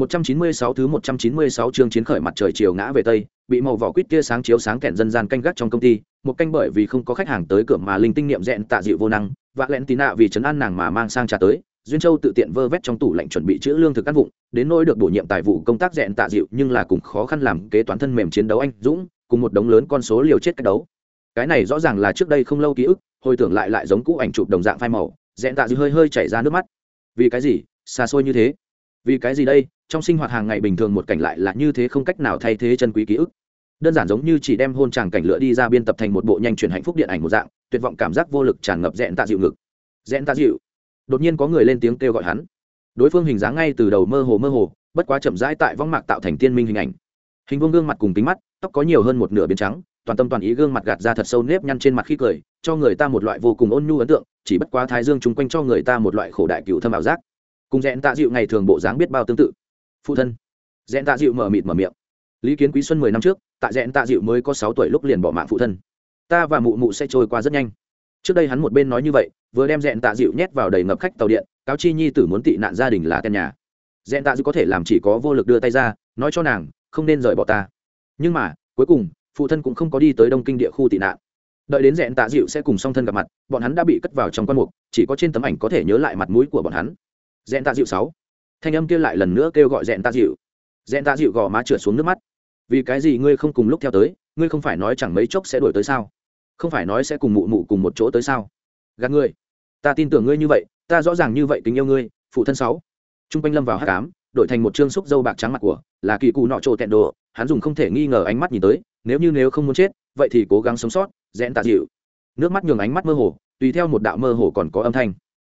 196 thứ 196 chương chiến khởi mặt trời chiều ngã về tây, bị màu vỏ quýt tia sáng chiếu sáng kẹn dân gian canh gác trong công ty, một canh bởi vì không có khách hàng tới cửa mà linh tinh niệm dẹn tạ dịu vô năng, vạ lẹn tí nạ vì trấn an nàng mà mang sang trà tới, duyên châu tự tiện vơ vét trong tủ lạnh chuẩn bị chữ lương thực ăn vụng, đến nỗi được bổ nhiệm tài vụ công tác dẹn tạ dịu nhưng là cùng khó khăn làm kế toán thân mềm chiến đấu anh dũng, cùng một đống lớn con số liều chết cách đấu. Cái này rõ ràng là trước đây không lâu ký ức, hồi tưởng lại lại giống cũ ảnh chụp đồng dạng phai màu, dẹn tạ dịu hơi hơi chảy ra nước mắt. Vì cái gì? Xa xôi như thế vì cái gì đây trong sinh hoạt hàng ngày bình thường một cảnh lại là như thế không cách nào thay thế chân quý ký ức. Đơn giản giống như chỉ đem hôn tràng cảnh lựa đi ra biên tập thành một bộ nhanh chuyển hạnh phúc điện ảnh một dạng, tuyệt vọng cảm giác vô lực tràn ngập rẽn tạ dịu ngực. Rẽn tạ dịu. Đột nhiên có người lên tiếng kêu gọi hắn. Đối phương hình dáng ngay từ đầu mơ hồ mơ hồ, bất quá chậm rãi tại võng mạc tạo thành tiên minh hình ảnh. Hình vuông gương mặt cùng tính mắt, tóc có nhiều hơn một nửa biến trắng, toàn tâm toàn ý gương mặt gạt ra thật sâu nếp nhăn trên mặt khi cười, cho người ta một loại vô cùng ôn nhu ấn tượng, chỉ bất quá thái dương chung quanh cho người ta một loại khổ đại cựu thâm ảo giác. Cùng rẽn tạ dịu ngày thường bộ dáng biết bao tương tự phụ thân. Dẹn tạ dịu mở mịt mở miệng. Lý kiến quý xuân mười năm trước, tại Dẹn tạ dịu mới có sáu tuổi lúc liền bỏ mạng phụ thân. Ta và mụ mụ sẽ trôi qua rất nhanh. Trước đây hắn một bên nói như vậy, vừa đem Dẹn tạ dịu nhét vào đầy ngập khách tàu điện, cáo chi nhi tử muốn tị nạn gia đình là tên nhà. Dẹn tạ dịu có thể làm chỉ có vô lực đưa tay ra, nói cho nàng, không nên rời bỏ ta. Nhưng mà, cuối cùng, phụ thân cũng không có đi tới đông kinh địa khu tị nạn. Đợi đến Dẹn tạ dịu sẽ cùng song thân gặp mặt, bọn hắn đã bị cất vào trong quan mục, chỉ có trên tấm ảnh có thể nhớ lại mặt mũi của bọn hắn. Dẹn tạ dịu sáu thanh âm kia lại lần nữa kêu gọi dẹn tạ dịu. Dẹn tạ dịu gò má trượt xuống nước mắt. Vì cái gì ngươi không cùng lúc theo tới? Ngươi không phải nói chẳng mấy chốc sẽ đổi tới sao? Không phải nói sẽ cùng mụ mụ cùng một chỗ tới sao? Gạt ngươi. Ta tin tưởng ngươi như vậy, ta rõ ràng như vậy tình yêu ngươi, phụ thân sáu. Trung quanh lâm vào hát cám đổi thành một chương xúc dâu bạc trắng mặt của, là kỳ cụ nọ trộ tẹn đồ, hắn dùng không thể nghi ngờ ánh mắt nhìn tới, nếu như nếu không muốn chết, vậy thì cố gắng sống sót rẽn tạ dịu. Nước mắt nhường ánh mắt mơ hồ, tùy theo một đạo mơ hồ còn có âm thanh.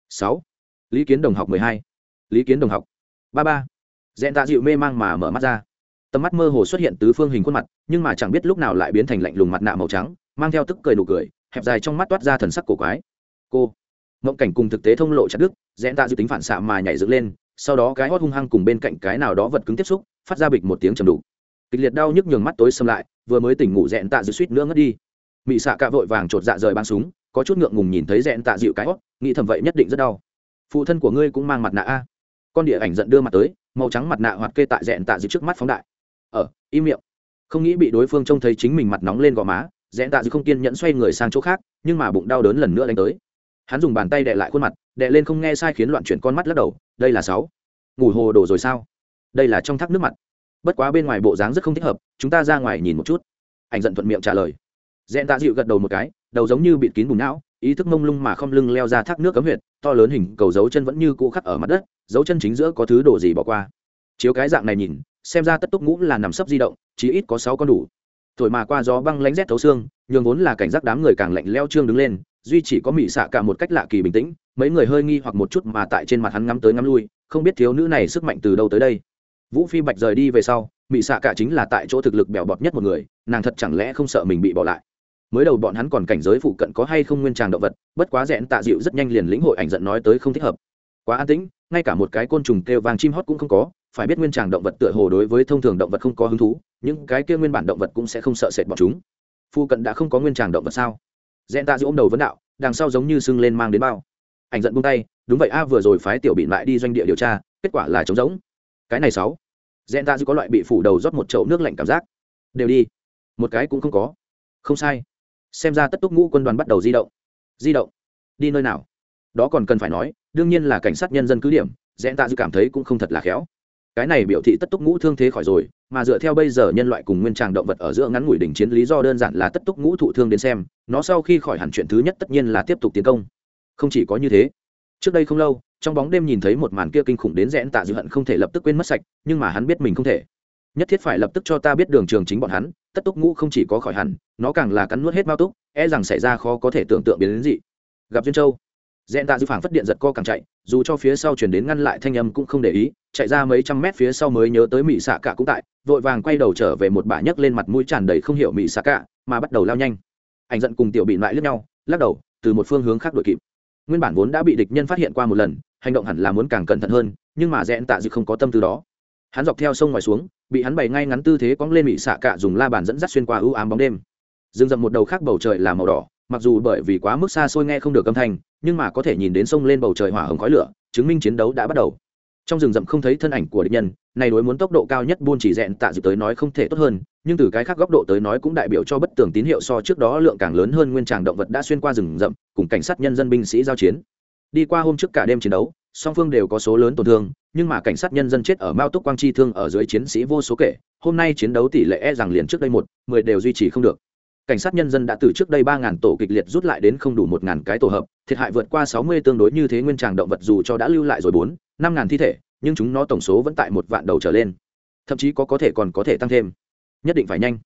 Sáu. Lý kiến đồng học mười hai lý kiến đồng học. Ba ba. Dẹn tạ dịu mê mang mà mở mắt ra. Tầm mắt mơ hồ xuất hiện tứ phương hình khuôn mặt, nhưng mà chẳng biết lúc nào lại biến thành lạnh lùng mặt nạ màu trắng, mang theo tức cười nụ cười, hẹp dài trong mắt toát ra thần sắc cổ quái. Cô. Mộng cảnh cùng thực tế thông lộ chặt đức dẹn tạ dịu tính phản xạ mà nhảy dựng lên, sau đó cái hót hung hăng cùng bên cạnh cái nào đó vật cứng tiếp xúc, phát ra bịch một tiếng trầm đủ kịch liệt đau nhức nhường mắt tối xâm lại, vừa mới tỉnh ngủ dẹn tạ dịu suýt nữa ngất đi. Mị xạ cạ vội vàng chột dạ rời bắn súng, có chút ngượng ngùng nhìn thấy dẹn tạ dịu cái hót nghĩ thầm vậy nhất định rất đau. Phụ thân của ngươi cũng mang mặt nạ a con địa ảnh giận đưa mặt tới, màu trắng mặt nạ hoạt kê tại rẽn tạ dịu trước mắt phóng đại. Ở im miệng. Không nghĩ bị đối phương trông thấy chính mình mặt nóng lên gò má, rẽn tạ dịu không kiên nhẫn xoay người sang chỗ khác, nhưng mà bụng đau đớn lần nữa đánh tới. Hắn dùng bàn tay đệ lại khuôn mặt đệ lên không nghe sai khiến loạn chuyển con mắt lắc đầu, đây là sáu. Ngủ hồ đồ rồi sao? Đây là trong thác nước mặt. Bất quá bên ngoài bộ dáng rất không thích hợp, chúng ta ra ngoài nhìn một chút. Ảnh giận thuận miệng trả lời. Rẽn tạ dịu gật đầu một cái, đầu giống như bịt kín bùn não, ý thức mông lung mà không lưng leo ra thác nước cấm huyệt, to lớn hình cầu dấu chân vẫn như cũ khắc ở mặt đất dấu chân chính giữa có thứ đồ gì bỏ qua. Chiếu cái dạng này nhìn, xem ra tất túc ngũ là nằm sấp di động, chí ít có sáu con đủ. Thổi mà qua gió băng lánh rét thấu xương, nhường vốn là cảnh giác đám người càng lạnh leo trương đứng lên, duy chỉ có mỹ xạ cả một cách lạ kỳ bình tĩnh, mấy người hơi nghi hoặc một chút mà tại trên mặt hắn ngắm tới ngắm lui, không biết thiếu nữ này sức mạnh từ đâu tới đây. Vũ phi bạch rời đi về sau mỹ xạ cả chính là tại chỗ thực lực bèo bọt nhất một người, nàng thật chẳng lẽ không sợ mình bị bỏ lại. Mới đầu bọn hắn còn cảnh giới phụ cận có hay không nguyên tràng động vật, bất quá rẽn tạ dịu rất nhanh liền lĩnh hội ảnh giận nói tới không thích hợp quá an tĩnh, ngay cả một cái côn trùng kêu vàng chim hót cũng không có, phải biết nguyên tràng động vật tựa hồ đối với thông thường động vật không có hứng thú, những cái kia nguyên bản động vật cũng sẽ không sợ sệt bọn chúng. Phu cận đã không có nguyên tràng động vật sao? Dẹn ta giữ ôm đầu vấn đạo, đằng sau giống như sưng lên mang đến bao. Ảnh giận buông tay, đúng vậy a, vừa rồi phái tiểu bị lại đi doanh địa điều tra, kết quả là trống giống cái này sáu. Dẹn ta giữ có loại bị phủ đầu rót một chậu nước lạnh cảm giác. Đều đi. Một cái cũng không có. Không sai. Xem ra tất túc ngũ quân đoàn bắt đầu di động. Di động. Đi nơi nào? Đó còn cần phải nói, đương nhiên là cảnh sát nhân dân cứ điểm rẽn tạ dư cảm thấy cũng không thật là khéo. Cái này biểu thị tất túc ngũ thương thế khỏi rồi, mà dựa theo bây giờ nhân loại cùng nguyên tràng động vật ở giữa ngắn ngủi đỉnh chiến lý do đơn giản là tất túc ngũ thụ thương đến xem, nó sau khi khỏi hẳn chuyện thứ nhất tất nhiên là tiếp tục tiến công. Không chỉ có như thế, trước đây không lâu, trong bóng đêm nhìn thấy một màn kia kinh khủng đến rẽn tạ dư hận không thể lập tức quên mất sạch, nhưng mà hắn biết mình không thể. Nhất thiết phải lập tức cho ta biết đường trường chính bọn hắn, tất túc ngũ không chỉ có khỏi hẳn, nó càng là cắn nuốt hết mao túc e rằng xảy ra khó có thể tưởng tượng biến đến gì gặp duyên châu dẹn tạ dư phảng phất điện giật co càng chạy, dù cho phía sau chuyển đến ngăn lại thanh âm cũng không để ý, chạy ra mấy trăm mét phía sau mới nhớ tới mỹ xạ cả cũng tại, vội vàng quay đầu trở về một bả nhấc lên mặt mũi tràn đầy không hiểu mỹ xạ cả, mà bắt đầu lao nhanh. Ảnh giận cùng tiểu bị lại lướt nhau, lắc đầu, từ một phương hướng khác đội kịp. Nguyên bản vốn đã bị địch nhân phát hiện qua một lần, hành động hẳn là muốn càng cẩn thận hơn, nhưng mà dẹn tạ dư không có tâm tư đó. Hắn dọc theo sông ngoài xuống, bị hắn bày ngay ngắn tư thế cóng lên mỹ xạ cả dùng la bàn dẫn dắt xuyên qua ưu ám bóng đêm. Dừng dậm một đầu khác bầu trời là màu đỏ mặc dù bởi vì quá mức xa xôi nghe không được âm thanh, nhưng mà có thể nhìn đến sông lên bầu trời hỏa hồng khói lửa, chứng minh chiến đấu đã bắt đầu. Trong rừng rậm không thấy thân ảnh của địch nhân, này đối muốn tốc độ cao nhất buôn chỉ dẹn tạ dịp tới nói không thể tốt hơn, nhưng từ cái khác góc độ tới nói cũng đại biểu cho bất tường tín hiệu so trước đó lượng càng lớn hơn nguyên tràng động vật đã xuyên qua rừng rậm, cùng cảnh sát nhân dân binh sĩ giao chiến. Đi qua hôm trước cả đêm chiến đấu, song phương đều có số lớn tổn thương, nhưng mà cảnh sát nhân dân chết ở mao túc quang chi thương ở dưới chiến sĩ vô số kể, hôm nay chiến đấu tỷ lệ e rằng liền trước đây một, mười đều duy trì không được cảnh sát nhân dân đã từ trước đây ba ngàn tổ kịch liệt rút lại đến không đủ một ngàn cái tổ hợp, thiệt hại vượt qua sáu mươi tương đối như thế nguyên tràng động vật dù cho đã lưu lại rồi bốn, năm ngàn thi thể, nhưng chúng nó tổng số vẫn tại một vạn đầu trở lên. Thậm chí có có thể còn có thể tăng thêm. Nhất định phải nhanh.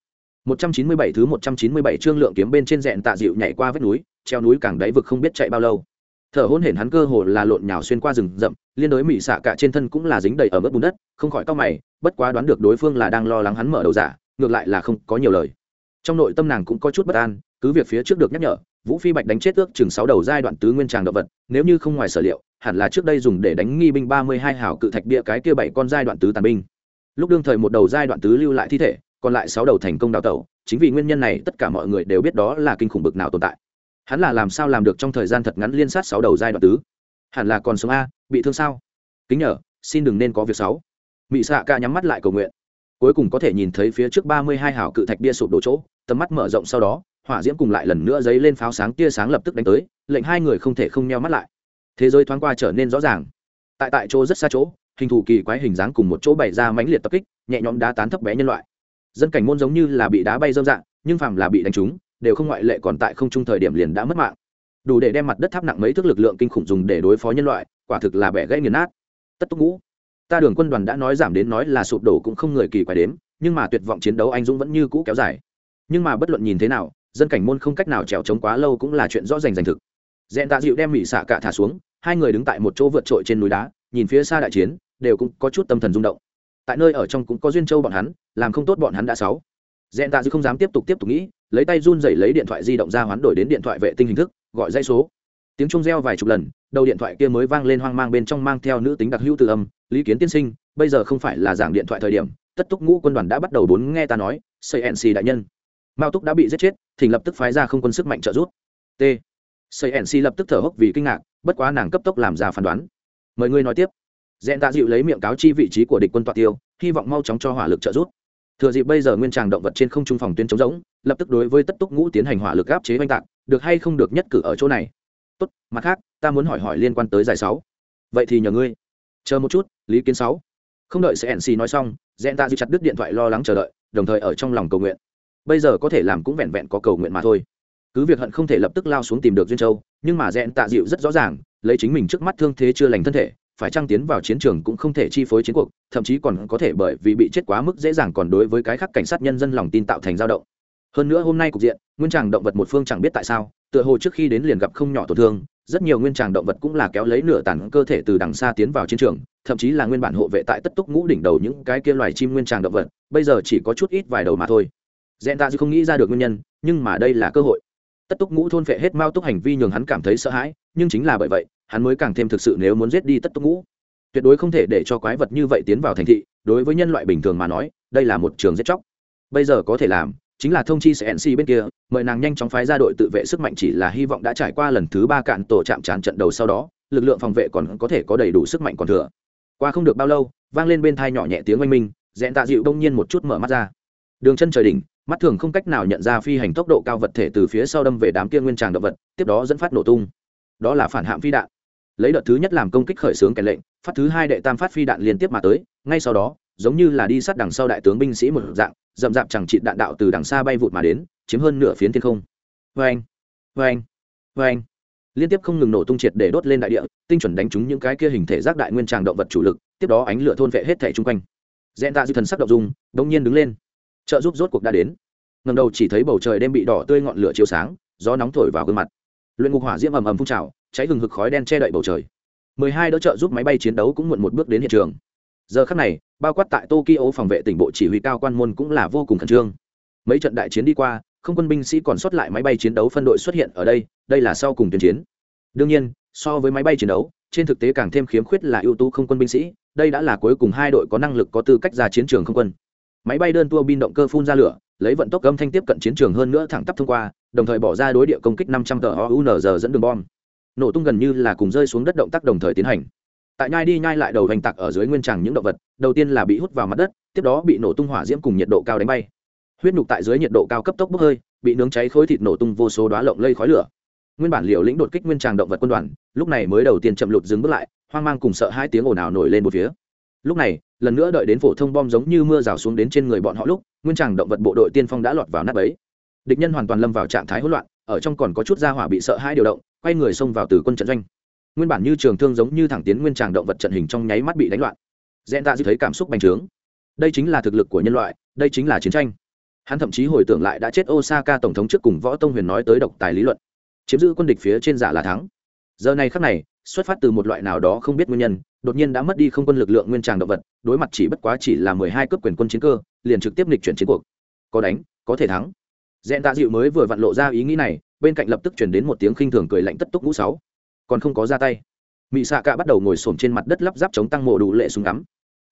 197 thứ 197 chương lượng kiếm bên trên dẹn tạ dịu nhảy qua vách núi, treo núi càng đáy vực không biết chạy bao lâu. Thở hôn hển hắn cơ hồ là lộn nhào xuyên qua rừng rậm, liên đối mỹ xạ cả trên thân cũng là dính đầy ở mức bùn đất, không khỏi cau mày, bất quá đoán được đối phương là đang lo lắng hắn mở đầu giả, ngược lại là không có nhiều lời trong nội tâm nàng cũng có chút bất an cứ việc phía trước được nhắc nhở vũ phi bạch đánh chết ước chừng sáu đầu giai đoạn tứ nguyên tràng động vật nếu như không ngoài sở liệu hẳn là trước đây dùng để đánh nghi binh ba mươi hai hảo cự thạch bia cái kia bảy con giai đoạn tứ tàn binh. Lúc đương thời một đầu giai đoạn tứ lưu lại thi thể còn lại sáu đầu thành công đào tẩu chính vì nguyên nhân này tất cả mọi người đều biết đó là kinh khủng bực nào tồn tại. Hắn là làm sao làm được trong thời gian thật ngắn liên sát sáu đầu giai đoạn tứ? Hẳn là còn sống a bị thương sao? Kính nhở, xin đừng nên có việc sáu mị xạ ca nhắm mắt lại cầu nguyện. Cuối cùng có thể nhìn thấy phía trước ba mươi hai hảo cự thạch bia sụp đổ chỗ tầm mắt mở rộng sau đó, hỏa diễm cùng lại lần nữa dấy lên pháo sáng tia sáng lập tức đánh tới, lệnh hai người không thể không neo mắt lại. Thế giới thoáng qua trở nên rõ ràng. Tại tại chỗ rất xa chỗ, hình thù kỳ quái hình dáng cùng một chỗ bày ra mãnh liệt tập kích, nhẹ nhõm đá tán thấp bé nhân loại. Dân cảnh môn giống như là bị đá bay dâm dạng, nhưng phàm là bị đánh trúng, đều không ngoại lệ còn tại không trung thời điểm liền đã mất mạng. Đủ để đem mặt đất tháp nặng mấy thước lực lượng kinh khủng dùng để đối phó nhân loại, quả thực là bẻ gãy nghiền nát. Tất túc ngũ. Ta đường quân đoàn đã nói giảm đến nói là sụp đổ cũng không người kỳ quái đếm, nhưng mà tuyệt vọng chiến đấu anh dũng vẫn như cũ kéo dài nhưng mà bất luận nhìn thế nào, dân cảnh môn không cách nào trèo trống quá lâu cũng là chuyện rõ rành rành thực. Dẹn tạ dịu đem mỹ xạ cả thả xuống, hai người đứng tại một chỗ vượt trội trên núi đá, nhìn phía xa đại chiến, đều cũng có chút tâm thần rung động. Tại nơi ở trong cũng có duyên châu bọn hắn, làm không tốt bọn hắn đã sáu. Dẹn tạ dịu không dám tiếp tục tiếp tục nghĩ, lấy tay run rẩy lấy điện thoại di động ra hoán đổi đến điện thoại vệ tinh hình thức, gọi dây số. Tiếng trung reo vài chục lần, đầu điện thoại kia mới vang lên hoang mang bên trong mang theo nữ tính đặc hữu từ âm, lý kiến tiên sinh, bây giờ không phải là giảng điện thoại thời điểm, tất túc ngũ quân đoàn đã bắt đầu bốn nghe ta nói cnc đại nhân mao túc đã bị giết chết thỉnh lập tức phái ra không quân sức mạnh trợ giúp. T. Cnc lập tức thở hốc vì kinh ngạc, bất quá nàng cấp tốc làm ra phán đoán. Mời ngươi nói tiếp. Dẹn tạ dịu lấy miệng cáo chi vị trí của địch quân tọa tiêu, hy vọng mau chóng cho hỏa lực trợ giúp. Thừa dịp bây giờ nguyên tràng động vật trên không trung phòng tuyến chống rỗng, lập tức đối với tất túc ngũ tiến hành hỏa lực áp chế oanh tạc, được hay không được nhất cử ở chỗ này. Tốt, mặt khác, ta muốn hỏi hỏi liên quan tới giải sáu. Vậy thì nhờ ngươi. Chờ một chút, lý kiến sáu. Không đợi sẽ nc nói xong, dẹn tạ dịu chặt đứt điện thoại lo lắng chờ đợi, đồng thời ở trong lòng cầu nguyện bây giờ có thể làm cũng vẹn vẹn có cầu nguyện mà thôi. Cứ việc hận không thể lập tức lao xuống tìm được duyên châu, nhưng mà dẹn tạ dịu rất rõ ràng, lấy chính mình trước mắt thương thế chưa lành thân thể, phải trăng tiến vào chiến trường cũng không thể chi phối chiến cuộc, thậm chí còn có thể bởi vì bị chết quá mức dễ dàng còn đối với cái khác cảnh sát nhân dân lòng tin tạo thành dao động. Hơn nữa hôm nay cục diện, nguyên tràng động vật một phương chẳng biết tại sao, tựa hồ trước khi đến liền gặp không nhỏ tổn thương, rất nhiều nguyên tràng động vật cũng là kéo lấy nửa tàn cơ thể từ đằng xa tiến vào chiến trường, thậm chí là nguyên bản hộ vệ tại tất túc ngũ đỉnh đầu những cái kia loài chim nguyên tràng động vật, bây giờ chỉ có chút ít vài đầu mà thôi dẹn tạ dư không nghĩ ra được nguyên nhân, nhưng mà đây là cơ hội. Tất túc ngũ thôn phệ hết mao túc hành vi nhường hắn cảm thấy sợ hãi, nhưng chính là bởi vậy, hắn mới càng thêm thực sự nếu muốn giết đi tất túc ngũ. Tuyệt đối không thể để cho quái vật như vậy tiến vào thành thị, đối với nhân loại bình thường mà nói, đây là một trường giết chóc. Bây giờ có thể làm, chính là thông chi sẽ nc bên kia, mời nàng nhanh chóng phái ra đội tự vệ sức mạnh chỉ là hy vọng đã trải qua lần thứ ba cạn tổ chạm trán trận đầu sau đó, lực lượng phòng vệ còn có thể có đầy đủ sức mạnh còn thừa. Qua không được bao lâu, vang lên bên thai nhỏ nhẹ tiếng oanh minh dẹn tạ dịu đông nhiên một chút mở mắt ra. Đường chân trời đỉnh mắt thường không cách nào nhận ra phi hành tốc độ cao vật thể từ phía sau đâm về đám kia nguyên tràng động vật, tiếp đó dẫn phát nổ tung. Đó là phản hạm phi đạn. Lấy đợt thứ nhất làm công kích khởi xướng kèn lệnh, phát thứ hai đệ tam phát phi đạn liên tiếp mà tới, ngay sau đó, giống như là đi sát đằng sau đại tướng binh sĩ một dạng rậm rạp chẳng trị đạn đạo từ đằng xa bay vụt mà đến, chiếm hơn nửa phiến thiên không. Vê anh vê anh vê anh liên tiếp không ngừng nổ tung triệt để đốt lên đại địa, tinh chuẩn đánh trúng những cái kia hình thể giác đại nguyên tràng động vật chủ lực, tiếp đó ánh lửa thôn vệ hết thể chung quanh. Dẹn tạ dư thần sắc động dung đông nhiên đứng lên trợ giúp rốt cuộc đã đến. Ngầm đầu chỉ thấy bầu trời đêm bị đỏ tươi ngọn lửa chiếu sáng, gió nóng thổi vào gương mặt. Luyện ngục hỏa diễm ầm ầm phun trào, cháy hừng hực khói đen che đậy bầu trời. Mười hai đỡ trợ giúp máy bay chiến đấu cũng muộn một bước đến hiện trường. Giờ khắc này, bao quát tại tokyo phòng vệ tỉnh bộ chỉ huy cao quan môn cũng là vô cùng khẩn trương. Mấy trận đại chiến đi qua, không quân binh sĩ còn sót lại máy bay chiến đấu phân đội xuất hiện ở đây đây là sau cùng tuyên chiến. Đương nhiên, so với máy bay chiến đấu, trên thực tế càng thêm khiếm khuyết là ưu tú không quân binh sĩ, đây đã là cuối cùng hai đội có năng lực có tư cách ra chiến trường không quân máy bay đơn tua bin động cơ phun ra lửa, lấy vận tốc âm thanh tiếp cận chiến trường hơn nữa thẳng tắp thông qua, đồng thời bỏ ra đối địa công kích năm trăm tờ ounz dẫn đường bom. Nổ tung gần như là cùng rơi xuống đất động tác đồng thời tiến hành. Tại nhai đi nhai lại đầu hành tạc ở dưới nguyên tràng những động vật, đầu tiên là bị hút vào mặt đất, tiếp đó bị nổ tung hỏa diễm cùng nhiệt độ cao đánh bay. Huyết nhục tại dưới nhiệt độ cao cấp tốc bốc hơi, bị nướng cháy khối thịt nổ tung vô số đoá lộng lây khói lửa. Nguyên bản liều lĩnh đột kích nguyên tràng động vật quân đoàn, lúc này mới đầu tiên chậm lụt dừng bước lại, hoang mang cùng sợ hai tiếng ồn ào nổi lên một phía. Lúc này lần nữa đợi đến phổ thông bom giống như mưa rào xuống đến trên người bọn họ lúc, nguyên tràng động vật bộ đội tiên phong đã lọt vào nắp ấy. Địch nhân hoàn toàn lâm vào trạng thái hỗn loạn, ở trong còn có chút gia hỏa bị sợ hai điều động, quay người xông vào từ quân trận doanh. Nguyên bản như trường thương giống như thẳng tiến nguyên tràng động vật trận hình trong nháy mắt bị đánh loạn. Dẹn tạ dư thấy cảm xúc bành trướng. Đây chính là thực lực của nhân loại, đây chính là chiến tranh. Hắn thậm chí hồi tưởng lại đã chết osaka tổng thống trước cùng võ tông huyền nói tới độc tài lý luận. Chiếm giữ quân địch phía trên giả là thắng. Giờ này khắc này xuất phát từ một loại nào đó không biết nguyên nhân, đột nhiên đã mất đi không quân lực lượng nguyên tràng động vật, đối mặt chỉ bất quá chỉ là mười hai cấp quyền quân chiến cơ, liền trực tiếp lịch chuyển chiến cuộc. Có đánh, có thể thắng. Dẹn tạ dịu mới vừa vặn lộ ra ý nghĩ này, bên cạnh lập tức chuyển đến một tiếng khinh thường cười lạnh tất túc ngũ sáu. Còn không có ra tay. Mỹ xạ cạ bắt đầu ngồi xổm trên mặt đất lắp ráp chống tăng mộ đủ lệ súng ngắm.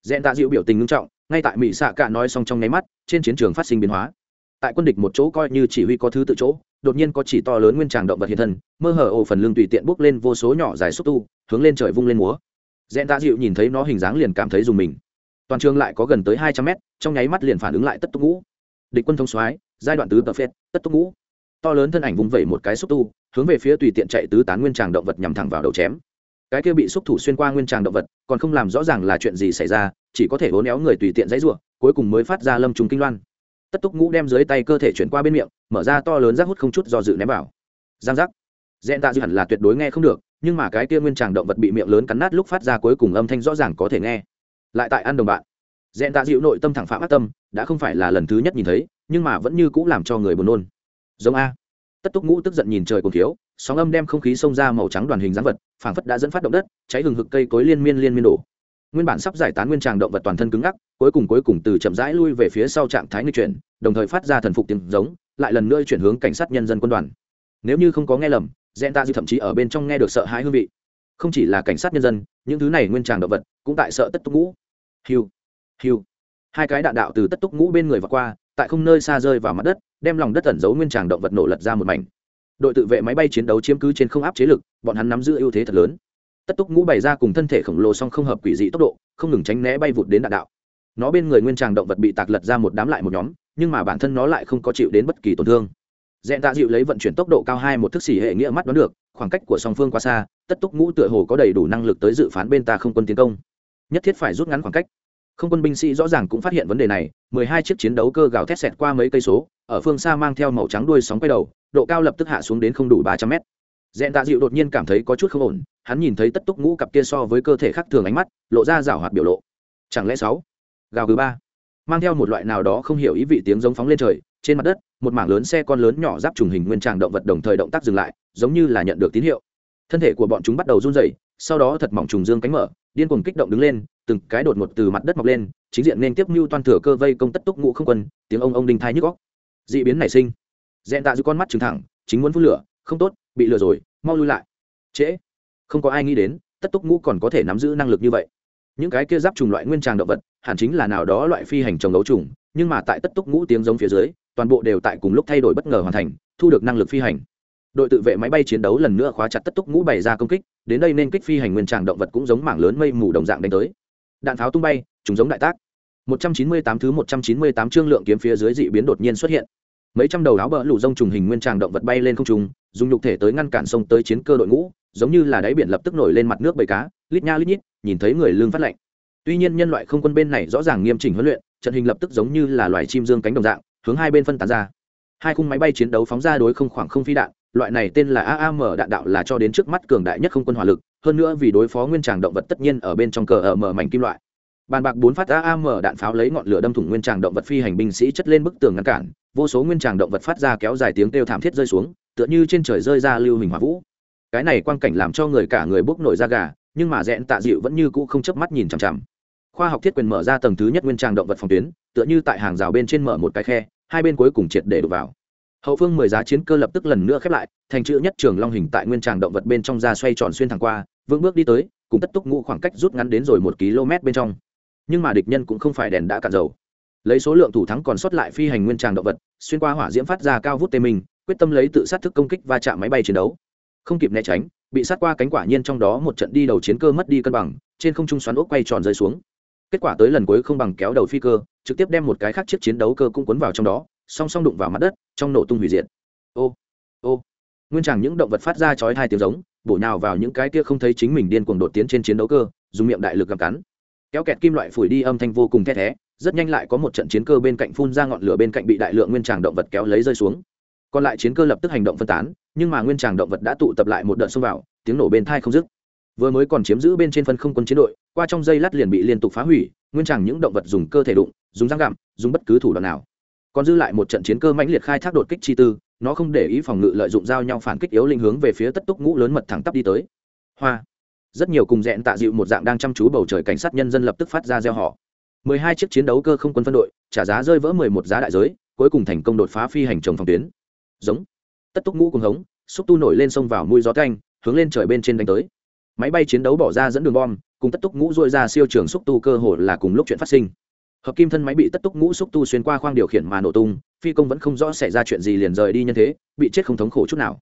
Dẹn tạ dịu biểu tình ngưng trọng, ngay tại mỹ xạ cạ nói xong trong nháy mắt, trên chiến trường phát sinh biến hóa tại quân địch một chỗ coi như chỉ huy có thứ tự chỗ, đột nhiên có chỉ to lớn nguyên tràng động vật hiện thân, mơ hở ổ phần lưng tùy tiện bốc lên vô số nhỏ dài xúc tu, hướng lên trời vung lên múa. Dẹn tạ dịu nhìn thấy nó hình dáng liền cảm thấy dùng mình. Toàn trường lại có gần tới hai trăm mét, trong nháy mắt liền phản ứng lại tất túc ngũ. Địch quân thông soái, giai đoạn tứ tập phết, tất túc ngũ. To lớn thân ảnh vung vẩy một cái xúc tu, hướng về phía tùy tiện chạy tứ tán nguyên tràng động vật nhằm thẳng vào đầu chém. Cái kia bị xúc thủ xuyên qua nguyên tràng động vật, còn không làm rõ ràng là chuyện gì xảy ra, chỉ có thể hố néo người tùy tiện dãy ruộng cuối cùng mới phát ra lâm trùng kinh loan tất túc ngũ đem dưới tay cơ thể chuyển qua bên miệng, mở ra to lớn rác hút không chút do dự ném vào. Giang giác. Dẹn tạ dư hẳn là tuyệt đối nghe không được, nhưng mà cái kia nguyên tràng động vật bị miệng lớn cắn nát lúc phát ra cuối cùng âm thanh rõ ràng có thể nghe. Lại tại ăn đồng bạn. Dẹn tạ dịu nội tâm thẳng phạm ác tâm, đã không phải là lần thứ nhất nhìn thấy, nhưng mà vẫn như cũng làm cho người buồn nôn. Giống a. Tất túc ngũ tức giận nhìn trời cùng thiếu, sóng âm đem không khí xông ra màu trắng đoàn hình dáng vật, phảng phất đã dẫn phát động đất, cháy hừng hực cây cối liên miên liên miên đổ nguyên bản sắp giải tán nguyên tràng động vật toàn thân cứng ngắc, cuối cùng cuối cùng từ chậm rãi lui về phía sau trạng thái người chuyển, đồng thời phát ra thần phục tiếng giống, lại lần nữa chuyển hướng cảnh sát nhân dân quân đoàn. Nếu như không có nghe lầm dẹn ta dư thậm chí ở bên trong nghe được sợ hãi hương vị. Không chỉ là cảnh sát nhân dân, những thứ này nguyên tràng động vật cũng tại sợ tất túc ngũ. Hiu hiu. Hai cái đạn đạo từ tất túc ngũ bên người và qua, tại không nơi xa rơi vào mặt đất, đem lòng đất tẩn giấu nguyên tràng động vật nổ lật ra một mảnh. Đội tự vệ máy bay chiến đấu chiếm cứ trên không áp chế lực, bọn hắn nắm giữ ưu thế thật lớn tất túc ngũ bày ra cùng thân thể khổng lồ song không hợp quỷ dị tốc độ, không ngừng tránh né bay vụt đến đạn đạo. Nó bên người nguyên tràng động vật bị tạc lật ra một đám lại một nhóm, nhưng mà bản thân nó lại không có chịu đến bất kỳ tổn thương. Dẹn tạ dịu lấy vận chuyển tốc độ cao hai một thức xỉ hệ nghĩa mắt đoán được, khoảng cách của song phương quá xa, tất túc ngũ tựa hồ có đầy đủ năng lực tới dự phán bên ta không quân tiến công. Nhất thiết phải rút ngắn khoảng cách. Không quân binh sĩ rõ ràng cũng phát hiện vấn đề này, mười hai chiếc chiến đấu cơ gào thét xẹt qua mấy cây số, ở phương xa mang theo màu trắng đuôi sóng quay đầu, độ cao lập tức hạ xuống đến không đủ ba trăm mét. Dẹn tạ dịu đột nhiên cảm thấy có chút không ổn hắn nhìn thấy tất túc ngũ cặp kia so với cơ thể khác thường ánh mắt, lộ ra rảo hoạt biểu lộ. Chẳng lẽ sáu? Gào thứ ba. Mang theo một loại nào đó không hiểu ý vị tiếng giống phóng lên trời, trên mặt đất, một mảng lớn xe con lớn nhỏ giáp trùng hình nguyên tràng động vật đồng thời động tác dừng lại, giống như là nhận được tín hiệu. Thân thể của bọn chúng bắt đầu run rẩy, sau đó thật mỏng trùng dương cánh mở, điên cuồng kích động đứng lên, từng cái đột một từ mặt đất mọc lên, chính diện nên tiếp mưu toan thừa cơ vây công tất túc ngũ không quân, tiếng ông ông đinh thai nhức góc d ị biến nảy sinh. Dẹn tạ giữ con mắt trừng thẳng, chính muốn phun lửa, không tốt, bị lừa rồi, mau lui lại. Trễ không có ai nghĩ đến, tất túc ngũ còn có thể nắm giữ năng lực như vậy. Những cái kia giáp trùng loại nguyên tràng động vật, hẳn chính là nào đó loại phi hành trồng đấu trùng, nhưng mà tại tất túc ngũ tiếng giống phía dưới, toàn bộ đều tại cùng lúc thay đổi bất ngờ hoàn thành, thu được năng lực phi hành. Đội tự vệ máy bay chiến đấu lần nữa khóa chặt tất túc ngũ bày ra công kích, đến đây nên kích phi hành nguyên tràng động vật cũng giống mảng lớn mây mù đồng dạng đánh tới. Đạn pháo tung bay, chúng giống đại tác. 198 thứ 198 chương lượng kiếm phía dưới dị biến đột nhiên xuất hiện. Mấy trăm đầu áo bờ lũ rông trùng hình nguyên tràng động vật bay lên không trung, dùng nhục thể tới ngăn cản sông tới chiến cơ đội ngũ giống như là đáy biển lập tức nổi lên mặt nước bầy cá, lít nha lít nhít, nhìn thấy người lương phát lạnh tuy nhiên nhân loại không quân bên này rõ ràng nghiêm chỉnh huấn luyện, trận hình lập tức giống như là loài chim dương cánh đồng dạng, hướng hai bên phân tán ra. Hai khung máy bay chiến đấu phóng ra đối không khoảng không phi đạn, loại này tên là aam đạn đạo là cho đến trước mắt cường đại nhất không quân hỏa lực, hơn nữa vì đối phó nguyên tràng động vật tất nhiên ở bên trong cờ ở mở mảnh kim loại. Bàn bạc bốn phát aam đạn pháo lấy ngọn lửa đâm thủng nguyên tràng động vật phi hành binh sĩ chất lên bức tường ngăn cản, vô số nguyên tràng động vật phát ra kéo dài tiếng kêu thảm thiết rơi xuống, tựa như trên trời rơi ra lưu hình hỏa vũ cái này quang cảnh làm cho người cả người bốc nổi da gà, nhưng mà rẽn tạ dịu vẫn như cũ không chớp mắt nhìn chằm chằm. Khoa học thiết quyền mở ra tầng thứ nhất nguyên tràng động vật phòng tuyến, tựa như tại hàng rào bên trên mở một cái khe, hai bên cuối cùng triệt để đục vào. Hậu phương mười giá chiến cơ lập tức lần nữa khép lại, thành chữ nhất trường long hình tại nguyên tràng động vật bên trong ra xoay tròn xuyên thẳng qua, vững bước đi tới, cùng tất túc ngũ khoảng cách rút ngắn đến rồi một km bên trong. Nhưng mà địch nhân cũng không phải đèn đã cạn dầu. Lấy số lượng thủ thắng còn sót lại phi hành nguyên tràng động vật, xuyên qua hỏa diễm phát ra cao vút tê mình quyết tâm lấy tự sát thức công kích và chạm máy bay chiến đấu không kịp né tránh, bị sát qua cánh quả nhiên trong đó một trận đi đầu chiến cơ mất đi cân bằng, trên không trung xoắn ốc quay tròn rơi xuống. Kết quả tới lần cuối không bằng kéo đầu phi cơ, trực tiếp đem một cái khác chiếc chiến đấu cơ cũng cuốn vào trong đó, song song đụng vào mặt đất, trong nổ tung hủy diệt. Ô ô. Nguyên chẳng những động vật phát ra chói hai tiếng giống, bổ nhào vào những cái kia không thấy chính mình điên cuồng đột tiến trên chiến đấu cơ, dùng miệng đại lực gặm cắn. Kéo kẹt kim loại phủi đi âm thanh vô cùng the thé, rất nhanh lại có một trận chiến cơ bên cạnh phun ra ngọn lửa bên cạnh bị đại lượng nguyên tràng động vật kéo lấy rơi xuống. Còn lại chiến cơ lập tức hành động phân tán nhưng mà nguyên tràng động vật đã tụ tập lại một đợt xông vào, tiếng nổ bên thai không dứt. Vừa mới còn chiếm giữ bên trên phân không quân chiến đội, qua trong dây lát liền bị liên tục phá hủy, nguyên tràng những động vật dùng cơ thể đụng, dùng răng gặm, dùng bất cứ thủ đoạn nào. Còn dư lại một trận chiến cơ mãnh liệt khai thác đột kích chi tư, nó không để ý phòng ngự lợi dụng giao nhau phản kích yếu linh hướng về phía tất túc ngũ lớn mật thẳng tắp đi tới. Hoa. Rất nhiều cùng dẹn tạ dịu một dạng đang chăm chú bầu trời cảnh sát nhân dân lập tức phát ra gieo họ mười hai chiếc chiến đấu cơ không quân phân đội, trả giá rơi vỡ mười một giá đại giới, cuối cùng thành công đột phá phi hành trồng phòng tuyến. Giống tất túc ngũ cùng hống, xúc tu nổi lên sông vào mũi gió canh, hướng lên trời bên trên đánh tới. Máy bay chiến đấu bỏ ra dẫn đường bom, cùng tất túc ngũ dội ra siêu trường xúc tu cơ hồ là cùng lúc chuyện phát sinh. Hợp kim thân máy bị tất túc ngũ xúc tu xuyên qua khoang điều khiển mà nổ tung, phi công vẫn không rõ xảy ra chuyện gì liền rời đi nhân thế, bị chết không thống khổ chút nào.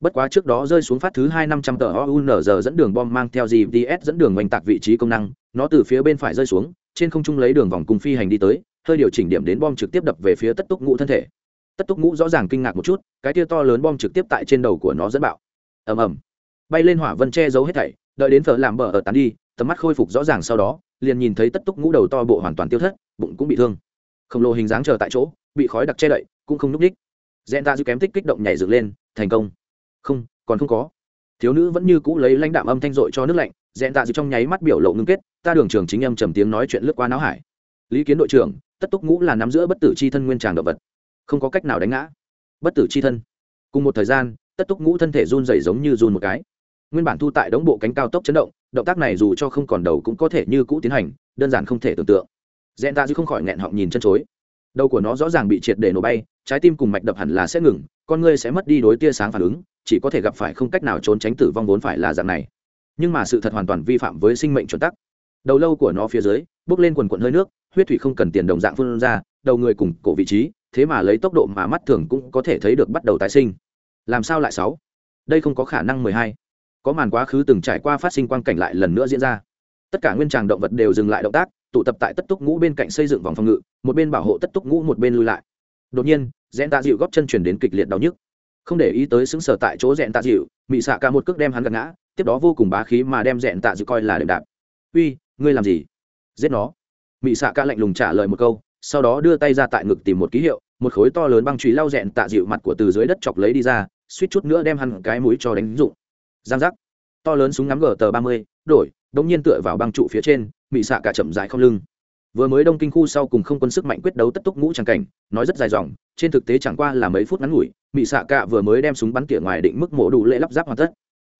Bất quá trước đó rơi xuống phát thứ hai năm trăm tờ ounz dẫn đường bom mang theo gps dẫn đường oanh tạc vị trí công năng, nó từ phía bên phải rơi xuống, trên không trung lấy đường vòng cùng phi hành đi tới, hơi điều chỉnh điểm đến bom trực tiếp đập về phía tất túc ngũ thân thể tất túc ngũ rõ ràng kinh ngạc một chút, cái tia to lớn bom trực tiếp tại trên đầu của nó dẫn bạo. Ầm ầm. Bay lên hỏa vân che giấu hết thảy, đợi đến thợ làm bờ ở tán đi, tầm mắt khôi phục rõ ràng sau đó, liền nhìn thấy tất túc ngũ đầu to bộ hoàn toàn tiêu thất, bụng cũng bị thương. Khổng lồ hình dáng chờ tại chỗ, bị khói đặc che đậy, cũng không núp đích. Dẹn ta dư kém tích kích động nhảy dựng lên, thành công. Không, còn không có. Thiếu nữ vẫn như cũ lấy lãnh đạm âm thanh dội cho nước lạnh dẹn tạ dư trong nháy mắt biểu lộ ngưng kết, ta đường trường chính âm trầm tiếng nói chuyện lướt qua não hải. Lý kiến đội trưởng, tất túc ngũ là nắm giữa bất tử c h i thân nguyên tràng động vật không có cách nào đánh ngã. Bất tử c h i thân. Cùng một thời gian, tất túc ngũ thân thể run dày giống như run một cái. Nguyên bản thu tại đống bộ cánh cao tốc chấn động động tác này dù cho không còn đầu cũng có thể như cũ tiến hành, đơn giản không thể tưởng tượng. Dẹn ta dư không khỏi nghẹn họng nhìn chân chối. Đầu của nó rõ ràng bị triệt để nổ bay, trái tim cùng mạch đập hẳn là sẽ ngừng, con ngươi sẽ mất đi đối tia sáng phản ứng, chỉ có thể gặp phải không cách nào trốn tránh tử vong vốn phải là dạng này. Nhưng mà sự thật hoàn toàn vi phạm với sinh mệnh chuẩn tắc. Đầu lâu của nó phía dưới bốc lên quần quận hơi nước, huyết thủy không cần tiền đồng dạng phun ra, đầu người cùng cổ vị trí thế mà lấy tốc độ mà mắt thường cũng có thể thấy được bắt đầu tái sinh. Làm sao lại sáu? Đây không có khả năng mười hai. Có màn quá khứ từng trải qua phát sinh quang cảnh lại lần nữa diễn ra. Tất cả nguyên tràng động vật đều dừng lại động tác, tụ tập tại tất túc ngũ bên cạnh xây dựng vòng phòng ngự, một bên bảo hộ tất túc ngũ một bên lui lại. Đột nhiên rẽn tạ dịu góp chân chuyển đến kịch liệt đau nhức. Không để ý tới xứng sở tại chỗ rẽn tạ dịu, mị xạ cả một cước đem hắn gạt ngã, tiếp đó vô cùng bá khí mà đem rẽn tạ dịu coi là đệm đạp. Uy, ngươi làm gì? Giết nó. Mị xạ cả lạnh lùng trả lời một câu sau đó đưa tay ra tại ngực tìm một ký hiệu, một khối to lớn băng trụy lau rẹn tạ dịu mặt của từ dưới đất chọc lấy đi ra, suýt chút nữa đem hắn cái mũi cho đánh dụng giang giác. To lớn súng ngắm gờ tờ ba mươi, đổi, đống nhiên tựa vào băng trụ phía trên, mị xạ cả chậm dài không lưng. Vừa mới đông kinh khu sau cùng không quân sức mạnh quyết đấu tất túc ngũ tràng cảnh, nói rất dài dòng, trên thực tế chẳng qua là mấy phút ngắn ngủi, mị xạ cả vừa mới đem súng bắn tỉa ngoài định mức mổ đủ lệ lắp ráp hoàn tất.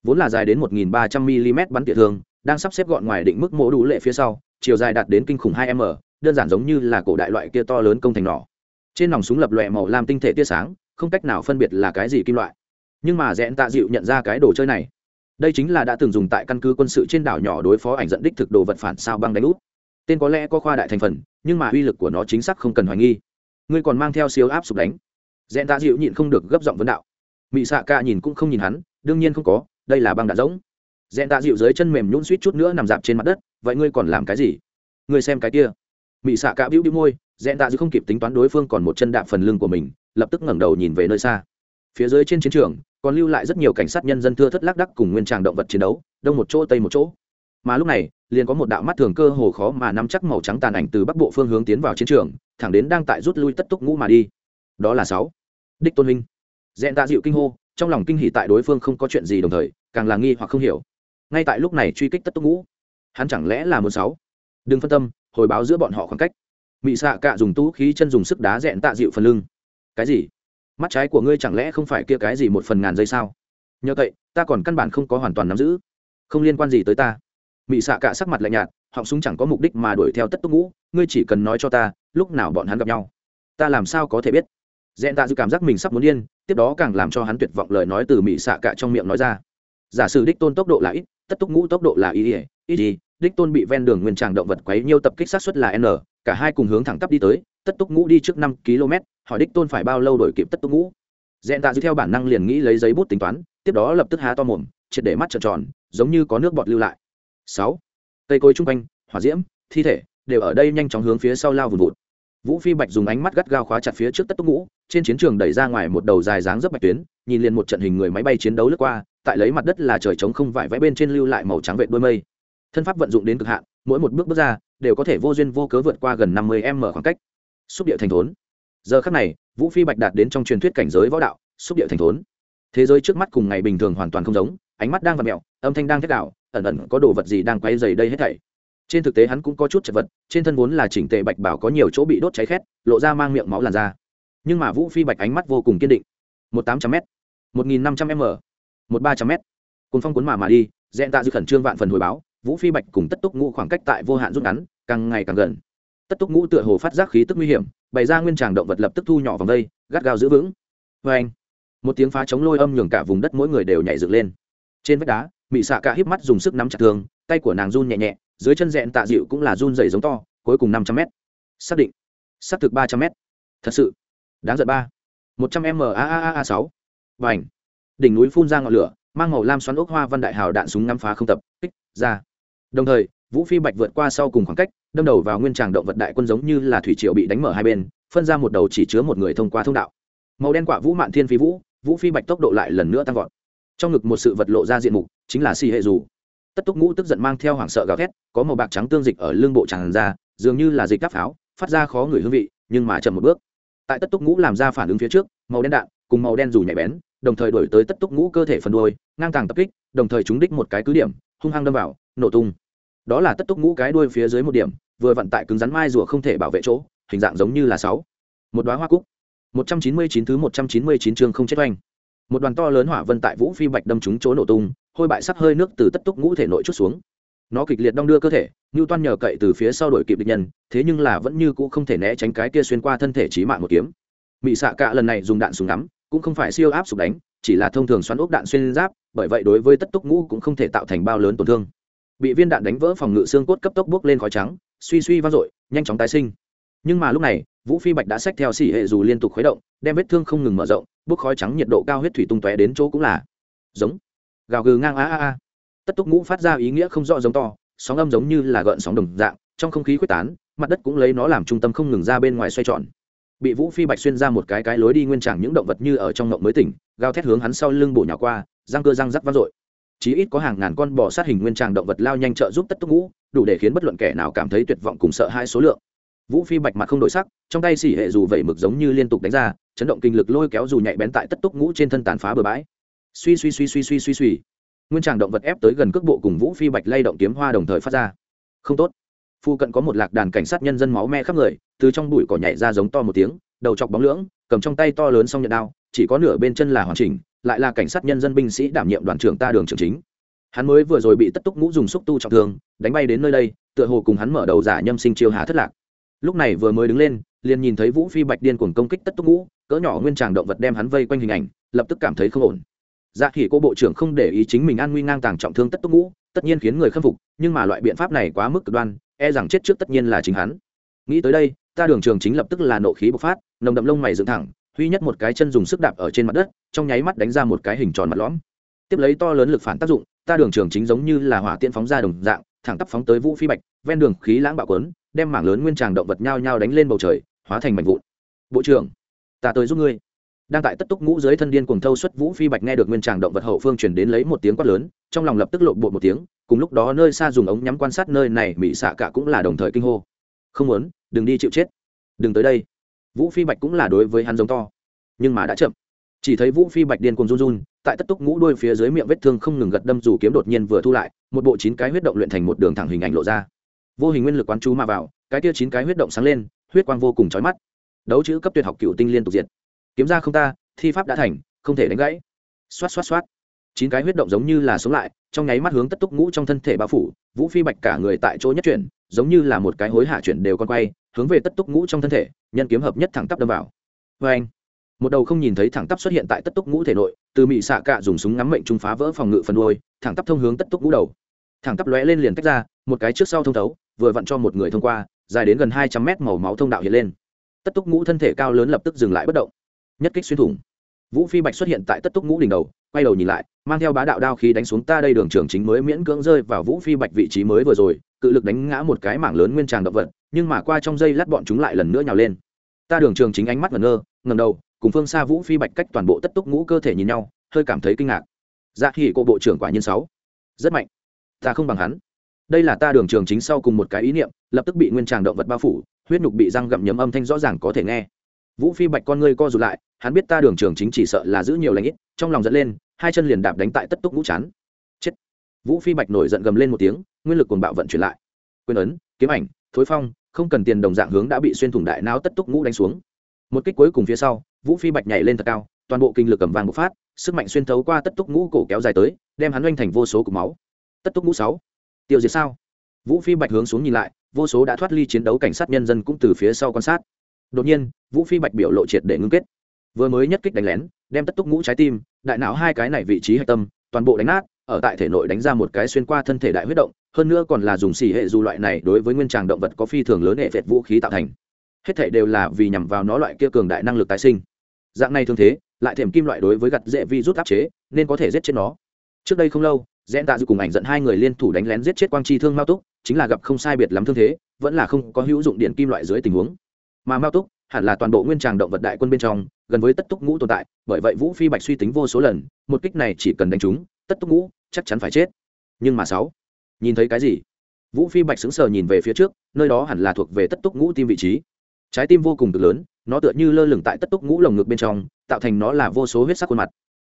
Vốn là dài đến 1.300 mm bắn tỉa thường, đang sắp xếp gọn ngoài định mức mổ đủ lệ phía sau, chiều dài đạt đến kinh khủng 2 m đơn giản giống như là cổ đại loại kia to lớn công thành nỏ. Trên nòng súng lập lòe màu lam tinh thể tia sáng, không cách nào phân biệt là cái gì kim loại. Nhưng mà rẽn tạ dịu nhận ra cái đồ chơi này. Đây chính là đã từng dùng tại căn cứ quân sự trên đảo nhỏ đối phó ảnh dẫn đích thực đồ vật phản sao băng đánh úp. Tên có lẽ có khoa đại thành phần, nhưng mà uy lực của nó chính xác không cần hoài nghi. Ngươi còn mang theo siêu áp sụp đánh. Dẹn tạ dịu nhịn không được gấp giọng vấn đạo. Mị xạ ca nhìn cũng không nhìn hắn, đương nhiên không có, đây là băng đạn giống dẹn tạ dịu dưới chân mềm nhún suýt chút nữa nằm dạp trên mặt đất, vậy ngươi còn làm cái gì? Ngươi xem cái kia mị xạ cả bĩu bĩu môi dẹn tạ dư không kịp tính toán đối phương còn một chân đạp phần lưng của mình, lập tức ngẩng đầu nhìn về nơi xa. Phía dưới trên chiến trường, còn lưu lại rất nhiều cảnh sát nhân dân thưa thất lác đắc cùng nguyên tràng động vật chiến đấu, đông một chỗ, tây một chỗ. Mà lúc này, liền có một đạo mắt thường cơ hồ khó mà nắm chắc màu trắng tàn ảnh từ bắc bộ phương hướng tiến vào chiến trường, thẳng đến đang tại rút lui tất túc ngũ mà đi. Đó là sáu. Đích tôn huynh dẹn tạ dịu kinh hô, trong lòng kinh hỉ tại đối phương không có chuyện gì đồng thời, càng là nghi hoặc không hiểu. Ngay tại lúc này truy kích tất túc ngũ, hắn chẳng lẽ là một sáu? Đừng phân tâm hồi báo giữa bọn họ khoảng cách. Mị xạ cạ dùng tú khí chân dùng sức đá dẹn tạ dịu phần lưng. Cái gì? Mắt trái của ngươi chẳng lẽ không phải kia cái gì một phần ngàn giây sao? Nhờ vậy, ta còn căn bản không có hoàn toàn nắm giữ. Không liên quan gì tới ta. Mị xạ cả sắc mặt lạnh nhạt, họng súng chẳng có mục đích mà đuổi theo tất túc ngũ, ngươi chỉ cần nói cho ta, lúc nào bọn hắn gặp nhau, ta làm sao có thể biết? Dẹn tạ dư cảm giác mình sắp muốn điên, tiếp đó càng làm cho hắn tuyệt vọng lời nói từ mị xạ cả trong miệng nói ra. Giả sử đích tôn tốc độ là ít, tất túc ngũ tốc độ là y ỉa ít đích tôn bị ven đường nguyên tràng động vật quấy nhiêu tập kích sát xuất là n, cả hai cùng hướng thẳng tắp đi tới, tất túc ngũ đi trước năm km, hỏi đích tôn phải bao lâu đổi kịp tất túc ngũ. Dẹn tạ dư theo bản năng liền nghĩ lấy giấy bút tính toán, tiếp đó lập tức há to mồm, triệt để mắt trợn tròn, giống như có nước bọt lưu lại. Sáu, cây cối chung quanh, hỏa diễm, thi thể, đều ở đây nhanh chóng hướng phía sau lao vùn vụt. Vũ phi bạch dùng ánh mắt gắt gao khóa chặt phía trước tất túc ngũ, trên chiến trường đẩy ra ngoài một đầu dài dáng rất bạch tuyến, nhìn liền một trận hình người máy bay chiến đấu lướt qua, tại lấy mặt đất là trời trống không vải vẽ bên trên lưu lại màu trắng vệ đôi mây thân pháp vận dụng đến cực hạn, mỗi một bước bước ra, đều có thể vô duyên vô cớ vượt qua gần năm mươi m khoảng cách. Xúc địa thành thốn. Giờ khắc này, vũ phi bạch đạt đến trong truyền thuyết cảnh giới võ đạo, xúc địa thành thốn. Thế giới trước mắt cùng ngày bình thường hoàn toàn không giống, ánh mắt đang vật mẹo, âm thanh đang thét đạo ẩn ẩn có đồ vật gì đang quay dày đây hết thảy. Trên thực tế hắn cũng có chút chật vật, trên thân vốn là chỉnh tề bạch bảo có nhiều chỗ bị đốt cháy khét, lộ ra mang miệng máu làn da. Nhưng mà vũ phi bạch ánh mắt vô cùng kiên định. Một tám trăm m một nghìn năm trăm m, một ba trăm m cồn phong cuốn mà mà đi dẹn tạ dư khẩn trương vạn phần hồi báo vũ phi bạch cùng tất túc ngũ khoảng cách tại vô hạn rút ngắn, càng ngày càng gần. Tất túc ngũ tựa hồ phát giác khí tức nguy hiểm, bày ra nguyên tràng động vật lập tức thu nhỏ vòng đây, gắt gao giữ vững. Vê anh, một tiếng phá chống lôi âm nhường cả vùng đất mỗi người đều nhảy dựng lên. Trên vách đá, mị xạ cả híp mắt dùng sức nắm chặt thương, tay của nàng run nhẹ nhẹ, dưới chân rẽn tạ dịu cũng là run dày giống to, cuối cùng năm trăm mét. xác định, xác thực ba trăm mét. thật sự, đáng giận ba. Một trăm m a a a a sáu. Và ảnh đỉnh núi phun ra ngọn lửa, mang màu lam xoắn ốc hoa văn đại hào đạn súng ngắm phá không tập, kích, ra đồng thời, vũ phi bạch vượt qua sau cùng khoảng cách, đâm đầu vào nguyên tràng động vật đại quân giống như là thủy triều bị đánh mở hai bên, phân ra một đầu chỉ chứa một người thông qua thông đạo. Màu đen quả vũ mạn thiên phi vũ vũ phi bạch tốc độ lại lần nữa tăng vọt. Trong ngực một sự vật lộ ra diện mục, chính là si hệ dù. Tất túc ngũ tức giận mang theo hoảng sợ gào thét, có màu bạc trắng tương dịch ở lưng bộ tràn ra, dường như là dịch đắp pháo, phát ra khó người hương vị, nhưng mà chậm một bước. Tại tất túc ngũ làm ra phản ứng phía trước, màu đen đạn cùng màu đen dù nhạy bén, đồng thời đổi tới tất túc ngũ cơ thể phần đuôi, ngang tàng tập kích, đồng thời trúng đích một cái cứ điểm, hung hăng đâm vào, nổ tung đó là tất túc ngũ cái đuôi phía dưới một điểm, vừa vận tại cứng rắn mai rùa không thể bảo vệ chỗ, hình dạng giống như là sáu. Một đoá hoa cúc. Một trăm chín mươi chín thứ một trăm chín mươi chín chương không chết oanh. Một đoàn to lớn hỏa vân tại vũ phi bạch đâm trúng chỗ nổ tung, hôi bại sắc hơi nước từ tất túc ngũ thể nội chút xuống. Nó kịch liệt đong đưa cơ thể như toan nhờ cậy từ phía sau đổi kịp địch nhân, thế nhưng là vẫn như cũ không thể né tránh cái kia xuyên qua thân thể trí mạng một kiếm. Mỹ xạ cạ lần này dùng đạn súng ngắm, cũng không phải siêu áp sụp đánh, chỉ là thông thường xoắn ốc đạn xuyên giáp, bởi vậy đối với tất túc ngũ cũng không thể tạo thành bao lớn tổn thương bị viên đạn đánh vỡ phòng ngự xương cốt cấp tốc bước lên khói trắng, suy suy vang dội, nhanh chóng tái sinh. Nhưng mà lúc này, vũ phi bạch đã xách theo xỉ hệ dù liên tục khuấy động, đem vết thương không ngừng mở rộng, bước khói trắng nhiệt độ cao huyết thủy tung tóe đến chỗ cũng là giống, gào gừ ngang a a a. Tất túc ngũ phát ra ý nghĩa không rõ giống to, sóng âm giống như là gợn sóng đồng dạng, trong không khí quyết tán, mặt đất cũng lấy nó làm trung tâm không ngừng ra bên ngoài xoay tròn. Bị vũ phi bạch xuyên ra một cái cái lối đi nguyên trạng những động vật như ở trong ngộng mới tỉnh, gào thét hướng hắn sau lưng bổ nhỏ qua, răng cơ răng rắc vang dội chí ít có hàng ngàn con bò sát hình nguyên trạng động vật lao nhanh trợ giúp tất túc ngũ, đủ để khiến bất luận kẻ nào cảm thấy tuyệt vọng cùng sợ hai số lượng. Vũ phi bạch mặt không đổi sắc, trong tay xỉ hệ dù vẩy mực giống như liên tục đánh ra, chấn động kinh lực lôi kéo dù nhạy bén tại tất túc ngũ trên thân tàn phá bừa bãi. Suy suy suy suy suy suy suy. Nguyên tràng động vật ép tới gần cước bộ cùng vũ phi bạch lay động kiếm hoa đồng thời phát ra. Không tốt. Phu cận có một lạc đàn cảnh sát nhân dân máu me khắp người, từ trong bụi cỏ nhảy ra giống to một tiếng, đầu chọc bóng lưỡng, cầm trong tay to lớn xong nhận đao, chỉ có nửa bên chân là hoàn chỉnh lại là cảnh sát nhân dân binh sĩ đảm nhiệm đoàn trưởng ta đường trưởng chính. Hắn mới vừa rồi bị tất túc ngũ dùng xúc tu trọng thương, đánh bay đến nơi đây, tựa hồ cùng hắn mở đầu giả nhâm sinh chiêu hà thất lạc. Lúc này vừa mới đứng lên, liền nhìn thấy vũ phi bạch điên cuồng công kích tất túc ngũ, cỡ nhỏ nguyên tràng động vật đem hắn vây quanh hình ảnh, lập tức cảm thấy không ổn. Dạ khỉ cô bộ trưởng không để ý chính mình an nguy ngang tàng trọng thương tất túc ngũ, tất nhiên khiến người khâm phục, nhưng mà loại biện pháp này quá mức cực đoan e rằng chết trước tất nhiên là chính hắn. Nghĩ tới đây, ta đường trường chính lập tức là nộ khí bộc phát, nồng đậm lông mày dựng thẳng huy nhất một cái chân dùng sức đạp ở trên mặt đất, trong nháy mắt đánh ra một cái hình tròn mặt lõm. Tiếp lấy to lớn lực phản tác dụng, ta đường trường chính giống như là hỏa tiễn phóng ra đồng dạng, thẳng tắp phóng tới vũ phi bạch, ven đường khí lãng bạo quấn đem mảng lớn nguyên tràng động vật nhao nhao đánh lên bầu trời, hóa thành mảnh vụn. Bộ trưởng, ta tới giúp ngươi. Đang tại tất túc ngũ dưới thân điên cùng thâu xuất vũ phi bạch nghe được nguyên tràng động vật hậu phương chuyển đến lấy một tiếng quát lớn, trong lòng lập tức lộn bộ một tiếng, cùng lúc đó nơi xa dùng ống nhắm quan sát nơi này mỹ xạ cả cũng là đồng thời kinh hô. Không muốn, đừng đi chịu chết. Đừng tới đây vũ phi bạch cũng là đối với hắn giống to, nhưng mà đã chậm. Chỉ thấy vũ phi bạch điên cùng run run, tại tất túc ngũ đuôi phía dưới miệng vết thương không ngừng gật đâm dù kiếm đột nhiên vừa thu lại, một bộ chín cái huyết động luyện thành một đường thẳng hình ảnh lộ ra. Vô hình nguyên lực quán chú mà vào, cái tia chín cái huyết động sáng lên, huyết quang vô cùng chói mắt. Đấu chữ cấp tuyệt học cựu tinh liên tục diệt. Kiếm ra không ta, thi pháp đã thành, không thể đánh gãy. Xoát xoát xoát. Chín cái huyết động giống như là sống lại, trong nháy mắt hướng tất túc ngũ trong thân thể bao phủ, vũ phi bạch cả người tại chỗ nhất chuyển, giống như là một cái hối hạ chuyển đều con quay hướng về tất túc ngũ trong thân thể, nhân kiếm hợp nhất thẳng tắp đâm vào. Vê anh, một đầu không nhìn thấy thẳng tắp xuất hiện tại tất túc ngũ thể nội, từ mị xạ cạ dùng súng ngắm mệnh trung phá vỡ phòng ngự phần đôi thẳng tắp thông hướng tất túc ngũ đầu. Thẳng tắp lóe lên liền tách ra, một cái trước sau thông thấu, vừa vặn cho một người thông qua, dài đến gần hai trăm mét màu máu thông đạo hiện lên. Tất túc ngũ thân thể cao lớn lập tức dừng lại bất động. Nhất kích xuyên thủng. Vũ phi bạch xuất hiện tại tất túc ngũ đỉnh đầu, quay đầu nhìn lại, mang theo bá đạo đao khí đánh xuống ta đây đường trường chính mới miễn cưỡng rơi vào vũ phi bạch vị trí mới vừa rồi cự lực đánh ngã một cái mảng lớn nguyên tràng động vật, nhưng mà qua trong giây lát bọn chúng lại lần nữa nhào lên. Ta đường trường chính ánh mắt ngẩn ngơ ngầm đầu, cùng phương xa vũ phi bạch cách toàn bộ tất túc ngũ cơ thể nhìn nhau, hơi cảm thấy kinh ngạc. Dạ hỉ cô bộ trưởng quả nhiên sáu. Rất mạnh. Ta không bằng hắn. Đây là ta đường trường chính sau cùng một cái ý niệm, lập tức bị nguyên tràng động vật bao phủ, huyết nhục bị răng gặm nhấm âm thanh rõ ràng có thể nghe. Vũ phi bạch con ngươi co rụt lại, hắn biết ta đường trường chính chỉ sợ là giữ nhiều lãnh ít, trong lòng dẫn lên, hai chân liền đạp đánh tại tất túc ngũ chán. Chết. Vũ phi bạch nổi giận gầm lên một tiếng nguyên lực cuồng bạo vận chuyển lại. Quyền ấn, kiếm ảnh, thối phong, không cần tiền đồng dạng hướng đã bị xuyên thủng đại não tất túc ngũ đánh xuống. Một kích cuối cùng phía sau, vũ phi bạch nhảy lên thật cao, toàn bộ kinh lực cầm vàng bộc phát, sức mạnh xuyên thấu qua tất túc ngũ cổ kéo dài tới, đem hắn oanh thành vô số cục máu. Tất túc ngũ sáu. Tiêu diệt sao? Vũ phi bạch hướng xuống nhìn lại, vô số đã thoát ly chiến đấu cảnh sát nhân dân cũng từ phía sau quan sát. Đột nhiên, vũ phi bạch biểu lộ triệt để ngưng kết. Vừa mới nhất kích đánh lén, đem tất túc ngũ trái tim, đại não hai cái này vị trí hạch tâm, toàn bộ đánh nát, ở tại thể nội đánh ra một cái xuyên qua thân thể đại huyết động hơn nữa còn là dùng xỉ hệ dù loại này đối với nguyên tràng động vật có phi thường lớn hệ vẹt vũ khí tạo thành. Hết thể đều là vì nhằm vào nó loại kia cường đại năng lực tái sinh. Dạng này thường thế, lại thềm kim loại đối với gặt dễ vi rút áp chế, nên có thể giết chết nó. Trước đây không lâu rẽn tạ dù cùng ảnh dẫn hai người liên thủ đánh lén giết chết quang chi thương mao túc, chính là gặp không sai biệt lắm thương thế, vẫn là không có hữu dụng điện kim loại dưới tình huống. Mà mao túc, hẳn là toàn bộ nguyên tràng động vật đại quân bên trong, gần với tất túc ngũ tồn tại, bởi vậy vũ phi bạch suy tính vô số lần, một kích này chỉ cần đánh chúng, tất túc ngũ chắc chắn phải chết. Nhưng mà sáu nhìn thấy cái gì? Vũ phi bạch sững sờ nhìn về phía trước, nơi đó hẳn là thuộc về tất túc ngũ tim vị trí. Trái tim vô cùng cực lớn, nó tựa như lơ lửng tại tất túc ngũ lồng ngực bên trong, tạo thành nó là vô số huyết sắc khuôn mặt.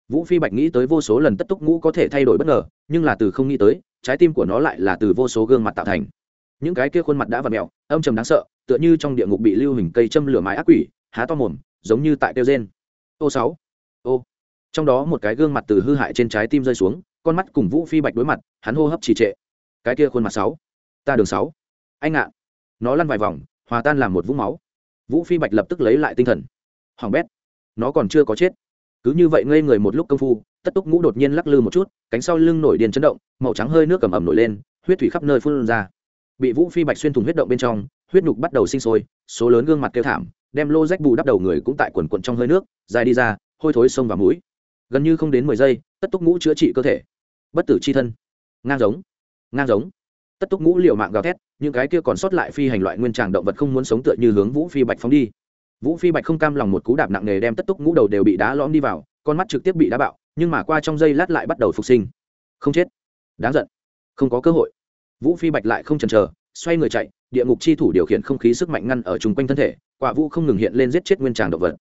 Vũ phi bạch nghĩ tới vô số lần tất túc ngũ có thể thay đổi bất ngờ, nhưng là từ không nghĩ tới, trái tim của nó lại là từ vô số gương mặt tạo thành. Những cái kia khuôn mặt đã và mẹo âm trầm đáng sợ, tựa như trong địa ngục bị lưu hình cây châm lửa mái ác quỷ, há to mồm, giống như tại tiêu gen ô sáu, ô. Trong đó một cái gương mặt từ hư hại trên trái tim rơi xuống, con mắt cùng vũ phi bạch đối mặt, hắn hô hấp trì trệ cái kia khuôn mặt sáu, ta đường sáu. Anh ạ. Nó lăn vài vòng, hòa tan làm một vũng máu. Vũ phi bạch lập tức lấy lại tinh thần. Hoàng bét, nó còn chưa có chết. Cứ như vậy ngây người một lúc công phu, tất túc ngũ đột nhiên lắc lư một chút, cánh sau lưng nổi điền chấn động, màu trắng hơi nước cầm ẩm nổi lên, huyết thủy khắp nơi phun ra. Bị vũ phi bạch xuyên thủng huyết động bên trong, huyết nhục bắt đầu sinh sôi, số lớn gương mặt kêu thảm, đem lô rách bù đắp đầu người cũng tại quần quần trong hơi nước, dài đi ra, hôi thối sông vào mũi. Gần như không đến mười giây, tất túc ngũ chữa trị cơ thể. Bất tử c h i thân. Ngang giống ngang giống. Tất túc ngũ liều mạng gào thét, những cái kia còn sót lại phi hành loại nguyên tràng động vật không muốn sống tựa như hướng vũ phi bạch phóng đi. Vũ phi bạch không cam lòng một cú đạp nặng nề đem tất túc ngũ đầu đều bị đá lõm đi vào, con mắt trực tiếp bị đá bạo, nhưng mà qua trong giây lát lại bắt đầu phục sinh. Không chết. Đáng giận. Không có cơ hội. Vũ phi bạch lại không chần chờ, xoay người chạy, địa ngục chi thủ điều khiển không khí sức mạnh ngăn ở chung quanh thân thể, quả vũ không ngừng hiện lên giết chết nguyên tràng động vật.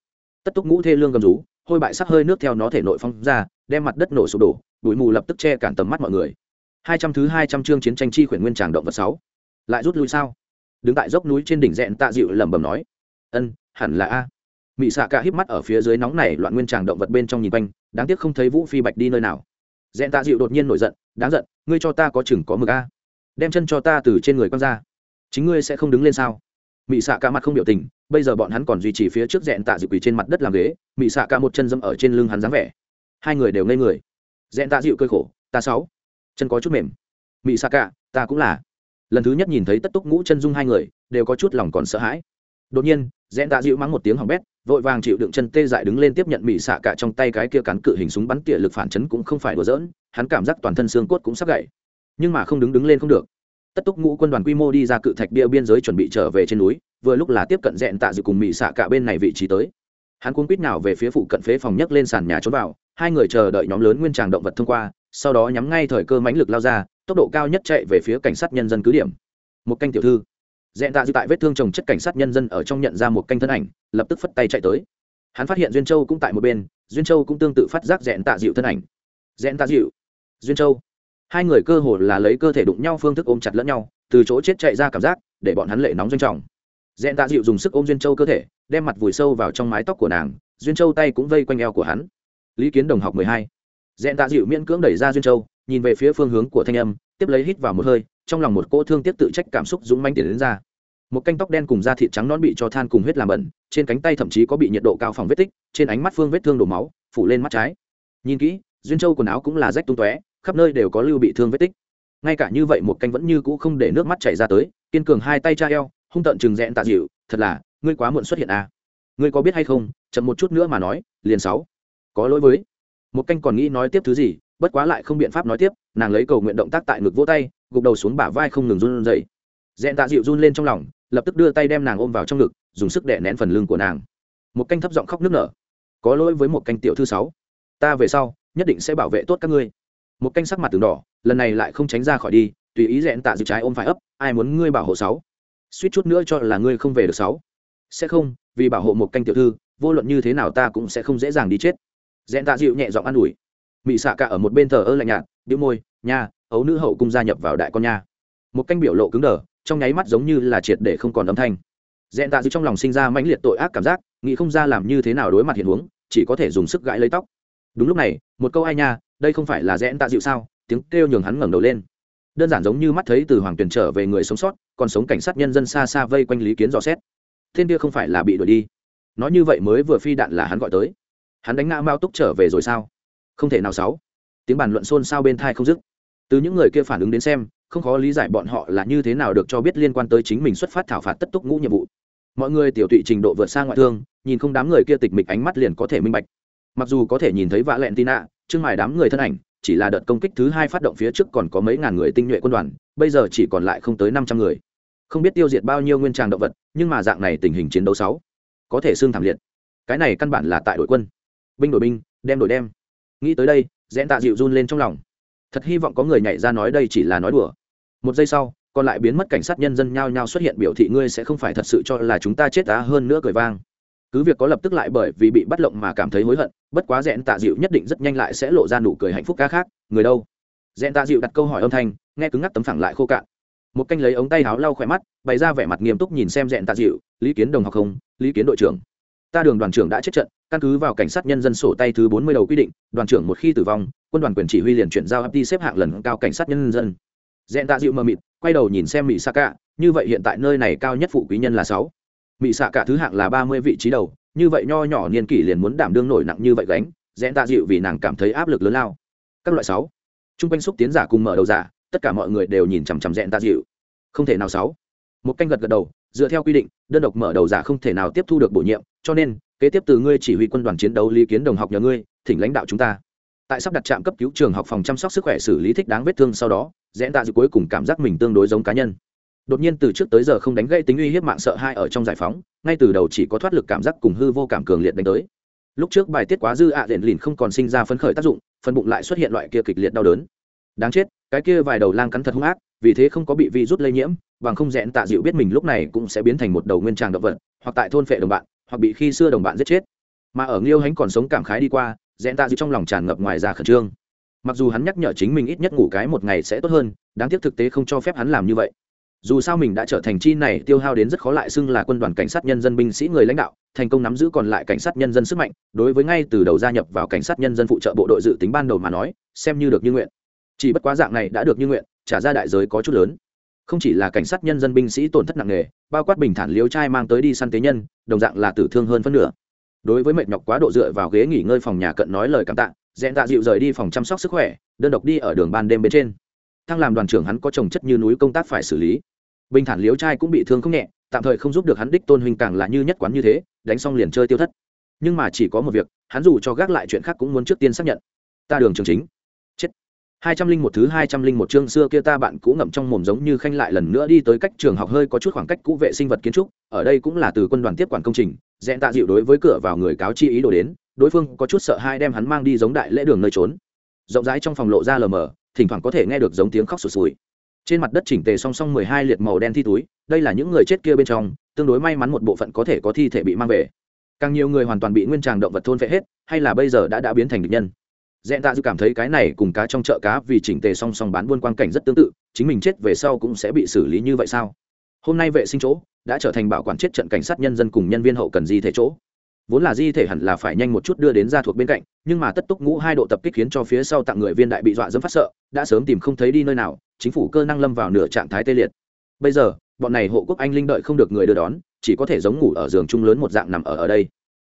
Tất túc ngũ thê lương gầm rú, hôi bại sắc hơi nước theo nó thể nội phong ra, đem mặt đất nổ sụp đổ, bụi mù lập tức che cản tầm mắt mọi người hai trăm thứ hai trăm chương chiến tranh chi khuyển nguyên tràng động vật sáu. Lại rút lui sao? Đứng tại dốc núi trên đỉnh rẽn tạ dịu lẩm bẩm nói. Ân, hẳn là a. Mị xạ cả híp mắt ở phía dưới nóng này loạn nguyên tràng động vật bên trong nhìn quanh, đáng tiếc không thấy vũ phi bạch đi nơi nào. Rẽn tạ dịu đột nhiên nổi giận, đáng giận, ngươi cho ta có chừng có mực a. Đem chân cho ta từ trên người quăng ra. Chính ngươi sẽ không đứng lên sao? Mị xạ cả mặt không biểu tình, bây giờ bọn hắn còn duy trì phía trước rẽn tạ dịu quỳ trên mặt đất làm ghế, mị xạ cả một chân dâm ở trên lưng hắn dáng vẻ. Hai người đều ngây người. Rẽn tạ dịu cơi khổ, ta sáu chân có chút mềm. Mị xạ cả, ta cũng là. Lần thứ nhất nhìn thấy tất túc ngũ chân dung hai người, đều có chút lòng còn sợ hãi. Đột nhiên rẽ tạ dịu mắng một tiếng hỏng bét, vội vàng chịu đựng chân tê dại đứng lên tiếp nhận mị xạ cả trong tay cái kia cắn cự hình súng bắn tỉa lực phản chấn cũng không phải đùa dỡn hắn cảm giác toàn thân xương cốt cũng sắp gãy. Nhưng mà không đứng đứng lên không được. Tất túc ngũ quân đoàn quy mô đi ra cự thạch bia biên giới chuẩn bị trở về trên núi, vừa lúc là tiếp cận rẽn tạ dự cùng mị xạ cả bên này vị trí tới. Hắn cuốn quýt nào về phía phụ cận phế phòng nhấc lên sàn nhà trốn vào, hai người chờ đợi nhóm lớn nguyên tràng động vật thông qua sau đó nhắm ngay thời cơ mãnh lực lao ra, tốc độ cao nhất chạy về phía cảnh sát nhân dân cứ điểm. Một canh tiểu thư. Dẹn tạ dư tại vết thương trồng chất cảnh sát nhân dân ở trong nhận ra một canh thân ảnh, lập tức phất tay chạy tới. Hắn phát hiện duyên châu cũng tại một bên, duyên châu cũng tương tự phát giác dẹn tạ dịu thân ảnh. Dẹn tạ dịu. Duyên châu. Hai người cơ hồ là lấy cơ thể đụng nhau phương thức ôm chặt lẫn nhau, từ chỗ chết chạy ra cảm giác, để bọn hắn lệ nóng doanh trọng. Dẹn tạ dịu dùng sức ôm duyên châu cơ thể, đem mặt vùi sâu vào trong mái tóc của nàng, duyên châu tay cũng vây quanh eo của hắn. Lý kiến đồng học mười hai dẹn tạ dịu miễn cưỡng đẩy ra duyên châu, nhìn về phía phương hướng của thanh âm, tiếp lấy hít vào một hơi, trong lòng một cỗ thương tiếc tự trách cảm xúc dũng manh tiền đến ra. Một canh tóc đen cùng da thịt trắng nón bị cho than cùng huyết làm bẩn, trên cánh tay thậm chí có bị nhiệt độ cao phòng vết tích, trên ánh mắt phương vết thương đổ máu, phủ lên mắt trái. Nhìn kỹ, duyên châu quần áo cũng là rách tung tóe, khắp nơi đều có lưu bị thương vết tích. Ngay cả như vậy một canh vẫn như cũ không để nước mắt chảy ra tới, kiên cường hai tay cha eo, hung tận chừng rẽn tạ dịu, thật là, ngươi quá muộn xuất hiện à. ngươi có biết hay không, chậm một chút nữa mà nói, liền sáu. Có lỗi với một canh còn nghĩ nói tiếp thứ gì, bất quá lại không biện pháp nói tiếp, nàng lấy cầu nguyện động tác tại ngực vỗ tay, gục đầu xuống bả vai không ngừng run dậy dẹn tạ dịu run lên trong lòng, lập tức đưa tay đem nàng ôm vào trong ngực, dùng sức đè nén phần lưng của nàng. Một canh thấp giọng khóc nức nở. Có lỗi với một canh tiểu thư sáu. Ta về sau, nhất định sẽ bảo vệ tốt các ngươi. Một canh sắc mặt từng đỏ, lần này lại không tránh ra khỏi đi, tùy ý dẹn tạ dịu trái ôm phải ấp, ai muốn ngươi bảo hộ sáu? Suýt chút nữa cho là ngươi không về được sáu. Sẽ không, vì bảo hộ một canh tiểu thư, vô luận như thế nào ta cũng sẽ không dễ dàng đi chết dẹn tạ dịu nhẹ giọng an ủi. Mỹ xạ cả ở một bên thờ ơ lạnh nhạt đĩu môi, nha, ấu nữ hậu cung gia nhập vào đại con nha. Một canh biểu lộ cứng đờ, trong nháy mắt giống như là triệt để không còn âm thanh. Dẹn tạ dịu trong lòng sinh ra mãnh liệt tội ác cảm giác, nghĩ không ra làm như thế nào đối mặt hiện huống, chỉ có thể dùng sức gãi lấy tóc. Đúng lúc này, một câu ai nha, đây không phải là dẹn tạ dịu sao? Tiếng kêu nhường hắn ngẩng đầu lên. Đơn giản giống như mắt thấy từ hoàng tuyển trở về người sống sót, còn sống cảnh sát nhân dân xa xa vây quanh lý kiến dò xét. Thiên kia không phải là bị đuổi đi. Nói như vậy mới vừa phi đạn là hắn gọi tới hắn đánh ngã mao túc trở về rồi sao? Không thể nào sáu. Tiếng bàn luận xôn xao bên thai không dứt. Từ những người kia phản ứng đến xem, không khó lý giải bọn họ là như thế nào được cho biết liên quan tới chính mình xuất phát thảo phạt tất túc ngũ nhiệm vụ. Mọi người tiểu tụy trình độ vượt xa ngoại thương, nhìn không đám người kia tịch mịch ánh mắt liền có thể minh bạch. Mặc dù có thể nhìn thấy vạ lẹn tin ạ, trưng mài đám người thân ảnh, chỉ là đợt công kích thứ hai phát động phía trước còn có mấy ngàn người tinh nhuệ quân đoàn, bây giờ chỉ còn lại không tới năm trăm người. Không biết tiêu diệt bao nhiêu nguyên tràng động vật, nhưng mà dạng này tình hình chiến đấu sáu, có thể xương thảm liệt. Cái này căn bản là tại đội quân binh đổi binh, đem đổi đem. Nghĩ tới đây rẽn tạ dịu run lên trong lòng. Thật hy vọng có người nhảy ra nói đây chỉ là nói đùa. Một giây sau, còn lại biến mất cảnh sát nhân dân nhao nhao xuất hiện biểu thị ngươi sẽ không phải thật sự cho là chúng ta chết á hơn nữa cười vang. Cứ việc có lập tức lại bởi vì bị bắt lộng mà cảm thấy hối hận, bất quá rẽn tạ dịu nhất định rất nhanh lại sẽ lộ ra nụ cười hạnh phúc ca khác. Người đâu? Rẽn tạ dịu đặt câu hỏi âm thanh, nghe cứng ngắc tấm phẳng lại khô cạn. Một canh lấy ống tay áo lau khỏe mắt, bày ra vẻ mặt nghiêm túc nhìn xem rẽn tạ dịu, lý kiến đồng học không? Lý kiến đội trưởng. Ta đường đoàn trưởng đã chết trận căn cứ vào cảnh sát nhân dân sổ tay thứ bốn mươi đầu quy định, đoàn trưởng một khi tử vong, quân đoàn quyền chỉ huy liền chuyển giao đi xếp hạng lần cao cảnh sát nhân dân. Dẹn tạ dịu mờ mịt, quay đầu nhìn xem mỹ sạ cả như vậy hiện tại nơi này cao nhất phụ quý nhân là sáu. Mỹ xạ cả thứ hạng là ba mươi vị trí đầu, như vậy nho nhỏ niên kỷ liền muốn đảm đương nổi nặng như vậy gánh dẹn tạ dịu vì nàng cảm thấy áp lực lớn lao. Các loại sáu. Trung quanh xúc tiến giả cùng mở đầu giả, tất cả mọi người đều nhìn chằm chằm dẹn tạ dịu. Không thể nào sáu. Một canh gật gật đầu, dựa theo quy định, đơn độc mở đầu giả không thể nào tiếp thu được bổ nhiệm, cho nên kế tiếp từ ngươi chỉ huy quân đoàn chiến đấu lý kiến đồng học nhờ ngươi, thỉnh lãnh đạo chúng ta. Tại sắp đặt trạm cấp cứu trường học phòng chăm sóc sức khỏe xử lý thích đáng vết thương sau đó dẹn tạ dự cuối cùng cảm giác mình tương đối giống cá nhân. Đột nhiên từ trước tới giờ không đánh gây tính uy hiếp mạng sợ hai ở trong giải phóng, ngay từ đầu chỉ có thoát lực cảm giác cùng hư vô cảm cường liệt đánh tới. Lúc trước bài tiết quá dư ạ à đền lìn không còn sinh ra phấn khởi tác dụng, phần bụng lại xuất hiện loại kia kịch liệt đau đớn. Đáng chết, cái kia vài đầu lang cắn thật hung ác, vì thế không có bị virus lây nhiễm, bằng không rẽn tạ dịu biết mình lúc này cũng sẽ biến thành một đầu nguyên tràng động vật, hoặc tại thôn phệ đồng bạn hoặc bị khi xưa đồng bạn giết chết. Mà ở nghiêu hánh còn sống cảm khái đi qua dẹn tạ dịu trong lòng tràn ngập ngoài ra khẩn trương. Mặc dù hắn nhắc nhở chính mình ít nhất ngủ cái một ngày sẽ tốt hơn, đáng tiếc thực tế không cho phép hắn làm như vậy. Dù sao mình đã trở thành chi này tiêu hao đến rất khó lại xưng là quân đoàn cảnh sát nhân dân binh sĩ người lãnh đạo, thành công nắm giữ còn lại cảnh sát nhân dân sức mạnh, đối với ngay từ đầu gia nhập vào cảnh sát nhân dân phụ trợ bộ đội dự tính ban đầu mà nói, xem như được như nguyện. Chỉ bất quá dạng này đã được như nguyện, trả ra đại giới có chút lớn không chỉ là cảnh sát nhân dân binh sĩ tổn thất nặng nề, bao quát bình thản liếu trai mang tới đi săn tế nhân, đồng dạng là tử thương hơn phân nửa. Đối với mệt nhọc quá độ dựa vào ghế nghỉ ngơi phòng nhà cận nói lời cảm tạ dẹn tạ dịu rời đi phòng chăm sóc sức khỏe, đơn độc đi ở đường ban đêm bên trên. Thăng làm đoàn trưởng hắn có trồng chất như núi công tác phải xử lý. Bình thản liếu trai cũng bị thương không nhẹ, tạm thời không giúp được hắn đích tôn huynh càng là như nhất quán như thế, đánh xong liền chơi tiêu thất. Nhưng mà chỉ có một việc, hắn dù cho gác lại chuyện khác cũng muốn trước tiên xác nhận. Ta đường trường chính hai trăm linh một thứ hai trăm linh một chương xưa kia ta bạn cũ ngậm trong mồm giống như khanh lại lần nữa đi tới cách trường học hơi có chút khoảng cách cũ vệ sinh vật kiến trúc, ở đây cũng là từ quân đoàn tiếp quản công trình dẹn tạ dịu đối với cửa vào người cáo chi ý đồ đến, đối phương có chút sợ hai đem hắn mang đi giống đại lễ đường nơi trốn. Rộng rãi trong phòng lộ ra lờ mờ, thỉnh thoảng có thể nghe được giống tiếng khóc sụt sùi. Trên mặt đất chỉnh tề song song mười hai liệt màu đen thi túi, đây là những người chết kia bên trong, tương đối may mắn một bộ phận có thể có thi thể bị mang về. Càng nhiều người hoàn toàn bị nguyên tràng động vật thôn phệ hết, hay là bây giờ đã đã biến thành địch nhân dẹn tạ dư cảm thấy cái này cùng cá trong chợ cá vì chỉnh tề song song bán buôn quan cảnh rất tương tự, chính mình chết về sau cũng sẽ bị xử lý như vậy sao? Hôm nay vệ sinh chỗ đã trở thành bảo quản chết trận cảnh sát nhân dân cùng nhân viên hậu cần di thể chỗ. Vốn là di thể hẳn là phải nhanh một chút đưa đến ra thuộc bên cạnh, nhưng mà tất túc ngũ hai độ tập kích khiến cho phía sau tặng người viên đại bị dọa dẫm phát sợ, đã sớm tìm không thấy đi nơi nào, chính phủ cơ năng lâm vào nửa trạng thái tê liệt. Bây giờ, bọn này hộ quốc anh linh đợi không được người đưa đón, chỉ có thể giống ngủ ở giường chung lớn một dạng nằm ở ở đây.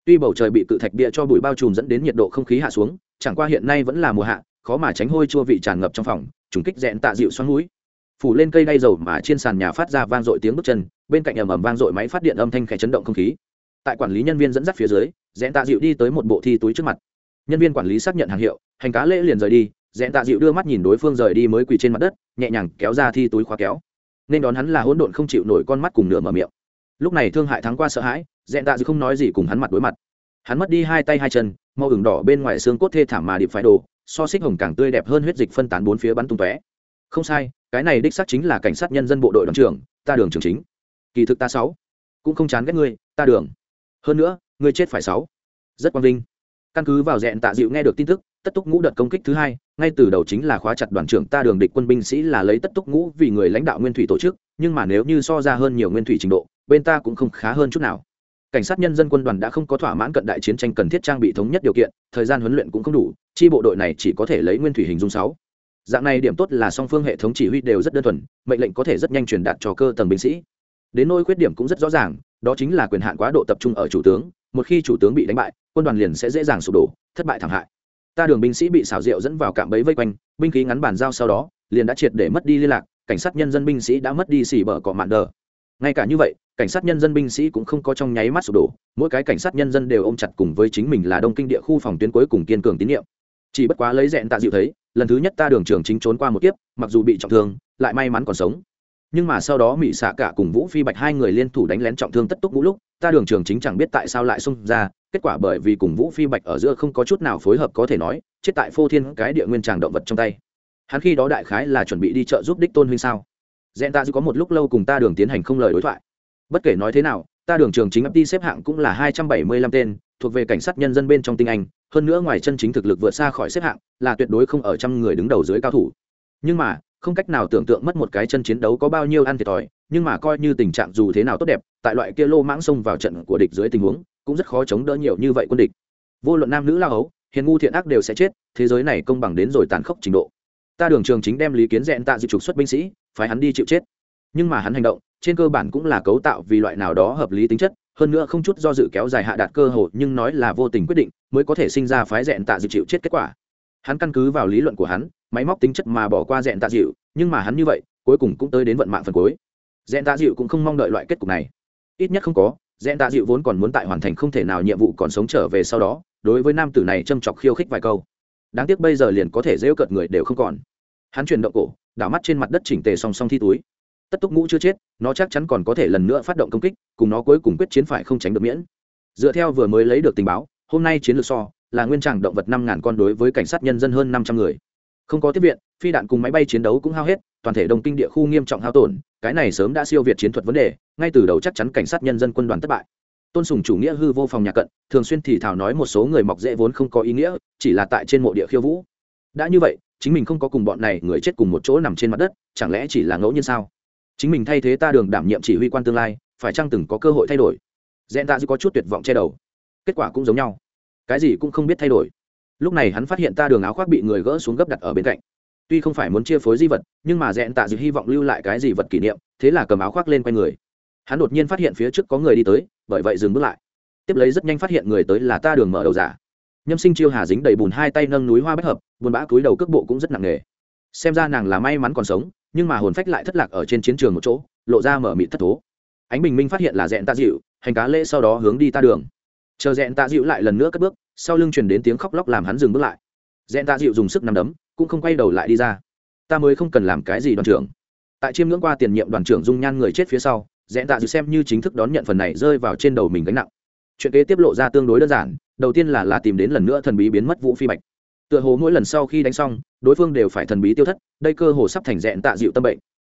Tuy bầu trời bị cự thạch bia cho bụi bao trùm dẫn đến nhiệt độ không khí hạ xuống chẳng qua hiện nay vẫn là mùa hạ, khó mà tránh hôi chua vị tràn ngập trong phòng, trùng kích rẽn tạ dịu xoắn núi phủ lên cây đay dầu mà trên sàn nhà phát ra vang dội tiếng bước chân, bên cạnh ầm ầm vang dội máy phát điện âm thanh khẽ chấn động không khí. Tại quản lý nhân viên dẫn dắt phía dưới, rẽn tạ dịu đi tới một bộ thi túi trước mặt. Nhân viên quản lý xác nhận hàng hiệu, hành cá lễ liền rời đi dẹn tạ dịu đưa mắt nhìn đối phương rời đi mới quỳ trên mặt đất, nhẹ nhàng kéo ra thi túi khóa kéo. Nên đón hắn là hỗn độn không chịu nổi con mắt cùng nửa mở miệng. Lúc này thương hại thắng qua sợ hãi dẹn tạ dịu không nói gì cùng hắn mặt đối mặt hắn mất đi hai tay hai chân, màu ửng đỏ bên ngoài xương cốt thê thảm mà điệp phải đồ, so xích hồng càng tươi đẹp hơn huyết dịch phân tán bốn phía bắn tung tóe. Không sai, cái này đích xác chính là cảnh sát nhân dân bộ đội đoàn trưởng, ta đường trường chính. Kỳ thực ta sáu, cũng không chán ghét ngươi, ta đường. Hơn nữa, ngươi chết phải sáu. Rất quang vinh. Căn cứ vào dẹn tạ dịu nghe được tin tức, tất túc ngũ đợt công kích thứ hai, ngay từ đầu chính là khóa chặt đoàn trưởng ta đường địch quân binh sĩ là lấy tất túc ngũ vì người lãnh đạo nguyên thủy tổ chức, nhưng mà nếu như so ra hơn nhiều nguyên thủy trình độ, bên ta cũng không khá hơn chút nào cảnh sát nhân dân quân đoàn đã không có thỏa mãn cận đại chiến tranh cần thiết trang bị thống nhất điều kiện, thời gian huấn luyện cũng không đủ, chi bộ đội này chỉ có thể lấy nguyên thủy hình dung sáu. Dạng này điểm tốt là song phương hệ thống chỉ huy đều rất đơn thuần, mệnh lệnh có thể rất nhanh truyền đạt cho cơ tầng binh sĩ. Đến nỗi khuyết điểm cũng rất rõ ràng, đó chính là quyền hạn quá độ tập trung ở chủ tướng, một khi chủ tướng bị đánh bại, quân đoàn liền sẽ dễ dàng sụp đổ, thất bại thảm hại. Ta đường binh sĩ bị xảo diệu dẫn vào cạm bẫy vây quanh, binh khí ngắn bàn giao sau đó, liền đã triệt để mất đi liên lạc, cảnh sát nhân dân binh sĩ đã mất đi xỉ bờ cọ mạn đờ ngay cả như vậy, cảnh sát nhân dân binh sĩ cũng không có trong nháy mắt sụp đổ, mỗi cái cảnh sát nhân dân đều ôm chặt cùng với chính mình là đông kinh địa khu phòng tuyến cuối cùng kiên cường tín nhiệm. Chỉ bất quá lấy dẹn tạ dịu thấy, lần thứ nhất ta đường trường chính trốn qua một kiếp, mặc dù bị trọng thương, lại may mắn còn sống. Nhưng mà sau đó mỹ xạ cả cùng vũ phi bạch hai người liên thủ đánh lén trọng thương tất túc ngũ lúc, ta đường trường chính chẳng biết tại sao lại xông ra, kết quả bởi vì cùng vũ phi bạch ở giữa không có chút nào phối hợp có thể nói, chết tại phô thiên cái địa nguyên tràng động vật trong tay. Hắn khi đó đại khái là chuẩn bị đi chợ giúp đích tôn huynh sao? Dẹn ta dư có một lúc lâu cùng ta đường tiến hành không lời đối thoại. Bất kể nói thế nào, ta đường trường chính ấp đi xếp hạng cũng là hai trăm bảy mươi lăm tên, thuộc về cảnh sát nhân dân bên trong tinh anh. Hơn nữa ngoài chân chính thực lực vượt xa khỏi xếp hạng, là tuyệt đối không ở trăm người đứng đầu dưới cao thủ. Nhưng mà, không cách nào tưởng tượng mất một cái chân chiến đấu có bao nhiêu ăn thiệt thòi, nhưng mà coi như tình trạng dù thế nào tốt đẹp, tại loại kia lô mãng xông vào trận của địch dưới tình huống, cũng rất khó chống đỡ nhiều như vậy quân địch. Vô luận nam nữ lao ấu hiền ngu thiện ác đều sẽ chết, thế giới này công bằng đến rồi tàn khốc trình độ ta đường trường chính đem lý kiến dẹn tạ dự trục xuất binh sĩ phải hắn đi chịu chết. Nhưng mà hắn hành động, trên cơ bản cũng là cấu tạo vì loại nào đó hợp lý tính chất, hơn nữa không chút do dự kéo dài hạ đạt cơ hội, nhưng nói là vô tình quyết định, mới có thể sinh ra phái dẹn tạ dịu chịu chết kết quả. Hắn căn cứ vào lý luận của hắn, máy móc tính chất mà bỏ qua dẹn tạ dịu nhưng mà hắn như vậy, cuối cùng cũng tới đến vận mạng phần cuối. Dẹn tạ dịu cũng không mong đợi loại kết cục này. Ít nhất không có dẹn tạ dịu vốn còn muốn tại hoàn thành không thể nào nhiệm vụ còn sống trở về sau đó, đối với nam tử này châm chọc khiêu khích vài câu đáng tiếc bây giờ liền có thể dễ cợt người đều không còn. Hắn chuyển động cổ, đảo mắt trên mặt đất chỉnh tề song song thi túi. Tất túc ngũ chưa chết, nó chắc chắn còn có thể lần nữa phát động công kích, cùng nó cuối cùng quyết chiến phải không tránh được miễn. Dựa theo vừa mới lấy được tình báo, hôm nay chiến lược so, là nguyên trạng động vật năm ngàn con đối với cảnh sát nhân dân hơn năm trăm người. Không có tiếp viện, phi đạn cùng máy bay chiến đấu cũng hao hết, toàn thể đông kinh địa khu nghiêm trọng hao tổn, cái này sớm đã siêu việt chiến thuật vấn đề, ngay từ đầu chắc chắn cảnh sát nhân dân quân đoàn thất bại tôn sùng chủ nghĩa hư vô phòng nhà cận, thường xuyên thì thảo nói một số người mọc dễ vốn không có ý nghĩa, chỉ là tại trên mộ địa khiêu vũ. Đã như vậy, chính mình không có cùng bọn này người chết cùng một chỗ nằm trên mặt đất, chẳng lẽ chỉ là ngẫu nhiên sao? Chính mình thay thế ta đường đảm nhiệm chỉ huy quan tương lai, phải chăng từng có cơ hội thay đổi? Dẹn tạ dư có chút tuyệt vọng che đầu. Kết quả cũng giống nhau. Cái gì cũng không biết thay đổi. Lúc này hắn phát hiện ta đường áo khoác bị người gỡ xuống gấp đặt ở bên cạnh. Tuy không phải muốn chia phối di vật, nhưng mà dẹn tạ dư hy vọng lưu lại cái gì vật kỷ niệm, thế là cầm áo khoác lên quanh người. Hắn đột nhiên phát hiện phía trước có người đi tới bởi vậy dừng bước lại. Tiếp lấy rất nhanh phát hiện người tới là ta đường mở đầu giả. Nhâm sinh chiêu hà dính đầy bùn hai tay nâng núi hoa bách hợp, buồn bã cúi đầu cước bộ cũng rất nặng nề. Xem ra nàng là may mắn còn sống, nhưng mà hồn phách lại thất lạc ở trên chiến trường một chỗ, lộ ra mở mịt thất thố. Ánh bình minh phát hiện là dẹn ta dịu, hành cá lễ sau đó hướng đi ta đường. Chờ dẹn ta dịu lại lần nữa cất bước, sau lưng truyền đến tiếng khóc lóc làm hắn dừng bước lại. Dẹn ta dịu dùng sức nằm đấm, cũng không quay đầu lại đi ra. Ta mới không cần làm cái gì đoàn trưởng. Tại chiêm ngưỡng qua tiền nhiệm đoàn trưởng dung nhan người chết phía sau dẹn tạ dịu xem như chính thức đón nhận phần này rơi vào trên đầu mình gánh nặng. Chuyện kế tiếp lộ ra tương đối đơn giản, đầu tiên là là tìm đến lần nữa thần bí biến mất vũ phi bạch. Tựa hồ mỗi lần sau khi đánh xong, đối phương đều phải thần bí tiêu thất, đây cơ hồ sắp thành dẹn tạ dịu tâm bệnh.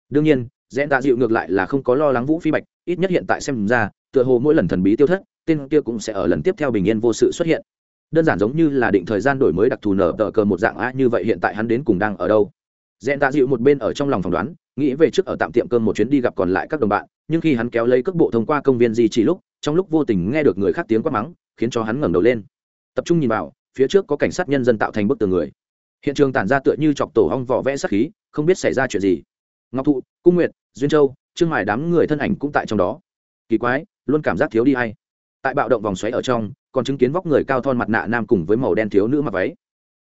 Đương nhiên dẹn tạ dịu ngược lại là không có lo lắng vũ phi bạch, ít nhất hiện tại xem ra, tựa hồ mỗi lần thần bí tiêu thất, tên kia cũng sẽ ở lần tiếp theo bình yên vô sự xuất hiện. Đơn giản giống như là định thời gian đổi mới đặc thù nở tờ cờ một dạng a như vậy hiện tại hắn đến cùng đang ở đâu? Dẹn tạ dịu một bên ở trong lòng phỏng đoán nghĩ về trước ở tạm tiệm cơm một chuyến đi gặp còn lại các đồng bạn, nhưng khi hắn kéo lấy cước bộ thông qua công viên di chỉ lúc, trong lúc vô tình nghe được người khác tiếng quát mắng, khiến cho hắn ngẩng đầu lên. Tập trung nhìn vào, phía trước có cảnh sát nhân dân tạo thành bức tường người. Hiện trường tản ra tựa như chọc tổ hong vỏ vẽ sắc khí, không biết xảy ra chuyện gì. Ngọc thụ, cung nguyệt, duyên châu, trương mài đám người thân ảnh cũng tại trong đó. Kỳ quái, luôn cảm giác thiếu đi hay tại bạo động vòng xoáy ở trong, còn chứng kiến vóc người cao thon mặt nạ nam cùng với màu đen thiếu nữ mặc váy.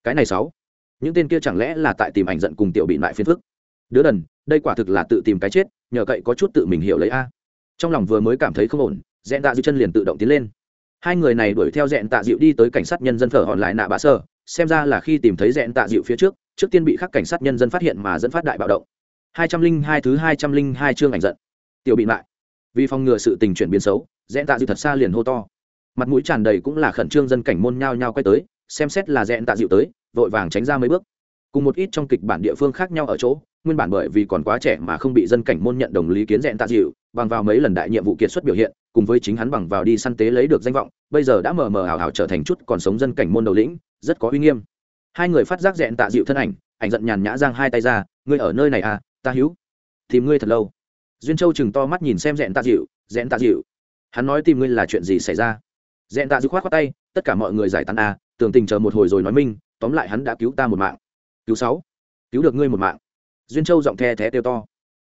Cái này sáu. Những tên kia chẳng lẽ là tại tìm ảnh giận cùng tiểu bị lại phiền phức? Đứa đần, đây quả thực là tự tìm cái chết, nhờ cậy có chút tự mình hiểu lấy a. Trong lòng vừa mới cảm thấy không ổn, dẹn tạ dịu chân liền tự động tiến lên. Hai người này đuổi theo dẹn tạ dịu đi tới cảnh sát nhân dân thở hòn lại nạ bạ sơ, xem ra là khi tìm thấy dẹn tạ dịu phía trước trước tiên bị khắc cảnh sát nhân dân phát hiện mà dẫn phát đại bạo động. Hai trăm linh hai thứ hai trăm linh hai chương ảnh giận. Tiểu bị lại. Vì phòng ngừa sự tình chuyển biến xấu, dẹn tạ dịu thật xa liền hô to. Mặt mũi tràn đầy cũng là khẩn trương dân cảnh môn nhao nhao quay tới, xem xét là dẹn tạ dịu tới, vội vàng tránh ra mấy bước. Cùng một ít trong kịch bản địa phương khác nhau ở chỗ nguyên bản bởi vì còn quá trẻ mà không bị dân cảnh môn nhận đồng lý kiến rẽn tạ dịu, bằng vào mấy lần đại nhiệm vụ kiệt xuất biểu hiện, cùng với chính hắn bằng vào đi săn tế lấy được danh vọng, bây giờ đã mờ mờ ảo ảo trở thành chút còn sống dân cảnh môn đầu lĩnh, rất có uy nghiêm. Hai người phát giác rẽn tạ dịu thân ảnh ảnh giận nhàn nhã giang hai tay ra, ngươi ở nơi này à ta hữu tìm ngươi thật lâu. Duyên châu chừng to mắt nhìn xem rẽn tạ dịu, rẽn tạ dịu, hắn nói tìm ngươi là chuyện gì xảy ra? Rẽn tạ dịu khoát khoát tay, tất cả mọi người giải tán à tưởng tình chờ một hồi rồi nói minh, tóm lại hắn đã cứu ta một mạng. Cứu sáu, cứu được ngươi một mạng duyên châu giọng the thé kêu to.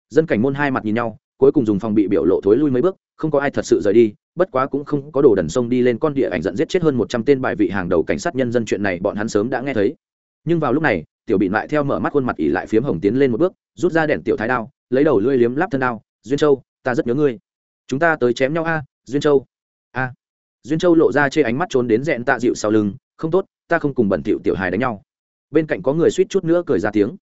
Dân cảnh môn hai mặt nhìn nhau, cuối cùng dùng phòng bị biểu lộ thối lui mấy bước, không có ai thật sự rời đi, bất quá cũng không có đồ đần sông đi lên con địa ảnh giận giết chết hơn một trăm tên bài vị hàng đầu cảnh sát nhân dân chuyện này bọn hắn sớm đã nghe thấy. Nhưng vào lúc này, tiểu bị lại theo mở mắt khuôn mặt ỉ lại phiếm hồng tiến lên một bước, rút ra đèn tiểu thái đao, lấy đầu lưỡi liếm láp thân đao, duyên châu, ta rất nhớ ngươi. Chúng ta tới chém nhau a, duyên châu. A. Duyên châu lộ ra chê ánh mắt trốn đến rẽn tạ dịu sau lưng, không tốt, ta không cùng bẩn tiểu tiểu hài đánh nhau. Bên cạnh có người suýt chút nữa cười ra tiếng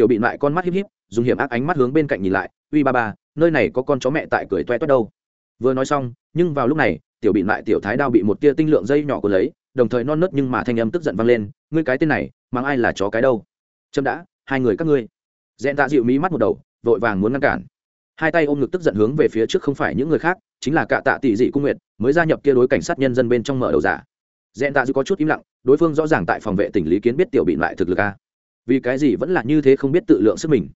tiểu bị lại con mắt híp híp, dùng hiểm ác ánh mắt hướng bên cạnh nhìn lại, uy ba ba, nơi này có con chó mẹ tại cười toe toét đâu. Vừa nói xong, nhưng vào lúc này, tiểu bị lại tiểu thái đao bị một tia tinh lượng dây nhỏ của lấy, đồng thời non nớt nhưng mà thanh âm tức giận vang lên, ngươi cái tên này mang ai là chó cái đâu? Chậm đã, hai người các ngươi. Dẹn tạ dịu mí mắt một đầu, vội vàng muốn ngăn cản. Hai tay ôm ngực tức giận hướng về phía trước không phải những người khác, chính là cạ tạ tỷ dị cung nguyệt, mới gia nhập kia đối cảnh sát nhân dân bên trong mở đầu giả. Dẹn tạ dịu có chút im lặng, đối phương rõ ràng tại phòng vệ tỉnh lý kiến biết tiểu bị lại thực lực a vì cái gì vẫn là như thế không biết tự lượng sức mình.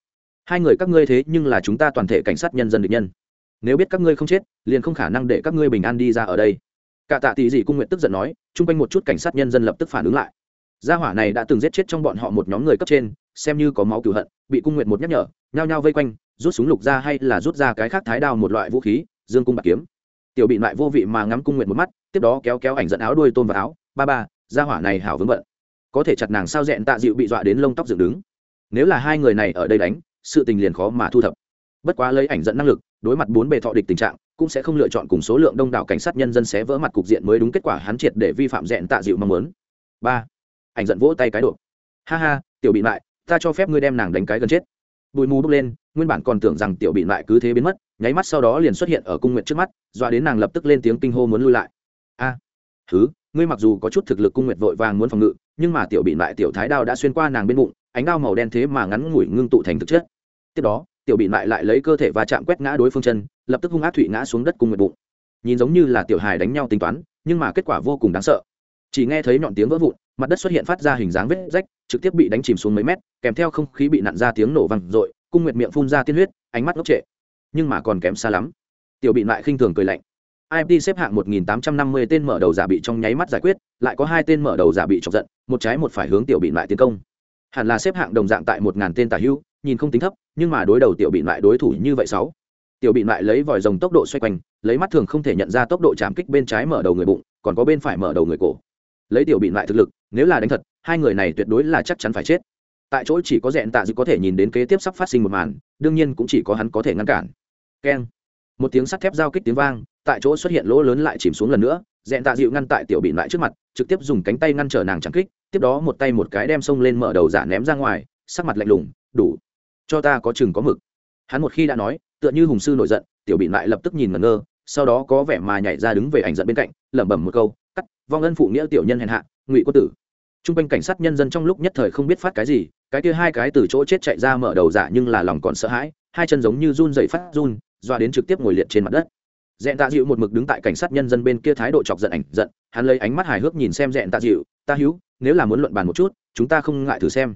Hai người các ngươi thế nhưng là chúng ta toàn thể cảnh sát nhân dân địch nhân. Nếu biết các ngươi không chết, liền không khả năng để các ngươi bình an đi ra ở đây. Cả tạ tỷ dị cung nguyện tức giận nói, chung quanh một chút cảnh sát nhân dân lập tức phản ứng lại. Gia hỏa này đã từng giết chết trong bọn họ một nhóm người cấp trên, xem như có máu cửu hận, bị cung nguyện một nhắc nhở, nhao nhao vây quanh, rút súng lục ra hay là rút ra cái khác thái đao một loại vũ khí, dương cung bạc kiếm. Tiểu bị lại vô vị mà ngắm cung nguyện một mắt, tiếp đó kéo kéo ảnh dẫn áo đuôi tôm vào áo. Ba ba, gia hỏa này hảo vướng bận có thể chặt nàng sao dẹn tạ dịu bị dọa đến lông tóc dựng đứng. Nếu là hai người này ở đây đánh sự tình liền khó mà thu thập. Bất quá lấy ảnh dẫn năng lực đối mặt bốn bề thọ địch tình trạng cũng sẽ không lựa chọn cùng số lượng đông đảo cảnh sát nhân dân xé vỡ mặt cục diện mới đúng kết quả hắn triệt để vi phạm dẹn tạ dịu mong muốn. Ba. Ảnh giận vỗ tay cái đột. Ha ha tiểu bị lại ta cho phép ngươi đem nàng đánh cái gần chết. Bụi mù bốc lên nguyên bản còn tưởng rằng tiểu bị lại cứ thế biến mất nháy mắt sau đó liền xuất hiện ở cung nguyện trước mắt dọa đến nàng lập tức lên tiếng kinh hô muốn lui lại. A. À, thứ ngươi mặc dù có chút thực lực cung nguyện vội vàng muốn phòng ngự nhưng mà tiểu bị lại tiểu thái đao đã xuyên qua nàng bên bụng, ánh đao màu đen thế mà ngắn ngủi ngưng tụ thành thực chất. Tiếp đó, tiểu bị lại lại lấy cơ thể và chạm quét ngã đối phương chân, lập tức hung ác thủy ngã xuống đất cung nguyệt bụng. Nhìn giống như là tiểu hài đánh nhau tính toán, nhưng mà kết quả vô cùng đáng sợ. Chỉ nghe thấy nhọn tiếng vỡ vụn, mặt đất xuất hiện phát ra hình dáng vết rách, trực tiếp bị đánh chìm xuống mấy mét, kèm theo không khí bị nặn ra tiếng nổ văng r cung nguyệt miệng phun ra tiên huyết, ánh mắt ngốc trệ. Nhưng mà còn kém xa lắm. Tiểu bị lại khinh thường cười lạnh. Imt xếp hạng 1850 tên mở đầu giả bị trong nháy mắt giải quyết lại có hai tên mở đầu giả bị chọc giận, một trái một phải hướng tiểu bị lại tiến công. Hẳn là xếp hạng đồng dạng tại một ngàn tên tả hữu, nhìn không tính thấp, nhưng mà đối đầu tiểu bị lại đối thủ như vậy sáu. Tiểu bị lại lấy vòi rồng tốc độ xoay quanh, lấy mắt thường không thể nhận ra tốc độ chạm kích bên trái mở đầu người bụng, còn có bên phải mở đầu người cổ. Lấy tiểu bị lại thực lực, nếu là đánh thật, hai người này tuyệt đối là chắc chắn phải chết. Tại chỗ chỉ có Dẹn tạ dự có thể nhìn đến kế tiếp sắp phát sinh một màn, đương nhiên cũng chỉ có hắn có thể ngăn cản. Keng. Một tiếng sắt thép giao kích tiếng vang, tại chỗ xuất hiện lỗ lớn lại chìm xuống lần nữa dẹn tạ dịu ngăn tại tiểu bị lại trước mặt, trực tiếp dùng cánh tay ngăn trở nàng chẳng kích, tiếp đó một tay một cái đem xông lên mở đầu giả ném ra ngoài, sắc mặt lạnh lùng, đủ, cho ta có chừng có mực. Hắn một khi đã nói, tựa như hùng sư nổi giận, tiểu bị lại lập tức nhìn ngẩn ngơ, sau đó có vẻ mà nhảy ra đứng về ảnh giận bên cạnh, lẩm bẩm một câu, cắt, vong ân phụ nghĩa tiểu nhân hèn hạ, ngụy quân tử. T r u n g quanh cảnh sát nhân dân trong lúc nhất thời không biết phát cái gì, cái kia hai cái từ chỗ chết chạy ra mở đầu giả nhưng là lòng còn sợ hãi, hai chân giống như run dậy phát run, doa đến trực tiếp ngồi liệt trên mặt đất dẹn tạ dịu một mực đứng tại cảnh sát nhân dân bên kia thái độ chọc giận ảnh giận, hắn lấy ánh mắt hài hước nhìn xem dẹn tạ dịu, ta hữu, nếu là muốn luận bàn một chút, chúng ta không ngại thử xem.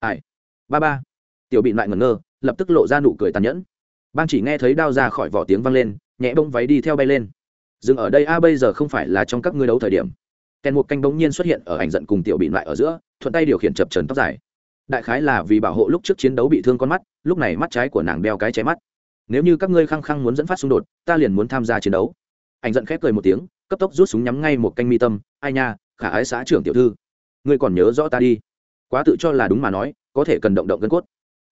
Ai? Ba ba. Tiểu bị lại ngẩn ngơ, lập tức lộ ra nụ cười tàn nhẫn. Ban chỉ nghe thấy đao ra khỏi vỏ tiếng vang lên, nhẹ bông váy đi theo bay lên. Dừng ở đây a, bây giờ không phải là trong các ngươi đấu thời điểm. Kèn một canh bỗng nhiên xuất hiện ở ảnh giận cùng tiểu bị lại ở giữa, thuận tay điều khiển chập trần tóc dài. Đại khái là vì bảo hộ lúc trước chiến đấu bị thương con mắt, lúc này mắt trái của nàng đeo cái cháy mắt nếu như các ngươi khăng khăng muốn dẫn phát xung đột, ta liền muốn tham gia chiến đấu. Ảnh giận khép cười một tiếng, cấp tốc rút súng nhắm ngay một canh mi tâm. Ai nha, khả ái xã trưởng tiểu thư. Ngươi còn nhớ rõ ta đi. Quá tự cho là đúng mà nói, có thể cần động động gân cốt.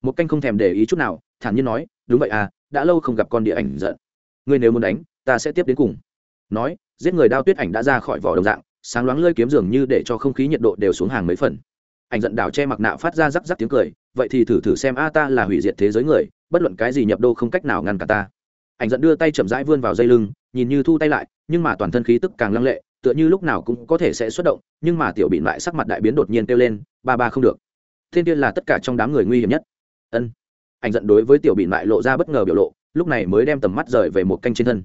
Một canh không thèm để ý chút nào, thản nhiên nói, đúng vậy à đã lâu không gặp con địa ảnh giận. Ngươi nếu muốn đánh, ta sẽ tiếp đến cùng. Nói, giết người đao tuyết ảnh đã ra khỏi vỏ đồng dạng, sáng loáng lơi kiếm dường như để cho không khí nhiệt độ đều xuống hàng mấy phần. Ảnh giận đảo che mặc nạ phát ra rắc rắc tiếng cười vậy thì thử thử xem a, ta là hủy diệt thế giới người, bất luận cái gì nhập đô không cách nào ngăn cả ta. Ảnh giận đưa tay chậm rãi vươn vào dây lưng, nhìn như thu tay lại, nhưng mà toàn thân khí tức càng lăng lệ, tựa như lúc nào cũng có thể sẽ xuất động, nhưng mà tiểu bị lại sắc mặt đại biến đột nhiên kêu lên, ba ba không được. Thiên tiên là tất cả trong đám người nguy hiểm nhất. Ân. Ảnh giận đối với tiểu bị lại lộ ra bất ngờ biểu lộ, lúc này mới đem tầm mắt rời về một canh trên thân.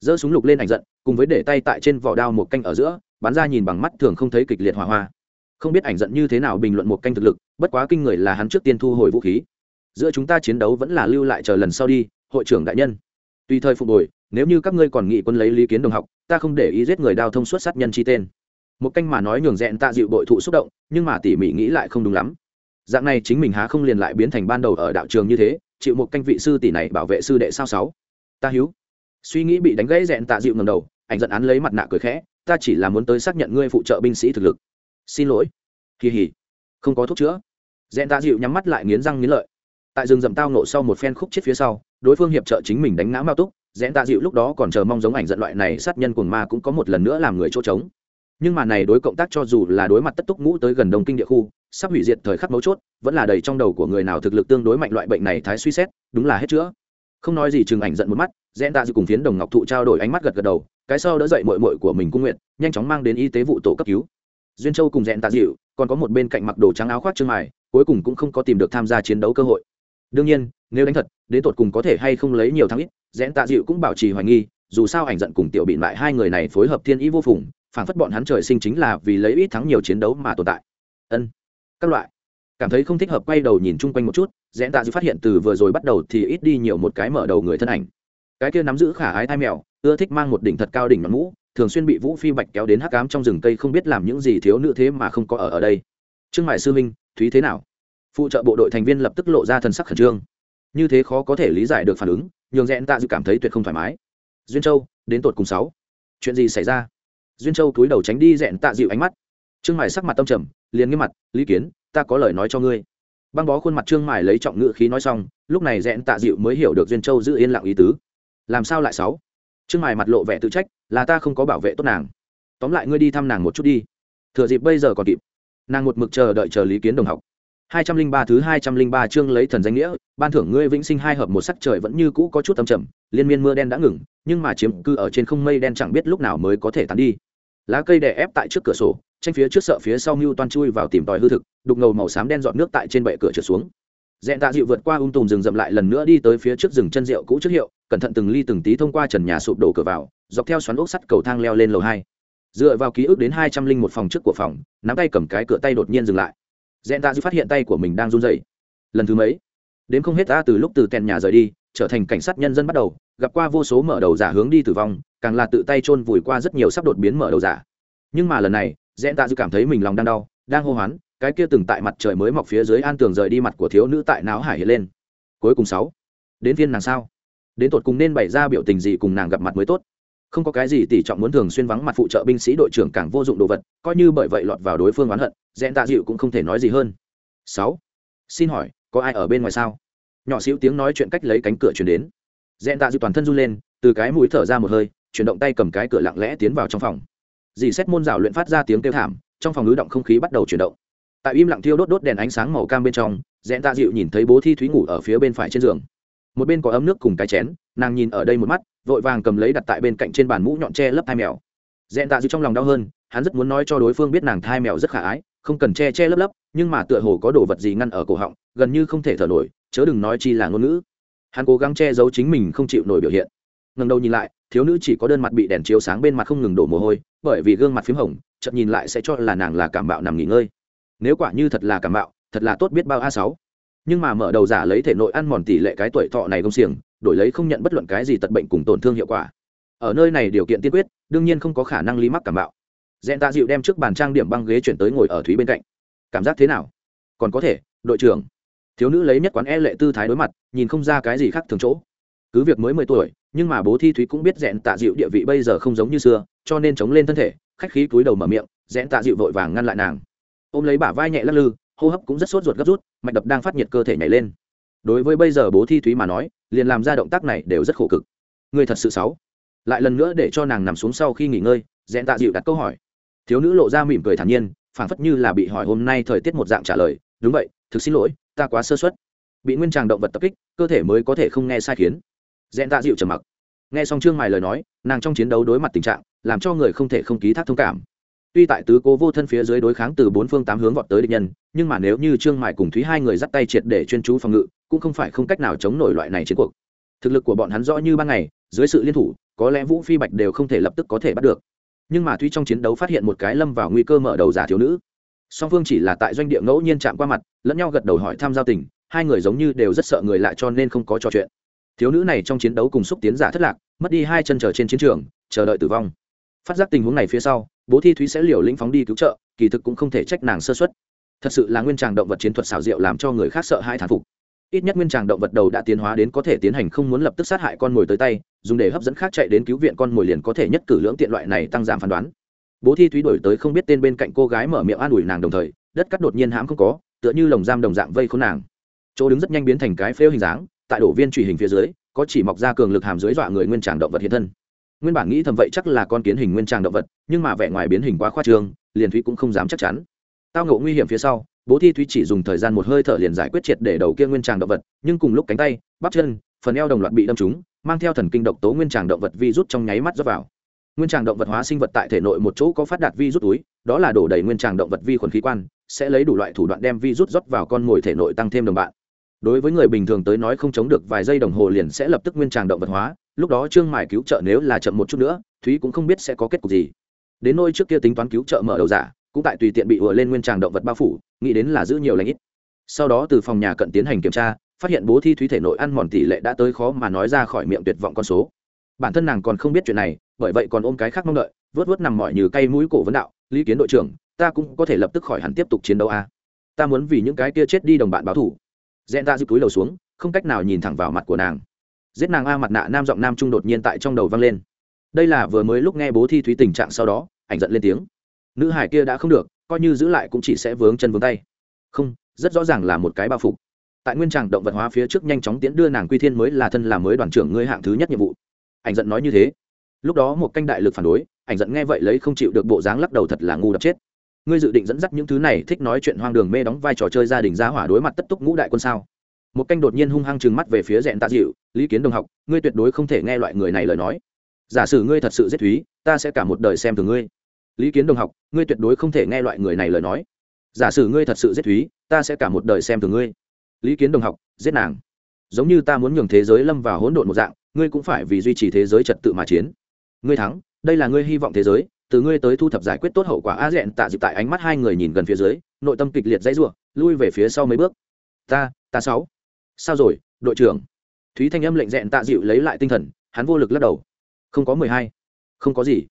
Giơ súng lục lên ảnh giận, cùng với để tay tại trên vỏ đao một canh ở giữa, bắn ra nhìn bằng mắt thường không thấy kịch liệt hỏa hoa. Không biết ảnh giận như thế nào bình luận một canh thực lực bất quá kinh người là hắn trước tiên thu hồi vũ khí. Giữa chúng ta chiến đấu vẫn là lưu lại chờ lần sau đi, hội trưởng đại nhân. Tùy thời phục hồi, nếu như các ngươi còn nghị quân lấy lý kiến đồng học, ta không để ý giết người đao thông suốt sát nhân chi tên. Một canh mà nói nhường rẽn tạ dịu bội thụ xúc động, nhưng mà tỉ mỉ nghĩ lại không đúng lắm. Dạng này chính mình há không liền lại biến thành ban đầu ở đạo trường như thế, chịu một canh vị sư tỷ này bảo vệ sư đệ sao sáu. Ta hiếu. Suy nghĩ bị đánh gãy rẽn tạ dịu ngầm đầu, ảnh giận án lấy mặt nạ cười khẽ, ta chỉ là muốn tới xác nhận ngươi phụ trợ binh sĩ thực lực. Xin lỗi. Kỳ hỉ. Không có thuốc chữa rẽn tạ dịu nhắm mắt lại nghiến răng nghiến lợi. Tại rừng rậm tao nộ sau một phen khúc chết phía sau, đối phương hiệp trợ chính mình đánh ngã mao túc. Rẽn tạ dịu lúc đó còn chờ mong giống ảnh giận loại này sát nhân cuồng ma cũng có một lần nữa làm người chỗ trống. Nhưng mà này đối cộng tác cho dù là đối mặt tất túc ngũ tới gần đông kinh địa khu, sắp hủy diệt thời khắc mấu chốt, vẫn là đầy trong đầu của người nào thực lực tương đối mạnh loại bệnh này thái suy xét, đúng là hết chữa. Không nói gì chừng ảnh giận một mắt rẽn tạ dịu cùng phiến đồng ngọc thụ trao đổi ánh mắt gật gật đầu, cái sau đỡ dậy mội mội của mình cung nguyện, nhanh chóng mang đến y tế vụ tổ cấp cứu. Duyên châu cùng rẽn tạ dịu, còn có một bên cạnh mặc đồ trắng áo khoác trương mài cuối cùng cũng không có tìm được tham gia chiến đấu cơ hội. Đương nhiên, nếu đánh thật, đến tột cùng có thể hay không lấy nhiều thắng ít, rẽn tạ dịu cũng bảo trì hoài nghi, dù sao ảnh giận cùng tiểu bị lại hai người này phối hợp thiên ý vô phùng, phản phất bọn hắn trời sinh chính là vì lấy ít thắng nhiều chiến đấu mà tồn tại. Ân, các loại. Cảm thấy không thích hợp quay đầu nhìn chung quanh một chút, rẽn tạ dịu phát hiện từ vừa rồi bắt đầu thì ít đi nhiều một cái mở đầu người thân ảnh. Cái kia nắm giữ khả ái thai mèo, ưa thích mang một đỉnh thật cao đỉnh mặt mũ, thường xuyên bị vũ phi bạch kéo đến hắc cám trong rừng cây không biết làm những gì thiếu nữ thế mà không có ở ở đây. Trương mại sư minh thúy thế nào? Phụ trợ bộ đội thành viên lập tức lộ ra thần sắc khẩn trương. Như thế khó có thể lý giải được phản ứng, nhường rẽn tạ dự cảm thấy tuyệt không thoải mái. Duyên châu, đến tột cùng sáu. Chuyện gì xảy ra? Duyên châu túi đầu tránh đi rẽn tạ dịu ánh mắt. Trương mải sắc mặt tâm trầm, liền nghiêm mặt, lý kiến, ta có lời nói cho ngươi. Băng bó khuôn mặt trương mải lấy trọng ngự khí nói xong, lúc này rẽn tạ dịu mới hiểu được duyên châu giữ yên lặng ý tứ. Làm sao lại sáu? Trương mải mặt lộ vẻ tự trách, là ta không có bảo vệ tốt nàng. Tóm lại ngươi đi thăm nàng một chút đi. Thừa dịp bây giờ còn kịp nàng một mực chờ đợi chờ lý kiến đồng học. hai trăm linh ba thứ hai trăm linh ba chương lấy thần danh nghĩa, ban thưởng ngươi vĩnh sinh hai hợp một sắc trời vẫn như cũ có chút tâm trầm, liên miên mưa đen đã ngừng, nhưng mà chiếm cư ở trên không mây đen chẳng biết lúc nào mới có thể tán đi. Lá cây đè ép tại trước cửa sổ, tranh phía trước sợ phía sau mưu toan chui vào tìm tòi hư thực, đục ngầu màu xám đen dọn nước tại trên bệ cửa trượt xuống. Dẹn tạ dịu vượt qua ung tùm rừng rậm lại lần nữa đi tới phía trước rừng chân rượu cũ trước hiệu, cẩn thận từng ly từng tí thông qua trần nhà sụp đổ cửa vào, dọc theo xoắn ốc sắt cầu thang leo lên lầu hai dựa vào ký ức đến hai trăm linh một phòng trước của phòng, nắm tay cầm cái cửa tay đột nhiên dừng lại. Dẹn tạ dư phát hiện tay của mình đang run rẩy. Lần thứ mấy? Đến không hết ta từ lúc từ tèn nhà rời đi, trở thành cảnh sát nhân dân bắt đầu, gặp qua vô số mở đầu giả hướng đi tử vong, càng là tự tay chôn vùi qua rất nhiều sắp đột biến mở đầu giả. Nhưng mà lần này dẹn tạ dư cảm thấy mình lòng đang đau, đang hô hoán, cái kia từng tại mặt trời mới mọc phía dưới an tường rời đi mặt của thiếu nữ tại não hải hiện lên. Cuối cùng sáu. Đến viên nàng sao? Đến tột cùng nên bày ra biểu tình gì cùng nàng gặp mặt mới tốt? Không có cái gì tỷ trọng muốn thường xuyên vắng mặt phụ trợ binh sĩ đội trưởng càng vô dụng đồ vật, coi như bởi vậy lọt vào đối phương oán hận dẹn tạ dịu cũng không thể nói gì hơn. Sáu, xin hỏi, có ai ở bên ngoài sao? Nhỏ xíu tiếng nói chuyện cách lấy cánh cửa chuyển đến. Dẹn tạ dịu toàn thân run lên, từ cái mũi thở ra một hơi, chuyển động tay cầm cái cửa lặng lẽ tiến vào trong phòng. Dì xét môn rào luyện phát ra tiếng kêu thảm, trong phòng ứ động không khí bắt đầu chuyển động. Tại im lặng thiêu đốt đốt đèn ánh sáng màu cam bên trong dẹn tạ dịu nhìn thấy bố thi thúy ngủ ở phía bên phải trên giường một bên có ấm nước cùng cái chén, nàng nhìn ở đây một mắt, vội vàng cầm lấy đặt tại bên cạnh trên bàn mũ nhọn tre lấp thai mèo. Dẹn tạ dịu trong lòng đau hơn, hắn rất muốn nói cho đối phương biết nàng thai mèo rất khả ái, không cần che che lấp lấp, nhưng mà tựa hồ có đồ vật gì ngăn ở cổ họng, gần như không thể thở nổi, chớ đừng nói chi là ngôn ngữ. Hắn cố gắng che giấu chính mình không chịu nổi biểu hiện. Ngần đầu nhìn lại, thiếu nữ chỉ có đơn mặt bị đèn chiếu sáng bên mặt không ngừng đổ mồ hôi, bởi vì gương mặt p h í m hồng chậm nhìn lại sẽ cho là nàng là cảm bạo nằm nghỉ ngơi. Nếu quả như thật là cảm bạo, thật là tốt biết bao a sáu nhưng mà mở đầu giả lấy thể nội ăn mòn tỷ lệ cái tuổi thọ này công xiềng, đổi lấy không nhận bất luận cái gì tật bệnh cùng tổn thương hiệu quả. Ở nơi này điều kiện tiên quyết, đương nhiên không có khả năng lý mắc cảm bạo. Dẹn tạ dịu đem trước bàn trang điểm băng ghế chuyển tới ngồi ở thúy bên cạnh. Cảm giác thế nào? Còn có thể, đội trưởng. Thiếu nữ lấy nhất quán e lệ tư thái đối mặt, nhìn không ra cái gì khác thường chỗ. Cứ việc mới mười tuổi, nhưng mà bố thi thúy cũng biết dẹn tạ dịu địa vị bây giờ không giống như xưa, cho nên chống lên thân thể, khách khí cúi đầu mở miệng dẹn tạ dịu vội vàng ngăn lại nàng. Ôm lấy bả vai nhẹ lắc lư hô hấp cũng rất sốt ruột gấp rút, mạch đập đang phát nhiệt cơ thể nhảy lên. Đối với bây giờ bố thi thúy mà nói, liền làm ra động tác này đều rất khổ cực. Người thật sự xấu. Lại lần nữa để cho nàng nằm xuống sau khi nghỉ ngơi, dẹn tạ dịu đặt câu hỏi. Thiếu nữ lộ ra mỉm cười thản nhiên, phảng phất như là bị hỏi hôm nay thời tiết một dạng trả lời. Đúng vậy, thực xin lỗi, ta quá sơ suất. Bị nguyên tràng động vật tập kích, cơ thể mới có thể không nghe sai khiến. Dẹn tạ dịu trầm mặc. Nghe xong trương mài lời nói, nàng trong chiến đấu đối mặt tình trạng, làm cho người không thể không ký thác thông cảm tuy tại tứ cố vô thân phía dưới đối kháng từ bốn phương tám hướng vọt tới địch nhân, nhưng mà nếu như trương Mại cùng thúy hai người dắt tay triệt để chuyên chú phòng ngự, cũng không phải không cách nào chống nổi loại này chiến cuộc. Thực lực của bọn hắn rõ như ban ngày, dưới sự liên thủ, có lẽ vũ phi bạch đều không thể lập tức có thể bắt được. Nhưng mà thúy trong chiến đấu phát hiện một cái lâm vào nguy cơ mở đầu giả thiếu nữ. Song phương chỉ là tại doanh địa ngẫu nhiên chạm qua mặt, lẫn nhau gật đầu hỏi tham giao tình, hai người giống như đều rất sợ người lạ cho nên không có trò chuyện. Thiếu nữ này trong chiến đấu cùng xúc tiến giả thất lạc, mất đi hai chân trở trên chiến trường, chờ đợi tử vong. Phát giác tình huống này phía sau bố thi thúy sẽ liều lĩnh phóng đi cứu trợ, kỳ thực cũng không thể trách nàng sơ xuất thật sự là nguyên tràng động vật chiến thuật xảo diệu làm cho người khác sợ hai thán phục. Ít nhất nguyên tràng động vật đầu đã tiến hóa đến có thể tiến hành không muốn lập tức sát hại con mồi tới tay, dùng để hấp dẫn khác chạy đến cứu viện con mồi liền có thể nhất cử lưỡng tiện loại này tăng giảm phán đoán. Bố thi thúy đổi tới không biết tên bên cạnh cô gái mở miệng an ủi nàng đồng thời, đất cắt đột nhiên hãm không có, tựa như lồng giam đồng dạng vây khốn nàng. Chỗ đứng rất nhanh biến thành cái phêu hình dáng, tại đổ viên truy hình phía dưới, có chỉ mọc ra cường lực hàm dưới dọa người nguyên tràng động vật hiện thân nguyên bản nghĩ thầm vậy chắc là con kiến hình nguyên tràng động vật, nhưng mà vẻ ngoài biến hình quá khoa trương, liền thúy cũng không dám chắc chắn. Tao ngộ nguy hiểm phía sau, bố thi thúy chỉ dùng thời gian một hơi thở liền giải quyết triệt để đầu kia nguyên tràng động vật, nhưng cùng lúc cánh tay, bắp chân, phần eo đồng loạt bị đâm trúng, mang theo thần kinh độc tố nguyên tràng động vật vi rút trong nháy mắt rớt vào. Nguyên tràng động vật hóa sinh vật tại thể nội một chỗ có phát đạt vi rút túi, đó là đổ đầy nguyên tràng động vật vi khuẩn khí quan, sẽ lấy đủ loại thủ đoạn đem vi rút rót vào con mồi thể nội tăng thêm đồng bạn. Đối với người bình thường tới nói không chống được vài giây đồng hồ liền sẽ lập tức nguyên tràng động vật hóa lúc đó trương mải cứu trợ nếu là chậm một chút nữa, thúy cũng không biết sẽ có kết cục gì. Đến nôi trước kia tính toán cứu trợ mở đầu giả, cũng tại tùy tiện bị ùa lên nguyên tràng động vật bao phủ, nghĩ đến là giữ nhiều lãnh ít. Sau đó từ phòng nhà cận tiến hành kiểm tra, phát hiện bố thi thúy thể nội ăn mòn tỷ lệ đã tới khó mà nói ra khỏi miệng tuyệt vọng con số. Bản thân nàng còn không biết chuyện này, bởi vậy còn ôm cái khác mong đợi, vớt vớt nằm mỏi như cây mũi cổ vấn đạo, lý kiến đội trưởng, ta cũng có thể lập tức khỏi hẳn tiếp tục chiến đấu a. À? ta muốn vì những cái kia chết đi đồng bạn báo thủ. Dẹn ta giữ túi đầu xuống, không cách nào nhìn thẳng vào mặt của nàng giết nàng a mặt nạ nam giọng nam trung đột nhiên tại trong đầu vang lên. Đây là vừa mới lúc nghe bố thi thúy tình trạng sau đó, ảnh giận lên tiếng. Nữ hải kia đã không được, coi như giữ lại cũng chỉ sẽ vướng chân vướng tay. Không, rất rõ ràng là một cái bao phục. Tại nguyên tràng động vật hóa phía trước nhanh chóng tiến đưa nàng quy thiên mới là thân là mới đoàn trưởng ngươi hạng thứ nhất nhiệm vụ. Ảnh giận nói như thế. Lúc đó một canh đại lực phản đối, ảnh giận nghe vậy lấy không chịu được bộ dáng lắc đầu thật là ngu đập chết. Ngươi dự định dẫn dắt những thứ này thích nói chuyện hoang đường mê đóng vai trò chơi gia đình gia hỏa đối mặt tất túc ngũ đại quân sao? Một canh đột nhiên hung hăng trừng mắt về phía rẽn tạ dịu, lý kiến đồng học, ngươi tuyệt đối không thể nghe loại người này lời nói. Giả sử ngươi thật sự giết thúy, ta sẽ cả một đời xem thường ngươi. Lý kiến đồng học, ngươi tuyệt đối không thể nghe loại người này lời nói. Giả sử ngươi thật sự giết thúy, ta sẽ cả một đời xem thường ngươi. Lý kiến đồng học, giết nàng. Giống như ta muốn nhường thế giới lâm vào hỗn độn một dạng, ngươi cũng phải vì duy trì thế giới trật tự mà chiến. Ngươi thắng, đây là ngươi hy vọng thế giới, từ ngươi tới thu thập giải quyết tốt hậu quả a dẹn tạ dịp tại ánh mắt hai người nhìn gần phía dưới, nội tâm kịch liệt dãy ruộng lui về phía sau mấy bước. Ta ta sáu sao rồi, đội trưởng? Thúy thanh âm lệnh dẹn tạ dịu lấy lại tinh thần, hắn vô lực lắc đầu. Không có mười hai. Không có gì.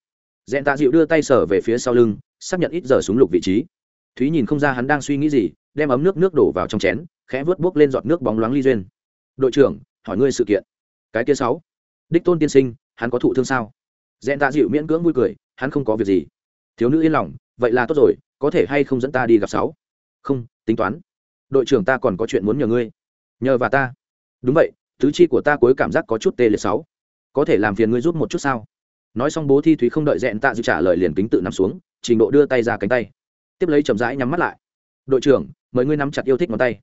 Dẹn tạ dịu đưa tay sở về phía sau lưng, xác nhận ít giờ súng lục vị trí. Thúy nhìn không ra hắn đang suy nghĩ gì, đem ấm nước nước đổ vào trong chén, khẽ vớt buốc lên giọt nước bóng loáng ly duyên. Đội trưởng, hỏi ngươi sự kiện. Cái kia sáu. Đích tôn tiên sinh, hắn có thụ thương sao? Dẹn tạ dịu miễn cưỡng vui cười, hắn không có việc gì. Thiếu nữ yên lòng, vậy là tốt rồi, có thể hay không dẫn ta đi gặp sáu? Không, tính toán. Đội trưởng ta còn có chuyện muốn nhờ ngươi nhờ và ta. Đúng vậy, tứ chi của ta cuối cảm giác có chút tê liệt sáu. Có thể làm phiền ngươi giúp một chút sao? Nói xong bố thi thúy không đợi dẹn tạ dịu trả lời liền kính tự nằm xuống, trình độ đưa tay ra cánh tay. Tiếp lấy chậm rãi nhắm mắt lại. Đội trưởng, mời ngươi nắm chặt yêu thích ngón tay.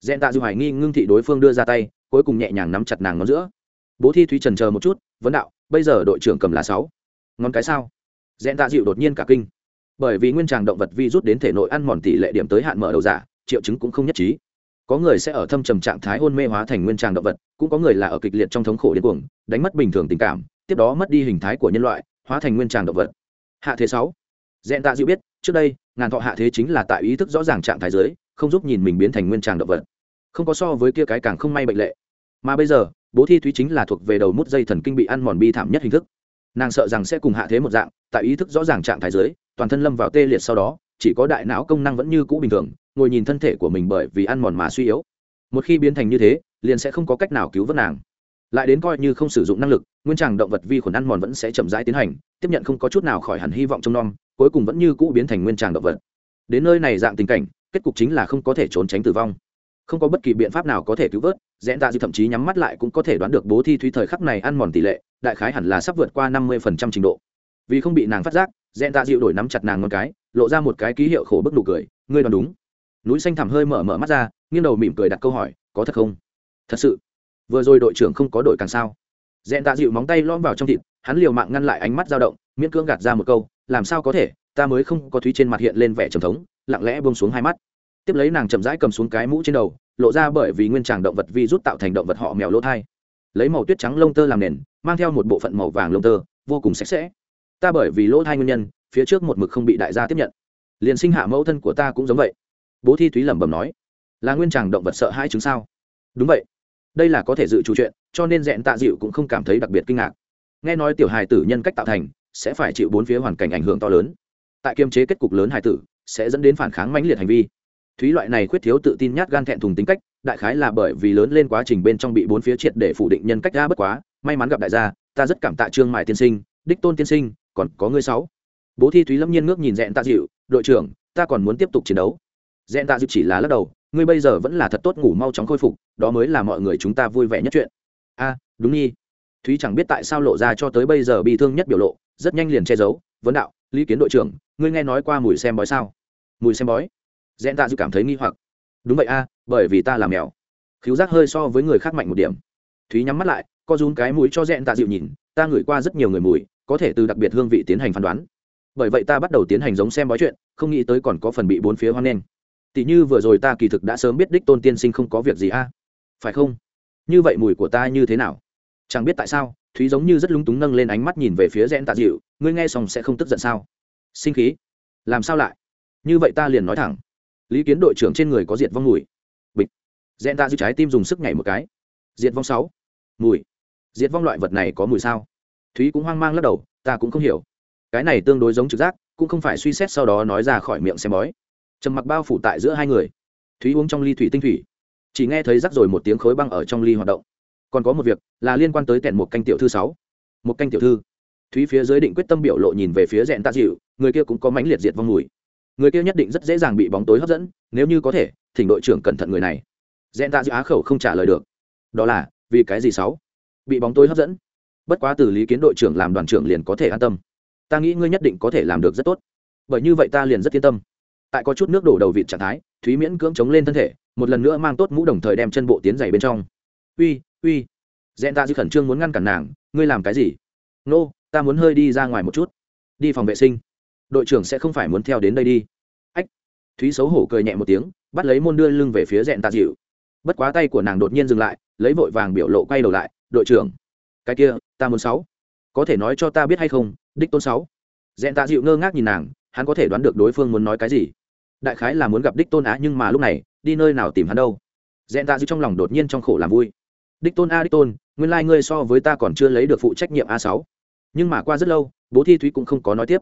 Dẹn tạ dịu hải nghi ngưng thị đối phương đưa ra tay, cuối cùng nhẹ nhàng nắm chặt nàng ngón giữa. Bố thi thúy trần chờ một chút, vấn đạo, bây giờ đội trưởng cầm là sáu. Ngón cái sao? Dẹn tạ dịu đột nhiên cả kinh. Bởi vì nguyên tràng động vật vi rút đến thể nội ăn mòn tỷ lệ điểm tới hạn mở đầu giả, triệu chứng cũng không nhất trí có người sẽ ở thâm trầm trạng thái hôn mê hóa thành nguyên trạng động vật, cũng có người là ở kịch liệt trong thống khổ điên cuồng, đánh mất bình thường tình cảm, tiếp đó mất đi hình thái của nhân loại, hóa thành nguyên trạng động vật. Hạ thế sáu. Dẹn tạ dịu biết, trước đây, ngàn thọ hạ thế chính là tại ý thức rõ ràng trạng thái giới, không giúp nhìn mình biến thành nguyên trạng động vật. Không có so với kia cái càng không may bệnh lệ. Mà bây giờ, bố thi thúy chính là thuộc về đầu mút dây thần kinh bị ăn mòn bi thảm nhất hình thức. Nàng sợ rằng sẽ cùng hạ thế một dạng, tại ý thức rõ ràng trạng thái giới, toàn thân lâm vào tê liệt sau đó, chỉ có đại não công năng vẫn như cũ bình thường ngồi nhìn thân thể của mình bởi vì ăn mòn mà suy yếu. Một khi biến thành như thế, liền sẽ không có cách nào cứu vớt nàng. Lại đến coi như không sử dụng năng lực, nguyên tràng động vật vi khuẩn ăn mòn vẫn sẽ chậm rãi tiến hành, tiếp nhận không có chút nào khỏi hẳn hy vọng trong non cuối cùng vẫn như cũ biến thành nguyên tràng động vật. Đến nơi này dạng tình cảnh, kết cục chính là không có thể trốn tránh tử vong. Không có bất kỳ biện pháp nào có thể cứu vớt rẽn tạ dư thậm chí nhắm mắt lại cũng có thể đoán được bố thi thúy thời khắc này ăn mòn tỷ lệ, đại khái hẳn là sắp vượt qua năm mươi phần trăm trình độ. Vì không bị nàng phát giác dẹn tạ dịu đổi nắm chặt nàng ngón cái, lộ ra một cái ký hiệu khổ bức nụ cười, ngươi đoán đúng núi xanh thẳm hơi mở mở mắt ra, nghiêng đầu mỉm cười đặt câu hỏi, có thật không? Thật sự. Vừa rồi đội trưởng không có đội càng sao? Dẹn tạ dịu móng tay lom vào trong thịt, hắn liều mạng ngăn lại ánh mắt dao động, miễn cưỡng gạt ra một câu, làm sao có thể? Ta mới không có thúy trên mặt hiện lên vẻ trầm thống, lặng lẽ bông xuống hai mắt. Tiếp lấy nàng chậm rãi cầm xuống cái mũ trên đầu, lộ ra bởi vì nguyên tràng động vật vi rút tạo thành động vật họ mèo lỗ thai. Lấy màu tuyết trắng lông tơ làm nền, mang theo một bộ phận màu vàng lông tơ, vô cùng sạch sẽ. Ta bởi vì lỗ thai nguyên nhân, phía trước một mực không bị đại gia tiếp nhận. Liền sinh hạ mẫu thân của ta cũng giống vậy bố thi thúy lẩm bẩm nói, là nguyên tràng động vật sợ hai chứng sao? Đúng vậy. Đây là có thể dự trù chuyện, cho nên dẹn tạ dịu cũng không cảm thấy đặc biệt kinh ngạc. Nghe nói tiểu hài tử nhân cách tạo thành, sẽ phải chịu bốn phía hoàn cảnh ảnh hưởng to lớn. Tại kiềm chế kết cục lớn hài tử, sẽ dẫn đến phản kháng mãnh liệt hành vi. Thúy loại này khuyết thiếu tự tin nhát gan thẹn thùng tính cách, đại khái là bởi vì lớn lên quá trình bên trong bị bốn phía triệt để phủ định nhân cách ra bất quá. May mắn gặp đại gia, ta rất cảm tạ trương mại tiên sinh, đích tôn tiên sinh, còn có ngươi sáu. Bố thi thúy lâm nhiên ngước nhìn dẹn tạ dịu, đội trưởng, ta còn muốn tiếp tục chiến đấu dẹn tạ dịu chỉ là lắc đầu, ngươi bây giờ vẫn là thật tốt ngủ mau chóng khôi phục, đó mới là mọi người chúng ta vui vẻ nhất chuyện. A, đúng nhi. Thúy chẳng biết tại sao lộ ra cho tới bây giờ bị thương nhất biểu lộ, rất nhanh liền che giấu, vấn đạo, lý kiến đội trưởng, ngươi nghe nói qua mùi xem bói sao? Mùi xem bói? Dẹn tạ dịu cảm thấy nghi hoặc. Đúng vậy a, bởi vì ta là mèo. Khiếu giác hơi so với người khác mạnh một điểm. Thúy nhắm mắt lại, co rúm cái mũi cho dẹn tạ dịu nhìn, ta ngửi qua rất nhiều người mùi, có thể từ đặc biệt hương vị tiến hành phán đoán. Bởi vậy ta bắt đầu tiến hành giống xem bói chuyện, không nghĩ tới còn có phần bị bốn phía hoang nghênh tỷ như vừa rồi ta kỳ thực đã sớm biết đích tôn tiên sinh không có việc gì a. Phải không? Như vậy mùi của ta như thế nào? Chẳng biết tại sao, thúy giống như rất lúng túng nâng lên ánh mắt nhìn về phía rẽn tạ dịu ngươi nghe xong sẽ không tức giận sao? Sinh khí. Làm sao lại? Như vậy ta liền nói thẳng. Lý kiến đội trưởng trên người có diệt vong mùi. Bịch. Rẽn tạ dịu trái tim dùng sức nhảy một cái. Diệt vong sáu. Mùi. Diệt vong loại vật này có mùi sao? Thúy cũng hoang mang lắc đầu, ta cũng không hiểu. Cái này tương đối giống trực giác, cũng không phải suy xét sau đó nói ra khỏi miệng xem bói trầm mặc bao phủ tại giữa hai người. Thúy uống trong ly thủy tinh thủy. Chỉ nghe thấy rắc rồi một tiếng khối băng ở trong ly hoạt động. Còn có một việc, là liên quan tới tẹn một canh tiểu thư sáu. Một canh tiểu thư. Thúy phía dưới định quyết tâm biểu lộ nhìn về phía rẽn tạ dịu, người kia cũng có mãnh liệt diệt vong mùi. Người kia nhất định rất dễ dàng bị bóng tối hấp dẫn, nếu như có thể, thỉnh đội trưởng cẩn thận người này. Rẽn tạ dịu á khẩu không trả lời được. Đó là, vì cái gì sáu? Bị bóng tối hấp dẫn. Bất quá từ lý kiến đội trưởng làm đoàn trưởng liền có thể an tâm. Ta nghĩ ngươi nhất định có thể làm được rất tốt. Bởi như vậy ta liền rất yên tâm tại có chút nước đổ đầu vịt trạng thái thúy miễn cưỡng chống lên thân thể một lần nữa mang tốt mũ đồng thời đem chân bộ tiến dày bên trong. Uy uy. Dẹn ta dư khẩn trương muốn ngăn cản nàng ngươi làm cái gì? Nô、no, ta muốn hơi đi ra ngoài một chút. Đi phòng vệ sinh. Đội trưởng sẽ không phải muốn theo đến đây đi. Ách. Thúy xấu hổ cười nhẹ một tiếng bắt lấy môn đưa lưng về phía dẹn ta dịu bất quá tay của nàng đột nhiên dừng lại lấy vội vàng biểu lộ quay đầu lại đội trưởng cái kia ta muốn sáu. Có thể nói cho ta biết hay không đích tôn sáu. Dẹn ta dịu ngơ ngác nhìn nàng hắn có thể đoán được đối phương muốn nói cái gì đại khái là muốn gặp đích tôn á nhưng mà lúc này, đi nơi nào tìm hắn đâu? Dẹn ta dịu trong lòng đột nhiên trong khổ làm vui. Đích tôn a đích tôn, nguyên lai、like、ngươi so với ta còn chưa lấy được phụ trách nhiệm a sáu. Nhưng mà qua rất lâu, bố thi thúy cũng không có nói tiếp.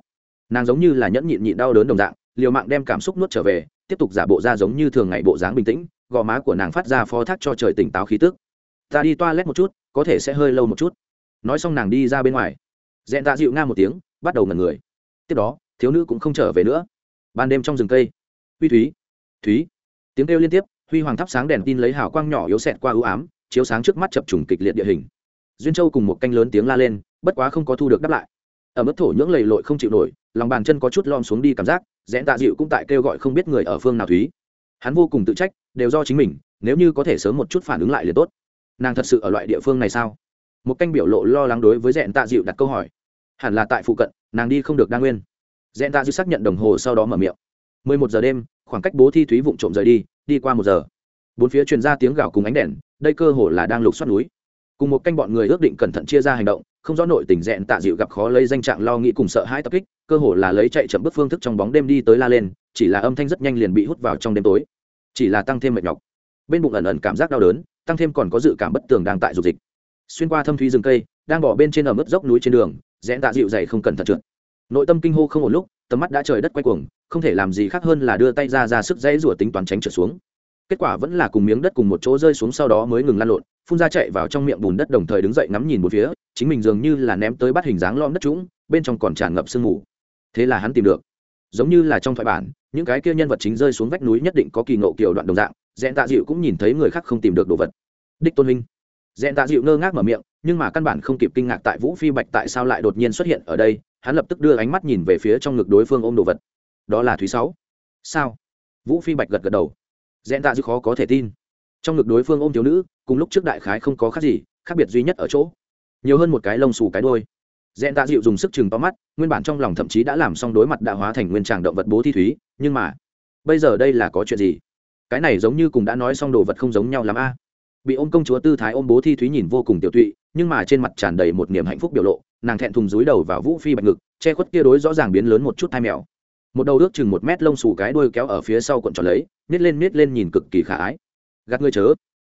Nàng giống như là nhẫn nhịn nhịn đau đớn đồng dạng, liều mạng đem cảm xúc nuốt trở về, tiếp tục giả bộ ra giống như thường ngày bộ dáng bình tĩnh, gò má của nàng phát ra phó thác cho trời tỉnh táo khí tức. Ta đi toa lét một chút, có thể sẽ hơi lâu một chút. Nói xong nàng đi ra bên ngoài. Dẹn tạ dịu nga một tiếng, bắt đầu ngần người. Tiếp đó, thiếu nữ cũng không trở về nữa. Ban đêm trong rừng cây huy thúy. Thúy. Tiếng kêu liên tiếp, huy hoàng thắp sáng đèn tin lấy hào quang nhỏ yếu xẹt qua ưu ám, chiếu sáng trước mắt chập trùng kịch liệt địa hình. Duyên châu cùng một canh lớn tiếng la lên, bất quá không có thu được đáp lại. Ở mức thổ nhưỡng lầy lội không chịu nổi, lòng bàn chân có chút lom xuống đi cảm giác, rẽ tạ dịu cũng tại kêu gọi không biết người ở phương nào thúy. Hắn vô cùng tự trách, đều do chính mình, nếu như có thể sớm một chút phản ứng lại liền tốt. Nàng thật sự ở loại địa phương này sao? Một canh biểu lộ lo lắng đối với rẽ tạ dịu đặt câu hỏi. Hẳn là tại phụ cận, nàng đi không được đa nguyên. Rẽ tạ dịu xác nhận đồng hồ sau đó mở miệng một giờ đêm, khoảng cách bố thi thúy vụng trộm rời đi đi qua một giờ. Bốn phía truyền ra tiếng gào cùng ánh đèn, đây cơ hồ là đang lục xoát núi. Cùng một canh bọn người ước định cẩn thận chia ra hành động, không rõ nội tình dẹn tạ dịu gặp khó lấy danh trạng lo nghĩ cùng sợ hãi tập kích, cơ hồ là lấy chạy chậm bước phương thức trong bóng đêm đi tới la lên, chỉ là âm thanh rất nhanh liền bị hút vào trong đêm tối. Chỉ là tăng thêm mệt nhọc. Bên bụng ẩn ẩn cảm giác đau đớn, tăng thêm còn có dự cảm bất tường đang tại dục dịch. Xuyên qua thâm thúy rừng cây, đang bỏ bên trên ở mức dốc núi trên đường, dẹn tạ dịu dày không cẩn thận trượt. Nội tâm kinh hô không một lúc, tầm mắt đã trời đất quay cuồng không thể làm gì khác hơn là đưa tay ra ra sức dãy rủa tính toán tránh trở xuống. Kết quả vẫn là cùng miếng đất cùng một chỗ rơi xuống sau đó mới ngừng lan lộn, phun ra chạy vào trong miệng bùn đất đồng thời đứng dậy ngắm nhìn một phía, chính mình dường như là ném tới bắt hình dáng lom đất trũng, bên trong còn tràn ngập sương mù. Thế là hắn tìm được. Giống như là trong thoại bản, những cái kia nhân vật chính rơi xuống vách núi nhất định có kỳ ngộ kiểu đoạn đồng dạng, dẹn tạ dịu cũng nhìn thấy người khác không tìm được đồ vật. Đích tôn huynh. Dẹn tạ dịu ngơ ngác mở miệng, nhưng mà căn bản không kịp kinh ngạc tại vũ phi bạch tại sao lại đột nhiên xuất hiện ở đây, hắn lập tức đưa ánh mắt nhìn về phía trong ngực đối phương ôm đồ vật đó là thúy sáu. Sao? Vũ phi bạch gật gật đầu. Dẹn tạ dư khó có thể tin. Trong ngực đối phương ôm thiếu nữ, cùng lúc trước đại khái không có khác gì, khác biệt duy nhất ở chỗ. Nhiều hơn một cái lông xù cái đôi dẹn tạ dịu dùng sức chừng to mắt, nguyên bản trong lòng thậm chí đã làm xong đối mặt đã hóa thành nguyên tràng động vật bố thi thúy, nhưng mà, bây giờ đây là có chuyện gì? Cái này giống như cùng đã nói xong đồ vật không giống nhau lắm a. Bị ôm công chúa tư thái ôm bố thi thúy nhìn vô cùng tiểu tụy, nhưng mà trên mặt tràn đầy một niềm hạnh phúc biểu lộ, nàng thẹn thùng dúi đầu vào vũ phi bạch ngực, che khuất kia đối rõ ràng biến lớn một chút thai mèo một đầu ước chừng một mét lông xù cái đuôi kéo ở phía sau cuộn tròn lấy nít lên nít lên nhìn cực kỳ khả ái. Gạt ngươi chớ.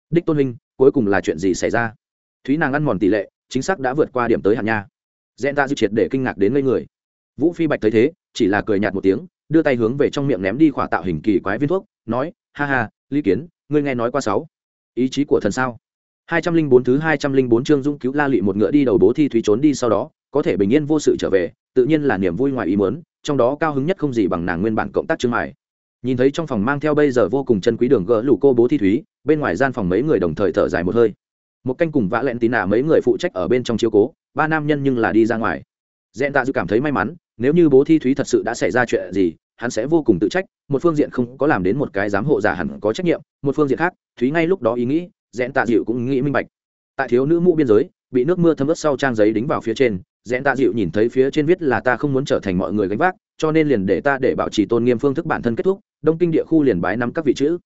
Đích tôn huynh, cuối cùng là chuyện gì xảy ra? Thúy nàng ăn mòn tỷ lệ, chính xác đã vượt qua điểm tới hạt nha. Dẹn ta dư triệt để kinh ngạc đến ngây người. Vũ phi bạch thấy thế, chỉ là cười nhạt một tiếng, đưa tay hướng về trong miệng ném đi khỏa tạo hình kỳ quái viên thuốc, nói, ha ha, lý kiến, ngươi nghe nói qua sáu. Ý chí của thần sao? hai trăm linh bốn thứ hai trăm linh bốn chương dũng cứu la lị một ngựa đi đầu bố thi thúy trốn đi sau đó, có thể bình yên vô sự trở về, tự nhiên là niềm vui ngoài ý muốn trong đó cao hứng nhất không gì bằng nàng nguyên bản cộng tác trương hải nhìn thấy trong phòng mang theo bây giờ vô cùng chân quý đường gỡ lũ cô bố thi thúy, bên ngoài gian phòng mấy người đồng thời thở dài một hơi. Một canh cùng vã lẹn tí nạ mấy người phụ trách ở bên trong chiếu cố, ba nam nhân nhưng là đi ra ngoài. Dẹn tạ dự cảm thấy may mắn, nếu như bố thi thúy thật sự đã xảy ra chuyện gì, hắn sẽ vô cùng tự trách, một phương diện không có làm đến một cái giám hộ giả hẳn có trách nhiệm, một phương diện khác, thúy ngay lúc đó ý nghĩ dẹn tạ dịu cũng nghĩ minh bạch. Tại thiếu nữ mũ biên giới, bị nước mưa thấm ướt sau trang giấy đính vào phía trên dẹn tạ dịu nhìn thấy phía trên viết là ta không muốn trở thành mọi người gánh vác, cho nên liền để ta để bảo trì tôn nghiêm phương thức bản thân kết thúc, đông kinh địa khu liền bái năm các vị chữ.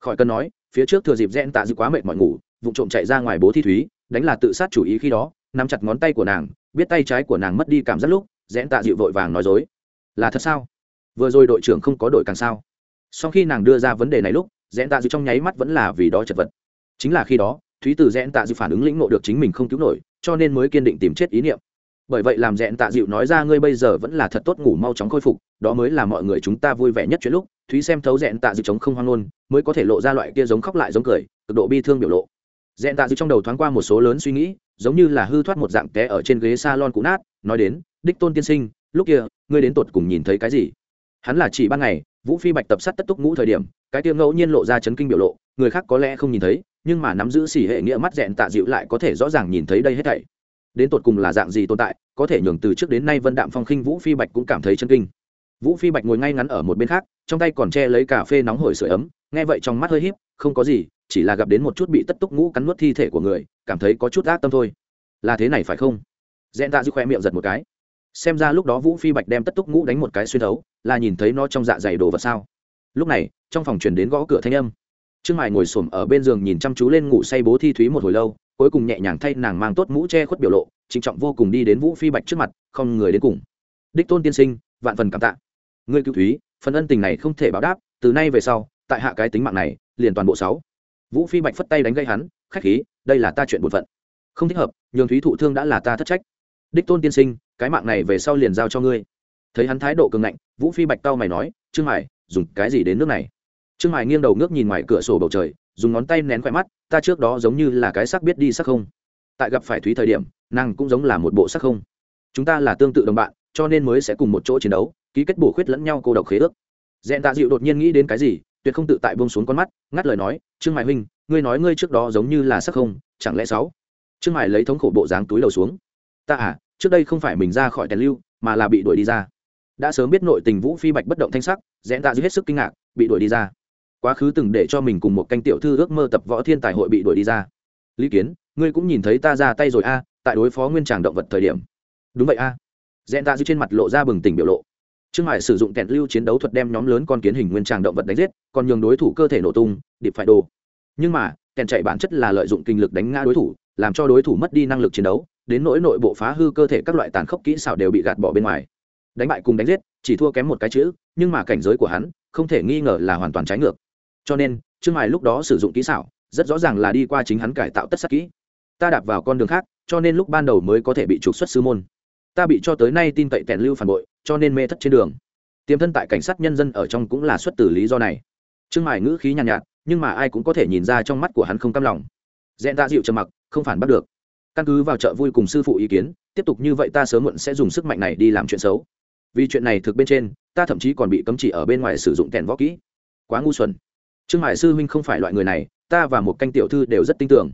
Khỏi cần nói, phía trước thừa dịp dẹn tạ dịu quá mệt mỏi ngủ vụ trộm chạy ra ngoài bố thi thúy, đánh là tự sát chủ ý khi đó, nắm chặt ngón tay của nàng, biết tay trái của nàng mất đi cảm giác lúc dẹn tạ dịu vội vàng nói dối. Là thật sao? Vừa rồi đội trưởng không có đội càng sao? Sau khi nàng đưa ra vấn đề này lúc dẹn tạ dịu trong nháy mắt vẫn là vì đó chật vật. Chính là khi đó, thúy từ rẽn tạ dịu phản ứng lĩnh ngộ được chính mình không cứu nổi, cho nên mới kiên định tìm chết ý niệm bởi vậy làm rẽn tạ dịu nói ra ngươi bây giờ vẫn là thật tốt ngủ mau chóng khôi phục, đó mới là mọi người chúng ta vui vẻ nhất chuyện lúc, thúy xem thấu rẽn tạ dịu chống không hoang ngôn, mới có thể lộ ra loại kia giống khóc lại giống cười, cực độ bi thương biểu lộ. Rẽn tạ dịu trong đầu thoáng qua một số lớn suy nghĩ, giống như là hư thoát một dạng té ở trên ghế salon cũ nát, nói đến, đích tôn tiên sinh, lúc kia, ngươi đến tột cùng nhìn thấy cái gì? Hắn là chỉ ban ngày, vũ phi bạch tập sát tất túc ngũ thời điểm, cái tiêu ngẫu nhiên lộ ra chấn kinh biểu lộ, người khác có lẽ không nhìn thấy, nhưng mà nắm giữ xỉ hệ nghĩa mắt dẹn tạ dịu lại có thể rõ ràng nhìn thấy đây hết thảy đến tột cùng là dạng gì tồn tại, có thể nhường từ trước đến nay vân đạm phong khinh vũ phi bạch cũng cảm thấy chân kinh. Vũ phi bạch ngồi ngay ngắn ở một bên khác, trong tay còn che lấy cà phê nóng hổi sưởi ấm, nghe vậy trong mắt hơi híp, không có gì, chỉ là gặp đến một chút bị tất túc ngũ cắn nuốt thi thể của người, cảm thấy có chút ác tâm thôi. Là thế này phải không? Dẹn tạ dịu khoe miệng giật một cái. Xem ra lúc đó vũ phi bạch đem tất túc ngũ đánh một cái xuyên thấu, là nhìn thấy nó trong dạ dày đồ vật sao? Lúc này, trong phòng truyền đến gõ cửa thanh âm. Trương mài ngồi xổm ở bên giường nhìn chăm chú lên ngủ say bố thi thúy một hồi lâu cuối cùng nhẹ nhàng thay nàng mang tốt mũ che khuất biểu lộ trịnh trọng vô cùng đi đến vũ phi bạch trước mặt không người đến cùng. Đích tôn tiên sinh vạn phần cảm tạ. Ngươi cứu thúy phần ân tình này không thể báo đáp từ nay về sau tại hạ cái tính mạng này liền toàn bộ sáu. Vũ phi bạch phất tay đánh gây hắn khách khí đây là ta chuyện bổn phận. Không thích hợp nhường thúy thụ thương đã là ta thất trách. Đích tôn tiên sinh cái mạng này về sau liền giao cho ngươi. Thấy hắn thái độ cường ngạnh vũ phi bạch tao mày nói trương Hải, dùng cái gì đến nước này? Trương Hải nghiêng đầu ngước nhìn ngoài cửa sổ bầu trời dùng ngón tay nén khoe mắt, ta trước đó giống như là cái sắc biết đi sắc không. Tại gặp phải thúy thời điểm, nàng cũng giống là một bộ sắc không. Chúng ta là tương tự đồng bạn, cho nên mới sẽ cùng một chỗ chiến đấu, ký kết bổ khuyết lẫn nhau cô độc khế ước. Dẹn tạ dịu đột nhiên nghĩ đến cái gì, tuyệt không tự tại buông xuống con mắt, ngắt lời nói, trương mại huynh, ngươi nói ngươi trước đó giống như là sắc không, chẳng lẽ sáu? Trương mại lấy thống khổ bộ dáng túi đầu xuống. Ta à trước đây không phải mình ra khỏi tèn lưu, mà là bị đuổi đi ra. Đã sớm biết nội tình vũ phi bạch bất động thanh sắc, dẹn tạ dịu hết sức kinh ngạc, bị đuổi đi ra quá khứ từng để cho mình cùng một canh tiểu thư ước mơ tập võ thiên tài hội bị đuổi đi ra. Lý kiến, ngươi cũng nhìn thấy ta ra tay rồi a, tại đối phó nguyên tràng động vật thời điểm. Đúng vậy a. À. dẹn ta giữ trên mặt lộ ra bừng tỉnh biểu lộ. Trương hải sử dụng kẹn lưu chiến đấu thuật đem nhóm lớn con kiến hình nguyên tràng động vật đánh giết, còn nhường đối thủ cơ thể nổ tung, điệp phải đồ. Nhưng mà kẹn chạy bản chất là lợi dụng kinh lực đánh ngã đối thủ, làm cho đối thủ mất đi năng lực chiến đấu, đến nỗi nội bộ phá hư cơ thể các loại tàn khốc kỹ xảo đều bị gạt bỏ bên ngoài. Đánh bại cùng đánh giết, chỉ thua kém một cái chữ, nhưng mà cảnh giới của hắn, không thể nghi ngờ là hoàn toàn trái ngược cho nên trương hoài lúc đó sử dụng kỹ xảo rất rõ ràng là đi qua chính hắn cải tạo tất sắc kỹ. Ta đạp vào con đường khác cho nên lúc ban đầu mới có thể bị trục xuất sư môn. Ta bị cho tới nay tin cậy tèn lưu phản bội cho nên mê thất trên đường. Tiềm thân tại cảnh sát nhân dân ở trong cũng là xuất từ lý do này. Trương hoài ngữ khí nhàn nhạt, nhạt nhưng mà ai cũng có thể nhìn ra trong mắt của hắn không cam lòng. Dẹn ta dịu trầm mặc không phản bắt được. Căn cứ vào chợ vui cùng sư phụ ý kiến tiếp tục như vậy ta sớm muộn sẽ dùng sức mạnh này đi làm chuyện xấu. Vì chuyện này thực bên trên ta thậm chí còn bị cấm chỉ ở bên ngoài sử dụng kèn võ kỹ. Quá ngu xuẩn trương mại sư huynh không phải loại người này, ta và một canh tiểu thư đều rất tin tưởng.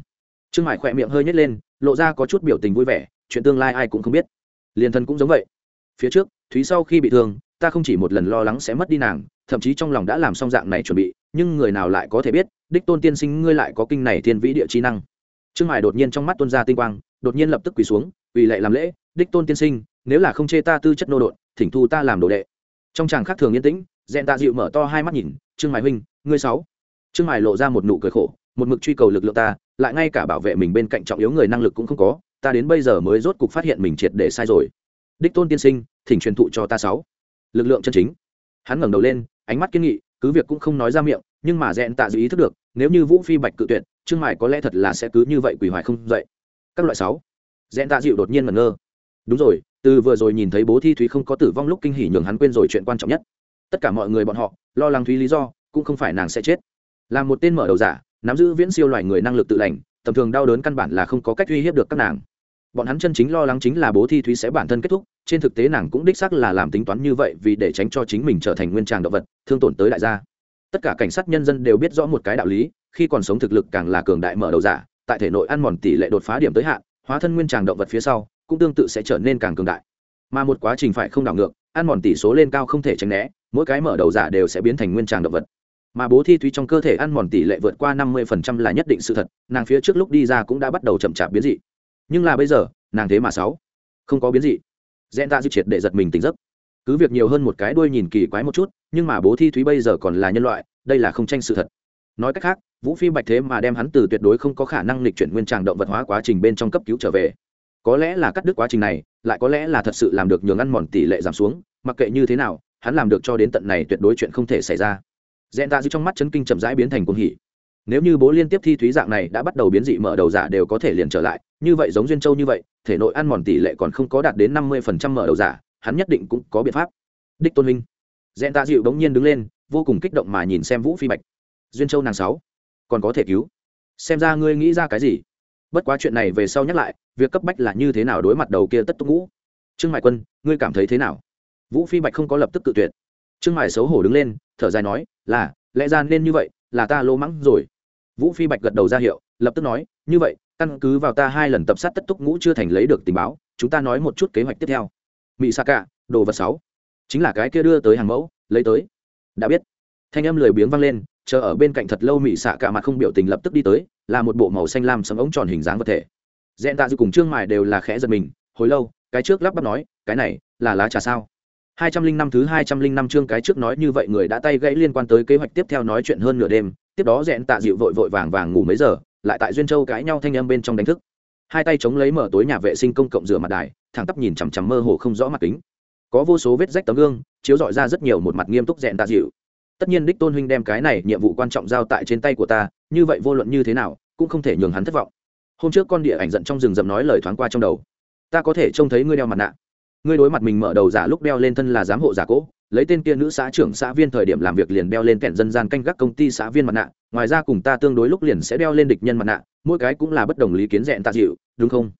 Trương mại khỏe miệng hơi nhét lên, lộ ra có chút biểu tình vui vẻ, chuyện tương lai ai cũng không biết. Liền thân cũng giống vậy. Phía trước, thúy sau khi bị thương, ta không chỉ một lần lo lắng sẽ mất đi nàng, thậm chí trong lòng đã làm xong dạng này chuẩn bị, nhưng người nào lại có thể biết, đích tôn tiên sinh ngươi lại có kinh này thiên vĩ địa trí năng. Trương Hải đột nhiên trong mắt tuân ra tinh quang, đột nhiên lập tức quỳ xuống quỳ lệ làm lễ, đích tôn tiên sinh, nếu là không chê ta tư chất nô đột thỉnh thu ta làm đồ đệ. Trong chàng khác thường yên tĩnh dẹn tạ dịu mở to hai mắt nhìn trương mài huynh, ngươi sáu. Trương mài lộ ra một nụ cười khổ, một mực truy cầu lực lượng ta, lại ngay cả bảo vệ mình bên cạnh trọng yếu người năng lực cũng không có, ta đến bây giờ mới rốt cục phát hiện mình triệt để sai rồi. Đích tôn tiên sinh, thỉnh truyền thụ cho ta sáu. Lực lượng chân chính. Hắn ngẩng đầu lên, ánh mắt kiên nghị, cứ việc cũng không nói ra miệng, nhưng mà dẹn tạ dư ý thức được, nếu như vũ phi bạch cự tuyệt, trương mài có lẽ thật là sẽ cứ như vậy quỷ hoài không dậy. Các loại sáu. Dẹn tạ dịu đột nhiên ngẩn ngơ. Đúng rồi, từ vừa rồi nhìn thấy bố thi thúy không có tử vong lúc kinh hỉ nhường hắn quên rồi chuyện quan trọng nhất tất cả mọi người bọn họ, lo lắng thúy lý do, cũng không phải nàng sẽ chết. Là một tên mở đầu giả, nắm giữ viễn siêu loài người năng lực tự lành, tầm thường đau đớn căn bản là không có cách uy hiếp được các nàng. Bọn hắn chân chính lo lắng chính là bố thi thúy sẽ bản thân kết thúc, trên thực tế nàng cũng đích xác là làm tính toán như vậy vì để tránh cho chính mình trở thành nguyên tràng động vật, thương tổn tới đại gia. Tất cả cảnh sát nhân dân đều biết rõ một cái đạo lý, khi còn sống thực lực càng là cường đại mở đầu giả, tại thể nội ăn mòn tỷ lệ đột phá điểm tới hạn, hóa thân nguyên tràng động vật phía sau, cũng tương tự sẽ trở nên càng cường đại. Mà một quá trình phải không đảo ngược ăn mòn tỷ số lên cao không thể tránh né, mỗi cái mở đầu giả đều sẽ biến thành nguyên tràng động vật. Mà bố thi thúy trong cơ thể ăn mòn tỷ lệ vượt qua năm mươi phần trăm là nhất định sự thật, nàng phía trước lúc đi ra cũng đã bắt đầu chậm chạp biến dị. Nhưng là bây giờ, nàng thế mà sáu, không có biến dị. Dẹn ta di triệt để giật mình tỉnh giấc. Cứ việc nhiều hơn một cái đuôi nhìn kỳ quái một chút, nhưng mà bố thi thúy bây giờ còn là nhân loại, đây là không tranh sự thật. Nói cách khác, vũ phi bạch thế mà đem hắn từ tuyệt đối không có khả năng lịch chuyển nguyên tràng động vật hóa quá trình bên trong cấp cứu trở về có lẽ là cắt đứt quá trình này, lại có lẽ là thật sự làm được nhường ăn mòn tỷ lệ giảm xuống, mặc kệ như thế nào, hắn làm được cho đến tận này tuyệt đối chuyện không thể xảy ra. Dẹn tạ dư trong mắt chấn kinh chậm rãi biến thành cuồng hỉ. Nếu như bố liên tiếp thi thúy dạng này đã bắt đầu biến dị mở đầu giả đều có thể liền trở lại, như vậy giống duyên châu như vậy, thể nội ăn mòn tỷ lệ còn không có đạt đến năm mươi phần trăm mở đầu giả, hắn nhất định cũng có biện pháp. Đích tôn minh dẹn tạ dịu bỗng nhiên đứng lên, vô cùng kích động mà nhìn xem vũ phi bạch. Duyên châu nàng sáu, còn có thể cứu. Xem ra ngươi nghĩ ra cái gì? Bất quá chuyện này về sau nhắc lại việc cấp bách là như thế nào đối mặt đầu kia tất túc ngũ? Trương mại quân, ngươi cảm thấy thế nào? Vũ phi bạch không có lập tức tự tuyệt. Trương mại xấu hổ đứng lên, thở dài nói, là, lẽ ra nên như vậy, là ta lô mắng rồi. Vũ phi bạch gật đầu ra hiệu, lập tức nói, như vậy, căn cứ vào ta hai lần tập sát tất túc ngũ chưa thành lấy được tình báo, chúng ta nói một chút kế hoạch tiếp theo. Mỹ sa cả đồ vật sáu. Chính là cái kia đưa tới hàng mẫu, lấy tới. Đã biết. Thanh âm lười biếng vang lên, chờ ở bên cạnh thật lâu mỹ xạ cả mặt không biểu tình lập tức đi tới, là một bộ màu xanh lam sấm ống tròn hình dáng vật thể dẹn tạ dư cùng trương mài đều là khẽ giật mình, hồi lâu, cái trước lắp bắp nói, cái này, là lá trà sao? Hai trăm linh năm thứ hai trăm linh năm chương cái trước nói như vậy người đã tay gãy liên quan tới kế hoạch tiếp theo nói chuyện hơn nửa đêm, tiếp đó dẹn tạ dịu vội vội vàng vàng ngủ mấy giờ, lại tại duyên châu cãi nhau thanh âm bên trong đánh thức. Hai tay chống lấy mở tối nhà vệ sinh công cộng rửa mặt đài, thẳng tắp nhìn chằm chằm mơ hồ không rõ mặt kính. Có vô số vết rách tấm gương, chiếu dọi ra rất nhiều một mặt nghiêm túc dẹn tạ dịu. Tất nhiên đích tôn huynh đem cái này nhiệm vụ quan trọng giao tại trên tay của ta, như vậy vô luận như thế nào, cũng không thể nhường hắn thất vọng hôm trước con địa ảnh giận trong rừng rậm nói lời thoáng qua trong đầu. Ta có thể trông thấy ngươi đeo mặt nạ. Ngươi đối mặt mình mở đầu giả lúc đeo lên thân là giám hộ giả cỗ lấy tên kia nữ xã trưởng xã viên thời điểm làm việc liền đeo lên kẹn dân gian canh gác công ty xã viên mặt nạ, ngoài ra cùng ta tương đối lúc liền sẽ đeo lên địch nhân mặt nạ, mỗi cái cũng là bất đồng lý kiến dẹn tạ dịu, đúng không?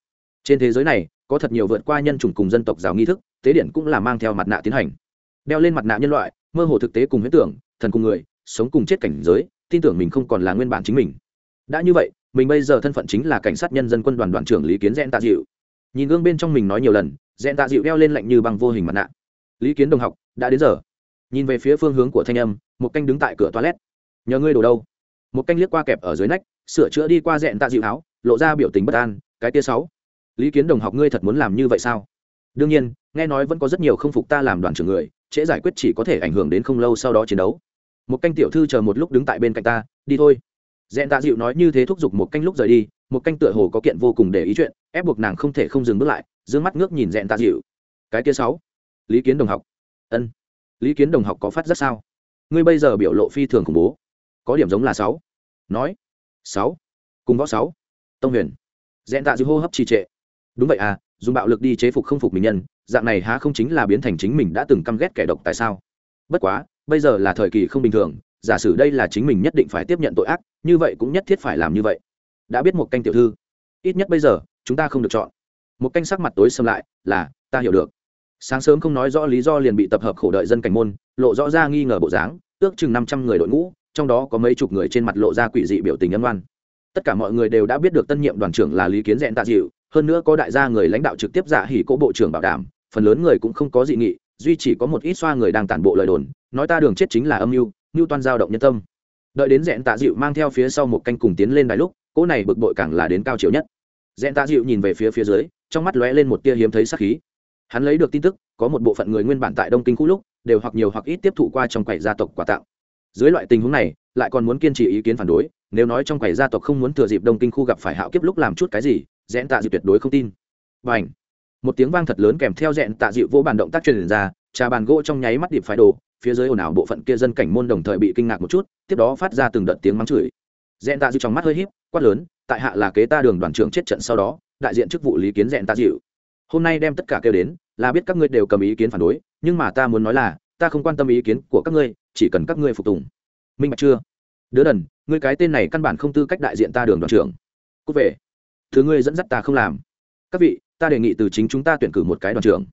Trên thế giới này, có thật nhiều vượt qua nhân chủng cùng dân tộc giáo nghi thức, tế điển cũng là mang theo mặt nạ tiến hành. Đeo lên mặt nạ nhân loại, mơ hồ thực tế cùng huyết tưởng, thần cùng người, sống cùng chết cảnh giới, tin tưởng mình không còn là nguyên bản chính mình. Đã như vậy mình bây giờ thân phận chính là cảnh sát nhân dân quân đoàn đoàn trưởng lý kiến dẹn tạ dịu. Nhìn gương bên trong mình nói nhiều lần dẹn tạ dịu đeo lên lạnh như bằng vô hình mặt nạ. Lý kiến đồng học, đã đến giờ. Nhìn về phía phương hướng của thanh âm, một canh đứng tại cửa toilet. Nhờ ngươi đổ đâu? Một canh liếc qua kẹp ở dưới nách, sửa chữa đi qua dẹn tạ dịu áo, lộ ra biểu tình bất an, cái tia sáu, lý kiến đồng học ngươi thật muốn làm như vậy sao? Đương nhiên, nghe nói vẫn có rất nhiều không phục ta làm đoàn trưởng người, trễ giải quyết chỉ có thể ảnh hưởng đến không lâu sau đó chiến đấu. Một canh tiểu thư chờ một lúc đứng tại bên cạnh ta, đi thôi dẹn tạ dịu nói như thế thúc giục một canh lúc rời đi, một canh tựa hồ có kiện vô cùng để ý chuyện, ép buộc nàng không thể không dừng bước lại d mắt ngước nhìn dẹn tạ dịu. Cái kia sáu. Lý kiến đồng học. Ân. Lý kiến đồng học có phát rất sao? Ngươi bây giờ biểu lộ phi thường khủng bố. Có điểm giống là sáu. Nói. Sáu. Cùng võ sáu. Tông huyền. Dẹn tạ dịu hô hấp trì trệ. Đúng vậy à dùng bạo lực đi chế phục không phục mình nhân, dạng này há không chính là biến thành chính mình đã từng căm ghét kẻ độc tại sao? Bất quá, bây giờ là thời kỳ không bình thường giả sử đây là chính mình nhất định phải tiếp nhận tội ác, như vậy cũng nhất thiết phải làm như vậy. Đã biết một canh tiểu thư, ít nhất bây giờ, chúng ta không được chọn. Một canh sắc mặt tối xâm lại, là, ta hiểu được. Sáng sớm không nói rõ lý do liền bị tập hợp khổ đợi dân cảnh môn, lộ rõ ra nghi ngờ bộ dáng, ước chừng năm trăm người đội ngũ, trong đó có mấy chục người trên mặt lộ ra quỷ dị biểu tình ân oan. Tất cả mọi người đều đã biết được tân nhiệm đoàn trưởng là lý kiến dẹn tạ dịu, hơn nữa có đại gia người lãnh đạo trực tiếp giả hỉ cỗ bộ trưởng bảo đảm, phần lớn người cũng không có dị nghị, duy chỉ có một ít xoa người đang tản bộ lời đồn, nói ta đường chết chính là âm mưu. Ngưu toan giao động nhân tâm. Đợi đến dẹn tạ dịu mang theo phía sau một canh cùng tiến lên đài lúc, cỗ này bực bội càng là đến cao chiều nhất. Dẹn tạ dịu nhìn về phía phía dưới, trong mắt lóe lên một tia hiếm thấy sắc khí. Hắn lấy được tin tức, có một bộ phận người nguyên bản tại đông kinh cũ lúc, đều hoặc nhiều hoặc ít tiếp thụ qua trong quầy gia tộc quà tặng. Dưới loại tình huống này, lại còn muốn kiên trì ý kiến phản đối, nếu nói trong quầy gia tộc không muốn thừa dịp đông kinh khu gặp phải hạo kiếp lúc làm chút cái gì dẹn tạ dịu tuyệt đối không tin. Và ảnh một tiếng vang thật lớn kèm theo dẹn tạ dịu vô bàn động tác truyền ra, trà bàn gỗ trong nháy mắt điệp phái đồ phía dưới ồn ào bộ phận kia dân cảnh môn đồng thời bị kinh ngạc một chút, tiếp đó phát ra từng đợt tiếng mắng chửi. Dẹn tạ dịu trong mắt hơi híp, quát lớn, tại hạ là kế ta đường đoàn trưởng chết trận sau đó, đại diện chức vụ lý kiến dẹn tạ dịu. Hôm nay đem tất cả kêu đến, là biết các ngươi đều cầm ý kiến phản đối, nhưng mà ta muốn nói là, ta không quan tâm ý kiến của các ngươi, chỉ cần các ngươi phục tùng. Minh bạch chưa? Đứa đần, ngươi cái tên này căn bản không tư cách đại diện ta đường đoàn trưởng. Cúc về. Thứ ngươi dẫn dắt ta không làm. Các vị, ta đề nghị từ chính chúng ta tuyển cử một cái đoàn trưởng.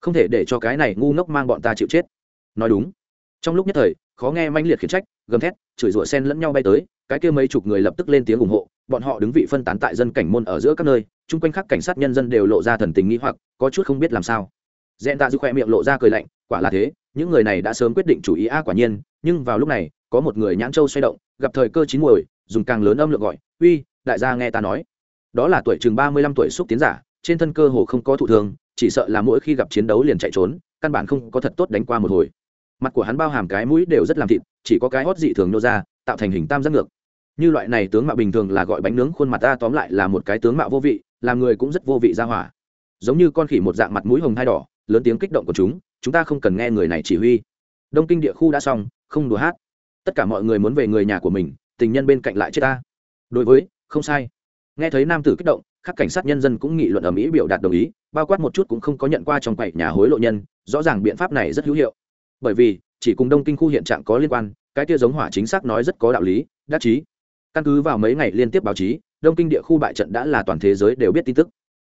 Không thể để cho cái này ngu ngốc mang bọn ta chịu chết nói đúng. Trong lúc nhất thời, khó nghe manh liệt khiển trách, gầm thét, chửi rủa sen lẫn nhau bay tới, cái kia mấy chục người lập tức lên tiếng ủng hộ, bọn họ đứng vị phân tán tại dân cảnh môn ở giữa các nơi, chung quanh khắc cảnh sát nhân dân đều lộ ra thần tình nghĩ hoặc, có chút không biết làm sao. Dẹn tạ dư khoe miệng lộ ra cười lạnh, quả là thế, những người này đã sớm quyết định chủ ý a, quả nhiên, nhưng vào lúc này, có một người nhãn châu xoay động, gặp thời cơ chín muồi, dùng càng lớn âm lượng gọi, uy, đại gia nghe ta nói. Đó là tuổi chừng ba mươi lăm tuổi xúc tiến giả, trên thân cơ hồ không có thụ thương, chỉ sợ là mỗi khi gặp chiến đấu liền chạy trốn, căn bản không có thật tốt đánh qua một hồi mặt của hắn bao hàm cái mũi đều rất làm thịt, chỉ có cái hót dị thường nô ra, tạo thành hình tam giác ngược. Như loại này tướng mạo bình thường là gọi bánh nướng, khuôn mặt ta tóm lại là một cái tướng mạo vô vị, làm người cũng rất vô vị ra hỏa. Giống như con khỉ một dạng mặt mũi hồng hai đỏ, lớn tiếng kích động của chúng chúng ta không cần nghe người này chỉ huy. Đông kinh địa khu đã xong, không đùa hát. Tất cả mọi người muốn về người nhà của mình, tình nhân bên cạnh lại chết ta. Đối với, không sai. Nghe thấy nam tử kích động các cảnh sát nhân dân cũng nghị luận ở mỹ biểu đạt đồng ý, bao quát một chút cũng không có nhận qua trong quầy nhà hối lộ nhân, rõ ràng biện pháp này rất hữu hiệu bởi vì, chỉ cùng đông kinh khu hiện trạng có liên quan, cái kia giống hỏa chính xác nói rất có đạo lý, đắc chí. Căn cứ vào mấy ngày liên tiếp báo chí, đông kinh địa khu bại trận đã là toàn thế giới đều biết tin tức.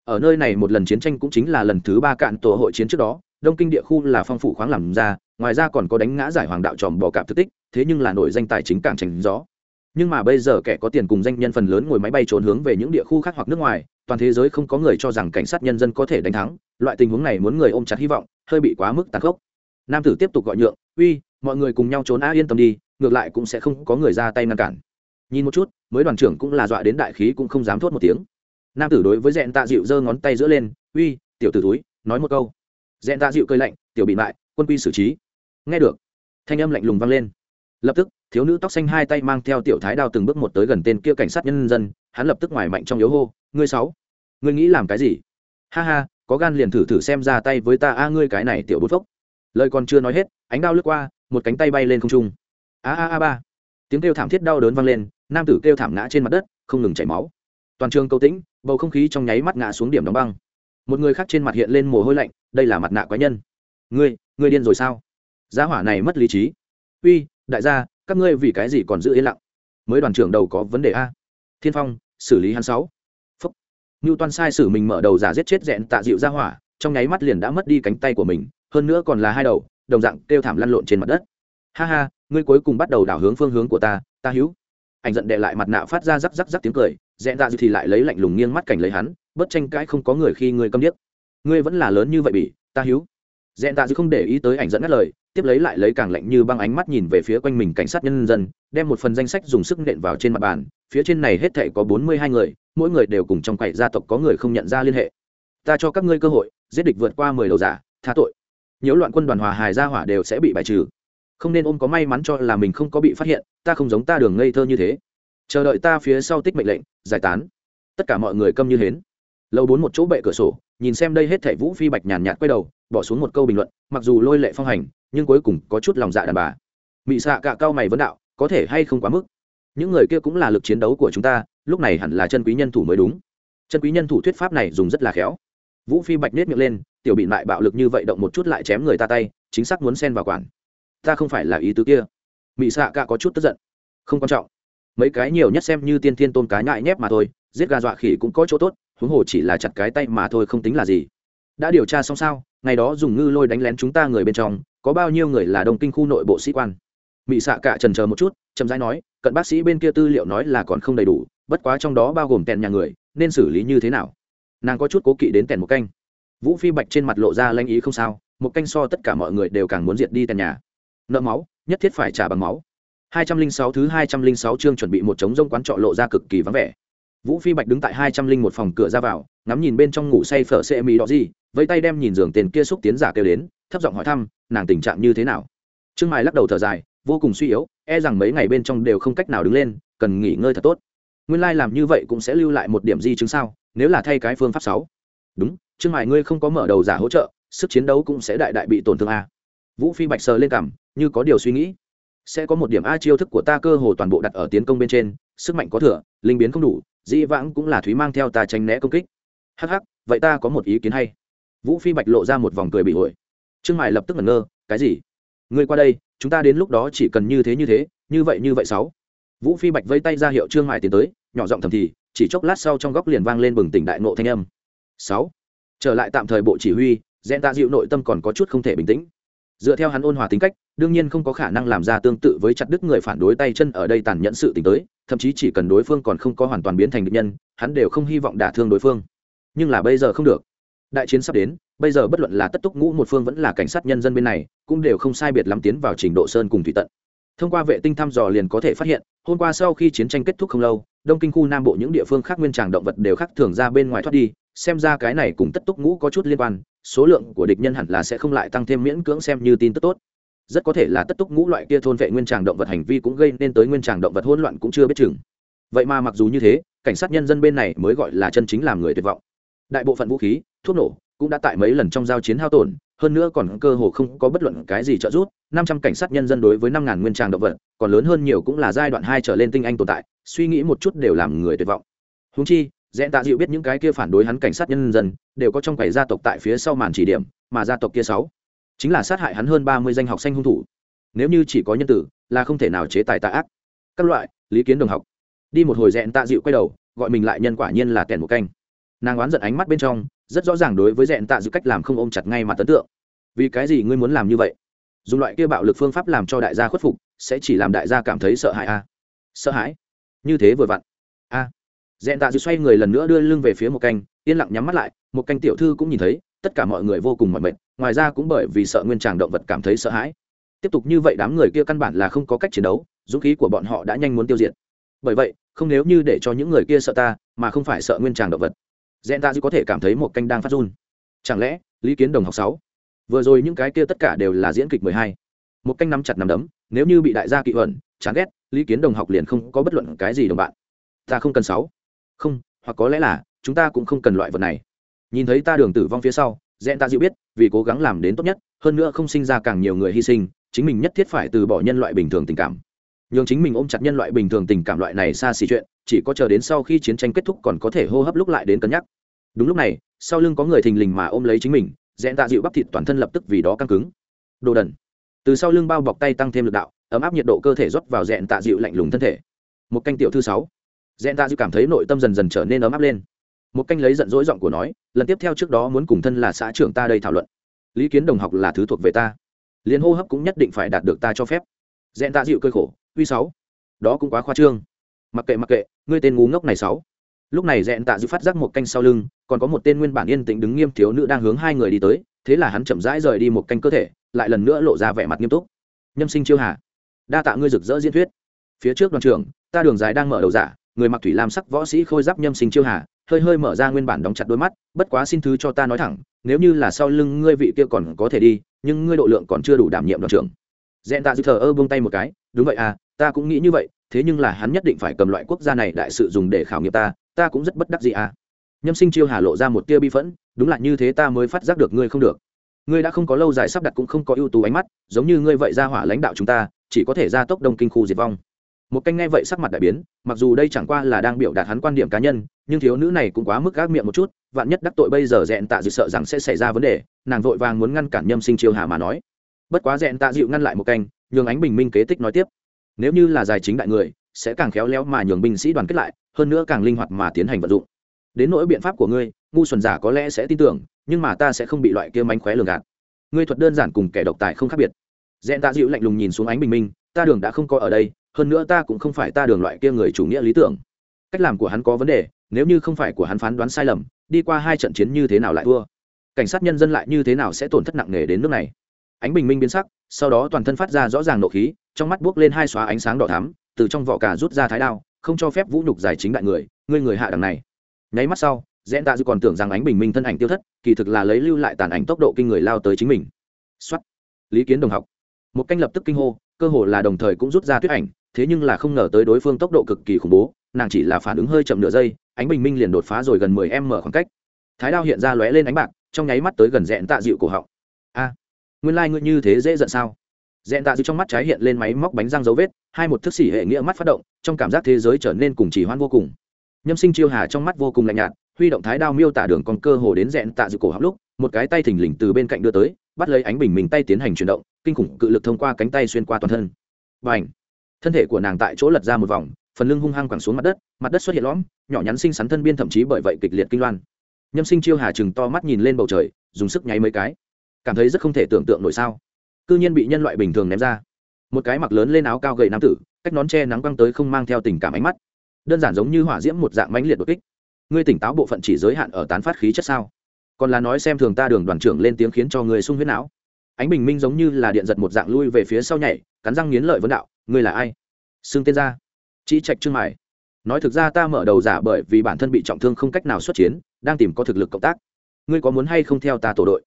Ở nơi này một lần chiến tranh cũng chính là lần thứ ba cạn tổ hội chiến trước đó, đông kinh địa khu là phong phủ khoáng làm ra, ngoài ra còn có đánh ngã giải hoàng đạo tròm bò cạp thực tích, thế nhưng là nội danh tài chính càng tránh gió. Nhưng mà bây giờ kẻ có tiền cùng danh nhân phần lớn ngồi máy bay trốn hướng về những địa khu khác hoặc nước ngoài, toàn thế giới không có người cho rằng cảnh sát nhân dân có thể đánh thắng, loại tình huống này muốn người ôm chặt hy vọng, hơi bị quá mức tàn khốc nam tử tiếp tục gọi nhượng, uy, mọi người cùng nhau trốn a yên tâm đi, ngược lại cũng sẽ không có người ra tay ngăn cản. Nhìn một chút, mới đoàn trưởng cũng là dọa đến đại khí cũng không dám thốt một tiếng. Nam tử đối với dẹn tạ dịu giơ ngón tay giữa lên, uy, tiểu tử túi nói một câu. Dẹn tạ dịu cơi lạnh, tiểu bị mại quân quy xử trí. Nghe được. Thanh âm lạnh lùng vang lên. Lập tức, thiếu nữ tóc xanh hai tay mang theo tiểu thái đao từng bước một tới gần tên kia cảnh sát nhân dân, hắn lập tức ngoài mạnh trong yếu hô, ngươi sáu, ngươi nghĩ làm cái gì? Ha ha, có gan liền thử thử xem ra tay với ta, a, ngươi cái này tiểu bút phốc lời còn chưa nói hết, ánh đao lướt qua, một cánh tay bay lên không trung. A a a ba. Tiếng kêu thảm thiết đau đớn vang lên, nam tử kêu thảm ngã trên mặt đất, không ngừng chảy máu. Toàn trường câu tĩnh, bầu không khí trong nháy mắt ngã xuống điểm đóng băng. Một người khác trên mặt hiện lên mồ hôi lạnh, đây là mặt nạ quái nhân. Ngươi ngươi điên rồi sao? Giá hỏa này mất lý trí. Uy, đại gia, các ngươi vì cái gì còn giữ yên lặng? Mới đoàn trưởng đầu có vấn đề a. Thiên phong, xử lý hắn sáu. Phúc. Ngưu toàn sai sử mình mở đầu giả giết chết rẽn tạ dịu ra hỏa, trong nháy mắt liền đã mất đi cánh tay của mình hơn nữa còn là hai đầu, đồng dạng kêu thảm lăn lộn trên mặt đất. Ha ha, ngươi cuối cùng bắt đầu đảo hướng phương hướng của ta ta hữu. Ảnh giận đệ lại mặt nạ phát ra rắc rắc rắc tiếng cười dẹn tạ dư thì lại lấy lạnh lùng nghiêng mắt cảnh lấy hắn, bất tranh cãi không có người khi ngươi câm điếc. Ngươi vẫn là lớn như vậy bỉ, ta hữu. Dẹn tạ dư không để ý tới ảnh dẫn ngắt lời, tiếp lấy lại lấy càng lạnh như băng ánh mắt nhìn về phía quanh mình cảnh sát nhân dân, đem một phần danh sách dùng sức nện vào trên mặt bàn, phía trên này hết thảy có bốn mươi hai người, mỗi người đều cùng trong quầy gia tộc có người không nhận ra liên hệ. Ta cho các ngươi cơ hội, giết địch vượt qua mười đầu giả, tha tội nhiễu loạn quân đoàn hòa hài gia hỏa đều sẽ bị bài trừ. Không nên ôm có may mắn cho là mình không có bị phát hiện, ta không giống ta đường ngây thơ như thế. Chờ đợi ta phía sau tích mệnh lệnh, giải tán. Tất cả mọi người câm như hến. Lâu bốn một chỗ bệ cửa sổ, nhìn xem đây hết thảy vũ phi bạch nhàn nhạt quay đầu, bỏ xuống một câu bình luận, mặc dù lôi lệ phong hành, nhưng cuối cùng có chút lòng dạ đàn bà. Mị xạ cả cao mày vấn đạo, có thể hay không quá mức? Những người kia cũng là lực chiến đấu của chúng ta, lúc này hẳn là chân quý nhân thủ mới đúng. Chân quý nhân thủ thuyết pháp này dùng rất là khéo vũ phi bạch nết miệng lên, tiểu bị lại bạo lực như vậy động một chút lại chém người ta tay, chính xác muốn xen vào quản. Ta không phải là ý tứ kia. Mỹ xạ Cả có chút tức giận. Không quan trọng. Mấy cái nhiều nhất xem như tiên tiên tôn cá nhại nhép mà thôi, giết gà dọa khỉ cũng có chỗ tốt, huống hồ chỉ là chặt cái tay mà thôi không tính là gì. Đã điều tra xong sao, ngày đó dùng ngư lôi đánh lén chúng ta người bên trong, có bao nhiêu người là đông kinh khu nội bộ sĩ quan? Mỹ xạ cả trần chờ một chút, chậm rãi nói, cận bác sĩ bên kia tư liệu nói là còn không đầy đủ, bất quá trong đó bao gồm tèn nhà người, nên xử lý như thế nào? Nàng có chút cố kỵ đến tèn một canh. Vũ phi bạch trên mặt lộ ra lanh ý không sao, một canh so tất cả mọi người đều càng muốn diệt đi tèn nhà. Nợ máu, nhất thiết phải trả bằng máu. Hai trăm linh sáu thứ hai trăm linh sáu chương chuẩn bị một trống rông quán trọ lộ ra cực kỳ vắng vẻ. Vũ phi bạch đứng tại hai trăm linh một phòng cửa ra vào, ngắm nhìn bên trong ngủ say phở xe mỹ đó gì, vẫy tay đem nhìn giường tiền kia xúc tiến giả kêu đến, thấp giọng hỏi thăm, nàng tình trạng như thế nào? Trương mai lắc đầu thở dài, vô cùng suy yếu e rằng mấy ngày bên trong đều không cách nào đứng lên, cần nghỉ ngơi thật tốt nguyên lai làm như vậy cũng sẽ lưu lại một điểm di chứng sao nếu là thay cái phương pháp sáu. Đúng trương Hải ngươi không có mở đầu giả hỗ trợ sức chiến đấu cũng sẽ đại đại bị tổn thương a. Vũ phi bạch sờ lên cảm như có điều suy nghĩ. Sẽ có một điểm a chiêu thức của ta cơ hồ toàn bộ đặt ở tiến công bên trên sức mạnh có thừa linh biến không đủ dĩ vãng cũng là thúy mang theo ta tránh né công kích. Hắc hắc, vậy ta có một ý kiến hay. Vũ phi bạch lộ ra một vòng cười bị ổi trương Hải lập tức ngẩn ngơ cái gì? Ngươi qua đây chúng ta đến lúc đó chỉ cần như thế như thế như vậy như vậy sáu. Vũ phi bạch vây tay ra hiệu trương Hải tiến tới nhỏ giọng thầm thì, chỉ chốc lát sau trong góc liền vang lên bừng tỉnh đại nộ thanh âm. Sáu. Trở lại tạm thời bộ chỉ huy rẽn tạ dịu nội tâm còn có chút không thể bình tĩnh. Dựa theo hắn ôn hòa tính cách, đương nhiên không có khả năng làm ra tương tự với chặt đứt người phản đối tay chân ở đây tàn nhẫn sự t tới, thậm chí chỉ cần đối phương còn không có hoàn toàn biến thành địch nhân, hắn đều không hy vọng đả thương đối phương. Nhưng là bây giờ không được. Đại chiến sắp đến, bây giờ bất luận là tất túc ngũ một phương vẫn là cảnh sát nhân dân bên này, cũng đều không sai biệt lắm tiến vào trình độ sơn cùng thủy tận. Thông qua vệ tinh thăm dò liền có thể phát hiện, hôm qua sau khi chiến tranh kết thúc không lâu đông kinh khu nam bộ những địa phương khác nguyên tràng động vật đều khác thường ra bên ngoài thoát đi, xem ra cái này cùng tất túc ngũ có chút liên quan, số lượng của địch nhân hẳn là sẽ không lại tăng thêm miễn cưỡng xem như tin tức tốt. Rất có thể là tất túc ngũ loại kia thôn vệ nguyên tràng động vật hành vi cũng gây nên tới nguyên tràng động vật hỗn loạn cũng chưa biết chừng. Vậy mà mặc dù như thế, cảnh sát nhân dân bên này mới gọi là chân chính làm người tuyệt vọng. Đại bộ phận vũ khí, thuốc nổ cũng đã tại mấy lần trong giao chiến hao tổn hơn nữa còn cơ hồ không có bất luận cái gì trợ giúp, năm trăm cảnh sát nhân dân đối với năm ngàn nguyên trang động vật, còn lớn hơn nhiều cũng là giai đoạn hai trở lên tinh anh tồn tại, suy nghĩ một chút đều làm người tuyệt vọng. Huống chi, dẹn tạ dịu biết những cái kia phản đối hắn cảnh sát nhân dân, đều có trong quầy gia tộc tại phía sau màn chỉ điểm, mà gia tộc kia 6 chính là sát hại hắn hơn ba mươi danh học sinh hung thủ. Nếu như chỉ có nhân tử, là không thể nào chế tài tà ác. Các loại, lý kiến đồng học. Đi một hồi dẹn tạ dịu quay đầu, gọi mình lại nhân quả nhiên là kèn một canh. Nàng oán giận ánh mắt bên trong rất rõ ràng đối với dẹn tạ dịu cách làm không ôm chặt ngay mà tấn tượng. Vì cái gì ngươi muốn làm như vậy? Dùng loại kia bạo lực phương pháp làm cho đại gia khuất phục, sẽ chỉ làm đại gia cảm thấy sợ hãi a sợ hãi? Như thế vừa vặn. À. A dẹn tạ dịu xoay người lần nữa đưa lưng về phía một canh, yên lặng nhắm mắt lại, một canh tiểu thư cũng nhìn thấy, tất cả mọi người vô cùng mỏi mệt, ngoài ra cũng bởi vì sợ nguyên tràng động vật cảm thấy sợ hãi. Tiếp tục như vậy đám người kia căn bản là không có cách chiến đấu, dũng khí của bọn họ đã nhanh muốn tiêu diệt. Bởi vậy, không nếu như để cho những người kia sợ ta, mà không phải sợ nguyên tràng động vật dẹn ta dư có thể cảm thấy một canh đang phát run. Chẳng lẽ, lý kiến đồng học sáu? Vừa rồi những cái kia tất cả đều là diễn kịch mười hai. Một canh nắm chặt nắm đấm, nếu như bị đại gia kỵ ẩn, chán ghét, lý kiến đồng học liền không có bất luận cái gì đồng bạn. Ta không cần sáu. Không, hoặc có lẽ là, chúng ta cũng không cần loại vật này. Nhìn thấy ta đường tử vong phía sau dẹn ta dịu biết, vì cố gắng làm đến tốt nhất, hơn nữa không sinh ra càng nhiều người hy sinh, chính mình nhất thiết phải từ bỏ nhân loại bình thường tình cảm nhường chính mình ôm chặt nhân loại bình thường tình cảm loại này xa xỉ chuyện, chỉ có chờ đến sau khi chiến tranh kết thúc còn có thể hô hấp lúc lại đến cân nhắc. Đúng lúc này, sau lưng có người thình lình mà ôm lấy chính mình dẹn tạ dịu bắp thịt toàn thân lập tức vì đó căng cứng. Đồ đần. Từ sau lưng bao bọc tay tăng thêm lực đạo, ấm áp nhiệt độ cơ thể rót vào dẹn tạ dịu lạnh lùng thân thể. Một canh tiểu thư sáu. Dẹn tạ dịu cảm thấy nội tâm dần dần trở nên ấm áp lên. Một canh lấy giận dỗi giọng của nói, lần tiếp theo trước đó muốn cùng thân là xã trưởng ta đây thảo luận. Lý kiến đồng học là thứ thuộc về ta. Liền hô hấp cũng nhất định phải đạt được ta cho phép. Dẹn tạ dịu cơ khổ uy sáu. Đó cũng quá khoa trương. Mặc kệ mặc kệ, ngươi tên ngu ngốc này sáu. Lúc này dẹn tạ dịu phát giác một canh sau lưng, còn có một tên nguyên bản yên tĩnh đứng nghiêm thiếu nữ đang hướng hai người đi tới, thế là hắn chậm rãi rời đi một canh cơ thể, lại lần nữa lộ ra vẻ mặt nghiêm túc. Nhâm sinh chiêu hà. Đa tạ ngươi rực rỡ diễn thuyết. Phía trước đoàn trưởng, ta đường dài đang mở đầu giả, người mặc thủy lam sắc võ sĩ khôi giáp nhâm sinh chiêu hà, hơi hơi mở ra nguyên bản đóng chặt đôi mắt, bất quá xin thứ cho ta nói thẳng, nếu như là sau lưng ngươi vị kia còn có thể đi, nhưng ngươi độ lượng còn chưa đủ đảm nhiệm đoàn trưởng dẹn tạ dư thờ ơ buông tay một cái, đúng vậy à ta cũng nghĩ như vậy, thế nhưng là hắn nhất định phải cầm loại quốc gia này đại sự dùng để khảo nghiệm ta ta cũng rất bất đắc gì à. Nhâm sinh chiêu hà lộ ra một tia bi phẫn, đúng là như thế ta mới phát giác được ngươi không được. Ngươi đã không có lâu dài sắp đặt cũng không có ưu tú ánh mắt, giống như ngươi vậy ra hỏa lãnh đạo chúng ta, chỉ có thể ra tốc đông kinh khu diệt vong. Một canh nghe vậy sắc mặt đại biến, mặc dù đây chẳng qua là đang biểu đạt hắn quan điểm cá nhân, nhưng thiếu nữ này cũng quá mức gác miệng một chút, vạn nhất đắc tội bây giờ dẹn tạ dự sợ rằng sẽ xảy ra vấn đề, nàng vội vàng muốn ngăn cản nhâm sinh chiêu hà mà nói bất quá dẹn tạ dịu ngăn lại một canh, nhường ánh bình minh kế tích nói tiếp. Nếu như là giải chính đại người, sẽ càng khéo léo mà nhường binh sĩ đoàn kết lại, hơn nữa càng linh hoạt mà tiến hành vận dụng. Đến nỗi biện pháp của ngươi, ngu xuẩn giả có lẽ sẽ tin tưởng, nhưng mà ta sẽ không bị loại kia mánh khóe lường gạt. Ngươi thuật đơn giản cùng kẻ độc tài không khác biệt. Dẹn tạ dịu lạnh lùng nhìn xuống ánh bình minh, ta đường đã không có ở đây, hơn nữa ta cũng không phải ta đường loại kia người chủ nghĩa lý tưởng. Cách làm của hắn có vấn đề, nếu như không phải của hắn phán đoán sai lầm, đi qua hai trận chiến như thế nào lại thua? Cảnh sát nhân dân lại như thế nào sẽ tổn thất nặng nề đến nước này? Ánh bình minh biến sắc, sau đó toàn thân phát ra rõ ràng nộ khí, trong mắt buốc lên hai xóa ánh sáng đỏ thắm, từ trong vỏ cả rút ra thái đao, không cho phép vũ nhục giải chính đại người, ngươi người hạ đằng này. Nháy mắt sau rẽn tạ dư còn tưởng rằng ánh bình minh thân ảnh tiêu thất, kỳ thực là lấy lưu lại tàn ảnh tốc độ kinh người lao tới chính mình. Xuất lý kiến đồng học. Một canh lập tức kinh hô, cơ hồ là đồng thời cũng rút ra tuyết ảnh, thế nhưng là không ngờ tới đối phương tốc độ cực kỳ khủng bố, nàng chỉ là phản ứng hơi chậm nửa giây, ánh bình minh liền đột phá rồi gần mười em mở khoảng cách. Thái đao hiện ra lóe lên ánh bạc, trong nháy mắt tới gần rẽn tạ dịu cổ họng. A nguyên lai、like、ngươi như thế dễ giận sao? Dẹn tạ dịu trong mắt trái hiện lên máy móc bánh răng dấu vết, hai một thức xỉ hệ nghĩa mắt phát động, trong cảm giác thế giới trở nên cùng chỉ hoan vô cùng. Nhâm sinh chiêu hà trong mắt vô cùng lạnh nhạt, huy động thái đao miêu tả đường còn cơ hồ đến dẹn tạ dịu cổ họng lúc, một cái tay thình lình từ bên cạnh đưa tới, bắt lấy ánh bình mình tay tiến hành chuyển động, kinh khủng cự lực thông qua cánh tay xuyên qua toàn thân. Và ảnh thân thể của nàng tại chỗ lật ra một vòng, phần lưng hung hăng quẳng xuống mặt đất mặt đất xuất hiện lõm, nhỏ nhắn xinh xắn thân biên thậm chí bởi vậy kịch liệt kinh loan. Nhâm sinh chiêu hà chừng to mắt nhìn lên bầu trời, dùng sức nháy mấy cái cảm thấy rất không thể tưởng tượng nổi sao. Cư nhiên bị nhân loại bình thường ném ra. Một cái mặc lớn lên áo cao gầy nam tử, cách nón che nắng quăng tới không mang theo tình cảm ánh mắt. Đơn giản giống như hỏa diễm một dạng mãnh liệt đột kích. Ngươi tỉnh táo bộ phận chỉ giới hạn ở tán phát khí chất sao? Còn là nói xem thường ta đường đoàn trưởng lên tiếng khiến cho người sung huyết não. Ánh bình minh giống như là điện giật một dạng lui về phía sau nhảy, cắn răng nghiến lợi vấn đạo, ngươi là ai? Xưng tên ra. Chỉ trạch trương mải nói thực ra ta mở đầu giả bởi vì bản thân bị trọng thương không cách nào xuất chiến, đang tìm có thực lực cộng tác. Ngươi có muốn hay không theo ta tổ đội?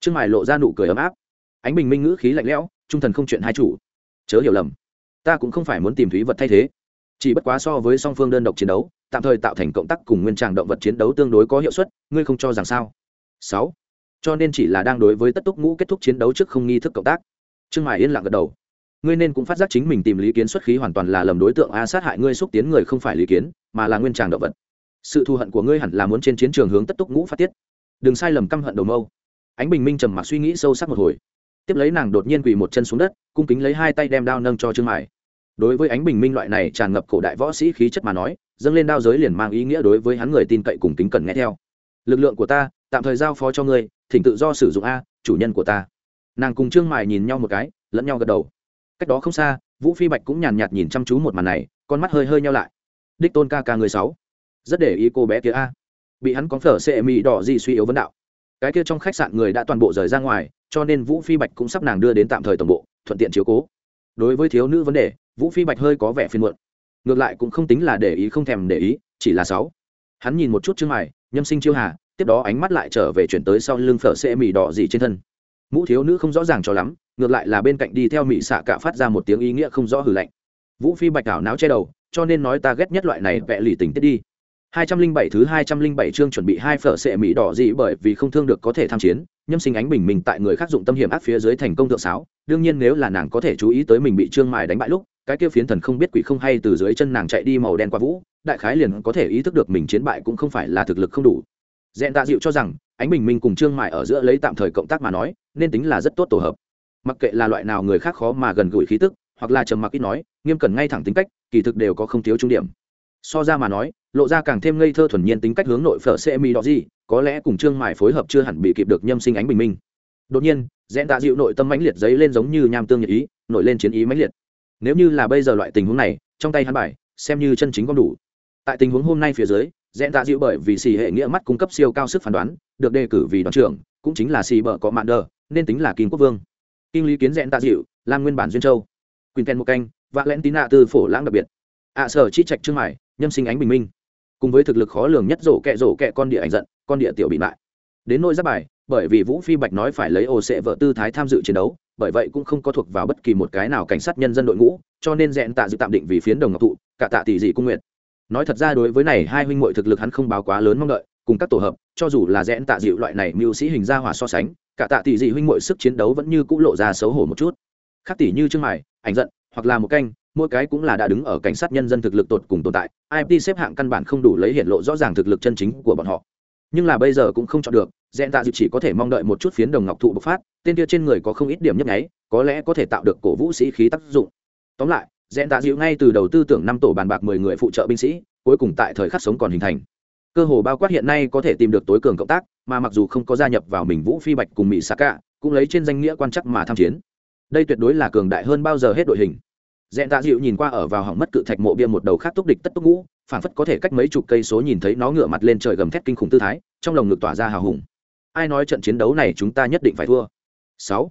Trương mài lộ ra nụ cười ấm áp. Ánh bình minh ngữ khí lạnh lẽo, trung thần không chuyện hai chủ. Chớ hiểu lầm, ta cũng không phải muốn tìm thúy vật thay thế. Chỉ bất quá so với song phương đơn độc chiến đấu, tạm thời tạo thành cộng tác cùng nguyên tràng động vật chiến đấu tương đối có hiệu suất, ngươi không cho rằng sao? Sáu. Cho nên chỉ là đang đối với tất túc ngũ kết thúc chiến đấu trước không nghi thức cộng tác. Trương mài yên lặng gật đầu. Ngươi nên cũng phát giác chính mình tìm lý kiến xuất khí hoàn toàn là lầm đối tượng a sát hại ngươi xúc tiến người không phải lý kiến, mà là nguyên tràng động vật. Sự thù hận của ngươi hẳn là muốn trên chiến trường hướng tất túc ngũ phát tiết. Đừng sai lầm căm hận đầu mâu ánh bình minh trầm mặc suy nghĩ sâu sắc một hồi. Tiếp lấy nàng đột nhiên quỳ một chân xuống đất, cung kính lấy hai tay đem đao nâng cho trương mải đối với ánh bình minh loại này tràn ngập cổ đại võ sĩ khí chất mà nói, dâng lên đao giới liền mang ý nghĩa đối với hắn người tin cậy cùng kính cần nghe theo. Lực lượng của ta, tạm thời giao phó cho ngươi, thỉnh tự do sử dụng a, chủ nhân của ta. Nàng cùng trương mải nhìn nhau một cái, lẫn nhau gật đầu. Cách đó không xa, vũ phi bạch cũng nhàn nhạt nhìn chăm chú một màn này, con mắt hơi hơi nhau lại. Đích tôn ca ca người sáu. Rất để ý cô bé kia a. Bị hắn có phở xe mì đỏ gì suy yếu vấn đạo cái kia trong khách sạn người đã toàn bộ rời ra ngoài, cho nên vũ phi bạch cũng sắp nàng đưa đến tạm thời tổng bộ, thuận tiện chiếu cố. Đối với thiếu nữ vấn đề, vũ phi bạch hơi có vẻ phiên muộn. Ngược lại cũng không tính là để ý không thèm để ý, chỉ là sáu. Hắn nhìn một chút chương mày nhâm sinh chiêu hà, tiếp đó ánh mắt lại trở về chuyển tới sau lưng phở xe mì đỏ gì trên thân. Mũ thiếu nữ không rõ ràng cho lắm, ngược lại là bên cạnh đi theo mị xạ cả phát ra một tiếng ý nghĩa không rõ hử lạnh. Vũ phi bạch ảo náo che đầu, cho nên nói ta ghét nhất loại này vẽ lì tình tiết đi hai trăm linh bảy thứ hai trăm linh bảy chương chuẩn bị hai phở sẽ mỹ đỏ gì bởi vì không thương được có thể tham chiến, nhâm sinh ánh bình mình tại người khác dụng tâm hiểm ác phía dưới thành công thượng sáo. Đương nhiên nếu là nàng có thể chú ý tới mình bị trương mài đánh bại lúc, cái kia phiến thần không biết quỷ không hay từ dưới chân nàng chạy đi màu đen qua vũ, đại khái liền có thể ý thức được mình chiến bại cũng không phải là thực lực không đủ. Dẹn tạ dịu cho rằng, ánh bình minh cùng trương mại ở giữa lấy tạm thời cộng tác mà nói, nên tính là rất tốt tổ hợp. Mặc kệ là loại nào người khác khó mà gần gũi khí tức, hoặc là trầm mặc ít nói, nghiêm cẩn ngay thẳng tính cách, kỳ thực đều có không thiếu trung điểm so ra mà nói, lộ ra càng thêm ngây thơ thuần nhiên tính cách hướng nội phở xe mi đó gì, có lẽ cùng trương mải phối hợp chưa hẳn bị kịp được nhâm sinh ánh bình minh. Đột nhiên, rẽ tạ dịu nội tâm mãnh liệt giấy lên giống như nham tương nhật ý, nổi lên chiến ý mãnh liệt. Nếu như là bây giờ loại tình huống này, trong tay hắn bài, xem như chân chính có đủ. Tại tình huống hôm nay phía dưới, rẽ tạ dịu bởi vì xì hệ nghĩa mắt cung cấp siêu cao sức phán đoán, được đề cử vì đoàn trưởng, cũng chính là xì bờ có mạn đờ, nên tính là kim quốc vương. Kinh lý kiến rẽ tạ dịu, làm nguyên bản duyên châu. Quỳnh ken một canh và lẽn tín nạ từ phổ lãng đặc biệt. Ạ sở chi trạch trương mải nhâm sinh ánh bình minh. Cùng với thực lực khó lường nhất rổ kẹ rổ kẹ con địa ảnh giận, con địa tiểu bị lại đến nỗi giáp bài, bởi vì vũ phi bạch nói phải lấy ồ sệ vợ tư thái tham dự chiến đấu, bởi vậy cũng không có thuộc vào bất kỳ một cái nào cảnh sát nhân dân đội ngũ, cho nên dẹn tạ dự tạm định vì phiến đồng ngọc thụ, cả tạ tỷ dị cung nguyện nói thật ra đối với này hai huynh muội thực lực hắn không báo quá lớn mong đợi, cùng các tổ hợp, cho dù là rẽn tạ dịu loại này mưu sĩ hình ra hỏa so sánh, cả tạ tỷ dị huynh muội sức chiến đấu vẫn như cũ lộ ra xấu hổ một chút. Khác tỷ như trương mải ảnh giận, hoặc là một canh mỗi cái cũng là đã đứng ở cảnh sát nhân dân thực lực tột cùng tồn tại ip xếp hạng căn bản không đủ lấy hiện lộ rõ ràng thực lực chân chính của bọn họ. Nhưng là bây giờ cũng không chọn được dẹn tạ dịu chỉ có thể mong đợi một chút phiến đồng ngọc thụ bộc phát, tên kia trên người có không ít điểm nhấp nháy, có lẽ có thể tạo được cổ vũ sĩ khí tác dụng. Tóm lại dẹn tạ dịu ngay từ đầu tư tưởng năm tổ bàn bạc mười người phụ trợ binh sĩ, cuối cùng tại thời khắc sống còn hình thành. Cơ hồ bao quát hiện nay có thể tìm được tối cường cộng tác, mà mặc dù không có gia nhập vào mình vũ phi bạch cùng mỹ sa cả cũng lấy trên danh nghĩa quan chắc mà tham chiến. Đây tuyệt đối là cường đại hơn bao giờ hết đội hình dẹn tạ dịu nhìn qua ở vào hỏng mất cự thạch mộ bia một đầu khác túc địch tất túc ngũ phản phất có thể cách mấy chục cây số nhìn thấy nó ngửa mặt lên trời gầm thét kinh khủng tư thái, trong lồng ngực tỏa ra hào hùng. Ai nói trận chiến đấu này chúng ta nhất định phải thua? Sáu.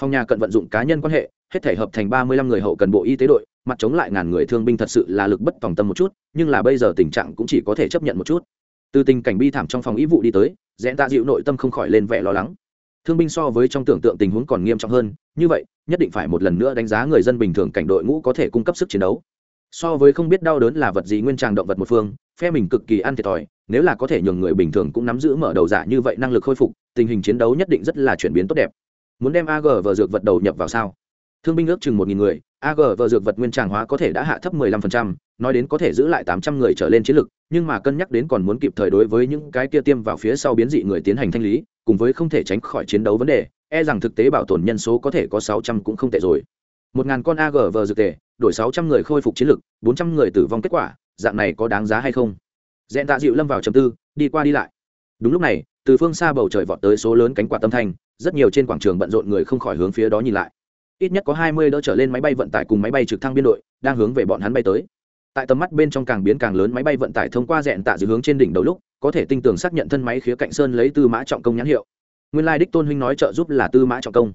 Phòng nhà cận vận dụng cá nhân quan hệ, hết thể hợp thành ba mươi lăm người hậu cần bộ y tế đội, mặt chống lại ngàn người thương binh thật sự là lực bất tòng tâm một chút, nhưng là bây giờ tình trạng cũng chỉ có thể chấp nhận một chút. Từ tình cảnh bi thảm trong phòng ý vụ đi tới dẹn tạ dịu nội tâm không khỏi lên vẻ lo lắng thương binh so với trong tưởng tượng tình huống còn nghiêm trọng hơn, như vậy, nhất định phải một lần nữa đánh giá người dân bình thường cảnh đội ngũ có thể cung cấp sức chiến đấu. So với không biết đau đớn là vật gì nguyên tràng động vật một phương, phe mình cực kỳ ăn thiệt thòi, nếu là có thể nhường người bình thường cũng nắm giữ mở đầu giả như vậy năng lực khôi phục, tình hình chiến đấu nhất định rất là chuyển biến tốt đẹp. Muốn đem ag và dược vật đầu nhập vào sao? Thương binh ước chừng một nghìn người ag vờ dược vật nguyên tràng hóa có thể đã hạ thấp 15%, nói đến có thể giữ lại 800 người trở lên chiến lực nhưng mà cân nhắc đến còn muốn kịp thời đối với những cái kia tiêm vào phía sau biến dị người tiến hành thanh lý cùng với không thể tránh khỏi chiến đấu vấn đề e rằng thực tế bảo tồn nhân số có thể có 600 cũng không tệ rồi. 1000 con ag vừa dược tệ đổi 600 người khôi phục chiến lực 400 người tử vong kết quả dạng này có đáng giá hay không? Dẹn tạ dịu lâm vào trầm tư đi qua đi lại. Đúng lúc này từ phương xa bầu trời vọt tới số lớn cánh quạt tâm thanh rất nhiều trên quảng trường bận rộn người không khỏi hướng phía đó nhìn lại ít nhất có hai mươi đỡ trở lên máy bay vận tải cùng máy bay trực thăng biên đội đang hướng về bọn hắn bay tới. Tại tầm mắt bên trong càng biến càng lớn, máy bay vận tải thông qua rèn tạ dự hướng trên đỉnh đầu lúc, có thể tinh tường xác nhận thân máy khía cạnh sơn lấy tư mã trọng công nhãn hiệu. Nguyên lai đích tôn huynh nói trợ giúp là tư mã trọng công.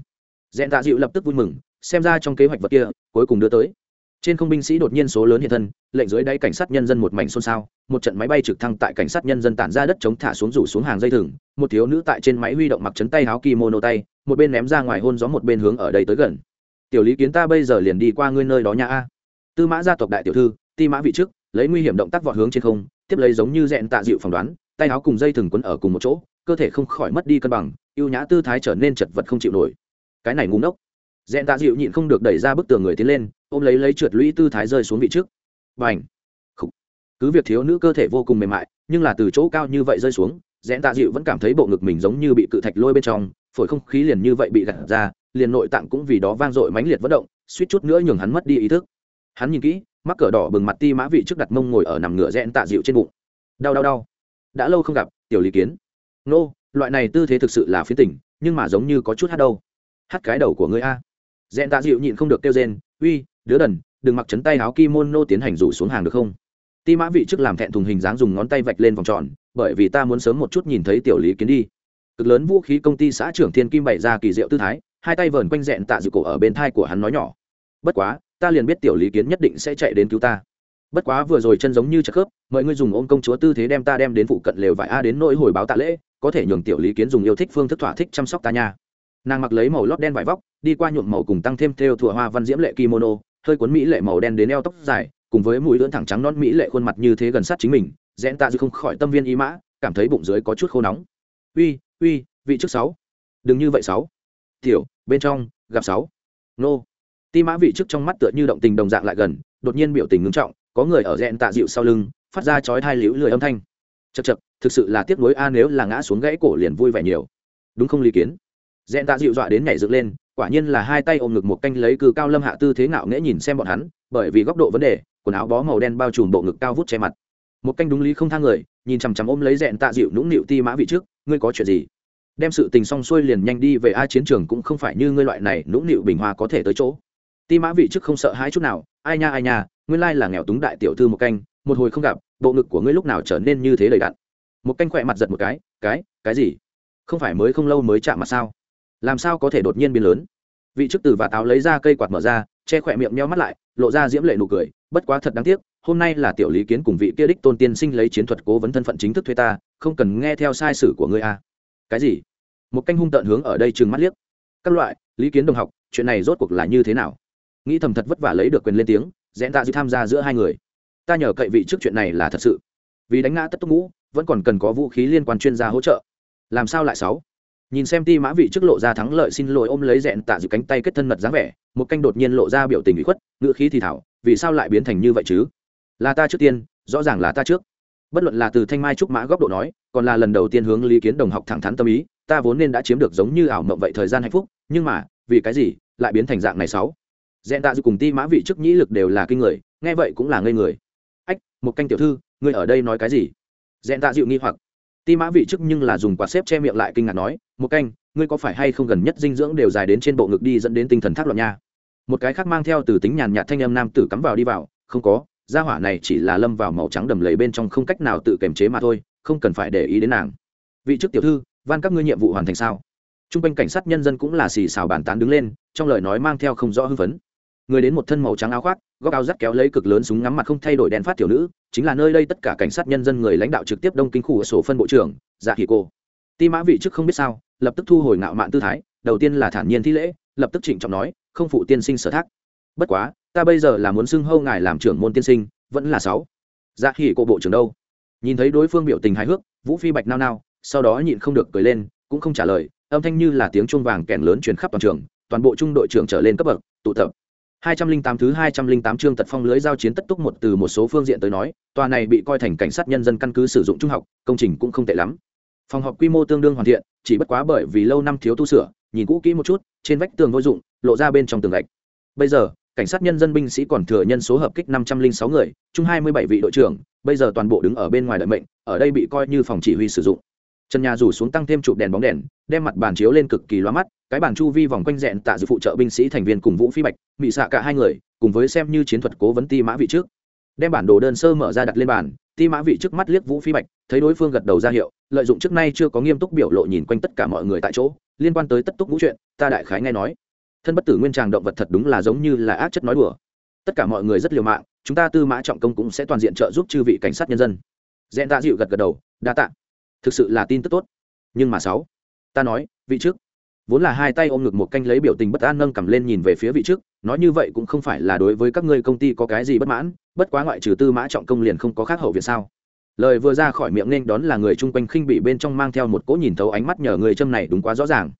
Rèn tạ dịu lập tức vui mừng, xem ra trong kế hoạch vật kia, cuối cùng đưa tới. Trên không binh sĩ đột nhiên số lớn hiện thân, lệnh dưới đáy cảnh sát nhân dân một mảnh xôn xao, một trận máy bay trực thăng tại cảnh sát nhân dân tản ra đất chống thả xuống rủ xuống hàng dây thừng, một thiếu nữ tại trên máy huy động mặc chấn tay háo kimono tay, một bên ném ra ngoài hôn gió một bên hướng ở đây tới gần tiểu lý kiến ta bây giờ liền đi qua ngươi nơi đó nhà a. Tư mã gia tộc đại tiểu thư, ti mã vị trước, lấy nguy hiểm động tác vọt hướng trên không, tiếp lấy giống như dẹn tạ dịu phỏng đoán, tay áo cùng dây thừng quấn ở cùng một chỗ, cơ thể không khỏi mất đi cân bằng, ưu nhã tư thái trở nên chật vật không chịu nổi. Cái này ngu ngốc. Dẹn tạ dịu nhịn không được đẩy ra bức tường người tiến lên, ôm lấy lấy trượt lũy tư thái rơi xuống vị trước. Và ảnh cứ việc thiếu nữ cơ thể vô cùng mềm mại, nhưng là từ chỗ cao như vậy rơi xuống dẹn tạ dịu vẫn cảm thấy bộ ngực mình giống như bị cự thạch lôi bên trong, phổi không khí liền như vậy bị gặt ra liền nội tạng cũng vì đó vang dội mãnh liệt vận động, suýt chút nữa nhường hắn mất đi ý thức. Hắn nhìn kỹ, mắc cờ đỏ bừng mặt ti mã vị trước đặt mông ngồi ở nằm ngửa rẽn tạ dịu trên bụng. Đau đau đau. Đã lâu không gặp, tiểu lý kiến. Nô, loại này tư thế thực sự là phiến tỉnh nhưng mà giống như có chút hát đâu. Hát cái đầu của ngươi a. Rẽn tạ dịu nhịn không được kêu rên, uy, đứa đần, đừng mặc chấn tay áo kimono tiến hành rủ xuống hàng được không? Ti mã vị trước làm thẹn thùng hình dáng dùng ngón tay vạch lên vòng tròn, bởi vì ta muốn sớm một chút nhìn thấy tiểu lý kiến đi. Cực lớn vũ khí công ty xã trưởng thiên kim bày ra kỳ diệu tư thái hai tay vờn quanh rẽn tạ dịu cổ ở bên thai của hắn nói nhỏ. Bất quá, ta liền biết tiểu lý kiến nhất định sẽ chạy đến cứu ta. Bất quá vừa rồi chân giống như chật khớp, mọi người dùng ôm công chúa tư thế đem ta đem đến phụ cận lều vải a đến nỗi hồi báo tạ lễ, có thể nhường tiểu lý kiến dùng yêu thích phương thức thỏa thích chăm sóc ta nha. Nàng mặc lấy màu lót đen vải vóc, đi qua nhuộm màu cùng tăng thêm theo thủa hoa văn diễm lệ kimono, hơi cuốn mỹ lệ màu đen đến eo tóc dài, cùng với mũi lưỡn thẳng trắng non mỹ lệ khuôn mặt như thế gần sát chính mình, rẽn tạ dư không khỏi tâm viên y mã, cảm thấy bụng dưới có chút khô nóng. Uy uy, vị trước sáu. Đừng như vậy sáu tiểu, bên trong, gặp sáu. Nô. Ti mã vị trước trong mắt tựa như động tình đồng dạng lại gần, đột nhiên biểu tình ngưng trọng, có người ở rẽn tạ dịu sau lưng, phát ra chói thai liễu lười âm thanh. Chật chật thực sự là tiếc nuối a, nếu là ngã xuống gãy cổ liền vui vẻ nhiều. Đúng không lý kiến? Rẽn tạ dịu dọa đến nhảy dựng lên, quả nhiên là hai tay ôm ngực một canh lấy cư cao lâm hạ tư thế ngạo nghễ nhìn xem bọn hắn, bởi vì góc độ vấn đề, quần áo bó màu đen bao trùm bộ ngực cao vút che mặt. Một canh đúng lý không thang người, nhìn chằm chằm ôm lấy rẽn tạ dịu nũng nịu ti mã vị trước, ngươi có chuyện gì? Đem sự tình xong xuôi liền nhanh đi về ai chiến trường cũng không phải như ngươi loại này nũng nịu bình hoa có thể tới chỗ. Ti mã vị chức không sợ hãi chút nào, ai nha ai nha, nguyên lai là nghèo túng đại tiểu thư một canh, một hồi không gặp, bộ ngực của ngươi lúc nào trở nên như thế đầy đặn? Một canh khỏe mặt giật một cái cái cái gì? Không phải mới không lâu mới chạm mặt sao? Làm sao có thể đột nhiên biến lớn? Vị chức từ và táo lấy ra cây quạt mở ra, che khỏe miệng meo mắt lại, lộ ra diễm lệ nụ cười, bất quá thật đáng tiếc, hôm nay là tiểu lý kiến cùng vị kia đích tôn tiên sinh lấy chiến thuật cố vấn thân phận chính thức thuê ta, không cần nghe theo sai sử của ngươi a. À. cái gì? Một canh hung tợn hướng ở đây trừng mắt liếc. Các loại, lý kiến đồng học, chuyện này rốt cuộc là như thế nào? Nghĩ thầm thật vất vả lấy được quyền lên tiếng, rẽn tạ dư tham gia giữa hai người. Ta nhờ cậy vị trước chuyện này là thật sự. Vì đánh ngã tất túc ngũ, vẫn còn cần có vũ khí liên quan chuyên gia hỗ trợ. Làm sao lại sáu? Nhìn xem ti mã vị trước lộ ra thắng lợi xin lỗi ôm lấy rẽn tạ dịu cánh tay kết thân mật dáng vẻ, một canh đột nhiên lộ ra biểu tình bị khuất ngựa khí thì thảo, vì sao lại biến thành như vậy chứ? Là ta trước tiên, rõ ràng là ta trước bất luận là từ thanh mai trúc mã góc độ nói, còn là lần đầu tiên hướng lý kiến đồng học thẳng thắn tâm ý, ta vốn nên đã chiếm được giống như ảo mộng vậy thời gian hạnh phúc, nhưng mà, vì cái gì, lại biến thành dạng này sáu? Dẹn tạ dịu cùng ti mã vị chức nhĩ lực đều là kinh người, nghe vậy cũng là ngây người. Ách, một canh tiểu thư, ngươi ở đây nói cái gì? Dẹn tạ dịu nghi hoặc. Ti mã vị chức nhưng là dùng quạt xếp che miệng lại kinh ngạc nói, một canh, ngươi có phải hay không gần nhất dinh dưỡng đều dài đến trên bộ ngực đi dẫn đến tinh thần thác loạn nha? Một cái khác mang theo từ tính nhàn nhạt thanh âm nam tử cắm vào đi vào, không có gia hỏa này chỉ là lâm vào màu trắng đầm lầy bên trong không cách nào tự kiềm chế mà thôi, không cần phải để ý đến nàng. Vị chức tiểu thư, van các ngươi nhiệm vụ hoàn thành sao? T r u n g quanh cảnh sát nhân dân cũng là xì xào bàn tán đứng lên, trong lời nói mang theo không rõ hưng phấn. Người đến một thân màu trắng áo khoác, góc áo rắt kéo lấy cực lớn súng ngắm mặt không thay đổi đèn phát tiểu nữ, chính là nơi đây tất cả cảnh sát nhân dân người lãnh đạo trực tiếp đông kinh khu ở sổ phân bộ trưởng dạ kỳ cô. Ti mã vị chức không biết sao, lập tức thu hồi ngạo mạn tư thái, đầu tiên là thản nhiên thi lễ, lập tức trịnh trọng nói, không phụ tiên sinh sở thác. Bất quá ta bây giờ là muốn xưng hâu ngài làm trưởng môn tiên sinh vẫn là sáu dạ hỉ cô bộ trưởng đâu nhìn thấy đối phương biểu tình hài hước vũ phi bạch nao nao sau đó nhịn không được cười lên cũng không trả lời âm thanh như là tiếng chuông vàng kèn lớn truyền khắp toàn trường toàn bộ trung đội trưởng trở lên cấp bậc tụ tập 208 thứ 208 chương tật phong lưới giao chiến tất túc một từ một số phương diện tới nói, tòa này bị coi thành cảnh sát nhân dân căn cứ sử dụng trung học, công trình cũng không tệ lắm. Phòng họp quy mô tương đương hoàn thiện, chỉ bất quá bởi vì lâu năm thiếu tu sửa, nhìn cũ kỹ một chút, trên vách tường vô dụng, lộ ra bên trong tường gạch. Bây giờ, cảnh sát nhân dân binh sĩ còn thừa nhân số hợp kích 506 người, chung 27 vị đội trưởng, bây giờ toàn bộ đứng ở bên ngoài đợi mệnh, ở đây bị coi như phòng chỉ huy sử dụng. Trần nhà rủ xuống tăng thêm chụp đèn bóng đèn đem mặt bàn chiếu lên cực kỳ loa mắt cái bàn chu vi vòng quanh rẽn tạ dự phụ trợ binh sĩ thành viên cùng vũ phi bạch bị xạ cả hai người cùng với xem như chiến thuật cố vấn ti mã vị trước. Đem bản đồ đơn sơ mở ra đặt lên bàn ti mã vị trước mắt liếc vũ phi bạch thấy đối phương gật đầu ra hiệu lợi dụng trước nay chưa có nghiêm túc biểu lộ nhìn quanh tất cả mọi người tại chỗ liên quan tới tất túc vũ chuyện ta đại khái nghe nói thân bất tử nguyên tràng động vật thật đúng là giống như là ác chất nói đùa. Tất cả mọi người rất liều mạng, chúng ta tư mã trọng công cũng sẽ toàn diện trợ giúp chư vị cảnh sát nhân dân. Dẹn ta dịu gật gật đầu, đa tạ. Thực sự là tin tức tốt. Nhưng mà sáu, ta nói, vị trước. Vốn là hai tay ôm ngực một canh lấy biểu tình bất an nâng cầm lên nhìn về phía vị trước, nói như vậy cũng không phải là đối với các ngươi công ty có cái gì bất mãn, bất quá ngoại trừ tư mã trọng công liền không có khác hậu viện sao. Lời vừa ra khỏi miệng nên đón là người chung quanh khinh bị bên trong mang theo một cỗ nhìn thấu ánh mắt nhờ người châm này đúng quá rõ ràng.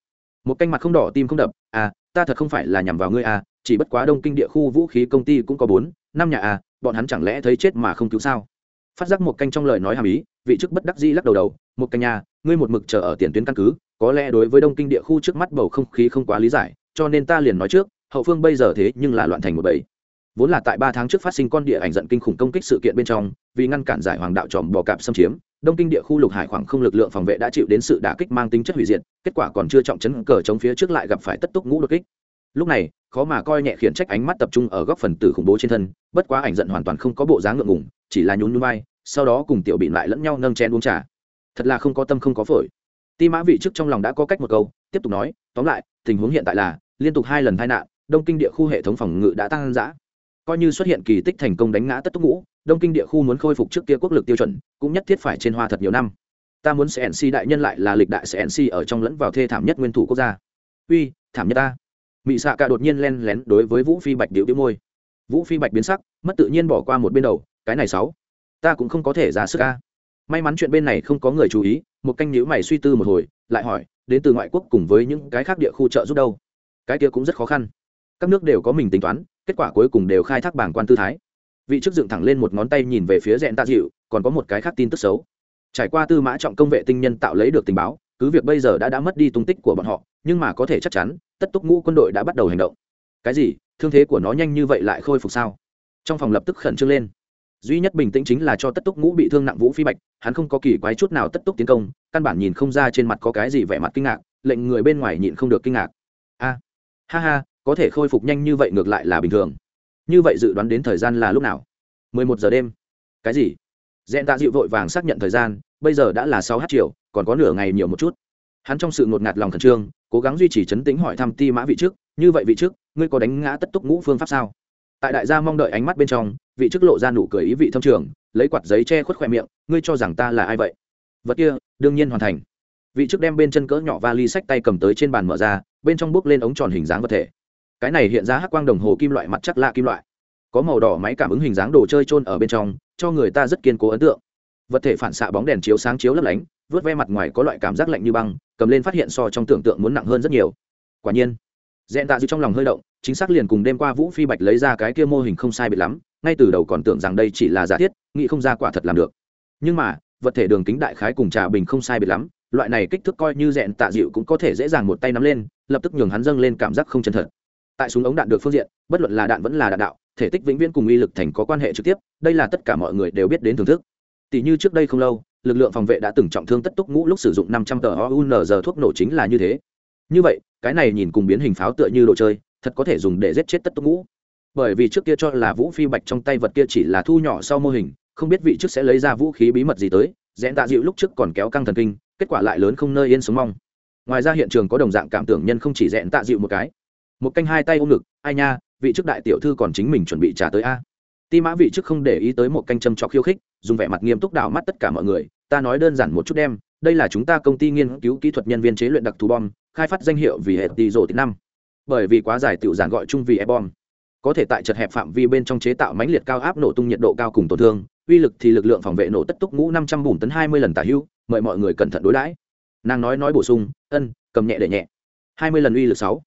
Một canh mặt không đỏ, tim không đập à ta thật không phải là nhằm vào ngươi à chỉ bất quá đông kinh địa khu vũ khí công ty cũng có bốn, năm nhà à bọn hắn chẳng lẽ thấy chết mà không cứu sao? Phát giác một canh trong lời nói hàm ý, vị chức bất đắc dĩ lắc đầu đầu một canh nhà, ngươi một mực chờ ở tiền tuyến căn cứ, có lẽ đối với đông kinh địa khu trước mắt bầu không khí không quá lý giải, cho nên ta liền nói trước, hậu phương bây giờ thế nhưng là loạn thành một bầy. Vốn là tại ba tháng trước phát sinh con địa ảnh giận kinh khủng công kích sự kiện bên trong, vì ngăn cản giải hoàng đạo tròm bò cạp xâm chiếm đông kinh địa khu lục hải khoảng không lực lượng phòng vệ đã chịu đến sự đả kích mang tính chất hủy diệt, kết quả còn chưa trọng chấn cờ chống phía trước lại gặp phải tất túc ngũ đột kích. Lúc này, khó mà coi nhẹ khiển trách ánh mắt tập trung ở góc phần tử khủng bố trên thân, bất quá ảnh giận hoàn toàn không có bộ dáng ngượng ngùng, chỉ là nhún nhún vai, sau đó cùng tiểu bị lại lẫn nhau nâng chén uống trà. Thật là không có tâm không có phổi. Ti mã vị trước trong lòng đã có cách một câu, tiếp tục nói, tóm lại, tình huống hiện tại là, liên tục hai lần tai nạn, đông kinh địa khu hệ thống phòng ngự đã tăng giã coi như xuất hiện kỳ tích thành công đánh ngã tất túc ngũ, đông kinh địa khu muốn khôi phục trước kia quốc lực tiêu chuẩn, cũng nhất thiết phải trên hoa thật nhiều năm. Ta muốn cnc đại nhân lại là lịch đại cnc ở trong lẫn vào thê thảm nhất nguyên thủ quốc gia. Uy, thảm nhất ta. Mỹ xạ cả đột nhiên len lén đối với vũ phi bạch điệu đĩu môi. Vũ phi bạch biến sắc, mất tự nhiên bỏ qua một bên đầu, cái này sáu. Ta cũng không có thể ra sức ca may mắn chuyện bên này không có người chú ý, một canh nhữ mày suy tư một hồi, lại hỏi, đến từ ngoại quốc cùng với những cái khác địa khu trợ giúp đâu? Cái kia cũng rất khó khăn các nước đều có mình tính toán, kết quả cuối cùng đều khai thác bảng quan tư thái. Vị chức dựng thẳng lên một ngón tay nhìn về phía rẽn tạ dịu, còn có một cái khác tin tức xấu. Trải qua tư mã trọng công vệ tinh nhân tạo lấy được tình báo, cứ việc bây giờ đã đã mất đi tung tích của bọn họ, nhưng mà có thể chắc chắn, tất túc ngũ quân đội đã bắt đầu hành động. Cái gì? Thương thế của nó nhanh như vậy lại khôi phục sao? Trong phòng lập tức khẩn trương lên. Duy nhất bình tĩnh chính là cho tất túc ngũ bị thương nặng vũ phi bạch, hắn không có kỳ quái chút nào tất túc tiến công, căn bản nhìn không ra trên mặt có cái gì vẻ mặt kinh ngạc, lệnh người bên ngoài nhịn không được kinh ngạc. A! Ha ha có thể khôi phục nhanh như vậy ngược lại là bình thường. Như vậy dự đoán đến thời gian là lúc nào? Mười một giờ đêm. Cái gì? Dẹn tạ dịu vội vàng xác nhận thời gian, bây giờ đã là sáu h chiều, còn có nửa ngày nhiều một chút. Hắn trong sự ngột ngạt lòng khẩn trương, cố gắng duy trì chấn tĩnh hỏi thăm ti mã vị trước, như vậy vị trước, ngươi có đánh ngã tất túc ngũ phương pháp sao? Tại đại gia mong đợi ánh mắt bên trong, vị chức lộ ra nụ cười ý vị thâm trường, lấy quạt giấy che khuất khoe miệng, ngươi cho rằng ta là ai vậy? Vật kia, đương nhiên hoàn thành. Vị chức đem bên chân cỡ nhỏ và ly sách tay cầm tới trên bàn mở ra, bên trong bước lên ống tròn hình dáng vật thể cái này hiện ra hắc quang đồng hồ kim loại mặt chắc lạ kim loại. Có màu đỏ máy cảm ứng hình dáng đồ chơi trôn ở bên trong, cho người ta rất kiên cố ấn tượng. Vật thể phản xạ bóng đèn chiếu sáng chiếu lấp lánh, vớt ve mặt ngoài có loại cảm giác lạnh như băng, cầm lên phát hiện so trong tưởng tượng muốn nặng hơn rất nhiều. Quả nhiên dẹn tạ dư trong lòng hơi động, chính xác liền cùng đêm qua vũ phi bạch lấy ra cái kia mô hình không sai biệt lắm, ngay từ đầu còn tưởng rằng đây chỉ là giả thiết, nghĩ không ra quả thật làm được. Nhưng mà, vật thể đường kính đại khái cùng trà bình không sai biệt lắm, loại này kích thước coi như dẹn tạ dịu cũng có thể dễ dàng một tay nắm lên, lập tức nhường hắn dâng lên cảm giác không chân thật tại súng ống đạn được phương diện, bất luận là đạn vẫn là đạn đạo, thể tích vĩnh viễn cùng uy lực thành có quan hệ trực tiếp, đây là tất cả mọi người đều biết đến thưởng thức. Tỷ như trước đây không lâu, lực lượng phòng vệ đã từng trọng thương tất túc ngũ lúc sử dụng năm trăm tờ ounz thuốc nổ chính là như thế. Như vậy, cái này nhìn cùng biến hình pháo tựa như đồ chơi, thật có thể dùng để giết chết tất túc ngũ. Bởi vì trước kia cho là vũ phi bạch trong tay vật kia chỉ là thu nhỏ sau mô hình, không biết vị trước sẽ lấy ra vũ khí bí mật gì tới, rẽn tạ dịu lúc trước còn kéo căng thần kinh, kết quả lại lớn không nơi yên sống mong. Ngoài ra hiện trường có đồng dạng cảm tưởng nhân không chỉ rẽn tạ dịu một cái một canh hai tay ôm ngực, ai nha, vị chức đại tiểu thư còn chính mình chuẩn bị trả tới a. Ti mã vị chức không để ý tới một canh châm trọc khiêu khích, dùng vẻ mặt nghiêm túc đảo mắt tất cả mọi người, ta nói đơn giản một chút đem, đây là chúng ta công ty nghiên cứu kỹ thuật nhân viên chế luyện đặc thù bom, khai phát danh hiệu vì hệ tỷ rổ tỷ năm. Bởi vì quá dài tiểu giản gọi chung vì e bom. Có thể tại chật hẹp phạm vi bên trong chế tạo mãnh liệt cao áp nổ tung nhiệt độ cao cùng tổn thương, uy lực thì lực lượng phòng vệ nổ tất túc ngũ năm trăm bùn tấn hai mươi lần tả hữu mời mọi người cẩn thận đối đãi. Nàng nói nói bổ sung, ân, cầm nhẹ để nhẹ. hai mươi lần uy lực sáu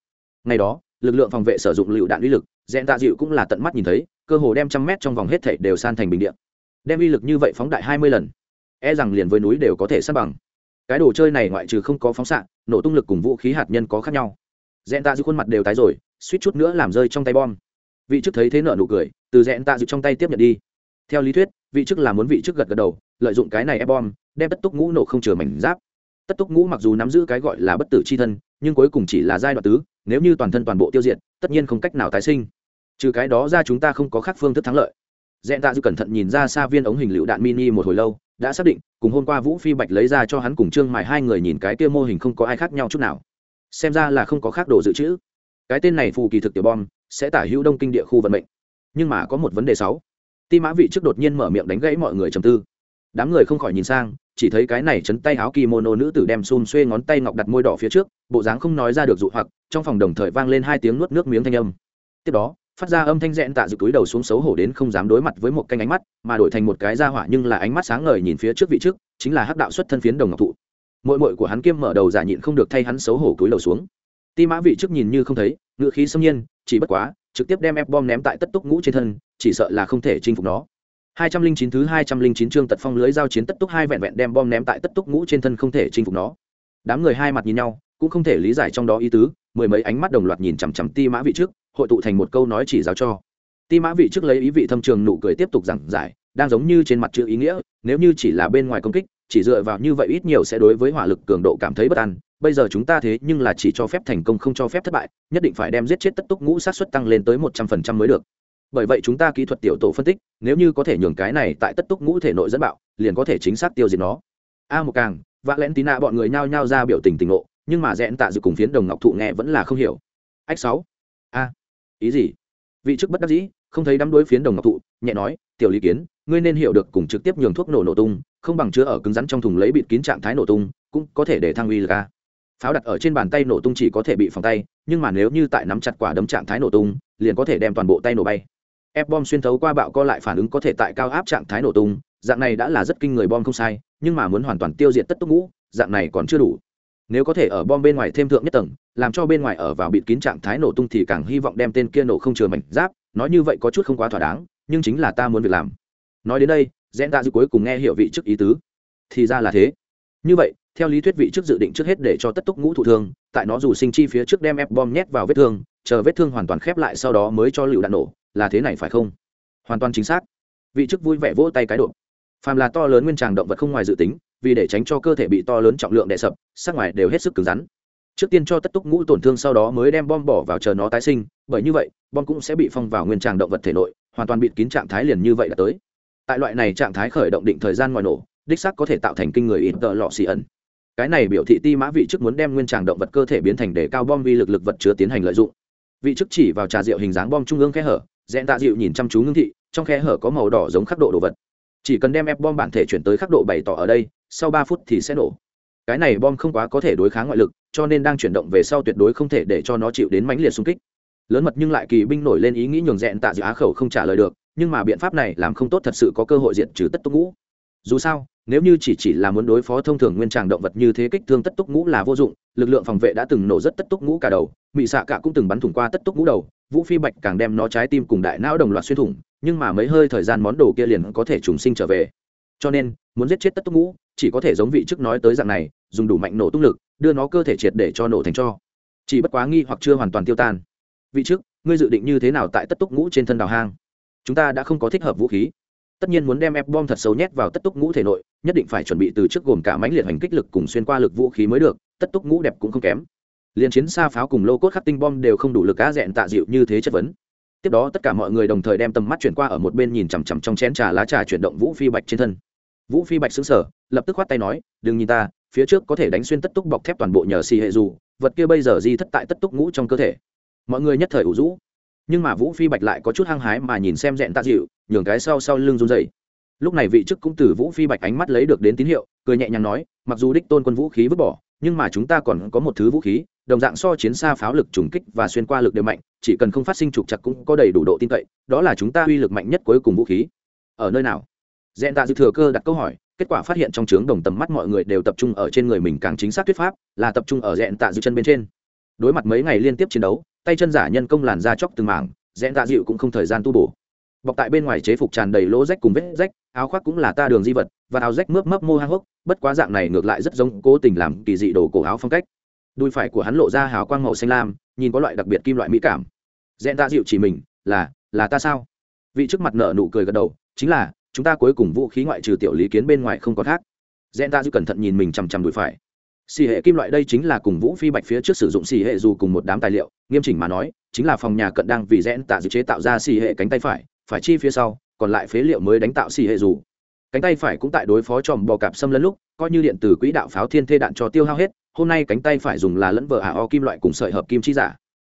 ngày đó, lực lượng phòng vệ sử dụng lựu đạn uy lực dẹn tạ dịu cũng là tận mắt nhìn thấy, cơ hồ đem trăm mét trong vòng hết thảy đều san thành bình điện đem uy lực như vậy phóng đại hai mươi lần e rằng liền với núi đều có thể sát bằng. Cái đồ chơi này ngoại trừ không có phóng xạ, nổ tung lực cùng vũ khí hạt nhân có khác nhau. Dẹn tạ dịu khuôn mặt đều tái rồi, suýt chút nữa làm rơi trong tay bom. Vị chức thấy thế nợ nụ cười, từ dẹn tạ dịu trong tay tiếp nhận đi. Theo lý thuyết, vị chức là muốn vị chức gật gật đầu, lợi dụng cái này ép bom, đem tất túc ngũ nổ không chừa mảnh giáp. Tất túc ngũ mặc dù nắm giữ cái gọi là bất tử c h i thân, nhưng cuối cùng chỉ là giai đoạn tứ nếu như toàn thân toàn bộ tiêu diệt, tất nhiên không cách nào tái sinh. Trừ cái đó ra chúng ta không có khác phương thức thắng lợi. Dẹn tạ dư cẩn thận nhìn ra xa viên ống hình lựu đạn mini một hồi lâu, đã xác định, cùng hôm qua vũ phi bạch lấy ra cho hắn cùng trương mài hai người nhìn cái kia mô hình không có ai khác nhau chút nào. Xem ra là không có khác đồ dự trữ. Cái tên này phù kỳ thực tiểu bom, sẽ tả hữu đông kinh địa khu vận mệnh. Nhưng mà có một vấn đề sáu. Ti mã vị trước đột nhiên mở miệng đánh gãy mọi người trầm tư. Đám người không khỏi nhìn sang, chỉ thấy cái này chấn tay áo kimono nữ tử đem xun xuê ngón tay ngọc đặt môi đỏ phía trước, bộ dáng không nói ra được dụ hoặc trong phòng đồng thời vang lên hai tiếng nuốt nước miếng thanh âm. Tiếp đó, phát ra âm thanh rẽn tạ dự túi đầu xuống xấu hổ đến không dám đối mặt với một canh ánh mắt, mà đổi thành một cái ra hỏa nhưng là ánh mắt sáng ngời nhìn phía trước vị trước, chính là hắc đạo xuất thân phiến đồng ngọc thụ. Mội mội của hắn kiêm mở đầu giả nhịn không được thay hắn xấu hổ túi đầu xuống. Ti mã vị trước nhìn như không thấy ngựa khí xâm nhiên, chỉ bất quá, trực tiếp đem ép bom ném tại tất túc ngũ trên thân, chỉ sợ là không thể chinh phục nó. Hai trăm linh chín thứ hai trăm linh chín chương tật phong lưới giao chiến tất túc hai vẹn vẹn đem bom ném tại tất túc ngũ trên thân không thể chinh phục nó. Đám người hai mặt nhìn nhau cũng không thể lý giải trong đó ý tứ, mười mấy ánh mắt đồng loạt nhìn chằm chằm ti mã vị trước, hội tụ thành một câu nói chỉ giáo cho. Ti mã vị trước lấy ý vị thâm trường nụ cười tiếp tục giảng giải, đang giống như trên mặt chữ ý nghĩa, nếu như chỉ là bên ngoài công kích, chỉ dựa vào như vậy ít nhiều sẽ đối với hỏa lực cường độ cảm thấy bất an, bây giờ chúng ta thế nhưng là chỉ cho phép thành công không cho phép thất bại, nhất định phải đem giết chết tất túc ngũ sát xuất tăng lên tới một trăm phần trăm mới được. Bởi vậy chúng ta kỹ thuật tiểu tổ phân tích, nếu như có thể nhường cái này tại tất túc ngũ thể nội dẫn bạo, liền có thể chính xác tiêu diệt nó. A một càng vạ lẽn tí nạ bọn người nhao nhao ra biểu tình tình ngộ nhưng mà rẽn tạ dự cùng phiến đồng ngọc thụ nghe vẫn là không hiểu. Ách sáu. A, ý gì? Vị chức bất đắc dĩ, không thấy đắm đối phiến đồng ngọc thụ, nhẹ nói, tiểu lý kiến, ngươi nên hiểu được cùng trực tiếp nhường thuốc nổ nổ tung, không bằng chứa ở cứng rắn trong thùng lấy bịt kín trạng thái nổ tung, cũng có thể để thăng uy lực a. Pháo đặt ở trên bàn tay nổ tung chỉ có thể bị phòng tay, nhưng mà nếu như tại nắm chặt quả đấm trạng thái nổ tung, liền có thể đem toàn bộ tay nổ bay. Ép bom xuyên thấu qua bạo co lại phản ứng có thể tại cao áp trạng thái nổ tung, dạng này đã là rất kinh người bom không sai, nhưng mà muốn hoàn toàn tiêu diệt tất tốc ngũ, dạng này còn chưa đủ nếu có thể ở bom bên ngoài thêm thượng nhất tầng, làm cho bên ngoài ở vào bịt kín trạng thái nổ tung thì càng hy vọng đem tên kia nổ không chừa mảnh giáp. Nói như vậy có chút không quá thỏa đáng, nhưng chính là ta muốn việc làm. Nói đến đây rẽn ta dư cuối cùng nghe hiệu vị chức ý tứ. Thì ra là thế. Như vậy, theo lý thuyết vị chức dự định trước hết để cho tất túc ngũ thụ thương, tại nó dù sinh chi phía trước đem ép bom nhét vào vết thương, chờ vết thương hoàn toàn khép lại sau đó mới cho lựu đạn nổ, là thế này phải không? Hoàn toàn chính xác. Vị chức vui vẻ vỗ tay cái độ. Phàm là to lớn nguyên tràng động vật không ngoài dự tính vì để tránh cho cơ thể bị to lớn trọng lượng đè sập, sắc ngoài đều hết sức cứng rắn. Trước tiên cho tất túc ngũ tổn thương sau đó mới đem bom bỏ vào chờ nó tái sinh, bởi như vậy, bom cũng sẽ bị phong vào nguyên trạng động vật thể nội, hoàn toàn bịt kín trạng thái liền như vậy đã tới. Tại loại này trạng thái khởi động định thời gian ngoài nổ, đích xác có thể tạo thành kinh người ít tợ lọ xì ẩn. Cái này biểu thị ti mã vị chức muốn đem nguyên trạng động vật cơ thể biến thành để cao bom vi lực lực vật chứa tiến hành lợi dụng. Vị chức chỉ vào trà rượu hình dáng bom trung ương khe hở dẹn tạ dịu nhìn chăm chú ngưng thị, trong khe hở có màu đỏ giống khắc độ đồ vật. Chỉ cần đem ép bom bản thể chuyển tới khắc độ bày tỏ ở đây sau ba phút thì sẽ nổ. Cái này bom không quá có thể đối kháng ngoại lực cho nên đang chuyển động về sau tuyệt đối không thể để cho nó chịu đến mãnh liệt xung kích. Lớn mật nhưng lại kỳ binh nổi lên ý nghĩ nhường rẽn, tạ dự á khẩu không trả lời được nhưng mà biện pháp này làm không tốt thật sự có cơ hội diện trừ tất túc ngũ. Dù sao nếu như chỉ chỉ là muốn đối phó thông thường nguyên tràng động vật như thế kích thương tất túc ngũ là vô dụng lực lượng phòng vệ đã từng nổ rất tất túc ngũ cả đầu mị xạ cả cũng từng bắn thủng qua tất túc ngũ đầu vũ phi bạch càng đem nó trái tim cùng đại não đồng loạt xuyên thủng nhưng mà mấy hơi thời gian món đồ kia liền có thể trùng sinh trở về. Cho nên muốn giết chết tất túc ngũ chỉ có thể giống vị trước nói tới dạng này, dùng đủ mạnh nổ tung lực, đưa nó cơ thể triệt để cho nổ thành cho. Chỉ bất quá nghi hoặc chưa hoàn toàn tiêu tan. Vị trước ngươi dự định như thế nào tại tất túc ngũ trên thân đào hang? Chúng ta đã không có thích hợp vũ khí. Tất nhiên muốn đem ép bom thật xấu nhét vào tất túc ngũ thể nội, nhất định phải chuẩn bị từ trước gồm cả mãnh liệt hành kích lực cùng xuyên qua lực vũ khí mới được, tất túc ngũ đẹp cũng không kém. Liên chiến xa pháo cùng lô cốt khắc tinh bom đều không đủ lực cá dẹn tạ dịu như thế chất vấn. Tiếp đó tất cả mọi người đồng thời đem tầm mắt chuyển qua ở một bên nhìn chằm chằm trong chén trà lá trà chuyển động vũ phi bạch trên thân vũ phi bạch xứng sở lập tức khoát tay nói, đừng nhìn ta, phía trước có thể đánh xuyên tất túc bọc thép toàn bộ nhờ xì hệ dù, vật kia bây giờ di thất tại tất túc ngũ trong cơ thể. Mọi người nhất thời ủ rũ. Nhưng mà vũ phi bạch lại có chút hăng hái mà nhìn xem dẹn tạ dịu, nhường cái sau sau lưng run dày lúc này vị chức cũng từ vũ phi bạch ánh mắt lấy được đến tín hiệu, cười nhẹ nhàng nói, mặc dù đích tôn quân vũ khí vứt bỏ, nhưng mà chúng ta còn có một thứ vũ khí, đồng dạng so chiến xa pháo lực trùng kích và xuyên qua lực đều mạnh, chỉ cần không phát sinh trục chặt cũng có đầy đủ độ tin cậy, đó là chúng ta uy lực mạnh nhất cuối cùng vũ khí. Ở nơi nào? Dẹn tạ dự thừa cơ đặt câu hỏi, kết quả phát hiện trong trướng đồng tầm mắt mọi người đều tập trung ở trên người mình càng chính xác thuyết pháp, là tập trung ở dẹn tạ dự chân bên trên. Đối mặt mấy ngày liên tiếp chiến đấu, tay chân giả nhân công làn da chóc từng mảng, dẹn tạ dịu cũng không thời gian tu bổ. Bọc tại bên ngoài chế phục tràn đầy lỗ rách cùng vết rách, áo khoác cũng là ta đường di vật, và áo rách mướp mấp mô hang hốc, bất quá dạng này ngược lại rất giống cố tình làm kỳ dị đồ cổ áo phong cách. Đùi phải của hắn lộ ra hào quang màu xanh lam, nhìn có loại đặc biệt kim loại mỹ cảm. Dẹn tạ dịu chỉ mình, là là ta sao? Vị trước mặt nợ nụ cười gật đầu, chính là chúng ta cuối cùng vũ khí ngoại trừ tiểu lý kiến bên ngoài không có khác. Dẹn ta dư cẩn thận nhìn mình chằm chằm đùi phải. Xì hệ kim loại đây chính là cùng vũ phi bạch phía trước sử dụng xì hệ dù cùng một đám tài liệu, nghiêm chỉnh mà nói, chính là phòng nhà cận đang vì rẽn tạ dự chế tạo ra xì hệ cánh tay phải phải chi phía sau, còn lại phế liệu mới đánh tạo xì hệ dù. Cánh tay phải cũng tại đối phó tròm bò cạp xâm lấn lúc, coi như điện từ quỹ đạo pháo thiên thê đạn cho tiêu hao hết, hôm nay cánh tay phải dùng là lẫn vợ ả o kim loại cùng sợi hợp kim chi giả.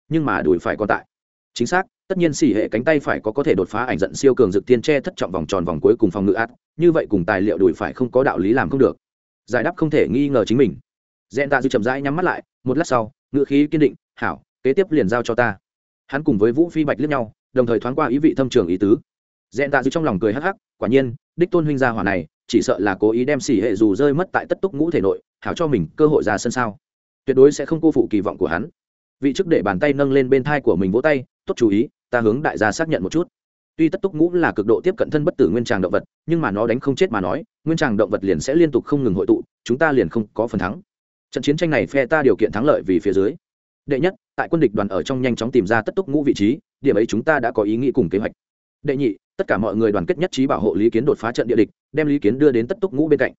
Nhưng mà đùi phải còn tại. Chính xác tất nhiên xỉ hệ cánh tay phải có có thể đột phá ảnh dẫn siêu cường dực tiên che thất trọng vòng tròn vòng cuối cùng phòng ngự át như vậy cùng tài liệu đùi phải không có đạo lý làm không được. Giải đáp không thể nghi ngờ chính mình. Dẹn tạ dư chậm rãi nhắm mắt lại, một lát sau ngự khí kiên định, hảo, kế tiếp liền giao cho ta. Hắn cùng với vũ phi bạch liếc nhau, đồng thời thoáng qua ý vị thâm trường ý tứ. Dẹn tạ dư trong lòng cười hắc hắc, quả nhiên, đích tôn huynh gia hỏa này, chỉ sợ là cố ý đem xỉ hệ dù rơi mất tại tất túc ngũ thể nội, hảo cho mình cơ hội ra sân sao. Tuyệt đối sẽ không cô phụ kỳ vọng của hắn. Vị chức để bàn tay nâng lên bên thai của mình vỗ tay, tốt chú ý ta hướng đại gia xác nhận một chút. Tuy tất túc ngũ là cực độ tiếp cận thân bất tử nguyên tràng động vật, nhưng mà nó đánh không chết mà nói, nguyên tràng động vật liền sẽ liên tục không ngừng hội tụ, chúng ta liền không có phần thắng. Trận chiến tranh này phe ta điều kiện thắng lợi vì phía dưới. Đệ nhất, tại quân địch đoàn ở trong nhanh chóng tìm ra tất túc ngũ vị trí, điểm ấy chúng ta đã có ý nghĩ cùng kế hoạch. Đệ nhị, tất cả mọi người đoàn kết nhất trí bảo hộ lý kiến đột phá trận địa địch, đem lý kiến đưa đến tất túc ngũ bên cạnh.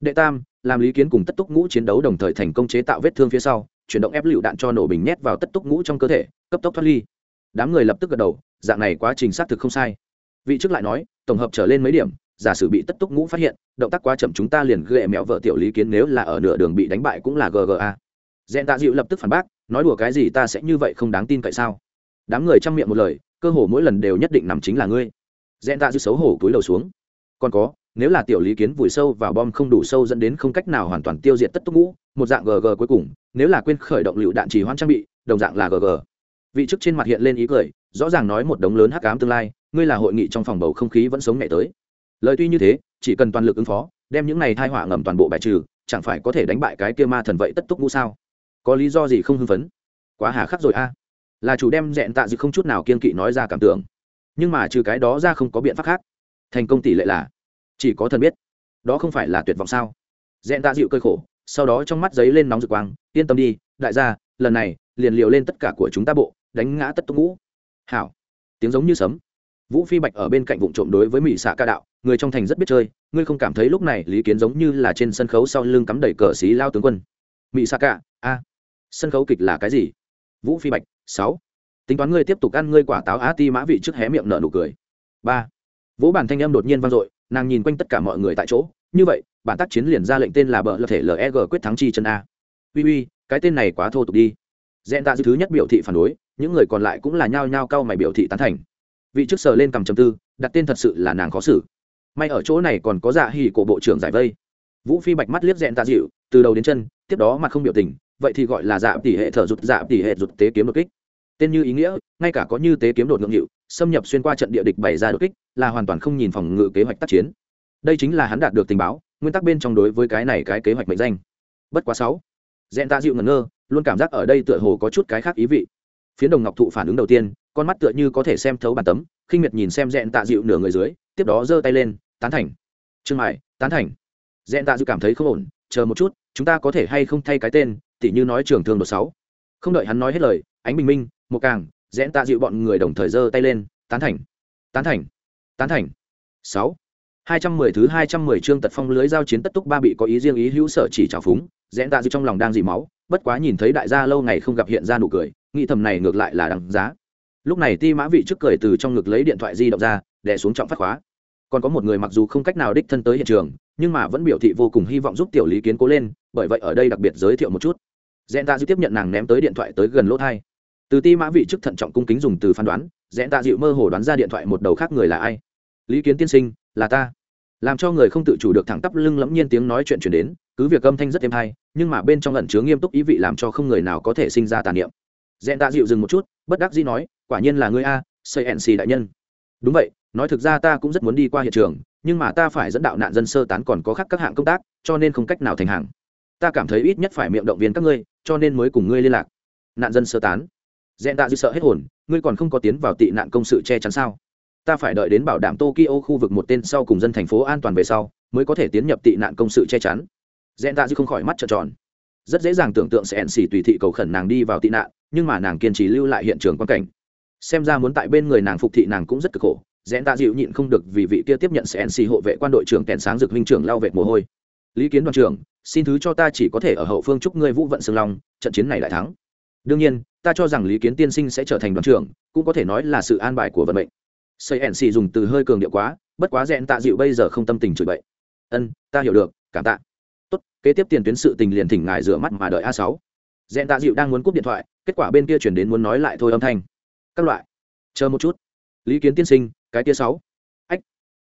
Đệ tam, làm lý kiến cùng tất túc ngũ chiến đấu đồng thời thành công chế tạo vết thương phía sau, chuyển động ép lựu đạn cho nổ bình nhét vào tất túc ngũ trong cơ thể, cấp tốc thoát ly đám người lập tức gật đầu, dạng này quá trình xác thực không sai. Vị trước lại nói, tổng hợp trở lên mấy điểm, giả sử bị tất túc ngũ phát hiện, động tác quá chậm chúng ta liền ghệ mẹo vợ tiểu lý kiến nếu là ở nửa đường bị đánh bại cũng là gga dẹn tạ dịu lập tức phản bác, nói đùa cái gì ta sẽ như vậy không đáng tin cậy sao? Đám người chăm miệng một lời, cơ hồ mỗi lần đều nhất định nằm chính là ngươi. Dẹn tạ dịu xấu hổ túi đầu xuống. Còn có, nếu là tiểu lý kiến vùi sâu vào bom không đủ sâu dẫn đến không cách nào hoàn toàn tiêu diệt tất túc ngũ, một dạng gg cuối cùng, nếu là quên khởi động lựu đạn trì hoãn trang bị, đồng dạng là gg vị chức trên mặt hiện lên ý cười, rõ ràng nói một đống lớn hắc ám tương lai, ngươi là hội nghị trong phòng bầu không khí vẫn sống ngày tới. Lời tuy như thế, chỉ cần toàn lực ứng phó, đem những này thai họa ngầm toàn bộ bài trừ, chẳng phải có thể đánh bại cái kia ma thần vậy tất túc ngũ sao? Có lý do gì không hưng phấn? Quá hà khắc rồi a. Là chủ đem dẹn tạ dự không chút nào kiên kỵ nói ra cảm tưởng. Nhưng mà trừ cái đó ra không có biện pháp khác. Thành công tỷ lệ là, chỉ có thần biết. Đó không phải là tuyệt vọng sao? Dẹn tạ dịu cơi khổ, sau đó trong mắt giấy lên nóng rực quang, yên tâm đi, đại gia, lần này, liền liều lên tất cả của chúng ta bộ đánh ngã tất túc ngũ. Hảo. Tiếng giống như sấm. Vũ phi bạch ở bên cạnh vụ trộm đối với mỹ xạ ca đạo, người trong thành rất biết chơi, ngươi không cảm thấy lúc này lý kiến giống như là trên sân khấu sau lưng cắm đầy cờ xí lao tướng quân. Mỹ xạ ca, a, sân khấu kịch là cái gì? Vũ phi bạch, sáu. Tính toán ngươi tiếp tục ăn ngươi quả táo á ti mã vị trước hé miệng nở nụ cười. Ba. Vỗ bản thanh em đột nhiên vang dội, nàng nhìn quanh tất cả mọi người tại chỗ. Như vậy, bản tác chiến liền ra lệnh tên là bờ lập thể leg quyết thắng chi chân a. Uy uy, cái tên này quá thô tục đi. Dẹn tạ dư thứ nhất biểu thị phản đối những người còn lại cũng là nhao nhao cau mày biểu thị tán thành. Vị trước sờ lên cầm chầm tư, đặt tên thật sự là nàng khó xử. May ở chỗ này còn có dạ hỉ của bộ trưởng giải vây. Vũ phi bạch mắt liếc dẹn tạ dịu, từ đầu đến chân, tiếp đó mặt không biểu tình, vậy thì gọi là dạ tỷ hệ thở rụt dạ tỷ hệ rụt tế kiếm đột kích. Tên như ý nghĩa, ngay cả có như tế kiếm đột ngưỡng hiệu, xâm nhập xuyên qua trận địa địch bày ra đột kích, là hoàn toàn không nhìn phòng ngự kế hoạch tác chiến. Đây chính là hắn đạt được tình báo, nguyên tắc bên trong đối với cái này cái kế hoạch mệnh danh. Bất quá sáu. Dẹn tạ dịu ngẩn ngơ, luôn cảm giác ở đây tựa hồ có chút cái khác ý vị phiến đồng ngọc thụ phản ứng đầu tiên, con mắt tựa như có thể xem thấu bàn tấm, khinh miệt nhìn xem dẹn tạ dịu nửa người dưới, tiếp đó giơ tay lên, tán thành. Trương mại tán thành. Dẹn tạ dịu cảm thấy không ổn, chờ một chút, chúng ta có thể hay không thay cái tên, tỉ như nói trường thương đột sáu. Không đợi hắn nói hết lời, ánh bình minh, một càng dẹn tạ dịu bọn người đồng thời giơ tay lên, tán thành tán thành tán thành. Sáu. Hai trăm mười thứ hai trăm mười chương tật phong lưới giao chiến tất túc ba bị có ý riêng ý hữu sở chỉ trào phúng dẹn tạ dịu trong lòng đang dì máu, bất quá nhìn thấy đại gia lâu ngày không gặp hiện ra nụ cười nghĩ thầm này ngược lại là đằng giá. Lúc này ti mã vị trước cười từ trong ngực lấy điện thoại di động ra, đè xuống trọng phát khóa. Còn có một người mặc dù không cách nào đích thân tới hiện trường, nhưng mà vẫn biểu thị vô cùng hy vọng giúp tiểu lý kiến cố lên, bởi vậy ở đây đặc biệt giới thiệu một chút. Dẹn ta dịu tiếp nhận nàng ném tới điện thoại tới gần lỗ thai. Từ ti mã vị trước thận trọng cung kính dùng từ phán đoán dẹn ta dịu mơ hồ đoán ra điện thoại một đầu khác người là ai. Lý kiến tiên sinh, là ta. Làm cho người không tự chủ được thẳng tắp lưng lẫm nhiên tiếng nói chuyện chuyển đến, cứ việc âm thanh rất êm hay nhưng mà bên trong ẩn chứa nghiêm túc ý vị làm cho không người nào có thể sinh ra tàn niệm dẹn tạ dịu dừng một chút, bất đắc dĩ nói, quả nhiên là ngươi a xây nc đại nhân. Đúng vậy, nói thực ra ta cũng rất muốn đi qua hiện trường, nhưng mà ta phải dẫn đạo nạn dân sơ tán còn có khác các hạng công tác, cho nên không cách nào thành hàng. Ta cảm thấy ít nhất phải miệng động viên các ngươi, cho nên mới cùng ngươi liên lạc. Nạn dân sơ tán? Dẹn tạ dịu sợ hết hồn, ngươi còn không có tiến vào tị nạn công sự che chắn sao? Ta phải đợi đến bảo đảm tokyo khu vực một tên sau cùng dân thành phố an toàn về sau, mới có thể tiến nhập tị nạn công sự che chắn. Dẹn tạ dịu không khỏi mắt trợn tròn rất dễ dàng tưởng tượng sẽ ẩn xỉ tùy thị cầu khẩn nàng đi vào tị nạn, nhưng mà nàng kiên trì lưu lại hiện trường quan cảnh. Xem ra muốn tại bên người nàng phục thị nàng cũng rất cực khổ, rẽn tạ dịu nhịn không được vì vị kia tiếp nhận sẽ nc hộ vệ quan đội trưởng kèn sáng dực huynh trưởng lao vệt mồ hôi. Lý kiến đoàn trưởng, xin thứ cho ta chỉ có thể ở hậu phương chúc ngươi vũ vận sương long, trận chiến này lại thắng. Đương nhiên, ta cho rằng lý kiến tiên sinh sẽ trở thành đoàn trưởng, cũng có thể nói là sự an bài của vận mệnh. Xây nc dùng từ hơi cường điệu quá, bất quá rẽn tạ dịu bây giờ không tâm tình chửi bậy. Ân, ta hiểu được, cảm tạ tốt, kế tiếp tiền tuyến sự tình liền thỉnh ngài rửa mắt mà đợi a sáu. Dẹn tạ dịu đang muốn cúp điện thoại, kết quả bên kia chuyển đến muốn nói lại thôi âm thanh. Các loại. Chờ một chút. Lý kiến tiên sinh, cái tia sáu. Ách.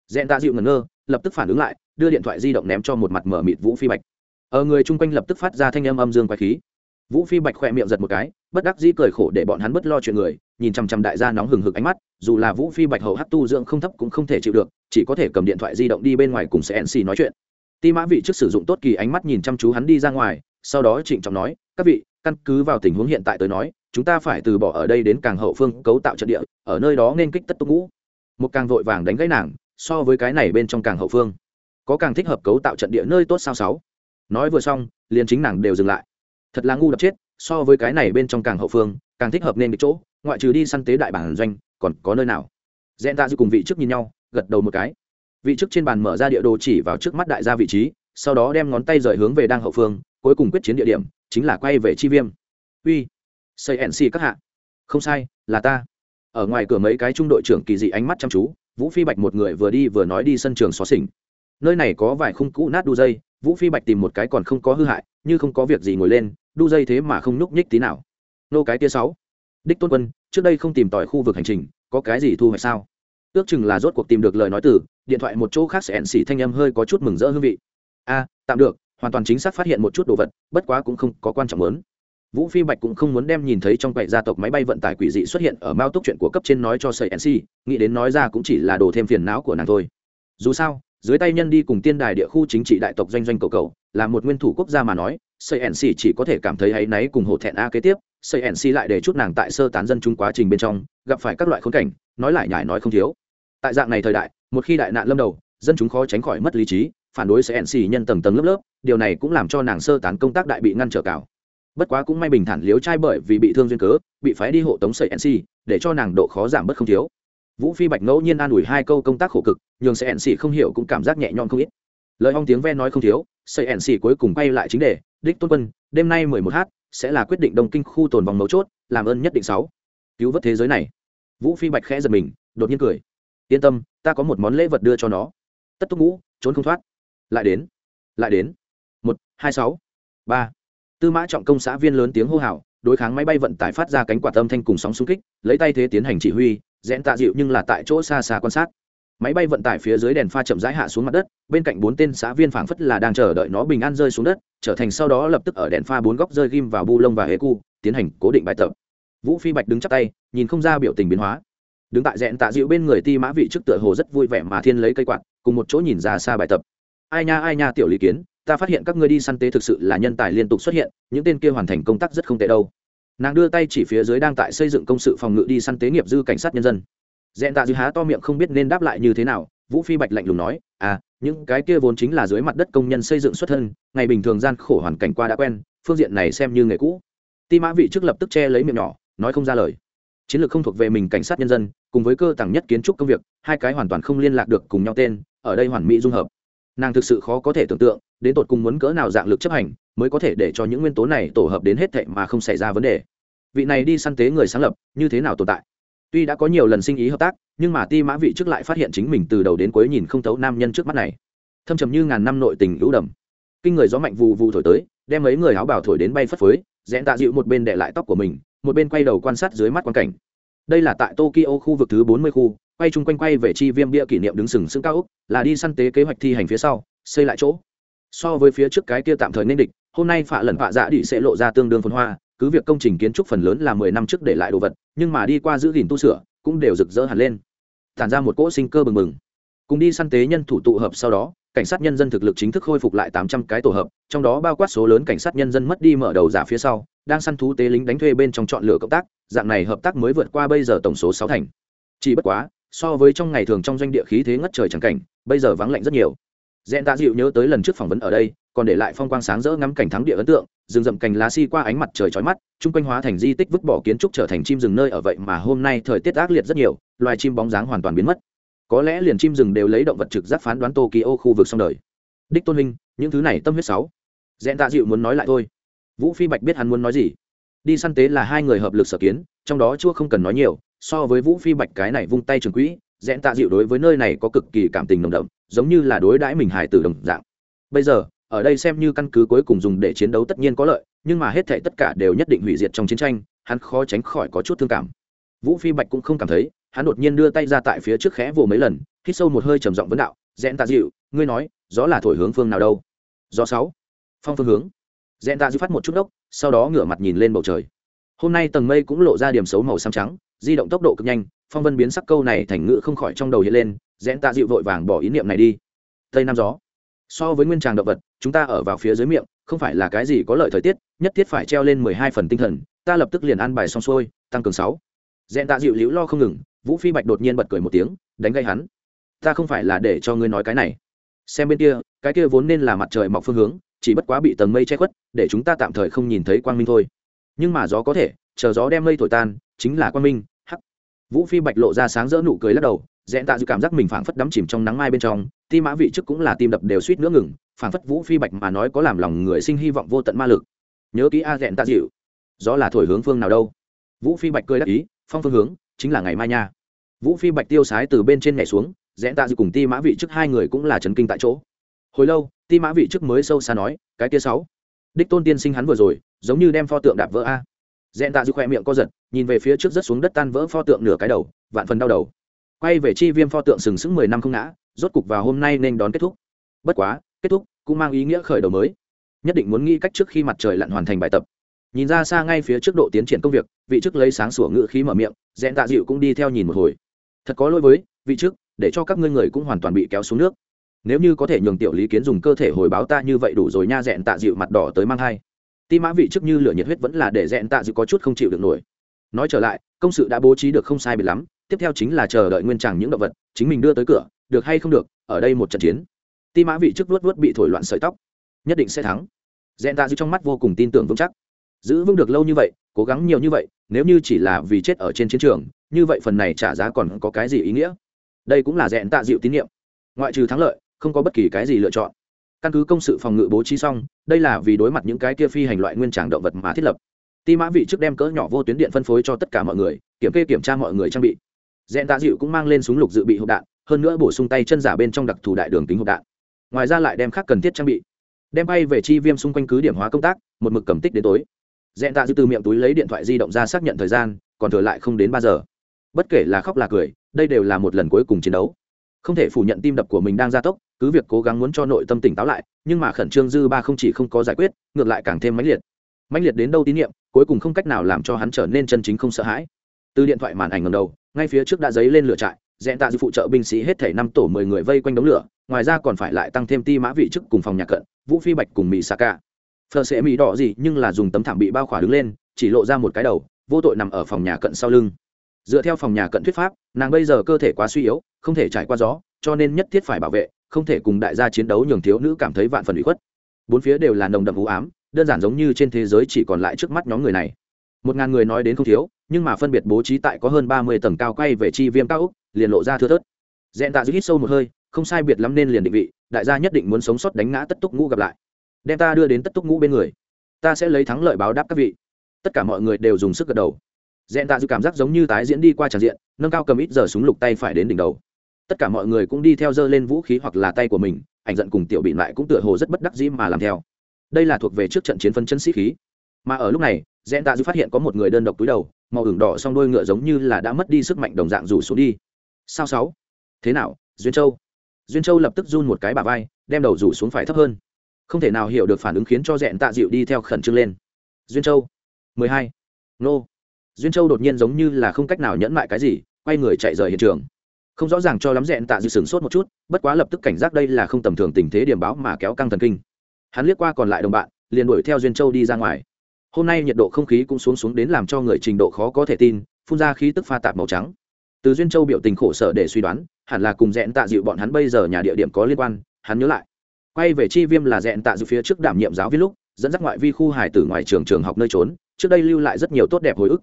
Dẹn tạ dịu ngẩn ngơ, lập tức phản ứng lại, đưa điện thoại di động ném cho một mặt mở mịt vũ phi bạch. Ở người chung quanh lập tức phát ra thanh âm âm dương quái khí. Vũ phi bạch khỏe miệng giật một cái, bất đắc dĩ cười khổ để bọn hắn bất lo chuyện người, nhìn chằm chằm đại gia nóng hừng hực ánh mắt, dù là vũ phi bạch hậu hát tu dưỡng không thấp cũng không thể chịu được, chỉ có thể cầm điện thoại di động đi bên ngoài cùng sẽ nc nói chuyện ti mã vị trước sử dụng tốt kỳ ánh mắt nhìn chăm chú hắn đi ra ngoài, sau đó trịnh trọng nói, các vị, căn cứ vào tình huống hiện tại tới nói, chúng ta phải từ bỏ ở đây đến càng hậu phương cấu tạo trận địa, ở nơi đó nên kích tất túc ngũ. Một càng vội vàng đánh gãy nàng, so với cái này bên trong càng hậu phương. Có càng thích hợp cấu tạo trận địa nơi tốt sao sáu? Nói vừa xong, liền chính nàng đều dừng lại. Thật là ngu đập chết, so với cái này bên trong càng hậu phương, càng thích hợp nên cái chỗ, ngoại trừ đi săn tế đại bản doanh, còn có nơi nào? Dẹn ta dư cùng vị trước nhìn nhau, gật đầu một cái vị trước trên bàn mở ra địa đồ chỉ vào trước mắt đại gia vị trí, sau đó đem ngón tay rời hướng về đang hậu phương, cuối cùng quyết chiến địa điểm chính là quay về chi viêm. Uy xây nc các hạ. Không sai, là ta. Ở ngoài cửa mấy cái trung đội trưởng kỳ dị ánh mắt chăm chú, vũ phi bạch một người vừa đi vừa nói đi sân trường xóa xỉnh. Nơi này có vài khung cũ nát đu dây, vũ phi bạch tìm một cái còn không có hư hại, như không có việc gì ngồi lên, đu dây thế mà không nhúc nhích tí nào. Nô cái tia sáu. Đích tôn quân, trước đây không tìm tỏi khu vực hành trình, có cái gì thu hoạch sao? Ước chừng là rốt cuộc tìm được lời nói từ điện thoại một chỗ khác sẽ ẹn xỉ thanh âm hơi có chút mừng rỡ hương vị. A, tạm được, hoàn toàn chính xác phát hiện một chút đồ vật, bất quá cũng không có quan trọng lớn. Vũ phi bạch cũng không muốn đem nhìn thấy trong quầy gia tộc máy bay vận tải quỷ dị xuất hiện ở mao túc chuyện của cấp trên nói cho sợi nc nghĩ đến nói ra cũng chỉ là đồ thêm phiền não của nàng thôi. Dù sao, dưới tay nhân đi cùng tiên đài địa khu chính trị đại tộc doanh doanh cầu cầu, là một nguyên thủ quốc gia mà nói, sợi nc chỉ có thể cảm thấy áy náy cùng hổ thẹn a kế tiếp, sợi nc lại để chút nàng tại sơ tán dân chúng quá trình bên trong, gặp phải các loại khốn cảnh, nói lại nhải nói không thiếu. Tại dạng này thời đại một khi đại nạn lâm đầu, dân chúng khó tránh khỏi mất lý trí, phản đối sẽ nc nhân tầng tầng lớp lớp, điều này cũng làm cho nàng sơ tán công tác đại bị ngăn trở cào. Bất quá cũng may bình thản liếu trai bởi vì bị thương duyên cớ, bị phái đi hộ tống sợi nc để cho nàng độ khó giảm bớt không thiếu. Vũ phi bạch ngẫu nhiên an ủi hai câu công tác khổ cực, nhường sợi nc không hiểu cũng cảm giác nhẹ nhõm không ít. Lời hong tiếng ve nói không thiếu, sợi nc cuối cùng quay lại chính đề, đích tôn quân, đêm nay mười một h sẽ là quyết định đồng kinh khu tồn vòng mấu chốt, làm ơn nhất định sáu. Cứu vớt thế giới này. Vũ phi bạch khẽ giật mình, đột nhiên cười. Yên tâm ta có một món lễ vật đưa cho nó. Tất túc ngũ, trốn không thoát. Lại đến lại đến. Một, hai sáu, ba. Tư mã trọng công xã viên lớn tiếng hô hào, đối kháng máy bay vận tải phát ra cánh quạt âm thanh cùng sóng xung kích, lấy tay thế tiến hành chỉ huy, rẽn tạ dịu nhưng là tại chỗ xa xa quan sát. Máy bay vận tải phía dưới đèn pha chậm rãi hạ xuống mặt đất, bên cạnh bốn tên xã viên phảng phất là đang chờ đợi nó bình an rơi xuống đất, trở thành sau đó lập tức ở đèn pha bốn góc rơi ghim vào bu lông và hê cu, tiến hành cố định bài tập. Vũ phi bạch đứng chắc tay, nhìn không ra biểu tình biến hóa đứng tại rẽn tạ dịu bên người ti mã vị trước tựa hồ rất vui vẻ mà thiên lấy cây quạt, cùng một chỗ nhìn ra xa bài tập. Ai nha ai nha, tiểu lý kiến, ta phát hiện các ngươi đi săn tế thực sự là nhân tài liên tục xuất hiện, những tên kia hoàn thành công tác rất không tệ đâu. Nàng đưa tay chỉ phía dưới đang tại xây dựng công sự phòng ngự đi săn tế nghiệp dư cảnh sát nhân dân. Dẹn tạ dư há to miệng không biết nên đáp lại như thế nào, vũ phi bạch lạnh lùng nói à những cái kia vốn chính là dưới mặt đất công nhân xây dựng xuất thân, ngày bình thường gian khổ hoàn cảnh qua đã quen, phương diện này xem như nghề cũ. Ti mã vị trước lập tức che lấy miệng nhỏ, nói không ra lời chiến lược không thuộc về mình cảnh sát nhân dân, cùng với cơ tàng nhất kiến trúc công việc, hai cái hoàn toàn không liên lạc được cùng nhau tên, ở đây hoàn mỹ dung hợp. Nàng thực sự khó có thể tưởng tượng, đến tột cùng muốn cỡ nào dạng lực chấp hành, mới có thể để cho những nguyên tố này tổ hợp đến hết thệ mà không xảy ra vấn đề. Vị này đi săn tế người sáng lập, như thế nào tồn tại? Tuy đã có nhiều lần sinh ý hợp tác, nhưng mà ti mã vị trước lại phát hiện chính mình từ đầu đến cuối nhìn không thấu nam nhân trước mắt này. Thâm trầm như ngàn năm nội tình lũ đầm. Kinh người gió mạnh vù vù thổi tới, đem mấy người áo bào thổi đến bay phất phới, rẽ tạ dịu một bên đệ lại tóc của mình một bên quay đầu quan sát dưới mắt quan cảnh. Đây là tại tokyo khu vực thứ bốn mươi khu, quay chung quanh quay về chi viêm bia kỷ niệm đứng sừng sững cao úc là đi săn tế kế hoạch thi hành phía sau, xây lại chỗ. So với phía trước cái kia tạm thời nên địch, hôm nay phạ lần phạ dạ đi sẽ lộ ra tương đương phồn hoa, cứ việc công trình kiến trúc phần lớn là mười năm trước để lại đồ vật, nhưng mà đi qua giữ gìn tu sửa, cũng đều rực rỡ hẳn lên. Tản ra một cỗ sinh cơ bừng bừng. Cùng đi săn tế nhân thủ tụ hợp sau đó, cảnh sát nhân dân thực lực chính thức khôi phục lại tám trăm cái tổ hợp, trong đó bao quát số lớn cảnh sát nhân dân mất đi mở đầu giả phía sau đang săn thú tế lính đánh thuê bên trong chọn lựa cộng tác, dạng này hợp tác mới vượt qua bây giờ tổng số sáu thành. Chỉ bất quá, so với trong ngày thường trong doanh địa khí thế ngất trời chẳng cảnh, bây giờ vắng lạnh rất nhiều. Dẹn tạ dịu nhớ tới lần trước phỏng vấn ở đây, còn để lại phong quang sáng rỡ ngắm cảnh thắng địa ấn tượng, rừng rậm cành lá si qua ánh mặt trời trói mắt, chung quanh hóa thành di tích vứt bỏ kiến trúc trở thành chim rừng nơi ở vậy mà hôm nay thời tiết ác liệt rất nhiều, loài chim bóng dáng hoàn toàn biến mất. Có lẽ liền chim rừng đều lấy động vật trực giác phán đoán tokyo khu vực xong đời. Đích tôn linh những thứ này tâm huyết sáu. Dẹn tạ dịu muốn nói lại thôi vũ phi bạch biết hắn muốn nói gì. Đi săn tế là hai người hợp lực sở kiến, trong đó chua không cần nói nhiều, so với vũ phi bạch cái này vung tay trường quỹ dẹn tạ dịu đối với nơi này có cực kỳ cảm tình nồng đậm, giống như là đối đãi mình hài tử đồng dạng. Bây giờ, ở đây xem như căn cứ cuối cùng dùng để chiến đấu tất nhiên có lợi, nhưng mà hết thệ tất cả đều nhất định hủy diệt trong chiến tranh, hắn khó tránh khỏi có chút thương cảm. Vũ phi bạch cũng không cảm thấy, hắn đột nhiên đưa tay ra tại phía trước khẽ vồ mấy lần, hít sâu một hơi trầm giọng vấn đạo dẹn tạ dịu, ngươi nói, gió là thổi hướng phương nào đâu? Gió sáu. Phong phương hướng dẹn tạ dư phát một chút đốc, sau đó ngửa mặt nhìn lên bầu trời. Hôm nay tầng mây cũng lộ ra điểm xấu màu xám trắng, di động tốc độ cực nhanh, phong vân biến sắc câu này thành ngữ không khỏi trong đầu hiện lên dẹn tạ dịu vội vàng bỏ ý niệm này đi. Tây nam gió. So với nguyên tràng động vật, chúng ta ở vào phía dưới miệng, không phải là cái gì có lợi thời tiết, nhất thiết phải treo lên mười hai phần tinh thần, ta lập tức liền ăn bài xong xuôi, tăng cường sáu. Dẹn tạ dịu liễu lo không ngừng, vũ phi bạch đột nhiên bật cười một tiếng, đánh gây hắn. Ta không phải là để cho ngươi nói cái này. Xem bên kia, cái kia vốn nên là mặt trời mọc phương hướng chỉ bất quá bị tầng mây che khuất, để chúng ta tạm thời không nhìn thấy quang minh thôi. Nhưng mà gió có thể, chờ gió đem mây thổi tan, chính là quang minh. Hắc. Vũ phi bạch lộ ra sáng rỡ nụ cười lắc đầu dẹn tạ dự cảm giác mình phảng phất đắm chìm trong nắng mai bên trong, ti mã vị trước cũng là tim đập đều suýt nữa ngừng, phảng phất vũ phi bạch mà nói có làm lòng người sinh hy vọng vô tận ma lực. Nhớ kỹ a dẹn tạ dịu gió là thổi hướng phương nào đâu? Vũ phi bạch cười đắc ý, phong phương hướng, chính là ngày mai nha. Vũ phi bạch tiêu sái từ bên trên nhảy xuống dẹn tạ dự cùng ti mã vị trước hai người cũng là trấn kinh tại chỗ. Hồi lâu ti mã vị trước mới sâu xa nói, cái kia sáu, đích tôn tiên sinh hắn vừa rồi, giống như đem pho tượng đạp vỡ a. Dẹn tạ dư khoe miệng co giật, nhìn về phía trước rất xuống đất tan vỡ pho tượng nửa cái đầu, vạn phần đau đầu. Quay về chi viêm pho tượng sừng sững mười năm không ngã, rốt cục vào hôm nay nên đón kết thúc. Bất quá, kết thúc cũng mang ý nghĩa khởi đầu mới. Nhất định muốn nghĩ cách trước khi mặt trời lặn hoàn thành bài tập. Nhìn ra xa ngay phía trước độ tiến triển công việc, vị chức lấy sáng sủa ngự khí mở miệng, dẹn tạ dịu cũng đi theo nhìn một hồi. Thật có lỗi với vị chức để cho các ngươi người cũng hoàn toàn bị kéo xuống nước nếu như có thể nhường tiểu lý kiến dùng cơ thể hồi báo ta như vậy đủ rồi nha dẹn tạ dịu mặt đỏ tới mang hai ti mã vị chức như lửa nhiệt huyết vẫn là để dẹn tạ dịu có chút không chịu được nổi. Nói trở lại, công sự đã bố trí được không sai biệt lắm, tiếp theo chính là chờ đợi nguyên tràng những động vật chính mình đưa tới cửa, được hay không được, ở đây một trận chiến. Ti mã vị trước vuốt vuốt bị thổi loạn sợi tóc. Nhất định sẽ thắng. Dẹn tạ dịu trong mắt vô cùng tin tưởng vững chắc. Giữ vững được lâu như vậy, cố gắng nhiều như vậy, nếu như chỉ là vì chết ở trên chiến trường, như vậy phần này trả giá còn có cái gì ý nghĩa? Đây cũng là dẹn tạ dịu tín nhiệm. Ngoại trừ thắng lợi không có bất kỳ cái gì lựa chọn. Căn cứ công sự phòng ngự bố trí xong, đây là vì đối mặt những cái kia phi hành loại nguyên tràng động vật mà thiết lập. Ti mã vị trước đem cỡ nhỏ vô tuyến điện phân phối cho tất cả mọi người, kiểm kê kiểm tra mọi người trang bị. Dẹn tạ dịu cũng mang lên súng lục dự bị hộp đạn, hơn nữa bổ sung tay chân giả bên trong đặc thù đại đường kính hộp đạn. Ngoài ra lại đem khác cần thiết trang bị. Đem bay về chi viêm xung quanh cứ điểm hóa công tác, một mực cầm tích đến tối. Dẹn tạ dịu từ miệng túi lấy điện thoại di động ra xác nhận thời gian, còn thừa lại không đến ba giờ. Bất kể là khóc là cười, đây đều là một lần cuối cùng chiến đấu. Không thể phủ nhận tim đập của mình đang gia tốc cứ việc cố gắng muốn cho nội tâm tỉnh táo lại, nhưng mà khẩn trương dư ba không chỉ không có giải quyết, ngược lại càng thêm mãnh liệt. Mãnh liệt đến đâu tín nhiệm, cuối cùng không cách nào làm cho hắn trở nên chân chính không sợ hãi. Từ điện thoại màn ảnh ngầm đầu, ngay phía trước đã dấy lên lửa trại dẹn tạ dư phụ trợ binh sĩ hết thể năm tổ mười người vây quanh đống lửa, ngoài ra còn phải lại tăng thêm ti mã vị chức cùng phòng nhà cận, vũ phi bạch cùng mỹ xà cả. Phờ sẽ mỹ đỏ gì nhưng là dùng tấm thảm bị bao khỏa đứng lên, chỉ lộ ra một cái đầu, vô tội nằm ở phòng nhà cận sau lưng. Dựa theo phòng nhà cận thuyết pháp, nàng bây giờ cơ thể quá suy yếu, không thể trải qua gió, cho nên nhất thiết phải bảo vệ không thể cùng đại gia chiến đấu nhường thiếu nữ cảm thấy vạn phần ủy khuất. Bốn phía đều là nồng đậm u ám, đơn giản giống như trên thế giới chỉ còn lại trước mắt nhóm người này. Một ngàn người nói đến không thiếu, nhưng mà phân biệt bố trí tại có hơn ba mươi tầng cao quay về chi viêm cao úc liền lộ ra thưa thớt. Dẹn tạ giữ hít sâu một hơi, không sai biệt lắm nên liền định vị, đại gia nhất định muốn sống sót đánh ngã tất túc ngũ gặp lại. Đem ta đưa đến tất túc ngũ bên người. Ta sẽ lấy thắng lợi báo đáp các vị. Tất cả mọi người đều dùng sức gật đầu. Dẹn tạ giữ cảm giác giống như tái diễn đi qua tràn diện, nâng cao cầm ít giờ súng lục tay phải đến đỉnh đầu tất cả mọi người cũng đi theo dơ lên vũ khí hoặc là tay của mình, ảnh giận cùng tiểu bị lại cũng tựa hồ rất bất đắc dĩ mà làm theo. Đây là thuộc về trước trận chiến phân chân sĩ khí. Mà ở lúc này dẹn tạ dư phát hiện có một người đơn độc túi đầu, màu ửng đỏ song đôi ngựa giống như là đã mất đi sức mạnh đồng dạng rủ xuống đi. Sao sáu? Thế nào, duyên châu? Duyên châu lập tức run một cái bà vai, đem đầu rủ xuống phải thấp hơn. Không thể nào hiểu được phản ứng khiến cho dẹn tạ dịu đi theo khẩn trương lên. Duyên châu? Mười hai. Nô. Duyên châu đột nhiên giống như là không cách nào nhẫn mại cái gì, quay người chạy rời hiện trường không rõ ràng cho lắm dẹn tạ dư sửng sốt một chút, bất quá lập tức cảnh giác đây là không tầm thường tình thế điểm báo mà kéo căng thần kinh. Hắn liếc qua còn lại đồng bạn, liền đuổi theo duyên châu đi ra ngoài. Hôm nay nhiệt độ không khí cũng xuống xuống đến làm cho người trình độ khó có thể tin, phun ra khí tức pha tạp màu trắng. Từ duyên châu biểu tình khổ sở để suy đoán, hẳn là cùng dẹn tạ dịu bọn hắn bây giờ nhà địa điểm có liên quan, hắn nhớ lại. Quay về chi viêm là dẹn tạ dịu phía trước đảm nhiệm giáo viên lúc, dẫn dắt ngoại vi khu hải tử ngoài trường trường học nơi trốn, trước đây lưu lại rất nhiều tốt đẹp hồi ức.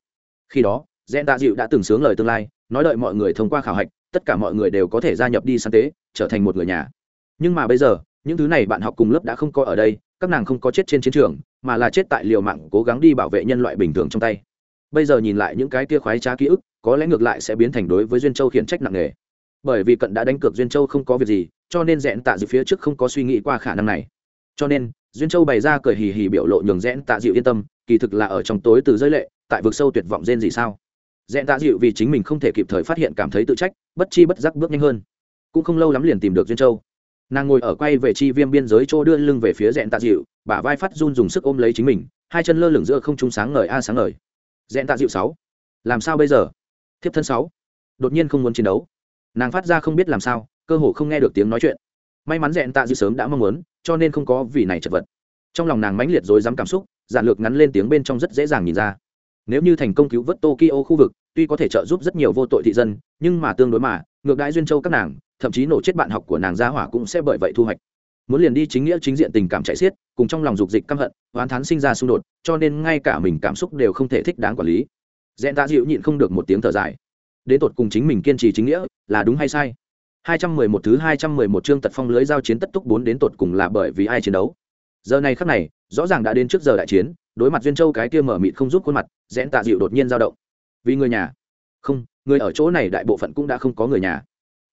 Khi đó dẹn tạ dịu đã từng sướng lời tương lai, nói đợi mọi người thông qua khảo hạch tất cả mọi người đều có thể gia nhập đi săn tế, trở thành một người nhà. Nhưng mà bây giờ, những thứ này bạn học cùng lớp đã không có ở đây, các nàng không có chết trên chiến trường, mà là chết tại liều mạng cố gắng đi bảo vệ nhân loại bình thường trong tay. Bây giờ nhìn lại những cái kia khoái trá ký ức, có lẽ ngược lại sẽ biến thành đối với duyên châu khiển trách nặng nề. Bởi vì cận đã đánh cược duyên châu không có việc gì, cho nên rẽn tạ dịu phía trước không có suy nghĩ qua khả năng này. Cho nên, duyên châu bày ra cười hì hì biểu lộ nhường rẽn tạ dịu yên tâm, kỳ thực là ở trong tối từ giới lệ, tại vực sâu tuyệt vọng rên gì sao? Dẹn tạ dịu vì chính mình không thể kịp thời phát hiện cảm thấy tự trách, bất chi bất giác bước nhanh hơn. Cũng không lâu lắm liền tìm được duyên châu. Nàng ngồi ở quay về chi viêm biên giới chỗ đưa lưng về phía dẹn tạ dịu, bả vai phát run dùng sức ôm lấy chính mình, hai chân lơ lửng giữa không trung sáng ngời a sáng ngời. Dẹn tạ dịu sáu. Làm sao bây giờ? Thiếp thân sáu. Đột nhiên không muốn chiến đấu. Nàng phát ra không biết làm sao, cơ hồ không nghe được tiếng nói chuyện. May mắn dẹn tạ dịu sớm đã mong muốn, cho nên không có vì này chật vật. Trong lòng nàng mãnh liệt dối dám cảm xúc, giản lược ngắn lên tiếng bên trong rất dễ dàng nhìn ra nếu như thành công cứu vớt tokyo khu vực, tuy có thể trợ giúp rất nhiều vô tội thị dân, nhưng mà tương đối mà, ngược đãi duyên châu các nàng, thậm chí nổ chết bạn học của nàng gia hỏa cũng sẽ bởi vậy thu hoạch. Muốn liền đi chính nghĩa chính diện tình cảm chạy xiết, cùng trong lòng dục dịch căm hận, oán thán sinh ra xung đột, cho nên ngay cả mình cảm xúc đều không thể thích đáng quản lý. Dẹn ta dịu nhịn không được một tiếng thở dài. Đến tột cùng chính mình kiên trì chính nghĩa, là đúng hay sai? 211 thứ 211 chương tật phong lưới giao chiến tất túc 4 đến tột cùng là bởi vì ai chiến đấu? Giờ này khắc này, rõ ràng đã đến trước giờ đại chiến đối mặt duyên châu cái kia mở mịt không giúp khuôn mặt, rẽn tạ dịu đột nhiên dao động. Vì người nhà. Không, người ở chỗ này đại bộ phận cũng đã không có người nhà.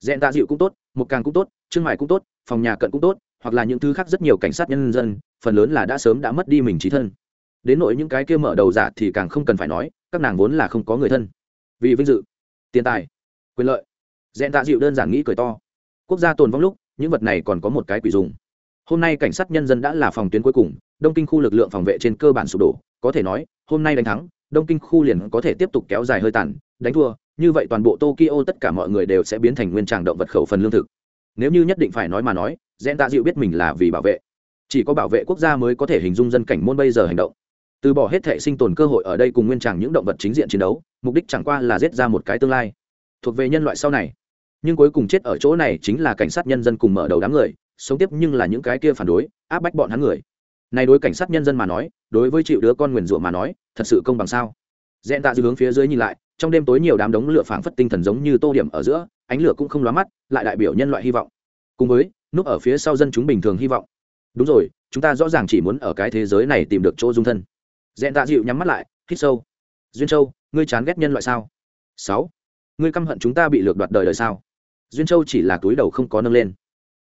Rẽn tạ dịu cũng tốt một càng cũng tốt, trương mại cũng tốt, phòng nhà cận cũng tốt, hoặc là những thứ khác rất nhiều cảnh sát nhân dân, phần lớn là đã sớm đã mất đi mình trí thân. Đến nỗi những cái kia mở đầu giả thì càng không cần phải nói, các nàng vốn là không có người thân. Vì vinh dự, tiền tài, quyền lợi. Dẹn tạ dịu đơn giản nghĩ cười to. Quốc gia tồn vong lúc, những vật này còn có một cái quỷ dùng. Hôm nay cảnh sát nhân dân đã là phòng tuyến cuối cùng đông kinh khu lực lượng phòng vệ trên cơ bản sụp đổ, có thể nói, hôm nay đánh thắng, đông kinh khu liền có thể tiếp tục kéo dài hơi tàn, đánh thua, như vậy toàn bộ tokyo tất cả mọi người đều sẽ biến thành nguyên tràng động vật khẩu phần lương thực. Nếu như nhất định phải nói mà nói, gen tạ dịu biết mình là vì bảo vệ. Chỉ có bảo vệ quốc gia mới có thể hình dung dân cảnh môn bây giờ hành động. Từ bỏ hết thể sinh tồn cơ hội ở đây cùng nguyên tràng những động vật chính diện chiến đấu, mục đích chẳng qua là giết ra một cái tương lai. Thuộc về nhân loại sau này. Nhưng cuối cùng chết ở chỗ này chính là cảnh sát nhân dân cùng mở đầu đám người, sống tiếp nhưng là những cái kia phản đối, áp bách bọn hắn người này đối cảnh sát nhân dân mà nói, đối với chịu đứa con nguyền rủa mà nói, thật sự công bằng sao? Dẹn tạ dư hướng phía dưới nhìn lại, trong đêm tối nhiều đám đống lửa phảng phất tinh thần giống như tô điểm ở giữa, ánh lửa cũng không lóa mắt, lại đại biểu nhân loại hy vọng. Cùng với, núp ở phía sau dân chúng bình thường hy vọng. Đúng rồi, chúng ta rõ ràng chỉ muốn ở cái thế giới này tìm được chỗ dung thân. Dẹn tạ dịu nhắm mắt lại, hít sâu. Duyên châu, ngươi chán ghét nhân loại sao? Sáu. Ngươi căm hận chúng ta bị lược đoạt đời đời sao? Duyên châu chỉ là túi đầu không có nâng lên.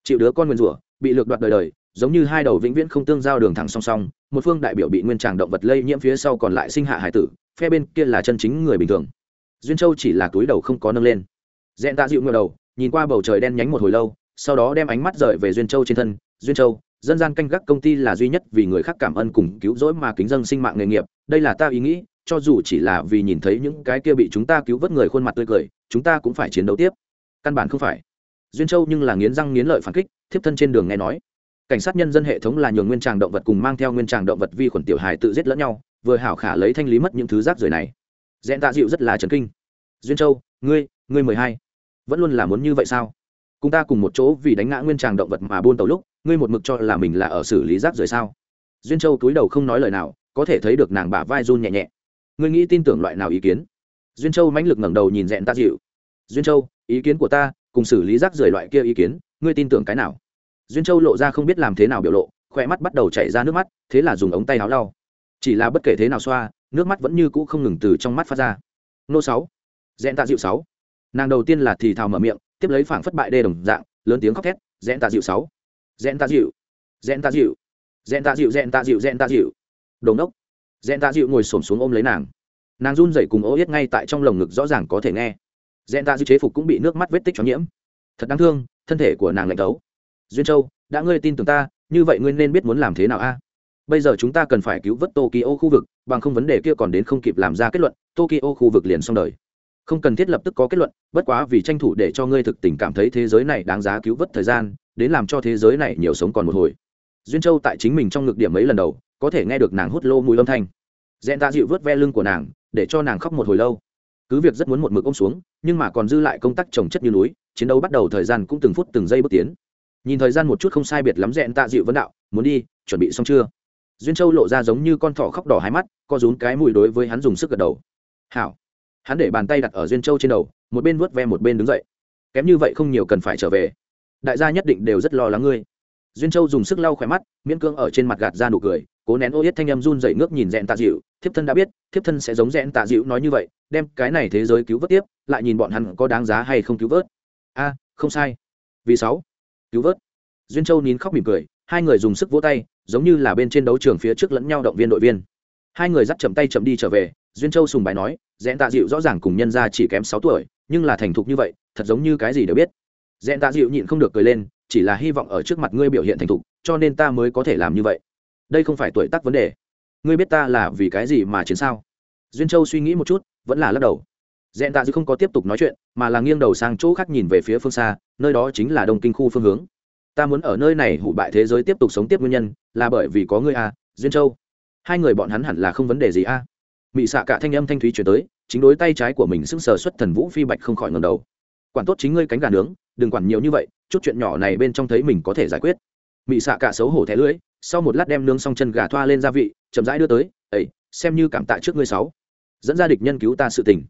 Chịu đứa con nguyền rủa, bị lược đoạt đời đời giống như hai đầu vĩnh viễn không tương giao đường thẳng song song, một phương đại biểu bị nguyên tràng động vật lây nhiễm phía sau còn lại sinh hạ hải tử, phe bên kia là chân chính người bình thường. Duyên châu chỉ là túi đầu không có nâng lên. Dẹn tạ dịu ngờ đầu, nhìn qua bầu trời đen nhánh một hồi lâu, sau đó đem ánh mắt rời về duyên châu trên thân. Duyên châu, dân gian canh gác công ty là duy nhất vì người khác cảm ơn cùng cứu rỗi mà kính dân sinh mạng nghề nghiệp, đây là ta ý nghĩ, cho dù chỉ là vì nhìn thấy những cái kia bị chúng ta cứu vớt người khuôn mặt tươi cười, chúng ta cũng phải chiến đấu tiếp. Căn bản không phải. Duyên châu nhưng là nghiến răng nghiến lợi phản kích, thiếp thân trên đường nghe nói cảnh sát nhân dân hệ thống là nhường nguyên tràng động vật cùng mang theo nguyên tràng động vật vi khuẩn tiểu hài tự giết lẫn nhau, vừa hảo khả lấy thanh lý mất những thứ rác rưởi này. Dẹn tạ dịu rất là trấn kinh. Duyên châu, ngươi ngươi mười hai, vẫn luôn là muốn như vậy sao? Cùng ta cùng một chỗ vì đánh ngã nguyên tràng động vật mà buôn tàu lúc, ngươi một mực cho là mình là ở xử lý rác rưởi sao? Duyên châu túi đầu không nói lời nào, có thể thấy được nàng bả vai run nhẹ nhẹ. Ngươi nghĩ tin tưởng loại nào ý kiến? Duyên châu mãnh lực ngẩng đầu nhìn dẹn tạ dịu. Duyên châu, ý kiến của ta, cùng xử lý rác rưởi loại kia ý kiến, ngươi tin tưởng cái nào? Duyên châu lộ ra không biết làm thế nào biểu lộ khoe mắt bắt đầu chảy ra nước mắt, thế là dùng ống tay áo lau. Chỉ là bất kể thế nào xoa, nước mắt vẫn như cũ không ngừng từ trong mắt phát ra. Nô sáu dẹn tạ dịu sáu. Nàng đầu tiên là thì thào mở miệng, tiếp lấy phảng phất bại đê đồng dạng, lớn tiếng khóc thét dẹn tạ dịu sáu. Dẹn tạ dịu dẹn tạ dịu dẹn tạ dịu dẹn tạ dịu dẹn tạ dịu. Đồn đốc dẹn tạ dịu ngồi xổm xuống ôm lấy nàng. Nàng run dậy cùng ô yết ngay tại trong lồng ngực rõ ràng có thể nghe. Dẹn tạ dịu chế phục cũng bị nước mắt vết tích cho nhiễm. Thật đáng thương, thân thể của nàng lạnh tấu duyên châu, đã ngươi tin tưởng ta, như vậy ngươi nên biết muốn làm thế nào a? Bây giờ chúng ta cần phải cứu vớt tokyo khu vực, bằng không vấn đề kia còn đến không kịp làm ra kết luận, tokyo khu vực liền xong đời. Không cần thiết lập tức có kết luận, bất quá vì tranh thủ để cho ngươi thực tình cảm thấy thế giới này đáng giá cứu vớt thời gian, đến làm cho thế giới này nhiều sống còn một hồi. Duyên châu tại chính mình trong ngược điểm mấy lần đầu, có thể nghe được nàng hút lô mùi âm thanh. Dẹn ta dịu vớt ve lưng của nàng, để cho nàng khóc một hồi lâu. Cứ việc rất muốn một mực ôm xuống, nhưng mà còn dư lại công tác trồng chất như núi, chiến đấu bắt đầu thời gian cũng từng phút từng giây bước tiến nhìn thời gian một chút không sai biệt lắm dẹn tạ dịu vấn đạo, muốn đi, chuẩn bị xong chưa? Duyên châu lộ ra giống như con thỏ khóc đỏ hai mắt, co rún cái mùi đối với hắn dùng sức gật đầu. Hảo. Hắn để bàn tay đặt ở duyên châu trên đầu, một bên vớt ve một bên đứng dậy. Kém như vậy không nhiều cần phải trở về. Đại gia nhất định đều rất lo lắng ngươi. Duyên châu dùng sức lau khỏe mắt, miễn cưỡng ở trên mặt gạt ra nụ cười, cố nén ô yết thanh âm run dậy ngước nhìn rẽn tạ dịu, thiếp thân đã biết, thiếp thân sẽ giống rẽn tạ dịu nói như vậy, đem cái này thế giới cứu vớt tiếp, lại nhìn bọn hắn có đáng giá hay không cứu vớt. A, không sai. Vì sáu cứu vớt. Duyên châu nín khóc mỉm cười, hai người dùng sức vỗ tay, giống như là bên trên đấu trường phía trước lẫn nhau động viên đội viên. Hai người dắt chậm tay chậm đi trở về, duyên châu sùng bài nói, dẹn tạ dịu rõ ràng cùng nhân ra chỉ kém sáu tuổi, nhưng là thành thục như vậy, thật giống như cái gì đều biết. Dẹn tạ dịu nhịn không được cười lên, chỉ là hy vọng ở trước mặt ngươi biểu hiện thành thục, cho nên ta mới có thể làm như vậy. Đây không phải tuổi tác vấn đề. Ngươi biết ta là vì cái gì mà chiến sao? Duyên châu suy nghĩ một chút, vẫn là lắc đầu dẹn tạ dư không có tiếp tục nói chuyện mà là nghiêng đầu sang chỗ khác nhìn về phía phương xa nơi đó chính là đông kinh khu phương hướng. Ta muốn ở nơi này hủ bại thế giới tiếp tục sống tiếp nguyên nhân là bởi vì có ngươi a à, duyên châu. Hai người bọn hắn hẳn là không vấn đề gì a à. mị xạ cả thanh âm thanh thúy chuyển tới chính đối tay trái của mình sững sờ xuất thần vũ phi bạch không khỏi ngầm đầu. Quản tốt chính ngươi cánh gà nướng đừng quản nhiều như vậy chút chuyện nhỏ này bên trong thấy mình có thể giải quyết. Mị xạ cả xấu hổ thẻ lưỡi sau một lát đem nướng xong chân gà thoa lên gia vị chậm rãi đưa tới ấy xem như cảm tạ trước ngươi sáu. Dẫn ra địch nhân cứu ta sự tình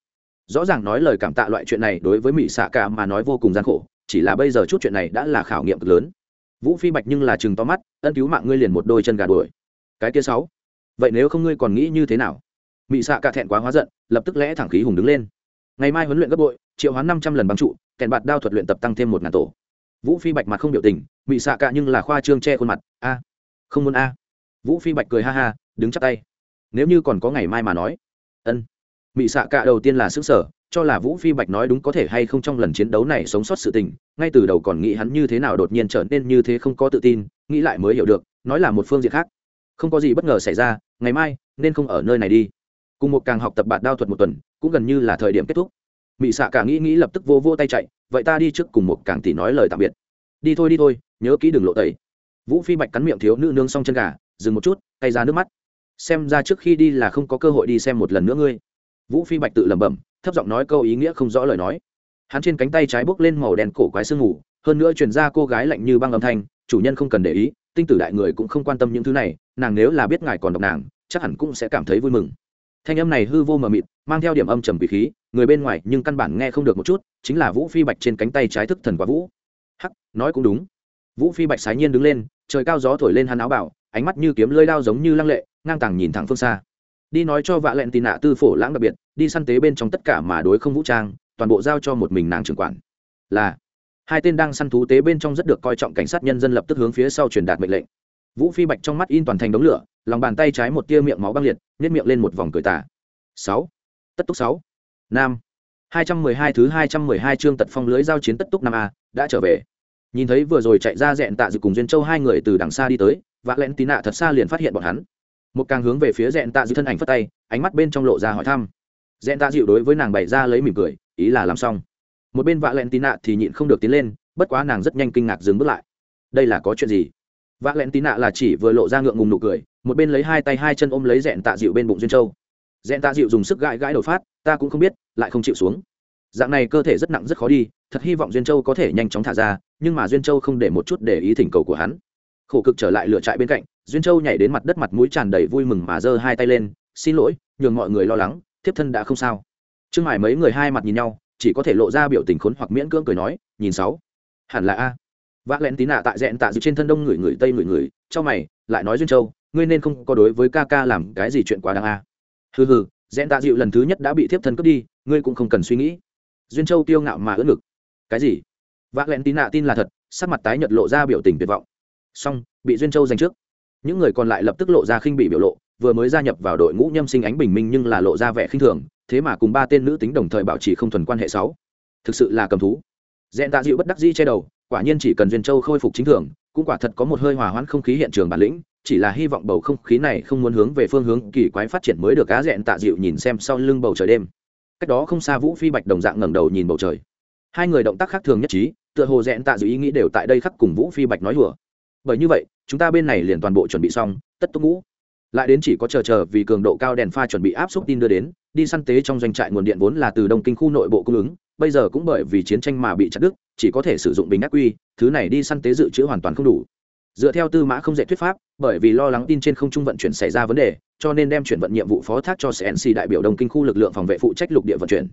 rõ ràng nói lời cảm tạ loại chuyện này đối với mỹ xạ cả mà nói vô cùng gian khổ, chỉ là bây giờ chút chuyện này đã là khảo nghiệm cực lớn. Vũ phi bạch nhưng là chừng to mắt, ân cứu mạng ngươi liền một đôi chân gà đuổi. Cái kia sáu, vậy nếu không ngươi còn nghĩ như thế nào? Mỹ xạ cả thẹn quá hóa giận, lập tức lẽ thẳng khí hùng đứng lên. Ngày mai huấn luyện gấp bội, triệu hoán năm trăm lần băng trụ, kèn bạt đao thuật luyện tập tăng thêm một ngàn tổ. Vũ phi bạch mặt không biểu tình mỹ xạ cả nhưng là khoa trương che khuôn mặt, a, không muốn a. Vũ phi bạch cười ha ha, đứng chắp tay. Nếu như còn có ngày mai mà nói. Ân mỹ xạ cả đầu tiên là xứng sở cho là vũ phi bạch nói đúng có thể hay không trong lần chiến đấu này sống sót sự tình, ngay từ đầu còn nghĩ hắn như thế nào đột nhiên trở nên như thế không có tự tin, nghĩ lại mới hiểu được, nói là một phương diện khác. Không có gì bất ngờ xảy ra, ngày mai, nên không ở nơi này đi. Cùng một càng học tập bạn đao thuật một tuần, cũng gần như là thời điểm kết thúc. Mỹ xạ cả nghĩ nghĩ lập tức vô vô tay chạy, vậy ta đi trước cùng một càng tỷ nói lời tạm biệt. Đi thôi đi thôi, nhớ kỹ đừng lộ tẩy. Vũ phi bạch cắn miệng thiếu nữ nương xong chân gà, dừng một chút tay ra nước mắt. Xem ra trước khi đi là không có cơ hội đi xem một lần nữa ngươi vũ phi bạch tự lẩm bẩm, thấp giọng nói câu ý nghĩa không rõ lời nói. Hắn trên cánh tay trái bốc lên màu đen cổ quái sương ngủ hơn nữa truyền ra cô gái lạnh như băng âm thanh, chủ nhân không cần để ý, tinh tử đại người cũng không quan tâm những thứ này, nàng nếu là biết ngài còn đọc nàng, chắc hẳn cũng sẽ cảm thấy vui mừng. Thanh âm này hư vô mờ mịt, mang theo điểm âm trầm quỷ khí, người bên ngoài nhưng căn bản nghe không được một chút, chính là vũ phi bạch trên cánh tay trái thức thần quá vũ. Hắc, nói cũng đúng. Vũ phi bạch sái nhiên đứng lên, trời cao gió thổi lên hắn áo bảo ánh mắt như kiếm lơi đao giống như lăng lệ, ngang tàng nhìn thẳng phương xa đi nói cho vạ lẹn tì nạ tư phổ lãng đặc biệt, đi săn tế bên trong tất cả mà đối không vũ trang, toàn bộ giao cho một mình nàng trưởng quản. Là, hai tên đang săn thú tế bên trong rất được coi trọng cảnh sát nhân dân lập tức hướng phía sau truyền đạt mệnh lệnh. Vũ phi bạch trong mắt in toàn thành đống lửa, lòng bàn tay trái một tia miệng máu băng liệt nhét miệng lên một vòng cười tả sáu, tất túc sáu, nam, hai trăm mười hai thứ hai trăm mười hai chương tật phong lưới giao chiến tất túc năm a, đã trở về. Nhìn thấy vừa rồi chạy ra dẹn tạ dự cùng duyên châu hai người từ đằng xa đi tới, vạ lẹn tí nạ thật xa liền phát hiện bọn hắn một càng hướng về phía dẹn tạ dịu thân ảnh phất tay, ánh mắt bên trong lộ ra hỏi thăm. Dẹn tạ dịu đối với nàng bày ra lấy mỉm cười, ý là làm xong. Một bên vạ lẹn tín nạ thì nhịn không được tiến lên, bất quá nàng rất nhanh kinh ngạc dừng bước lại. Đây là có chuyện gì? Vạ lẹn tín nạ là chỉ vừa lộ ra ngượng ngùng nụ cười, một bên lấy hai tay hai chân ôm lấy dẹn tạ dịu bên bụng duyên châu. Dẹn tạ dịu dùng sức gãi gãi đầu phát, ta cũng không biết, lại không chịu xuống. Dạng này cơ thể rất nặng rất khó đi, thật hy vọng duyên châu có thể nhanh chóng thả ra, nhưng mà duyên châu không để một chút để ý thỉnh cầu của hắn. Khổ cực trở lại lựa trại bên cạnh duyên châu nhảy đến mặt đất mặt mũi tràn đầy vui mừng mà giơ hai tay lên, xin lỗi, nhường mọi người lo lắng, thiếp thân đã không sao. Trương Hải mấy người hai mặt nhìn nhau, chỉ có thể lộ ra biểu tình khốn hoặc miễn cưỡng cười nói, nhìn sáu, hẳn là a. Vác lén tí nạ tại dẹn tạ dịu trên thân đông người người tây người người cho mày, lại nói, duyên châu, ngươi nên không có đối với ca ca làm cái gì chuyện quá đáng a. Hừ hừ, dẹn tạ dịu lần thứ nhất đã bị thiếp thân cướp đi, ngươi cũng không cần suy nghĩ. Duyên châu kiêu ngạo mà ưỡn ngực. Cái gì? Vác lẹn tí nạ tin là thật, sắc mặt tái nhật lộ ra biểu tình tuyệt vọng. Song bị duyên châu giành trước những người còn lại lập tức lộ ra khinh bị biểu lộ, vừa mới gia nhập vào đội ngũ nhâm sinh ánh bình minh nhưng là lộ ra vẻ khinh thường, thế mà cùng ba tên nữ tính đồng thời bảo trì không thuần quan hệ sáu. Thực sự là cầm thú. Dẹn tạ dịu bất đắc dĩ che đầu, quả nhiên chỉ cần duyên châu khôi phục chính thường, cũng quả thật có một hơi hòa hoãn không khí hiện trường bản lĩnh, chỉ là hy vọng bầu không khí này không muốn hướng về phương hướng kỳ quái phát triển mới được cá dẹn tạ dịu nhìn xem sau lưng bầu trời đêm. Cách đó không xa vũ phi bạch đồng dạng ngẩng đầu nhìn bầu trời. Hai người động tác khác thường nhất trí, tựa hồ dẹn tạ dịu ý nghĩ đều tại đây khắc cùng vũ phi bạch nói hùa bởi như vậy chúng ta bên này liền toàn bộ chuẩn bị xong, tất túc ngũ. Lại đến chỉ có chờ chờ vì cường độ cao đèn pha chuẩn bị áp suất tin đưa đến, đi săn tế trong doanh trại nguồn điện vốn là từ đông kinh khu nội bộ cung ứng, bây giờ cũng bởi vì chiến tranh mà bị chặt đứt, chỉ có thể sử dụng bình ác quy, thứ này đi săn tế dự trữ hoàn toàn không đủ. Dựa theo tư mã không dạy thuyết pháp, bởi vì lo lắng tin trên không trung vận chuyển xảy ra vấn đề, cho nên đem chuyển vận nhiệm vụ phó thác cho cnc đại biểu đông kinh khu lực lượng phòng vệ phụ trách lục địa vận chuyển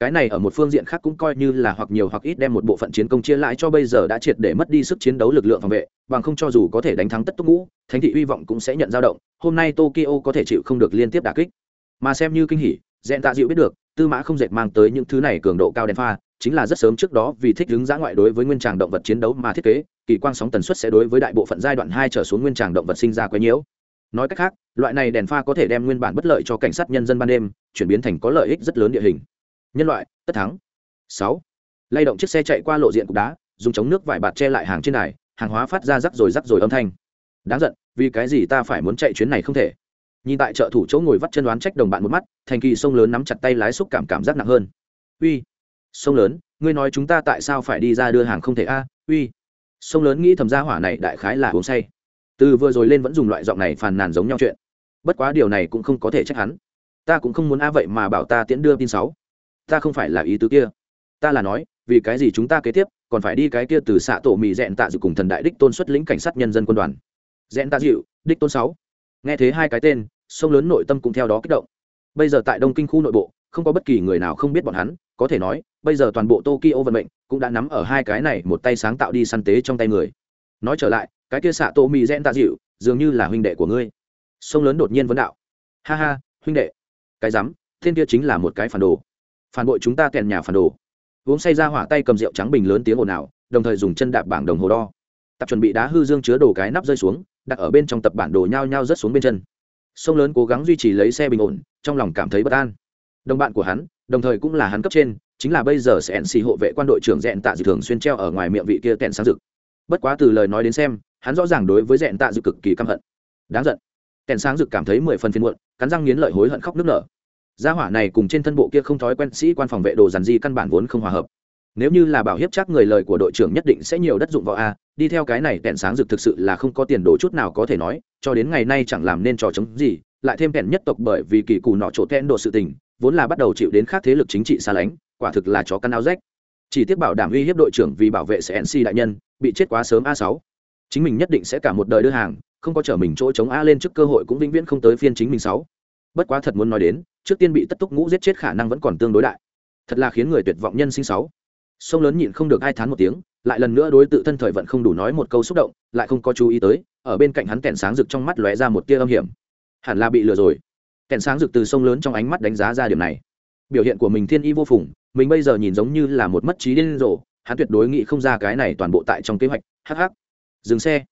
cái này ở một phương diện khác cũng coi như là hoặc nhiều hoặc ít đem một bộ phận chiến công chia lại cho bây giờ đã triệt để mất đi sức chiến đấu lực lượng phòng vệ, bằng không cho dù có thể đánh thắng tất túc ngũ, thánh thị hy vọng cũng sẽ nhận dao động, hôm nay tokyo có thể chịu không được liên tiếp đà kích. Mà xem như kinh hỉ dẹn tạ dịu biết được, tư mã không dệt mang tới những thứ này cường độ cao đèn pha, chính là rất sớm trước đó vì thích ứng giã ngoại đối với nguyên tràng động vật chiến đấu mà thiết kế, kỳ quang sóng tần suất sẽ đối với đại bộ phận giai đoạn hai trở xuống nguyên tràng động vật sinh ra quấy nhiễu. Nói cách khác, loại này đèn pha có thể đem nguyên bản bất lợi cho cảnh sát nhân dân ban đêm, chuyển biến thành có lợi ích rất lớn địa hình nhân loại, tất thắng. Sáu. Lay động chiếc xe chạy qua lộ diện cục đá, dùng chống nước vải bạt che lại hàng trên đài, hàng hóa phát ra rắc rồi rắc rồi âm thanh. Đáng giận, vì cái gì ta phải muốn chạy chuyến này không thể? Nhìn tại chợ thủ chỗ ngồi vắt chân đoán trách đồng bạn một mắt, thành kỳ sông lớn nắm chặt tay lái xúc cảm cảm giác nặng hơn. Uy. Sông lớn, ngươi nói chúng ta tại sao phải đi ra đưa hàng không thể a? Uy. Sông lớn nghĩ thầm gia hỏa này đại khái là uống say. Từ vừa rồi lên vẫn dùng loại giọng này phàn nàn giống nhau chuyện. Bất quá điều này cũng không có thể trách hắn. Ta cũng không muốn a vậy mà bảo ta tiễn đưa tin sáu ta không phải là ý tứ kia. Ta là nói, vì cái gì chúng ta kế tiếp, còn phải đi cái kia từ xạ tổ mỹ dẹn tạ dự cùng thần đại đích tôn xuất lĩnh cảnh sát nhân dân quân đoàn. Dẹn tạ dịu đích tôn sáu. Nghe thấy hai cái tên, sông lớn nội tâm cũng theo đó kích động. Bây giờ tại đông kinh khu nội bộ, không có bất kỳ người nào không biết bọn hắn, có thể nói, bây giờ toàn bộ tokyo vận mệnh cũng đã nắm ở hai cái này một tay sáng tạo đi săn tế trong tay người. Nói trở lại, cái kia xạ tổ mỹ dẹn tạ dịu dường như là huynh đệ của ngươi. Sông lớn đột nhiên vấn đạo. Ha ha, huynh đệ. Cái rắm thiên kia chính là một cái phản đồ phản bội chúng ta kèn nhà phản đồ. Uống say ra hỏa tay cầm rượu trắng bình lớn tiếng ồn ào, đồng thời dùng chân đạp bảng đồng hồ đo. Tập chuẩn bị đá hư dương chứa đồ cái nắp rơi xuống, đặt ở bên trong tập bản đồ nhao nhao rớt xuống bên chân. Sông lớn cố gắng duy trì lấy xe bình ổn, trong lòng cảm thấy bất an. Đồng bạn của hắn, đồng thời cũng là hắn cấp trên, chính là bây giờ sẽ nc hộ vệ quan đội trưởng dẹn tạ dự thường xuyên treo ở ngoài miệng vị kia kẹn sáng rực bất quá từ lời nói đến xem, hắn rõ ràng đối với dẹn tạ dự cực kỳ căm hận. Đáng giận. Kẹn sáng rực cảm thấy mười phần phiên muộn, cắn răng nghiến lợi hối hận khóc nước nở gia hỏa này cùng trên thân bộ kia không thói quen sĩ quan phòng vệ đồ dàn di căn bản vốn không hòa hợp. Nếu như là bảo hiếp chắc người lời của đội trưởng nhất định sẽ nhiều đất dụng vào a, đi theo cái này kẹn sáng rực thực sự là không có tiền đồ chút nào có thể nói, cho đến ngày nay chẳng làm nên trò chống gì, lại thêm kẹn nhất tộc bởi vì kỳ cù nọ chỗ kẹn độ sự tình, vốn là bắt đầu chịu đến khác thế lực chính trị xa lánh, quả thực là chó căn áo rách. Chỉ tiếc bảo đảm uy hiếp đội trưởng vì bảo vệ sẽ nc đại nhân, bị chết quá sớm a sáu. Chính mình nhất định sẽ cả một đời đưa hàng, không có trở mình chỗ chống a lên trước cơ hội cũng vĩnh viễn không tới phiên chính mình sáu bất quá thật muốn nói đến, trước tiên bị tất túc ngũ giết chết khả năng vẫn còn tương đối đại. Thật là khiến người tuyệt vọng nhân sinh sáu. Sông lớn nhịn không được ai thán một tiếng, lại lần nữa đối tự thân thời vận không đủ nói một câu xúc động, lại không có chú ý tới, ở bên cạnh hắn kèn sáng rực trong mắt lóe ra một tia âm hiểm. Hẳn là bị lừa rồi. Kèn sáng rực từ sông lớn trong ánh mắt đánh giá ra điểm này. Biểu hiện của mình thiên y vô phùng, mình bây giờ nhìn giống như là một mất trí điên rồ, hắn tuyệt đối nghĩ không ra cái này toàn bộ tại trong kế hoạch. Hh dừng xe.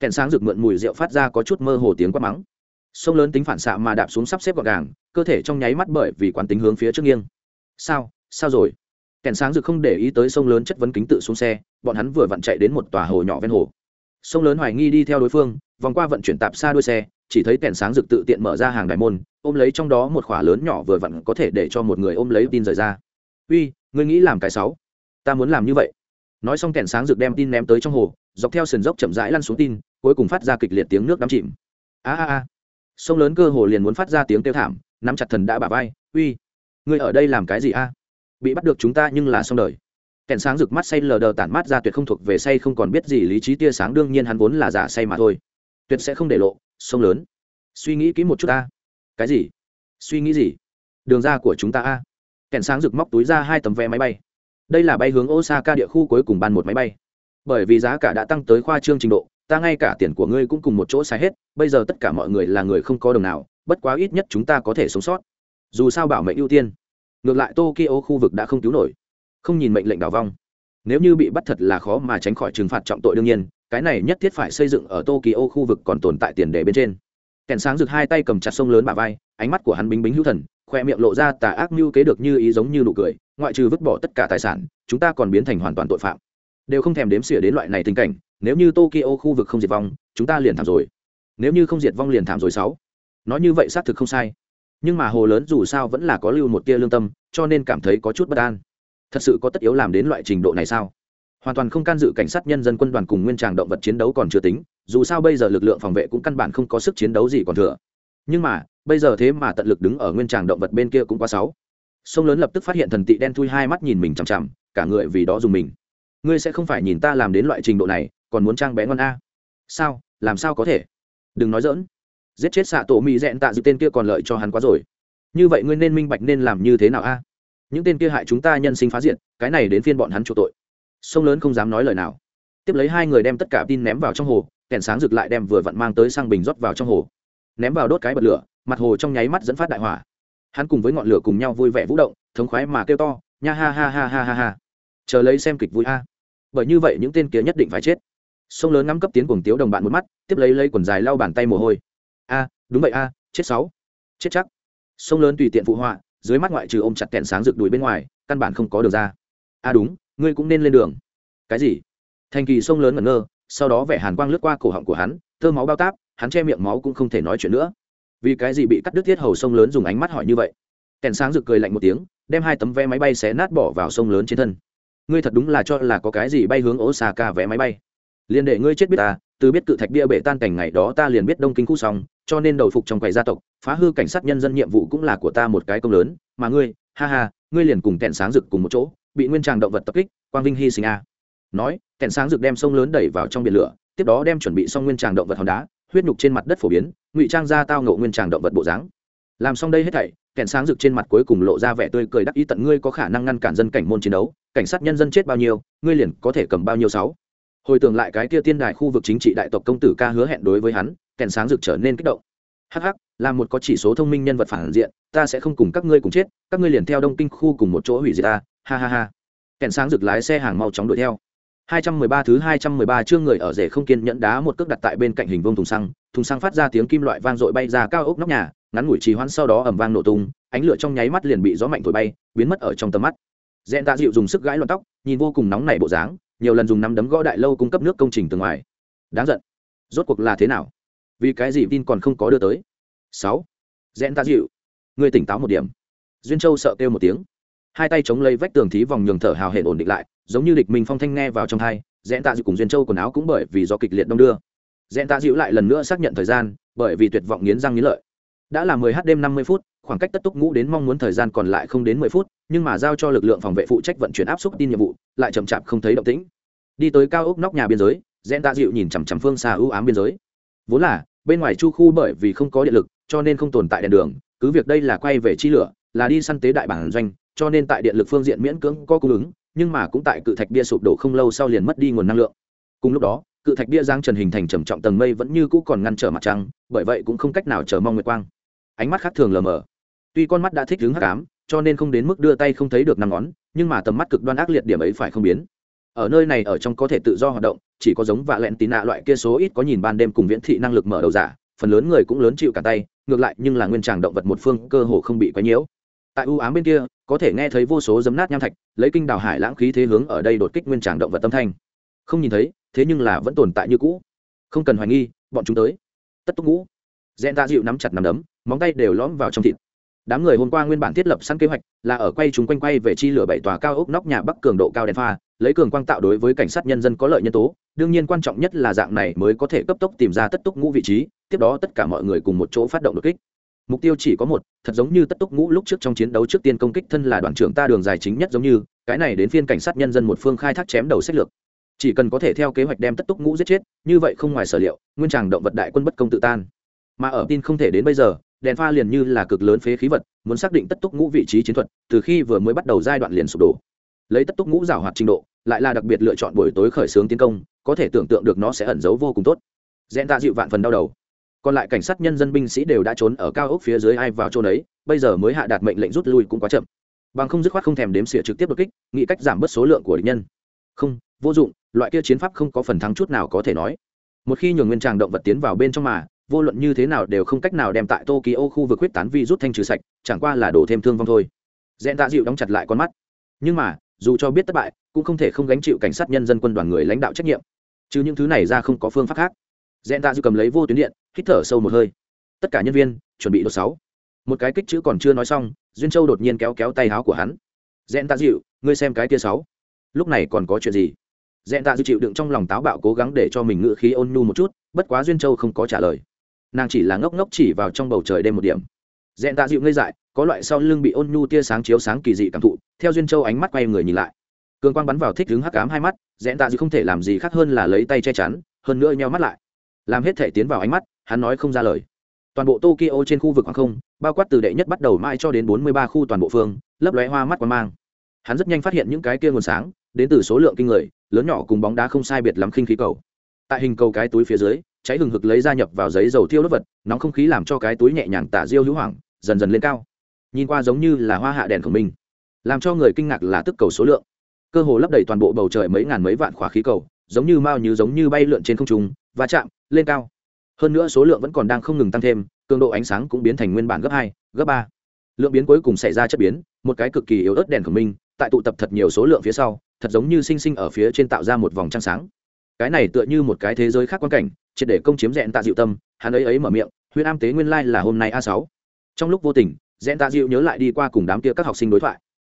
Kèn sáng rực mượn mùi rượu phát ra có chút mơ hồ tiếng quát mắng sông lớn tính phản xạ mà đạp xuống sắp xếp gọn gàng, cơ thể trong nháy mắt bởi vì quán tính hướng phía trước nghiêng. Sao? Sao rồi? Kèn sáng rực không để ý tới sông lớn chất vấn kính tự xuống xe, bọn hắn vừa vặn chạy đến một tòa hồ nhỏ ven hồ. Sông lớn hoài nghi đi theo đối phương, vòng qua vận chuyển tạp xa đuôi xe, chỉ thấy kèn sáng rực tự tiện mở ra hàng đài môn, ôm lấy trong đó một khỏa lớn nhỏ vừa vặn có thể để cho một người ôm lấy tin rời ra. Uy, ngươi nghĩ làm cái sáu? Ta muốn làm như vậy. Nói xong kèn sáng rực đem tin ném tới trong hồ, dọc theo sườn dốc chậm rãi lăn xuống tin, cuối cùng phát ra kịch liệt tiếng nước đắm chìm. A a a sông lớn cơ hồ liền muốn phát ra tiếng kêu thảm, nắm chặt thần đã bà vai, uy, ngươi ở đây làm cái gì a? Bị bắt được chúng ta nhưng là xong đời. Kèn sáng rực mắt say lờ đờ tản mát ra tuyệt không thuộc về say không còn biết gì, lý trí tia sáng đương nhiên hắn vốn là giả say mà thôi. Tuyệt sẽ không để lộ, sông lớn. Suy nghĩ kỹ một chút ta. Cái gì? Suy nghĩ gì? Đường ra của chúng ta a. Kèn sáng rực móc túi ra hai tấm vé máy bay. Đây là bay hướng osaka địa khu cuối cùng ban một máy bay. Bởi vì giá cả đã tăng tới khoa trương trình độ ta ngay cả tiền của ngươi cũng cùng một chỗ sai hết, bây giờ tất cả mọi người là người không có đồng nào, bất quá ít nhất chúng ta có thể sống sót. Dù sao bảo mệnh ưu tiên. Ngược lại tokyo khu vực đã không cứu nổi. Không nhìn mệnh lệnh đào vong. Nếu như bị bắt thật là khó mà tránh khỏi trừng phạt trọng tội đương nhiên, cái này nhất thiết phải xây dựng ở tokyo khu vực còn tồn tại tiền đề bên trên. Kèn sáng rực hai tay cầm chặt sông lớn bà vai, ánh mắt của hắn bính bính hữu thần, khoe miệng lộ ra tà ác mưu kế được như ý giống như nụ cười, ngoại trừ vứt bỏ tất cả tài sản, chúng ta còn biến thành hoàn toàn tội phạm. Đều không thèm đếm xỉa đến loại này tình cảnh nếu như tokyo khu vực không diệt vong, chúng ta liền thảm rồi. Nếu như không diệt vong liền thảm rồi sáu. Nói như vậy xác thực không sai. Nhưng mà hồ lớn dù sao vẫn là có lưu một tia lương tâm, cho nên cảm thấy có chút bất an. Thật sự có tất yếu làm đến loại trình độ này sao? Hoàn toàn không can dự cảnh sát nhân dân quân đoàn cùng nguyên tràng động vật chiến đấu còn chưa tính, dù sao bây giờ lực lượng phòng vệ cũng căn bản không có sức chiến đấu gì còn thừa. Nhưng mà, bây giờ thế mà tận lực đứng ở nguyên tràng động vật bên kia cũng quá sáu. Sông lớn lập tức phát hiện thần tị đen thui hai mắt nhìn mình chằm chằm, cả người vì đó dùng mình. Ngươi sẽ không phải nhìn ta làm đến loại trình độ này còn muốn trang bé ngon a. Sao? Làm sao có thể? Đừng nói dỡn giết chết xạ tổ mỹ dẹn tạ dự tên kia còn lợi cho hắn quá rồi. Như vậy ngươi nên minh bạch nên làm như thế nào a. Những tên kia hại chúng ta nhân sinh phá diện cái này đến phiên bọn hắn chỗ tội. Sông lớn không dám nói lời nào. Tiếp lấy hai người đem tất cả tin ném vào trong hồ, kèn sáng rực lại đem vừa vặn mang tới sang bình rót vào trong hồ. Ném vào đốt cái bật lửa, mặt hồ trong nháy mắt dẫn phát đại hỏa. Hắn cùng với ngọn lửa cùng nhau vui vẻ vũ động, thống khoái mà kêu to, nha ha ha ha ha ha ha. Chờ lấy xem kịch vui a. Bởi như vậy những tên kia nhất định phải chết sông lớn ngắm cấp tiến cùng tiếu đồng bạn một mắt, tiếp lấy lấy quần dài lau bàn tay mồ hôi. A, đúng vậy a, chết sáu. Chết chắc. Sông lớn tùy tiện phụ họa, dưới mắt ngoại trừ ôm chặt kẹn sáng rực đuổi bên ngoài, căn bản không có đường ra. A, đúng, ngươi cũng nên lên đường. Cái gì? Thành kỳ sông lớn ngẩn ngơ, sau đó vẻ hàn quang lướt qua cổ họng của hắn, thơ máu bao táp, hắn che miệng máu cũng không thể nói chuyện nữa. Vì cái gì bị cắt đứt thiết hầu sông lớn dùng ánh mắt hỏi như vậy? Kèn sáng rực cười lạnh một tiếng, đem hai tấm vé máy bay xé nát bỏ vào sông lớn trên thân. Ngươi thật đúng là cho là có cái gì bay hướng osaka vé máy bay liền để ngươi chết biết ta, từ biết cự thạch bia bể tan cảnh ngày đó ta liền biết đông kinh khu xong, cho nên đầu phục trong quầy gia tộc, phá hư cảnh sát nhân dân nhiệm vụ cũng là của ta một cái công lớn. Mà ngươi, ha ha, ngươi liền cùng kẹn sáng rực cùng một chỗ, bị nguyên tràng động vật tập kích, quang vinh hy sinh a. Nói kẹn sáng rực đem sông lớn đẩy vào trong biển lửa, tiếp đó đem chuẩn bị xong nguyên tràng động vật hòn đá, huyết nhục trên mặt đất phổ biến, ngụy trang ra tao ngộ nguyên tràng động vật bộ dáng. Làm xong đây hết thảy kẹn sáng rực trên mặt cuối cùng lộ ra vẻ tươi cười đắc ý tận ngươi có khả năng ngăn cản dân cảnh môn chiến đấu, cảnh sát nhân dân chết bao nhiêu, ngươi liền có thể cầm bao nhiêu sáu hồi tưởng lại cái kia tiên đài khu vực chính trị đại tộc công tử ca hứa hẹn đối với hắn kèn sáng rực trở nên kích động. Hh là một có chỉ số thông minh nhân vật phản diện ta sẽ không cùng các ngươi cùng chết các ngươi liền theo đông kinh khu cùng một chỗ hủy diệt ta ha ha ha. Kèn sáng rực lái xe hàng mau chóng đuổi theo. 213 thứ 213 chương người ở rể không kiên nhẫn đá một cước đặt tại bên cạnh hình vuông thùng xăng, thùng xăng phát ra tiếng kim loại vang dội bay ra cao ốc nóc nhà, ngắn ngủi trì hoãn sau đó ầm vang nổ tung, ánh lửa trong nháy mắt liền bị gió mạnh thổi bay, biến mất ở trong tầm mắt. Dẹn Tạ dịu dùng sức gãi loạn tóc, nhìn vô cùng nóng nảy bộ dáng, nhiều lần dùng nắm đấm gõ đại lâu cung cấp nước công trình từ ngoài. Đáng giận. Rốt cuộc là thế nào? Vì cái gì tin còn không có đưa tới? Sáu. Dẹn Tạ dịu, ngươi tỉnh táo một điểm. Duyên Châu sợ kêu một tiếng, hai tay chống lấy vách tường thí vòng nhường thở hào hển ổn định lại, giống như địch mình phong thanh nghe vào trong thai rẽn tạ dịu cùng duyên châu quần áo cũng bởi vì do kịch liệt đông đưa rẽn tạ dịu lại lần nữa xác nhận thời gian bởi vì tuyệt vọng nghiến răng nghiến lợi đã là 10 h đêm 50 phút khoảng cách tất túc ngũ đến mong muốn thời gian còn lại không đến 10 phút, nhưng mà giao cho lực lượng phòng vệ phụ trách vận chuyển áp suất tin nhiệm vụ, lại chậm chạp không thấy động tĩnh. Đi tới cao ốc nóc nhà biên giới rẽn tạ dịu nhìn chằm chằm phương xa ưu ám biên giới. Vốn là, bên ngoài chu khu bởi vì không có điện lực, cho nên không tồn tại đèn đường, cứ việc đây là quay về chi lửa, là đi săn tế đại bản doanh, cho nên tại điện lực phương diện miễn cưỡng có cung ứng, nhưng mà cũng tại cự thạch bia sụp đổ không lâu sau liền mất đi nguồn năng lượng. Cùng lúc đó, cự thạch bia giang trần hình thành trầm trọng tầng mây vẫn như cũ còn ngăn trở mặt trăng, bởi vậy cũng không cách nào chờ mong nguyệt quang. Ánh mắt khác thường lờ mờ tuy con mắt đã thích hứng hắc ám, cho nên không đến mức đưa tay không thấy được năm ngón, nhưng mà tầm mắt cực đoan ác liệt điểm ấy phải không biến. Ở nơi này ở trong có thể tự do hoạt động, chỉ có giống vạ lẹn tín nạ loại kia số ít có nhìn ban đêm cùng viễn thị năng lực mở đầu giả, phần lớn người cũng lớn chịu cả tay, ngược lại nhưng là nguyên tràng động vật một phương cơ hồ không bị quấy nhiễu. Tại ưu ám bên kia, có thể nghe thấy vô số giấm nát nham thạch, lấy kinh đào hải lãng khí thế hướng ở đây đột kích nguyên tràng động vật tâm thanh. Không nhìn thấy, thế nhưng là vẫn tồn tại như cũ. Không cần hoài nghi, bọn chúng tới. Tất túc ngũ. Dẹn ta dịu nắm chặt nắm đấm, móng tay đều lõm vào trong thịt đám người hôm qua nguyên bản thiết lập sẵn kế hoạch là ở quay chúng quanh quay về chi lửa bảy tòa cao ốc nóc nhà bắc cường độ cao đèn pha, lấy cường quang tạo đối với cảnh sát nhân dân có lợi nhân tố. Đương nhiên quan trọng nhất là dạng này mới có thể cấp tốc tìm ra tất túc ngũ vị trí, tiếp đó tất cả mọi người cùng một chỗ phát động đột kích. Mục tiêu chỉ có một, thật giống như tất túc ngũ lúc trước trong chiến đấu trước tiên công kích thân là đoàn trưởng ta đường dài chính nhất giống như, cái này đến phiên cảnh sát nhân dân một phương khai thác chém đầu sách lược. Chỉ cần có thể theo kế hoạch đem tất túc ngũ giết chết, như vậy không ngoài sở liệu, nguyên tràng động vật đại quân bất công tự tan. Mà ở tin không thể đến bây giờ đèn pha liền như là cực lớn phế khí vật, muốn xác định tất túc ngũ vị trí chiến thuật, từ khi vừa mới bắt đầu giai đoạn liền sụp đổ. Lấy tất túc ngũ giảo hoạt trình độ, lại là đặc biệt lựa chọn buổi tối khởi xướng tiến công, có thể tưởng tượng được nó sẽ ẩn giấu vô cùng tốt. Dẹn ta dịu vạn phần đau đầu. Còn lại cảnh sát nhân dân binh sĩ đều đã trốn ở cao ốc phía dưới ai vào chỗ đấy bây giờ mới hạ đạt mệnh lệnh rút lui cũng quá chậm. Bằng không dứt khoát không thèm đếm xỉa trực tiếp đột kích, nghĩ cách giảm bớt số lượng của địch nhân. Không, vô dụng, loại kia chiến pháp không có phần thắng chút nào có thể nói. Một khi nhường nguyên tràng động vật tiến vào bên trong mà vô luận như thế nào đều không cách nào đem tại tokyo khu vực huyết tán vi rút thanh trừ sạch, chẳng qua là đổ thêm thương vong thôi. Dẹn tạ dịu đóng chặt lại con mắt. Nhưng mà, dù cho biết thất bại, cũng không thể không gánh chịu cảnh sát nhân dân quân đoàn người lãnh đạo trách nhiệm. Chứ những thứ này ra không có phương pháp khác. Dẹn tạ dịu cầm lấy vô tuyến điện, hít thở sâu một hơi. Tất cả nhân viên, chuẩn bị đột sáu. Một cái kích chữ còn chưa nói xong, duyên châu đột nhiên kéo kéo tay áo của hắn. Dẹn tạ dịu, ngươi xem cái tia sáu. Lúc này còn có chuyện gì? Dẹn tạ dịu chịu đựng trong lòng táo bạo cố gắng để cho mình ngự khí ôn nhu một chút, bất quá duyên châu không có trả lời nàng chỉ là ngốc ngốc chỉ vào trong bầu trời đêm một điểm. Dẹn tạ dịu ngây dại, có loại sau lưng bị ôn nhu tia sáng chiếu sáng kỳ dị cảm thụ, theo duyên châu ánh mắt quay người nhìn lại. Cường quang bắn vào thích đứng hắc ám hai mắt dẹn tạ dịu không thể làm gì khác hơn là lấy tay che chắn, hơn nữa nheo mắt lại. Làm hết thể tiến vào ánh mắt, hắn nói không ra lời. Toàn bộ tokyo trên khu vực hàng không, bao quát từ đệ nhất bắt đầu mãi cho đến bốn mươi ba khu toàn bộ phương, lấp lóe hoa mắt qua mang. Hắn rất nhanh phát hiện những cái kia nguồn sáng, đến từ số lượng kinh người, lớn nhỏ cùng bóng đá không sai biệt lắm khinh khí cầu. Tại hình cầu cái túi phía dưới cháy hừng hực lấy ra nhập vào giấy dầu thiêu đốt vật, nóng không khí làm cho cái túi nhẹ nhàng tả diêu hữu hoảng, dần dần lên cao. Nhìn qua giống như là hoa hạ đèn của mình, làm cho người kinh ngạc là tức cầu số lượng. Cơ hồ lấp đầy toàn bộ bầu trời mấy ngàn mấy vạn khỏa khí cầu, giống như mao như giống như bay lượn trên không trung và chạm, lên cao. Hơn nữa số lượng vẫn còn đang không ngừng tăng thêm, cường độ ánh sáng cũng biến thành nguyên bản gấp hai, gấp ba. Lượng biến cuối cùng xảy ra chất biến, một cái cực kỳ yếu ớt đèn của mình, tại tụ tập thật nhiều số lượng phía sau, thật giống như sinh sinh ở phía trên tạo ra một vòng trăng sáng. Cái này tựa như một cái thế giới khác quan cảnh triệt để công chiếm rẽn tạ dịu tâm, hắn ấy ấy mở miệng huyên am tế nguyên lai là hôm nay a sáu. Trong lúc vô tình, rẽn tạ dịu nhớ lại đi qua cùng đám kia các học sinh đối thoại.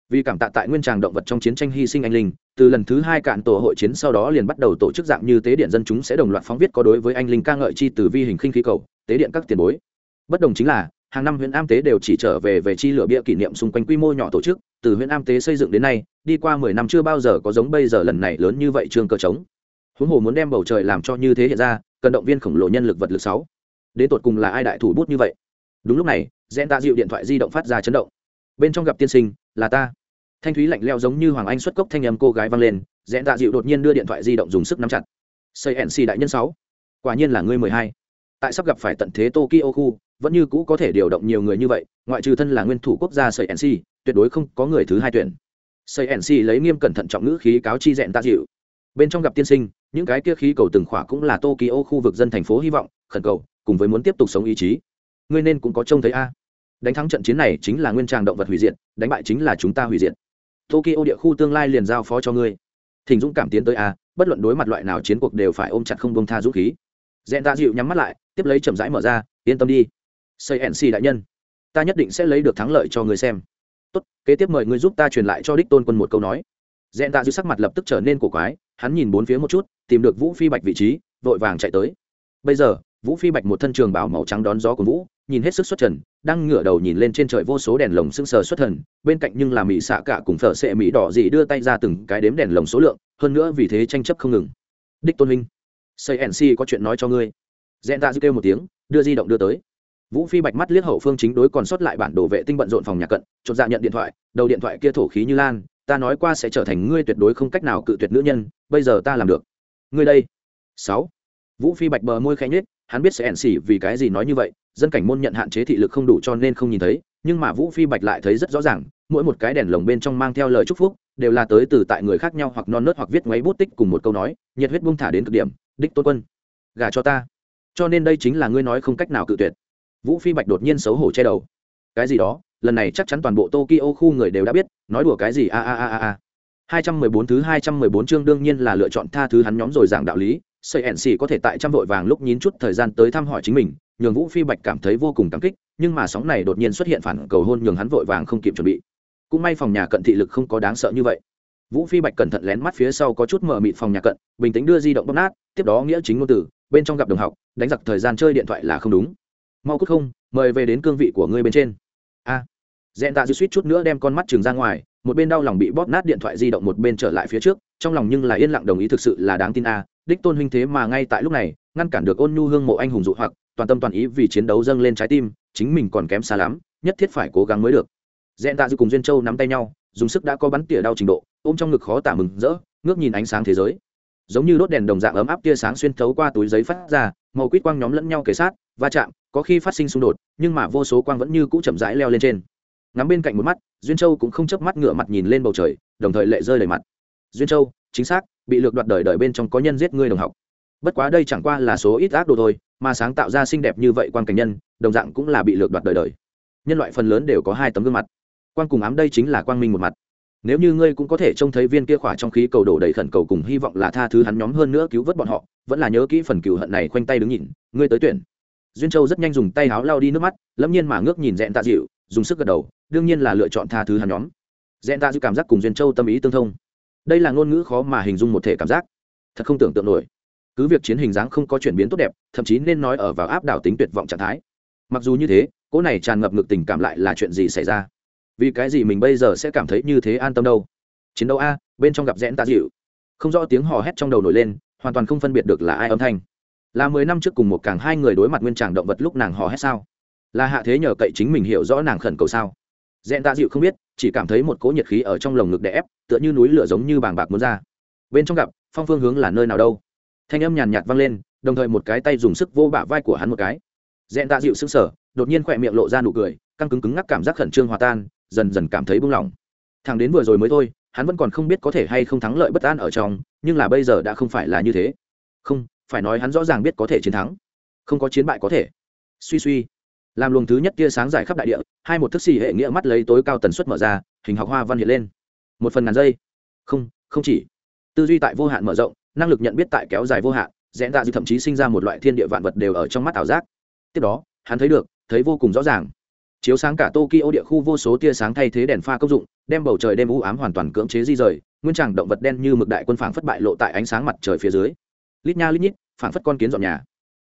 Vì cảm tạ tại nguyên tràng động vật trong chiến tranh hy sinh anh linh, từ lần thứ hai cạn tổ hội chiến sau đó liền bắt đầu tổ chức dạng như tế điện dân chúng sẽ đồng loạt phóng viết có đối với anh linh ca ngợi chi từ vi hình khinh khí cầu, tế điện các tiền bối. Bất đồng chính là, hàng năm huyện am tế đều chỉ trở về về chi lửa bia kỷ niệm xung quanh quy mô nhỏ tổ chức, từ huyện am tế xây dựng đến nay, đi qua mười năm chưa bao giờ có giống bây giờ lần này lớn như vậy trường cờ trống. Huống hồ muốn đem bầu trời làm cho như thế hiện ra cần động viên khổng lồ nhân lực vật lực sáu. Đến tột cùng là ai đại thủ bút như vậy? Đúng lúc này rẽn tạ dịu điện thoại di động phát ra chấn động. Bên trong gặp tiên sinh, là ta. Thanh thúy lạnh leo giống như hoàng anh xuất cốc thanh âm cô gái vang lên rẽn tạ dịu đột nhiên đưa điện thoại di động dùng sức nắm chặt. Xây nc đại nhân sáu. Quả nhiên là ngươi mười hai. Tại sắp gặp phải tận thế tokyo khu, vẫn như cũ có thể điều động nhiều người như vậy, ngoại trừ thân là nguyên thủ quốc gia sợi nc tuyệt đối không có người thứ hai tuyển. Sợi nc lấy nghiêm cẩn thận trọng ngữ khí cáo chi rẽn tạ dịu. Bên trong gặp tiên sinh những cái kia khí cầu từng khỏa cũng là tokyo khu vực dân thành phố hy vọng, khẩn cầu, cùng với muốn tiếp tục sống ý chí. Ngươi nên cũng có trông thấy a. Đánh thắng trận chiến này chính là nguyên tràng động vật hủy diệt, đánh bại chính là chúng ta hủy diệt. Tokyo địa khu tương lai liền giao phó cho ngươi. Thỉnh dũng cảm tiến tới a, bất luận đối mặt loại nào chiến cuộc đều phải ôm chặt không bông tha dũng khí. Dẹn ta dịu nhắm mắt lại, tiếp lấy chậm rãi mở ra, yên tâm đi. Xây nc đại nhân, ta nhất định sẽ lấy được thắng lợi cho người xem. Tốt, kế tiếp mời ngươi giúp ta truyền lại cho đích tôn quân một câu nói. Dẹn ta dịu sắc mặt lập tức trở nên cổ quái hắn nhìn bốn phía một chút, tìm được vũ phi bạch vị trí, vội vàng chạy tới. Bây giờ, vũ phi bạch một thân trường bảo màu trắng đón gió của vũ, nhìn hết sức xuất trần đang ngửa đầu nhìn lên trên trời vô số đèn lồng sưng sờ xuất thần, bên cạnh nhưng là mỹ xạ cả cùng phở sệ mỹ đỏ dị đưa tay ra từng cái đếm đèn lồng số lượng, hơn nữa vì thế tranh chấp không ngừng. Đích tôn huynh xây nc có chuyện nói cho ngươi. Dẹn ta dư kêu một tiếng, đưa di động đưa tới. Vũ phi bạch mắt liếc hậu phương chính đối còn sót lại bản đồ vệ tinh bận rộn phòng nhà cận, chột dạ nhận điện thoại, đầu điện thoại kia thổ khí như lan ta nói qua sẽ trở thành ngươi tuyệt đối không cách nào cự tuyệt nữ nhân, bây giờ ta làm được. Ngươi đây. Sáu. Vũ phi bạch bờ môi khẽ nhếch, hắn biết sẽ ẻn xỉ vì cái gì nói như vậy, dân cảnh môn nhận hạn chế thị lực không đủ cho nên không nhìn thấy, nhưng mà vũ phi bạch lại thấy rất rõ ràng, mỗi một cái đèn lồng bên trong mang theo lời chúc phúc, đều là tới từ tại người khác nhau hoặc non nớt hoặc viết ngoáy bút tích cùng một câu nói, nhiệt huyết bung thả đến cực điểm, đích tôn quân. Gả cho ta. Cho nên đây chính là ngươi nói không cách nào cự tuyệt. Vũ phi bạch đột nhiên xấu hổ che đầu. Cái gì đó? Lần này chắc chắn toàn bộ tokyo khu người đều đã biết, nói đùa cái gì, a a a a a. Hai trăm mười bốn thứ hai trăm mười bốn chương đương nhiên là lựa chọn tha thứ hắn nhóm rồi giảng đạo lý xây xì có thể tại trăm vội vàng lúc nhín chút thời gian tới thăm hỏi chính mình, nhường vũ phi bạch cảm thấy vô cùng cảm kích, nhưng mà sóng này đột nhiên xuất hiện phản cầu hôn nhường hắn vội vàng không kịp chuẩn bị. Cũng may phòng nhà cận thị lực không có đáng sợ như vậy. Vũ phi bạch cẩn thận lén mắt phía sau có chút mở mịt phòng nhà cận, bình tĩnh đưa di động bóp nát, tiếp đó nghĩa chính ngôn tử bên trong gặp đồng học, đánh giặc thời gian chơi điện thoại là không đúng. Mau cút không, mời về đến cương vị của ngươi bên trên a. Dẹn tạ dư suýt chút nữa đem con mắt chừng ra ngoài, một bên đau lòng bị bóp nát điện thoại di động một bên trở lại phía trước, trong lòng nhưng là yên lặng đồng ý thực sự là đáng tin a. Đích tôn huynh thế mà ngay tại lúc này, ngăn cản được ôn nhu hương mộ anh hùng dụ hoặc, toàn tâm toàn ý vì chiến đấu dâng lên trái tim, chính mình còn kém xa lắm, nhất thiết phải cố gắng mới được. Dẹn tạ dư cùng duyên châu nắm tay nhau, dùng sức đã có bắn tỉa đau trình độ, ôm trong ngực khó tả mừng rỡ, ngước nhìn ánh sáng thế giới. Giống như đốt đèn đồng dạng ấm áp tia sáng xuyên thấu qua túi giấy phát ra, màu quýt quang nhóm lẫn nhau kề sát va chạm, có khi phát sinh xung đột, nhưng mà vô số quang vẫn như cũ chậm rãi leo lên trên. Ngắm bên cạnh một mắt, duyên châu cũng không chớp mắt ngửa mặt nhìn lên bầu trời, đồng thời lệ rơi đầy mặt. Duyên châu, chính xác, bị lược đoạt đời đời bên trong có nhân giết ngươi đồng học. Bất quá đây chẳng qua là số ít ác đồ thôi, mà sáng tạo ra xinh đẹp như vậy quan cảnh nhân, đồng dạng cũng là bị lược đoạt đời đời. Nhân loại phần lớn đều có hai tấm gương mặt. Quan cùng ám đây chính là quang minh một mặt. Nếu như ngươi cũng có thể trông thấy viên kia khỏa trong khí cầu đổ đầy khẩn cầu cùng hy vọng là tha thứ hắn nhóm hơn nữa cứu vớt bọn họ, vẫn là nhớ kỹ phần cừu hận này khoanh tay đứng nhìn, ngươi tới tuyển duyên châu rất nhanh dùng tay áo lao đi nước mắt lẫm nhiên mà ngước nhìn dẹn tạ dịu, dùng sức gật đầu, đương nhiên là lựa chọn tha thứ hắn nhóm. Dẹn tạ dịu cảm giác cùng duyên châu tâm ý tương thông. Đây là ngôn ngữ khó mà hình dung một thể cảm giác. Thật không tưởng tượng nổi. Cứ việc chiến hình dáng không có chuyển biến tốt đẹp, thậm chí nên nói ở vào áp đảo tính tuyệt vọng trạng thái. Mặc dù như thế, cỗ này tràn ngập ngực tình cảm lại là chuyện gì xảy ra? Vì cái gì mình bây giờ sẽ cảm thấy như thế an tâm đâu? Chiến đấu a, bên trong gặp rẽn tạ dịu. Không rõ tiếng hò hét trong đầu nổi lên, hoàn toàn không phân biệt được là ai âm thanh là mười năm trước cùng một càng hai người đối mặt nguyên tràng động vật lúc nàng hò hét sao? Là hạ thế nhờ cậy chính mình hiểu rõ nàng khẩn cầu sao? Dẹn tạ dịu không biết, chỉ cảm thấy một cỗ nhiệt khí ở trong lồng ngực đè ép, tựa như núi lửa giống như bàng bạc muốn ra. Bên trong gặp, phong phương hướng là nơi nào đâu? Thanh âm nhàn nhạt vang lên, đồng thời một cái tay dùng sức vô bả vai của hắn một cái. Dẹn tạ dịu sững sờ, đột nhiên khỏe miệng lộ ra nụ cười, căng cứng cứng ngắc cảm giác khẩn trương hòa tan, dần dần cảm thấy buông lỏng thằng đến vừa rồi mới thôi, hắn vẫn còn không biết có thể hay không thắng lợi bất an ở trong, nhưng là bây giờ đã không phải là như thế. Không phải nói hắn rõ ràng biết có thể chiến thắng. Không có chiến bại có thể. Suy suy. Làm luồng thứ nhất tia sáng dài khắp đại địa, hai một thức xì hệ nghĩa mắt lấy tối cao tần suất mở ra, hình học hoa văn hiện lên. Một phần ngàn giây. Không không chỉ. Tư duy tại vô hạn mở rộng, năng lực nhận biết tại kéo dài vô hạn rẽn ra dư thậm chí sinh ra một loại thiên địa vạn vật đều ở trong mắt ảo giác. Tiếp đó, hắn thấy được, thấy vô cùng rõ ràng. Chiếu sáng cả tokyo địa khu vô số tia sáng thay thế đèn pha công dụng, đem bầu trời đêm u ám hoàn toàn cưỡng chế di rời, nguyên tràng động vật đen như mực đại quân phảng phất bại lộ tại ánh sáng mặt trời phía dưới lít nha lít nhít, phảng phất con kiến dọn nhà.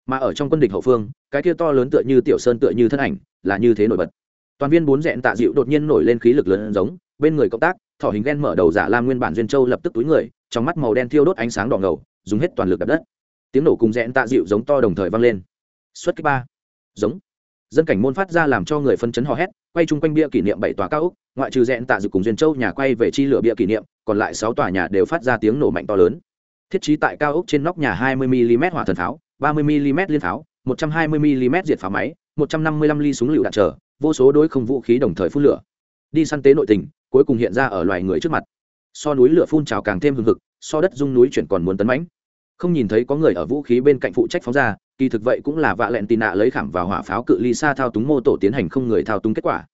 Mà ở trong quân địch hậu phương, cái kia to lớn tựa như tiểu sơn tựa như thân ảnh, là như thế nổi bật. Toàn viên bốn dẹn tạ dịu đột nhiên nổi lên khí lực lớn giống, bên người cộng tác, thỏ hình ghen mở đầu giả lam nguyên bản duyên châu lập tức túi người, trong mắt màu đen thiêu đốt ánh sáng đỏ ngầu, dùng hết toàn lực đập đất. Tiếng nổ cùng dẹn tạ dịu giống to đồng thời vang lên. Xuất kích ba. Giống. Dân cảnh môn phát ra làm cho người phân chấn hò hét, quay chung quanh bia kỷ niệm bảy tòa cao úc ngoại trừ dẹn tạ dịu cùng duyên châu nhà quay về chi lửa bia kỷ niệm, còn lại sáu tòa nhà đều phát ra tiếng nổ mạnh to lớn thiết trí tại cao úc trên nóc nhà 20 mm hỏa thần pháo 30 mm liên pháo 120 mm diệt pháo máy 155 ly súng lựu đạn trở, vô số đối không vũ khí đồng thời phun lửa. Đi săn tế nội tình, cuối cùng hiện ra ở loài người trước mặt. So núi lửa phun trào càng thêm hừng hực, so đất dung núi chuyển còn muốn tấn mãnh. Không nhìn thấy có người ở vũ khí bên cạnh phụ trách phóng ra, kỳ thực vậy cũng là vạ lẹn tì nạ lấy khảm vào hỏa pháo cự ly xa thao túng mô tổ tiến hành không người thao túng kết quả.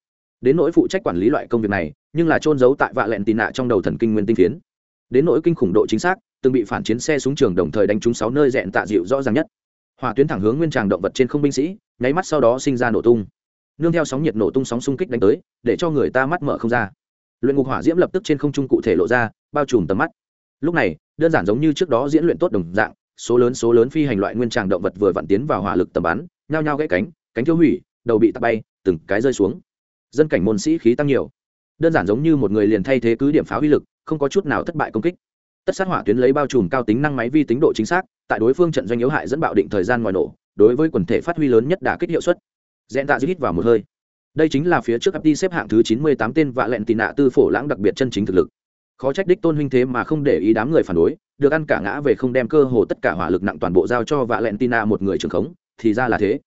Đến nỗi phụ trách quản lý loại công việc này, nhưng là trôn giấu tại vạ lẹn tì nạ trong đầu thần kinh nguyên tinh phiến. Đến nỗi kinh khủng độ chính xác từng bị phản chiến xe súng trường đồng thời đánh trúng sáu nơi rẹn tạ dịu rõ ràng nhất. Hỏa tuyến thẳng hướng nguyên tràng động vật trên không binh sĩ, nháy mắt sau đó sinh ra nổ tung. Nương theo sóng nhiệt nổ tung sóng xung kích đánh tới, để cho người ta mắt mở không ra. Luyện ngục hỏa diễm lập tức trên không trung cụ thể lộ ra, bao trùm tầm mắt. Lúc này, đơn giản giống như trước đó diễn luyện tốt đồng dạng, số lớn số lớn phi hành loại nguyên tràng động vật vừa vặn tiến vào hỏa lực tầm bắn, nhao nhao gãy cánh cánh tiêu hủy, đầu bị tạt bay, từng cái rơi xuống. Dân cảnh môn sĩ khí tăng nhiều. Đơn giản giống như một người liền thay thế cứ điểm phá uy lực, không có chút nào thất bại công kích tất sát hỏa tuyến lấy bao trùm cao tính năng máy vi tính độ chính xác, tại đối phương trận doanh yếu hại dẫn bạo định thời gian ngoài nổ, đối với quần thể phát huy lớn nhất đả kích hiệu suất. Dẹn tạ hít vào một hơi. Đây chính là phía trước ấp đi xếp hạng thứ chín mươi tám tên vạ lẹn tị nạ tư phổ lãng đặc biệt chân chính thực lực. Khó trách đích tôn huynh thế mà không để ý đám người phản đối, được ăn cả ngã về không đem cơ hồ tất cả hỏa lực nặng toàn bộ giao cho vạ lẹn tina một người trường khống, thì ra là thế.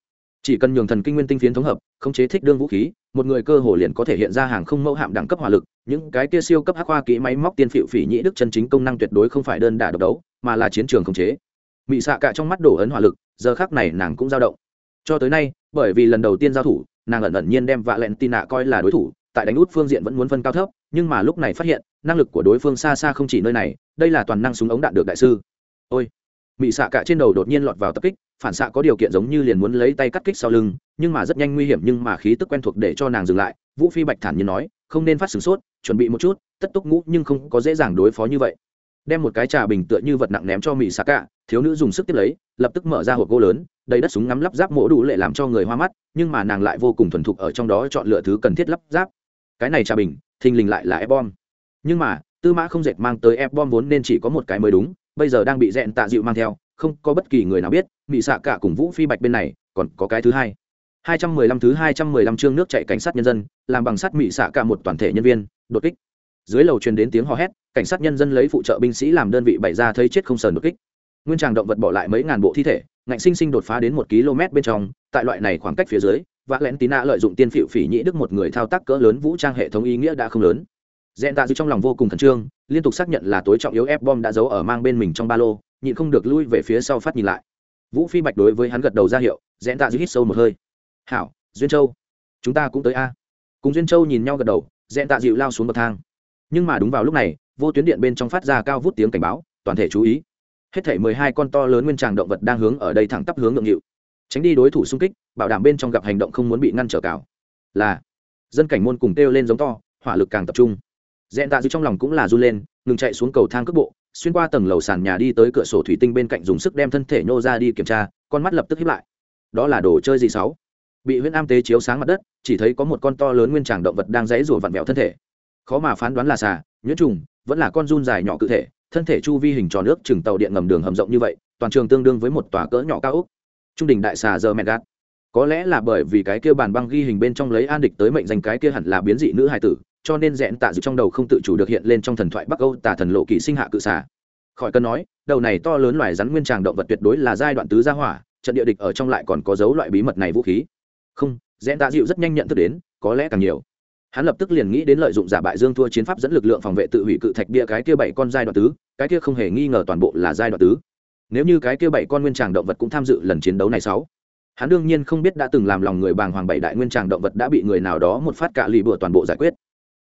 Chỉ cần nhường thần kinh nguyên tinh phiến thống hợp không chế thích đương vũ khí một người cơ hồ liền có thể hiện ra hàng không mẫu hạm đẳng cấp hỏa lực, những cái kia siêu cấp hắc hoa kỹ máy móc tiên phịu phỉ nhĩ đức chân chính công năng tuyệt đối không phải đơn đả độc đấu, mà là chiến trường khống chế. Mị xạ cả trong mắt đổ ấn hỏa lực, giờ khác này nàng cũng dao động. Cho tới nay, bởi vì lần đầu tiên giao thủ, nàng ẩn ẩn nhiên đem vạ lẹn tin nạ coi là đối thủ, tại đánh út phương diện vẫn muốn phân cao thấp, nhưng mà lúc này phát hiện, năng lực của đối phương xa xa không chỉ nơi này, đây là toàn năng súng ống đạn được đại sư. Ôi! Mị xạ cả trên đầu đột nhiên lọt vào tập kích, phản xạ có điều kiện giống như liền muốn lấy tay cắt kích sau lưng nhưng mà rất nhanh nguy hiểm nhưng mà khí tức quen thuộc để cho nàng dừng lại, vũ phi bạch thản nhiên nói, không nên phát sửng sốt, chuẩn bị một chút, tất túc ngũ nhưng không có dễ dàng đối phó như vậy. Đem một cái trà bình tựa như vật nặng ném cho mỹ xạ cả thiếu nữ dùng sức tiếp lấy, lập tức mở ra hộp gỗ lớn, đầy đất súng ngắm lắp ráp mỗ đủ lệ làm cho người hoa mắt, nhưng mà nàng lại vô cùng thuần thục ở trong đó chọn lựa thứ cần thiết lắp ráp. Cái này trà bình, thình lình lại là ép bom nhưng mà, tư mã không dệt mang tới ép bom vốn nên chỉ có một cái mới đúng, bây giờ đang bị dẹn tạ dịu mang theo, không có bất kỳ người nào biết mỹ xạ cả cùng vũ phi bạch bên này còn có cái thứ hai hai trăm mười lăm thứ hai trăm mười lăm chương nước chạy cảnh sát nhân dân, làm bằng sắt mị xạ cả một toàn thể nhân viên, đột kích. Dưới lầu truyền đến tiếng hò hét, cảnh sát nhân dân lấy phụ trợ binh sĩ làm đơn vị bày ra thấy chết không sờn đột kích. Nguyên tràng động vật bỏ lại mấy ngàn bộ thi thể, ngạnh sinh sinh đột phá đến một km bên trong, tại loại này khoảng cách phía dưới và lén tín lợi dụng tiên phỉ phỉ nhĩ đức một người thao tác cỡ lớn vũ trang hệ thống ý nghĩa đã không lớn. Dẹn tạ dư trong lòng vô cùng khẩn trương, liên tục xác nhận là tối trọng yếu F bom đã giấu ở mang bên mình trong ba lô, nhịn không được lui về phía sau phát nhìn lại. Vũ phi bạch đối với hắn gật đầu ra hiệu dẹn tạ dư hít sâu một hơi hảo, duyên châu. Chúng ta cũng tới a. Cùng duyên châu nhìn nhau gật đầu dẹn tạ dịu lao xuống bậc thang. Nhưng mà đúng vào lúc này, vô tuyến điện bên trong phát ra cao vút tiếng cảnh báo, toàn thể chú ý. Hết thể mười hai con to lớn nguyên tràng động vật đang hướng ở đây thẳng tắp hướng ngượng nghịu. Tránh đi đối thủ xung kích, bảo đảm bên trong gặp hành động không muốn bị ngăn trở cào. Là, dân cảnh môn cùng kêu lên giống to, hỏa lực càng tập trung. Dẹn tạ dịu trong lòng cũng là run lên, ngừng chạy xuống cầu thang cước bộ, xuyên qua tầng lầu sàn nhà đi tới cửa sổ thủy tinh bên cạnh dùng sức đem thân thể nhô ra đi kiểm tra, con mắt lập tức hiếp lại. Đó là đồ chơi gì sáu? Bị huyễn am tế chiếu sáng mặt đất, chỉ thấy có một con to lớn nguyên tràng động vật đang dãy rủa vặn vẹo thân thể. Khó mà phán đoán là xà, nhuyễn trùng, vẫn là con run dài nhỏ cự thể, thân thể chu vi hình tròn nước chừng tàu điện ngầm đường hầm rộng như vậy, toàn trường tương đương với một tòa cỡ nhỏ cao úc trung đình đại xà giờ mẹ gạt. Có lẽ là bởi vì cái kia bàn băng ghi hình bên trong lấy an địch tới mệnh danh cái kia hẳn là biến dị nữ hài tử, cho nên rẽn tạ dự trong đầu không tự chủ được hiện lên trong thần thoại bắc âu tà thần lộ kỳ sinh hạ cự xà. Khỏi cần nói, đầu này to lớn loài rắn nguyên tràng động vật tuyệt đối là giai đoạn tứ gia hỏa, trận địa địch ở trong lại còn có dấu loại bí mật này vũ khí không dẹn tạ dịu rất nhanh nhận thức đến, có lẽ càng nhiều. Hắn lập tức liền nghĩ đến lợi dụng giả bại dương thua chiến pháp dẫn lực lượng phòng vệ tự hủy cự thạch bia cái kia bảy con giai đoạn tứ, cái kia không hề nghi ngờ toàn bộ là giai đoạn tứ. Nếu như cái kia bảy con nguyên tràng động vật cũng tham dự lần chiến đấu này sáu, hắn đương nhiên không biết đã từng làm lòng người bàng hoàng bảy đại nguyên tràng động vật đã bị người nào đó một phát cạ lì bừa toàn bộ giải quyết.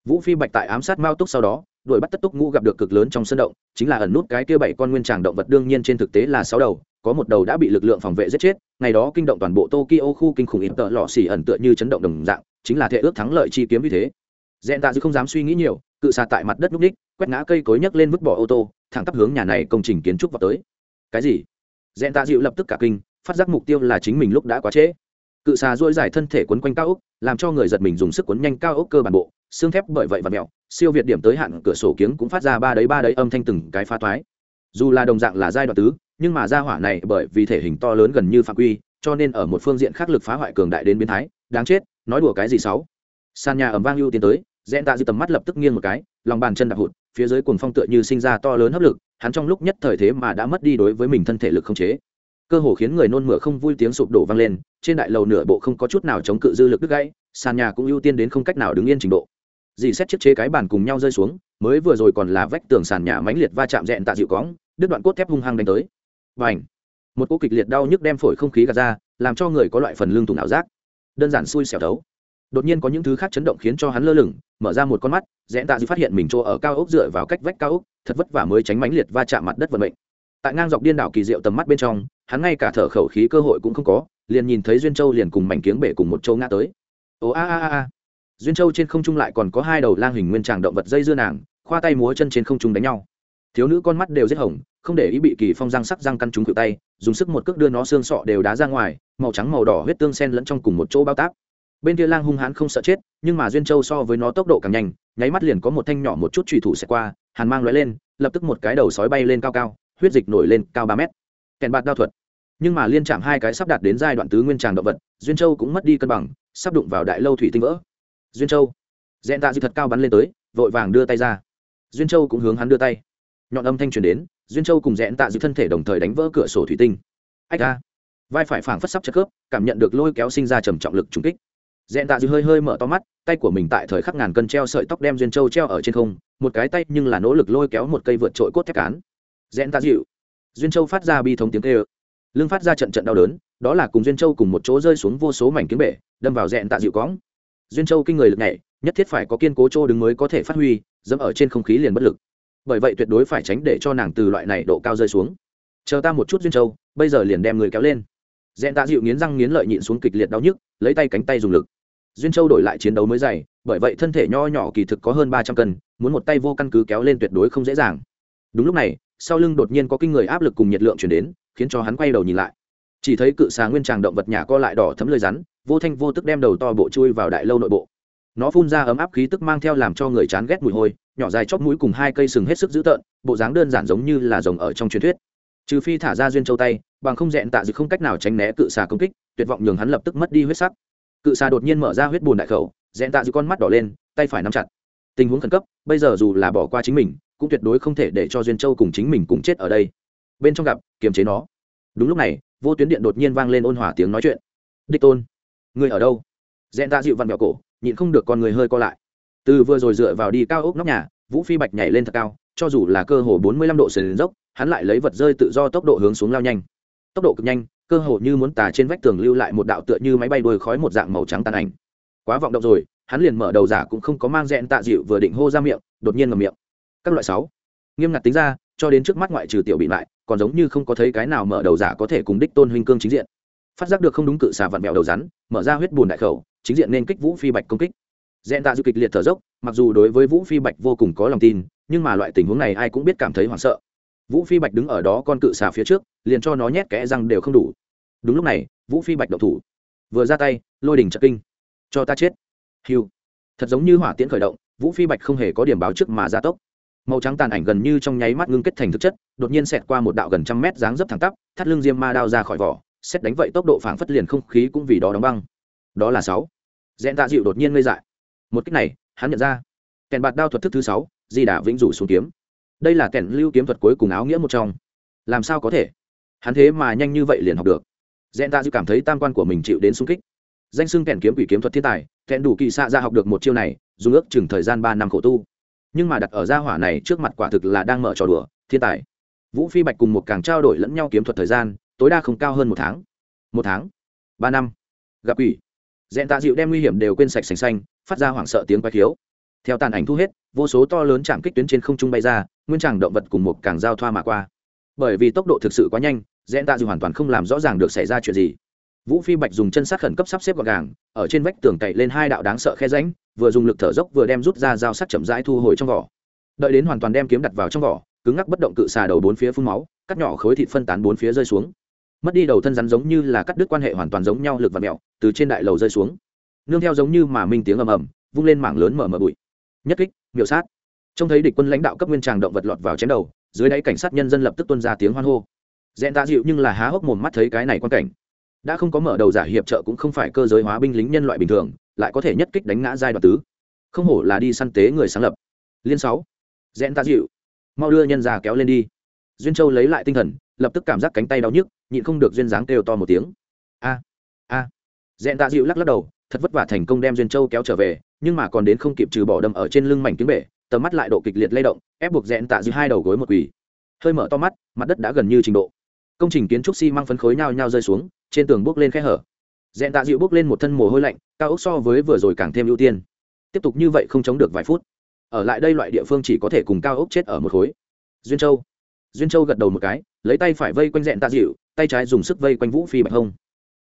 Vũ phi bạch tại ám sát mao túc sau đó, đuổi bắt tất túc ngũ gặp được cực lớn trong sân động, chính là ẩn nút cái kia bảy con nguyên tràng động vật đương nhiên trên thực tế là sáu đầu có một đầu đã bị lực lượng phòng vệ giết chết, ngày đó kinh động toàn bộ tokyo khu kinh khủng ít tợ lọ xỉ ẩn tựa như chấn động đồng dạng, chính là thể ước thắng lợi chi kiếm như thế. Dẹn tạ dư không dám suy nghĩ nhiều, cự xa tại mặt đất núp ních quét ngã cây cối nhấc lên vứt bỏ ô tô, thẳng tắp hướng nhà này công trình kiến trúc vào tới. Cái gì? Dẹn tạ dịu lập tức cả kinh, phát giác mục tiêu là chính mình lúc đã quá trễ. Cự xà duỗi dài thân thể quấn quanh cao ốc, làm cho người giật mình dùng sức quấn nhanh cao ốc cơ bản bộ, xương thép bởi vậy và mẹo, siêu việt điểm tới hạn, cửa sổ kiếng cũng phát ra ba đấy ba đấy âm thanh từng cái phá toái dù là đồng dạng là giai đoạn tứ nhưng mà gia hỏa này bởi vì thể hình to lớn gần như phạm quy, cho nên ở một phương diện khác lực phá hoại cường đại đến biến thái, đáng chết, nói đùa cái gì sáu? Sàn nhà ẩm vang ưu tiến tới dẹn tạ dư tầm mắt lập tức nghiêng một cái, lòng bàn chân đạp hụt, phía dưới cuồng phong tựa như sinh ra to lớn hấp lực, hắn trong lúc nhất thời thế mà đã mất đi đối với mình thân thể lực không chế. Cơ hồ khiến người nôn mửa không vui tiếng sụp đổ vang lên, trên đại lầu nửa bộ không có chút nào chống cự dư lực đứt gãy, sàn nhà cũng ưu tiên đến không cách nào đứng yên trình độ. Dì xét chiếc chế cái bàn cùng nhau rơi xuống, mới vừa rồi còn là vách tường sàn nhà mãnh liệt va chạm dẹn tạ dịu cóng đứt đoạn cốt thép hung hăng đánh tới và ảnh. Một cỗ kịch liệt đau nhức đem phổi không khí gạt ra, làm cho người có loại phần lương thủng ảo giác. Đơn giản xui xẻo thấu. Đột nhiên có những thứ khác chấn động khiến cho hắn lơ lửng, mở ra một con mắt rẽn tạ dư phát hiện mình chỗ ở cao ốc dựa vào cách vách cao ốc, thật vất vả mới tránh mánh liệt va chạm mặt đất vận mệnh. Tại ngang dọc điên đảo kỳ diệu tầm mắt bên trong, hắn ngay cả thở khẩu khí cơ hội cũng không có, liền nhìn thấy duyên châu liền cùng mảnh kiếng bể cùng một châu ngã tới. Ồ, a a a duyên châu trên không trung lại còn có hai đầu lang hình nguyên tràng động vật dây dưa nàng, khoa tay múa chân trên không trung đánh nhau. Thiếu nữ con mắt đều giết hồng không để ý bị kỳ phong răng sắc răng căn trúng cự tay, dùng sức một cước đưa nó xương sọ đều đá ra ngoài, màu trắng màu đỏ huyết tương sen lẫn trong cùng một chỗ bao táp. Bên kia lang hung hãn không sợ chết, nhưng mà duyên châu so với nó tốc độ càng nhanh, nháy mắt liền có một thanh nhỏ một chút trùy thủ xẹt qua, hàn mang lóe lên, lập tức một cái đầu sói bay lên cao cao, huyết dịch nổi lên cao ba mét. Kèn bạt đao thuật. Nhưng mà liên chạm hai cái sắp đạt đến giai đoạn tứ nguyên tràng động vật, duyên châu cũng mất đi cân bằng, sắp đụng vào đại lâu thủy tinh vỡ. Duyên châu. Dẹn tạ dư thật cao bắn lên tới, vội vàng đưa tay ra. Duyên châu cũng hướng hắn đưa tay. Nhọn âm thanh truyền đến duyên châu cùng rẽn tạ dư thân thể đồng thời đánh vỡ cửa sổ thủy tinh. Ách ra vai phải phảng phất sắp chất khớp, cảm nhận được lôi kéo sinh ra trầm trọng lực trùng kích. Rẽn tạ dư hơi hơi mở to mắt, tay của mình tại thời khắc ngàn cân treo sợi tóc đem duyên châu treo ở trên không, một cái tay nhưng là nỗ lực lôi kéo một cây vượt trội cốt thép cán. Rẽn tạ dịu. Duyên châu phát ra bi thống tiếng kêu. Lưng phát ra trận trận đau đớn, đó là cùng duyên châu cùng một chỗ rơi xuống vô số mảnh kiếm bể, đâm vào rẽn tạ dịu cóng duyên châu kinh người lực nhảy, nhất thiết phải có kiên cố chỗ đứng mới có thể phát huy, dẫm ở trên không khí liền bất lực bởi vậy tuyệt đối phải tránh để cho nàng từ loại này độ cao rơi xuống. Chờ ta một chút duyên châu, bây giờ liền đem người kéo lên. Dẹn tạ dịu nghiến răng nghiến lợi nhịn xuống kịch liệt đau nhức, lấy tay cánh tay dùng lực. Duyên châu đổi lại chiến đấu mới dày, bởi vậy thân thể nho nhỏ kỳ thực có hơn ba trăm cân, muốn một tay vô căn cứ kéo lên tuyệt đối không dễ dàng. Đúng lúc này, sau lưng đột nhiên có kinh người áp lực cùng nhiệt lượng chuyển đến, khiến cho hắn quay đầu nhìn lại. Chỉ thấy cự xà nguyên tràng động vật nhà co lại đỏ thấm lơi rắn, vô thanh vô tức đem đầu to bộ chui vào đại lâu nội bộ. Nó phun ra ấm áp khí tức mang theo làm cho người chán ghét mùi hôi nhỏ dài chóp mũi cùng hai cây sừng hết sức dữ tợn, bộ dáng đơn giản giống như là rồng ở trong truyền thuyết. Trừ phi thả ra duyên châu tay, bằng không dẹn tạ dự không cách nào tránh né cự xà công kích, tuyệt vọng nhường hắn lập tức mất đi huyết sắc. Cự xà đột nhiên mở ra huyết bùn đại khẩu dẹn tạ dự con mắt đỏ lên, tay phải nắm chặt. Tình huống khẩn cấp, bây giờ dù là bỏ qua chính mình, cũng tuyệt đối không thể để cho duyên châu cùng chính mình cùng chết ở đây. Bên trong gặp, kiềm chế nó. Đúng lúc này, vô tuyến điện đột nhiên vang lên ôn hòa tiếng nói chuyện. Đích tôn người ở đâu? Dẹn tạ dịu vặn mẹo cổ, nhịn không được con người hơi co lại từ vừa rồi dựa vào đi cao ốc nóc nhà, vũ phi bạch nhảy lên thật cao, cho dù là cơ hồ bốn mươi lăm độ sườn dốc, hắn lại lấy vật rơi tự do tốc độ hướng xuống lao nhanh. Tốc độ cực nhanh, cơ hồ như muốn tà trên vách tường lưu lại một đạo tựa như máy bay đuôi khói một dạng màu trắng tàn ảnh. Quá vọng động rồi, hắn liền mở đầu giả cũng không có mang rẽn tạ dịu vừa định hô ra miệng, đột nhiên ngầm miệng. Các loại sáu. Nghiêm ngặt tính ra, cho đến trước mắt ngoại trừ tiểu bị lại, còn giống như không có thấy cái nào mở đầu giả có thể cùng đích tôn huynh cương chính diện. Phát giác được không đúng cự xà vặn mèo đầu rắn, mở ra huyết bùn đại khẩu, chính diện nên kích vũ phi bạch công kích dẹn tạ dịu kịch liệt thở dốc, mặc dù đối với vũ phi bạch vô cùng có lòng tin, nhưng mà loại tình huống này ai cũng biết cảm thấy hoảng sợ. Vũ phi bạch đứng ở đó con cự xà phía trước, liền cho nó nhét kẽ răng đều không đủ. Đúng lúc này, vũ phi bạch đậu thủ. Vừa ra tay, lôi đình trợ kinh. Cho ta chết. Hiu thật giống như hỏa tiễn khởi động, vũ phi bạch không hề có điểm báo trước mà gia tốc. Màu trắng tàn ảnh gần như trong nháy mắt ngưng kết thành thực chất, đột nhiên xẹt qua một đạo gần trăm mét dáng dấp thẳng tắp, thắt lưng diêm ma đao ra khỏi vỏ, xét đánh vậy tốc độ phảng phất liền không khí cũng vì đó đóng băng. Đó là sáu. Dẹn tạ dịu đột nhiên ngây dại một cách này, hắn nhận ra, kèn bạt đao thuật thức thứ sáu, di đà vĩnh rủ xuống kiếm. Đây là kèn lưu kiếm thuật cuối cùng áo nghĩa một trong. Làm sao có thể? Hắn thế mà nhanh như vậy liền học được. Dẹn tạ dịu cảm thấy tam quan của mình chịu đến sung kích. Danh xưng kèn kiếm quỷ kiếm thuật thiên tài, kèn đủ kỳ xạ ra học được một chiêu này, dùng ước chừng thời gian ba năm khổ tu. Nhưng mà đặt ở gia hỏa này trước mặt quả thực là đang mở trò đùa, thiên tài. Vũ phi bạch cùng một càng trao đổi lẫn nhau kiếm thuật thời gian, tối đa không cao hơn một tháng. Một tháng? Ba năm. Gặp quỷ. Dẹn tạ dịu đem nguy hiểm đều quên sạch sành xanh phát ra hoảng sợ tiếng quay khiếu. Theo tàn ảnh thu hết, vô số to lớn chạm kích tuyến trên không trung bay ra, nguyên tràng động vật cùng một càng giao thoa mà qua. Bởi vì tốc độ thực sự quá nhanh dẹn tạ dù hoàn toàn không làm rõ ràng được xảy ra chuyện gì. Vũ phi bạch dùng chân sát khẩn cấp sắp xếp gọn gàng, ở trên vách tường cậy lên hai đạo đáng sợ khe ránh vừa dùng lực thở dốc vừa đem rút ra dao sắt chậm rãi thu hồi trong vỏ. Đợi đến hoàn toàn đem kiếm đặt vào trong vỏ, cứng ngắc bất động cự xà đầu bốn phía phun máu, cắt nhỏ khối thịt phân tán bốn phía rơi xuống. Mất đi đầu thân rắn giống như là cắt đứt quan hệ hoàn toàn giống nhau lực và mẹo, từ trên đại lầu rơi xuống nương theo giống như mà minh tiếng ầm ầm, vung lên mảng lớn mở mở bụi. Nhất kích, miểu sát. Trông thấy địch quân lãnh đạo cấp nguyên tràng động vật lọt vào chém đầu, dưới đáy cảnh sát nhân dân lập tức tuân ra tiếng hoan hô. Dẹn tạ dịu nhưng là há hốc mồm mắt thấy cái này quan cảnh. Đã không có mở đầu giả hiệp trợ cũng không phải cơ giới hóa binh lính nhân loại bình thường, lại có thể nhất kích đánh ngã giai đoạn tứ. Không hổ là đi săn tế người sáng lập. Liên sáu. Dẹn ta dịu. Mau đưa nhân già kéo lên đi. Duyên châu lấy lại tinh thần, lập tức cảm giác cánh tay đau nhức, nhịn không được duyên dáng kêu to một tiếng. A a. Dẹn tạ ta dịu lắc lắc đầu thật vất vả thành công đem duyên châu kéo trở về, nhưng mà còn đến không kịp trừ bỏ đâm ở trên lưng mảnh tiếng bể, tầm mắt lại độ kịch liệt lay động, ép buộc rẽn tạ dịu hai đầu gối một quỳ. Hơi mở to mắt, mặt đất đã gần như trình độ. Công trình kiến trúc xi、si、măng phấn khối nhao nhao rơi xuống, trên tường bước lên khe hở. Dẹn tạ dịu bước lên một thân mồ hôi lạnh, cao ốc so với vừa rồi càng thêm ưu tiên. Tiếp tục như vậy không chống được vài phút. Ở lại đây loại địa phương chỉ có thể cùng cao ốc chết ở một khối. Duyên châu. Duyên châu gật đầu một cái, lấy tay phải vây quanh dẹn tạ dịu, tay trái dùng sức vây quanh vũ phi bạch hông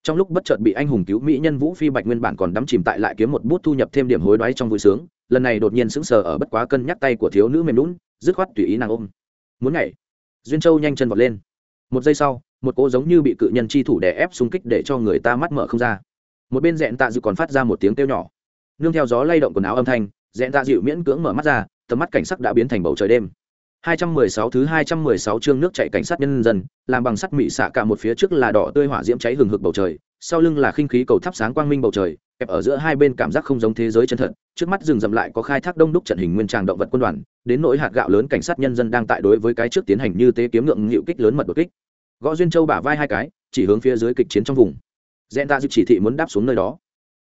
trong lúc bất chợt bị anh hùng cứu mỹ nhân vũ phi bạch nguyên bản còn đắm chìm tại lại kiếm một bút thu nhập thêm điểm hối đoái trong vui sướng, lần này đột nhiên sững sờ ở bất quá cân nhắc tay của thiếu nữ mềm lún, dứt khoát tùy ý nàng ôm. Muốn nhảy. Duyên châu nhanh chân vọt lên. Một giây sau, một cô giống như bị cự nhân chi thủ đè ép xung kích để cho người ta mắt mở không ra. Một bên dẹn tạ dịu còn phát ra một tiếng kêu nhỏ. Nương theo gió lay động quần áo âm thanh dẹn tạ dịu miễn cưỡng mở mắt ra, tầm mắt cảnh sắc đã biến thành bầu trời đêm. 216 thứ 216 chương nước chảy cảnh sát nhân dân, làm bằng sắt mị xạ cả một phía trước là đỏ tươi hỏa diễm cháy hừng hực bầu trời, sau lưng là khinh khí cầu thắp sáng quang minh bầu trời, kẹp ở giữa hai bên cảm giác không giống thế giới chân thật, trước mắt rừng rậm lại có khai thác đông đúc trận hình nguyên tràng động vật quân đoàn, đến nỗi hạt gạo lớn cảnh sát nhân dân đang tại đối với cái trước tiến hành như tế kiếm ngượng nghịu kích lớn mật đột kích. Gõ duyên châu bả vai hai cái chỉ hướng phía dưới kịch chiến trong vùng. Dẹn ta dự chỉ thị muốn đáp xuống nơi đó.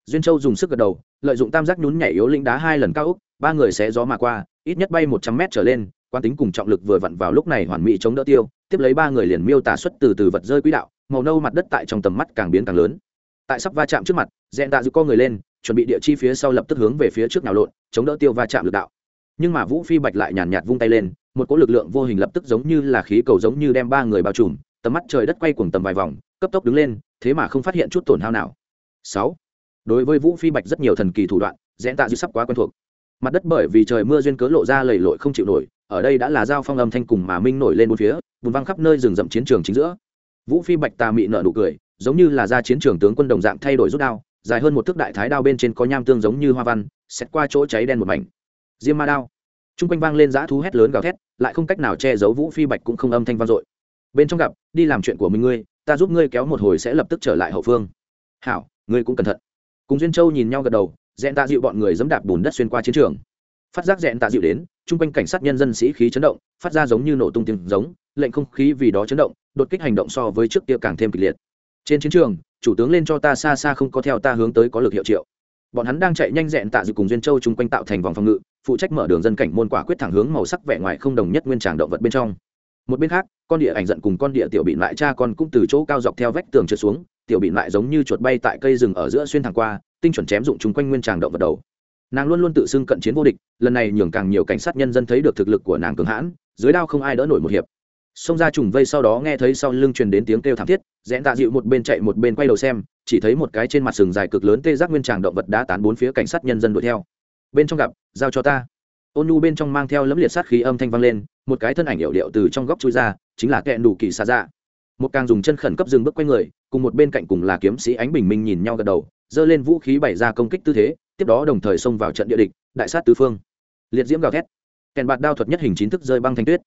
Duyên châu dùng sức gật đầu lợi dụng tam giác nhún nhảy yếu linh đá hai lần cao ốc, ba người sẽ gió mà qua ít nhất bay một trăm mét trở lên quan tính cùng trọng lực vừa vặn vào lúc này hoàn mỹ chống đỡ tiêu, tiếp lấy ba người liền miêu tả xuất từ từ vật rơi quỹ đạo, màu nâu mặt đất tại trong tầm mắt càng biến càng lớn. Tại sắp va chạm trước mặt dẹn tạ giữ co người lên, chuẩn bị địa chi phía sau lập tức hướng về phía trước nào lộn, chống đỡ tiêu va chạm lực đạo. Nhưng mà vũ phi bạch lại nhàn nhạt vung tay lên, một cỗ lực lượng vô hình lập tức giống như là khí cầu giống như đem ba người bao trùm, tầm mắt trời đất quay cuồng tầm vài vòng, cấp tốc đứng lên, thế mà không phát hiện chút tổn hao nào. Sáu. Đối với vũ phi bạch rất nhiều thần kỳ thủ đoạn dẹn tạ dư sắp quá quen thuộc. Mặt đất bởi vì trời mưa duyên cớ lộ ra lầy lội không chịu nổi ở đây đã là giao phong âm thanh cùng mà minh nổi lên bốn phía, bùn văng khắp nơi rừng rậm chiến trường chính giữa. Vũ phi bạch tà mị nợ nụ cười, giống như là ra chiến trường tướng quân đồng dạng thay đổi rút đao, dài hơn một thước đại thái đao bên trên có nham tương giống như hoa văn xét qua chỗ cháy đen một mảnh. Diêm ma đao. T r u n g quanh vang lên dã thú hét lớn gào thét, lại không cách nào che giấu vũ phi bạch cũng không âm thanh vang dội. Bên trong gặp, đi làm chuyện của mình ngươi, ta giúp ngươi kéo một hồi sẽ lập tức trở lại hậu phương. Hảo, ngươi cũng cẩn thận. Cùng duyên châu nhìn nhau gật đầu, dẹn ta dịu bọn người dẫm đạp bùn đất xuyên qua chiến trường phát giác rẽn tạ dịu đến, chung quanh cảnh sát nhân dân sĩ khí chấn động, phát ra giống như nổ tung tiếng giống, lệnh không khí vì đó chấn động, đột kích hành động so với trước kia càng thêm kịch liệt. Trên chiến trường, chủ tướng lên cho ta xa xa không có theo ta hướng tới có lực hiệu triệu. Bọn hắn đang chạy nhanh rẽn tạ dịu cùng duyên châu chung quanh tạo thành vòng phòng ngự, phụ trách mở đường dân cảnh môn quả quyết thẳng hướng màu sắc vẻ ngoài không đồng nhất nguyên tràng động vật bên trong. Một bên khác, con địa ảnh giận cùng con địa tiểu bị lại cha con cũng từ chỗ cao dọc theo vách tường trượt xuống, tiểu bị lại giống như chuột bay tại cây rừng ở giữa xuyên thẳng qua, tinh chuẩn chém dụng chúng quanh nguyên tràng động vật đầu nàng luôn luôn tự xưng cận chiến vô địch, lần này nhường càng nhiều cảnh sát nhân dân thấy được thực lực của nàng cường hãn, dưới đao không ai đỡ nổi một hiệp. Xông ra trùng vây sau đó nghe thấy sau lưng truyền đến tiếng kêu thảm thiết rẽn tạ dịu một bên chạy một bên quay đầu xem, chỉ thấy một cái trên mặt sừng dài cực lớn tê giác nguyên tràng động vật đã tán bốn phía cảnh sát nhân dân đuổi theo. Bên trong gặp, giao cho ta. Ôn nhu bên trong mang theo lấm liệt sát khí âm thanh vang lên, một cái thân ảnh hiệu điệu từ trong góc chui ra, chính là kẹn đủ kỳ xa ra một càng dùng chân khẩn cấp dừng bước quay người, cùng một bên cạnh cùng là kiếm sĩ ánh bình minh nhìn nhau gật đầu, giơ lên vũ khí bày ra công kích tư thế tiếp đó đồng thời xông vào trận địa địch, đại sát tứ phương. Liệt diễm gào thét. Kèn bạt đao thuật nhất hình chính thức rơi băng thanh tuyết.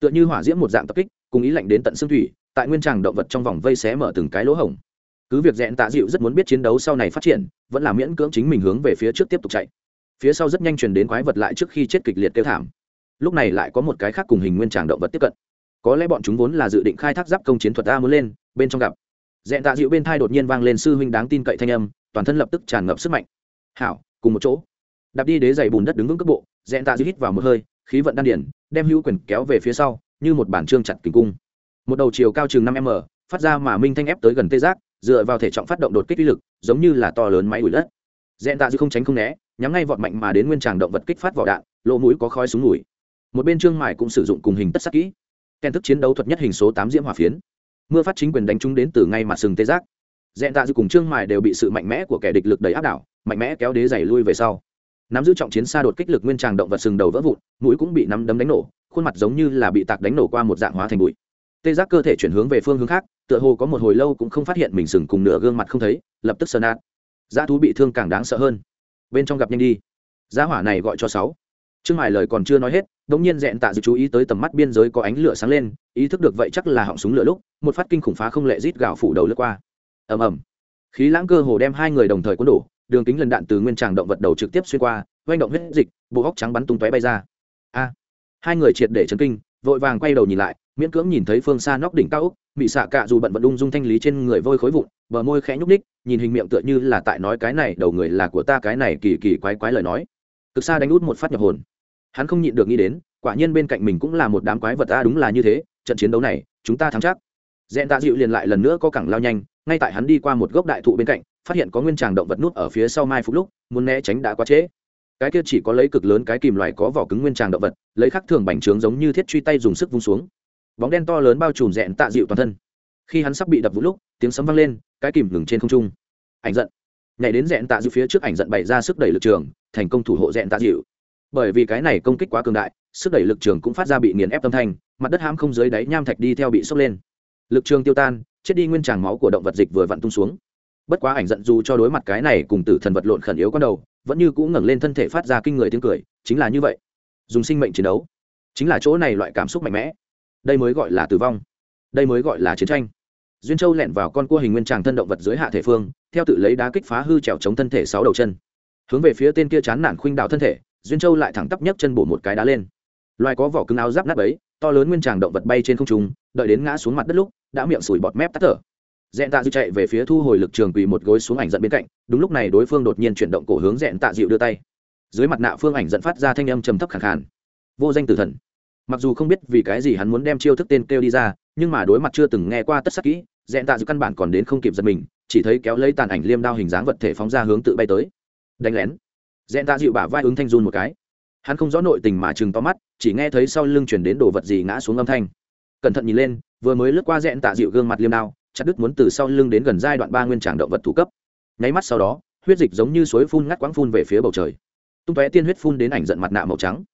Tựa như hỏa diễm một dạng tập kích, cùng ý lạnh đến tận xương thủy, tại nguyên tràng động vật trong vòng vây xé mở từng cái lỗ hổng. Cứ việc dẹn tạ dịu rất muốn biết chiến đấu sau này phát triển, vẫn là miễn cưỡng chính mình hướng về phía trước tiếp tục chạy. Phía sau rất nhanh truyền đến quái vật lại trước khi chết kịch liệt kêu thảm. Lúc này lại có một cái khác cùng hình nguyên tràng động vật tiếp cận. Có lẽ bọn chúng vốn là dự định khai thác giáp công chiến thuật a muốn lên, bên trong gặp. Dẹn tạ dịu bên thai đột nhiên vang lên sư huynh đáng tin cậy thanh âm, toàn thân lập tức tràn ngập sức mạnh hảo, cùng một chỗ. Đạp đi đế dày bùn đất đứng vững cước bộ dẹn tạ dư hít vào một hơi, khí vận đan điển, đem hữu quyền kéo về phía sau, như một bản trương chặt kính cung. Một đầu chiều cao chừng năm m phát ra mà minh thanh ép tới gần tê giác, dựa vào thể trọng phát động đột kích uy lực, giống như là to lớn máy ủi đất. Dẹn tạ dư không tránh không né, nhắm ngay vọt mạnh mà đến nguyên tràng động vật kích phát vỏ đạn, lỗ mũi có khói súng mùi. Một bên trương mải cũng sử dụng cùng hình tất sắc kỹ. Kèn thức chiến đấu thuật nhất hình số tám diễm hỏa phiến. Mưa phát chính quyền đánh trúng đến từ ngay mặt sừng tê giác. Dẹn tạ dư cùng trương mải đều bị sự mạnh mẽ của kẻ địch lực đầy áp đảo mạnh mẽ kéo đế giày lui về sau. Nắm giữ trọng chiến xa đột kích lực nguyên tràng động vật sừng đầu vỡ vụn, mũi cũng bị nắm đấm đánh nổ, khuôn mặt giống như là bị tạc đánh nổ qua một dạng hóa thành bụi. Tê giác cơ thể chuyển hướng về phương hướng khác, tựa hồ có một hồi lâu cũng không phát hiện mình sừng cùng nửa gương mặt không thấy, lập tức sờ nát. Giá thú bị thương càng đáng sợ hơn. Bên trong gặp nhanh đi. Giá hỏa này gọi cho sáu. Trương hải lời còn chưa nói hết đ ỗ n g nhiên dẹn tạ dự chú ý tới tầm mắt biên giới có ánh lửa sáng lên, ý thức được vậy chắc là họng súng lửa lúc, một phát kinh khủng phá không lệ rít gạo phủ đầu lướt qua. Ầm ầm. Khí lãng cơ hồ đem hai người đồng thời cuốn đổ đường kính lần đạn từ nguyên tràng động vật đầu trực tiếp xuyên qua oanh động huyết dịch, bộ góc trắng bắn tung tóe bay ra. A. Hai người triệt để chấn kinh, vội vàng quay đầu nhìn lại, miễn cưỡng nhìn thấy phương xa nóc đỉnh cao úc bị xạ cạ dù bận vận ung dung thanh lý trên người vôi khối vụn, bờ môi khẽ nhúc ních nhìn hình miệng tựa như là tại nói cái này, đầu người là của ta, cái này kỳ kỳ quái quái lời nói. Cực xa đánh út một phát nhập hồn. Hắn không nhịn được nghĩ đến, quả nhiên bên cạnh mình cũng là một đám quái vật ta đúng là như thế, trận chiến đấu này, chúng ta thắng chắc. Dẹn tạ dịu liền lại lần nữa có cẳng lao nhanh, ngay tại hắn đi qua một gốc đại thụ bên cạnh phát hiện có nguyên tràng động vật nút ở phía sau mai phục lúc, muốn né tránh đã quá trễ. Cái kia chỉ có lấy cực lớn cái kìm loài có vỏ cứng nguyên tràng động vật, lấy khắc thường bành trướng giống như thiết truy tay dùng sức vung xuống. Bóng đen to lớn bao trùm rẽn tạ dịu toàn thân. Khi hắn sắp bị đập vũ lúc, tiếng sấm vang lên, cái kìm ngừng trên không trung. Ảnh giận. Nhảy đến rẽn tạ dịu phía trước ảnh giận bày ra sức đẩy lực trường, thành công thủ hộ rẽn tạ dịu. Bởi vì cái này công kích quá cường đại, sức đẩy lực trường cũng phát ra bị nghiền ép tâm thanh, mặt đất hãm không dưới đáy nham thạch đi theo bị sốc lên. Lực trường tiêu tan, chết đi nguyên tràng máu của động vật dịch vừa vặn tung xuống bất quá ảnh giận dù cho đối mặt cái này cùng tử thần vật lộn khẩn yếu con đầu, vẫn như cũng ngẩng lên thân thể phát ra kinh người tiếng cười, chính là như vậy. Dùng sinh mệnh chiến đấu, chính là chỗ này loại cảm xúc mạnh mẽ. Đây mới gọi là tử vong, đây mới gọi là chiến tranh. Duyên châu lẹn vào con cua hình nguyên tràng thân động vật dưới hạ thể phương, theo tự lấy đá kích phá hư trèo chống thân thể sáu đầu chân. Hướng về phía tên kia chán nản khuynh đạo thân thể, duyên châu lại thẳng tắp nhấc chân bổ một cái đá lên. Loài có vỏ cứng áo giáp nát ấy to lớn nguyên tràng động vật bay trên không trung, đợi đến ngã xuống mặt đất lúc, đã miệng sủi bọt mép tắt thở dẹn tạ dịu chạy về phía thu hồi lực trường quỳ một gối xuống ảnh giận bên cạnh, đúng lúc này đối phương đột nhiên chuyển động cổ hướng dẹn tạ dịu đưa tay. Dưới mặt nạ phương ảnh dẫn phát ra thanh âm trầm thấp khẳng khàn. Vô danh tử thần. Mặc dù không biết vì cái gì hắn muốn đem chiêu thức tên kêu đi ra, nhưng mà đối mặt chưa từng nghe qua tất sắc kỹ, dẹn tạ dịu căn bản còn đến không kịp giật mình, chỉ thấy kéo lấy tàn ảnh liêm đao hình dáng vật thể phóng ra hướng tự bay tới. Đánh lén. Dẹn tạ dịu bả vai ứng thanh run một cái. Hắn không rõ nội tình mà chừng to mắt, chỉ nghe thấy sau lưng chuyển đến đồ vật gì ngã xuống âm thanh. Cẩn thận nhìn lên, vừa mới lướt qua dẹn tạ dịu gương mặt liêm đao chặt đứt muốn từ sau lưng đến gần giai đoạn ba nguyên tràng động vật thủ cấp. Nháy mắt sau đó, huyết dịch giống như suối phun ngắt quãng phun về phía bầu trời. Tung tóe tiên huyết phun đến ảnh giận mặt nạ màu trắng.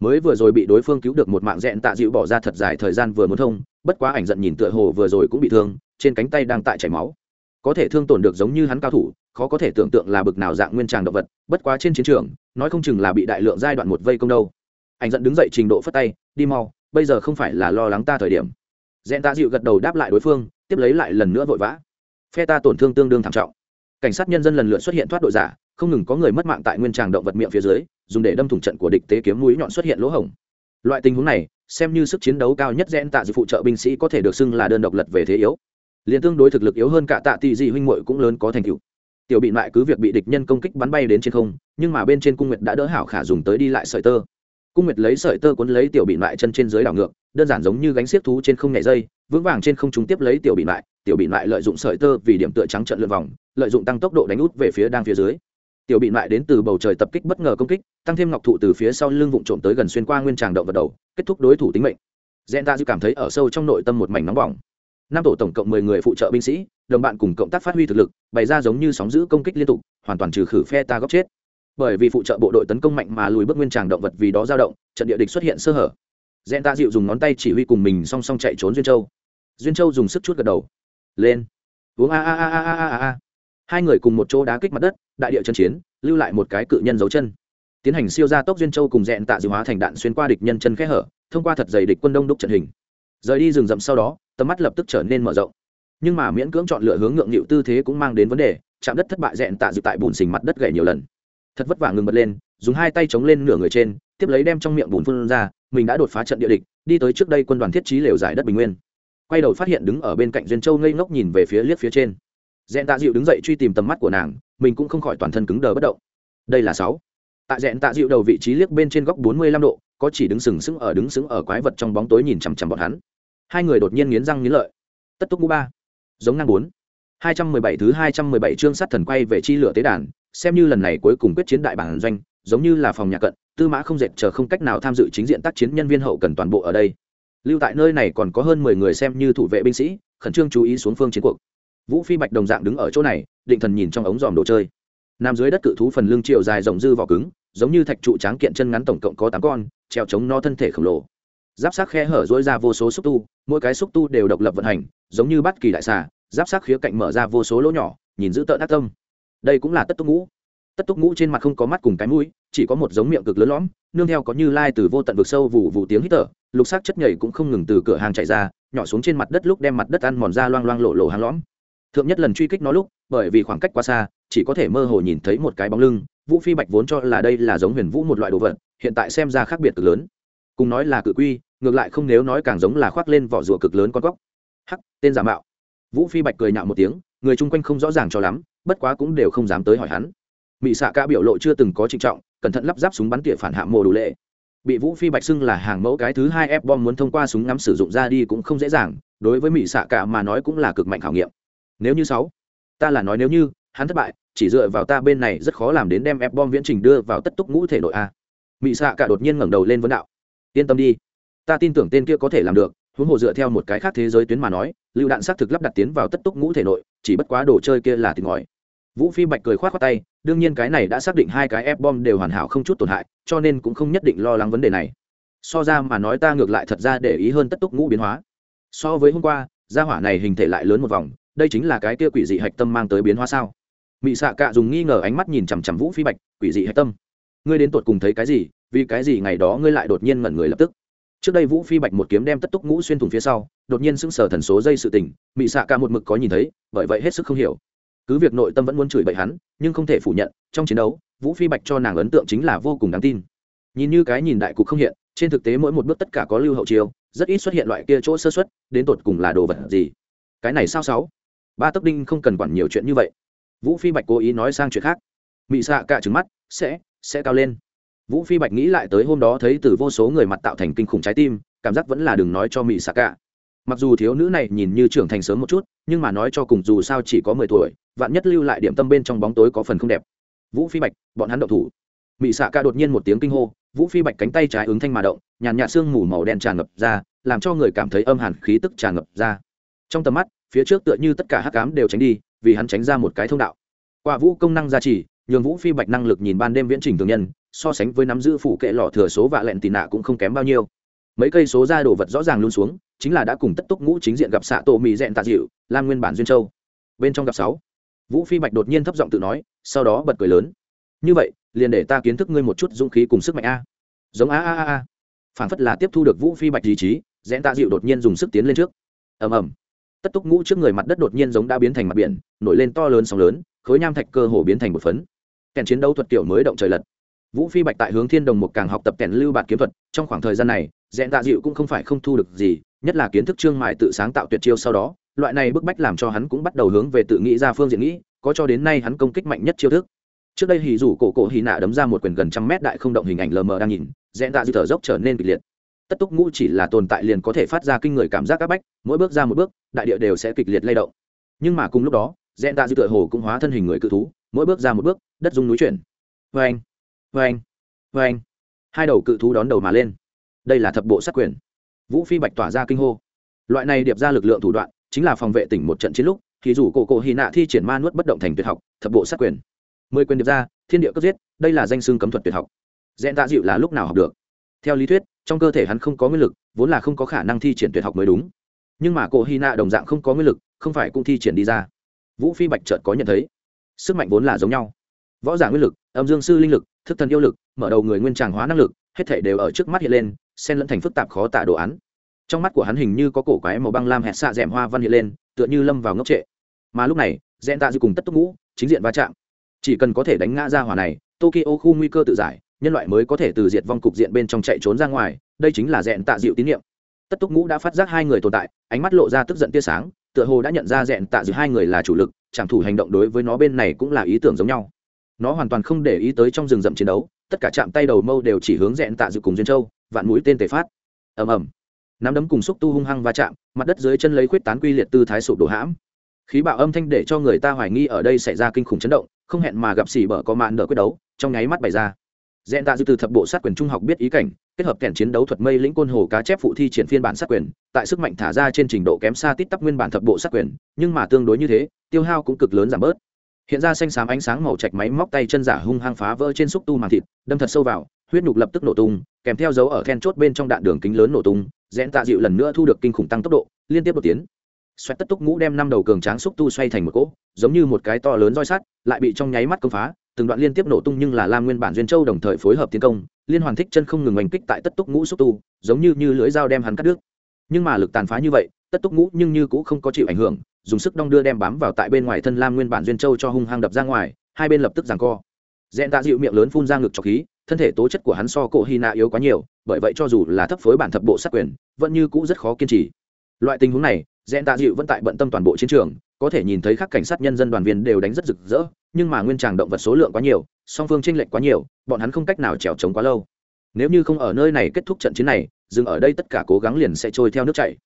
Mới vừa rồi bị đối phương cứu được một mạng dẹn tạ dịu bỏ ra thật dài thời gian vừa muốn thông, bất quá ảnh giận nhìn tựa hồ vừa rồi cũng bị thương, trên cánh tay đang tại chảy máu. Có thể thương tổn được giống như hắn cao thủ, khó có thể tưởng tượng là bực nào dạng nguyên tràng động vật, bất quá trên chiến trường, nói không chừng là bị đại lượng giai đoạn một vây công đâu. Ảnh giận đứng dậy trình độ phất tay, đi mau, bây giờ không phải là lo lắng ta thời điểm. Dẹn tạ dịu gật đầu đáp lại đối phương tiếp lấy lại lần nữa vội vã. Phe ta tổn thương tương đương thảm trọng. Cảnh sát nhân dân lần lượt xuất hiện thoát đội giả, không ngừng có người mất mạng tại nguyên tràng động vật miệng phía dưới, dùng để đâm thủng trận của địch tế kiếm mũi nhọn xuất hiện lỗ hổng. Loại tình huống này, xem như sức chiến đấu cao nhất rẽn tạ dự phụ trợ binh sĩ có thể được xưng là đơn độc lật về thế yếu. Liền tương đối thực lực yếu hơn cả tạ tỷ dị huynh muội cũng lớn có thành tựu. Tiểu bị lại cứ việc bị địch nhân công kích bắn bay đến trên không, nhưng mà bên trên cung nguyệt đã đỡ hảo khả dùng tới đi lại sợi tơ cung nguyệt lấy sợi tơ cuốn lấy tiểu bị lại chân trên dưới đảo ngược, đơn giản giống như gánh xiếc thú trên không nhảy dây, vững vàng trên không trung tiếp lấy tiểu bị lại tiểu bị lại lợi dụng sợi tơ vì điểm tựa trắng trận lượn vòng, lợi dụng tăng tốc độ đánh út về phía đang phía dưới. Tiểu bị lại đến từ bầu trời tập kích bất ngờ công kích, tăng thêm ngọc thụ từ phía sau lưng vụn trộm tới gần xuyên qua nguyên tràng động vật đầu, kết thúc đối thủ tính mệnh. Gen ta dư cảm thấy ở sâu trong nội tâm một mảnh nóng bỏng. Năm tổ tổng cộng mười người phụ trợ binh sĩ, đồng bạn cùng cộng tác phát huy thực lực, bày ra giống như sóng giữ công kích liên tục, hoàn toàn trừ khử phe ta góc chết bởi vì phụ trợ bộ đội tấn công mạnh mà lùi bước nguyên tràng động vật vì đó dao động, trận địa địch xuất hiện sơ hở. Gen ta dịu dùng ngón tay chỉ huy cùng mình song song chạy trốn duyên châu. Duyên châu dùng sức chút gật đầu. Lên. Uống a a a a a a a hai người cùng một chỗ đá kích mặt đất, đại địa chân chiến, lưu lại một cái cự nhân dấu chân. Tiến hành siêu gia tốc duyên châu cùng dẹn tạ dịu hóa thành đạn xuyên qua địch nhân chân khẽ hở, thông qua thật dày địch quân đông đúc trận hình. Rời đi rừng rậm sau đó, tầm mắt lập tức trở nên mở rộng. Nhưng mà miễn cưỡng chọn lựa hướng ngượng nghịu tư thế cũng mang đến vấn đề, chạm đất thất bại dẹn tạ dịu tại bùn xình mặt đất gậy nhiều lần thật vất vả ngừng bật lên, dùng hai tay chống lên nửa người trên, tiếp lấy đem trong miệng bùn phun ra, mình đã đột phá trận địa địch, đi tới trước đây quân đoàn thiết trí lều giải đất bình nguyên. Quay đầu phát hiện đứng ở bên cạnh duyên châu ngây ngốc nhìn về phía liếc phía trên. Dẹn tạ dịu đứng dậy truy tìm tầm mắt của nàng, mình cũng không khỏi toàn thân cứng đờ bất động. Đây là sáu. Tại dẹn tạ dịu đầu vị trí liếc bên trên góc bốn mươi lăm độ, có chỉ đứng sừng sững ở đứng sững ở quái vật trong bóng tối nhìn chằm chằm bọn hắn. Hai người đột nhiên nghiến răng nghiến lợi. Tất túc mũ ba. Giống ngang bốn. Hai trăm mười bảy thứ hai trăm mười bảy chương sát thần quay về chi lửa tế đàn xem như lần này cuối cùng quyết chiến đại bản doanh, giống như là phòng nhà cận, tư mã không dệt chờ không cách nào tham dự chính diện tác chiến nhân viên hậu cần toàn bộ ở đây. Lưu tại nơi này còn có hơn mười người xem như thủ vệ binh sĩ, khẩn trương chú ý xuống phương chiến cuộc. Vũ phi bạch đồng dạng đứng ở chỗ này, định thần nhìn trong ống dòm đồ chơi. Nằm dưới đất cự thú phần lưng chiều dài rộng dư vỏ cứng, giống như thạch trụ tráng kiện chân ngắn tổng cộng có tám con, treo chống no thân thể khổng lồ. Giáp sắc khe hở dối ra vô số xúc tu, mỗi cái xúc tu đều độc lập vận hành, giống như bất kỳ đại xà, giáp sắc khía cạnh mở ra vô số lỗ nhỏ, nhìn giữ tợn ác tâm đây cũng là tất túc ngũ. Tất túc ngũ trên mặt không có mắt cùng cái mũi, chỉ có một giống miệng cực lớn lõm, nương theo có như lai từ vô tận vực sâu vụ vụ tiếng hít thở, lục sắc chất nhảy cũng không ngừng từ cửa hàng chạy ra, nhỏ xuống trên mặt đất lúc đem mặt đất ăn mòn ra loang loang lộ lộ hàng lõm. Thượng nhất lần truy kích nó lúc, bởi vì khoảng cách quá xa, chỉ có thể mơ hồ nhìn thấy một cái bóng lưng, vũ phi bạch vốn cho là đây là giống huyền vũ một loại đồ vật, hiện tại xem ra khác biệt cực lớn. Cùng nói là cự quy, ngược lại không nếu nói càng giống là khoác lên vỏ rùa cực lớn con góc hắc, tên giả mạo. Vũ phi bạch cười nhạo một tiếng, người chung quanh không rõ ràng cho lắm bất quá cũng đều không dám tới hỏi hắn. Mỹ xạ ca biểu lộ chưa từng có trịnh trọng, cẩn thận lắp ráp súng bắn tỉa phản hạ mồ đủ lệ. Bị vũ phi bạch xưng là hàng mẫu cái thứ hai ép bom muốn thông qua súng ngắm sử dụng ra đi cũng không dễ dàng, đối với mỹ xạ cả mà nói cũng là cực mạnh khảo nghiệm. Nếu như sáu, ta là nói nếu như, hắn thất bại, chỉ dựa vào ta bên này rất khó làm đến đem ép bom viễn trình đưa vào tất túc ngũ thể nội a. Mỹ xạ cả đột nhiên ngẩng đầu lên vấn đạo. Yên tâm đi, ta tin tưởng tên kia có thể làm được, huống hồ dựa theo một cái khác thế giới tuyến mà nói lưu đạn xác thực lắp đặt tiến vào tất túc ngũ thể nội chỉ bất quá đồ chơi kia là tìm ngòi vũ phi bạch cười khoát khoát tay, đương nhiên cái này đã xác định hai cái ép bom đều hoàn hảo không chút tổn hại, cho nên cũng không nhất định lo lắng vấn đề này. So ra mà nói ta ngược lại thật ra để ý hơn tất túc ngũ biến hóa. So với hôm qua, gia hỏa này hình thể lại lớn một vòng, đây chính là cái kia quỷ dị hạch tâm mang tới biến hóa sao? Mị xạ cạ dùng nghi ngờ ánh mắt nhìn chằm chằm vũ phi bạch, quỷ dị hạch tâm. Ngươi đến tột cùng thấy cái gì? Vì cái gì ngày đó ngươi lại đột nhiên ngẩn người lập tức? Trước đây vũ phi bạch một kiếm đem tất túc ngũ xuyên thủng phía sau, đột nhiên sững sờ thần số dây sự tình, mị xạ cả một mực có nhìn thấy, bởi vậy hết sức không hiểu. Cứ việc nội tâm vẫn muốn chửi bậy hắn, nhưng không thể phủ nhận, trong chiến đấu, vũ phi bạch cho nàng ấn tượng chính là vô cùng đáng tin. Nhìn như cái nhìn đại cục không hiện, trên thực tế mỗi một bước tất cả có lưu hậu chiêu, rất ít xuất hiện loại kia chỗ sơ xuất đến tột cùng là đồ vật gì. Cái này sao sáu? Ba tấc đinh không cần quản nhiều chuyện như vậy. Vũ phi bạch cố ý nói sang chuyện khác. Mị xạ cả trứng mắt, sẽ sẽ cao lên vũ phi bạch nghĩ lại tới hôm đó thấy từ vô số người mặt tạo thành kinh khủng trái tim, cảm giác vẫn là đừng nói cho mị xạ cả mặc dù thiếu nữ này nhìn như trưởng thành sớm một chút, nhưng mà nói cho cùng dù sao chỉ có mười tuổi, vạn nhất lưu lại điểm tâm bên trong bóng tối có phần không đẹp. Vũ phi bạch, bọn hắn đậu thủ. Mị xạ ca đột nhiên một tiếng kinh hô, vũ phi bạch cánh tay trái ứng thanh mà động, nhàn nhạt sương mù màu đen tràn ngập ra, làm cho người cảm thấy âm hàn khí tức tràn ngập ra. Trong tầm mắt, phía trước tựa như tất cả hắc cám đều tránh đi, vì hắn tránh ra một cái thông đạo. Qua vũ công năng gia trì nhường vũ phi bạch năng lực nhìn ban đêm viễn trình thường nhân, so sánh với nắm giữ phủ kệ lọ thừa số vạ lẹn tì nạ cũng không kém bao nhiêu. Mấy cây số ra đồ vật rõ ràng luôn xuống, chính là đã cùng tất túc ngũ chính diện gặp xạ tổ mỹ dẹn tạ dịu, lam nguyên bản duyên châu. Bên trong gặp sáu, vũ phi bạch đột nhiên thấp giọng tự nói, sau đó bật cười lớn. Như vậy, liền để ta kiến thức ngươi một chút dũng khí cùng sức mạnh a. Giống a a a a. Phản phất là tiếp thu được vũ phi bạch ý chí dẹn tạ dịu đột nhiên dùng sức tiến lên trước. Ầm ầm. Tất túc ngũ trước người mặt đất đột nhiên giống đã biến thành mặt biển, nổi lên to lớn sóng lớn, khối nham thạch cơ hồ biến thành một phấn kèn chiến đấu thuật kiểu mới động trời lật. Vũ phi bạch tại hướng thiên đồng một càng học tập kèn lưu bản kiếm thuật, trong khoảng thời gian này dẹn tạ dịu cũng không phải không thu được gì, nhất là kiến thức trương mại tự sáng tạo tuyệt chiêu sau đó, loại này bức bách làm cho hắn cũng bắt đầu hướng về tự nghĩ ra phương diện nghĩ, có cho đến nay hắn công kích mạnh nhất chiêu thức. Trước đây hì rủ cổ cổ hì nạ đấm ra một quyền gần trăm mét đại không động hình ảnh lờ mờ đang nhìn dẹn tạ dịu thở dốc trở nên kịch liệt. Tất túc ngũ chỉ là tồn tại liền có thể phát ra kinh người cảm giác áp bách, mỗi bước ra một bước, đại địa đều sẽ kịch liệt lay động. Nhưng mà cùng lúc đó dẹn tạ dịu tựa hồ cũng hóa thân hình người cự thú mỗi bước ra một bước, đất dung núi chuyển. Vê anh vê anh vê anh hai đầu cự thú đón đầu mà lên. Đây là thập bộ sát quyền. Vũ phi bạch tỏa ra kinh hô. Loại này điệp ra lực lượng thủ đoạn, chính là phòng vệ tỉnh một trận chiến lúc, thì dù cổ cổ hy nạ thi triển ma nuốt bất động thành tuyệt học, thập bộ sát quyền. Mười quyền điệp ra, thiên địa cấp giết, đây là danh xương cấm thuật tuyệt học. Dẹn tạ dịu là lúc nào học được? Theo lý thuyết, trong cơ thể hắn không có nguyên lực, vốn là không có khả năng thi triển tuyệt học mới đúng. Nhưng mà cổ hy nạ đồng dạng không có nguyên lực, không phải cũng thi triển đi ra. Vũ phi bạch chợt có nhận thấy sức mạnh vốn là giống nhau. Võ giả nguyên lực, âm dương sư linh lực, thức thần yêu lực, mở đầu người nguyên tràng hóa năng lực, hết thể đều ở trước mắt hiện lên, xen lẫn thành phức tạp khó tả đồ án. Trong mắt của hắn hình như có cổ quái màu băng lam hẹn xạ d hoa văn hiện lên, tựa như lâm vào ngốc trệ. Mà lúc này dẹn tạ dư cùng tất túc ngũ, chính diện va chạm. Chỉ cần có thể đánh ngã ra hỏa này, tokyo khu nguy cơ tự giải, nhân loại mới có thể từ diệt vong cục diện bên trong chạy trốn ra ngoài, đây chính là dẹn tạ dịu tín nhiệm tất túc ngũ đã phát giác hai người tồn tại, ánh mắt lộ ra tức giận tia sáng, tựa hồ đã nhận ra rẽn tạ giữa hai người là chủ lực, trảm thủ hành động đối với nó bên này cũng là ý tưởng giống nhau. Nó hoàn toàn không để ý tới trong rừng rậm chiến đấu, tất cả chạm tay đầu mâu đều chỉ hướng rẽn tạ dự cùng duyên châu, vạn mũi tên tề phát. Ầm ầm. Nắm đấm cùng xúc tu hung hăng va chạm, mặt đất dưới chân lấy khuyết tán quy liệt tư thái sụp đổ hãm. Khí bạo âm thanh để cho người ta hoài nghi ở đây xảy ra kinh khủng chấn động, không hẹn mà gặp xỉ bở có mạn nở quyết đấu, trong nháy mắt bày ra. Dẹn tạ dư từ thập bộ sát quyền trung học biết ý cảnh kết hợp kèn chiến đấu thuật mây lĩnh côn hồ cá chép phụ thi triển phiên bản sát quyền, tại sức mạnh thả ra trên trình độ kém xa tít tắp nguyên bản thập bộ sát quyền, nhưng mà tương đối như thế, tiêu hao cũng cực lớn giảm bớt. Hiện ra xanh xám ánh sáng màu chạch máy móc tay chân giả hung hăng phá vỡ trên xúc tu màng thịt, đâm thật sâu vào, huyết nhục lập tức nổ tung, kèm theo dấu ở then chốt bên trong đạn đường kính lớn nổ tung rẽn tạ dịu lần nữa thu được kinh khủng tăng tốc độ, liên tiếp đột tiến. Xoẹt tất túc ngũ đem năm đầu cường tráng xúc tu xoay thành một cỗ, giống như một cái to lớn roi sắt, lại bị trong nháy mắt công phá, từng đoạn liên tiếp nổ tung nhưng là lam nguyên bản duyên châu đồng thời phối hợp tiến công liên hoàn thích chân không ngừng oanh kích tại tất túc ngũ xúc tu, giống như như lưỡi dao đem hắn cắt đứt. Nhưng mà lực tàn phá như vậy, tất túc ngũ nhưng như cũng không có chịu ảnh hưởng, dùng sức đong đưa đem bám vào tại bên ngoài thân lam nguyên bản duyên châu cho hung hăng đập ra ngoài, hai bên lập tức giằng co. Dẹn tạ dịu miệng lớn phun ra ngực cho khí, thân thể tố chất của hắn so cổ hy nạ yếu quá nhiều, bởi vậy cho dù là thấp phối bản thập bộ sát quyền, vẫn như cũ rất khó kiên trì. Loại tình huống này dẹn tạ dịu vẫn tại bận tâm toàn bộ chiến trường, có thể nhìn thấy các cảnh sát nhân dân đoàn viên đều đánh rất rực rỡ, nhưng mà nguyên tràng động vật số lượng quá nhiều, song phương tranh lệch quá nhiều, bọn hắn không cách nào trèo trống quá lâu. Nếu như không ở nơi này kết thúc trận chiến này, dừng ở đây tất cả cố gắng liền sẽ trôi theo nước chảy.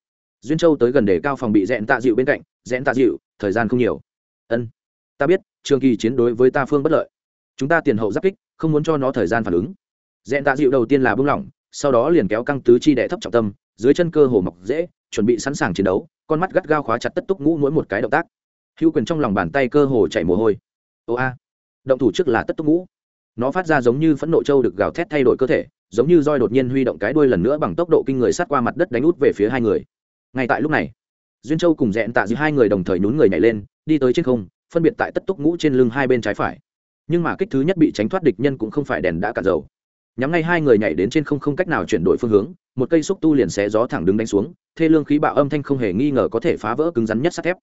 Duyên châu tới gần để cao phòng bị dẹn tạ dịu bên cạnh dẹn tạ dịu, thời gian không nhiều. Ân, ta biết, trường kỳ chiến đối với ta phương bất lợi. Chúng ta tiền hậu giáp kích, không muốn cho nó thời gian phản ứng. Dẹn tạ dịu đầu tiên là bưng lỏng, sau đó liền kéo căng tứ chi đệ thấp trọng tâm, dưới chân cơ hồ mọc dễ chuẩn bị sẵn sàng chiến đấu, con mắt gắt gao khóa chặt tất túc ngũ mỗi một cái động tác. Hữu quyền trong lòng bàn tay cơ hồ chảy mồ hôi. Ô a, động thủ trước là tất túc ngũ. Nó phát ra giống như phẫn nộ trâu được gào thét thay đổi cơ thể, giống như roi đột nhiên huy động cái đuôi lần nữa bằng tốc độ kinh người sát qua mặt đất đánh út về phía hai người. Ngay tại lúc này, duyên châu cùng dẹn tạ giữa hai người đồng thời nhún người nhảy lên, đi tới trên không, phân biệt tại tất túc ngũ trên lưng hai bên trái phải. Nhưng mà kích thứ nhất bị tránh thoát địch nhân cũng không phải đèn đã cạn dầu. Nhắm ngay hai người nhảy đến trên không không cách nào chuyển đổi phương hướng một cây xúc tu liền xé gió thẳng đứng đánh xuống, thê lương khí bạo âm thanh không hề nghi ngờ có thể phá vỡ cứng rắn nhất sắt thép.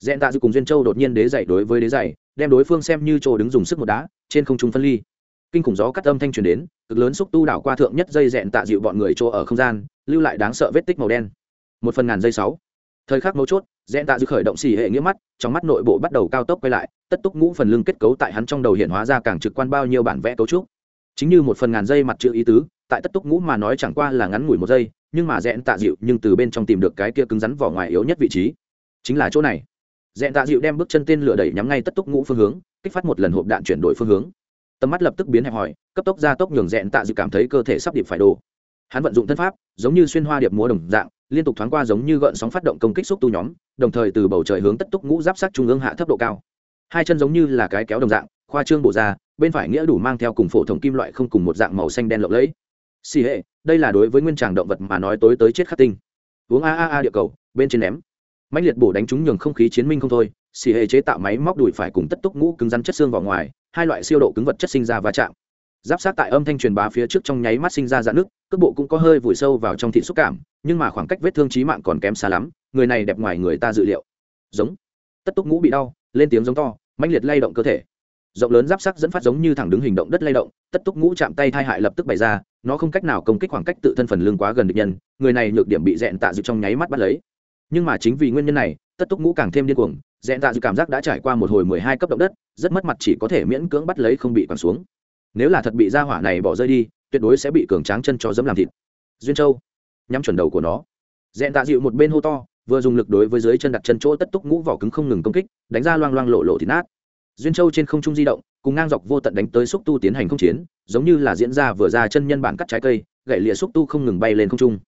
Dẹn tạ dư cùng duyên châu đột nhiên đế dậy đối với đế dày đem đối phương xem như chỗ đứng dùng sức một đá, trên không trung phân ly. Kinh khủng gió cắt âm thanh truyền đến, cực lớn xúc tu đảo qua thượng nhất dây dẹn tạ dịu bọn người chỗ ở không gian, lưu lại đáng sợ vết tích màu đen. Một phần ngàn dây sáu. Thời khắc mấu chốt, dẹn tạ dịu khởi động xì hệ nghĩa mắt, trong mắt nội bộ bắt đầu cao tốc quay lại, tất túc ngũ phần lưng kết cấu tại hắn trong đầu hiện hóa ra càng trực quan bao nhiêu bản vẽ cấu trúc chính như một phần ngàn dây mặt chữ ý tứ, tại tất túc ngũ mà nói chẳng qua là ngắn ngủi một giây, nhưng mà dẹn tạ dịu nhưng từ bên trong tìm được cái kia cứng rắn vỏ ngoài yếu nhất vị trí. Chính là chỗ này. Dẹn tạ dịu đem bước chân tên lửa đẩy nhắm ngay tất túc ngũ phương hướng, kích phát một lần hộp đạn chuyển đổi phương hướng. Tầm mắt lập tức biến hẹp hòi, cấp tốc ra tốc nhường dẹn tạ dịu cảm thấy cơ thể sắp điệp phải đổ. Hắn vận dụng thân pháp, giống như xuyên hoa điệp múa đồng dạng, liên tục thoáng qua giống như gợn sóng phát động công kích xúc tu nhóm, đồng thời từ bầu trời hướng tất túc ngũ giáp sát trung ương hạ thấp độ cao hai chân giống như là cái kéo đồng dạng, khoa trương bộ ra, bên phải nghĩa đủ mang theo cùng phổ thông kim loại không cùng một dạng màu xanh đen lộng lẫy. Xì hệ, đây là đối với nguyên tràng động vật mà nói tối tới chết khắc tinh. Uống a a a địa cầu, bên trên ném. Mạnh liệt bổ đánh trúng nhường không khí chiến minh không thôi, xì hệ chế tạo máy móc đùi phải cùng tất túc ngũ cứng rắn chất xương vào ngoài, hai loại siêu độ cứng vật chất sinh ra va chạm. Giáp sát tại âm thanh truyền bá phía trước trong nháy mắt sinh ra dạn nước, cước bộ cũng có hơi vùi sâu vào trong thị xúc cảm, nhưng mà khoảng cách vết thương trí mạng còn kém xa lắm, người này đẹp ngoài người ta dự liệu. Giống. Tất túc ngũ bị đau lên tiếng giống to mạnh liệt lay động cơ thể. Rộng lớn giáp sắc dẫn phát giống như thẳng đứng hình động đất lay động, tất túc ngũ chạm tay thai hại lập tức bày ra, nó không cách nào công kích khoảng cách tự thân phần lưng quá gần địch nhân, người này nhược điểm bị dẹn tạ dự trong nháy mắt bắt lấy. Nhưng mà chính vì nguyên nhân này, tất túc ngũ càng thêm điên cuồng dẹn tạ dự cảm giác đã trải qua một hồi mười hai cấp động đất, rất mất mặt chỉ có thể miễn cưỡng bắt lấy không bị quẳng xuống. Nếu là thật bị ra hỏa này bỏ rơi đi, tuyệt đối sẽ bị cường tráng chân cho dẫm làm thịt. Duyên châu, nhắm chuẩn đầu của nó. Dẹn tạ dịu một bên hô to vừa dùng lực đối với dưới chân đặt chân chỗ tất túc ngũ vỏ cứng không ngừng công kích, đánh ra loang loang lộ lộ thịt nát. Duyên châu trên không trung di động, cùng ngang dọc vô tận đánh tới xúc tu tiến hành không chiến, giống như là diễn ra vừa ra chân nhân bản cắt trái cây gậy lịa xúc tu không ngừng bay lên không trung.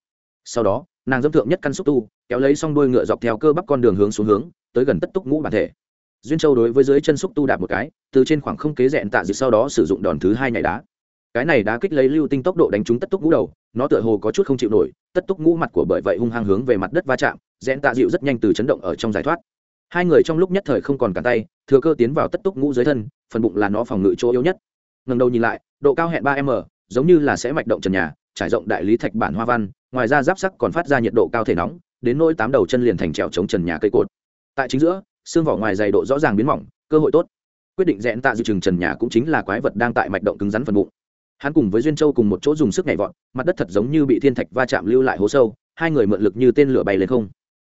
Sau đó, nàng dâm thượng nhất căn xúc tu, kéo lấy xong đuôi ngựa dọc theo cơ bắp con đường hướng xuống hướng, tới gần tất túc ngũ bản thể. Duyên châu đối với dưới chân xúc tu đạp một cái, từ trên khoảng không kế dẹn tạ dịch sau đó sử dụng đòn thứ hai nhảy đá cái này đã kích lấy lưu tinh tốc độ đánh trúng tất túc ngũ đầu, nó tựa hồ có chút không chịu nổi, tất túc ngũ mặt của bởi vậy hung hăng hướng về mặt đất va chạm, Rẽn tạ dịu rất nhanh từ chấn động ở trong giải thoát. Hai người trong lúc nhất thời không còn cả tay, thừa cơ tiến vào tất túc ngũ dưới thân, phần bụng là nó phòng ngự chỗ yếu nhất. Ngần đầu nhìn lại, độ cao hẹn ba m, giống như là sẽ mạch động trần nhà, trải rộng đại lý thạch bản hoa văn, ngoài ra giáp sắc còn phát ra nhiệt độ cao thể nóng, đến nỗi tám đầu chân liền thành trèo chống trần nhà cây cột. Tại chính giữa, xương vỏ ngoài dày độ rõ ràng biến mỏng, cơ hội tốt. Quyết định rẽn tạ dự trừng trần nhà cũng chính là quái vật đang tại mạch động cứng rắn phần bụng hắn cùng với duyên châu cùng một chỗ dùng sức nhảy vọt, mặt đất thật giống như bị thiên thạch va chạm lưu lại hố sâu, hai người mượn lực như tên lửa bay lên không.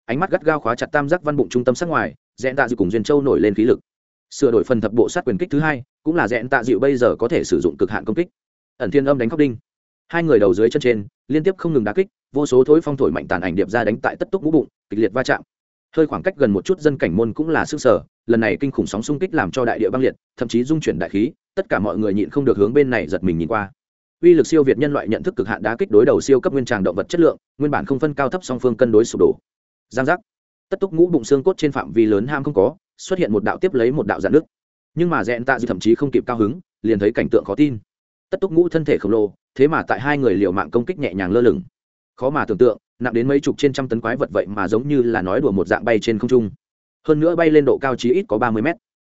Ánh mắt gắt gao khóa chặt tam giác văn bụng trung tâm sát ngoài dẹn tạ dịu cùng duyên châu nổi lên khí lực. Sửa đổi phần thập bộ sát quyền kích thứ hai, cũng là dẹn tạ dịu bây giờ có thể sử dụng cực hạn công kích. Ẩn thiên âm đánh khóc đinh. Hai người đầu dưới chân trên, liên tiếp không ngừng đá kích, vô số thối phong thổi mạnh tàn ảnh điệp ra đánh tại tất túc mũ bụng, kịch liệt va chạm. Hơi khoảng cách gần một chút dân cảnh môn cũng là sức sở lần này kinh khủng sóng xung kích làm cho đại địa băng liệt, thậm chí dung chuyển đại khí, tất cả mọi người nhịn không được hướng bên này giật mình nhìn qua. Uy lực siêu việt nhân loại nhận thức cực hạn đá kích đối đầu siêu cấp nguyên tràng động vật chất lượng, nguyên bản không phân cao thấp song phương cân đối sụp đổ. Giang giác. Tất túc ngũ bụng xương cốt trên phạm vi lớn ham không có, xuất hiện một đạo tiếp lấy một đạo dạn nước. Nhưng mà dẹn tạ dư thậm chí không kịp cao hứng, liền thấy cảnh tượng khó tin. Tất túc ngũ thân thể khổng lồ, thế mà tại hai người liều mạng công kích nhẹ nhàng lơ lửng. Khó mà tưởng tượng, nặng đến mấy chục trên trăm tấn quái vật vậy mà giống như là nói đùa một dạng bay trên không trung hơn nữa bay lên độ cao chí ít có ba mươi mét.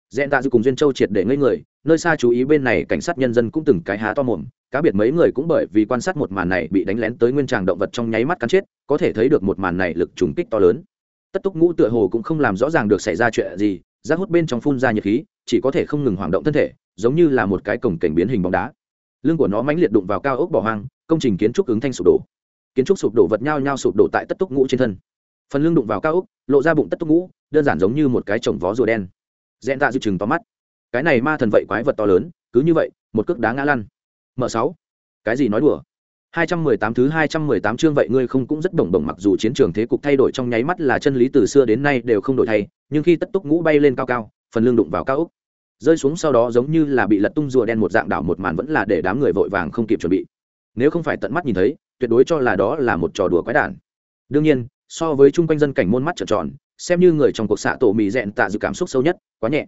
Dẹn tạ dư cùng duyên châu triệt để ngây người, nơi xa chú ý bên này cảnh sát nhân dân cũng từng cái há to mồm, cá biệt mấy người cũng bởi vì quan sát một màn này bị đánh lén tới nguyên tràng động vật trong nháy mắt cắn chết, có thể thấy được một màn này lực trùng kích to lớn. Tất túc ngũ tựa hồ cũng không làm rõ ràng được xảy ra chuyện gì, rác hút bên trong phun ra nhiệt khí, chỉ có thể không ngừng hoạt động thân thể, giống như là một cái cổng cảnh biến hình bóng đá. Lưng của nó mãnh liệt đụng vào cao ốc bỏ hoang, công trình kiến trúc ứng thanh sụp đổ. Kiến trúc sụp đổ vật nhau nhau sụp đổ tại tất túc ngũ trên thân phần lưng đụng vào cao ốc, lộ ra bụng tất túc ngũ, đơn giản giống như một cái chồng vó rùa đen. Dẹn tạ dự chừng to mắt. Cái này ma thần vậy quái vật to lớn, cứ như vậy, một cước đá ngã lăn. M sáu. Cái gì nói đùa? Hai trăm mười tám thứ hai trăm mười tám chương vậy ngươi không cũng rất đồng đồng mặc dù chiến trường thế cục thay đổi trong nháy mắt là chân lý từ xưa đến nay đều không đổi thay, nhưng khi tất túc ngũ bay lên cao cao, phần lưng đụng vào cao ốc, rơi xuống sau đó giống như là bị lật tung rùa đen một dạng đảo một màn vẫn là để đám người vội vàng không kịp chuẩn bị. Nếu không phải tận mắt nhìn thấy, tuyệt đối cho là đó là một trò đùa quái đản. Đương nhiên so với chung quanh dân cảnh môn mắt trợn tròn, xem như người trong cuộc xạ tổ mì rẽn tạ dự cảm xúc sâu nhất, quá nhẹ.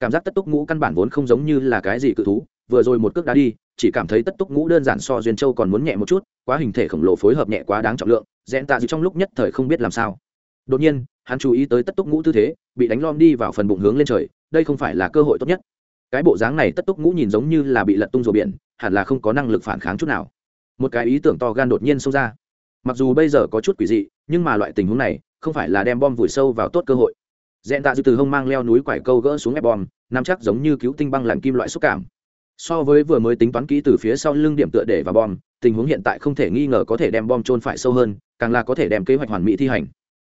Cảm giác tất túc ngũ căn bản vốn không giống như là cái gì cự thú, vừa rồi một cước đá đi, chỉ cảm thấy tất túc ngũ đơn giản so duyên châu còn muốn nhẹ một chút, quá hình thể khổng lồ phối hợp nhẹ quá đáng trọng lượng rẽn tạ dự trong lúc nhất thời không biết làm sao. Đột nhiên, hắn chú ý tới tất túc ngũ tư thế, bị đánh lom đi vào phần bụng hướng lên trời, đây không phải là cơ hội tốt nhất. Cái bộ dáng này tất túc ngũ nhìn giống như là bị lật tung rùa biển, hẳn là không có năng lực phản kháng chút nào. Một cái ý tưởng to gan đột nhiên xông ra mặc dù bây giờ có chút quỷ dị, nhưng mà loại tình huống này không phải là đem bom vùi sâu vào tốt cơ hội. Dẹn tạ dư từ hông mang leo núi quải câu gỡ xuống ép bom nằm chắc giống như cứu tinh băng lạnh kim loại xúc cảm. So với vừa mới tính toán kỹ từ phía sau lưng điểm tựa để vào bom, tình huống hiện tại không thể nghi ngờ có thể đem bom trôn phải sâu hơn, càng là có thể đem kế hoạch hoàn mỹ thi hành.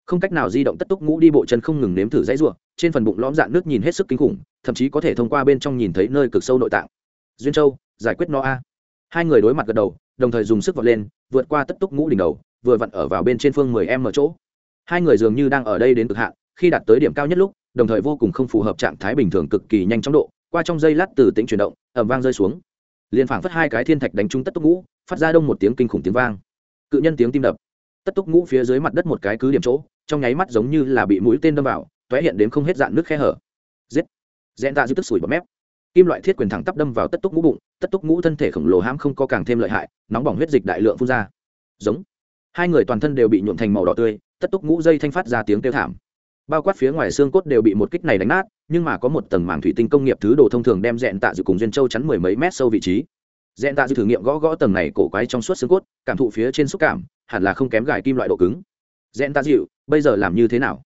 Không cách nào di động tất túc ngũ đi bộ chân không ngừng nếm thử dãy ruộng trên phần bụng lõm dạn nước nhìn hết sức kinh khủng, thậm chí có thể thông qua bên trong nhìn thấy nơi cực sâu nội tạng. Duyên châu, giải quyết nó a. Hai người đối mặt gật đầu đồng thời dùng sức vọt lên, vượt qua tất túc ngũ đỉnh đầu, vừa vặn ở vào bên trên phương mười em ở chỗ. Hai người dường như đang ở đây đến cực hạn, khi đạt tới điểm cao nhất lúc, đồng thời vô cùng không phù hợp trạng thái bình thường cực kỳ nhanh chóng độ, qua trong dây lát từ tính chuyển động ẩm vang rơi xuống. Liền phảng phất hai cái thiên thạch đánh trúng tất túc ngũ, phát ra đông một tiếng kinh khủng tiếng vang. Cự nhân tiếng tim đập. Tất túc ngũ phía dưới mặt đất một cái cứ điểm chỗ, trong nháy mắt giống như là bị mũi tên đâm vào toé hiện đến không hết dạn nước khe hở. Giết. Rẽn tạ dư tức sủi bọt mép kim loại thiết quyền thẳng tắp đâm vào tất túc ngũ bụng, tất túc ngũ thân thể khổng lồ hãm không có càng thêm lợi hại, nóng bỏng huyết dịch đại lượng phun ra. Giống. Hai người toàn thân đều bị nhuộm thành màu đỏ tươi, tất túc ngũ dây thanh phát ra tiếng kêu thảm. Bao quát phía ngoài xương cốt đều bị một kích này đánh nát, nhưng mà có một tầng màng thủy tinh công nghiệp thứ đồ thông thường đem dẹn tạ dự cùng duyên châu chắn mười mấy mét sâu vị trí. Dẹn tạ dự thử nghiệm gõ gõ tầng này cổ quái trong suốt xương cốt, cảm thụ phía trên xúc cảm, hẳn là không kém gài kim loại độ cứng. Dẹn tạ dịu bây giờ làm như thế nào?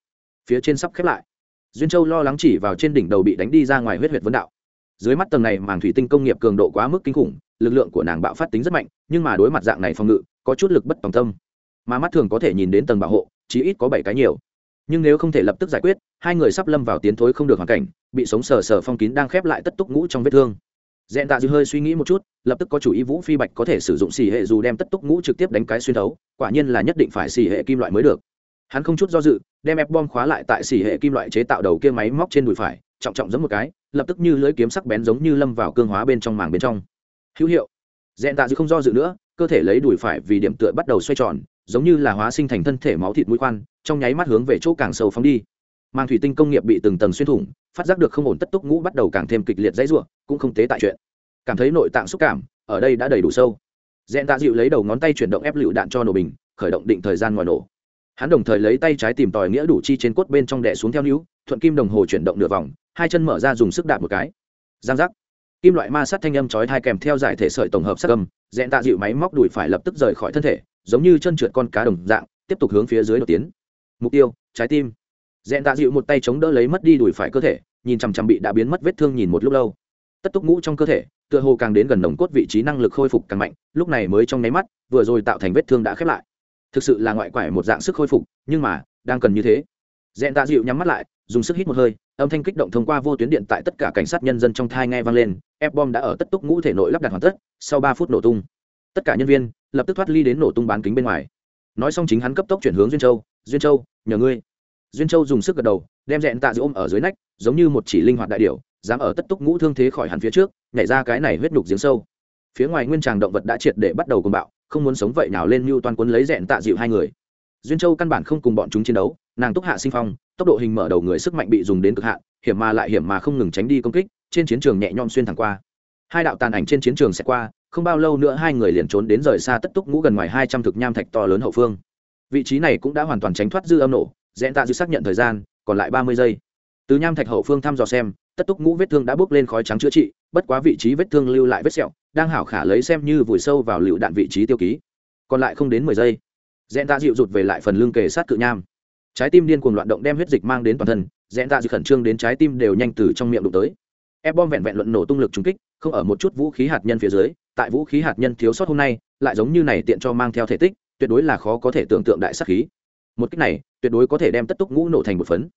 Phía trên sắp khép lại. Duyên châu lo lắng chỉ vào trên đỉnh đầu bị đánh đi ra ngoài huyết huyệt vấn đạo dưới mắt tầng này màng thủy tinh công nghiệp cường độ quá mức kinh khủng, lực lượng của nàng bạo phát tính rất mạnh, nhưng mà đối mặt dạng này phòng ngự, có chút lực bất tòng tâm. Mà mắt thường có thể nhìn đến tầng bảo hộ, chí ít có bảy cái nhiều. Nhưng nếu không thể lập tức giải quyết, hai người sắp lâm vào tiến thối không được hoàn cảnh, bị sống sờ sờ phong kín đang khép lại tất túc ngũ trong vết thương. Dẹn tạ dư hơi suy nghĩ một chút, lập tức có chủ ý vũ phi bạch có thể sử dụng xì hệ dù đem tất túc ngũ trực tiếp đánh cái xuyên thấu, quả nhiên là nhất định phải xì hệ kim loại mới được. Hắn không chút do dự, đem ép bom khóa lại tại xì hệ kim loại chế tạo đầu kia máy móc trên đùi phải, trọng trọng giấm một cái lập tức như lưỡi kiếm sắc bén giống như lâm vào cương hóa bên trong màng bên trong. Hữu hiệu. Dẹn tạ dư không do dự nữa, cơ thể lấy đùi phải vì điểm tựa bắt đầu xoay tròn, giống như là hóa sinh thành thân thể máu thịt mũi khoan, trong nháy mắt hướng về chỗ càng sâu phóng đi. Mang thủy tinh công nghiệp bị từng tầng xuyên thủng, phát giác được không ổn tất túc ngũ bắt đầu càng thêm kịch liệt dãy ruộng cũng không tế tại chuyện. Cảm thấy nội tạng xúc cảm, ở đây đã đầy đủ sâu. Dẹn tạ dịu lấy đầu ngón tay chuyển động ép lựu đạn cho nổ bình, khởi động định thời gian ngoài nổ. Hắn đồng thời lấy tay trái tìm tòi nghĩa đủ chi trên cốt bên trong đẻ xuống theo níu, thuận kim đồng hồ chuyển động nửa vòng hai chân mở ra dùng sức đạp một cái. Giang giác. Kim loại ma sát thanh âm chói thai kèm theo giải thể sợi tổng hợp sắc âm dẹn tạ dịu máy móc đùi phải lập tức rời khỏi thân thể, giống như chân trượt con cá đồng dạng, tiếp tục hướng phía dưới đột tiến. Mục tiêu, trái tim. Dẹn tạ dịu một tay chống đỡ lấy mất đi đùi phải cơ thể, nhìn chằm chằm bị đã biến mất vết thương nhìn một lúc lâu. Tất túc ngũ trong cơ thể, tựa hồ càng đến gần nồng cốt vị trí năng lực khôi phục càng mạnh, lúc này mới trong nháy mắt, vừa rồi tạo thành vết thương đã khép lại. Thực sự là ngoại quải một dạng sức khôi phục, nhưng mà, đang cần như thế. Dẹn tạ dịu nhắm mắt lại dùng sức hít một hơi, âm thanh kích động thông qua vô tuyến điện tại tất cả cảnh sát nhân dân trong thai nghe vang lên, ép bom đã ở tất túc ngũ thể nội lắp đặt hoàn tất, sau ba phút nổ tung, tất cả nhân viên lập tức thoát ly đến nổ tung bán kính bên ngoài. Nói xong chính hắn cấp tốc chuyển hướng duyên châu duyên châu, nhờ ngươi. Duyên châu dùng sức gật đầu, đem dẹn tạ giữ ôm ở dưới nách, giống như một chỉ linh hoạt đại điệu dám ở tất túc ngũ thương thế khỏi hẳn phía trước, nhảy ra cái này huyết nhục giếng sâu. Phía ngoài nguyên tràng động vật đã triệt để bắt đầu cùng bạo, không muốn sống vậy nào lên mưu toàn quân lấy dẹn tạ dịu hai người. Duyên châu căn bản không cùng bọn chúng chiến đấu nàng túc hạ sinh phong, tốc độ hình mở đầu người sức mạnh bị dùng đến cực hạn, hiểm mà lại hiểm mà không ngừng tránh đi công kích, trên chiến trường nhẹ nhom xuyên thẳng qua. Hai đạo tàn ảnh trên chiến trường sẽ qua, không bao lâu nữa hai người liền trốn đến rời xa tất túc ngũ gần ngoài hai trăm thực nham thạch to lớn hậu phương. Vị trí này cũng đã hoàn toàn tránh thoát dư âm nổ dẹn tạ dư xác nhận thời gian, còn lại ba mươi giây. Từ nham thạch hậu phương thăm dò xem, tất túc ngũ vết thương đã bốc lên khói trắng chữa trị, bất quá vị trí vết thương lưu lại vết sẹo, đang hảo khả lấy xem như vùi sâu vào lựu đạn vị trí tiêu ký. Còn lại không đến mười giây. Dẹn tạ dịu rụt về lại phần lưng kề sát cự nham trái tim điên cuồng loạn động đem huyết dịch mang đến toàn thân dẹn dạ dịu khẩn trương đến trái tim đều nhanh từ trong miệng đụng tới. Ép bom vẹn vẹn luận nổ tung lực trúng kích, không ở một chút vũ khí hạt nhân phía dưới, tại vũ khí hạt nhân thiếu sót hôm nay, lại giống như này tiện cho mang theo thể tích, tuyệt đối là khó có thể tưởng tượng đại sắc khí. Một cách này, tuyệt đối có thể đem tất túc ngũ nổ thành một phấn.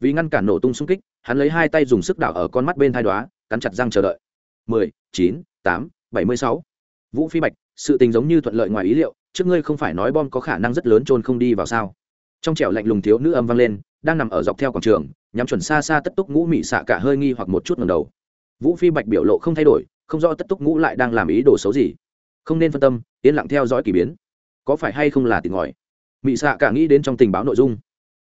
Vì ngăn cản nổ tung xung kích, hắn lấy hai tay dùng sức đảo ở con mắt bên thai đoá cắn chặt răng chờ đợi. Mười, chín, tám, bảy mươi sáu. Vũ phi bạch, sự tình giống như thuận lợi ngoài ý liệu, trước ngươi không phải nói bom có khả năng rất lớn trôn không đi vào sao? Trong trẻo lạnh lùng thiếu nữ âm vang lên, đang nằm ở dọc theo quảng trường, nhắm chuẩn xa xa tất túc ngũ mị xạ cả hơi nghi hoặc một chút ngầm đầu. Vũ phi bạch biểu lộ không thay đổi, không rõ tất túc ngũ lại đang làm ý đồ xấu gì. Không nên phân tâm, yên lặng theo dõi k ỳ biến. Có phải hay không là tìm ngòi? Mị xạ cả nghĩ đến trong tình báo nội dung.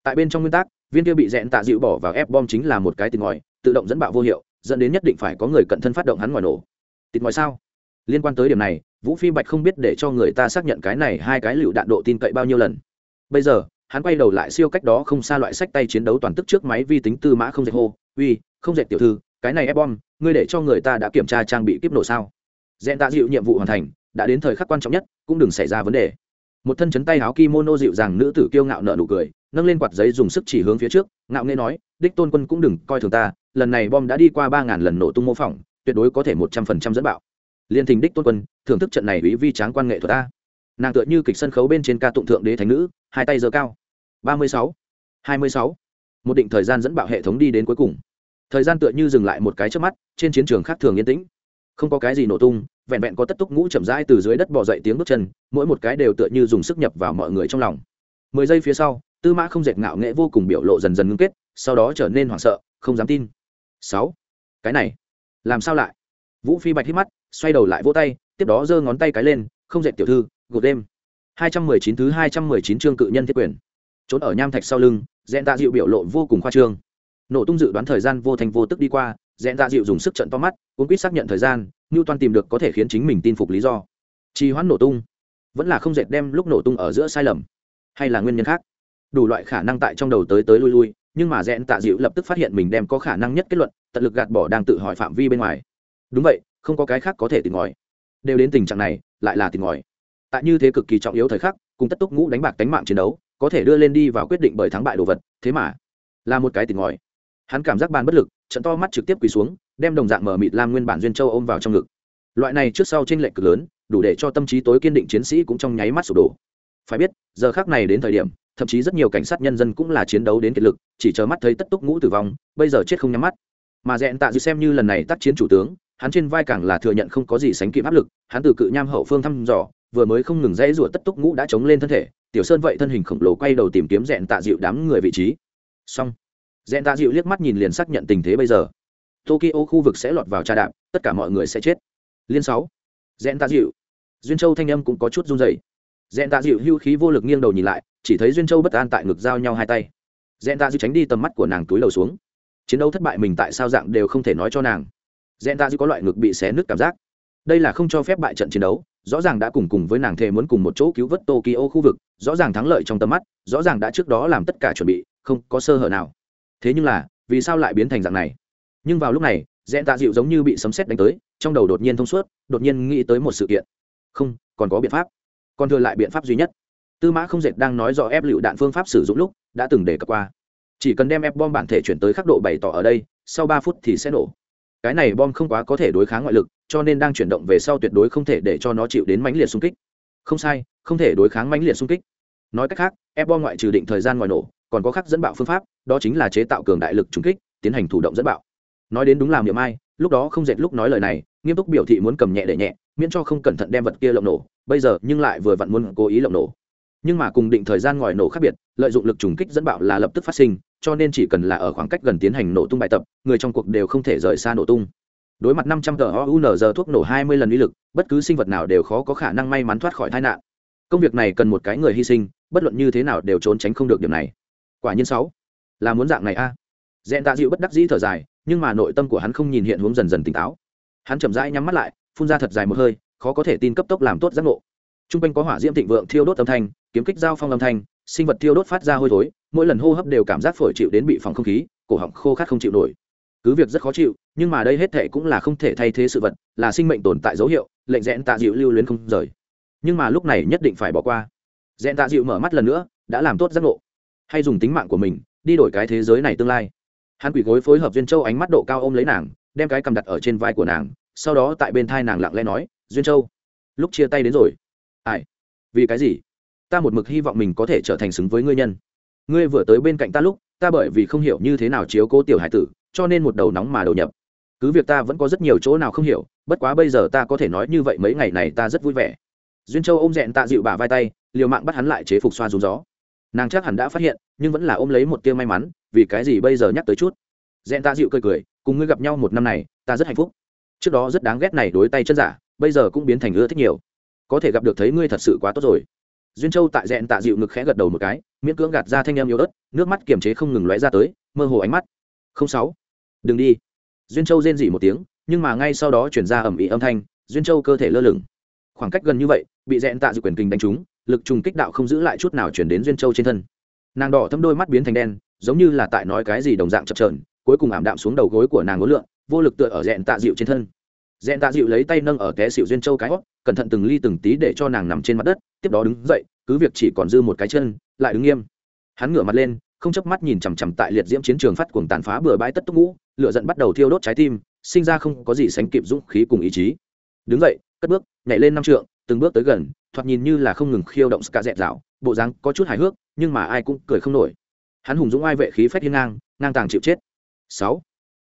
Tại bên trong nguyên tắc, viên kia bị dẹn tạ dịu bỏ vào ép bom chính là một cái tìm ngòi, tự động dẫn bạo vô hiệu, dẫn đến nhất định phải có người cận thân phát động hắn ngoài nổ. Tịt ngòi sao? Liên quan tới điểm này, vũ phi bạch không biết để cho người ta xác nhận cái này hai cái lựu đạn độ tin cậy bao nhiêu lần. Bây giờ hắn quay đầu lại siêu cách đó không xa loại sách tay chiến đấu toàn tức trước máy vi tính tư mã không dệt hô, uy, không dệt tiểu thư, cái này ép bom, ngươi để cho người ta đã kiểm tra trang bị kiếp nổ sao? Dẹn tạ dịu nhiệm vụ hoàn thành, đã đến thời khắc quan trọng nhất, cũng đừng xảy ra vấn đề. Một thân chấn tay áo kimono dịu dàng nữ tử kiêu ngạo nợ nụ cười, nâng lên quạt giấy dùng sức chỉ hướng phía trước, ngạo nghe nói, đích tôn quân cũng đừng coi thường ta, lần này bom đã đi qua ba ngàn lần nổ tung mô phỏng, tuyệt đối có thể một trăm phần trăm dẫn bạo. Liên thình đích tôn quân, thưởng thức trận này ủy vi tráng quan nghệ thuật ta nàng tựa như kịch sân khấu bên trên ca tụng thượng đế thánh nữ, hai tay giơ cao. ba mươi sáu, hai mươi sáu. Một định thời gian dẫn bạo hệ thống đi đến cuối cùng. Thời gian tựa như dừng lại một cái trước mắt, trên chiến trường khác thường yên tĩnh. Không có cái gì nổ tung, vẹn vẹn có tất túc ngũ chậm rãi từ dưới đất bỏ dậy tiếng bước chân, mỗi một cái đều tựa như dùng sức nhập vào mọi người trong lòng. Mười giây phía sau, tư mã không dệt ngạo nghệ vô cùng biểu lộ dần dần ngưng kết, sau đó trở nên hoảng sợ, không dám tin. Sáu. Cái này, làm sao lại? Vũ phi bạch hít mắt, xoay đầu lại vỗ tay, tiếp đó giơ ngón tay cái lên, không dệt tiểu thư gột đêm. Hai trăm mười chín thứ hai trăm mười chín chương cự nhân thiết quyền. Trốn ở nham thạch sau lưng, dẹn tạ dịu biểu lộ vô cùng khoa trương. Nổ tung dự đoán thời gian vô thành vô tức đi qua, dẹn tạ dịu dùng sức trận to mắt cũng quýt xác nhận thời gian như toàn tìm được có thể khiến chính mình tin phục lý do. Trì hoãn nổ tung. Vẫn là không dệt đem lúc nổ tung ở giữa sai lầm. Hay là nguyên nhân khác? Đủ loại khả năng tại trong đầu tới tới lui lui, nhưng mà rẽn tạ dịu lập tức phát hiện mình đem có khả năng nhất kết luận, tận lực gạt bỏ đang tự hỏi phạm vi bên ngoài. Đúng vậy, không có cái khác có thể tìm ngòi. Đều đến tình trạng này, lại là tìm ngòi tại như thế cực kỳ trọng yếu thời khắc, cùng tất túc ngũ đánh bạc đánh mạng chiến đấu, có thể đưa lên đi vào quyết định bởi thắng bại đồ vật, thế mà, là một cái tình ngòi. Hắn cảm giác ban bất lực, trận to mắt trực tiếp quỳ xuống, đem đồng dạng mở mịt lam nguyên bản duyên châu ôm vào trong ngực. Loại này trước sau trên lệch cực lớn, đủ để cho tâm trí tối kiên định chiến sĩ cũng trong nháy mắt sụp đổ. Phải biết, giờ khác này đến thời điểm, thậm chí rất nhiều cảnh sát nhân dân cũng là chiến đấu đến kiệt lực, chỉ chờ mắt thấy tất túc ngũ tử vong, bây giờ chết không nhắm mắt. Mà dẹn tạ dư xem như lần này tác chiến chủ tướng, hắn trên vai càng là thừa nhận không có gì sánh kịp áp lực, hắn từ cự nham hậu phương thăm dò vừa mới không ngừng dãy rủa tất túc ngũ đã chống lên thân thể, tiểu sơn vậy thân hình khổng lồ quay đầu tìm kiếm dẹn tạ dịu đám người vị trí. Xong. Dẹn tạ dịu liếc mắt nhìn liền xác nhận tình thế bây giờ. Tokyo khu vực sẽ lọt vào trà đạp, tất cả mọi người sẽ chết. Liên sáu. Dẹn tạ dịu. Duyên châu thanh âm cũng có chút run dày dẹn tạ dịu hưu khí vô lực nghiêng đầu nhìn lại, chỉ thấy duyên châu bất an tại ngực giao nhau hai tay. Dẹn tạ dịu tránh đi tầm mắt của nàng túi lầu xuống. Chiến đấu thất bại mình tại sao dạng đều không thể nói cho nàng. Dẹn tạ dịu có loại ngực bị xé nứt cảm giác. Đây là không cho phép bại trận chiến đấu rõ ràng đã cùng cùng với nàng thề muốn cùng một chỗ cứu vớt tokyo khu vực, rõ ràng thắng lợi trong tầm mắt, rõ ràng đã trước đó làm tất cả chuẩn bị, không có sơ hở nào. Thế nhưng là, vì sao lại biến thành dạng này? Nhưng vào lúc này dẹn tạ dịu giống như bị sấm sét đánh tới, trong đầu đột nhiên thông suốt, đột nhiên nghĩ tới một sự kiện. Không, còn có biện pháp. Còn thừa lại biện pháp duy nhất. Tư mã không dệt đang nói rõ ép lựu đạn phương pháp sử dụng lúc, đã từng đề cập qua. Chỉ cần đem ép bom bản thể chuyển tới khắc độ bày tỏ ở đây, sau ba phút thì sẽ nổ. Cái này bom không quá có thể đối kháng ngoại lực cho nên đang chuyển động về sau tuyệt đối không thể để cho nó chịu đến mãnh liệt xung kích. Không sai, không thể đối kháng mãnh liệt xung kích. Nói cách khác ép ngoại trừ định thời gian ngoài nổ, còn có khắc dẫn bạo phương pháp, đó chính là chế tạo cường đại lực trùng kích, tiến hành thủ động dẫn bạo. Nói đến đúng làm niệm ai, lúc đó không dệt lúc nói lời này, nghiêm túc biểu thị muốn cầm nhẹ để nhẹ, miễn cho không cẩn thận đem vật kia lộng nổ, bây giờ nhưng lại vừa vặn muốn cố ý lộng nổ. Nhưng mà cùng định thời gian ngòi nổ khác biệt, lợi dụng lực trùng kích dẫn bạo là lập tức phát sinh, cho nên chỉ cần là ở khoảng cách gần tiến hành nổ tung bài tập, người trong cuộc đều không thể rời xa nổ tung đối mặt năm trăm tờ ounz thuốc nổ hai mươi lần uy lực, bất cứ sinh vật nào đều khó có khả năng may mắn thoát khỏi tai nạn. Công việc này cần một cái người hy sinh, bất luận như thế nào đều trốn tránh không được điểm này. Quả nhiên sáu. Là muốn dạng này a. À. dẹn tạ dịu bất đắc dĩ thở dài, nhưng mà nội tâm của hắn không nhìn hiện hướng dần dần tỉnh táo. Hắn chậm rãi nhắm mắt lại, phun ra thật dài một hơi, khó có thể tin cấp tốc làm tốt giác ngộ. T r u n g quanh có hỏa diễm thịnh vượng thiêu đốt âm thanh, kiếm kích giao phong âm thanh, sinh vật thiêu đốt phát ra hôi thối, mỗi lần hô hấp đều cảm giác phổi chịu đến bị phòng không khí, cổ họng khô khát không chịu nổi cứ việc rất khó chịu, nhưng mà đây hết thệ cũng là không thể thay thế sự vật, là sinh mệnh tồn tại dấu hiệu, lệnh rẽn tạ dịu lưu luyến không rời. Nhưng mà lúc này nhất định phải bỏ qua. Rẽn tạ dịu mở mắt lần nữa, đã làm tốt giác ngộ. Hay dùng tính mạng của mình, đi đổi cái thế giới này tương lai. Hắn quỷ gối phối hợp duyên châu ánh mắt độ cao ôm lấy nàng, đem cái cầm đặt ở trên vai của nàng, sau đó tại bên thai nàng lặng lẽ nói, duyên châu, lúc chia tay đến rồi. Ai? Vì cái gì? Ta một mực hy vọng mình có thể trở thành xứng với ngươi nhân. Ngươi vừa tới bên cạnh ta lúc, ta bởi vì không hiểu như thế nào chiếu cố tiểu hải tử cho nên một đầu nóng mà đầu nhập. Cứ việc ta vẫn có rất nhiều chỗ nào không hiểu, bất quá bây giờ ta có thể nói như vậy mấy ngày này ta rất vui vẻ. Duyên châu ôm rẽn tạ dịu bà vai tay, liều mạng bắt hắn lại chế phục xoa rú gió. Nàng chắc hẳn đã phát hiện, nhưng vẫn là ôm lấy một tia may mắn, vì cái gì bây giờ nhắc tới chút? Rẽn tạ dịu cười cười, cùng ngươi gặp nhau một năm này, ta rất hạnh phúc. Trước đó rất đáng ghét này đối tay chân giả, bây giờ cũng biến thành ưa thích nhiều. Có thể gặp được thấy ngươi thật sự quá tốt rồi. Duyên châu tại rẽn tạ dịu ngực khẽ gật đầu một cái, miễn cưỡng gạt ra thanh em yếu ớt, nước mắt kiềm chế không ngừng lóe ra tới, mơ hồ ánh mắt. Không sáu đừng đi. Duyên châu rên dỉ một tiếng nhưng mà ngay sau đó chuyển ra ẩm ý âm thanh duyên châu cơ thể lơ lửng. Khoảng cách gần như vậy bị dẹn tạ dự quyền kinh đánh trúng lực trùng kích đạo không giữ lại chút nào chuyển đến duyên châu trên thân. Nàng đỏ thâm đôi mắt biến thành đen giống như là tại nói cái gì đồng dạng chập trờn cuối cùng ảm đạm xuống đầu gối của nàng ngối lượn, vô lực tựa ở dẹn tạ dịu trên thân. Dẹn tạ dịu lấy tay nâng ở té xịu duyên châu cái hót cẩn thận từng ly từng tí để cho nàng nằm trên mặt đất tiếp đó đứng dậy cứ việc chỉ còn dư một cái chân lại đứng nghiêm. Hắn ngửa mặt lên không chớp mắt nhìn chằm chằm tại liệt diễm chiến trường phát cuồng tàn phá bừa bãi tất túc ngũ, lửa giận bắt đầu thiêu đốt trái tim, sinh ra không có gì sánh kịp dũng khí cùng ý chí. Đứng dậy, cất bước, nhảy lên năm trượng, từng bước tới gần, thoạt nhìn như là không ngừng khiêu động ska dẹt dạo, bộ dáng có chút hài hước, nhưng mà ai cũng cười không nổi. Hắn hùng dũng ai vệ khí phách hiên ngang ngang tàng chịu chết. Sáu.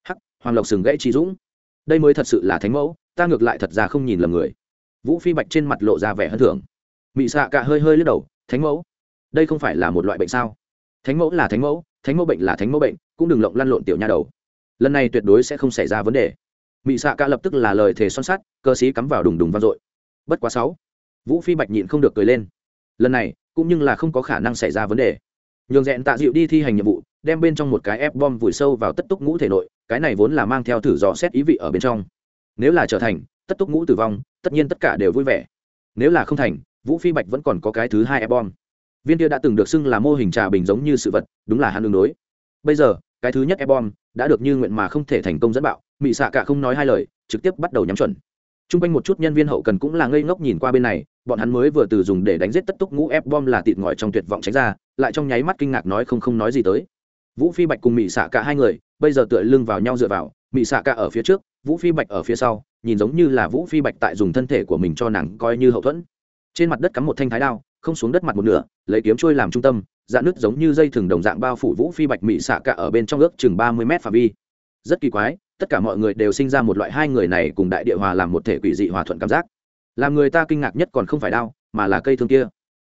Hắc, hoàng lộc sừng gãy trí dũng. Đây mới thật sự là thánh mẫu, ta ngược lại thật ra không nhìn lầm người. Vũ phi bạch trên mặt lộ ra vẻ hơn thường mị xạ cả hơi hơi lướt đầu, thánh mẫu, đây không phải là một loại bệnh sao? Thánh mẫu là thánh mẫu thánh mẫu bệnh là thánh mẫu bệnh, cũng đừng lộng lăn lộn tiểu nha đầu. Lần này tuyệt đối sẽ không xảy ra vấn đề. Mị xạ cả lập tức là lời thề son sắt, cơ sĩ cắm vào đùng đùng vang dội. Bất quá sáu, vũ phi bạch nhịn không được cười lên. Lần này, cũng nhưng là không có khả năng xảy ra vấn đề. Nhường rẽn tạ dịu đi thi hành nhiệm vụ, đem bên trong một cái ép bom vùi sâu vào tất túc ngũ thể nội, cái này vốn là mang theo thử dò xét ý vị ở bên trong. Nếu là trở thành, tất túc ngũ tử vong, tất nhiên tất cả đều vui vẻ. Nếu là không thành, vũ phi bạch vẫn còn có cái thứ hai ép bom viên kia đã từng được xưng là mô hình trà bình giống như sự vật, đúng là hắn đường đối. Bây giờ, cái thứ nhất e bom đã được như nguyện mà không thể thành công dẫn bạo, mị xạ cả không nói hai lời, trực tiếp bắt đầu nhắm chuẩn. T r u n g quanh một chút nhân viên hậu cần cũng là ngây ngốc nhìn qua bên này, bọn hắn mới vừa từ dùng để đánh giết tất túc ngũ ép bom là tịt ngòi trong tuyệt vọng tránh ra, lại trong nháy mắt kinh ngạc nói không không nói gì tới. Vũ phi bạch cùng mỹ xạ cả hai người, bây giờ tựa lưng vào nhau dựa vào mỹ xạ cả ở phía trước, vũ phi bạch ở phía sau, nhìn giống như là vũ phi bạch tại dùng thân thể của mình cho nàng coi như hậu thuẫn. Trên mặt đất cắm một thanh thái đao không xuống đất mặt một nửa, lấy kiếm trôi làm trung tâm dạng nước giống như dây thừng đồng dạng bao phủ vũ phi bạch mị xạ cả ở bên trong ước chừng ba mươi mét phạm vi. Rất kỳ quái, tất cả mọi người đều sinh ra một loại hai người này cùng đại địa hòa làm một thể quỷ dị hòa thuận cảm giác. Làm người ta kinh ngạc nhất còn không phải đao, mà là cây thương kia.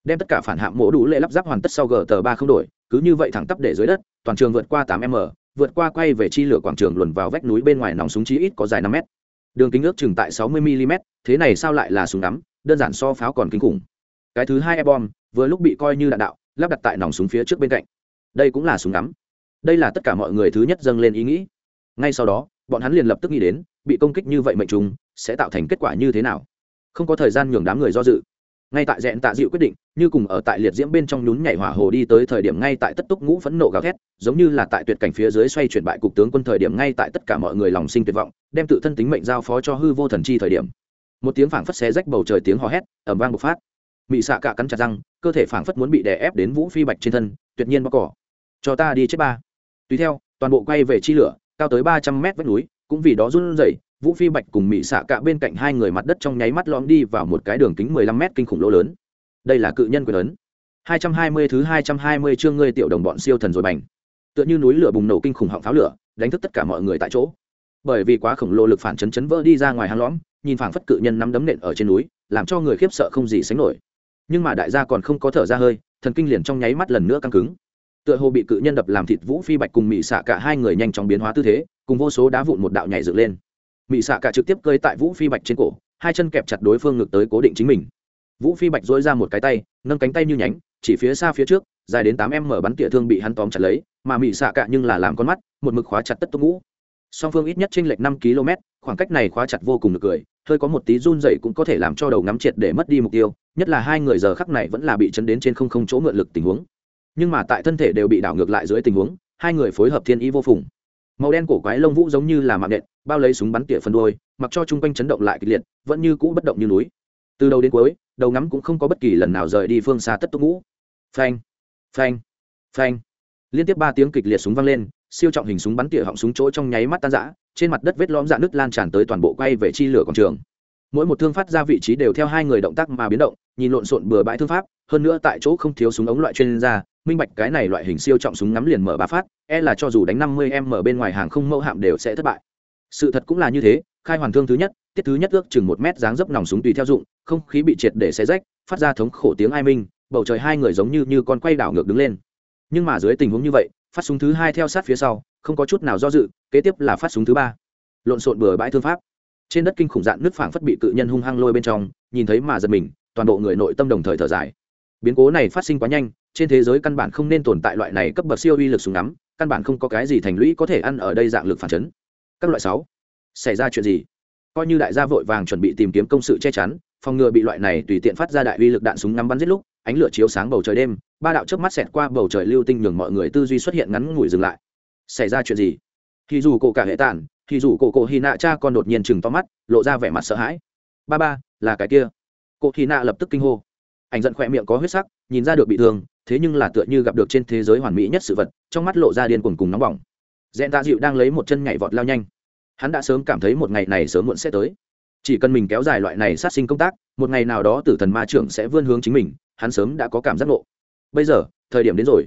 Đem tất cả phản hạm mổ đủ lệ lắp ráp hoàn tất sau gờ tờ ba không đổi, cứ như vậy thẳng tắp để dưới đất, toàn trường vượt qua tám m, vượt qua quay về chi lửa quảng trường luồn vào vách núi bên ngoài nòng súng chí ít có dài năm m đường kính ước chừng tại sáu mươi mm thế này sao lại là súng ngắm, đơn giản so pháo còn kinh khủng cái thứ hai e bom vừa lúc bị coi như đạn đạo, lắp đặt tại nòng súng phía trước bên cạnh. Đây cũng là súng ngắm. Đây là tất cả mọi người thứ nhất dâng lên ý nghĩ. Ngay sau đó, bọn hắn liền lập tức nghĩ đến, bị công kích như vậy mệnh trùng, sẽ tạo thành kết quả như thế nào? Không có thời gian nhường đám người do dự. Ngay tại rẽn tạ dịu quyết định, như cùng ở tại liệt diễm bên trong nhún nhảy hỏa hồ đi tới thời điểm ngay tại tất túc ngũ phẫn nộ gào thét, giống như là tại tuyệt cảnh phía dưới xoay chuyển bại cục tướng quân thời điểm ngay tại tất cả mọi người lòng sinh tuyệt vọng, đem tự thân tính mệnh giao phó cho hư vô thần chi thời điểm. Một tiếng phảng phất xé rách bầu trời tiếng hò hét ẩm vang bộc phát mị xạ cả cắn chặt răng, cơ thể phảng phất muốn bị đè ép đến vũ phi bạch trên thân, tuyệt nhiên bóc cỏ. Cho ta đi chết ba. Tùy theo, toàn bộ quay về chi lửa, cao tới ba trăm mét vách núi, cũng vì đó run rẩy, vũ phi bạch cùng mị xạ cả bên cạnh hai người mặt đất trong nháy mắt lõm đi vào một cái đường kính mười lăm mét kinh khủng lỗ lớn. Đây là cự nhân quyền lớn. hai trăm hai mươi thứ hai trăm hai mươi chương ngươi tiểu đồng bọn siêu thần rồi bành. Tựa như núi lửa bùng nổ kinh khủng họng pháo lửa, đánh thức tất cả mọi người tại chỗ. Bởi vì quá khổng lồ lực phản chấn chấn vỡ đi ra ngoài hang lõm, nhìn phảng phất cự nhân nắm đấm nện ở trên núi, làm cho người khiếp sợ không gì sánh nổi nhưng mà đại gia còn không có thở ra hơi, thần kinh liền trong nháy mắt lần nữa căng cứng. Tựa hồ bị cự nhân đập làm thịt vũ phi bạch cùng mỹ xạ cả hai người nhanh chóng biến hóa tư thế, cùng vô số đá vụn một đạo nhảy dựng lên. Mỹ xạ cả trực tiếp cơi tại vũ phi bạch trên cổ, hai chân kẹp chặt đối phương ngược tới cố định chính mình. Vũ phi bạch dối ra một cái tay, nâng cánh tay như nhánh, chỉ phía xa phía trước, dài đến tám em mở bắn tỉa thương bị hắn tóm chặt lấy, mà mỹ xạ cả nhưng là làm con mắt, một mực khóa chặt tất tốc ngũ. Song phương ít nhất trên lệch năm km, khoảng cách này khóa chặt vô cùng được cười hơi có một tí run dậy cũng có thể làm cho đầu ngắm triệt để mất đi mục tiêu, nhất là hai người giờ khắc này vẫn là bị chấn đến trên không không chỗ mượn lực tình huống. Nhưng mà tại thân thể đều bị đảo ngược lại dưới tình huống, hai người phối hợp thiên ý vô phùng. Màu đen cổ quái lông vũ giống như là mạng nện, bao lấy súng bắn tỉa phân đôi mặc cho chung quanh chấn động lại kịch liệt, vẫn như cũ bất động như núi. Từ đầu đến cuối, đầu ngắm cũng không có bất kỳ lần nào rời đi phương xa tất túc ngũ. Phanh phanh phanh. Liên tiếp ba tiếng kịch liệt súng vang lên, siêu trọng hình súng bắn tỉa họng súng chỗ trong nháy mắt tan rã trên mặt đất vết lõm dạ nứt lan tràn tới toàn bộ quay về chi lửa quảng trường. Mỗi một thương phát ra vị trí đều theo hai người động tác mà biến động, nhìn lộn xộn bừa bãi thương pháp, hơn nữa tại chỗ không thiếu súng ống loại chuyên gia, minh bạch cái này loại hình siêu trọng súng ngắm liền mở ba phát e là cho dù đánh năm mươi em mở bên ngoài hàng không mẫu hạm đều sẽ thất bại. Sự thật cũng là như thế, khai hoàn thương thứ nhất, tiết thứ nhất ước chừng một mét dáng dấp nòng súng tùy theo dụng, không khí bị triệt để xé rách, phát ra thống khổ tiếng ai minh, bầu trời hai người giống như như con quay đảo ngược đứng lên. Nhưng mà dưới tình huống như vậy, phát súng thứ hai theo sát phía sau không có chút nào do dự, kế tiếp là phát súng thứ ba. Lộn xộn bừa bãi thương pháp. Trên đất kinh khủng dạn nước phảng phất bị cự nhân hung hăng lôi bên trong, nhìn thấy mà giật mình, toàn bộ người nội tâm đồng thời thở dài. Biến cố này phát sinh quá nhanh, trên thế giới căn bản không nên tồn tại loại này cấp bậc siêu uy lực súng ngắm, căn bản không có cái gì thành lũy có thể ăn ở đây dạng lực phản chấn. Các loại sáu. Xảy ra chuyện gì? Coi như đại gia vội vàng chuẩn bị tìm kiếm công sự che chắn, phòng ngừa bị loại này tùy tiện phát ra đại uy lực đạn súng ngắm bắn giết lúc, ánh lửa chiếu sáng bầu trời đêm, ba đạo trước mắt xẹt qua bầu trời lưu tinh nhường mọi người tư duy xuất hiện ngắn ngủi dừng lại xảy ra chuyện gì? Thì dù cổ cả hệ tản thì dù cổ cổ hy nạ cha con đột nhiên chừng to mắt, lộ ra vẻ mặt sợ hãi. Ba ba, là cái kia. Cổ hy nạ lập tức kinh hô. Ảnh giận khỏe miệng có huyết sắc, nhìn ra được bị thương, thế nhưng là tựa như gặp được trên thế giới hoàn mỹ nhất sự vật, trong mắt lộ ra điên cuồng cùng nóng bỏng. Dẹn tạ dịu đang lấy một chân nhảy vọt lao nhanh. Hắn đã sớm cảm thấy một ngày này sớm muộn sẽ tới. Chỉ cần mình kéo dài loại này sát sinh công tác, một ngày nào đó tử thần ma trưởng sẽ vươn hướng chính mình, hắn sớm đã có cảm giác ngộ. Bây giờ, thời điểm đến rồi.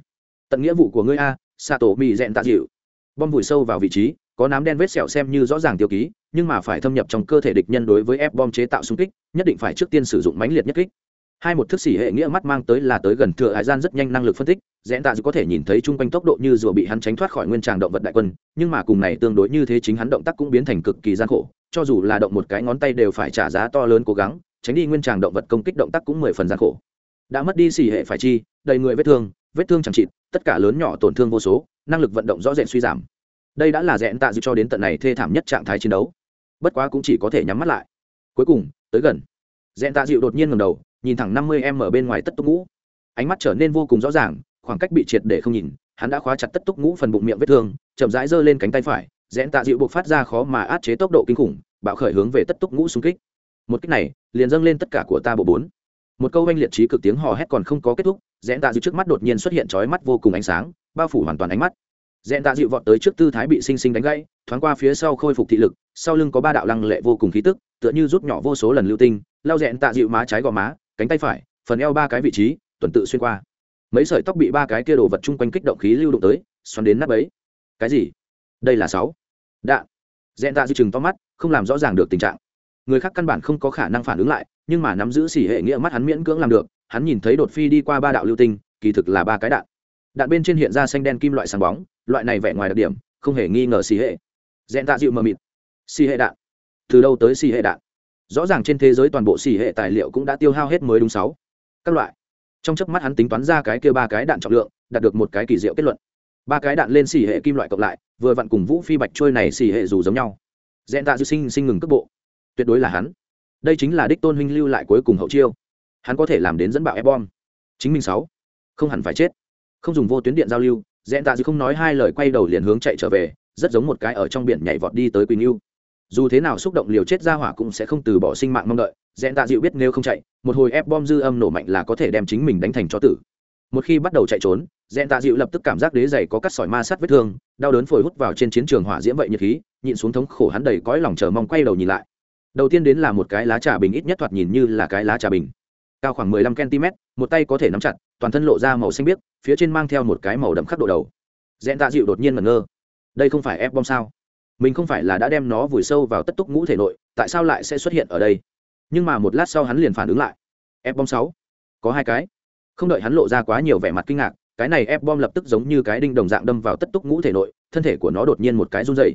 Tận nghĩa vụ của ngươi a, sato mi dẹn tạ dịu bom vùi sâu vào vị trí, có nám đen vết sẹo xem như rõ ràng tiêu ký, nhưng mà phải thâm nhập trong cơ thể địch nhân đối với ép bom chế tạo xung kích, nhất định phải trước tiên sử dụng mãnh liệt nhất kích. Hai một thức xỉ hệ nghĩa mắt mang tới là tới gần thừa hải gian rất nhanh năng lực phân tích dẽn tạ có thể nhìn thấy chung quanh tốc độ như rùa bị hắn tránh thoát khỏi nguyên tràng động vật đại quân, nhưng mà cùng này tương đối như thế chính hắn động tác cũng biến thành cực kỳ gian khổ, cho dù là động một cái ngón tay đều phải trả giá to lớn cố gắng, tránh đi nguyên tràng động vật công kích động tác cũng mười phần gian khổ. Đã mất đi xỉ hệ phải chi, đầy người vết thương vết thương chẳng chịt, tất cả lớn nhỏ tổn thương vô số năng lực vận động rõ rệt suy giảm. Đây đã là rẽn tạ dịu cho đến tận này thê thảm nhất trạng thái chiến đấu. Bất quá cũng chỉ có thể nhắm mắt lại. Cuối cùng, tới gần. Rẽn tạ dịu đột nhiên ngầm đầu, nhìn thẳng năm mươi em ở bên ngoài tất túc ngũ. Ánh mắt trở nên vô cùng rõ ràng, khoảng cách bị triệt để không nhìn, hắn đã khóa chặt tất túc ngũ phần bụng miệng vết thương, chậm rãi giơ lên cánh tay phải rẽn tạ dịu buộc phát ra khó mà át chế tốc độ kinh khủng, bạo khởi hướng về tất túc ngũ xung kích. Một kích này, liền dâng lên tất cả của ta bộ bốn. Một câu oanh liệt trí cực tiếng hò hét còn không có kết thúc rẽn tạ dịu trước mắt đột nhiên xuất hiện trói mắt vô cùng ánh sáng bao phủ hoàn toàn ánh mắt. Dẹn tạ dịu vọt tới trước tư thái bị sinh sinh đánh gãy, thoáng qua phía sau khôi phục thị lực, sau lưng có ba đạo lăng lệ vô cùng khí tức, tựa như rút nhỏ vô số lần lưu tinh lao dẹn tạ dịu má trái gò má, cánh tay phải, phần eo ba cái vị trí, tuần tự xuyên qua. Mấy sợi tóc bị ba cái kia đồ vật chung quanh kích động khí lưu động tới, xoắn đến nắp ấy. Cái gì? Đây là sáu. Đạn. Dẹn tạ dịu chừng to mắt, không làm rõ ràng được tình trạng. Người khác căn bản không có khả năng phản ứng lại, nhưng mà nắm giữ xỉ hệ nghĩa mắt hắn miễn cưỡng làm được, hắn nhìn thấy đột phi đi qua ba đạo lưu tinh, kỳ thực là ba cái đạn đạn bên trên hiện ra xanh đen kim loại sáng bóng, loại này vẻ ngoài đặc điểm, không hề nghi ngờ xì hệ. Dẹn tạ dịu mờ mịt. Xì hệ đạn. Từ đâu tới xì hệ đạn? Rõ ràng trên thế giới toàn bộ xì hệ tài liệu cũng đã tiêu hao hết mới đúng sáu. Các loại. Trong chớp mắt hắn tính toán ra cái kia ba cái đạn trọng lượng, đạt được một cái kỳ diệu kết luận. Ba cái đạn lên xì hệ kim loại cộng lại, vừa vặn cùng vũ phi bạch trôi này xì hệ dù giống nhau. Dẹn tạ dịu sinh sinh ngừng cước bộ. Tuyệt đối là hắn. Đây chính là đích tôn huynh lưu lại cuối cùng hậu chiêu. Hắn có thể làm đến dẫn bạo ép bom chính mình sáu. Không hẳn phải chết không dùng vô tuyến điện giao lưu, dẹn tạ dư không nói hai lời quay đầu liền hướng chạy trở về, rất giống một cái ở trong biển nhảy vọt đi tới quỳnh yêu. Dù thế nào xúc động liều chết ra hỏa cũng sẽ không từ bỏ sinh mạng mong đợi, dẹn tạ dịu biết nếu không chạy, một hồi ép bom dư âm nổ mạnh là có thể đem chính mình đánh thành cho tử. Một khi bắt đầu chạy trốn, dẹn tạ dịu lập tức cảm giác đế dày có cắt sỏi ma sát vết thương, đau đớn phổi hút vào trên chiến trường hỏa diễm vậy nhiệt khí, nhịn xuống thống khổ hắn đầy cõi lòng chờ mong quay đầu nhìn lại. Đầu tiên đến là một cái lá trà bình ít nhất thoạt nhìn như là cái lá trà bình, cao khoảng mười lăm cm một tay có thể nắm chặt, toàn thân lộ ra màu xanh biếc phía trên mang theo một cái màu đậm khắc độ đầu. Dẹn tạ dịu đột nhiên ngẩn ngơ. Đây không phải ép bom sao? Mình không phải là đã đem nó vùi sâu vào tất túc ngũ thể nội, tại sao lại sẽ xuất hiện ở đây? Nhưng mà một lát sau hắn liền phản ứng lại. Ép bom sáu. Có hai cái. Không đợi hắn lộ ra quá nhiều vẻ mặt kinh ngạc, cái này ép bom lập tức giống như cái đinh đồng dạng đâm vào tất túc ngũ thể nội, thân thể của nó đột nhiên một cái run dày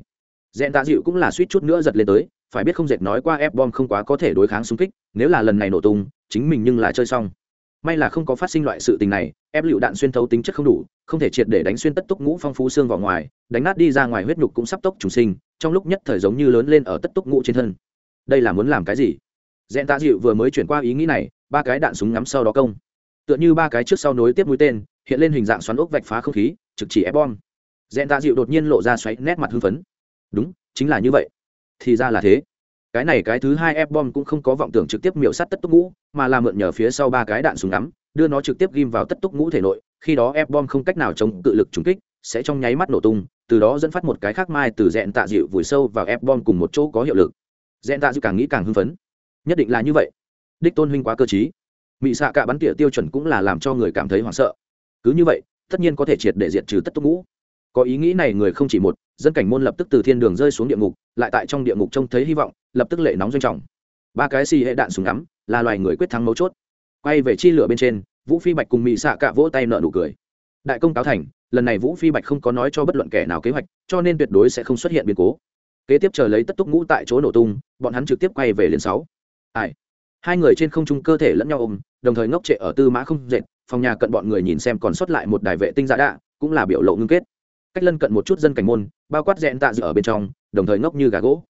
dẹn tạ dịu cũng là suýt chút nữa giật lên tới, phải biết không dệt nói qua ép bom không quá có thể đối kháng xung kích, nếu là lần này nổ tung, chính mình nhưng là chơi xong may là không có phát sinh loại sự tình này, ép lựu đạn xuyên thấu tính chất không đủ, không thể triệt để đánh xuyên tất túc ngũ phong phú xương vào ngoài, đánh nát đi ra ngoài huyết nhục cũng sắp tốc trùng sinh, trong lúc nhất thời giống như lớn lên ở tất túc ngũ trên thân. Đây là muốn làm cái gì? Dẹn tạ dịu vừa mới chuyển qua ý nghĩ này, ba cái đạn súng ngắm sau đó công. Tựa như ba cái trước sau nối tiếp mũi tên, hiện lên hình dạng xoắn ốc vạch phá không khí, trực chỉ ép bom. Dẹn tạ dịu đột nhiên lộ ra xoáy nét mặt hưng phấn. Đúng, chính là như vậy. Thì ra là thế cái này cái thứ hai ép bom cũng không có vọng tưởng trực tiếp miểu sát tất túc ngũ, mà là mượn nhờ phía sau ba cái đạn súng ngắm, đưa nó trực tiếp ghim vào tất túc ngũ thể nội, khi đó ép bom không cách nào chống cự lực trúng kích, sẽ trong nháy mắt nổ tung, từ đó dẫn phát một cái khác mai từ dẹn tạ dịu vùi sâu vào ép bom cùng một chỗ có hiệu lực. Dẹn tạ dịu càng nghĩ càng hưng phấn. Nhất định là như vậy. Đích tôn huynh quá cơ chí mị xạ cả bắn tỉa tiêu chuẩn cũng là làm cho người cảm thấy hoảng sợ. Cứ như vậy, tất nhiên có thể triệt để diệt trừ tất túc ngũ có ý nghĩ này người không chỉ một, dân cảnh môn lập tức từ thiên đường rơi xuống địa ngục, lại tại trong địa ngục trông thấy hy vọng, lập tức lệ nóng doanh trọng. Ba cái xì hệ đạn súng ngắm, là loài người quyết thắng mấu chốt. Quay về chi lửa bên trên, vũ phi bạch cùng mỹ xạ cạ vỗ tay nợ nụ cười. Đại công cáo thành, lần này vũ phi bạch không có nói cho bất luận kẻ nào kế hoạch, cho nên tuyệt đối sẽ không xuất hiện biến cố. Kế tiếp chờ lấy tất túc ngũ tại chỗ nổ tung, bọn hắn trực tiếp quay về liền sáu. Ai? Hai người trên không trung cơ thể lẫn nhau ôm, đồng thời ngốc trệ ở tư mã không dệt, phòng nhà cận bọn người nhìn xem còn sót lại một đài vệ tinh giả đạ, cũng là biểu lộ ngưng kết cách lân cận một chút dân cảnh môn, bao quát rẽn tạ dự ở bên trong, đồng thời ngốc như gà gỗ.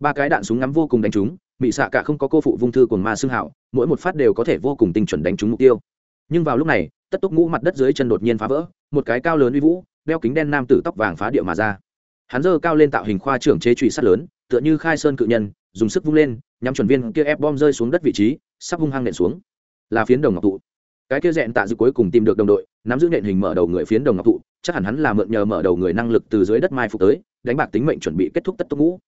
Ba cái đạn súng ngắm vô cùng đánh trúng mỹ xạ cả không có cô phụ vung thư của ma xương hảo, mỗi một phát đều có thể vô cùng tinh chuẩn đánh trúng mục tiêu. Nhưng vào lúc này, tất túc ngũ mặt đất dưới chân đột nhiên phá vỡ, một cái cao lớn uy vũ, đeo kính đen nam tử tóc vàng phá địa mà ra. Hắn giơ cao lên tạo hình khoa trưởng chế trụy sắt lớn, tựa như khai sơn cự nhân, dùng sức vung lên, nhắm chuẩn viên kia ép bom rơi xuống đất vị trí, sắp hung hăng nện xuống. Là phiến đồng ngọc tụ cái kia dẹn tạ dự cuối cùng tìm được đồng đội, nắm giữ nện hình mở đầu người phiến đồng ngọc thụ, chắc hẳn hắn là mượn nhờ mở đầu người năng lực từ dưới đất mai phục tới, đánh bạc tính mệnh chuẩn bị kết thúc tất tốc ngũ.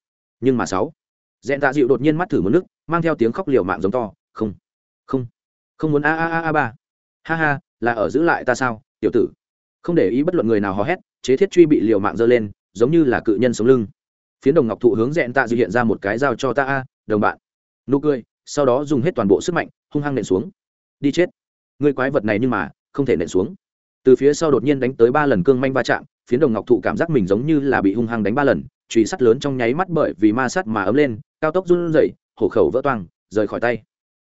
Nhưng mà sáu dẹn tạ dịu đột nhiên mắt thử một nước, mang theo tiếng khóc liều mạng giống to, không không không muốn a a a a ba. Ha ha, là ở giữ lại ta sao, tiểu tử? Không để ý bất luận người nào hò hét, chế thiết truy bị liều mạng giơ lên, giống như là cự nhân sống lưng. Phiến đồng ngọc thụ hướng dẹn tạ dịu hiện ra một cái dao cho ta a, đồng bạn. Nụ cười, sau đó dùng hết toàn bộ sức mạnh, hung hăng nện xuống. Đi chết người quái vật này nhưng mà, không thể nện xuống. Từ phía sau đột nhiên đánh tới ba lần cương manh va chạm, phiến đồng ngọc thụ cảm giác mình giống như là bị hung hăng đánh ba lần truy sắt lớn trong nháy mắt bởi vì ma sắt mà ấm lên, cao tốc run rẩy, hổ khẩu vỡ toang, rời khỏi tay.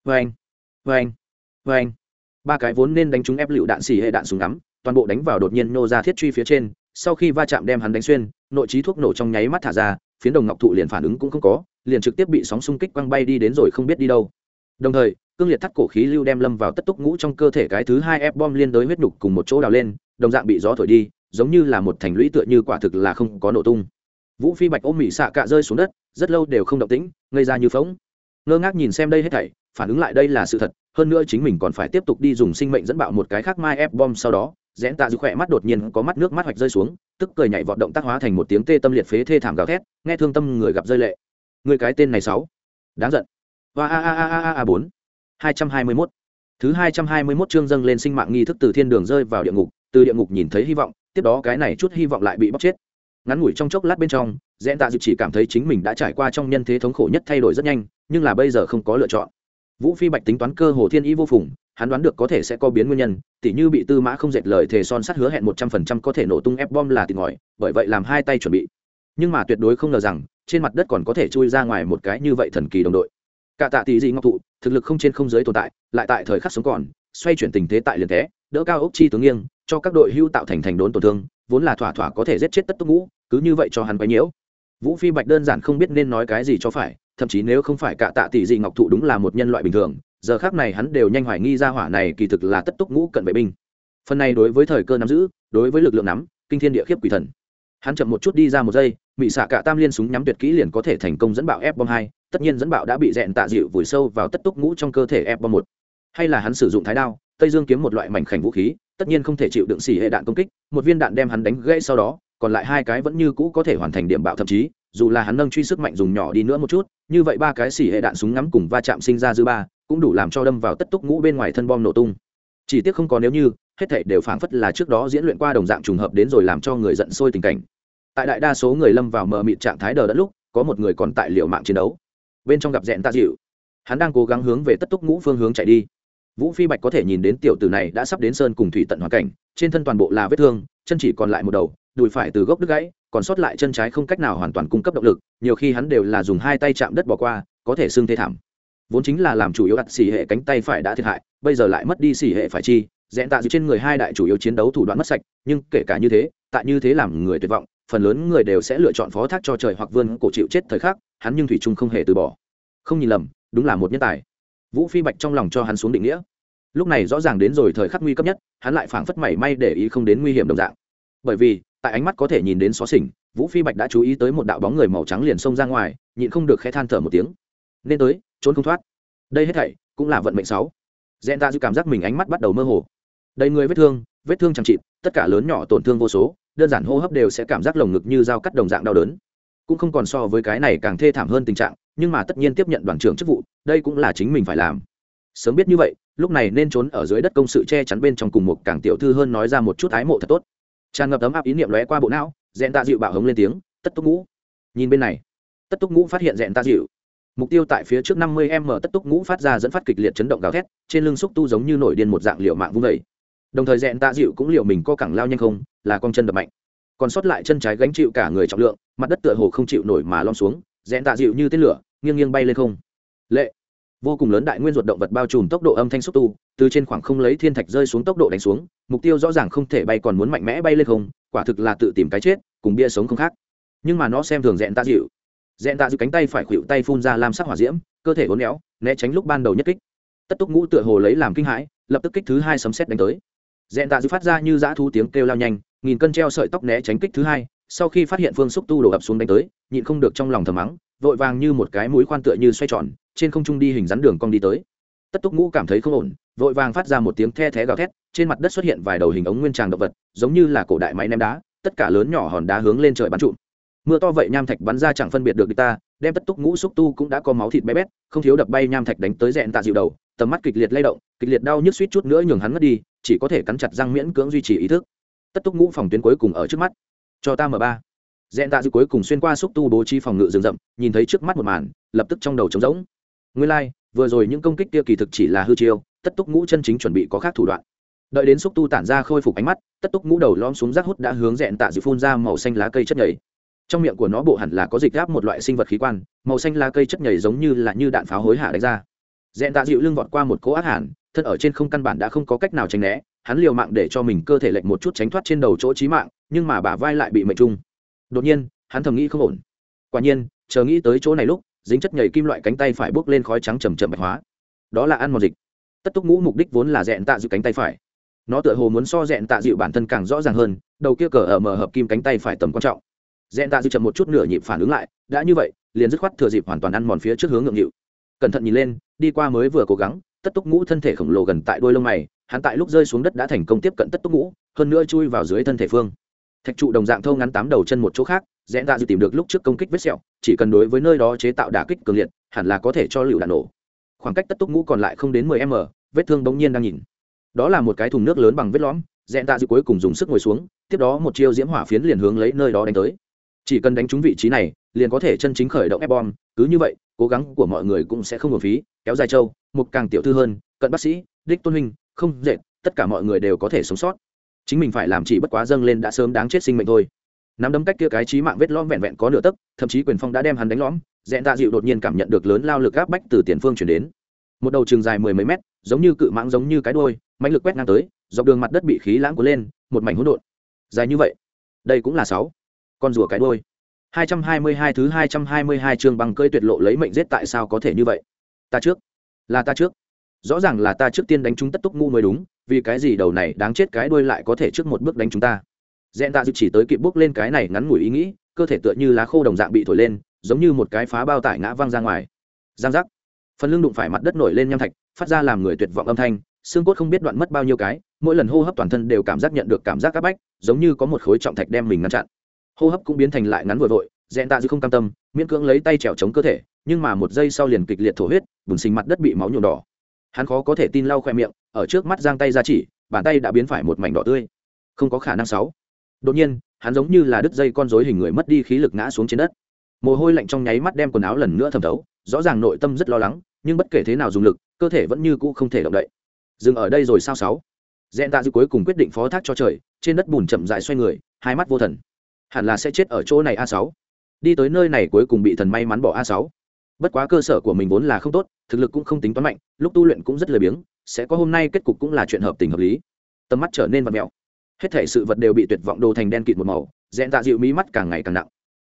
Vê anh vê anh vê anh ba cái vốn nên đánh trúng ép lựu đạn xì hệ đạn súng ngắm, toàn bộ đánh vào đột nhiên nô ra thiết truy phía trên, sau khi va chạm đem hắn đánh xuyên, nội trí thuốc nổ trong nháy mắt thả ra, phiến đồng ngọc thụ liền phản ứng cũng không có, liền trực tiếp bị sóng xung kích quăng bay đi đến rồi không biết đi đâu. Đồng thời cương liệt thắt cổ khí lưu đem lâm vào tất túc ngũ trong cơ thể cái thứ hai ép bom liên đối huyết đục cùng một chỗ đào lên, đồng dạng bị gió thổi đi, giống như là một thành lũy tựa như quả thực là không có nổ tung. Vũ phi bạch ôm mỹ xạ cạ rơi xuống đất, rất lâu đều không động tĩnh, ngây ra như phóng ngơ ngác nhìn xem đây hết thảy, phản ứng lại đây là sự thật, hơn nữa chính mình còn phải tiếp tục đi dùng sinh mệnh dẫn bạo một cái khác mai ép bom sau đó, rẽn tạ dư khỏe mắt đột nhiên có mắt nước mắt hoạch rơi xuống, tức cười nhảy vọt động tác hóa thành một tiếng tê tâm liệt phế thê thảm gào thét, nghe thương tâm người gặp rơi lệ. Người cái tên này sáu. Đáng giận. Và a a a a a bốn hai trăm hai mươi mốt. Thứ hai trăm hai mươi mốt chương dâng lên sinh mạng nghi thức từ thiên đường rơi vào địa ngục, từ địa ngục nhìn thấy hy vọng, tiếp đó cái này chút hy vọng lại bị bóc chết. Ngắn ngủi trong chốc lát bên trong Dễn tạ dịu chỉ cảm thấy chính mình đã trải qua trong nhân thế thống khổ nhất thay đổi rất nhanh, nhưng là bây giờ không có lựa chọn. Vũ phi bạch tính toán cơ hồ thiên ý vô phùng, hắn đoán được có thể sẽ có biến nguyên nhân, tỉ như bị tư mã không dệt lời thề son sắt hứa hẹn một trăm phần trăm có thể nổ tung f bom là tìm ngòi, bởi vậy làm hai tay chuẩn bị. Nhưng mà tuyệt đối không ngờ rằng, trên mặt đất còn có thể chui ra ngoài một cái như vậy thần kỳ đồng đội cả tạ tỷ dị ngọc thụ, thực lực không trên không dưới tồn tại, lại tại thời khắc sống còn, xoay chuyển tình thế tại liền thế, đỡ cao ốc chi tướng nghiêng, cho các đội hưu tạo thành thành đốn tổn thương, vốn là thỏa thỏa có thể giết chết tất túc ngũ, cứ như vậy cho hắn quấy nhiễu. Vũ phi bạch đơn giản không biết nên nói cái gì cho phải, thậm chí nếu không phải cả tạ tỷ dị ngọc thụ đúng là một nhân loại bình thường, giờ khác này hắn đều nhanh hoài nghi ra hỏa này kỳ thực là tất túc ngũ cận vệ binh. Phần này đối với thời cơ nắm giữ, đối với lực lượng nắm, kinh thiên địa khiếp quỷ thần. Hắn chậm một chút đi ra một giây bị xạ cả tam liên súng nhắm tuyệt kỹ liền có thể thành công dẫn bạo f bom hai tất nhiên dẫn bạo đã bị dẹn tạ dịu vùi sâu vào tất túc ngũ trong cơ thể f bom một. Hay là hắn sử dụng thái đao, tây dương kiếm một loại mảnh khảnh vũ khí, tất nhiên không thể chịu đựng xỉ hệ đạn công kích, một viên đạn đem hắn đánh gãy sau đó, còn lại hai cái vẫn như cũ có thể hoàn thành điểm bạo thậm chí, dù là hắn nâng truy sức mạnh dùng nhỏ đi nữa một chút, như vậy ba cái xỉ hệ đạn súng ngắm cùng va chạm sinh ra dư ba, cũng đủ làm cho đâm vào tất túc ngũ bên ngoài thân bom nổ tung. Chỉ tiếc không có nếu như, hết thảy đều phảng phất là trước đó diễn luyện qua đồng dạng trùng hợp đến rồi làm cho người giận sôi tình cảnh. Tại đại đa số người lâm vào mờ mịt trạng thái đờ đẫn lúc, có một người còn tại liều mạng chiến đấu bên trong gặp rẽn tạ dịu. Hắn đang cố gắng hướng về tất túc ngũ phương hướng chạy đi. Vũ phi bạch có thể nhìn đến tiểu tử này đã sắp đến sơn cùng thủy tận hoàn cảnh, trên thân toàn bộ là vết thương, chân chỉ còn lại một đầu, đùi phải từ gốc đứt gãy, còn sót lại chân trái không cách nào hoàn toàn cung cấp động lực, nhiều khi hắn đều là dùng hai tay chạm đất bỏ qua, có thể xương thê thảm. Vốn chính là làm chủ yếu đặt xỉ hệ cánh tay phải đã thiệt hại, bây giờ lại mất đi xỉ hệ phải chi, rẽn tạ dịu trên người hai đại chủ yếu chiến đấu thủ đoạn mất sạch, nhưng kể cả như thế, tại như thế làm người tuyệt vọng, phần lớn người đều sẽ lựa chọn phó thác cho trời hoặc vươn cổ chịu chết thời khắc hắn nhưng thủy trung không hề từ bỏ. Không nhìn lầm, đúng là một nhân tài. Vũ phi bạch trong lòng cho hắn xuống định nghĩa. Lúc này rõ ràng đến rồi thời khắc nguy cấp nhất, hắn lại phảng phất mảy may để ý không đến nguy hiểm đồng dạng. Bởi vì, tại ánh mắt có thể nhìn đến xó xỉnh, vũ phi bạch đã chú ý tới một đạo bóng người màu trắng liền xông ra ngoài, nhịn không được khẽ than thở một tiếng. Nên tới, trốn không thoát. Đây hết thảy cũng là vận mệnh sáu. Dẹn ta giữ cảm giác mình ánh mắt bắt đầu mơ hồ. Đầy người vết thương vết thương chẳng chịt, tất cả lớn nhỏ tổn thương vô số, đơn giản hô hấp đều sẽ cảm giác lồng ngực như dao cắt đồng dạng đau đớn cũng không còn so với cái này càng thê thảm hơn tình trạng, nhưng mà tất nhiên tiếp nhận đoàn trưởng chức vụ, đây cũng là chính mình phải làm. Sớm biết như vậy, lúc này nên trốn ở dưới đất công sự che chắn bên trong cùng một càng tiểu thư hơn nói ra một chút ái mộ thật tốt. Tràn ngập ấm áp ý niệm lóe qua bộ não, dẹn ta dịu bạo hống lên tiếng, tất túc ngũ. Nhìn bên này, tất túc ngũ phát hiện dẹn ta dịu. Mục tiêu tại phía trước năm mươi m tất túc ngũ phát ra dẫn phát kịch liệt chấn động gào thét, trên lưng xúc tu giống như nổi điên một dạng liệu mạng vung vẩy đồng thời dẹn ta dịu cũng liệu mình co cẳng lao nhanh không, là con chân đập mạnh còn sót lại chân trái gánh chịu cả người trọng lượng, mặt đất tựa hồ không chịu nổi mà lom xuống, rẽn tạ dịu như tên lửa, nghiêng nghiêng bay lên không. Lệ. Vô cùng lớn đại nguyên ruột động vật bao trùm tốc độ âm thanh xúc tu, từ trên khoảng không lấy thiên thạch rơi xuống tốc độ đánh xuống, mục tiêu rõ ràng không thể bay còn muốn mạnh mẽ bay lên không, quả thực là tự tìm cái chết, cùng bia sống không khác. Nhưng mà nó xem thường rẽn tạ dịu. Rẽn tạ dịu cánh tay phải khuỵu tay phun ra làm sắc hỏa diễm, cơ thể hốn éo, né tránh lúc ban đầu nhất kích. Tất túc ngũ tựa hồ lấy làm kinh hãi, lập tức kích thứ hai sấm xét đánh tới. Rẽn tạ dịu phát ra như dã thu tiếng kêu lao nhanh nghìn cân treo sợi tóc né tránh kích thứ hai, sau khi phát hiện phương xúc tu đổ ập xuống đánh tới, nhịn không được trong lòng thầm mắng, vội vàng như một cái mũi khoan tựa như xoay tròn, trên không trung đi hình rắn đường cong đi tới. Tất túc ngũ cảm thấy không ổn, vội vàng phát ra một tiếng the thé gào thét, trên mặt đất xuất hiện vài đầu hình ống nguyên tràng động vật, giống như là cổ đại máy ném đá, tất cả lớn nhỏ hòn đá hướng lên trời bắn trụm. Mưa to vậy nham thạch bắn ra chẳng phân biệt được địch ta, đem tất túc ngũ xúc tu cũng đã có máu thịt bé bét, không thiếu đập bay nham thạch đánh tới dẹn tạ dịu đầu, tầm mắt kịch liệt lay động, kịch liệt đau nhức suýt chút nữa nhường hắn mất đi, chỉ có thể cắn chặt răng miễn cưỡng duy trì ý thức tất túc ngũ phòng tuyến cuối cùng ở trước mắt. Cho ta m ba. Dẹn tạ dư cuối cùng xuyên qua xúc tu bố trí phòng ngự rừng rậm nhìn thấy trước mắt một màn lập tức trong đầu trống rỗng. Nguyên lai、like, vừa rồi những công kích kia kỳ thực chỉ là hư chiêu tất túc ngũ chân chính chuẩn bị có khác thủ đoạn. Đợi đến xúc tu tản ra khôi phục ánh mắt tất túc ngũ đầu lom xuống rác hút đã hướng dẹn tạ dư phun ra màu xanh lá cây chất nhảy trong miệng của nó bộ hẳn là có dịch gáp một loại sinh vật khí quan màu xanh lá cây chất nhảy giống như là như đạn pháo hối hả đánh ra. Dẹn tạ dịu lưng vọt qua một cỗ ác hẳn thân ở trên không căn bản đã không có cách nào tránh né hắn liều mạng để cho mình cơ thể lệch một chút tránh thoát trên đầu chỗ trí mạng, nhưng mà bả vai lại bị mệnh trung. Đột nhiên, hắn thầm nghĩ không ổn. Quả nhiên, chờ nghĩ tới chỗ này lúc, dính chất nhảy kim loại cánh tay phải bước lên khói trắng chầm chậm bạch hóa. Đó là ăn mòn dịch. Tất túc ngũ mục đích vốn là dẹn tạ dịu cánh tay phải. Nó tựa hồ muốn so dẹn tạ dịu bản thân càng rõ ràng hơn, đầu kia cờ ở mở hợp kim cánh tay phải tầm quan trọng. Dẹn tạ dịu chậm một chút nửa nhịp phản ứng lại, đã như vậy, liền dứt khoát thừa dịp hoàn toàn ăn mòn phía trước hướng ngượng nghịu. Cẩn thận nhìn lên, đi qua mới vừa cố gắng, tất túc ngũ thân thể khổng lồ gần tại đôi lông mày hắn tại lúc rơi xuống đất đã thành công tiếp cận tất túc ngũ, hơn nữa chui vào dưới thân thể phương. Thạch trụ đồng dạng thâu ngắn tám đầu chân một chỗ khác, rẽ ra dự tìm được lúc trước công kích vết sẹo, chỉ cần đối với nơi đó chế tạo đả kích cường liệt, hẳn là có thể cho lựu đạn nổ. Khoảng cách tất túc ngũ còn lại không đến mười m, vết thương bỗng nhiên đang nhìn. Đó là một cái thùng nước lớn bằng vết lõm, rẽ ra dự cuối cùng dùng sức ngồi xuống, tiếp đó một chiêu diễm hỏa phiến liền hướng lấy nơi đó đánh tới. Chỉ cần đánh trúng vị trí này, liền có thể chân chính khởi động ép bom, cứ như vậy, cố gắng của mọi người cũng sẽ không hợp phí, kéo dài châu một càng tiểu thư hơn, cận bác sĩ, đích tôn huynh không dệt, tất cả mọi người đều có thể sống sót. Chính mình phải làm chỉ bất quá dâng lên đã sớm đáng chết sinh mệnh thôi. Nắm đấm cách kia cái trí mạng vết lõm vẹn vẹn có nửa tấc, thậm chí quyền phong đã đem hắn đánh lõm, dẹn tạ dịu đột nhiên cảm nhận được lớn lao lực áp bách từ tiền phương chuyển đến. Một đầu trường dài mười mấy mét, giống như cự mãng giống như cái đôi mạnh lực quét ngang tới, dọc đường mặt đất bị khí lãng cuốn lên, một mảnh hỗn độn. Dài như vậy, đây cũng là sáu. Con rùa cái đôi 222 thứ 222 chương bằng cơi tuyệt lộ lấy mệnh giết tại sao có thể như vậy? Ta trước. Là ta trước rõ ràng là ta trước tiên đánh chúng tất túc ngu mới đúng, vì cái gì đầu này đáng chết cái đuôi lại có thể trước một bước đánh chúng ta? Dẹn tạ dự chỉ tới kịp bước lên cái này ngắn ngủi ý nghĩ, cơ thể tựa như lá khô đồng dạng bị thổi lên, giống như một cái phá bao tải ngã văng ra ngoài. Giang giác. Phần lưng đụng phải mặt đất nổi lên nham thạch, phát ra làm người tuyệt vọng âm thanh, xương cốt không biết đoạn mất bao nhiêu cái, mỗi lần hô hấp toàn thân đều cảm giác nhận được cảm giác áp bách, giống như có một khối trọng thạch đem mình ngăn chặn. Hô hấp cũng biến thành lại ngắn vừa vội dẹn tạ dư không cam tâm, miễn cưỡng lấy tay trèo chống cơ thể, nhưng mà một giây sau liền kịch liệt thổ huyết, bùn sinh mặt đất bị máu nhuộm đỏ hắn khó có thể tin lau khoe miệng, ở trước mắt giang tay ra chỉ, bàn tay đã biến phải một mảnh đỏ tươi. Không có khả năng sáu. Đột nhiên, hắn giống như là đứt dây con rối hình người mất đi khí lực ngã xuống trên đất. Mồ hôi lạnh trong nháy mắt đem quần áo lần nữa thẩm thấu, rõ ràng nội tâm rất lo lắng, nhưng bất kể thế nào dùng lực, cơ thể vẫn như cũ không thể động đậy. Dừng ở đây rồi sao sáu? Dẹn tạ dư cuối cùng quyết định phó thác cho trời, trên đất bùn chậm dại xoay người, hai mắt vô thần. Hẳn là sẽ chết ở chỗ này a sáu. Đi tới nơi này cuối cùng bị thần may mắn bỏ a sáu bất quá cơ sở của mình vốn là không tốt, thực lực cũng không tính toán mạnh, lúc tu luyện cũng rất lười biếng, sẽ có hôm nay kết cục cũng là chuyện hợp tình hợp lý. Tầm mắt trở nên vật mẹo. Hết thể sự vật đều bị tuyệt vọng đồ thành đen kịt một màu dẹn tạ dịu mí mắt càng ngày càng nặng.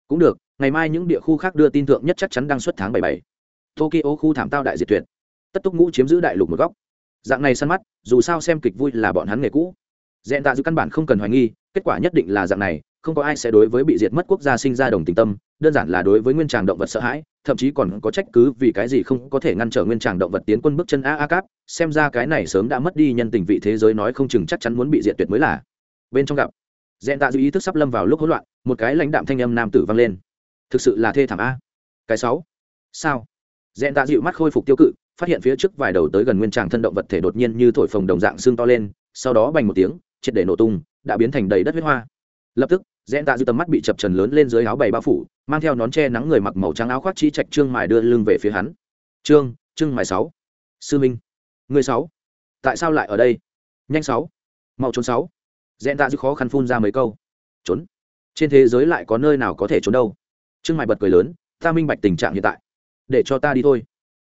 Cũng được, ngày mai những địa khu khác đưa tin thượng nhất chắc chắn đang xuất tháng bảy bảy. Tokyo khu thảm tao đại diệt tuyệt. Tất túc ngũ chiếm giữ đại lục một góc. Dạng này săn mắt, dù sao xem kịch vui là bọn hắn nghề cũ. Dẹn tạ dịu căn bản không cần hoài nghi, kết quả nhất định là dạng này không có ai sẽ đối với bị diệt mất quốc gia sinh ra đồng tình tâm, đơn giản là đối với nguyên tràng động vật sợ hãi, thậm chí còn có trách cứ vì cái gì không có thể ngăn trở nguyên tràng động vật tiến quân bước chân a a cáp, xem ra cái này sớm đã mất đi nhân tình vị thế giới nói không chừng chắc chắn muốn bị diệt tuyệt mới là. Bên trong gặp dẹn tạ dư ý thức sắp lâm vào lúc hỗn loạn, một cái lãnh đạm thanh âm nam tử vang lên. Thực sự là thê thảm a. Cái sáu. Sao? Dẹn tạ dịu mắt khôi phục tiêu cự, phát hiện phía trước vài đầu tới gần nguyên tràng thân động vật thể đột nhiên như thổi phồng đồng dạng xương to lên, sau đó bành một tiếng, triệt để nổ tung, đã biến thành đầy đất huyết hoa. Lập tức dẹn tạ dư tầm mắt bị chập trần lớn lên dưới áo bày bao phủ, mang theo nón che nắng người mặc màu trắng áo khoác trí trạch trương mài đưa lưng về phía hắn. Trương trương mài sáu. Sư minh. Người sáu. Tại sao lại ở đây? Nhanh sáu. Mau trốn sáu. Dẹn tạ dư khó khăn phun ra mấy câu. Trốn? Trên thế giới lại có nơi nào có thể trốn đâu? Trương mài bật cười lớn. Ta minh bạch tình trạng hiện tại. Để cho ta đi thôi.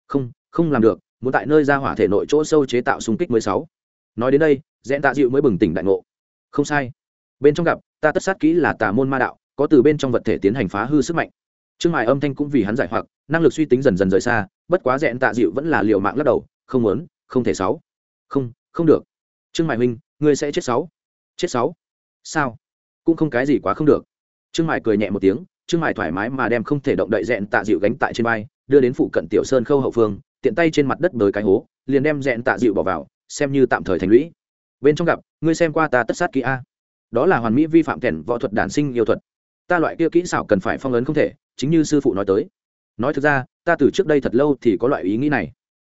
Không không làm được. Muốn tại nơi ra hỏa thể nội chỗ sâu chế tạo xung kích mười sáu. Nói đến đây dẹn tạ dịu mới bừng tỉnh đại ngộ. Không sai. Bên trong gặp ta tất sát kỹ là tà môn ma đạo, có từ bên trong vật thể tiến hành phá hư sức mạnh. Trương mài âm thanh cũng vì hắn giải hoặc, năng lực suy tính dần dần rời xa, bất quá rẽn tạ dịu vẫn là liệu mạng lắc đầu, không muốn, không thể sáu. Không không được. Trương mài huynh, ngươi sẽ chết sáu. Chết sáu? Sao? Cũng không cái gì quá không được. Trương mài cười nhẹ một tiếng, trương mài thoải mái mà đem không thể động đậy rẽn tạ dịu gánh tại trên vai, đưa đến phụ cận tiểu sơn khâu hậu phương, tiện tay trên mặt đất bới cái hố, liền đem rẽn tạ dịu bỏ vào, xem như tạm thời thành lũy. Bên trong gặp, ngươi xem qua ta tất sát kỹ a đó là hoàn mỹ vi phạm kèn võ thuật đản sinh yêu thuật. Ta loại kia kỹ xảo cần phải phong ấn không thể, chính như sư phụ nói tới. Nói thực ra, ta từ trước đây thật lâu thì có loại ý nghĩ này.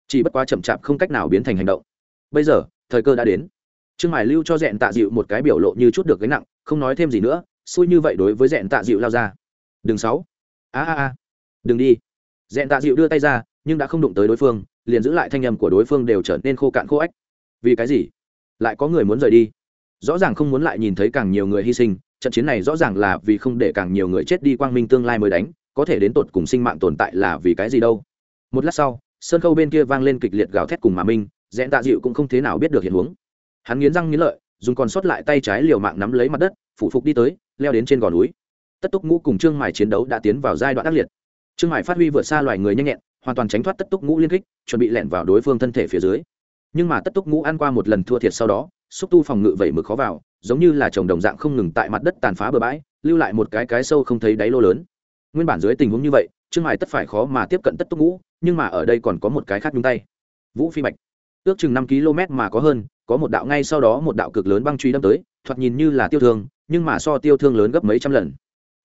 Chỉ bất quá chậm chạp không cách nào biến thành hành động. Bây giờ, thời cơ đã đến. Trương hải lưu cho dẹn tạ dịu một cái biểu lộ như chút được gánh nặng, không nói thêm gì nữa, xui như vậy đối với dẹn tạ dịu lao ra. Đừng sáu a a a. Đừng đi. Dẹn tạ dịu đưa tay ra, nhưng đã không đụng tới đối phương, liền giữ lại thanh âm của đối phương đều trở nên khô cạn khô ách. Vì cái gì? Lại có người muốn rời đi rõ ràng không muốn lại nhìn thấy càng nhiều người hy sinh, trận chiến này rõ ràng là vì không để càng nhiều người chết đi quang minh tương lai mới đánh, có thể đến tột cùng sinh mạng tồn tại là vì cái gì đâu. Một lát sau, sơn khâu bên kia vang lên kịch liệt gào thét cùng mà minh rẽn tạ dịu cũng không thế nào biết được hiện huống. Hắn nghiến răng nghiến lợi, dùng còn sót lại tay trái liều mạng nắm lấy mặt đất phụ phục đi tới, leo đến trên gò núi. Tất túc ngũ cùng trương mài chiến đấu đã tiến vào giai đoạn ác liệt. Trương mài phát huy vượt xa loài người nhanh nhẹn, hoàn toàn tránh thoát tất túc ngũ liên kích, chuẩn bị lẻn vào đối phương thân thể phía dưới. Nhưng mà tất túc ngũ ăn qua một lần thua thiệt sau đó xúc tu phòng ngự vẩy mực khó vào, giống như là trồng đồng dạng không ngừng tại mặt đất tàn phá bờ bãi, lưu lại một cái cái sâu không thấy đáy lô lớn. Nguyên bản dưới tình huống như vậy, trương hải tất phải khó mà tiếp cận tất túc ngũ, nhưng mà ở đây còn có một cái khác nhúng tay. Vũ phi bạch. Ước chừng năm km mà có hơn, có một đạo ngay sau đó một đạo cực lớn băng truy đâm tới, thoạt nhìn như là tiêu thương, nhưng mà so tiêu thương lớn gấp mấy trăm lần.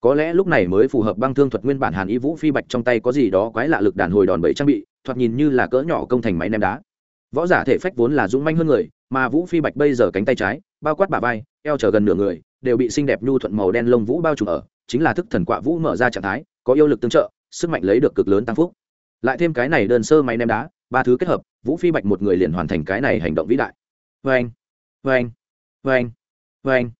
Có lẽ lúc này mới phù hợp băng thương thuật nguyên bản hàn ý vũ phi bạch trong tay có gì đó quái lạ lực đàn hồi đòn bẩy trang bị, thoạt nhìn như là cỡ nhỏ công thành máy ném đá võ giả thể phách vốn là dũng manh hơn người, mà vũ phi bạch bây giờ cánh tay trái, bao quát bả vai, eo trở gần nửa người, đều bị xinh đẹp nhu thuận màu đen lông vũ bao trùm ở, chính là thức thần quạ vũ mở ra trạng thái, có yêu lực tương trợ, sức mạnh lấy được cực lớn tăng phúc. Lại thêm cái này đơn sơ máy ném đá, ba thứ kết hợp, vũ phi bạch một người liền hoàn thành cái này hành động vĩ đại. Vê anh vê anh vê anh vê anh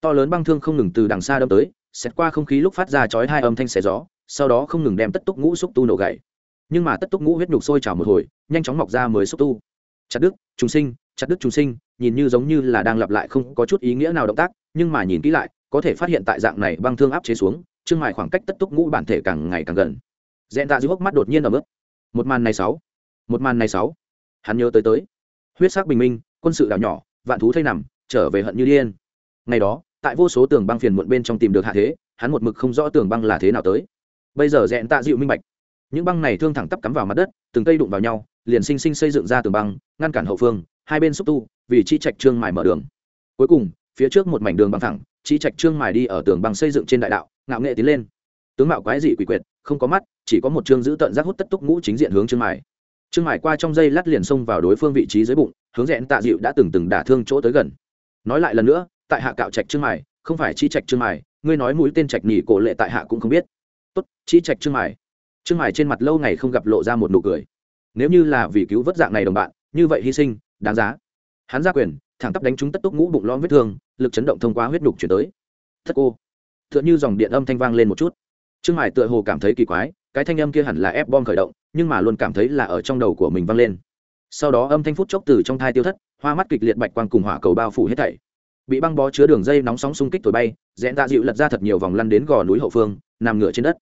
to lớn băng thương không ngừng từ đằng xa đâm tới xét qua không khí lúc phát ra chói hai âm thanh xẻ gió, sau đó không ngừng đem tất túc ngũ xúc tu nổ gậy nhưng mà tất túc ngũ huyết nhục sôi trào một hồi, nhanh chóng mọc ra mới xúc tu chặt đức trùng sinh, chặt đức trùng sinh, nhìn như giống như là đang lặp lại không có chút ý nghĩa nào động tác, nhưng mà nhìn kỹ lại, có thể phát hiện tại dạng này băng thương áp chế xuống, trương mài khoảng cách tất túc ngũ bản thể càng ngày càng gần. Dẹn tạ dưới hốc mắt đột nhiên ở mức một màn này sáu. Một màn này sáu. Hắn nhớ tới tới. Huyết sắc bình minh, quân sự đảo nhỏ, vạn thú thây nằm, trở về hận như điên. Ngày đó, tại vô số tường băng phiền muộn bên trong tìm được hạ thế, hắn một mực không rõ tường băng là thế nào tới. Bây giờ dẹn tạ dịu minh bạch những băng này thương thẳng tắp cắm vào mặt đất, từng cây đụng vào nhau, liền sinh sinh xây dựng ra tường băng, ngăn cản hậu phương, hai bên xúc tu, vì chi trạch trương mài mở đường. Cuối cùng, phía trước một mảnh đường băng thẳng, chi trạch trương mài đi ở tường băng xây dựng trên đại đạo, ngạo nghệ tiến lên. Tướng mạo quái dị quỷ quyệt, không có mắt, chỉ có một chương giữ tận giác hút tất túc ngũ chính diện hướng trương mài. Trương mài qua trong dây lát liền xông vào đối phương vị trí dưới bụng, hướng rẽn tạ dịu đã từng từng đả thương chỗ tới gần. Nói lại lần nữa, tại hạ cạo trạch trương mài, không phải chi trạch trương mài, ngươi nói mũi tên trạch nhỉ cổ lệ tại hạ cũng không biết. Tốt, chi trạch trương mài trương Hải trên mặt lâu ngày không gặp lộ ra một nụ cười. Nếu như là vì cứu vớt dạng này đồng bạn, như vậy hy sinh, đáng giá. Hắn ra quyền, thẳng tắp đánh trúng tất túc ngũ bụng lõm vết thương, lực chấn động thông qua huyết đục chuyển tới. Thất cô. T h ư ợ n h ư dòng điện âm thanh vang lên một chút. Trương Hải tựa hồ cảm thấy kỳ quái, cái thanh âm kia hẳn là ép bom khởi động, nhưng mà luôn cảm thấy là ở trong đầu của mình vang lên. Sau đó âm thanh phút chốc từ trong thai tiêu thất, hoa mắt kịch liệt bạch quang cùng hỏa cầu bao phủ hết thảy. Bị băng bó chứa đường dây nóng sóng xung kích thổi bay rẽn tạ dịu lật ra thật nhiều vòng lăn đến gò núi hậu phương, nằm ngửa trên đất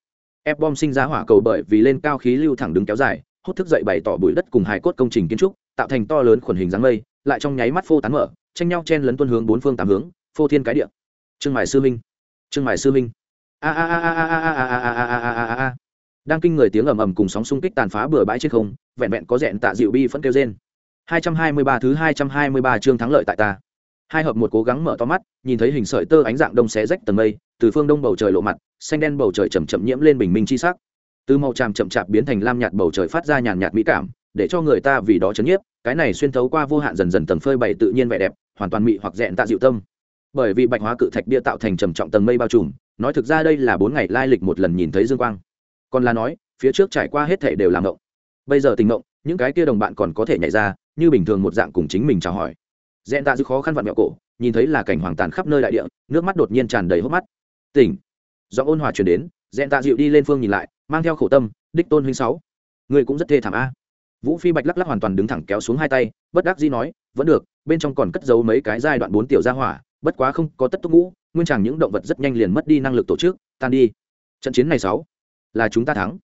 ép bom sinh ra hỏa cầu bởi vì lên cao khí lưu thẳng đứng kéo dài hút thức dậy bày tỏ bụi đất cùng hài cốt công trình kiến trúc tạo thành to lớn khuẩn hình dáng mây lại trong nháy mắt phô tán mở tranh nhau chen lấn tuân hướng bốn phương tám hướng phô thiên cái địa trương mài sư minh trương mài sư minh a a a a a a a a a a a a a đang kinh người tiếng ầm ầm cùng sóng xung kích tàn phá bừa bãi trên không vẹn vẹn có rẽn tạ dịu bi phẫn kêu trên 223 thứ 223 chương thắng lợi tại ta hai hợp một cố gắng mở to mắt, nhìn thấy hình sợi tơ ánh dạng đông xé rách tầng mây, từ phương đông bầu trời lộ mặt, xanh đen bầu trời chầm chậm nhiễm lên bình minh chi sắc. Từ màu tràm chậm chạp biến thành lam nhạt bầu trời phát ra nhàn nhạt mỹ cảm, để cho người ta vì đó chấn nhiếp, cái này xuyên thấu qua vô hạn dần dần tầng phơi bày tự nhiên vẻ đẹp, hoàn toàn mị hoặc dẹn tạ dịu tâm. Bởi vì bạch hóa cự thạch bia tạo thành trầm trọng tầng mây bao trùm, nói thực ra đây là bốn ngày lai lịch một lần nhìn thấy dương quang. Còn là nói, phía trước trải qua hết thể đều làm ngộng bây giờ tình ngộng những cái kia đồng bạn còn có thể nhảy ra, như bình thường một dạng cùng chính mình chào hỏi dẹn tạ dư khó khăn vặn mẹo cổ, nhìn thấy là cảnh hoàng tàn khắp nơi đại địa, nước mắt đột nhiên tràn đầy hốc mắt. Tỉnh. Do ôn hòa chuyển đến dẹn tạ dịu đi lên phương nhìn lại, mang theo khổ tâm, đích tôn huynh sáu. Người cũng rất thê thảm a. Vũ phi bạch lắc lắc hoàn toàn đứng thẳng kéo xuống hai tay, bất đắc dĩ nói, vẫn được, bên trong còn cất giấu mấy cái giai đoạn bốn tiểu gia hỏa, bất quá không có tất túc ngũ, nguyên chẳng những động vật rất nhanh liền mất đi năng lực tổ chức, tan đi. Trận chiến này sáu, là chúng ta thắng.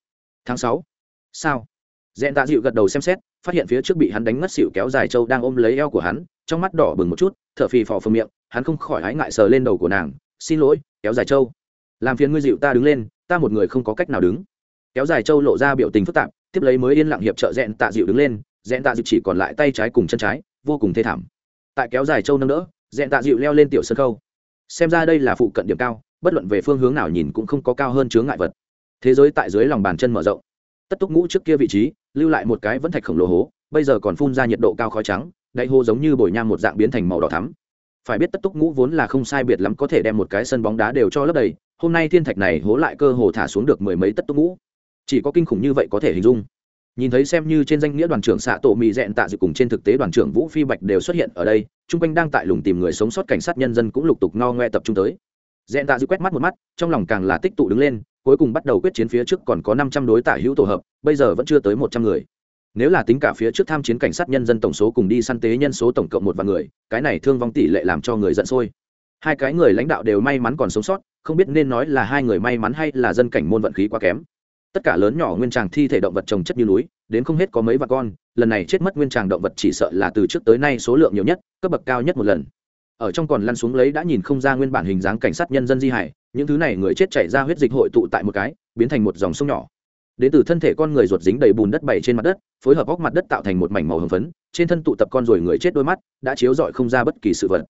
Tháng sáu. Sao? Dẹn tạ dịu gật đầu xem xét, phát hiện phía trước bị hắn đánh ngất xỉu kéo dài châu đang ôm lấy eo của hắn, trong mắt đỏ bừng một chút, thở phì phò phồng miệng, hắn không khỏi hái ngại sờ lên đầu của nàng, xin lỗi, kéo dài châu làm phiền ngươi dịu ta đứng lên, ta một người không có cách nào đứng. Kéo dài châu lộ ra biểu tình phức tạp, tiếp lấy mới yên lặng hiệp trợ Dẹn tạ dịu đứng lên, Dẹn tạ dịu chỉ còn lại tay trái cùng chân trái, vô cùng thê thảm. Tại kéo dài châu nâng đỡ, Dẹn tạ dịu leo lên tiểu sân khâu xem ra đây là phụ cận điểm cao, bất luận về phương hướng nào nhìn cũng không có cao hơn chướng ngại vật. Thế giới tại dưới lòng bàn chân mở rộng tất túc ngũ trước kia vị trí, lưu lại một cái vẫn thạch khổng lồ hố, bây giờ còn phun ra nhiệt độ cao khói trắng đại hô giống như bồi nham một dạng biến thành màu đỏ thắm. Phải biết tất túc ngũ vốn là không sai biệt lắm có thể đem một cái sân bóng đá đều cho lấp đầy, hôm nay thiên thạch này hố lại cơ hồ thả xuống được mười mấy tất túc ngũ. Chỉ có kinh khủng như vậy có thể hình dung. Nhìn thấy xem như trên danh nghĩa đoàn trưởng xạ tổ mỹ dẹn tạ dự cùng trên thực tế đoàn trưởng vũ phi bạch đều xuất hiện ở đây, chung quanh đang tại lùng tìm người sống sót cảnh sát nhân dân cũng lục tục no ngoe tập trung tới. Dẹn tạ dự quét mắt một mắt, trong lòng càng là tích tụ đứng lên cuối cùng bắt đầu quyết chiến phía trước còn có năm trăm đối tạ hữu tổ hợp, bây giờ vẫn chưa tới một trăm người. Nếu là tính cả phía trước tham chiến cảnh sát nhân dân tổng số cùng đi săn tế nhân số tổng cộng một vạn người, cái này thương vong tỷ lệ làm cho người giận sôi. Hai cái người lãnh đạo đều may mắn còn sống sót, không biết nên nói là hai người may mắn hay là dân cảnh môn vận khí quá kém. Tất cả lớn nhỏ nguyên tràng thi thể động vật trồng chất như núi, đến không hết có mấy vạn con, lần này chết mất nguyên tràng động vật chỉ sợ là từ trước tới nay số lượng nhiều nhất, cấp bậc cao nhất một lần. Ở trong còn lăn xuống lấy đã nhìn không ra nguyên bản hình dáng cảnh sát nhân dân di hải những thứ này người chết chảy ra huyết dịch hội tụ tại một cái, biến thành một dòng sông nhỏ. Đến từ thân thể con người ruột dính đầy bùn đất bày trên mặt đất, phối hợp góc mặt đất tạo thành một mảnh màu hồng phấn, trên thân tụ tập con rồi người chết đôi mắt, đã chiếu rọi không ra bất kỳ sự vật.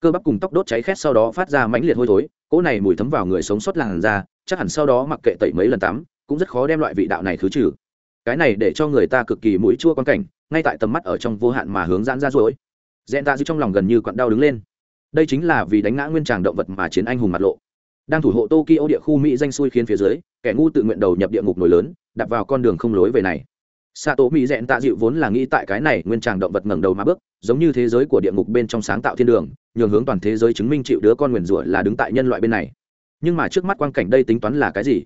Cơ bắp cùng tóc đốt cháy khét sau đó phát ra mãnh liệt hôi thối, cỗ này mùi thấm vào người sống sót làn da, chắc hẳn sau đó mặc kệ tẩy mấy lần tắm, cũng rất khó đem loại vị đạo này khứ trừ. Cái này để cho người ta cực kỳ mũi chua quan cảnh, ngay tại tầm mắt ở trong vô hạn mà hướng giãn ra rồi. Dẹn ta giữ trong lòng gần như quặn đau đứng lên. Đây chính là vì đánh ngã nguyên tràng động vật mà chiến anh hùng mặt lộ đang thủ hộ tokyo địa khu mỹ danh xui khiến phía dưới, kẻ ngu tự nguyện đầu nhập địa ngục nổi lớn đặt vào con đường không lối về này. Xạ tổ mỹ dẹn tạ dịu vốn là nghĩ tại cái này nguyên tràng động vật ngẩng đầu mà bước, giống như thế giới của địa ngục bên trong sáng tạo thiên đường, nhường hướng toàn thế giới chứng minh chịu đứa con nguyền rủa là đứng tại nhân loại bên này. Nhưng mà trước mắt quang cảnh đây tính toán là cái gì?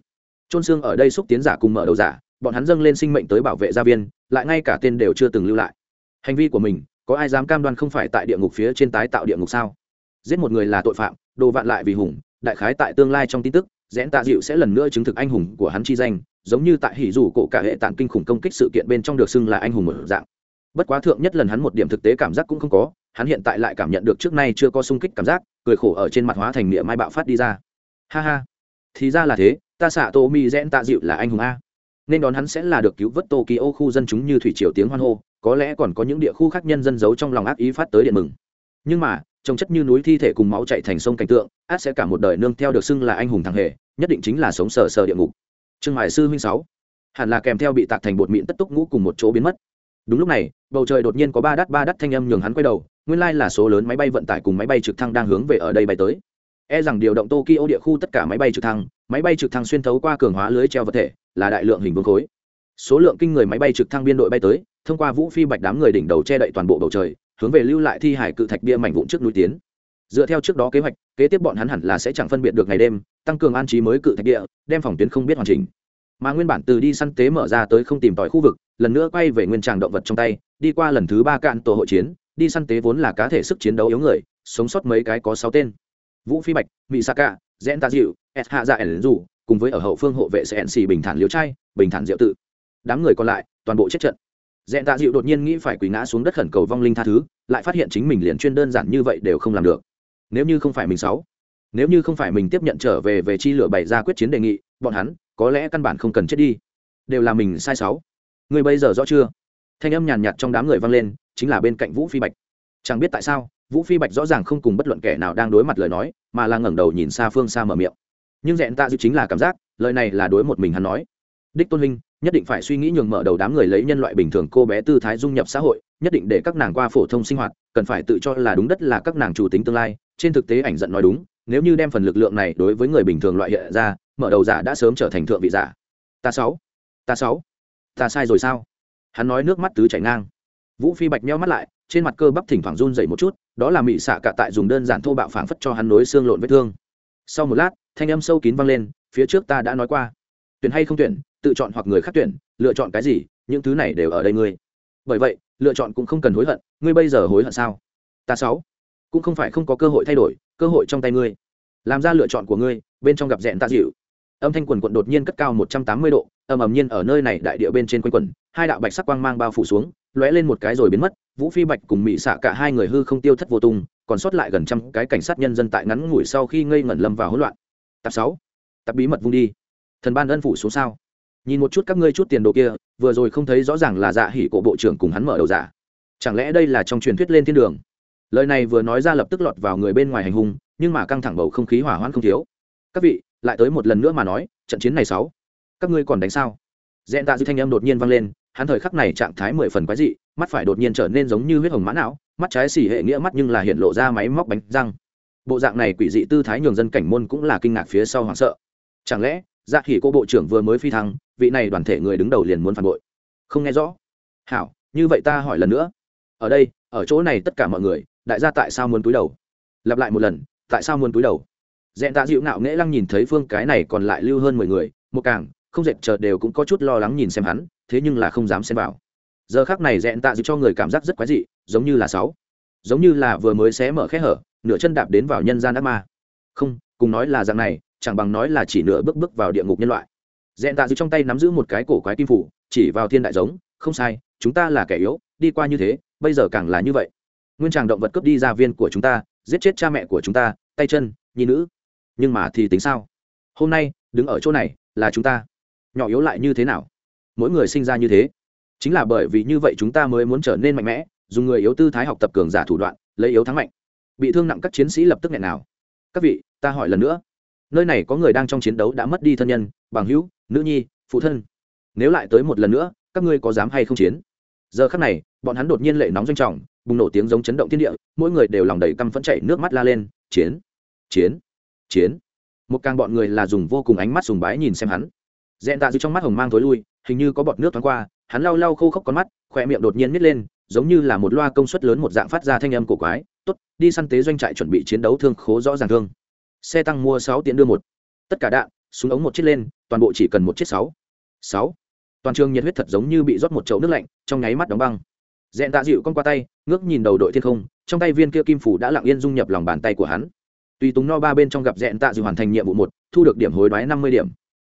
Trôn xương ở đây xúc tiến giả cùng mở đầu giả, bọn hắn dâng lên sinh mệnh tới bảo vệ gia viên, lại ngay cả tên đều chưa từng lưu lại. Hành vi của mình, có ai dám cam đoan không phải tại địa ngục phía trên tái tạo địa ngục sao? Giết một người là tội phạm, đồ vạn lại vì hùng đại khái tại tương lai trong tin tức, rẽn tạ dịu sẽ lần nữa chứng thực anh hùng của hắn chi danh, giống như tại hỉ dù cổ cả hệ tạng kinh khủng công kích sự kiện bên trong được xưng là anh hùng một dạng. Bất quá thượng nhất lần hắn một điểm thực tế cảm giác cũng không có, hắn hiện tại lại cảm nhận được trước nay chưa có sung kích cảm giác, cười khổ ở trên mặt hóa thành niệm mai bạo phát đi ra. Ha ha. Thì ra là thế, ta xạ tô mi rẽn tạ dịu là anh hùng a. Nên đón hắn sẽ là được cứu vớt tokyo khu dân chúng như thủy triều tiếng hoan hô, có lẽ còn có những địa khu khác nhân dân giấu trong lòng ác ý phát tới điện mừng. Nhưng mà trông chất như núi thi thể cùng máu chạy thành sông cảnh tượng, át sẽ cả một đời nương theo được xưng là anh hùng thằng hề, nhất định chính là sống sờ sờ địa ngục. Trương hải sư huynh sáu. Hẳn là kèm theo bị tạc thành bột mịn tất túc ngũ cùng một chỗ biến mất. Đúng lúc này, bầu trời đột nhiên có ba đắt ba đắt thanh âm nhường hắn quay đầu, nguyên lai là số lớn máy bay vận tải cùng máy bay trực thăng đang hướng về ở đây bay tới. E rằng điều động tokyo địa khu tất cả máy bay trực thăng, máy bay trực thăng xuyên thấu qua cường hóa lưới treo vật thể, là đại lượng hình vương khối. Số lượng kinh người máy bay trực thăng biên đội bay tới, thông qua vũ phi bạch đám người đỉnh đầu che đậy toàn bộ bầu trời hướng về lưu lại thi hải cự thạch bia mảnh vụn trước núi tiến. Dựa theo trước đó kế hoạch, kế tiếp bọn hắn hẳn là sẽ chẳng phân biệt được ngày đêm, tăng cường an trí mới cự thạch địa, đem phòng tuyến không biết hoàn chỉnh. Mà nguyên bản từ đi săn tế mở ra tới không tìm tòi khu vực, lần nữa quay về nguyên tràng động vật trong tay, đi qua lần thứ ba cạn tổ hội chiến, đi săn tế vốn là cá thể sức chiến đấu yếu người, sống sót mấy cái có sáu tên. Vũ phi bạch mỹ sa ca rẽn ta dịu s hạ dạ ẩn dù cùng với ở hậu phương hộ vệ sẽ xì bình thản liếu trai, bình thản diệu tự. Đám người còn lại, toàn bộ chết trận dẹn tạ dịu đột nhiên nghĩ phải quỳ ngã xuống đất khẩn cầu vong linh tha thứ, lại phát hiện chính mình liền chuyên đơn giản như vậy đều không làm được. Nếu như không phải mình sáu nếu như không phải mình tiếp nhận trở về về chi lửa bày ra quyết chiến đề nghị, bọn hắn có lẽ căn bản không cần chết đi. Đều là mình sai sáu người bây giờ rõ chưa? Thanh âm nhàn nhạt trong đám người vang lên, chính là bên cạnh vũ phi bạch. Chẳng biết tại sao, vũ phi bạch rõ ràng không cùng bất luận kẻ nào đang đối mặt lời nói, mà là ngẩng đầu nhìn xa phương xa mở miệng. Nhưng dẹn tạ dịu chính là cảm giác, lời này là đối một mình hắn nói. Đích tôn huynh nhất định phải suy nghĩ nhường mở đầu đám người lấy nhân loại bình thường cô bé tư thái dung nhập xã hội, nhất định để các nàng qua phổ thông sinh hoạt, cần phải tự cho là đúng đất là các nàng chủ tính tương lai. Trên thực tế ảnh giận nói đúng, nếu như đem phần lực lượng này đối với người bình thường loại hiện ra, mở đầu giả đã sớm trở thành thượng vị giả. Ta sáu ta sáu, ta sai rồi sao? Hắn nói nước mắt tứ chảy ngang. Vũ phi bạch nheo mắt lại, trên mặt cơ bắp thỉnh thoảng run dậy một chút, đó là mị xạ cả tại dùng đơn giản thô bạo phảng phất cho hắn nối xương lộn vết thương. Sau một lát, thanh âm sâu kín vang lên, phía trước ta đã nói qua. Tuyển hay không tuyển tự chọn hoặc người khác tuyển, lựa chọn cái gì, những thứ này đều ở đây ngươi. Bởi vậy, lựa chọn cũng không cần hối hận, ngươi bây giờ hối hận sao? Ta sáu, cũng không phải không có cơ hội thay đổi, cơ hội trong tay ngươi. Làm ra lựa chọn của ngươi, bên trong gặp rẽn ta dịu. Âm thanh quần quận đột nhiên cất cao một trăm tám mươi độ, ầm ầm nhiên ở nơi này đại địa bên trên quanh quần, hai đạo bạch sắc quang mang bao phủ xuống, lóe lên một cái rồi biến mất, vũ phi bạch cùng mỹ xạ cả hai người hư không tiêu thất vô tung, còn sót lại gần trăm cái cảnh sát nhân dân tại ngắn ngủi sau khi ngây ngẩn lâm vào hỗn loạn. Tập sáu, tập bí mật vung đi. Thần ban ân phủ xuống sao? Nhìn một chút các ngươi chút tiền đồ kia, vừa rồi không thấy rõ ràng là dạ hỉ cổ bộ trưởng cùng hắn mở đầu giả. Chẳng lẽ đây là trong truyền thuyết lên thiên đường? Lời này vừa nói ra lập tức lọt vào người bên ngoài hành hung, nhưng mà căng thẳng bầu không khí hỏa hoãn không thiếu. Các vị, lại tới một lần nữa mà nói, trận chiến này sáu, các ngươi còn đánh sao? Dẹn tạ dư thanh âm đột nhiên vang lên, hắn thời khắc này trạng thái mười phần quái dị, mắt phải đột nhiên trở nên giống như huyết hồng mã não, mắt trái xỉ hệ nghĩa mắt nhưng là hiện lộ ra máy móc bánh răng. Bộ dạng này quỷ dị tư thái nhường dân cảnh môn cũng là kinh ngạc phía sau hoảng sợ. Chẳng lẽ dạ khỉ cô bộ trưởng vừa mới phi thăng, vị này đoàn thể người đứng đầu liền muốn phản bội. Không nghe rõ. Hảo, như vậy ta hỏi lần nữa. Ở đây, ở chỗ này tất cả mọi người, đại gia tại sao muốn túi đầu? Lặp lại một lần, tại sao muốn túi đầu? Dẹn tạ dịu ngạo nghễ lăng nhìn thấy phương cái này còn lại lưu hơn mười người, một càng, không dệt chờ đều cũng có chút lo lắng nhìn xem hắn, thế nhưng là không dám xem vào. Giờ khác này dẹn tạ dịu cho người cảm giác rất quái dị, giống như là sáu. Giống như là vừa mới xé mở khe hở, nửa chân đạp đến vào nhân gian ác ma. Không, cùng nói là dạng này chẳng bằng nói là chỉ nửa bước bước vào địa ngục nhân loại. Dẹn tạ dịu trong tay nắm giữ một cái cổ quái kim phủ, chỉ vào thiên đại giống, không sai, chúng ta là kẻ yếu, đi qua như thế, bây giờ càng là như vậy. Nguyên tràng động vật cướp đi gia viên của chúng ta, giết chết cha mẹ của chúng ta, tay chân, nhi nữ. Nhưng mà thì tính sao? Hôm nay, đứng ở chỗ này, là chúng ta. Nhỏ yếu lại như thế nào? Mỗi người sinh ra như thế. Chính là bởi vì như vậy chúng ta mới muốn trở nên mạnh mẽ, dùng người yếu tư thái học tập cường giả thủ đoạn, lấy yếu thắng mạnh. Bị thương nặng các chiến sĩ lập tức nghẹn nào. Các vị, ta hỏi lần nữa nơi này có người đang trong chiến đấu đã mất đi thân nhân, bằng hữu, nữ nhi, phụ thân. Nếu lại tới một lần nữa, các ngươi có dám hay không chiến? Giờ khắc này, bọn hắn đột nhiên lệ nóng doanh trọng, bùng nổ tiếng giống chấn động thiên địa, mỗi người đều lòng đầy căm phẫn chạy nước mắt la lên, chiến chiến chiến. Một càng bọn người là dùng vô cùng ánh mắt sùng bái nhìn xem hắn. Dẹn tạ dư trong mắt hồng mang thối lui, hình như có bọt nước thoáng qua, hắn lau lau khô khốc con mắt khỏe miệng đột nhiên nít lên, giống như là một loa công suất lớn một dạng phát ra thanh âm cổ quái, tốt, đi săn tế doanh trại chuẩn bị chiến đấu thương khố rõ ràng thương xe tăng mua sáu tiễn đưa một. Tất cả đạn, súng ống một chiếc lên, toàn bộ chỉ cần một chiếc sáu. Sáu. Toàn trường nhiệt huyết thật giống như bị rót một chậu nước lạnh, trong nháy mắt đóng băng. Dẹn tạ dịu con qua tay, ngước nhìn đầu đội thiên không, trong tay viên kia kim phủ đã lặng yên dung nhập lòng bàn tay của hắn. Tùy tùng no ba bên trong gặp dẹn tạ dịu hoàn thành nhiệm vụ một, thu được điểm hối đoái năm mươi điểm.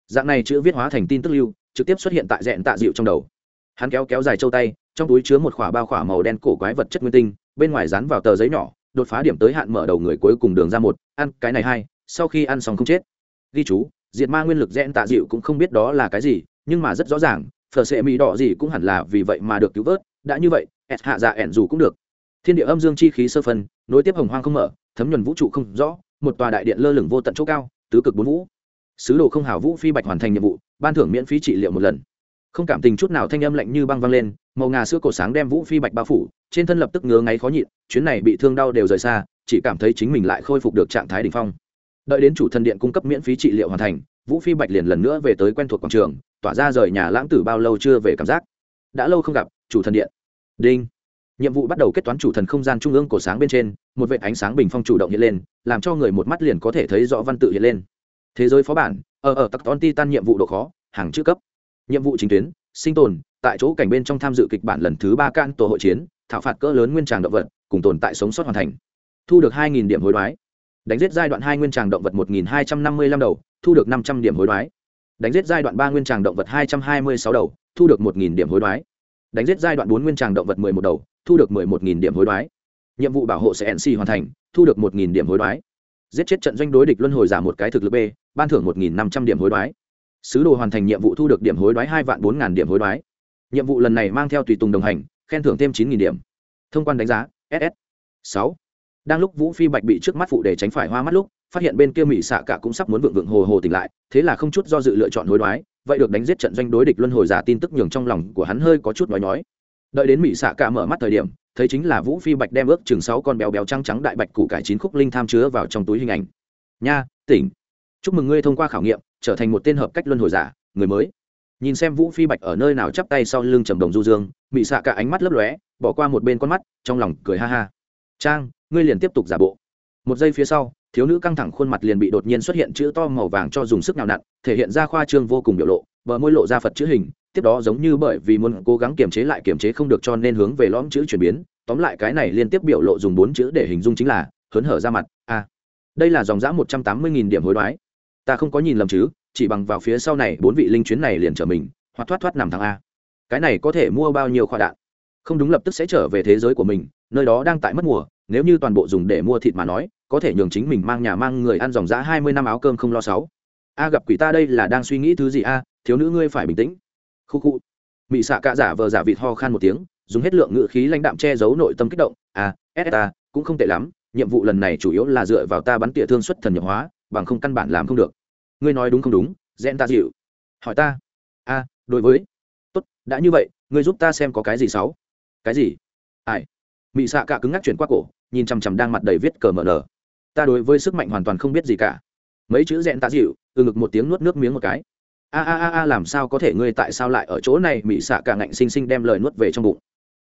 Dạng này chữ viết hóa thành tin tức lưu, trực tiếp xuất hiện tại dẹn tạ dịu trong đầu. Hắn kéo kéo dài châu tay, trong túi chứa một khỏa bao khỏa màu đen cổ quái vật chất nguyên tinh, bên ngoài dán vào tờ giấy nhỏ đột phá điểm tới hạn mở đầu người cuối cùng đường ra một, ăn cái này hai, sau khi ăn xong không chết. Ghi chú, diệt ma nguyên lực rẽn tạ dịu cũng không biết đó là cái gì, nhưng mà rất rõ ràng, phở sệ mỹ đỏ gì cũng hẳn là vì vậy mà được cứu vớt, đã như vậy, ẹt hạ dạ ẻn dù cũng được. Thiên địa âm dương chi khí sơ phân, nối tiếp hồng hoang không mở, thấm nhuần vũ trụ không rõ, một tòa đại điện lơ lửng vô tận chỗ cao, tứ cực bốn vũ. Sứ đồ không hào vũ phi bạch hoàn thành nhiệm vụ, ban thưởng miễn phí trị liệu một lần. Không cảm tình chút nào thanh âm lạnh như băng văng lên, màu ngà sữa cổ sáng đem vũ phi bạch bao phủ trên thân lập tức ngứa ngáy khó nhịn, chuyến này bị thương đau đều rời xa, chỉ cảm thấy chính mình lại khôi phục được trạng thái đ ỉ n h phong. Đợi đến chủ thần điện cung cấp miễn phí trị liệu hoàn thành, vũ phi bạch liền lần nữa về tới quen thuộc quảng trường, tỏa ra rời nhà lãng tử bao lâu chưa về cảm giác. Đã lâu không gặp, chủ thần điện. Đinh. Nhiệm vụ bắt đầu kết toán chủ thần không gian trung ương cổ sáng bên trên, một vệ ánh sáng bình phong chủ động hiện lên, làm cho người một mắt liền có thể thấy rõ văn tự hiện lên. Thế giới phó bản ờ, ờ, ở ở tắc ton ti tan nhiệm vụ độ khó, hàng chữ cấp. Nhiệm vụ chính tuyến, sinh tồn, tại chỗ cảnh bên trong tham dự kịch bản lần thứ ba can tổ hội chiến thảo phạt cỡ lớn nguyên tràng động vật, cùng tồn tại sống sót hoàn thành. Thu được hai điểm hối đoái. Đánh giết giai đoạn hai nguyên tràng động vật một hai trăm năm mươi lăm đầu, thu được năm trăm điểm hối đoái. Đánh giết giai đoạn ba nguyên tràng động vật hai trăm hai mươi sáu đầu, thu được một điểm hối đoái. Đánh giết giai đoạn bốn nguyên tràng động vật mười một đầu, thu được mười một điểm hối đoái. Nhiệm vụ bảo hộ sẽ nc hoàn thành, thu được một điểm hối đoái. Giết chết trận doanh đối địch luân hồi giả một cái thực lực b, ban thưởng một năm trăm điểm hối đoái. Sứ đồ hoàn thành nhiệm vụ thu được điểm hối đoái hai vạn bốn ngàn điểm hối đoái. Nhiệm vụ lần này mang theo tùy tùng đồng hành khen thưởng thêm chín nghìn điểm. Thông quan đánh giá ss sáu. Đang lúc vũ phi bạch bị trước mắt phụ để tránh phải hoa mắt lúc, phát hiện bên kia mỹ xạ cả cũng sắp muốn vượng vượng hồ hồ tỉnh lại, thế là không chút do dự lựa chọn hối đoái, vậy được đánh giết trận doanh đối địch luân hồi giả tin tức nhường trong lòng của hắn hơi có chút nói nói. đợi đến mỹ xạ cả mở mắt thời điểm, thấy chính là vũ phi bạch đem ước chừng sáu con béo béo trắng trắng đại bạch củ cải chín khúc linh tham chứa vào trong túi hình ảnh. Nha, tỉnh. Chúc mừng ngươi thông qua khảo nghiệm, trở thành một tên hợp cách luân hồi giả, người mới. Nhìn xem vũ phi bạch ở nơi nào chắp tay sau lưng trầm đồng du dương mị xạ cả ánh mắt lấp lóe, bỏ qua một bên con mắt, trong lòng cười ha ha. Trang, ngươi liền tiếp tục giả bộ. Một giây phía sau, thiếu nữ căng thẳng khuôn mặt liền bị đột nhiên xuất hiện chữ to màu vàng cho dùng sức nào nặn, thể hiện ra khoa trương vô cùng biểu lộ, bờ môi lộ ra phật chữ hình, tiếp đó giống như bởi vì muốn cố gắng kiềm chế lại kiềm chế không được cho nên hướng về lõm chữ chuyển biến. Tóm lại cái này liên tiếp biểu lộ dùng bốn chữ để hình dung chính là hớn hở ra mặt. A, đây là dòng giã một trăm tám mươi nghìn điểm hối đoái. Ta không có nhìn lầm chứ, chỉ bằng vào phía sau này, bốn vị linh chuyến này liền trở mình, hoặc thoát thoát nằm thằng a cái này có thể mua bao nhiêu khoa đạn? Không đúng lập tức sẽ trở về thế giới của mình, nơi đó đang tại mất mùa, nếu như toàn bộ dùng để mua thịt mà nói, có thể nhường chính mình mang nhà mang người ăn dòng giã hai mươi năm áo cơm không lo sáu. A, gặp quỷ ta đây là đang suy nghĩ thứ gì a? Thiếu nữ ngươi phải bình tĩnh. Khu khu. Mị xạ cạ giả vờ giả vịt ho khan một tiếng, dùng hết lượng ngự khí lãnh đạm che giấu nội tâm kích động. A, s ta cũng không tệ lắm, nhiệm vụ lần này chủ yếu là dựa vào ta bắn tỉa thương xuất thần nhập hóa, bằng không căn bản làm không được. Ngươi nói đúng không đúng rẽn ta dịu. Hỏi ta. A, đối với đã như vậy, ngươi giúp ta xem có cái gì xấu. Cái gì? Ai? Mị xạ cả cứng ngắc chuyển qua cổ, nhìn chằm chằm đang mặt đầy viết cờ mờ nở. Ta đối với sức mạnh hoàn toàn không biết gì cả. Mấy chữ rẽn ta dịu, từ ngực một tiếng nuốt nước miếng một cái. A a a a, làm sao có thể ngươi tại sao lại ở chỗ này? Mị xạ cả ngạnh xinh xinh đem lời nuốt về trong bụng.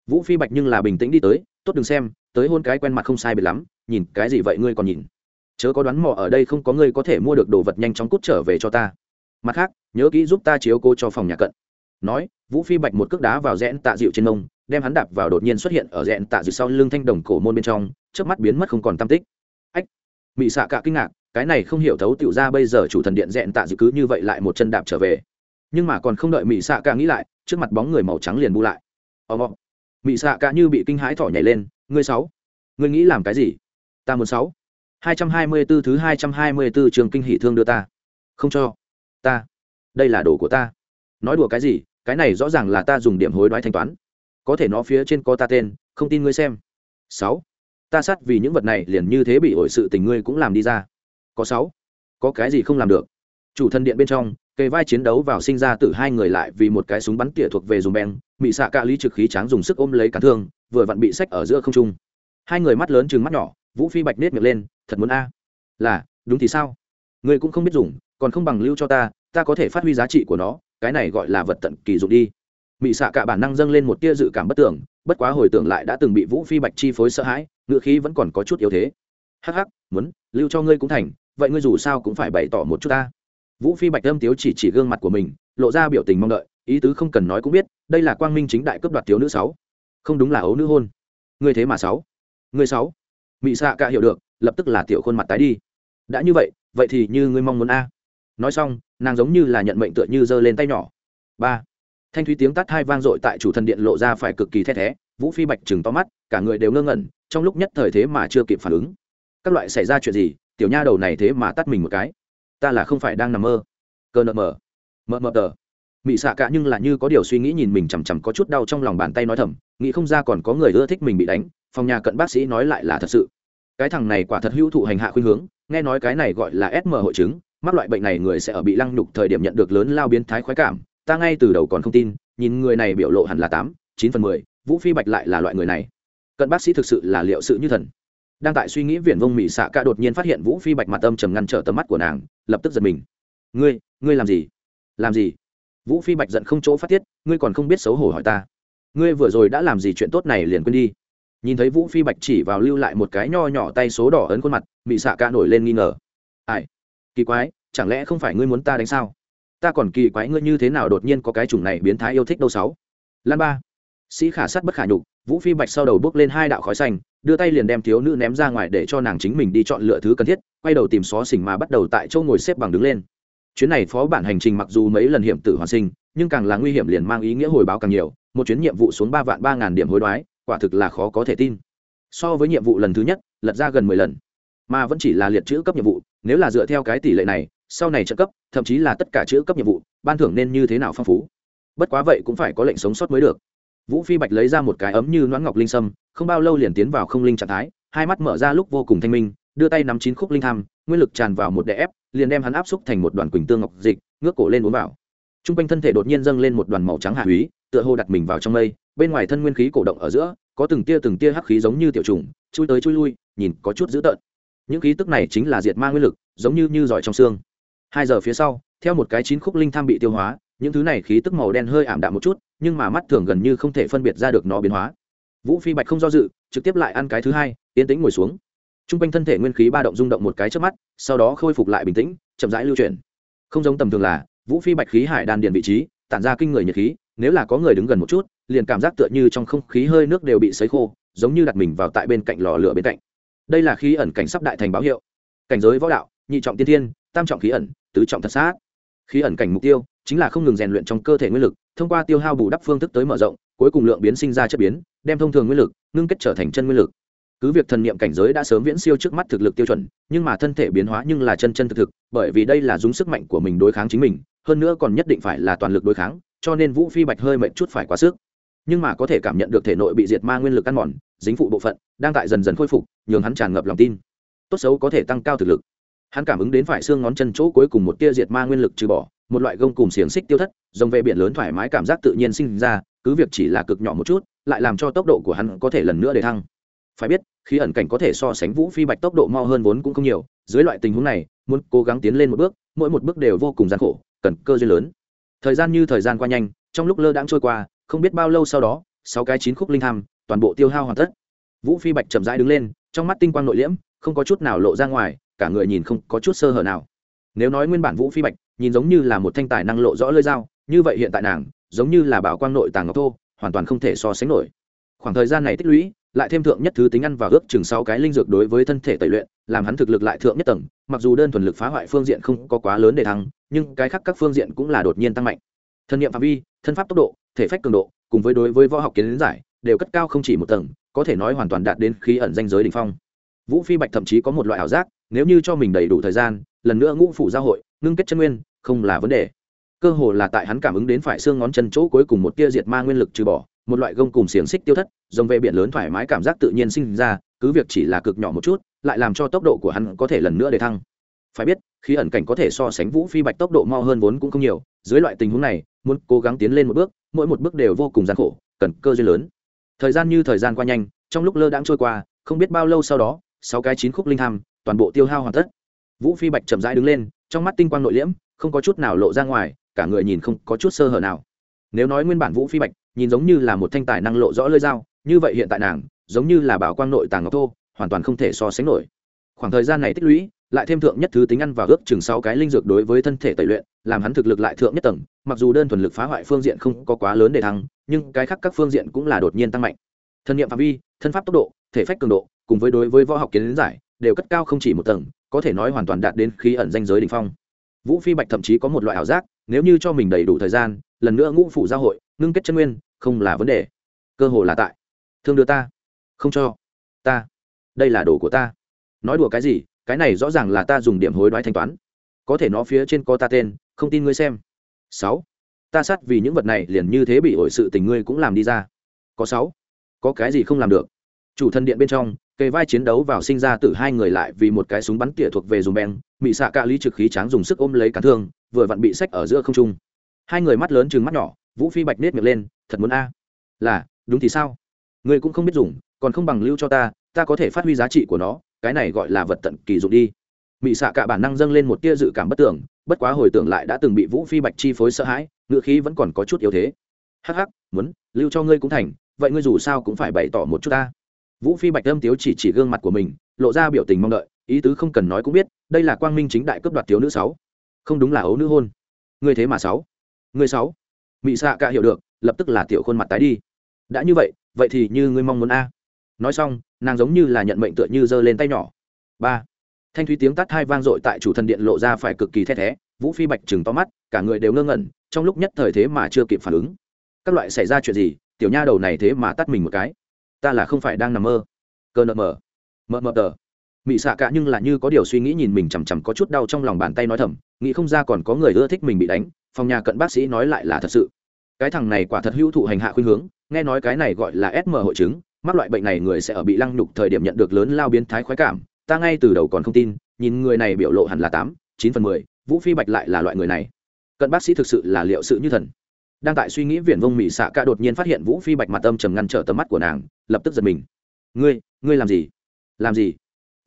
Vũ phi bạch nhưng là bình tĩnh đi tới, tốt đừng xem, tới hôn cái quen mặt không sai biệt lắm, nhìn cái gì vậy ngươi còn nhìn? Chớ có đoán mò ở đây không có ngươi có thể mua được đồ vật nhanh chóng cút trở về cho ta. Mặt khác, nhớ kỹ giúp ta chiếu cô cho phòng nhà cận nói, vũ phi bạch một cước đá vào rẽn tạ dịu trên mông, đem hắn đạp vào đột nhiên xuất hiện ở rẽn tạ dịu sau lưng thanh đồng cổ môn bên trong trước mắt biến mất không còn tam tích. Ách, mị xạ cả kinh ngạc, cái này không hiểu thấu tiểu ra bây giờ chủ thần điện rẽn tạ dịu cứ như vậy lại một chân đạp trở về. Nhưng mà còn không đợi mị xạ cả nghĩ lại, trước mặt bóng người màu trắng liền bu lại. Ò mọ mị xạ cả như bị kinh hãi thỏ nhảy lên, ngươi sáu, ngươi nghĩ làm cái gì? Ta muốn sáu. Hai trăm hai mươi 224 thứ hai trăm hai mươi 224 trường kinh hỷ thương đưa ta. Không cho. Ta. Đây là đồ của ta. Nói đùa cái gì? Cái này rõ ràng là ta dùng điểm hối đoái thanh toán. Có thể nó phía trên có ta tên, không tin ngươi xem. Sáu. Ta sát vì những vật này liền như thế bị ổi sự tình ngươi cũng làm đi ra. Có sáu. Có cái gì không làm được? Chủ thân điện bên trong, kề vai chiến đấu vào sinh ra từ hai người lại vì một cái súng bắn tỉa thuộc về dùng beng bị xạ cạ lý trực khí tráng dùng sức ôm lấy cán thương, vừa vặn bị sách ở giữa không trung. Hai người mắt lớn chừng mắt nhỏ, vũ phi bạch nết miệng lên, thật muốn a? Là, đúng thì sao? Ngươi cũng không biết dùng, còn không bằng lưu cho ta ta có thể phát huy giá trị của nó cái này gọi là vật tận kỳ dụng đi. Mỹ xạ cả bản năng dâng lên một tia dự cảm bất tưởng, bất quá hồi tưởng lại đã từng bị vũ phi bạch chi phối sợ hãi, ngựa khí vẫn còn có chút yếu thế. Hắc hắc, muốn, lưu cho ngươi cũng thành, vậy ngươi dù sao cũng phải bày tỏ một chút ta. Vũ phi bạch âm tiếu chỉ chỉ gương mặt của mình, lộ ra biểu tình mong đợi, ý tứ không cần nói cũng biết, đây là quang minh chính đại cướp đoạt thiếu nữ sáu. Không đúng là ấu nữ hôn. Ngươi thế mà sáu. Ngươi sáu. Mỹ xạ cả hiểu được, lập tức là tiểu khuôn mặt tái đi. Đã như vậy vậy thì như ngươi mong muốn a nói xong, nàng giống như là nhận mệnh tựa như giơ lên tay nhỏ. Ba. Thanh thúy tiếng tắt hai vang dội tại chủ thần điện lộ ra phải cực kỳ thét thé, vũ phi bạch chừng to mắt, cả người đều ngơ ngẩn, trong lúc nhất thời thế mà chưa kịp phản ứng. Các loại xảy ra chuyện gì, tiểu nha đầu này thế mà tắt mình một cái. Ta là không phải đang nằm mơ. Cơ nợ mờ. Mờ mờ tờ. Mị xạ cả nhưng là như có điều suy nghĩ nhìn mình chằm chằm có chút đau trong lòng bàn tay nói thầm, nghĩ không ra còn có người ưa thích mình bị đánh, phòng nhà cận bác sĩ nói lại là thật sự. Cái thằng này quả thật hữu thụ hành hạ khuyên hướng, nghe nói cái này gọi là sm hội chứng mắc loại bệnh này người sẽ ở bị lăng nhục thời điểm nhận được lớn lao biến thái khoái cảm. Ta ngay từ đầu còn không tin, nhìn người này biểu lộ hẳn là tám, chín phần mười, vũ phi bạch lại là loại người này. Cận bác sĩ thực sự là liệu sự như thần. Đang tại suy nghĩ viển vông mỹ xạ ca đột nhiên phát hiện vũ phi bạch mặt âm trầm ngăn trở tầm mắt của nàng, lập tức giật mình. Ngươi ngươi làm gì? Làm gì? Vũ phi bạch giận không chỗ phát tiết, ngươi còn không biết xấu hổ hỏi ta. Ngươi vừa rồi đã làm gì chuyện tốt này liền quên đi. Nhìn thấy vũ phi bạch chỉ vào lưu lại một cái nho nhỏ tay số đỏ ấn khuôn mặt mỹ xạ ca nổi lên nghi ngờ. Ai? Kỳ quái, chẳng lẽ không phải ngươi muốn ta đánh sao? Ta còn kỳ quái ngươi như thế nào đột nhiên có cái chủng này biến thái yêu thích đâu sáu? Lan ba. Sĩ khả sát bất khả nhục, vũ phi bạch sau đầu bước lên hai đạo khói xanh, đưa tay liền đem thiếu nữ ném ra ngoài để cho nàng chính mình đi chọn lựa thứ cần thiết, quay đầu tìm xó xỉnh mà bắt đầu tại chỗ ngồi xếp bằng đứng lên. Chuyến này phó bản hành trình mặc dù mấy lần hiểm tử hoàn sinh, nhưng càng là nguy hiểm liền mang ý nghĩa hồi báo càng nhiều, một chuyến nhiệm vụ xuống ba vạn ba ngàn điểm hối đoái, quả thực là khó có thể tin. So với nhiệm vụ lần thứ nhất, lật ra gần mười lần mà vẫn chỉ là liệt chữ cấp nhiệm vụ, nếu là dựa theo cái tỷ lệ này, sau này trợ cấp, thậm chí là tất cả chữ cấp nhiệm vụ, ban thưởng nên như thế nào phong phú? Bất quá vậy cũng phải có lệnh sống sót mới được. Vũ phi bạch lấy ra một cái ấm như noãn ngọc linh sâm, không bao lâu liền tiến vào không linh trạng thái, hai mắt mở ra lúc vô cùng thanh minh, đưa tay nắm chín khúc linh tham, nguyên lực tràn vào một đè ép, liền đem hắn áp xúc thành một đoàn quỳnh tương ngọc dịch, ngước cổ lên uống vào. T r u n g quanh thân thể đột nhiên dâng lên một đoàn màu trắng hạ húy, tựa hồ đặt mình vào trong mây, bên ngoài thân nguyên khí cổ động ở giữa, có từng tia từng tia hắc khí giống như tiểu trùng, chui tới chui lui, nhìn có chút dữ tợn những khí tức này chính là diệt ma nguyên lực, giống như như giỏi trong xương. Hai giờ phía sau, theo một cái chín khúc linh tham bị tiêu hóa, những thứ này khí tức màu đen hơi ảm đạm một chút, nhưng mà mắt thường gần như không thể phân biệt ra được nó biến hóa. Vũ phi bạch không do dự, trực tiếp lại ăn cái thứ hai, yên tĩnh ngồi xuống. T r u n g quanh thân thể nguyên khí ba động rung động một cái trước mắt, sau đó khôi phục lại bình tĩnh, chậm rãi lưu chuyển. Không giống tầm thường là, vũ phi bạch khí hải đan điền vị trí, tản ra kinh người nhiệt khí, nếu là có người đứng gần một chút, liền cảm giác tựa như trong không khí hơi nước đều bị sấy khô, giống như đặt mình vào tại bên cạnh lò lửa bên cạnh đây là khí ẩn cảnh sắp đại thành báo hiệu. Cảnh giới võ đạo, nhị trọng tiên thiên, tam trọng khí ẩn, tứ trọng thật sát. Khí ẩn cảnh mục tiêu chính là không ngừng rèn luyện trong cơ thể nguyên lực, thông qua tiêu hao bù đắp phương thức tới mở rộng, cuối cùng lượng biến sinh ra chất biến, đem thông thường nguyên lực ngưng kết trở thành chân nguyên lực. Cứ việc thần niệm cảnh giới đã sớm viễn siêu trước mắt thực lực tiêu chuẩn, nhưng mà thân thể biến hóa nhưng là chân chân thực thực, bởi vì đây là dùng sức mạnh của mình đối kháng chính mình, hơn nữa còn nhất định phải là toàn lực đối kháng, cho nên vũ phi bạch hơi mệnh chút phải quá sức. Nhưng mà có thể cảm nhận được thể nội bị diệt ma nguyên lực ăn mòn dính phụ bộ phận, đang tại dần dần khôi phục, nhường hắn tràn ngập lòng tin. Tốt xấu có thể tăng cao thực lực. Hắn cảm ứng đến phải xương ngón chân chỗ cuối cùng một tia diệt ma nguyên lực trừ bỏ, một loại gông cùng xiềng xích tiêu thất, dòng về biển lớn thoải mái cảm giác tự nhiên sinh ra, cứ việc chỉ là cực nhỏ một chút, lại làm cho tốc độ của hắn có thể lần nữa để thăng. Phải biết khi ẩn cảnh có thể so sánh vũ phi bạch tốc độ mau hơn vốn cũng không nhiều, dưới loại tình huống này, muốn cố gắng tiến lên một bước, mỗi một bước đều vô cùng gian khổ, cần cơ duyên lớn. Thời gian như thời gian qua nhanh, trong lúc lơ đãng trôi qua, không biết bao lâu sau đó, sáu cái chín khúc linh tham toàn bộ tiêu hao hoàn tất. Vũ phi bạch chậm rãi đứng lên trong mắt tinh quang nội liễm không có chút nào lộ ra ngoài cả người nhìn không có chút sơ hở nào. Nếu nói nguyên bản vũ phi bạch nhìn giống như là một thanh tài năng lộ rõ lơi dao như vậy hiện tại nàng giống như là bảo quang nội tàng ngọc thô hoàn toàn không thể so sánh nổi. Khoảng thời gian này tích lũy lại thêm thượng nhất thứ tính ăn và ước chừng sáu cái linh dược đối với thân thể tẩy luyện làm hắn thực lực lại thượng nhất tầng mặc dù đơn thuần lực phá hoại phương diện không có quá lớn để thắng, nhưng cái khác các phương diện cũng là đột nhiên tăng mạnh. Thân nhiệm phạm vi thân pháp tốc độ thể phách cường độ cùng với đối với võ học kiến giải đều cất cao không chỉ một tầng, có thể nói hoàn toàn đạt đến khí ẩn danh giới đỉnh phong. Vũ phi bạch thậm chí có một loại ảo giác, nếu như cho mình đầy đủ thời gian, lần nữa ngũ phủ giao hội, ngưng kết chân nguyên, không là vấn đề. Cơ hồ là tại hắn cảm ứng đến phải xương ngón chân chỗ cuối cùng một tia diệt ma nguyên lực trừ bỏ, một loại gông cùng xiềng xích tiêu thất, dòng về biển lớn thoải mái cảm giác tự nhiên sinh ra, cứ việc chỉ là cực nhỏ một chút, lại làm cho tốc độ của hắn có thể lần nữa để thăng. Phải biết khi ẩn cảnh có thể so sánh vũ phi bạch tốc độ mau hơn vốn cũng không nhiều, dưới loại tình huống này, muốn cố gắng tiến lên một bước, mỗi một bước đều vô cùng gian khổ, cần cơ duyên lớn thời gian như thời gian qua nhanh, trong lúc lơ đãng trôi qua, không biết bao lâu sau đó, sáu cái chín khúc linh hàm, toàn bộ tiêu hao hoàn tất. Vũ phi bạch chậm rãi đứng lên, trong mắt tinh quang nội liễm, không có chút nào lộ ra ngoài, cả người nhìn không có chút sơ hở nào. Nếu nói nguyên bản vũ phi bạch, nhìn giống như là một thanh tài năng lộ rõ lơi dao, như vậy hiện tại nàng, giống như là bảo quang nội tàng ngọc thô, hoàn toàn không thể so sánh nổi. Khoảng thời gian này tích lũy, lại thêm thượng nhất thứ tính ăn và ước chừng sáu cái linh dược đối với thân thể tẩy luyện, làm hắn thực lực lại thượng nhất tầng, mặc dù đơn thuần lực phá hoại phương diện không có quá lớn để thắng nhưng cái khác các phương diện cũng là đột nhiên tăng mạnh. Thân nhiệm phạm vi, thân pháp tốc độ, thể phách cường độ, cùng với đối với võ học kiến giải, đều cất cao không chỉ một tầng, có thể nói hoàn toàn đạt đến khí ẩn danh giới đ ỉ n h phong. Vũ phi bạch thậm chí có một loại ảo giác, nếu như cho mình đầy đủ thời gian, lần nữa ngũ phủ giao hội, ngưng kết chân nguyên, không là vấn đề. Cơ hồ là tại. Thương đưa ta. Không cho. Ta. Đây là đồ của ta. Nói đùa cái gì, cái này rõ ràng là ta dùng điểm hối đoái thanh toán. Có thể nó phía trên có ta tên, không tin ngươi xem. Sáu ta sát vì những vật này liền như thế bị ổi sự tình ngươi cũng làm đi ra. Có sáu. Có cái gì không làm được? Chủ thân điện bên trong, kề vai chiến đấu vào sinh ra từ hai người lại vì một cái súng bắn tỉa thuộc về dùng beng bị xạ cạ lý trực khí tráng dùng sức ôm lấy cán thương, vừa vặn bị sách ở giữa không trung. Hai người mắt lớn chừng mắt nhỏ, vũ phi bạch nết miệng lên, thật muốn a? Là, đúng thì sao? Ngươi cũng không biết dùng, còn không bằng lưu cho ta ta có thể phát huy giá trị của nó, cái này gọi là vật tận kỳ dụng đi. Mị xạ cả bản năng dâng lên một tia dự cảm bất tưởng, bất quá hồi tưởng lại đã từng bị vũ phi bạch chi phối sợ hãi ngựa khí vẫn còn có chút yếu thế. Hắc hắc, muốn, lưu cho ngươi cũng thành, vậy ngươi dù sao cũng phải bày tỏ một chút ta. Vũ phi bạch âm tiếu chỉ chỉ gương mặt của mình, lộ ra biểu tình mong đợi, ý tứ không cần nói cũng biết, đây là quang minh chính đại cướp đoạt thiếu nữ sáu. Không đúng là ấu nữ hôn. Ngươi thế mà sáu. Ngươi sáu. Mị xạ cả hiểu được, lập tức là tiểu khuôn mặt tái đi. Đã như vậy vậy thì như ngươi mong muốn a. Nói xong, nàng giống như là nhận mệnh tựa như giơ lên tay nhỏ. Ba. Thanh thúy tiếng tắt hai vang dội tại chủ thần điện lộ ra phải cực kỳ the thé vũ phi bạch chừng to mắt, cả người đều ngơ ngẩn, trong lúc nhất thời thế mà chưa kịp phản ứng. Các loại xảy ra chuyện gì, tiểu nha đầu này thế mà tắt mình một cái. Ta là không phải đang nằm mơ. Cơ nợ mờ. Mờ mờ tờ. Mị xạ cả nhưng là như có điều suy nghĩ nhìn mình chằm chằm có chút đau trong lòng bàn tay nói thầm, nghĩ không ra còn có người ưa thích mình bị đánh, phòng nhà cận bác sĩ nói lại là thật sự. Cái thằng này quả thật hữu thụ hành hạ khuyên hướng, nghe nói cái này gọi là sm hội chứng, mắc loại bệnh này người sẽ ở bị lăng nhục thời điểm nhận được lớn lao biến thái khoái cảm, ta ngay từ đầu còn không tin, nhìn người này biểu lộ hẳn là tám, chín phần mười vũ phi bạch lại là loại người này. Cận bác sĩ thực sự là liệu sự như thần. Đang tại suy nghĩ viển vông mỹ xạ ca đột nhiên phát hiện vũ phi bạch mặt âm trầm ngăn trở tầm mắt của nàng, lập tức giật mình. Ngươi ngươi làm gì? Làm gì?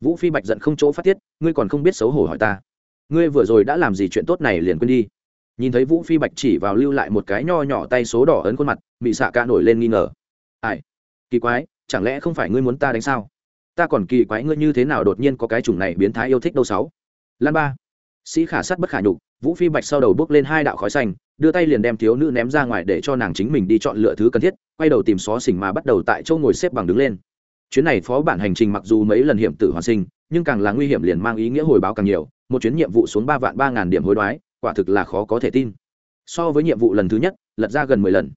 Vũ phi bạch giận không chỗ phát tiết, ngươi còn không biết xấu hổ hỏi ta. Ngươi vừa rồi đã làm gì chuyện tốt này liền quên đi. Nhìn thấy vũ phi bạch chỉ vào lưu lại một cái nho nhỏ tay số đỏ ấn khuôn mặt mỹ xạ ca nổi lên nghi ngờ. Ai? Kỳ quái, chẳng lẽ không phải ngươi muốn ta đánh sao? Ta còn kỳ quái ngươi như thế nào đột nhiên có cái chủng này biến thái yêu thích đâu sáu? Lan ba sĩ khả sát bất khả nhục, vũ phi bạch sau đầu bước lên hai đạo khói xanh, đưa tay liền đem thiếu nữ ném ra ngoài để cho nàng chính mình đi chọn lựa thứ cần thiết, quay đầu tìm xó xỉnh mà bắt đầu tại châu ngồi xếp bằng đứng lên. Chuyến này phó bản hành trình mặc dù mấy lần hiểm tử hoàn sinh, nhưng càng là nguy hiểm liền mang ý nghĩa hồi báo càng nhiều, một chuyến nhiệm vụ xuống ba vạn ba ngàn điểm hối đoái, quả thực là khó có thể tin. So với nhiệm vụ lần thứ nhất, lật ra gần mười lần.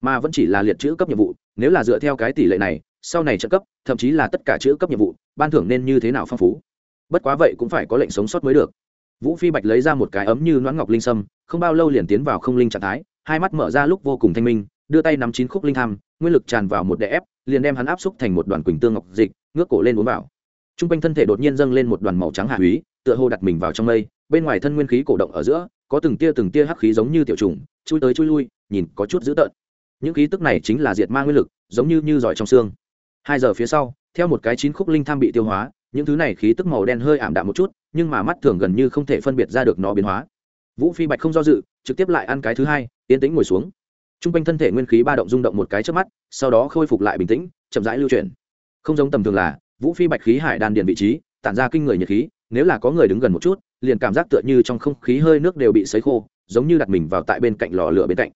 Mà vẫn chỉ là liệt chữ cấp nhiệm vụ, nếu là dựa theo cái tỷ lệ này, sau này trợ cấp, thậm chí là tất cả chữ cấp nhiệm vụ, ban thưởng nên như thế nào phong phú? Bất quá vậy cũng phải có lệnh sống sót mới được vũ phi bạch lấy ra một cái ấm như noãn ngọc linh sâm, không bao lâu liền tiến vào không linh trạng thái, hai mắt mở ra lúc vô cùng thanh minh, đưa tay nắm chín khúc linh tham, nguyên lực tràn vào một đè ép, liền đem hắn áp xúc thành một đoàn quỳnh tương ngọc dịch, ngước cổ lên uống vào. T r u n g quanh thân thể đột nhiên dâng lên một đoàn màu trắng hạ húy, tựa hồ đặt mình vào trong mây, bên ngoài thân nguyên khí cổ động ở giữa, có từng tia từng tia hắc khí giống như tiểu trùng, chui tới chui lui, nhìn có chút dữ tợn. Những khí tức này chính là diệt ma nguyên lực, giống như như giỏi trong xương. Hai giờ phía sau, theo một cái chín khúc linh tham bị tiêu hóa những thứ này khí tức màu đen hơi ảm đạm một chút, nhưng mà mắt thường gần như không thể phân biệt ra được nó biến hóa. Vũ phi bạch không do dự, trực tiếp lại ăn cái thứ hai, yên tĩnh ngồi xuống. T r u n g quanh thân thể nguyên khí ba động rung động một cái trước mắt, sau đó khôi phục lại bình tĩnh, chậm rãi lưu chuyển. Không giống tầm thường là, vũ phi bạch khí hải đan điền vị trí, tản ra kinh người nhiệt khí, nếu là có người đứng gần một chút, liền cảm giác tựa như trong không khí hơi nước đều bị sấy khô, giống như đặt mình vào tại bên cạnh lò lửa bên cạnh.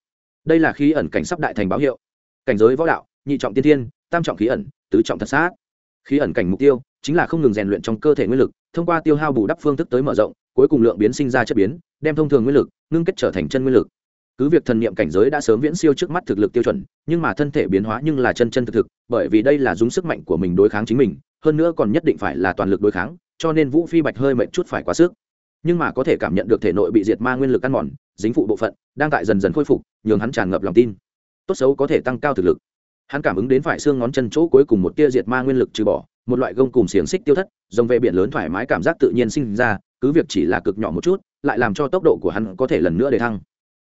Đây là khí ẩn cảnh sắp đại thành báo hiệu. Cảnh giới võ đạo, nhị trọng tiên thiên, tam trọng khí ẩn, tứ trọng thật sát. Khí ẩn cảnh mục tiêu chính là không ngừng rèn luyện trong cơ thể nguyên lực, thông qua tiêu hao bù đắp phương thức tới mở rộng, cuối cùng lượng biến sinh ra chất biến, đem thông thường nguyên lực ngưng kết trở thành chân nguyên lực. Cứ việc thần niệm cảnh giới đã sớm viễn siêu trước mắt thực lực tiêu chuẩn, nhưng mà thân thể biến hóa nhưng là chân chân thực thực, bởi vì đây là dùng sức mạnh của mình đối kháng chính mình, hơn nữa còn nhất định phải là toàn lực đối kháng, cho nên vũ phi bạch hơi mệnh chút phải quá sức. Nhưng mà có thể cảm nhận được thể nội bị diệt ma nguyên lực ăn mòn, dính phụ bộ phận, đang tại dần dần khôi phục, nhường hắn tràn ngập lòng tin. Tốt xấu có thể tăng cao thực lực. Hắn cảm ứng đến phải xương ngón chân chỗ cuối cùng một tia diệt ma nguyên lực trừ bỏ một loại gông cùng xiềng xích tiêu thất dòng về biển lớn thoải mái cảm giác tự nhiên sinh ra, cứ việc chỉ là cực nhỏ một chút, lại làm cho tốc độ của hắn có thể lần nữa để thăng.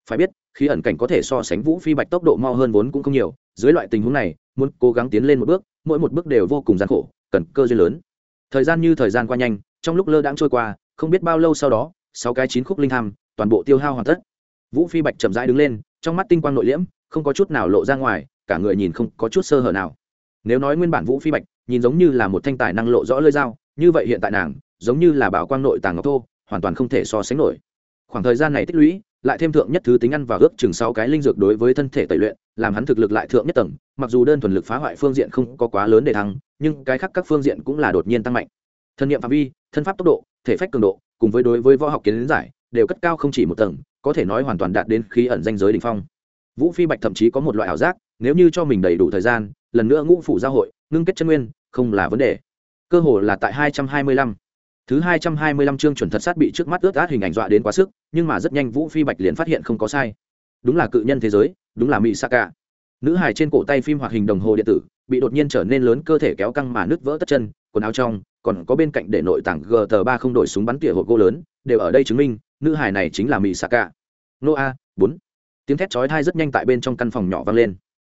Phải biết khi ẩn cảnh có thể so sánh vũ phi bạch tốc độ mau hơn vốn cũng không nhiều, dưới loại tình huống này, muốn cố gắng tiến lên một bước, mỗi một bước đều vô cùng gian khổ, cần cơ duyên lớn. Thời gian như thời gian qua nhanh, trong lúc lơ đãng trôi qua, không biết bao lâu sau đó, sáu cái chín khúc linh tham toàn bộ tiêu hao hoàn tất. Vũ phi bạch chậm rãi đứng lên, trong mắt tinh quang nội liễm, không có chút nào lộ ra ngoài, cả người nhìn không có chút sơ hở nào. Nếu nói nguyên bản vũ phi bạch nhìn giống như là một thanh tài năng lộ rõ lơi dao, như vậy hiện tại nàng, giống như là bảo quang nội tàng ngọc thô, hoàn toàn không thể so sánh nổi. Khoảng thời gian này tích lũy, lại thêm thượng nhất thứ tính ăn và ước chừng sau cái linh dược đối với thân thể tẩy luyện, làm hắn thực lực lại thượng nhất tầng, mặc dù đơn thuần lực phá hoại phương diện không có quá lớn để thắng nhưng cái khác các phương diện cũng là đột nhiên tăng mạnh. Thân nhiệm phạm vi, thân pháp tốc độ, thể phách cường độ, cùng với đối với võ học kiến giải, đều cất cao không chỉ một tầng, có thể nói hoàn toàn đạt đến khí ẩn danh giới đỉnh phong. Vũ phi bạch thậm chí có một loại ảo giác, nếu như cho mình đầy đủ thời gian, lần nữa ngũ phủ giao hội, ngưng kết chân nguyên không là vấn đề. Cơ hồ là tại hai trăm hai mươi lăm. Thứ hai trăm hai mươi lăm chương chuẩn thật sát bị trước mắt ướt át hình ảnh dọa đến quá sức, nhưng mà rất nhanh vũ phi bạch liền phát hiện không có sai. Đúng là cự nhân thế giới, đúng là mỹ sa nữ hài trên cổ tay phim hoạt hình đồng hồ điện tử, bị đột nhiên trở nên lớn cơ thể kéo căng mà nứt vỡ tất chân, quần áo trong, còn có bên cạnh để nội tảng g tờ ba không đổi súng bắn tỉa hộp gỗ lớn, đều ở đây chứng minh, nữ hài này chính là mỹ sa cả nô bốn. Tiếng thét chói tai rất nhanh tại bên trong căn phòng nhỏ vang lên.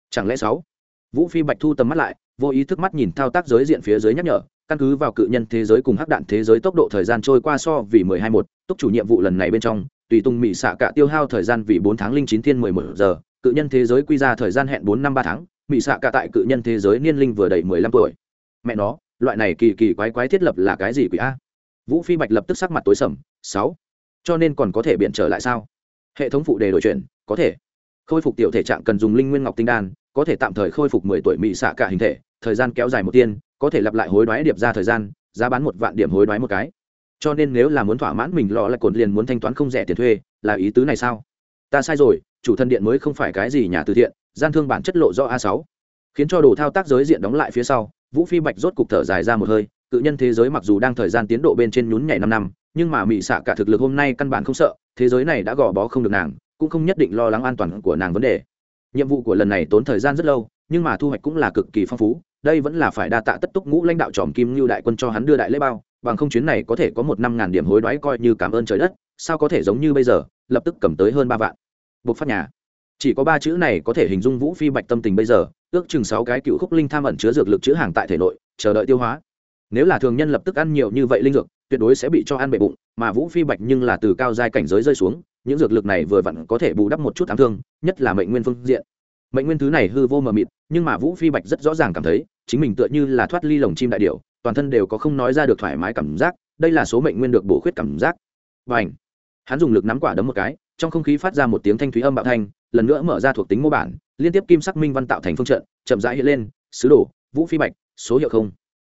Chẳng lẽ sáu? Vũ phi bạch thu tầm mắt lại vô ý thức mắt nhìn thao tác giới diện phía dưới nhắc nhở, căn cứ vào cự nhân thế giới cùng hắc đạn thế giới tốc độ thời gian trôi qua so vì mười hai một túc chủ nhiệm vụ lần này bên trong, tùy tung mỹ xạ cả tiêu hao thời gian vì bốn tháng linh chín thiên mười một giờ, cự nhân thế giới quy ra thời gian hẹn bốn năm ba tháng mỹ xạ cả tại cự nhân thế giới niên linh vừa đầy mười lăm tuổi. Mẹ nó, loại này kỳ kỳ quái quái thiết lập là cái gì quỷ a? Vũ phi bạch lập tức sắc mặt tối sầm, sáu. Cho nên còn có thể biện trở lại sao? Hệ thống phụ đề đổi chuyển, có thể. Khôi phục tiểu thể trạng cần dùng linh nguyên ngọc tinh đan có thể tạm thời khôi phục mười tuổi mỹ xạ cả hình thể, thời gian kéo dài một tiên, có thể lặp lại hối đoái điệp ra thời gian, giá bán một vạn điểm hối đoái một cái. Cho nên nếu là muốn thỏa mãn mình lọ lại cồn liền muốn thanh toán không rẻ tiền thuê, là ý tứ này sao? Ta sai rồi, chủ thân điện mới không phải cái gì nhà từ thiện, gian thương bản chất lộ do a sáu. Khiến cho đồ thao tác giới diện đóng lại phía sau, vũ phi bạch rốt cục thở dài ra một hơi, cự nhân thế giới mặc dù đang thời gian tiến độ bên trên nhún nhảy năm năm, nhưng mà mỹ xạ cả thực lực hôm nay căn bản không sợ, thế giới này đã gò bó không được nàng, cũng không nhất định lo lắng an toàn của nàng vấn đề nhiệm vụ của lần này tốn thời gian rất lâu, nhưng mà thu hoạch cũng là cực kỳ phong phú, đây vẫn là phải đa tạ tất túc ngũ lãnh đạo tròm kim như đại quân cho hắn đưa đại lễ bao, bằng không chuyến này có thể có một năm ngàn điểm hối đoái coi như cảm ơn trời đất, sao có thể giống như bây giờ, lập tức cầm tới hơn ba vạn. Buộc phát nhà. Chỉ có ba chữ này có thể hình dung vũ phi bạch tâm tình bây giờ, ước chừng sáu cái cựu khúc linh tham ẩn chứa dược lực chữ hàng tại thể nội, chờ đợi tiêu hóa. Nếu là thường nhân lập tức ăn nhiều như vậy linh dược, tuyệt đối sẽ bị cho ăn bệ bụng, mà vũ phi bạch nhưng là từ cao giai cảnh giới rơi xuống những dược lực này vừa vặn có thể bù đắp một chút ám thương, nhất là mệnh nguyên phương diện. Mệnh nguyên thứ này hư vô mờ mịt, nhưng mà vũ phi bạch rất rõ ràng cảm thấy, chính mình tựa như là thoát ly lồng chim đại điệu toàn thân đều có không nói ra được thoải mái cảm giác, đây là số mệnh nguyên được bổ khuyết cảm giác. Và ảnh hắn dùng lực nắm quả đấm một cái, trong không khí phát ra một tiếng thanh thúy âm bạo thanh, lần nữa mở ra thuộc tính mô bản, liên tiếp kim sắc minh văn tạo thành phương trận, chậm rãi hiện lên, sứ đồ, vũ phi bạch, số hiệu không.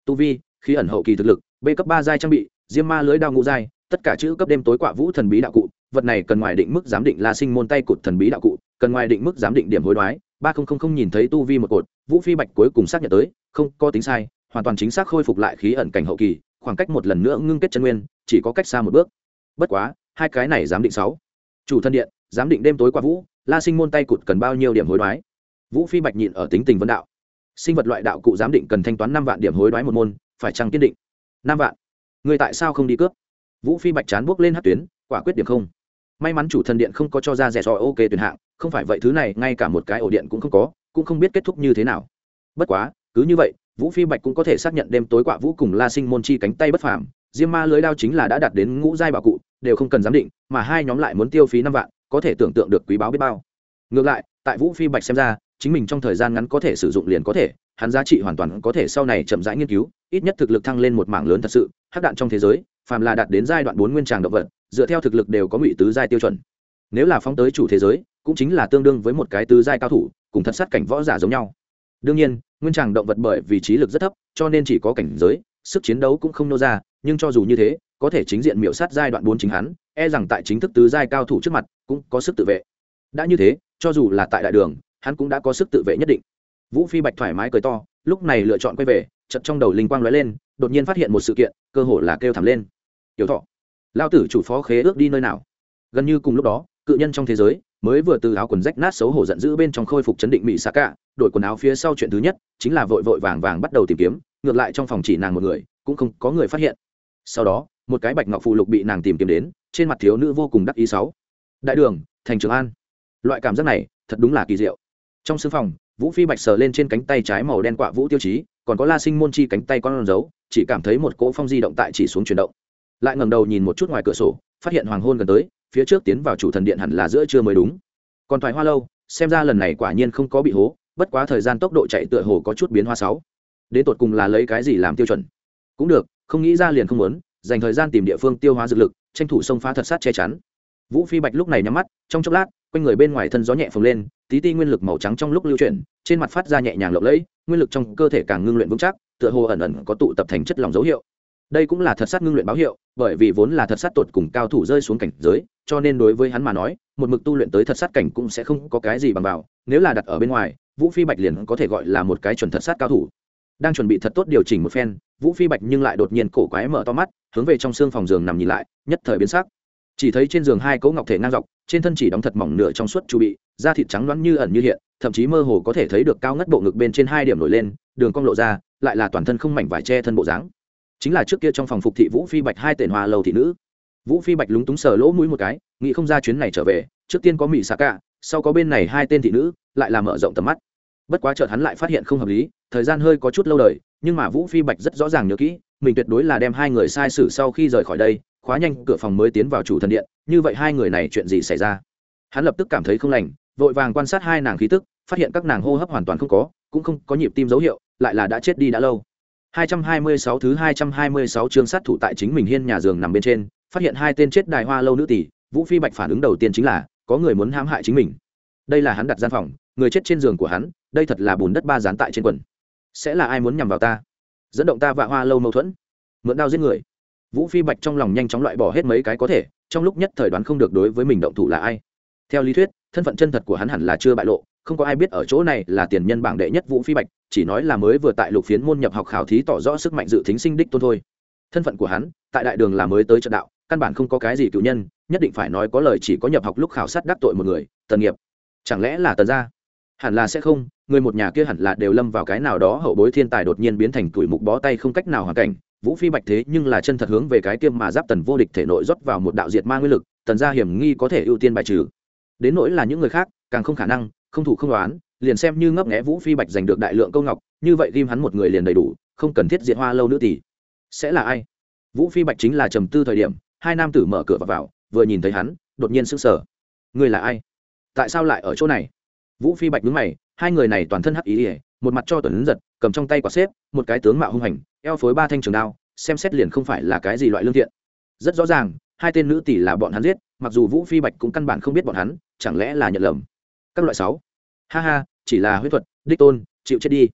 Tu vi, khí ẩn hậu kỳ thực lực, b cấp ba giai trang bị, diêm ma lưới đao ngũ giai, tất cả chữ cấp đêm tối quả vũ thần bí đạo cụ vật này cần ngoài định mức giám định là sinh môn tay cụt thần bí đạo cụ, cần ngoài định mức giám định điểm hối đoái, ba không không không nhìn thấy tu vi một cột, vũ phi bạch cuối cùng xác nhận tới, không, có tính sai, hoàn toàn chính xác khôi phục lại khí ẩn cảnh hậu kỳ, khoảng cách một lần nữa ngưng kết chân nguyên, chỉ có cách xa một bước. Bất quá, hai cái này giám định sáu. Chủ thân điện, giám định đêm tối qua vũ, la sinh môn tay cụt cần bao nhiêu điểm hối đoái? Vũ phi bạch nhịn ở tính tình vấn đạo. Sinh vật loại đạo cụ giám định cần thanh toán năm vạn điểm hối đoái một môn, phải chăng kiên định? Năm vạn. Người tại sao không đi cướp? Vũ phi bạch chán bước lên hát tuyến, quả quyết điểm không may mắn chủ thần điện không có cho ra rẻ rò ok tuyển hạng, không phải vậy thứ này, ngay cả một cái ổ điện cũng không có, cũng không biết kết thúc như thế nào. Bất quá, cứ như vậy, vũ phi bạch cũng có thể xác nhận đêm tối quạ vũ cùng la sinh môn chi cánh tay bất phàm, diêm ma lưới đao chính là đã đạt đến ngũ giai bảo cụ, đều không cần giám định, mà hai nhóm lại muốn tiêu phí năm vạn, có thể tưởng tượng được quý báo biết bao. Ngược lại, tại vũ phi bạch xem ra, chính mình trong thời gian ngắn có thể sử dụng liền có thể, hắn giá trị hoàn toàn có thể sau này chậm rãi nghiên cứu, ít nhất thực lực thăng lên một mảng lớn thật sự, hắc đạn trong thế giới, phàm là đạt đến giai đoạn bốn nguyên tràng động vật dựa theo thực lực đều có ngụy tứ giai tiêu chuẩn. Nếu là phóng tới chủ thế giới, cũng chính là tương đương với một cái tứ giai cao thủ, cùng thật sát cảnh võ giả giống nhau. Đương nhiên, nguyên tràng động vật bởi vì trí lực rất thấp, cho nên chỉ có cảnh giới, sức chiến đấu cũng không nô ra, nhưng cho dù như thế, có thể chính diện miễu sát giai đoạn bốn chính hắn e rằng tại chính thức tứ giai cao thủ trước mặt, cũng có sức tự vệ. Đã như thế, cho dù là tại đại đường, hắn cũng đã có sức tự vệ nhất định. Vũ phi bạch thoải mái cười to, lúc này lựa chọn quay về chật trong đầu linh quang lóe lên, đột nhiên phát hiện một sự kiện, cơ hồ là kêu thảm lên. Tiểu thọ lao tử chủ phó khế ước đi nơi nào? Gần như cùng lúc đó, cự nhân trong thế giới mới vừa từ áo quần rách nát xấu hổ giận dữ bên trong khôi phục chấn định mỹ xạ cả đổi quần áo phía sau chuyện thứ nhất chính là vội vội vàng vàng bắt đầu tìm kiếm, ngược lại trong phòng chỉ nàng một người, cũng không có người phát hiện. Sau đó, một cái bạch ngọc phụ lục bị nàng tìm kiếm đến, trên mặt thiếu nữ vô cùng đắc ý sáu. Đại đường, thành trường an. Loại cảm giác này, thật đúng là kỳ diệu. Trong sưng phòng, vũ phi bạch sờ lên trên cánh tay trái màu đen quạ vũ tiêu chí, còn có la sinh môn chi cánh tay con dấu chỉ cảm thấy một cỗ phong di động tại chỉ xuống chuyển động lại ngẩng đầu nhìn một chút ngoài cửa sổ, phát hiện hoàng hôn gần tới, phía trước tiến vào chủ thần điện hẳn là giữa trưa mới đúng. Còn thoại hoa lâu, xem ra lần này quả nhiên không có bị hố, bất quá thời gian tốc độ chạy tựa hồ có chút biến hoa sáu. Đến tột cùng là lấy cái gì làm tiêu chuẩn? Cũng được, không nghĩ ra liền không muốn, dành thời gian tìm địa phương tiêu hóa dược lực, tranh thủ sông phá thật sát che chắn. Vũ phi bạch lúc này nhắm mắt, trong chốc lát, quanh người bên ngoài thân gió nhẹ phồng lên, tí ti nguyên lực màu trắng trong lúc lưu chuyển, trên mặt phát ra nhẹ nhàng lộng lẫy, nguyên lực trong cơ thể càng ngưng luyện vững chắc, tựa hồ ẩn ẩn có tụ tập thành chất lỏng dấu hiệu đây cũng là thật sát ngưng luyện báo hiệu, bởi vì vốn là thật sát tột cùng cao thủ rơi xuống cảnh giới, cho nên đối với hắn mà nói, một mực tu luyện tới thật sát cảnh cũng sẽ không có cái gì bằng vào, nếu là đặt ở bên ngoài, vũ phi bạch liền có thể gọi là một cái chuẩn thật sát cao thủ. Đang chuẩn bị thật tốt điều chỉnh một phen, vũ phi bạch nhưng lại đột nhiên cổ quái mở to mắt, hướng về trong xương phòng giường nằm nhìn lại, nhất thời biến sắc. Chỉ thấy trên giường hai cỗ ngọc thể ngang dọc, trên thân chỉ đóng thật mỏng nửa trong suốt chu bị, da thịt trắng loãng như ẩn như hiện, thậm chí mơ hồ có thể thấy được cao ngất bộ ngực bên trên hai điểm nổi lên, đường cong lộ ra, lại là toàn thân không mảnh vải che thân bộ dáng chính là trước kia trong phòng phục thị vũ phi bạch hai tên hoa lầu thị nữ. Vũ phi bạch lúng túng sờ lỗ mũi một cái, nghĩ không ra chuyến này trở về, trước tiên có mỹ xà cả sau có bên này hai tên thị nữ, lại làm mở rộng tầm mắt. Bất quá chợt hắn lại phát hiện không hợp lý, thời gian hơi có chút lâu đời, nhưng mà vũ phi bạch rất rõ ràng nhớ kỹ, mình tuyệt đối là đem hai người sai sử sau khi rời khỏi đây, khóa nhanh cửa phòng mới tiến vào chủ thần điện, như vậy hai người này chuyện gì xảy ra? Hắn lập tức cảm thấy không lành, vội vàng quan sát hai nàng khí tức, phát hiện các nàng hô hấp hoàn toàn không có, cũng không có nhịp tim dấu hiệu, lại là đã chết đi đã lâu. 226 thứ 226 chương sát thủ tại chính mình hiên nhà giường nằm bên trên, phát hiện hai tên chết đài hoa lâu nữ tỷ, vũ phi bạch phản ứng đầu tiên chính là, có người muốn hãm hại chính mình. Đây là hắn đặt gian phòng, người chết trên giường của hắn, đây thật là bùn đất ba dán tại trên quần. Sẽ là ai muốn nhằm vào ta? Dẫn động ta và hoa lâu mâu thuẫn. Mượn đao giết người. Vũ phi bạch trong lòng nhanh chóng loại bỏ hết mấy cái có thể, trong lúc nhất thời đoán không được đối với mình động thủ là ai. Theo lý thuyết, thân phận chân thật của hắn hẳn là chưa bại lộ không có ai biết ở chỗ này là tiền nhân bảng đệ nhất vũ phi bạch, chỉ nói là mới vừa tại lục phiến môn nhập học khảo thí tỏ rõ sức mạnh dự tính sinh đích tôn thôi. Thân phận của hắn, tại đại đường là mới tới trận đạo, căn bản không có cái gì cựu nhân, nhất định phải nói có lời chỉ có nhập học lúc khảo sát đắc tội một người, tần nghiệp. Chẳng lẽ là tần gia? Hẳn là sẽ không, người một nhà kia hẳn là đều lâm vào cái nào đó hậu bối thiên tài đột nhiên biến thành tuổi mục bó tay không cách nào hoàn cảnh. Vũ phi bạch thế nhưng là chân thật hướng về cái tiêm mà giáp tần vô địch thể nội rót vào một đạo diệt ma nguyên lực, tần gia hiểm nghi có thể ưu tiên bài trừ. Đến nỗi là những người khác, càng không khả năng không thủ không đoán liền xem như ngấp nghẽ vũ phi bạch giành được đại lượng câu ngọc như vậy ghim hắn một người liền đầy đủ không cần thiết diện hoa lâu nữa tỷ. Sẽ là ai? Vũ phi bạch chính là trầm tư thời điểm hai nam tử mở cửa vào, vào vừa nhìn thấy hắn đột nhiên sững sờ. Người là ai? Tại sao lại ở chỗ này? Vũ phi bạch đứng mày hai người này toàn thân hắc ý ỉa một mặt cho tuấn giật cầm trong tay quả xếp một cái tướng mạo hung hành eo phối ba thanh trường đao xem xét liền không phải là cái gì loại lương thiện. Rất rõ ràng hai tên nữ tỷ là bọn hắn giết mặc dù vũ phi bạch cũng căn bản không biết bọn hắn chẳng lẽ là nhận lầm? Các loại sáu. Ha ha, chỉ là huyết thuật, đích tôn, chịu chết đi.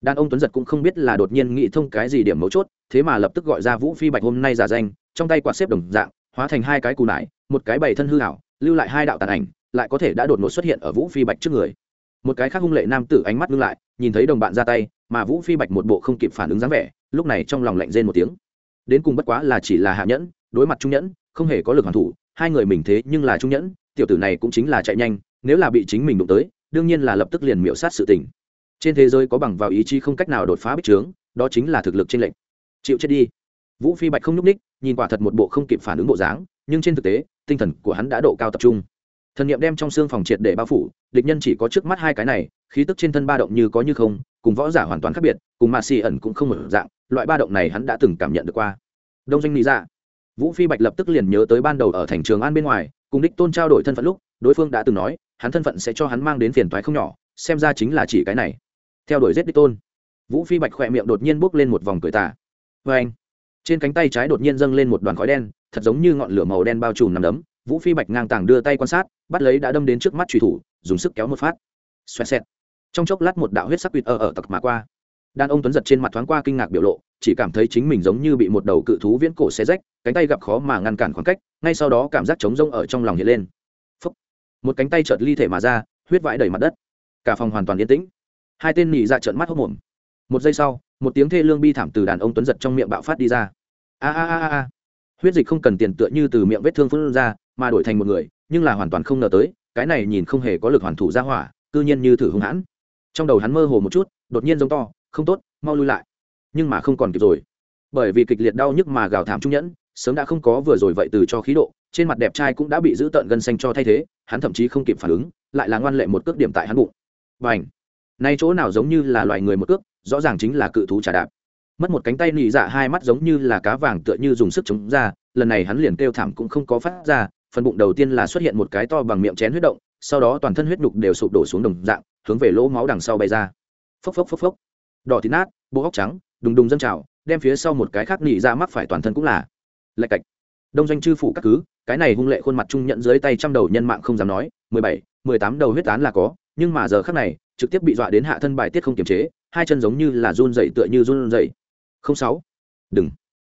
Đàn ông tuấn giật cũng không biết là đột nhiên nghĩ thông cái gì điểm mấu chốt, thế mà lập tức gọi ra vũ phi bạch hôm nay giả danh, trong tay quạt xếp đồng dạng, hóa thành hai cái cù nải, một cái bày thân hư hảo lưu lại hai đạo tàn ảnh, lại có thể đã đột ngột xuất hiện ở vũ phi bạch trước người. Một cái khác hung lệ nam tử ánh mắt ngưng lại, nhìn thấy đồng bạn ra tay, mà vũ phi bạch một bộ không kịp phản ứng dáng vẻ, lúc này trong lòng lạnh rên một tiếng. Đến cùng bất quá là chỉ là hạ nhẫn, đối mặt trung nhẫn, không hề có lực hoàn thủ, hai người mình thế nhưng là trung nhẫn, tiểu tử này cũng chính là chạy nhanh nếu là bị chính mình đụng tới, đương nhiên là lập tức liền miễu sát sự tình. Trên thế giới có bằng vào ý chí không cách nào đột phá bích trướng, đó chính là thực lực trên lệnh chịu chết đi. Vũ phi bạch không nhúc ních nhìn quả thật một bộ không kịp phản ứng bộ dáng, nhưng trên thực tế, tinh thần của hắn đã độ cao tập trung. Thần nghiệm đem trong xương phòng triệt để bao phủ, địch nhân chỉ có trước mắt hai cái này, khí tức trên thân ba động như có như không, cùng võ giả hoàn toàn khác biệt, cùng mạ xì ẩn cũng không một dạng, loại ba động này hắn đã từng cảm nhận được qua. Đông doanh lý ra dạ. vũ phi bạch lập tức liền nhớ tới ban đầu ở thành trường an bên ngoài, cùng đích tôn trao đổi thân phận lúc, đối phương đã từng nói hắn thân phận sẽ cho hắn mang đến phiền toái không nhỏ, xem ra chính là chỉ cái này. Theo đuổi giết đích tôn. Vũ phi bạch khỏe miệng đột nhiên bốc lên một vòng cười tà. Vê anh, trên cánh tay trái đột nhiên dâng lên một đoàn khói đen, thật giống như ngọn lửa màu đen bao trùm nằm đấm. Vũ phi bạch ngang tàng đưa tay quan sát, bắt lấy đã đâm đến trước mắt trùy thủ, dùng sức kéo một phát. Xoẹt xẹt. Trong chốc lát một đạo huyết sắc quỵt ở ở tặc mà qua. Đàn ông tuấn giật trên mặt thoáng qua kinh ngạc biểu lộ, chỉ cảm thấy chính mình giống như bị một đầu cự thú viễn cổ xé rách, cánh tay gặp khó mà ngăn cản khoảng cách, ngay sau đó cảm giác trống rông ở trong lòng hiện lên một cánh tay chợt ly thể mà ra, huyết vãi đầy mặt đất. Cả phòng hoàn toàn yên tĩnh. Hai tên nỉ ra dạ trợn mắt hốc mồm. Một giây sau, một tiếng thê lương bi thảm từ đàn ông tuấn giật trong miệng bạo phát đi ra. A a a a. Huyết dịch không cần tiền tựa như từ miệng vết thương phun ra, mà đổi thành một người, nhưng là hoàn toàn không ngờ tới, cái này nhìn không hề có lực hoàn thủ ra hỏa, cư nhiên như thử hung hãn. Trong đầu hắn mơ hồ một chút, đột nhiên giống to, không tốt, mau lui lại. Nhưng mà không còn kịp rồi. Bởi vì kịch liệt đau nhức mà gào thảm trung nhẫn, sớm đã không có vừa rồi vậy từ cho khí độ, trên mặt đẹp trai cũng đã bị giữ tợn gân xanh cho thay thế hắn thậm chí không kịp phản ứng, lại là ngoan lệ một cước điểm tại hắn bụng. Và ảnh nay chỗ nào giống như là loài người một cước, rõ ràng chính là cự thú trả đạp. Mất một cánh tay nị dạ hai mắt giống như là cá vàng tựa như dùng sức chống ra, lần này hắn liền kêu thảm cũng không có phát ra, phần bụng đầu tiên là xuất hiện một cái to bằng miệng chén huyết động, sau đó toàn thân huyết đục đều sụp đổ xuống đồng dạng, hướng về lỗ máu đằng sau bay ra. Phốc phốc phốc phốc. Đỏ thịt nát, bộ óc trắng, đùng đùng dâng trào, đem phía sau một cái khác nị dạ mắc phải toàn thân cũng là. Lạch cạch đông doanh chư phủ các cứ, cái này hung lệ khuôn mặt trung nhận dưới tay trăm đầu nhân mạng không dám nói, mười bảy, mười tám đầu huyết án là có, nhưng mà giờ khác này, trực tiếp bị dọa đến hạ thân bài tiết không kiềm chế, hai chân giống như là run dậy tựa như run dậy không sáu. Đừng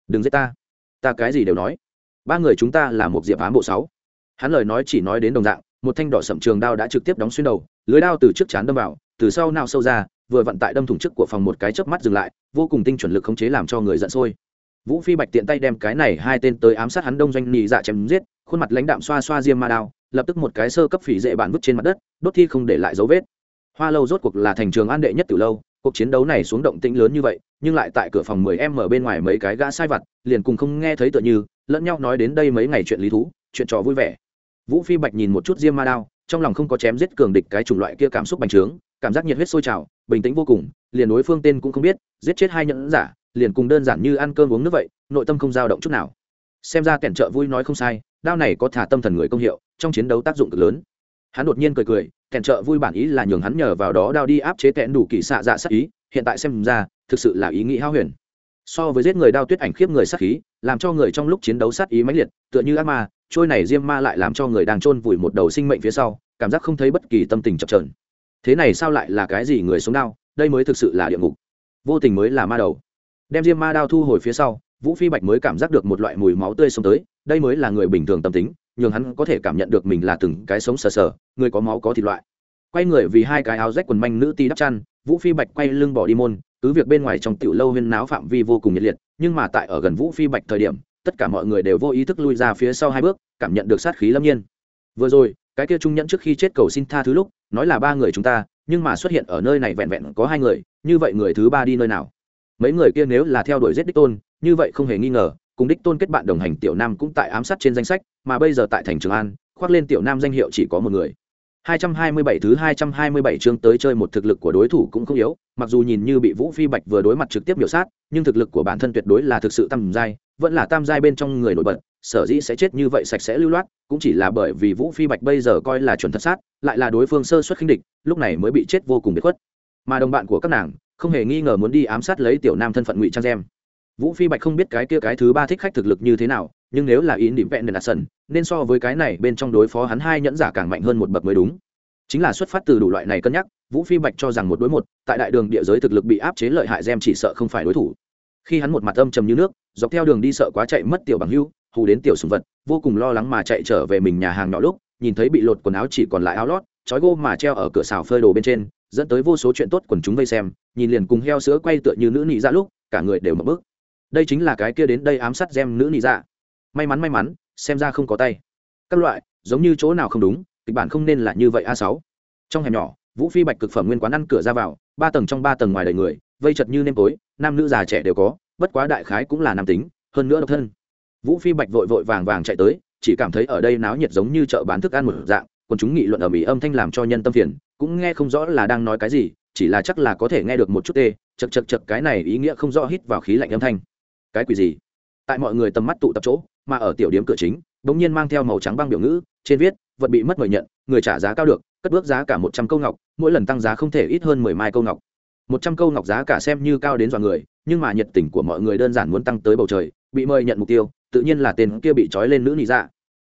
đừng giết ta. Ta cái gì đều nói. Ba người chúng ta là một diệp ám bộ sáu. Hắn lời nói chỉ nói đến đồng dạng, một thanh đỏ sậm trường đao đã trực tiếp đóng xuyên đầu, lưới đao từ trước chán đâm vào, từ sau nào sâu ra, vừa vận tại đâm thủng chức của phòng một cái chớp mắt dừng lại, vô cùng tinh chuẩn lực khống chế làm cho người giận sôi vũ phi bạch tiện tay đem cái này hai tên tới ám sát hắn đông doanh nhị dạ chém giết, khuôn mặt lãnh đạm xoa xoa diêm ma đao, lập tức một cái sơ cấp phỉ dễ bản vứt trên mặt đất, đốt thi không để lại dấu vết. Hoa lâu rốt cuộc là thành trường an đệ nhất từ lâu, cuộc chiến đấu này xuống động tĩnh lớn như vậy, nhưng lại tại cửa phòng 10 em ở bên ngoài mấy cái gã sai vặt, liền cùng không nghe thấy tựa như, lẫn nhau nói đến đây mấy ngày chuyện lý thú, chuyện trò vui vẻ. Vũ phi bạch nhìn một chút diêm ma đao, trong lòng không có chém giết cường địch cái chủng loại kia cảm xúc bành trướng, cảm giác nhiệt huyết sôi trào, bình tĩnh vô cùng, liền đối phương tên cũng không biết, giết chết hai nhẫn giả liền cùng đơn giản như ăn cơm uống nước vậy, nội tâm không dao động chút nào. Xem ra kẻn trợ vui nói không sai, đao này có thả tâm thần người công hiệu, trong chiến đấu tác dụng cực lớn. Hắn đột nhiên cười cười, kẻn trợ vui bản ý là nhường hắn nhờ vào đó đao đi áp chế kẻn đủ kỳ xạ dạ sát ý, hiện tại xem ra, thực sự là ý nghĩ hao huyền. So với giết người đao tuyết ảnh khiếp người sát khí, làm cho người trong lúc chiến đấu sát ý mãnh liệt, tựa như ác ma, trôi này diêm ma lại làm cho người đang chôn vùi một đầu sinh mệnh phía sau, cảm giác không thấy bất kỳ tâm tình chập trờn thế này sao lại là cái gì người sống đao? Đây mới thực sự là địa ngục. Vô tình mới là ma đầu đem diêm ma đao thu hồi phía sau, vũ phi bạch mới cảm giác được một loại mùi máu tươi sống tới, đây mới là người bình thường tâm tính, nhường hắn có thể cảm nhận được mình là từng cái sống sờ sờ, người có máu có thịt loại. Quay người vì hai cái áo rách quần manh nữ ti đắp chăn, vũ phi bạch quay lưng bỏ đi môn, cứ việc bên ngoài trong tiểu lâu huyên náo phạm vi vô cùng nhiệt liệt, nhưng mà tại ở gần vũ phi bạch thời điểm, tất cả mọi người đều vô ý thức lui ra phía sau hai bước, cảm nhận được sát khí lâm nhiên. Vừa rồi, cái kia trung nhẫn trước khi chết cầu xin tha thứ lúc, nói là ba người chúng ta, nhưng mà xuất hiện ở nơi này vẹn vẹn có hai người, như vậy người thứ ba đi nơi nào? Mấy người kia nếu là theo đuổi giết đích tôn như vậy không hề nghi ngờ cùng đích tôn kết bạn đồng hành tiểu nam cũng tại ám sát trên danh sách mà bây giờ tại thành trường an khoác lên tiểu nam danh hiệu chỉ có một người 227 thứ 227 chương tới chơi một thực lực của đối thủ cũng không yếu, mặc dù nhìn như bị Vũ Phi Bạch vừa đối mặt trực tiếp biểu sát, nhưng thực lực của bản thân tuyệt đối là thực sự tam giai, vẫn là tam giai bên trong người nổi bật, sở dĩ sẽ chết như vậy sạch sẽ lưu loát, cũng chỉ là bởi vì Vũ Phi Bạch bây giờ coi là chuẩn thật sát, lại là đối phương sơ suất khinh địch, lúc này mới bị chết vô cùng biệt khuất. Mà đồng bạn của các nàng, không hề nghi ngờ muốn đi ám sát lấy tiểu nam thân phận ngụy trang gem. Vũ phi bạch không biết cái kia cái thứ ba thích khách thực lực như thế nào, nhưng nếu là ý niệm vẹn đền đạt sân nên so với cái này bên trong đối phó hắn hai nhẫn giả càng mạnh hơn một bậc mới đúng. Chính là xuất phát từ đủ loại này cân nhắc, vũ phi bạch cho rằng một đối một, tại đại đường địa giới thực lực bị áp chế lợi hại gem chỉ sợ không phải đối thủ. Khi hắn một mặt âm trầm như nước, dọc theo đường đi sợ quá chạy mất tiểu bằng hưu, hù đến tiểu sùng vật, vô cùng lo lắng mà chạy trở về mình nhà hàng nhỏ lúc, nhìn thấy bị lột quần áo chỉ còn lại áo lót trói gô mà treo ở cửa xào phơi đồ bên trên dẫn tới vô số chuyện tốt quần chúng vây xem, nhìn liền cùng heo sữa quay tựa như nữ nị dạ lúc, cả người đều mở bước đây chính là cái kia đến đây ám sát gem nữ nị dạ. May mắn may mắn, xem ra không có tay. Các loại, giống như chỗ nào không đúng, kịch bản không nên là như vậy a sáu. Trong hẻm nhỏ, vũ phi bạch cực phẩm nguyên quán ăn cửa ra vào, ba tầng trong ba tầng ngoài đời người, vây chật như nêm tối, nam nữ già trẻ đều có, bất quá đại khái cũng là nam tính, hơn nữa độc thân. Vũ phi bạch vội vội vàng vàng chạy tới, chỉ cảm thấy ở đây náo nhiệt giống như chợ bán thức ăn một dạng còn chúng nghị luận ở mỹ âm thanh làm cho nhân tâm phiền, cũng nghe không rõ là đang nói cái gì, chỉ là chắc là có thể nghe được một chút tê chật chật chật cái này ý nghĩa không rõ hít vào khí lạnh âm thanh. Cái quỷ gì? Tại mọi người tầm mắt tụ tập chỗ, mà ở tiểu điếm cửa chính, bỗng nhiên mang theo màu trắng băng biểu ngữ, trên viết, vật bị mất người nhận, người trả giá cao được, cất bước giá cả một trăm câu ngọc, mỗi lần tăng giá không thể ít hơn mười mai câu ngọc. Một trăm câu ngọc giá cả xem như cao đến dọa người, nhưng mà nhiệt tình của mọi người đơn giản muốn tăng tới bầu trời, bị mời nhận mục tiêu, tự nhiên là tên kia bị trói lên nữ nị dạ.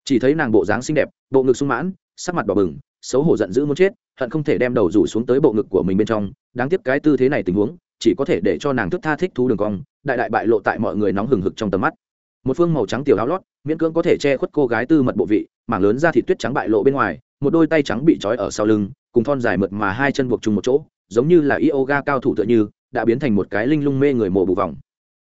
Chỉ thấy nàng bộ dáng xinh đẹp, bộ ngực sung mãn sắc mặt đỏ bừng, xấu hổ giận dữ muốn chết, hận không thể đem đầu rủ xuống tới bộ ngực của mình bên trong. Đáng tiếc cái tư thế này tình huống, chỉ có thể để cho nàng thức tha thích thú đường cong, đại đại bại lộ tại mọi người nóng hừng hực trong tầm mắt. Một phương màu trắng tiểu áo lót, miễn cưỡng có thể che khuất cô gái tư mật bộ vị, mảng lớn da thịt tuyết trắng bại lộ bên ngoài, một đôi tay trắng bị trói ở sau lưng, cùng thon dài mượt mà hai chân buộc chung một chỗ, giống như là yoga cao thủ tựa như, đã biến thành một cái linh lung mê người mộ bù vòng.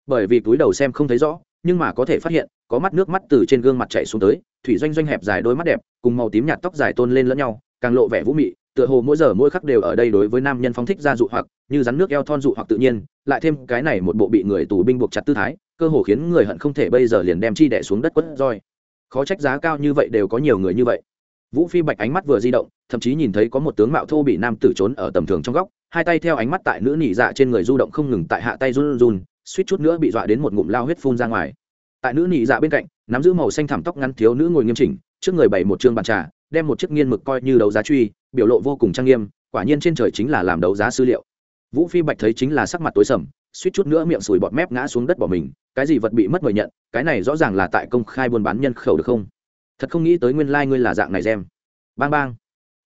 Bởi vì túi đầu xem không thấy rõ, nhưng mà có thể phát hiện có mắt nước mắt từ trên gương mặt chảy xuống tới, thủy doanh doanh hẹp dài đôi mắt đẹp, cùng màu tím nhạt tóc dài tôn lên lẫn nhau, càng lộ vẻ vũ mị, tựa hồ mỗi giờ mỗi khắc đều ở đây đối với nam nhân phóng thích ra dụ hoặc, như rắn nước eo thon dụ hoặc tự nhiên, lại thêm cái này một bộ bị người tù binh buộc chặt tư thái, cơ hồ khiến người hận không thể bây giờ liền đem chi đẻ xuống đất quất roi. Khó trách giá cao như vậy đều có nhiều người như vậy. Vũ phi bạch ánh mắt vừa di động, thậm chí nhìn thấy có một tướng mạo thô bị nam tử trốn ở tầm thường trong góc, hai tay theo ánh mắt tại nữ nỉ dạ trên người du động không ngừng tại hạ tay run run, suýt chút nữa bị dọa đến một ngụm lao huyết phun ra ngoài tại nữ nị dạ bên cạnh, nắm giữ màu xanh thảm tóc ngắn thiếu nữ ngồi nghiêm chỉnh, trước người bày một chương bàn trà, đem một chiếc nghiên mực coi như đấu giá truy, biểu lộ vô cùng trang nghiêm, quả nhiên trên trời chính là làm đấu giá sư liệu. Vũ phi bạch thấy chính là sắc mặt tối sầm, suýt chút nữa miệng sùi bọt mép ngã xuống đất bỏ mình, cái gì vật bị mất mời nhận, cái này rõ ràng là tại công khai buôn bán nhân khẩu được không? Thật không nghĩ tới nguyên lai、like、ngươi là dạng này gem bang bang.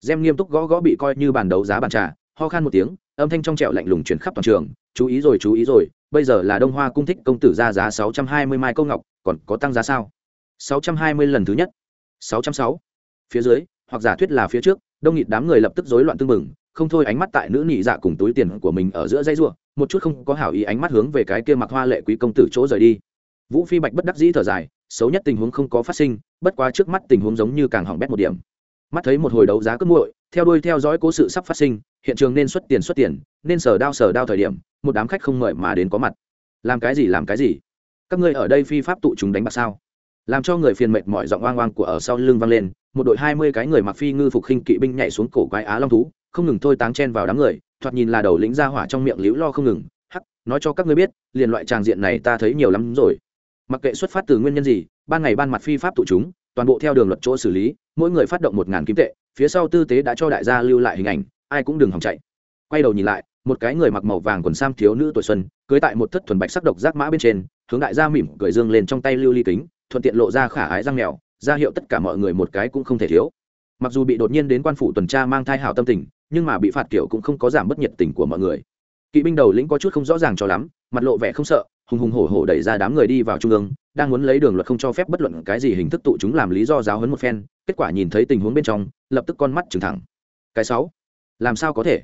Gem nghiêm túc gõ gõ bị coi như bàn đấu giá bàn trà, ho khan một tiếng, âm thanh trong trẹo lạnh lùng chuyển khắp toàn trường, chú ý rồi, chú ý rồi bây giờ là đông hoa cung thích công tử ra giá sáu trăm hai mươi mai câu ngọc còn có tăng giá sao? sáu trăm hai mươi lần thứ nhất. sáu trăm sáu. Phía dưới hoặc giả thuyết là phía trước đông nghịt đám người lập tức rối loạn tương mừng, không thôi ánh mắt tại nữ nhị dạ cùng túi tiền của mình ở giữa dây ruộng một chút không có hảo ý ánh mắt hướng về cái kia mặc hoa lệ quý công tử chỗ rời đi. Vũ phi bạch bất đắc dĩ thở dài xấu nhất tình huống không có phát sinh bất quá trước mắt tình huống giống như càng hỏng bét một điểm. Mắt thấy một hồi đấu giá cướp muội theo đuôi theo dõi cố sự sắp phát sinh hiện trường nên xuất tiền xuất tiền nên sở đao sở đao thời điểm một đám khách không mời mà đến có mặt. Làm cái gì, làm cái gì? Các ngươi ở đây phi pháp tụ chúng đánh bạc sao? Làm cho người phiền mệt mỏi giọng oang oang của ở sau lưng vang lên, một đội hai mươi cái người mặc phi ngư phục khinh kỵ binh nhảy xuống cổ quái á long thú, không ngừng thôi táng chen vào đám người, thoạt nhìn là đầu lĩnh ra hỏa trong miệng liễu lo không ngừng. Hắc, nói cho các ngươi biết, liền loại tràng diện này ta thấy nhiều lắm rồi. Mặc kệ xuất phát từ nguyên nhân gì, ban ngày ban mặt phi pháp tụ chúng, toàn bộ theo đường luật chỗ xử lý, mỗi người phát động một ngàn kim tệ, phía sau tư tế đã cho đại gia lưu lại hình ảnh, ai cũng đừng hòng chạy. Quay đầu nhìn lại một cái người mặc màu vàng quần sam thiếu nữ tuổi xuân, cưới tại một thất thuần bạch sắc độc giác mã bên trên, hướng đại gia mỉm cười dương lên trong tay lưu ly kính, thuận tiện lộ ra khả ái răng mèo, ra hiệu tất cả mọi người một cái cũng không thể thiếu. Mặc dù bị đột nhiên đến quan phủ tuần tra mang thai hảo tâm tình, nhưng mà bị phạt kiểu cũng không có giảm bất nhiệt tình của mọi người. Kỵ binh đầu lĩnh có chút không rõ ràng cho lắm, mặt lộ vẻ không sợ, hùng hùng hổ hổ đẩy ra đám người đi vào trung ương, đang muốn lấy đường luật không cho phép bất luận cái gì hình thức tụ chúng làm lý do giáo hấn một phen, kết quả nhìn thấy tình huống bên trong, lập tức con mắt trừng thẳng. Cái sáu, làm sao có thể?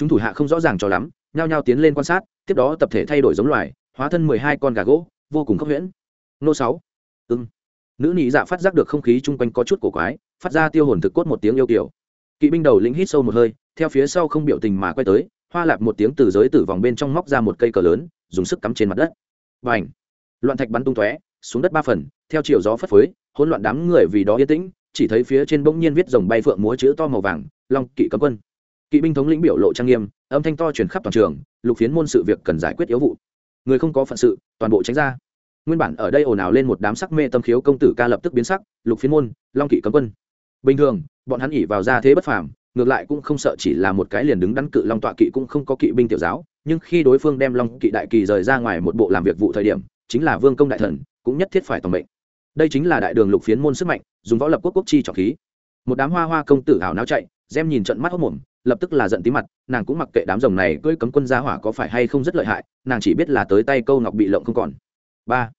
Chúng thủ hạ không rõ ràng cho lắm, nhao nhao tiến lên quan sát, tiếp đó tập thể thay đổi giống loài, hóa thân mười hai con gà gỗ, vô cùng khốc huyễn. Nô sáu. Ưng nữ nhị dạ phát giác được không khí chung quanh có chút cổ quái, phát ra tiêu hồn thực cốt một tiếng yêu kiểu. Kỵ binh đầu lĩnh hít sâu một hơi, theo phía sau không biểu tình mà quay tới, hoa lạp một tiếng từ giới tử vòng bên trong móc ra một cây cờ lớn, dùng sức cắm trên mặt đất. Và ảnh loạn thạch bắn tung tóe, xuống đất ba phần, theo chiều gió phất phới, hỗn loạn đám người vì đó yên tĩnh, chỉ thấy phía trên bỗng nhiên viết dòng bay phượng múa chữ to màu vàng, long kỵ cấm quân kỵ binh thống lĩnh biểu lộ trang nghiêm, âm thanh to truyền khắp toàn trường, lục phiến môn sự việc cần giải quyết yếu vụ. Người không có phận sự, toàn bộ tránh ra. Nguyên bản ở đây ồn ào lên một đám sắc mê tâm khiếu công tử ca lập tức biến sắc, lục phiến môn, long kỵ cấm quân. Bình thường, bọn hắn ỉ vào ra thế bất phàm, ngược lại cũng không sợ chỉ là một cái liền đứng đắn cự long tọa kỵ cũng không có kỵ binh tiểu giáo, nhưng khi đối phương đem long kỵ đại kỳ rời ra ngoài một bộ làm việc vụ thời điểm, chính là vương công đại thần, cũng nhất thiết phải tòng mệnh. Đây chính là đại đường lục phiến môn sức mạnh, dùng võ lập quốc quốc chi trọng khí. Một đám hoa hoa công tử ảo náo chạy, xem nhìn trận mắt hốc mồm lập tức là giận tí mặt, nàng cũng mặc kệ đám rồng này cưỡi cấm quân gia hỏa có phải hay không rất lợi hại, nàng chỉ biết là tới tay câu ngọc bị lộng không còn. Ba.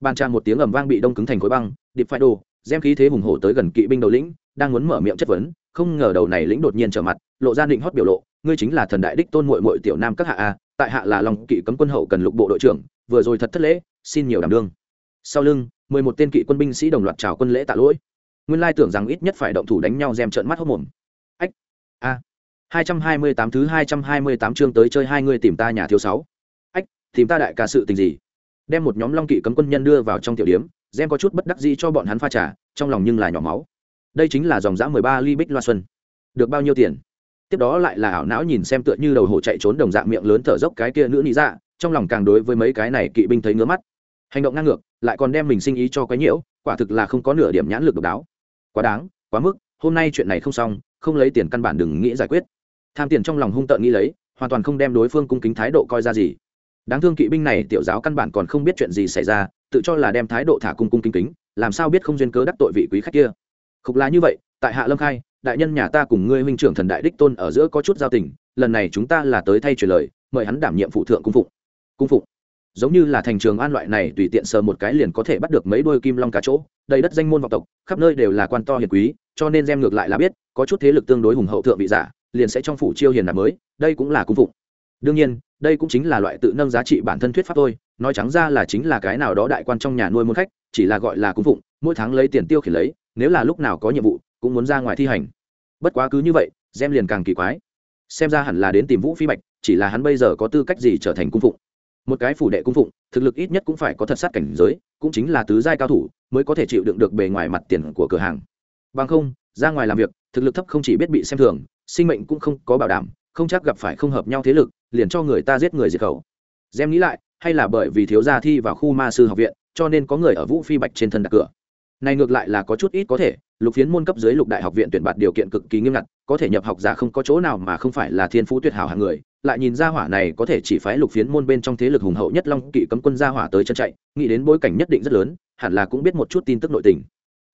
Bàn tràn một tiếng ầm vang bị đông cứng thành khối băng, điệp phải đồ gem khí thế hùng hổ tới gần kỵ binh đầu lĩnh, đang muốn mở miệng chất vấn, không ngờ đầu này lĩnh đột nhiên trở mặt, lộ ra định hót biểu lộ, ngươi chính là thần đại đích tôn muội muội tiểu nam các hạ a, tại hạ là lòng kỵ cấm quân hậu cần lục bộ đội trưởng, vừa rồi thật thất lễ, xin nhiều đảm đương. Sau lưng, mười một tên kỵ quân binh sĩ đồng loạt chào quân lễ tạ lỗi. Nguyên lai tưởng rằng ít nhất phải động thủ đánh nhau dèm trợn mắt hốc mồm. Ách, a. 228 thứ 228 chương tới chơi hai người tìm ta nhà thiếu sáu. Ách, tìm ta đại ca sự tình gì? Đem một nhóm Long Kỵ cấm quân nhân đưa vào trong tiểu điểm, Gem có chút bất đắc dĩ cho bọn hắn pha trà, trong lòng nhưng là nhỏ máu. Đây chính là dòng giá 13 ly bích loa xuân. Được bao nhiêu tiền? Tiếp đó lại là ảo não nhìn xem tựa như đầu hổ chạy trốn đồng dạng miệng lớn thở dốc cái kia nữ nị dạ, trong lòng càng đối với mấy cái này kỵ binh thấy ngứa mắt. Hành động ngang ngược, lại còn đem mình sinh ý cho quấy nhiễu, quả thực là không có nửa điểm nhãn lực độc đáo. Quá đáng, quá mức, hôm nay chuyện này không xong, không lấy tiền căn bản đừng nghĩ giải quyết tham tiền trong lòng hung tợn nghĩ lấy, hoàn toàn không đem đối phương cung kính thái độ coi ra gì. Đáng thương kỵ binh này tiểu giáo căn bản còn không biết chuyện gì xảy ra, tự cho là đem thái độ thả cung cung kính kính, làm sao biết không duyên cớ đắc tội vị quý khách kia. Khục là như vậy, tại hạ lâm khai, đại nhân nhà ta cùng ngươi huynh trưởng thần đại đích tôn ở giữa có chút giao tình, lần này chúng ta là tới thay truyền lời, mời hắn đảm nhiệm phụ thượng cung phụng. Cung phụng. Giống như là thành trường an loại này, tùy tiện sờ một cái liền có thể bắt được mấy đôi kim long cá chỗ, đầy đất danh môn vọng tộc, khắp nơi đều là quan to hiền quý, cho nên xem ngược lại là biết, có chút thế lực tương đối hùng hậu thượng vị giả liền sẽ trong phủ chiêu hiền nạp mới, đây cũng là cung phụng. Đương nhiên, đây cũng chính là loại tự nâng giá trị bản thân thuyết pháp thôi, nói trắng ra là chính là cái nào đó đại quan trong nhà nuôi môn khách, chỉ là gọi là cung phụng, mỗi tháng lấy tiền tiêu khiển lấy, nếu là lúc nào có nhiệm vụ, cũng muốn ra ngoài thi hành. Bất quá cứ như vậy, gem liền càng kỳ quái. Xem ra hẳn là đến tìm vũ phi bạch, chỉ là hắn bây giờ có tư cách gì trở thành cung phụng. Một cái phủ đệ cung phụng, thực lực ít nhất cũng phải có thật sát cảnh giới, cũng chính là tứ giai cao thủ, mới có thể chịu đựng được bề ngoài mặt tiền của cửa hàng. Bằng không, ra ngoài làm việc thực lực thấp không chỉ biết bị xem thường, sinh mệnh cũng không có bảo đảm, không chắc gặp phải không hợp nhau thế lực, liền cho người ta giết người diệt khẩu. Gem nghĩ lại, hay là bởi vì thiếu gia thi vào khu ma sư học viện, cho nên có người ở vũ phi bạch trên thân đặt cửa. Này ngược lại là có chút ít có thể, lục phiến môn cấp dưới lục đại học viện tuyển bạt điều kiện cực kỳ nghiêm ngặt, có thể nhập học giả không có chỗ nào mà không phải là thiên phú tuyệt hảo hạng người, lại nhìn ra hỏa này có thể chỉ phái lục phiến môn bên trong thế lực hùng hậu nhất long kỵ cấm quân ra hỏa tới chân chạy, nghĩ đến bối cảnh nhất định rất lớn, hẳn là cũng biết một chút tin tức nội tình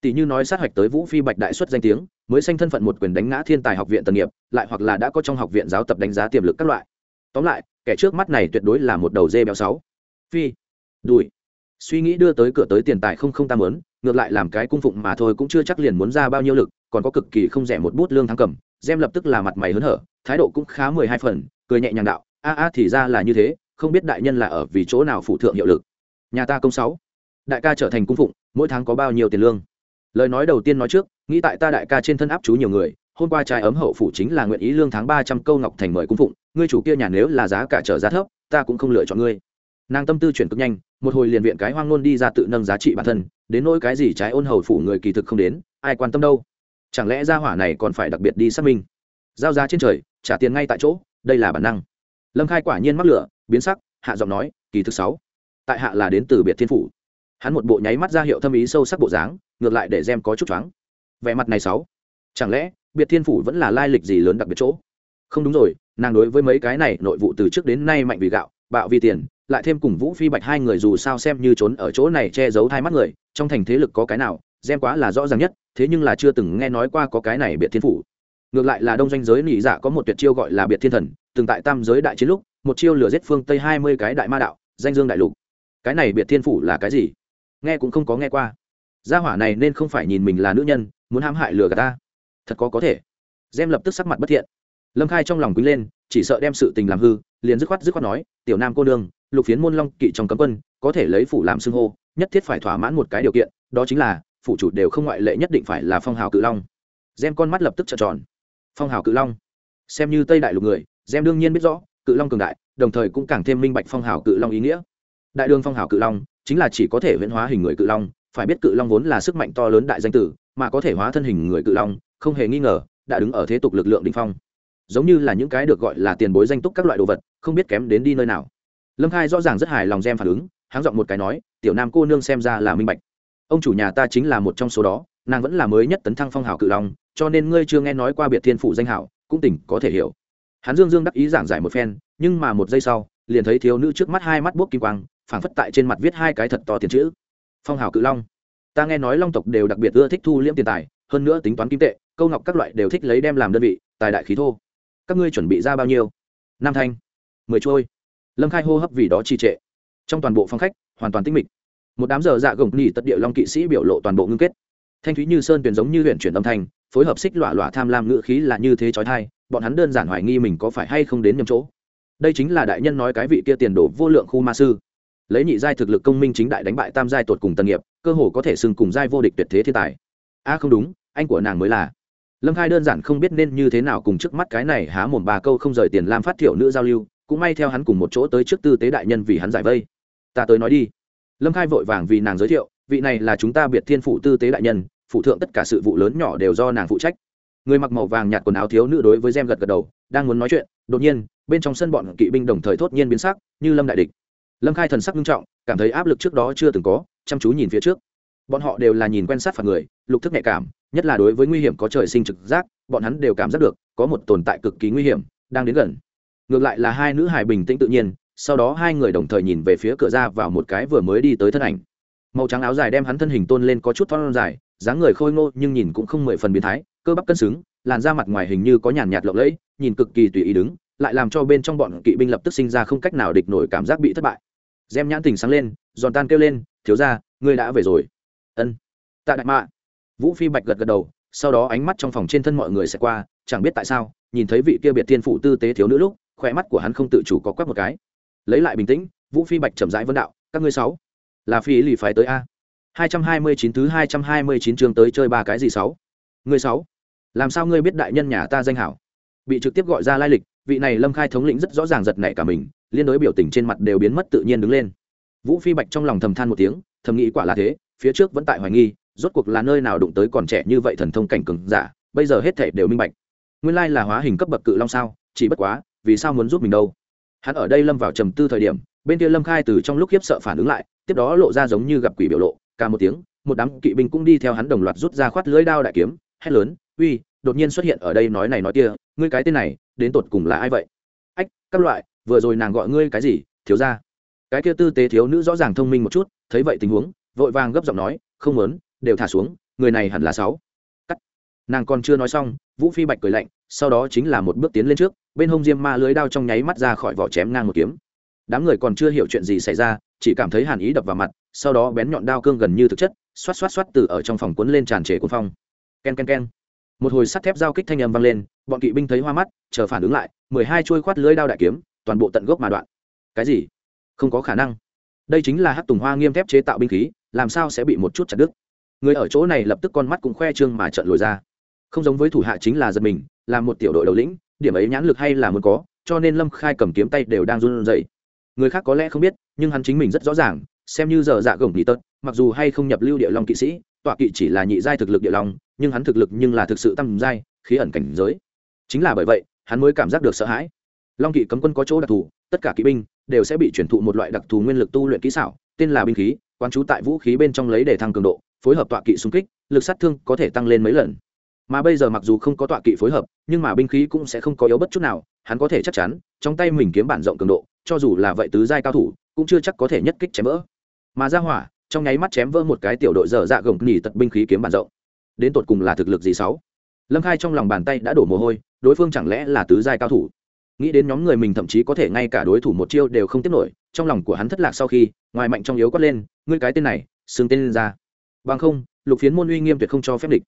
tỷ như nói sát hạch tới vũ phi bạch đại xuất danh tiếng, mới sanh thân phận một quyền đánh ngã thiên tài học viện tân nghiệp, lại hoặc là đã có trong học viện giáo tập đánh giá tiềm lực các loại. Tóm lại, kẻ trước mắt này tuyệt đối là một đầu dê béo sáu. Phi, đùi. Suy nghĩ đưa tới cửa tới tiền tài không không tam lớn ngược lại làm cái cung phụng mà thôi cũng chưa chắc liền muốn ra bao nhiêu lực, còn có cực kỳ không rẻ một bút lương thắng cầm, gem lập tức là mặt mày hớn hở, thái độ cũng khá mười hai phần, cười nhẹ nhàng đạo, a a, thì ra là như thế, không biết đại nhân là ở vì chỗ nào phụ thượng hiệu lực. Nhà ta công sáu. Đại ca trở thành cung phụng, mỗi tháng có bao nhiêu tiền lương? Lời nói đầu tiên nói trước, nghĩ tại ta đại ca trên thân áp chú nhiều người, hôm qua trái ấm hậu phủ chính là nguyện ý lương tháng ba trăm câu ngọc thành mời cung phụng, ngươi chủ kia nhà nếu là giá cả trở giá thấp, ta cũng không lựa chọn ngươi. Nàng tâm tư chuyển cực nhanh, một hồi liền viện cái hoang nôn đi ra tự nâng giá trị bản thân, đến nỗi cái gì trái ôn hầu phủ người kỳ thực không đến, ai quan tâm đâu? Chẳng lẽ gia hỏa này còn phải đặc biệt đi xác minh? Giao giá trên trời, trả tiền ngay tại chỗ, đây là bản năng. Lâm khai quả nhiên mắc lửa, biến sắc, hạ giọng nói, kỳ thực sáu. Tại hạ là đến từ biệt thiên phủ. Hắn một bộ nháy mắt ra hiệu thâm ý sâu sắc bộ dáng ngược lại để gem có chút choáng. Vẻ mặt này sáu. Chẳng lẽ, biệt thiên phủ vẫn là lai lịch gì lớn đặc biệt chỗ? Không đúng rồi, nàng đối với mấy cái này nội vụ từ trước đến nay mạnh vì gạo, bạo vì tiền, lại thêm cùng vũ phi bạch hai người dù sao xem như trốn ở chỗ này che giấu hai mắt người, trong thành thế lực có cái nào, gem quá là rõ ràng nhất, thế nhưng là chưa từng nghe nói qua có cái này biệt thiên phủ. Ngược lại là đông doanh giới nỉ dạ có một tuyệt chiêu gọi là biệt thiên thần, từng tại tam giới đại chiến lúc, một chiêu lửa giết phương tây hai mươi cái đại ma đạo, danh dương đại lục. Cái này biệt thiên phủ là cái gì? Nghe cũng không có nghe qua gia hỏa này nên không phải nhìn mình là nữ nhân, muốn hãm hại lừa gạt ta. Thật có có thể. Gem lập tức sắc mặt bất thiện. Lâm khai trong lòng quý lên, chỉ sợ đem sự tình làm hư, liền dứt khoát dứt khoát nói, tiểu nam cô đương lục phiến môn long kỵ trong cấm quân, có thể lấy phủ làm xưng hô, nhất thiết phải thỏa mãn một cái điều kiện, đó chính là, phủ chủ đều không ngoại lệ nhất định phải là phong hào cự long. Gem con mắt lập tức trợn tròn. Phong hào cự long? Xem như tây đại lục người, gem đương nhiên biết rõ, cự long cường đại, đồng thời cũng càng thêm minh bạch phong hào cự long ý nghĩa. Đại đương phong hào cự long chính là chỉ có thể huyễn hóa hình người cự long phải biết cự long vốn là sức mạnh to lớn đại danh tử, mà có thể hóa thân hình người cự long, không hề nghi ngờ, đã đứng ở thế tục lực lượng đ ỉ n h phong. Giống như là những cái được gọi là tiền bối danh túc các loại đồ vật, không biết kém đến đi nơi nào. Lâm khai rõ ràng rất hài lòng gem phản ứng, háng giọng một cái nói, tiểu nam cô nương xem ra là minh bạch. Ông chủ nhà ta chính là một trong số đó, nàng vẫn là mới nhất tấn thăng phong hào cự long, cho nên ngươi chưa nghe nói qua biệt thiên phủ danh hảo cũng tỉnh có thể hiểu. Hắn dương dương đắc ý giảng giải một phen, nhưng mà một giây sau, liền thấy thiếu nữ trước mắt hai mắt bốc kim quang, phảng phất tại trên mặt viết hai cái thật to tiền chữ phong hào cự long. Ta nghe nói long tộc đều đặc biệt ưa thích thu liễm tiền tài, hơn nữa tính toán kim tệ, câu ngọc các loại đều thích lấy đem làm đơn vị, tài đại khí thô. Các ngươi chuẩn bị ra bao nhiêu? Nam thanh, mười trôi. Lâm khai hô hấp vì đó trì trệ. Trong toàn bộ phong khách, hoàn toàn tinh mịch. Một đám giờ dạ gồng nỉ tất địa long kỵ sĩ biểu lộ toàn bộ ngưng kết. Thanh thúy như sơn tuyển giống như huyện chuyển âm thanh, phối hợp xích lọa lọa tham lam ngữ khí là như thế trói thai bọn hắn đơn giản hoài nghi mình có phải hay không đến nhầm chỗ. Đây chính là đại nhân nói cái vị kia tiền đổ vô lượng khu ma sư lấy nhị giai thực lực công minh chính đại đánh bại tam giai tột cùng tân nghiệp, cơ hồ có thể xưng cùng giai vô địch tuyệt thế thiên tài. A, không đúng, anh của nàng mới là. Lâm khai đơn giản không biết nên như thế nào cùng trước mắt cái này há mồm bà câu không rời tiền lam phát thiểu nữ giao lưu, cũng may theo hắn cùng một chỗ tới trước tư tế đại nhân vì hắn giải vây. Ta tới nói đi. Lâm khai vội vàng vì nàng giới thiệu, vị này là chúng ta biệt thiên phụ tư tế đại nhân, phụ thượng tất cả sự vụ lớn nhỏ đều do nàng phụ trách. Người mặc màu vàng nhạt quần áo thiếu nữ đối với gem gật gật đầu, đang muốn nói chuyện, đột nhiên, bên trong sân bọn kỵ binh đồng thời thốt nhiên biến sắc, như lâm đại địch lâm khai thần sắc nghiêm trọng cảm thấy áp lực trước đó chưa từng có chăm chú nhìn phía trước bọn họ đều là nhìn quen sát phạt người lục thức nhạy cảm nhất là đối với nguy hiểm có trời sinh trực giác bọn hắn đều cảm giác được có một tồn tại cực kỳ nguy hiểm đang đến gần ngược lại là hai nữ hài bình tĩnh tự nhiên sau đó hai người đồng thời nhìn về phía cửa ra vào một cái vừa mới đi tới thân ảnh màu trắng áo dài đem hắn thân hình tôn lên có chút thon dài dáng người khôi ngô nhưng nhìn cũng không mười phần biến thái cơ bắp cân xứng làn da mặt ngoài hình như có nhàn nhạt lộng lẫy nhìn cực kỳ tùy ý đứng lại làm cho bên trong bọn kỵ binh lập tức sinh ra không cách nào địch nổi cảm giác bị thất bại gem nhãn tình sáng lên giòn tan kêu lên thiếu gia, ngươi đã về rồi. Ân. Tạ đại mạ. Vũ phi bạch gật gật đầu sau đó ánh mắt trong phòng trên thân mọi người sẽ qua chẳng biết tại sao nhìn thấy vị kia biệt tiên phụ tư tế thiếu nữ lúc khóe mắt của hắn không tự chủ có quắc một cái. Lấy lại bình tĩnh vũ phi bạch chậm rãi vấn đạo các ngươi sáu là phi lì phải tới a. Hai trăm hai mươi chín thứ hai trăm hai mươi chín chương tới chơi ba cái gì sáu? Ngươi sáu làm sao ngươi biết đại nhân nhà ta danh hảo? Bị trực tiếp gọi ra lai lịch vị này lâm khai thống lĩnh rất rõ ràng giật nảy cả mình, liên đối biểu tình trên mặt đều biến mất tự nhiên đứng lên. Vũ phi bạch trong lòng thầm than một tiếng, thầm nghĩ quả là thế, phía trước vẫn tại hoài nghi, rốt cuộc là nơi nào đụng tới còn trẻ như vậy thần thông cảnh cường giả, bây giờ hết thể đều minh bạch. Nguyên lai là hóa hình cấp bậc cự long sao, chỉ bất quá, vì sao muốn giúp mình đâu? Hắn ở đây lâm vào trầm tư thời điểm, bên kia lâm khai từ trong lúc khiếp sợ phản ứng lại, tiếp đó lộ ra giống như gặp quỷ biểu lộ, cả một tiếng, một đám kỵ binh cũng đi theo hắn đồng loạt rút ra khoát lưới đao đại kiếm, hét lớn, uy, đột nhiên xuất hiện ở đây nói này nói kia, ngươi cái tên này đến tột cùng là ai vậy? Ách, các loại, vừa rồi nàng gọi ngươi cái gì? Thiếu ra cái kia tư tế thiếu nữ rõ ràng thông minh một chút, thấy vậy tình huống, vội vàng gấp giọng nói, không muốn, đều thả xuống, người này hẳn là sáu. Cắt. Nàng còn chưa nói xong, vũ phi bạch cười lạnh, sau đó chính là một bước tiến lên trước, bên hông diêm ma lưới đao trong nháy mắt ra khỏi vỏ chém ngang một kiếm. Đám người còn chưa hiểu chuyện gì xảy ra, chỉ cảm thấy hàn ý đập vào mặt, sau đó bén nhọn đao cương gần như thực chất, xoát xoát xoát từ ở trong phòng cuốn lên tràn trề cuốn phong. Ken ken ken một hồi sắt thép giao kích thanh âm vang lên, bọn kỵ binh thấy hoa mắt, chờ phản ứng lại, mười hai trôi khoát lưới đao đại kiếm, toàn bộ tận gốc mà đoạn. Cái gì? Không có khả năng. Đây chính là hát tùng hoa nghiêm thép chế tạo binh khí, làm sao sẽ bị một chút chặt đứt? Người ở chỗ này lập tức con mắt cũng khoe trương mà trận lồi ra. Không giống với thủ hạ chính là giật mình, là một tiểu đội đầu lĩnh, điểm ấy nhãn lực hay là muốn có, cho nên lâm khai cầm kiếm tay đều đang run rẩy. Người khác có lẽ không biết, nhưng hắn chính mình rất rõ ràng, xem như giờ dạ gồng nhị tật, mặc dù hay không nhập lưu địa long kỵ sĩ, tọa kỵ chỉ là nhị giai thực lực địa long nhưng hắn thực lực nhưng là thực sự tăng giai khí ẩn cảnh giới. Chính là bởi vậy, hắn mới cảm giác được sợ hãi. Long kỵ cấm quân có chỗ đặc thù, tất cả kỵ binh đều sẽ bị chuyển thụ một loại đặc thù nguyên lực tu luyện kỹ xảo, tên là binh khí quan trú tại vũ khí bên trong lấy để thăng cường độ, phối hợp tọa kỵ xung kích, lực sát thương có thể tăng lên mấy lần. Mà bây giờ mặc dù không có tọa kỵ phối hợp, nhưng mà binh khí cũng sẽ không có yếu bất chút nào, hắn có thể chắc chắn, trong tay mình kiếm bản rộng cường độ, cho dù là vậy tứ giai cao thủ, cũng chưa chắc có thể nhất kích chém vỡ. Mà ra hỏa, trong nháy mắt chém vỡ một cái tiểu đội dở dạ gồng nỉ tật binh khí kiếm bản rộng đến tột cùng là thực lực gì sáu? Lâm khai trong lòng bàn tay đã đổ mồ hôi, đối phương chẳng lẽ là tứ giai cao thủ? Nghĩ đến nhóm người mình thậm chí có thể ngay cả đối thủ một chiêu đều không tiếp nổi, trong lòng của hắn thất lạc sau khi, ngoài mạnh trong yếu quát lên, ngươi cái tên này, xưng tên lên ra. Bằng không, lục phiến môn uy nghiêm tuyệt không cho phép địch.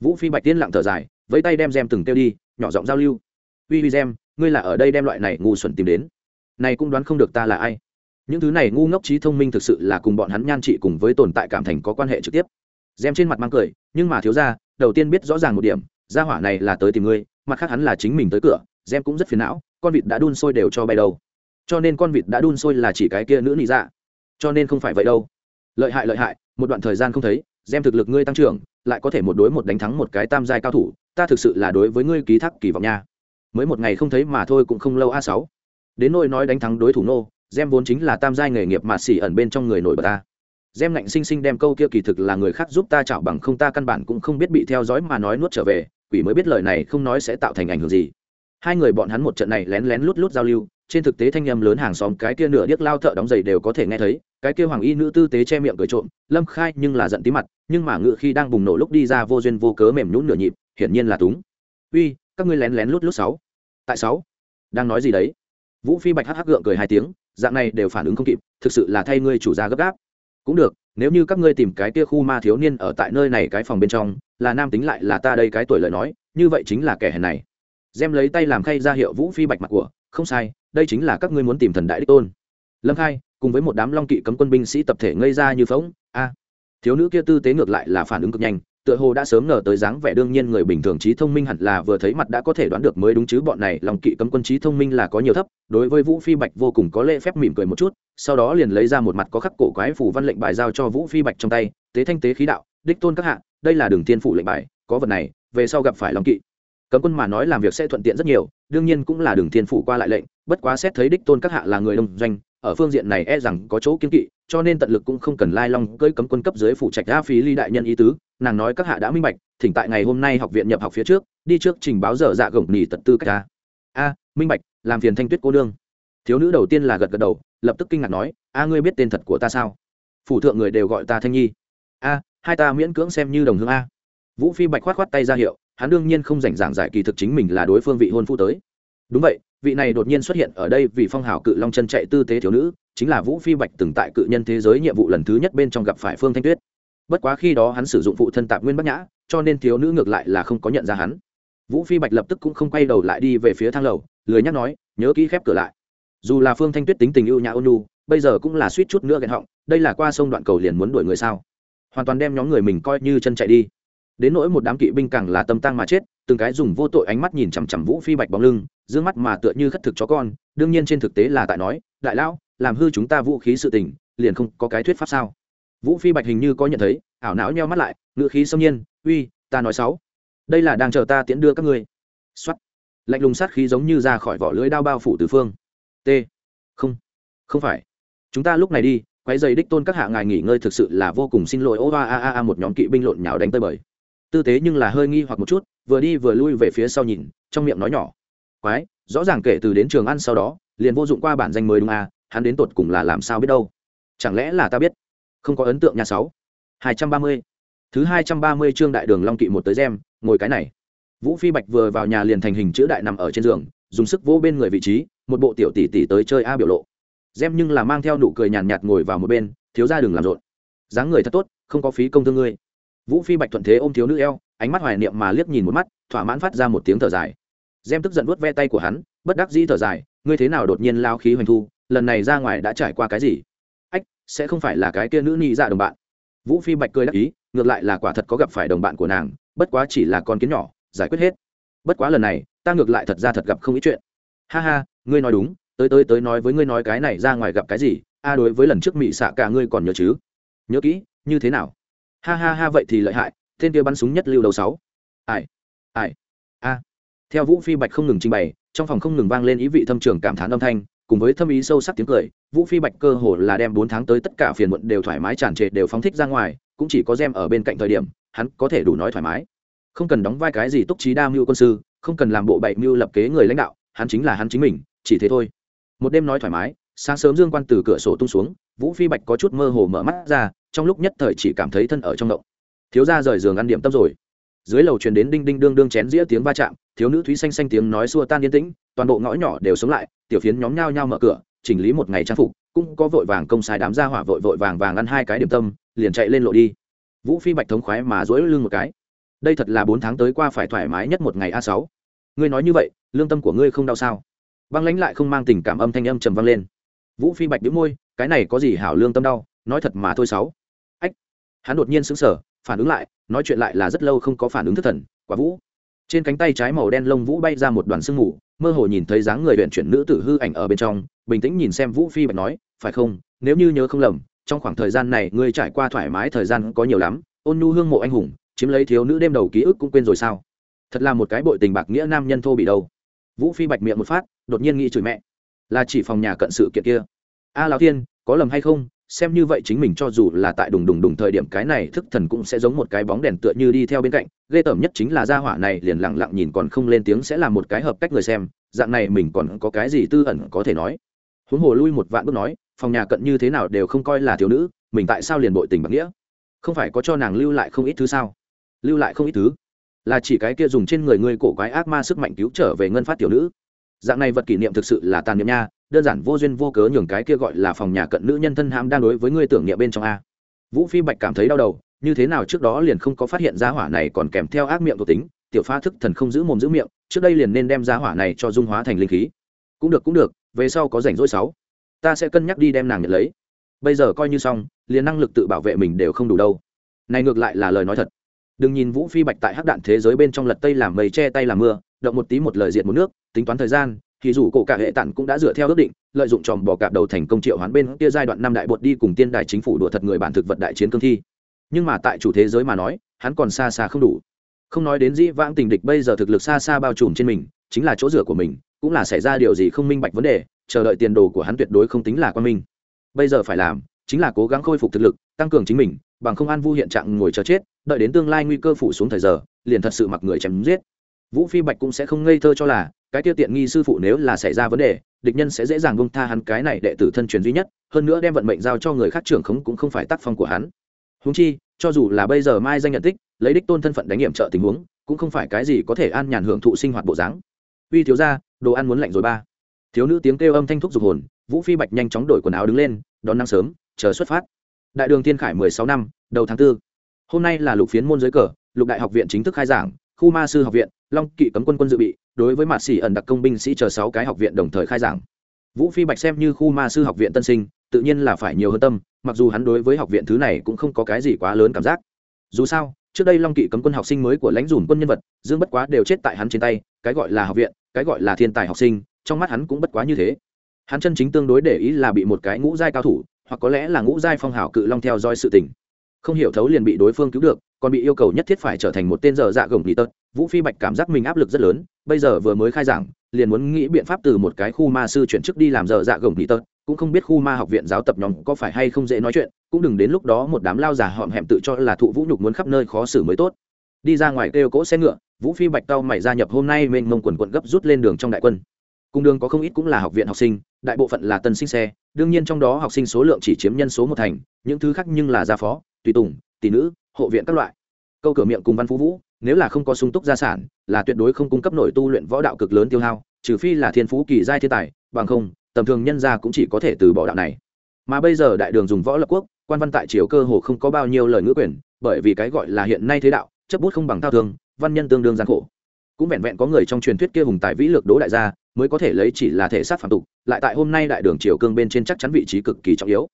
Vũ phi bạch tiên lặng thở dài với tay đem gem từng tiêu đi, nhỏ giọng giao lưu. Uy uy gem, ngươi là ở đây đem loại này ngu xuẩn tìm đến. Này cũng đoán không được ta là ai. Những thứ này ngu ngốc trí thông minh thực sự là cùng bọn hắn nhan trị cùng với tồn tại cảm thành có quan hệ trực tiếp gem trên mặt mang cười nhưng mà thiếu gia, đầu tiên biết rõ ràng một điểm gia hỏa này là tới tìm ngươi mặt khác hắn là chính mình tới cửa gem cũng rất phiền não con vịt đã đun sôi đều cho bay đầu cho nên con vịt đã đun sôi là chỉ cái kia nữ nị dạ. Cho nên không phải vậy đâu. Lợi hại lợi hại một đoạn thời gian không thấy gem thực lực ngươi tăng trưởng lại có thể một đối một đánh thắng một cái tam giai cao thủ ta thực sự là đối với ngươi ký thác kỳ vọng nha. Mới một ngày không thấy mà thôi cũng không lâu a sáu. Đến nỗi nói đánh thắng đối thủ nô gem vốn chính là tam giai nghề nghiệp mà xỉ ẩn bên trong người nổi bật ta gem ngạnh sinh sinh đem câu kia kỳ thực là người khác giúp ta chảo bằng không, ta căn bản cũng không biết bị theo dõi mà nói nuốt trở về, quỷ mới biết lời này không nói sẽ tạo thành ảnh hưởng gì. Hai người bọn hắn một trận này lén lén lút lút giao lưu, trên thực tế thanh âm lớn hàng xóm cái kia nửa điếc lao thợ đóng giày đều có thể nghe thấy, cái kia hoàng y nữ tư tế che miệng cười trộm, lâm khai nhưng là giận tí mặt, nhưng mà ngựa khi đang bùng nổ lúc đi ra vô duyên vô cớ mềm nhũn nửa nhịp, hiển nhiên là túng. Uy, các ngươi lén lén lút lút sáu. Tại sáu? Đang nói gì đấy? Vũ phi bạch hắc hắc gượng cười hai tiếng, dạng này đều phản ứng không kịp, thực sự là thay ngươi chủ gia gấp gáp cũng được, nếu như các ngươi tìm cái kia khu ma thiếu niên ở tại nơi này cái phòng bên trong, là nam tính lại là ta đây cái tuổi lời nói, như vậy chính là kẻ hèn này. Gem lấy tay làm khay ra hiệu vũ phi bạch mặt của, không sai, đây chính là các ngươi muốn tìm thần đại đích tôn. Lâm khai, cùng với một đám long kỵ cấm quân binh sĩ tập thể ngây ra như phóng a. Thiếu nữ kia tư tế ngược lại là phản ứng cực nhanh tựa hồ đã sớm ngờ tới dáng vẻ đương nhiên người bình thường trí thông minh hẳn là vừa thấy mặt đã có thể đoán được mới đúng chứ, bọn này lòng kỵ cấm quân trí thông minh là có nhiều thấp, đối với vũ phi bạch vô cùng có lễ phép mỉm cười một chút, sau đó liền lấy ra một mặt có khắc cổ quái phủ văn lệnh bài giao cho vũ phi bạch trong tay, tế thanh tế khí đạo, đích tôn các hạ, đây là đường tiên phủ lệnh bài, có vật này, về sau gặp phải lòng kỵ. Cấm quân mà nói làm việc sẽ thuận tiện rất nhiều, đương nhiên cũng là đường thiên phủ qua lại lệnh, bất quá xét thấy đích tôn các hạ là người đông doanh, ở phương diện này e rằng có chỗ kiên kỵ, cho nên tận lực cũng không cần lai long cơi cấm quân cấp dưới phụ trạch đa phí ly đại nhân ý tứ nàng nói các hạ đã minh bạch, thỉnh tại ngày hôm nay học viện nhập học phía trước, đi trước trình báo giờ dạ gồng nỉ tật tư cách ta. A, minh bạch, làm phiền thanh tuyết cô nương. Thiếu nữ đầu tiên là gật gật đầu, lập tức kinh ngạc nói, a, ngươi biết tên thật của ta sao? Phủ thượng người đều gọi ta thanh nhi. A, hai ta miễn cưỡng xem như đồng hương a. Vũ phi bạch khoát khoát tay ra hiệu, hắn đương nhiên không rảnh giảng giải kỳ thực chính mình là đối phương vị hôn phu tới. Đúng vậy, vị này đột nhiên xuất hiện ở đây vì phong hào cự long chân chạy tư tế thiếu nữ, chính là vũ phi bạch từng tại cự nhân thế giới nhiệm vụ lần thứ nhất bên trong gặp phải phương thanh tuyết bất quá khi đó hắn sử dụng phụ thân tạp nguyên bắc nhã, cho nên thiếu nữ ngược lại là không có nhận ra hắn. Vũ phi bạch lập tức cũng không quay đầu lại đi về phía thang lầu, lười nhắc nói, nhớ kỹ khép cửa lại. Dù là phương thanh tuyết tính tình ưu nhã ôn nu bây giờ cũng là suýt chút nữa ghen họng, đây là qua sông đoạn cầu liền muốn đuổi người sao? Hoàn toàn đem nhóm người mình coi như chân chạy đi. Đến nỗi một đám kỵ binh càng là tâm tăng mà chết, từng cái dùng vô tội ánh mắt nhìn chằm chằm vũ phi bạch bóng lưng d mắt mà tựa như khất thực chó con, đương nhiên trên thực tế là tại nói, đại lão, làm hư chúng ta vũ khí sự tình, liền không có cái thuyết pháp sao? Vũ phi bạch hình như có nhận thấy, ảo não nheo mắt lại ngựa khí xâm nhiên, uy, ta nói sáu đây là đang chờ ta tiễn đưa các ngươi. Xuất lạnh lùng sát khí giống như ra khỏi vỏ lưới đao bao phủ từ phương. T. Không không phải. Chúng ta lúc này đi, quái dày đích tôn các hạ ngài nghỉ ngơi thực sự là vô cùng xin lỗi. Ô, a a a một nhóm kỵ binh lộn nhào đánh tơi bời. Tư thế nhưng là hơi nghi hoặc một chút, vừa đi vừa lui về phía sau nhìn, trong miệng nói nhỏ. Quái, rõ ràng kể từ đến trường ăn sau đó, liền vô dụng qua bản danh mới đúng à hắn đến tột cùng là làm sao biết đâu? Chẳng lẽ là ta biết? Không có ấn tượng nhà sáu. Hai trăm ba mươi. Thứ hai trăm ba mươi trương đại đường long kỵ một tới gem ngồi cái này. Vũ phi bạch vừa vào nhà liền thành hình chữ đại nằm ở trên giường dùng sức vỗ bên người vị trí một bộ tiểu tỷ tỷ tới chơi a biểu lộ. Gem nhưng là mang theo nụ cười nhàn nhạt, nhạt ngồi vào một bên thiếu ra đường làm rộn. Dáng người thật tốt không có phí công thương ngươi. Vũ phi bạch thuận thế ôm thiếu nữ eo ánh mắt hoài niệm mà liếc nhìn một mắt thỏa mãn phát ra một tiếng thở dài. Gem tức giận vuốt ve tay của hắn bất đắc dĩ thở dài ngươi thế nào đột nhiên lao khí hoành thu lần này ra ngoài đã trải qua cái gì? Sẽ không phải là cái kia nữ nị dạ đồng bạn. Vũ phi bạch cười đắc ý, ngược lại là quả thật có gặp phải đồng bạn của nàng, bất quá chỉ là con kiến nhỏ, giải quyết hết. Bất quá lần này, ta ngược lại thật ra thật gặp không ít chuyện. Ha ha, ngươi nói đúng, tới tới tới nói với ngươi nói cái này ra ngoài gặp cái gì, a đối với lần trước mỹ xạ cả ngươi còn nhớ chứ? Nhớ kỹ, như thế nào? Ha ha ha, vậy thì lợi hại, tên kia bắn súng nhất lưu đầu sáu. Ai? Ai? A. Theo vũ phi bạch không ngừng trình bày, trong phòng không ngừng vang lên ý vị thâm trường cảm thán âm thanh cùng với thâm ý sâu sắc tiếng cười, vũ phi bạch cơ hồ là đem bốn tháng tới tất cả phiền muộn đều thoải mái tràn trề đều phóng thích ra ngoài, cũng chỉ có gem ở bên cạnh thời điểm, hắn có thể đủ nói thoải mái. Không cần đóng vai cái gì túc trí đa mưu quân sư, không cần làm bộ bậy mưu lập kế người lãnh đạo, hắn chính là hắn chính mình, chỉ thế thôi. Một đêm nói thoải mái, sáng sớm dương quan từ cửa sổ tung xuống, vũ phi bạch có chút mơ hồ mở mắt ra, trong lúc nhất thời chỉ cảm thấy thân ở trong động. Thiếu ra rời giường ăn điểm tâm rồi. Dưới lầu truyền đến đinh đinh đương đương chén dĩa tiếng va chạm, thiếu nữ thúy xanh xanh tiếng nói xua tan yên tĩnh, toàn bộ ngõ nhỏ đều sống lại tiểu phiến nhóm nhao nhao mở cửa, chỉnh lý một ngày trang phục, cũng có vội vàng công sai đám ra hỏa vội vội vàng vàng ăn hai cái điểm tâm, liền chạy lên lộ đi. Vũ phi bạch thống khoái mà dối lưng một cái. Đây thật là bốn tháng tới qua phải thoải mái nhất một ngày a sáu. Ngươi nói như vậy, lương tâm của ngươi không đau sao? Băng lãnh lại không mang tình cảm âm thanh âm trầm vang lên. Vũ phi bạch đĩu môi, cái này có gì hảo lương tâm đau, nói thật mà thôi sáu. Ách, hắn đột nhiên sững sờ, phản ứng lại, nói chuyện lại là rất lâu không có phản ứng thất thần, quả vũ. Trên cánh tay trái màu đen lông vũ bay ra một đoàn sương mù mơ hồ nhìn thấy dáng người huyện chuyển nữ tử hư ảnh ở bên trong, bình tĩnh nhìn xem vũ phi bạch nói, phải không? Nếu như nhớ không lầm, trong khoảng thời gian này ngươi trải qua thoải mái thời gian có nhiều lắm, ôn nhu hương mộ anh hùng, chiếm lấy thiếu nữ đêm đầu ký ức cũng quên rồi sao? Thật là một cái bội tình bạc nghĩa nam nhân thô bị đâu. Vũ phi bạch miệng một phát, đột nhiên nghĩ chửi mẹ, là chỉ phòng nhà cận sự kiện kia. A lão thiên, có lầm hay không? Xem như vậy chính mình cho dù là tại đùng đùng đùng thời điểm cái này thức thần cũng sẽ giống một cái bóng đèn tựa như đi theo bên cạnh, ghê tởm nhất chính là gia hỏa này liền lặng lặng nhìn còn không lên tiếng sẽ là một cái hợp cách người xem, dạng này mình còn có cái gì tư ẩn có thể nói. Huống hồ lui một vạn bước nói, phòng nhà cận như thế nào đều không coi là thiếu nữ, mình tại sao liền bội tình bạc nghĩa? Không phải có cho nàng lưu lại không ít thứ sao? Lưu lại không ít thứ? Là chỉ cái kia dùng trên người ngươi cổ quái ác ma sức mạnh cứu trở về ngân phát tiểu nữ dạng này vật kỷ niệm thực sự là tàn niệm nha, đơn giản vô duyên vô cớ nhường cái kia gọi là phòng nhà cận nữ nhân thân hãm đang đối với ngươi tưởng niệm bên trong a. Vũ phi bạch cảm thấy đau đầu, như thế nào trước đó liền không có phát hiện giá hỏa này còn kèm theo ác miệng thuộc tính, tiểu pha thức thần không giữ mồm giữ miệng, trước đây liền nên đem giá hỏa này cho dung hóa thành linh khí. Cũng được cũng được, về sau có rảnh rỗi sáu, ta sẽ cân nhắc đi đem nàng nhận lấy. Bây giờ coi như xong, liền năng lực tự bảo vệ mình đều không đủ đâu. Này ngược lại là lời nói thật đừng nhìn vũ phi bạch tại hắc đạn thế giới bên trong lật tây làm mây che tay làm mưa, động một tí một lời diệt một nước, tính toán thời gian, thì dù cổ cả hệ tản cũng đã dựa theo ước định, lợi dụng tròm bỏ cạp đầu thành công triệu hoán bên kia giai đoạn năm đại bột đi cùng tiên đài chính phủ đùa thật người bản thực vật đại chiến cương thi. Nhưng mà tại chủ thế giới mà nói, hắn còn xa xa không đủ. Không nói đến dĩ vãng tình địch bây giờ thực lực xa xa bao trùm trên mình, chính là chỗ dựa của mình, cũng là xảy ra điều gì không minh bạch vấn đề, chờ đợi tiền đồ của hắn tuyệt đối không tính là quan minh. Bây giờ phải làm, chính là cố gắng khôi phục thực lực, tăng cường chính mình bằng không an vu hiện trạng ngồi chờ chết, đợi đến tương lai nguy cơ phủ xuống thời giờ, liền thật sự mặc người chém giết. Vũ phi bạch cũng sẽ không ngây thơ cho là, cái tiêu tiện nghi sư phụ nếu là xảy ra vấn đề, địch nhân sẽ dễ dàng bông tha hắn cái này đệ tử thân truyền duy nhất, hơn nữa đem vận mệnh giao cho người khác trưởng khống cũng không phải tác phong của hắn. Húng chi, cho dù là bây giờ mai danh nhận tích, lấy đích tôn thân phận đánh nghiệm trợ tình huống, cũng không phải cái gì có thể an nhàn hưởng thụ sinh hoạt bộ dáng. Uy thiếu ra đồ ăn muốn lạnh rồi ba. Thiếu nữ tiếng kêu âm thanh thúc giục hồn, vũ phi bạch nhanh chóng đổi quần áo đứng lên, đón nắng sớm, chờ xuất phát đại đường thiên khải mười sáu năm, đầu tháng 4. hôm nay là lục phiến môn giới cờ, lục đại học viện chính thức khai giảng, khu ma sư học viện, long kỵ cấm quân quân dự bị, đối với mạt xỉ ẩn đặc công binh sĩ chờ sáu cái học viện đồng thời khai giảng. Vũ phi bạch xem như khu ma sư học viện tân sinh, tự nhiên là phải nhiều hơn tâm, mặc dù hắn đối với học viện thứ này cũng không có cái gì quá lớn cảm giác. Dù sao, trước đây long kỵ cấm quân học sinh mới của lãnh dùm quân nhân vật, dương bất quá đều chết tại hắn trên tay, cái gọi là học viện, cái gọi là thiên tài học sinh, trong mắt hắn cũng bất quá như thế. Hắn chân chính tương đối để ý là bị một cái ngũ giai cao thủ hoặc có lẽ là ngũ giai phong hào cự long theo dõi sự tình. Không hiểu thấu liền bị đối phương cứu được, còn bị yêu cầu nhất thiết phải trở thành một tên giờ dạ gồng nghỉ tật. Vũ phi bạch cảm giác mình áp lực rất lớn, bây giờ vừa mới khai giảng, liền muốn nghĩ biện pháp từ một cái khu ma sư chuyển chức đi làm giờ dạ gồng nghỉ tật, cũng không biết khu ma học viện giáo tập nhóm có phải hay không dễ nói chuyện, cũng đừng đến lúc đó một đám lao già họm hẹm tự cho là thụ vũ nhục muốn khắp nơi khó xử mới tốt. Đi ra ngoài kêu cỗ xe ngựa, vũ phi bạch tao mày gia nhập hôm nay mênh mông quần quận gấp rút lên đường trong đại quân. Cung đường có không ít cũng là học viện học sinh, đại bộ phận là tân sinh xe, đương nhiên trong đó học sinh số lượng chỉ chiếm nhân số một thành, những thứ khác nhưng là gia phó, tùy tùng, tỷ nữ, hộ viện các loại. Câu cửa miệng cùng văn phú vũ, nếu là không có sung túc gia sản, là tuyệt đối không cung cấp nội tu luyện võ đạo cực lớn tiêu hao, trừ phi là thiên phú kỳ giai thiên tài, bằng không, tầm thường nhân gia cũng chỉ có thể từ bỏ đạo này. Mà bây giờ đại đường dùng võ lập quốc, quan văn tại triều cơ hồ không có bao nhiêu lời ngữ quyền, bởi vì cái gọi là hiện nay thế đạo, chấp bút không bằng thao thương, văn nhân tương đương gian khổ cũng vẹn vẹn có người trong truyền thuyết kia hùng tài vĩ lược đỗ đại gia, mới có thể lấy chỉ là thể xác phạm tục, lại tại hôm nay đại đường triều cương bên trên chắc chắn vị trí cực kỳ trọng yếu.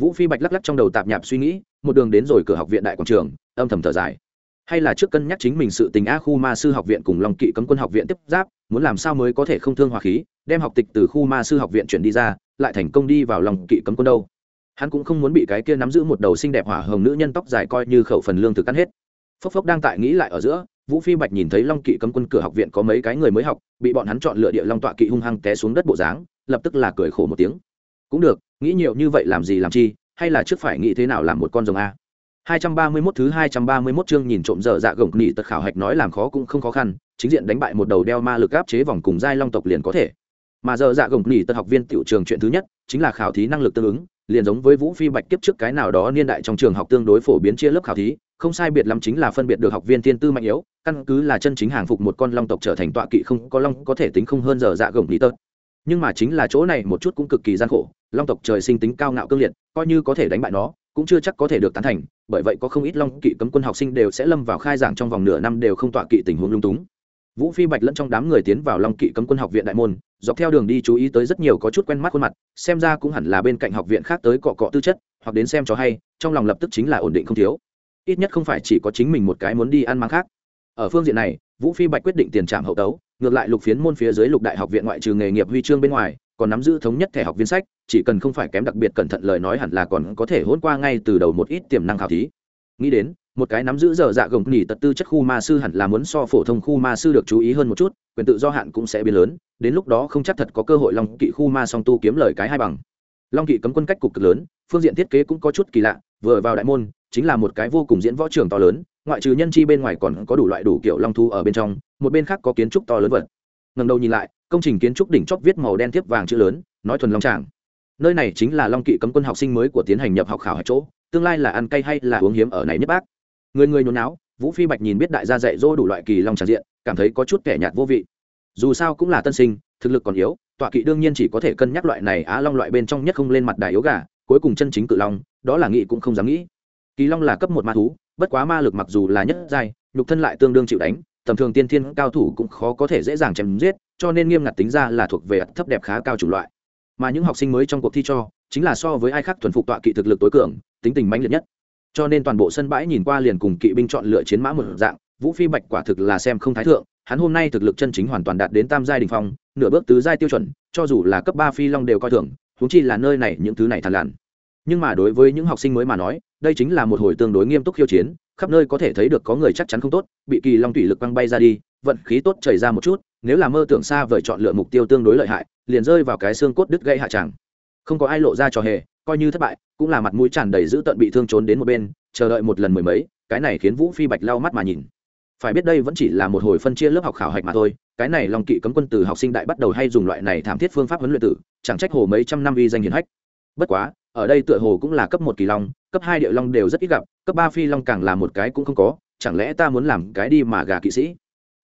Vũ phi bạch lắc lắc trong đầu tạp nhạp suy nghĩ, một đường đến rồi cửa học viện đại quảng trường, âm thầm thở dài. Hay là trước cân nhắc chính mình sự tình a khu ma sư học viện cùng long kỵ cấm quân học viện tiếp giáp, muốn làm sao mới có thể không thương hòa khí, đem học tịch từ khu ma sư học viện chuyển đi ra, lại thành công đi vào lòng kỵ cấm quân đâu. Hắn cũng không muốn bị cái kia nắm giữ một đầu xinh đẹp hỏa hồng nữ nhân tóc dài coi như khẩu phần lương thực ăn hết. Phốc phốc đang tại nghĩ lại ở giữa vũ phi bạch nhìn thấy long kỵ cấm quân cửa học viện có mấy cái người mới học bị bọn hắn chọn lựa địa long tọa kỵ hung hăng té xuống đất bộ dáng lập tức là cười khổ một tiếng cũng được nghĩ nhiều như vậy làm gì làm chi hay là trước phải nghĩ thế nào làm một con rồng a 231 thứ 231 chương nhìn trộm dở dạ gồng nỉ tật khảo hạch nói làm khó cũng không khó khăn, chính diện đánh bại một đầu đeo ma lực áp chế vòng cùng giai long tộc liền có thể. Mà dở dạ gồng nỉ tật học viên tiểu trường chuyện thứ nhất, chính là khảo thí năng lực tương ứng, liền giống với Vũ Phi Bạch kiếp trước cái nào đó niên đại trong trường học tương đối phổ biến chia lớp khảo thí, không sai biệt lắm chính là phân biệt được học viên thiên tư mạnh yếu, căn cứ là chân chính hàng phục một con long tộc trở thành tọa kỵ không có long có thể tính không hơn giờ dạ gồng nỉ tớt Nhưng mà chính là chỗ này một chút cũng cực kỳ gian khổ, long tộc trời sinh tính cao ngạo cương liệt, coi như có thể đánh bại nó, cũng chưa chắc có thể được tán thành bởi vậy có không ít long kỵ cấm quân học sinh đều sẽ lâm vào khai giảng trong vòng nửa năm đều không tọa kỵ tình huống lung túng. Vũ phi bạch lẫn trong đám người tiến vào long kỵ cấm quân học viện đại môn dọc theo đường đi chú ý tới rất nhiều có chút quen mắt khuôn mặt xem ra cũng hẳn là bên cạnh học viện khác tới cọ cọ tư chất hoặc đến xem cho hay trong lòng lập tức chính là ổn định không thiếu ít nhất không phải chỉ có chính mình một cái muốn đi ăn mang khác. Ở phương diện này, vũ phi bạch quyết định tiền trạm hậu tấu, ngược lại lục phiến môn phía dưới lục đại học viện ngoại trừ nghề nghiệp huy chương bên ngoài, còn nắm giữ thống nhất thẻ học viên sách, chỉ cần không phải kém đặc biệt cẩn thận lời nói hẳn là còn có thể hôn qua ngay từ đầu một ít tiềm năng khảo thí. Nghĩ đến, một cái nắm giữ dở dạ gồng nghỉ tật tư chất khu ma sư hẳn là muốn so phổ thông khu ma sư được chú ý hơn một chút, quyền tự do hạn cũng sẽ biến lớn, đến lúc đó không chắc thật có cơ hội long kỵ khu ma song tu kiếm lời cái hai bằng. Long kỵ cấm quân cách cục cực lớn, phương diện thiết kế cũng có chút kỳ lạ, vừa vào đại môn chính là một cái vô cùng diễn võ trường to lớn, ngoại trừ nhân chi bên ngoài còn có đủ loại đủ kiểu long thu ở bên trong, một bên khác có kiến trúc to lớn vật. Ngầm đầu nhìn lại, công trình kiến trúc đỉnh chóp viết màu đen tiếp vàng chữ lớn, nói thuần long tràng. Nơi này chính là long kỵ cấm quân học sinh mới của tiến hành nhập học khảo hạch chỗ, tương lai là ăn cay hay là uống hiếm ở này nhất bác. Người người nhốn náo vũ phi bạch nhìn biết đại gia dạy dỗ đủ loại kỳ long tràng diện, cảm thấy có chút kẻ nhạt vô vị. Dù sao cũng là tân sinh, thực lực còn yếu, tọa kỵ đương nhiên chỉ có thể cân nhắc loại này á long loại bên trong nhất không lên mặt đài yếu gà, cuối cùng chân chính cự long, đó là nghị cũng không dám nghĩ kỳ long là cấp một ma thú, bất quá ma lực mặc dù là nhất giai, nhục thân lại tương đương chịu đánh, tầm thường tiên thiên cao thủ cũng khó có thể dễ dàng chém giết, cho nên nghiêm ngặt tính ra là thuộc về thấp đẹp khá cao chủng loại. Mà những học sinh mới trong cuộc thi cho, chính là so với ai khác thuần phục tọa kỵ thực lực tối cường, tính tình mãnh liệt nhất. Cho nên toàn bộ sân bãi nhìn qua liền cùng kỵ binh chọn lựa chiến mã một dạng, vũ phi bạch quả thực là xem không thái thượng, hắn hôm nay thực lực chân chính hoàn toàn đạt đến tam giai đình phong, nửa bước tứ giai tiêu chuẩn, cho dù là cấp ba phi long đều coi thường húng chi là nơi này những thứ này thàn làn nhưng mà đối với những học sinh mới mà nói đây chính là một hồi tương đối nghiêm túc khiêu chiến, khắp nơi có thể thấy được có người chắc chắn không tốt, bị kỳ long thủy lực băng bay ra đi, vận khí tốt chảy ra một chút, nếu là mơ tưởng xa vời chọn lựa mục tiêu tương đối lợi hại, liền rơi vào cái xương cốt đứt gây hạ tràng. Không có ai lộ ra trò hề, coi như thất bại, cũng là mặt mũi tràn đầy dữ tận bị thương trốn đến một bên, chờ đợi một lần mười mấy, cái này khiến vũ phi bạch lau mắt mà nhìn. Phải biết đây vẫn chỉ là một hồi phân chia lớp học khảo hạch mà thôi, cái này long kỵ cấm quân từ học sinh đại bắt đầu hay dùng loại này thảm thiết phương pháp huấn luyện tử, chẳng trách hồ mấy trăm năm uy danh hiền hách bất quá, ở đây tựa hồ cũng là cấp một kỳ long, cấp hai địa long đều rất ít gặp, cấp ba phi long càng là một cái cũng không có, chẳng lẽ ta muốn làm cái đi mà gà kỵ sĩ?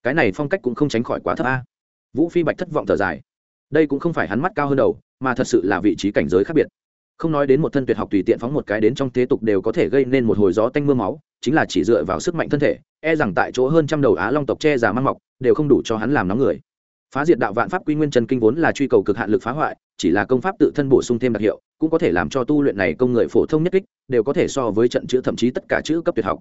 Cái này phong cách cũng không tránh khỏi quá thấp a. Vũ phi bạch thất vọng thở dài. Đây cũng không phải hắn mắt cao hơn đầu, mà thật sự là vị trí cảnh giới khác biệt. Không nói đến một thân tuyệt học tùy tiện phóng một cái đến trong thế tục đều có thể gây nên một hồi gió tanh m ư a máu, chính là chỉ dựa vào sức mạnh thân thể e rằng tại chỗ hơn trăm đầu á long tộc che giả mang mọc, đều không đủ cho hắn làm nóng người. Phá diệt đạo vạn pháp quy nguyên chân kinh vốn là truy cầu cực hạn lực phá hoại, chỉ là công pháp tự thân bổ sung thêm đặc hiệu cũng có thể làm cho tu luyện này công người phổ thông nhất kích, đều có thể so với trận chữ thậm chí tất cả chữ cấp tuyệt học.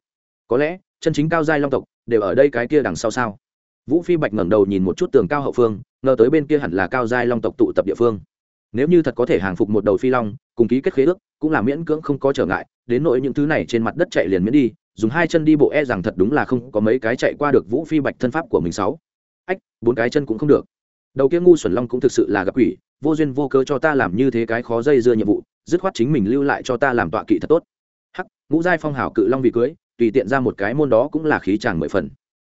Có lẽ, chân chính cao giai long tộc, đều ở đây cái kia đằng sau sao? Vũ phi bạch ngẩng đầu nhìn một chút tường cao hậu phương, ngờ tới bên kia hẳn là cao giai long tộc tụ tập địa phương. Nếu như thật có thể hàng phục một đầu phi long, cùng ký kết khế ước, cũng là miễn cưỡng không có trở ngại, đến nỗi những thứ này trên mặt đất chạy liền miễn đi, dùng hai chân đi bộ e rằng thật đúng là không có mấy cái chạy qua được vũ phi bạch thân pháp của mình sáu. Ách, bốn cái chân cũng không được đầu kia ngu xuẩn long cũng thực sự là gặp quỷ, vô duyên vô cớ cho ta làm như thế cái khó dây dưa nhiệm vụ, dứt khoát chính mình lưu lại cho ta làm tọa kỵ thật tốt. Hắc, ngũ giai phong hào cự long vì cưới, tùy tiện ra một cái môn đó cũng là khí tràng mười phần.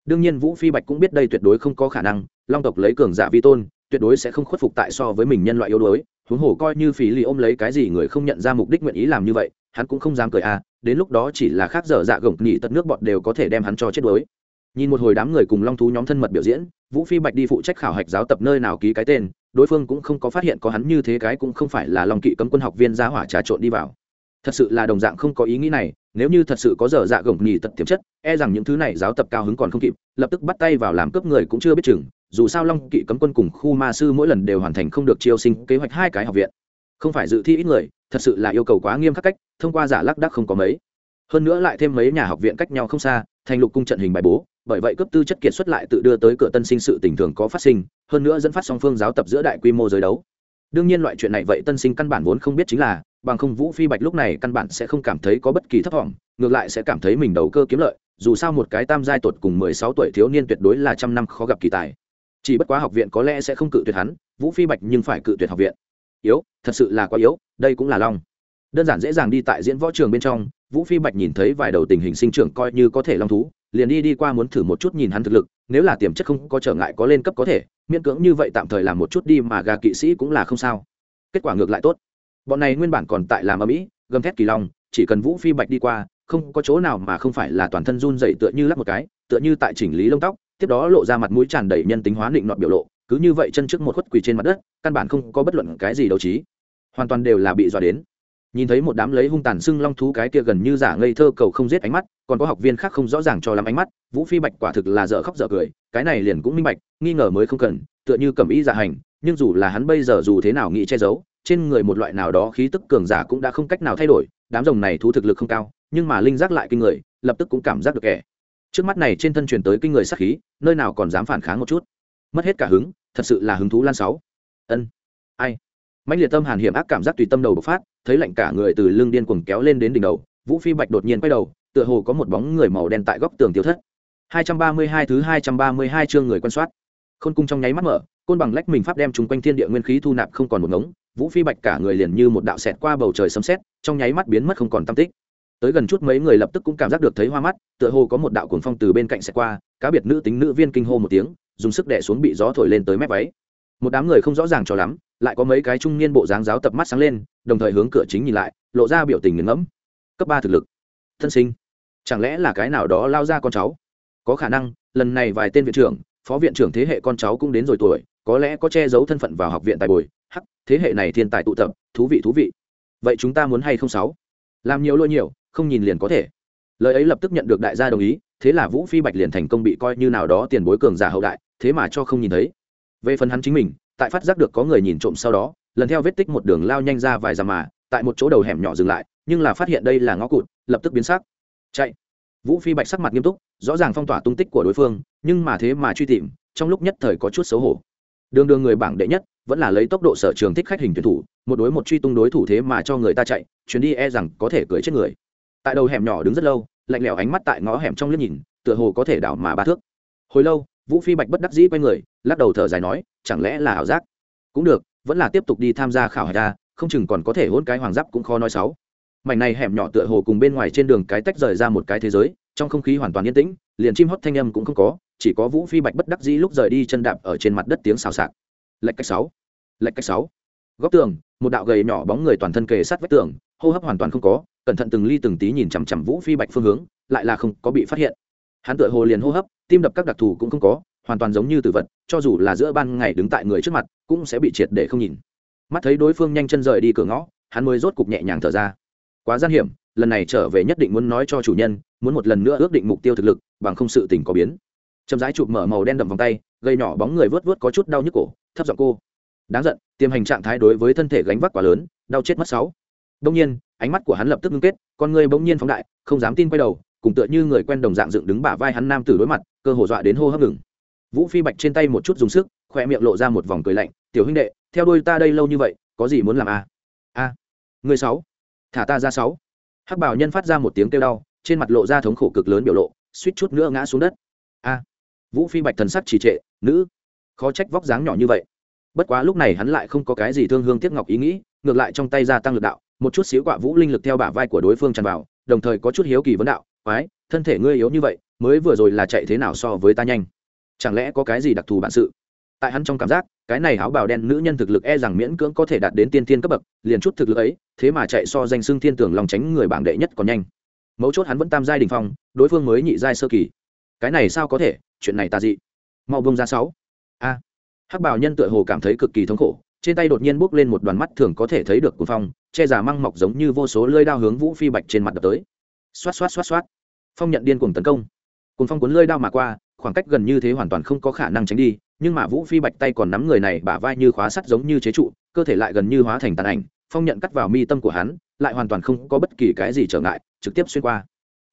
Đương nhiên vũ phi bạch cũng biết đây tuyệt đối không có khả năng, long tộc lấy cường giả vi tôn, tuyệt đối sẽ không khuất phục tại so với mình nhân loại yếu đuối, huống hồ coi như phí lì ôm lấy cái gì người không nhận ra mục đích nguyện ý làm như vậy, hắn cũng không dám cười à đến lúc đó chỉ là khác dở dạ gồng nhị tật nước bọn đều có thể đem hắn cho chết đuối nhìn một hồi đám người cùng long thú nhóm thân mật biểu diễn, vũ phi bạch đi phụ trách khảo hạch giáo tập nơi nào ký cái tên, đối phương cũng không có phát hiện có hắn như thế cái cũng không phải là long kỵ cấm quân học viên giá hỏa trà trộn đi vào. Thật sự là đồng dạng không có ý nghĩ này, nếu như thật sự có dở dạ gồng nhì tật tiềm chất e rằng những thứ này giáo tập cao hứng còn không kịp, lập tức bắt tay vào làm cướp người cũng chưa biết chừng, dù sao long kỵ cấm quân cùng khu ma sư mỗi lần đều hoàn thành không được chiêu sinh kế hoạch hai cái học viện. Không phải dự thi ít người, thật sự là yêu cầu quá nghiêm khắc cách, thông qua giả lắc đắc không có mấy. Hơn nữa lại thêm mấy nhà học viện cách nhau không xa, thành lục cung trận hình bài bố bởi vậy cấp tư chất kiệt xuất lại tự đưa tới cửa tân sinh sự tình thường có phát sinh, hơn nữa dẫn phát song phương giáo tập giữa đại quy mô giới đấu. Đương nhiên loại chuyện này vậy tân sinh căn bản vốn không biết chính là, bằng không vũ phi bạch lúc này căn bản sẽ không cảm thấy có bất kỳ thất vọng, ngược lại sẽ cảm thấy mình đầu cơ kiếm lợi, dù sao một cái tam giai tuột cùng mười sáu tuổi thiếu niên tuyệt đối là trăm năm khó gặp kỳ tài. Chỉ bất quá học viện có lẽ sẽ không cự tuyệt hắn, vũ phi bạch nhưng phải cự tuyệt học viện. Yếu, thật sự là quá yếu, đây cũng là long. Đơn giản dễ dàng đi tại diễn võ trường bên trong, vũ phi bạch nhìn thấy vài đầu tình hình sinh trưởng coi như có thể long thú liền đi đi qua muốn thử một chút nhìn hắn thực lực, nếu là tiềm chất không có trở ngại có lên cấp có thể, miễn cưỡng như vậy tạm thời làm một chút đi mà gà kỵ sĩ cũng là không sao. Kết quả ngược lại tốt. Bọn này nguyên bản còn tại làm âm mỹ gầm thét kỳ long, chỉ cần vũ phi bạch đi qua, không có chỗ nào mà không phải là toàn thân run dậy tựa như lắc một cái, tựa như tại chỉnh lý lông tóc, tiếp đó lộ ra mặt mũi tràn đầy nhân tính hóa định nọt biểu lộ, cứ như vậy chân trước một khuất quỳ trên mặt đất, căn bản không có bất luận cái gì đấu trí. Hoàn toàn đều là bị dọa đến nhìn thấy một đám lấy hung tàn xưng long thú cái kia gần như giả ngây thơ cầu không giết ánh mắt, còn có học viên khác không rõ ràng cho lắm ánh mắt, vũ phi bạch quả thực là dở khóc dở cười, cái này liền cũng minh bạch, nghi ngờ mới không cần, tựa như cầm ý giả hành, nhưng dù là hắn bây giờ dù thế nào nghĩ che giấu, trên người một loại nào đó khí tức cường giả cũng đã không cách nào thay đổi, đám rồng này thú thực lực không cao, nhưng mà linh giác lại kinh người, lập tức cũng cảm giác được kẻ. Trước mắt này trên thân truyền tới kinh người sát khí, nơi nào còn dám phản kháng một chút. Mất hết cả hứng, thật sự là hứng thú lan sáu. Ân. Ai? Mạnh liệt tâm hàn hiểm ác cảm giác tùy tâm đầu bộc phát, thấy lạnh cả người từ lưng điên cuồng kéo lên đến đỉnh đầu, vũ phi bạch đột nhiên quay đầu, tựa hồ có một bóng người màu đen tại góc tường tiêu thất. 232 thứ 232 chương người quan soát. Khôn cung trong nháy mắt mở, côn bằng lách mình pháp đem chúng quanh thiên địa nguyên khí thu nạp không còn một ngống, vũ phi bạch cả người liền như một đạo xẹt qua bầu trời sấm sét, trong nháy mắt biến mất không còn tâm tích. Tới gần chút mấy người lập tức cũng cảm giác được thấy hoa mắt, tựa hồ có một đạo cuồng phong từ bên cạnh xẹt qua, cá biệt nữ tính nữ viên kinh hô một tiếng, dùng sức đè xuống bị gió thổi lên tới mép váy. Một đám người không rõ ràng cho lắm lại có mấy cái trung niên bộ dáng giáo tập mắt sáng lên, đồng thời hướng cửa chính nhìn lại, lộ ra biểu tình nghiền ngẫm. Cấp ba thực lực. Thân sinh. Chẳng lẽ là cái nào đó lao ra con cháu? Có khả năng, lần này vài tên viện trưởng, phó viện trưởng thế hệ con cháu cũng đến rồi tuổi, có lẽ có che giấu thân phận vào học viện tài bồi. Hắc, thế hệ này thiên tài tụ tập, thú vị thú vị. Vậy chúng ta muốn hay không sáu? Làm nhiều lôi nhiều, không nhìn liền có thể. Lời ấy lập tức nhận được đại gia đồng ý, thế là vũ phi bạch liền thành công bị coi như nào đó tiền bối cường giả hậu đại, thế mà cho không nhìn thấy. Về phần hắn chính mình tại phát giác được có người nhìn trộm sau đó, lần theo vết tích một đường lao nhanh ra vài dặm mà, tại một chỗ đầu hẻm nhỏ dừng lại, nhưng là phát hiện đây là ngõ cụt, lập tức biến sắc. Chạy. Vũ phi bạch sắc mặt nghiêm túc, rõ ràng phong tỏa tung tích của đối phương, nhưng mà thế mà truy tìm, trong lúc nhất thời có chút xấu hổ. Đường đường người bảng đệ nhất, vẫn là lấy tốc độ sở trường thích khách hình tuyển thủ, một đối một truy tung đối thủ thế mà cho người ta chạy, chuyến đi e rằng có thể cưỡi chết người. Tại đầu hẻm nhỏ đứng rất lâu, lạnh lẽo ánh mắt tại ngõ hẻm trong liếc nhìn, tựa hồ có thể đảo mà ba thước. Hồi lâu, vũ phi bạch bất đắc dĩ quay người, lắc đầu thở dài nói chẳng lẽ là ảo giác? Cũng được, vẫn là tiếp tục đi tham gia khảo hạch ra không chừng còn có thể hôn cái hoàng giáp cũng khó nói xấu. Mảnh này hẻm nhỏ tựa hồ cùng bên ngoài trên đường cái tách rời ra một cái thế giới, trong không khí hoàn toàn yên tĩnh, liền chim hót thanh âm cũng không có, chỉ có vũ phi bạch bất đắc dĩ lúc rời đi chân đạp ở trên mặt đất tiếng xào xạc. Lệch cách sáu, lệch cách sáu. Góc tường, một đạo gầy nhỏ bóng người toàn thân kề sát vách tường, hô hấp hoàn toàn không có, cẩn thận từng ly từng tí nhìn chằm chằm vũ phi bạch phương hướng, lại là không có bị phát hiện. Hắn tựa hồ liền hô hấp, tim đập các đặc thù cũng không có, hoàn toàn giống như tử vật cho dù là giữa ban ngày đứng tại người trước mặt, cũng sẽ bị triệt để không nhìn. Mắt thấy đối phương nhanh chân rời đi cửa ngõ, hắn mới rốt cục nhẹ nhàng thở ra. Quá gian hiểm, lần này trở về nhất định muốn nói cho chủ nhân, muốn một lần nữa ước định mục tiêu thực lực, bằng không sự tình có biến. Chậm rãi chụp mở màu đen đậm vòng tay gây nhỏ bóng người vớt vớt có chút đau nhức cổ, thấp giọng cô. Đáng giận, tiềm hành trạng thái đối với thân thể gánh vác quá lớn, đau chết mất sáu. Đông nhiên, ánh mắt của hắn lập tức ngưng kết, con người bỗng nhiên phóng đại, không dám tin quay đầu, cùng tựa như người quen đồng dạng dựng đứng bả vai hắn nam tử đối mặt, cơ hồ dọa đến hô hấp ngừng vũ phi bạch trên tay một chút dùng sức khoe miệng lộ ra một vòng cười lạnh, tiểu huynh đệ, theo đôi ta đây lâu như vậy, có gì muốn làm a a, người sáu, thả ta ra sáu. Hắc bảo nhân phát ra một tiếng kêu đau, trên mặt lộ ra thống khổ cực lớn biểu lộ, suýt chút nữa ngã xuống đất. A. Vũ phi bạch thần sắc trì trệ, nữ, khó trách vóc dáng nhỏ như vậy. Bất quá lúc này hắn lại không có cái gì thương hương tiếc ngọc ý nghĩ, ngược lại trong tay gia tăng lực đạo, một chút xíu quạ vũ linh lực theo bả vai của đối phương tràn vào, đồng thời có chút hiếu kỳ vấn đạo, quái, thân thể ngươi yếu như vậy, mới vừa rồi là chạy thế nào so với ta nhanh? Chẳng lẽ có cái gì đặc thù bản sự? Tại hắn trong cảm giác, cái này áo bào đen nữ nhân thực lực e rằng miễn cưỡng có thể đạt đến tiên tiên cấp bậc, liền chút thực lực ấy, thế mà chạy so danh xưng thiên tưởng lòng tránh người bảng đệ nhất còn nhanh. Mấu chốt hắn vẫn tam giai đình phong, đối phương mới nhị giai sơ kỳ. Cái này sao có thể? Chuyện này ta dị. Mau bông ra sáu. A. Hắc bảo nhân tựa hồ cảm thấy cực kỳ thống khổ, trên tay đột nhiên bốc lên một đoàn mắt thường có thể thấy được cuồng phong, che giả măng mọc giống như vô số lơi đao hướng vũ phi bạch trên mặt đập tới. Xoát xoát xoát xoát. Phong nhận điên cuồng tấn công. Cuồng phong cuốn lơi đao mà qua khoảng cách gần như thế hoàn toàn không có khả năng tránh đi, nhưng mà vũ phi bạch tay còn nắm người này bả vai như khóa sắt giống như chế trụ, cơ thể lại gần như hóa thành tàn ảnh, phong nhận cắt vào mi tâm của hắn, lại hoàn toàn không có bất kỳ cái gì trở ngại, trực tiếp xuyên qua.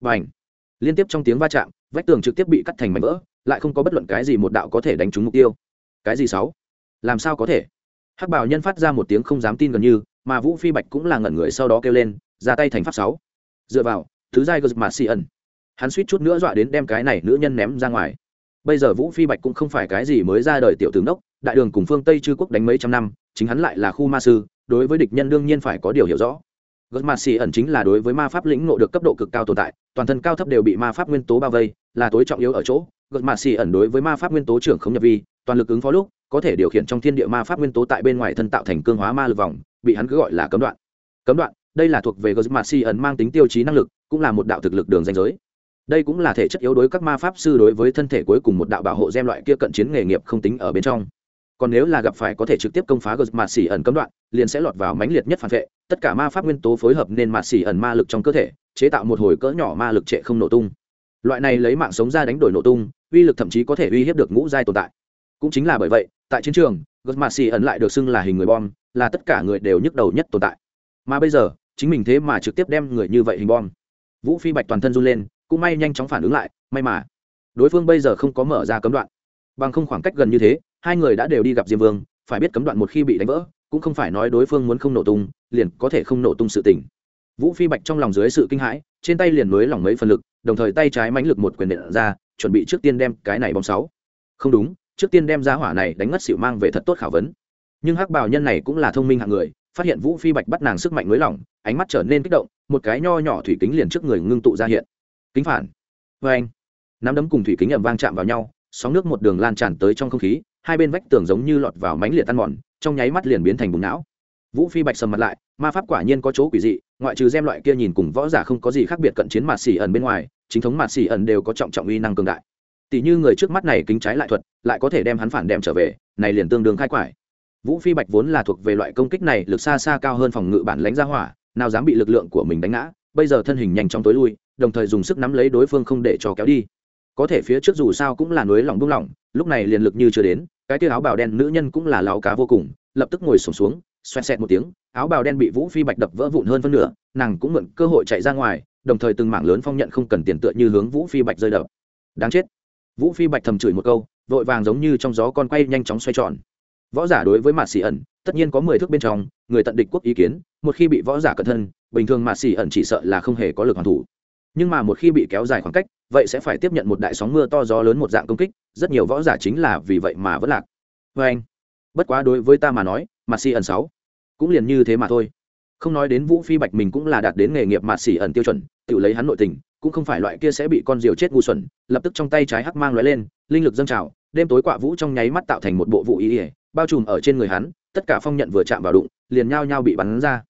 Và ảnh liên tiếp trong tiếng va chạm, vách tường trực tiếp bị cắt thành mảnh vỡ, lại không có bất luận cái gì một đạo có thể đánh trúng mục tiêu. Cái gì sáu? Làm sao có thể? Hắc bảo nhân phát ra một tiếng không dám tin gần như, mà vũ phi bạch cũng là ngẩn người sau đó kêu lên, ra tay thành pháp sáu. Dựa vào, thứ giai gờ mà xì ẩn hắn suýt chút nữa dọa đến đem cái này nữ nhân ném ra ngoài. Bây giờ vũ phi bạch cũng không phải cái gì mới ra đời tiểu tướng đốc, đại đường cùng phương tây chư quốc đánh mấy trăm năm, chính hắn lại là khu ma sư, đối với địch nhân đương nhiên phải có điều hiểu rõ. Gớt ma xì ẩn chính là đối với ma pháp lĩnh ngộ được cấp độ cực cao tồn tại, toàn thân cao thấp đều bị ma pháp nguyên tố bao vây, là tối trọng yếu ở chỗ. Gật ma xì ẩn đối với ma pháp nguyên tố trưởng không nhập vi, toàn lực ứng phó lúc, có thể điều khiển trong thiên địa ma pháp nguyên tố tại bên ngoài thân tạo thành cương hóa ma lực vòng, bị hắn cứ gọi là cấm đoạn. Cấm đoạn, đây là thuộc về gật ma xì ẩn mang tính tiêu chí năng lực, cũng là một đạo thực lực đường danh giới đây cũng là thể chất yếu đối các ma pháp sư đối với thân thể cuối cùng một đạo bảo hộ gem loại kia cận chiến nghề nghiệp không tính ở bên trong. Còn nếu là gặp phải có thể trực tiếp công phá gờ mạt xỉ ẩn cấm đoạn, liền sẽ lọt vào mãnh liệt nhất phản vệ. Tất cả ma pháp nguyên tố phối hợp nên mạt xỉ ẩn ma lực trong cơ thể, chế tạo một hồi cỡ nhỏ ma lực trệ không nổ tung. Loại này lấy mạng sống ra đánh đổi nổ tung, uy lực thậm chí có thể uy hiếp được ngũ giai tồn tại. Cũng chính là bởi vậy, tại chiến trường gờ mạt xỉ ẩn lại được xưng là hình người bom, là tất cả người đều nhức đầu nhất tồn tại. Mà bây giờ, chính mình thế mà trực tiếp đem người như vậy hình bom. Vũ phi bạch toàn thân run lên cũng may nhanh chóng phản ứng lại, may mà. Đối phương bây giờ không có mở ra cấm đoạn. Bằng không khoảng cách gần như thế, hai người đã đều đi gặp diêm vương, phải biết cấm đoạn một khi bị đánh vỡ, cũng không phải nói đối phương muốn không nổ tung, liền có thể không nổ tung sự tình. Vũ phi bạch trong lòng dưới sự kinh hãi, trên tay liền nối lỏng mấy phần lực, đồng thời tay trái mánh lực một quyền điện ra, chuẩn bị trước tiên đem cái này bóng sáu. Không đúng, trước tiên đem ra hỏa này đánh ngất xỉu mang về thật tốt khảo vấn. Nhưng hắc bào nhân này cũng là thông minh hạng người, phát hiện vũ phi bạch bắt nàng sức mạnh nới lỏng, ánh mắt trở nên kích động, một cái nho nhỏ thủy kính liền trước người ngưng tụ ra hiện kính phản. Vê anh. Nắm đấm cùng thủy kính ẩm vang chạm vào nhau, sóng nước một đường lan tràn tới trong không khí, hai bên vách tường giống như lọt vào mánh liệt tan mòn, trong nháy mắt liền biến thành bùng não. Vũ phi bạch sầm mặt lại, ma pháp quả nhiên có chỗ quỷ dị, ngoại trừ gem loại kia nhìn cùng võ giả không có gì khác biệt cận chiến mạt xỉ ẩn bên ngoài, chính thống mạt xỉ ẩn đều có trọng trọng uy năng cường đại. Tỷ như người trước mắt này kính trái lại thuật, lại có thể đem hắn phản đem trở về, này liền tương đương khai quải. Vũ phi bạch vốn là thuộc về loại công kích này, lực xa xa cao hơn phòng ngự bản lãnh ra hỏa, nào dám bị lực lượng của mình đánh ngã, bây giờ thân hình nhanh chóng tối lui đồng thời dùng sức nắm lấy đối phương không để cho kéo đi. Có thể phía trước dù sao cũng là núi lỏng buông lỏng lúc này liền lực như chưa đến cái tia áo bào đen nữ nhân cũng là láo cá vô cùng lập tức ngồi sổm xuống, xuống xoẹt xẹt một tiếng áo bào đen bị vũ phi bạch đập vỡ vụn hơn phân nửa nàng cũng mượn cơ hội chạy ra ngoài đồng thời từng mảng lớn phong nhận không cần tiền tựa như hướng vũ phi bạch rơi đập. Đáng chết. Vũ phi bạch thầm chửi một câu vội vàng giống như trong gió con quay nhanh chóng xoay tròn. Võ giả đối với mạt xỉ ẩn tất nhiên có mười thước bên trong người tận địch quốc ý kiến một khi bị võ giả cẩn thân bình thường mạt xỉ ẩn chỉ sợ là không hề có lực hoàn thủ nhưng mà một khi bị kéo dài khoảng cách, vậy sẽ phải tiếp nhận một đại sóng mưa to gió lớn một dạng công kích, rất nhiều võ giả chính là vì vậy mà vẫn lạc. Vê anh, bất quá đối với ta mà nói mặt xì ẩn sáu cũng liền như thế mà thôi. Không nói đến vũ phi bạch mình cũng là đạt đến nghề nghiệp mạt xỉ ẩn tiêu chuẩn, tự lấy hắn nội tình, cũng không phải loại kia sẽ bị con diều chết ngu xuẩn, lập tức trong tay trái hắc mang lóe lên, linh lực dâng trào, đêm tối quạ vũ trong nháy mắt tạo thành một bộ vũ ý ỉa, bao trùm ở trên người hắn, tất cả phong nhận vừa chạm vào đụng, liền nhao nhao bị bắn ra.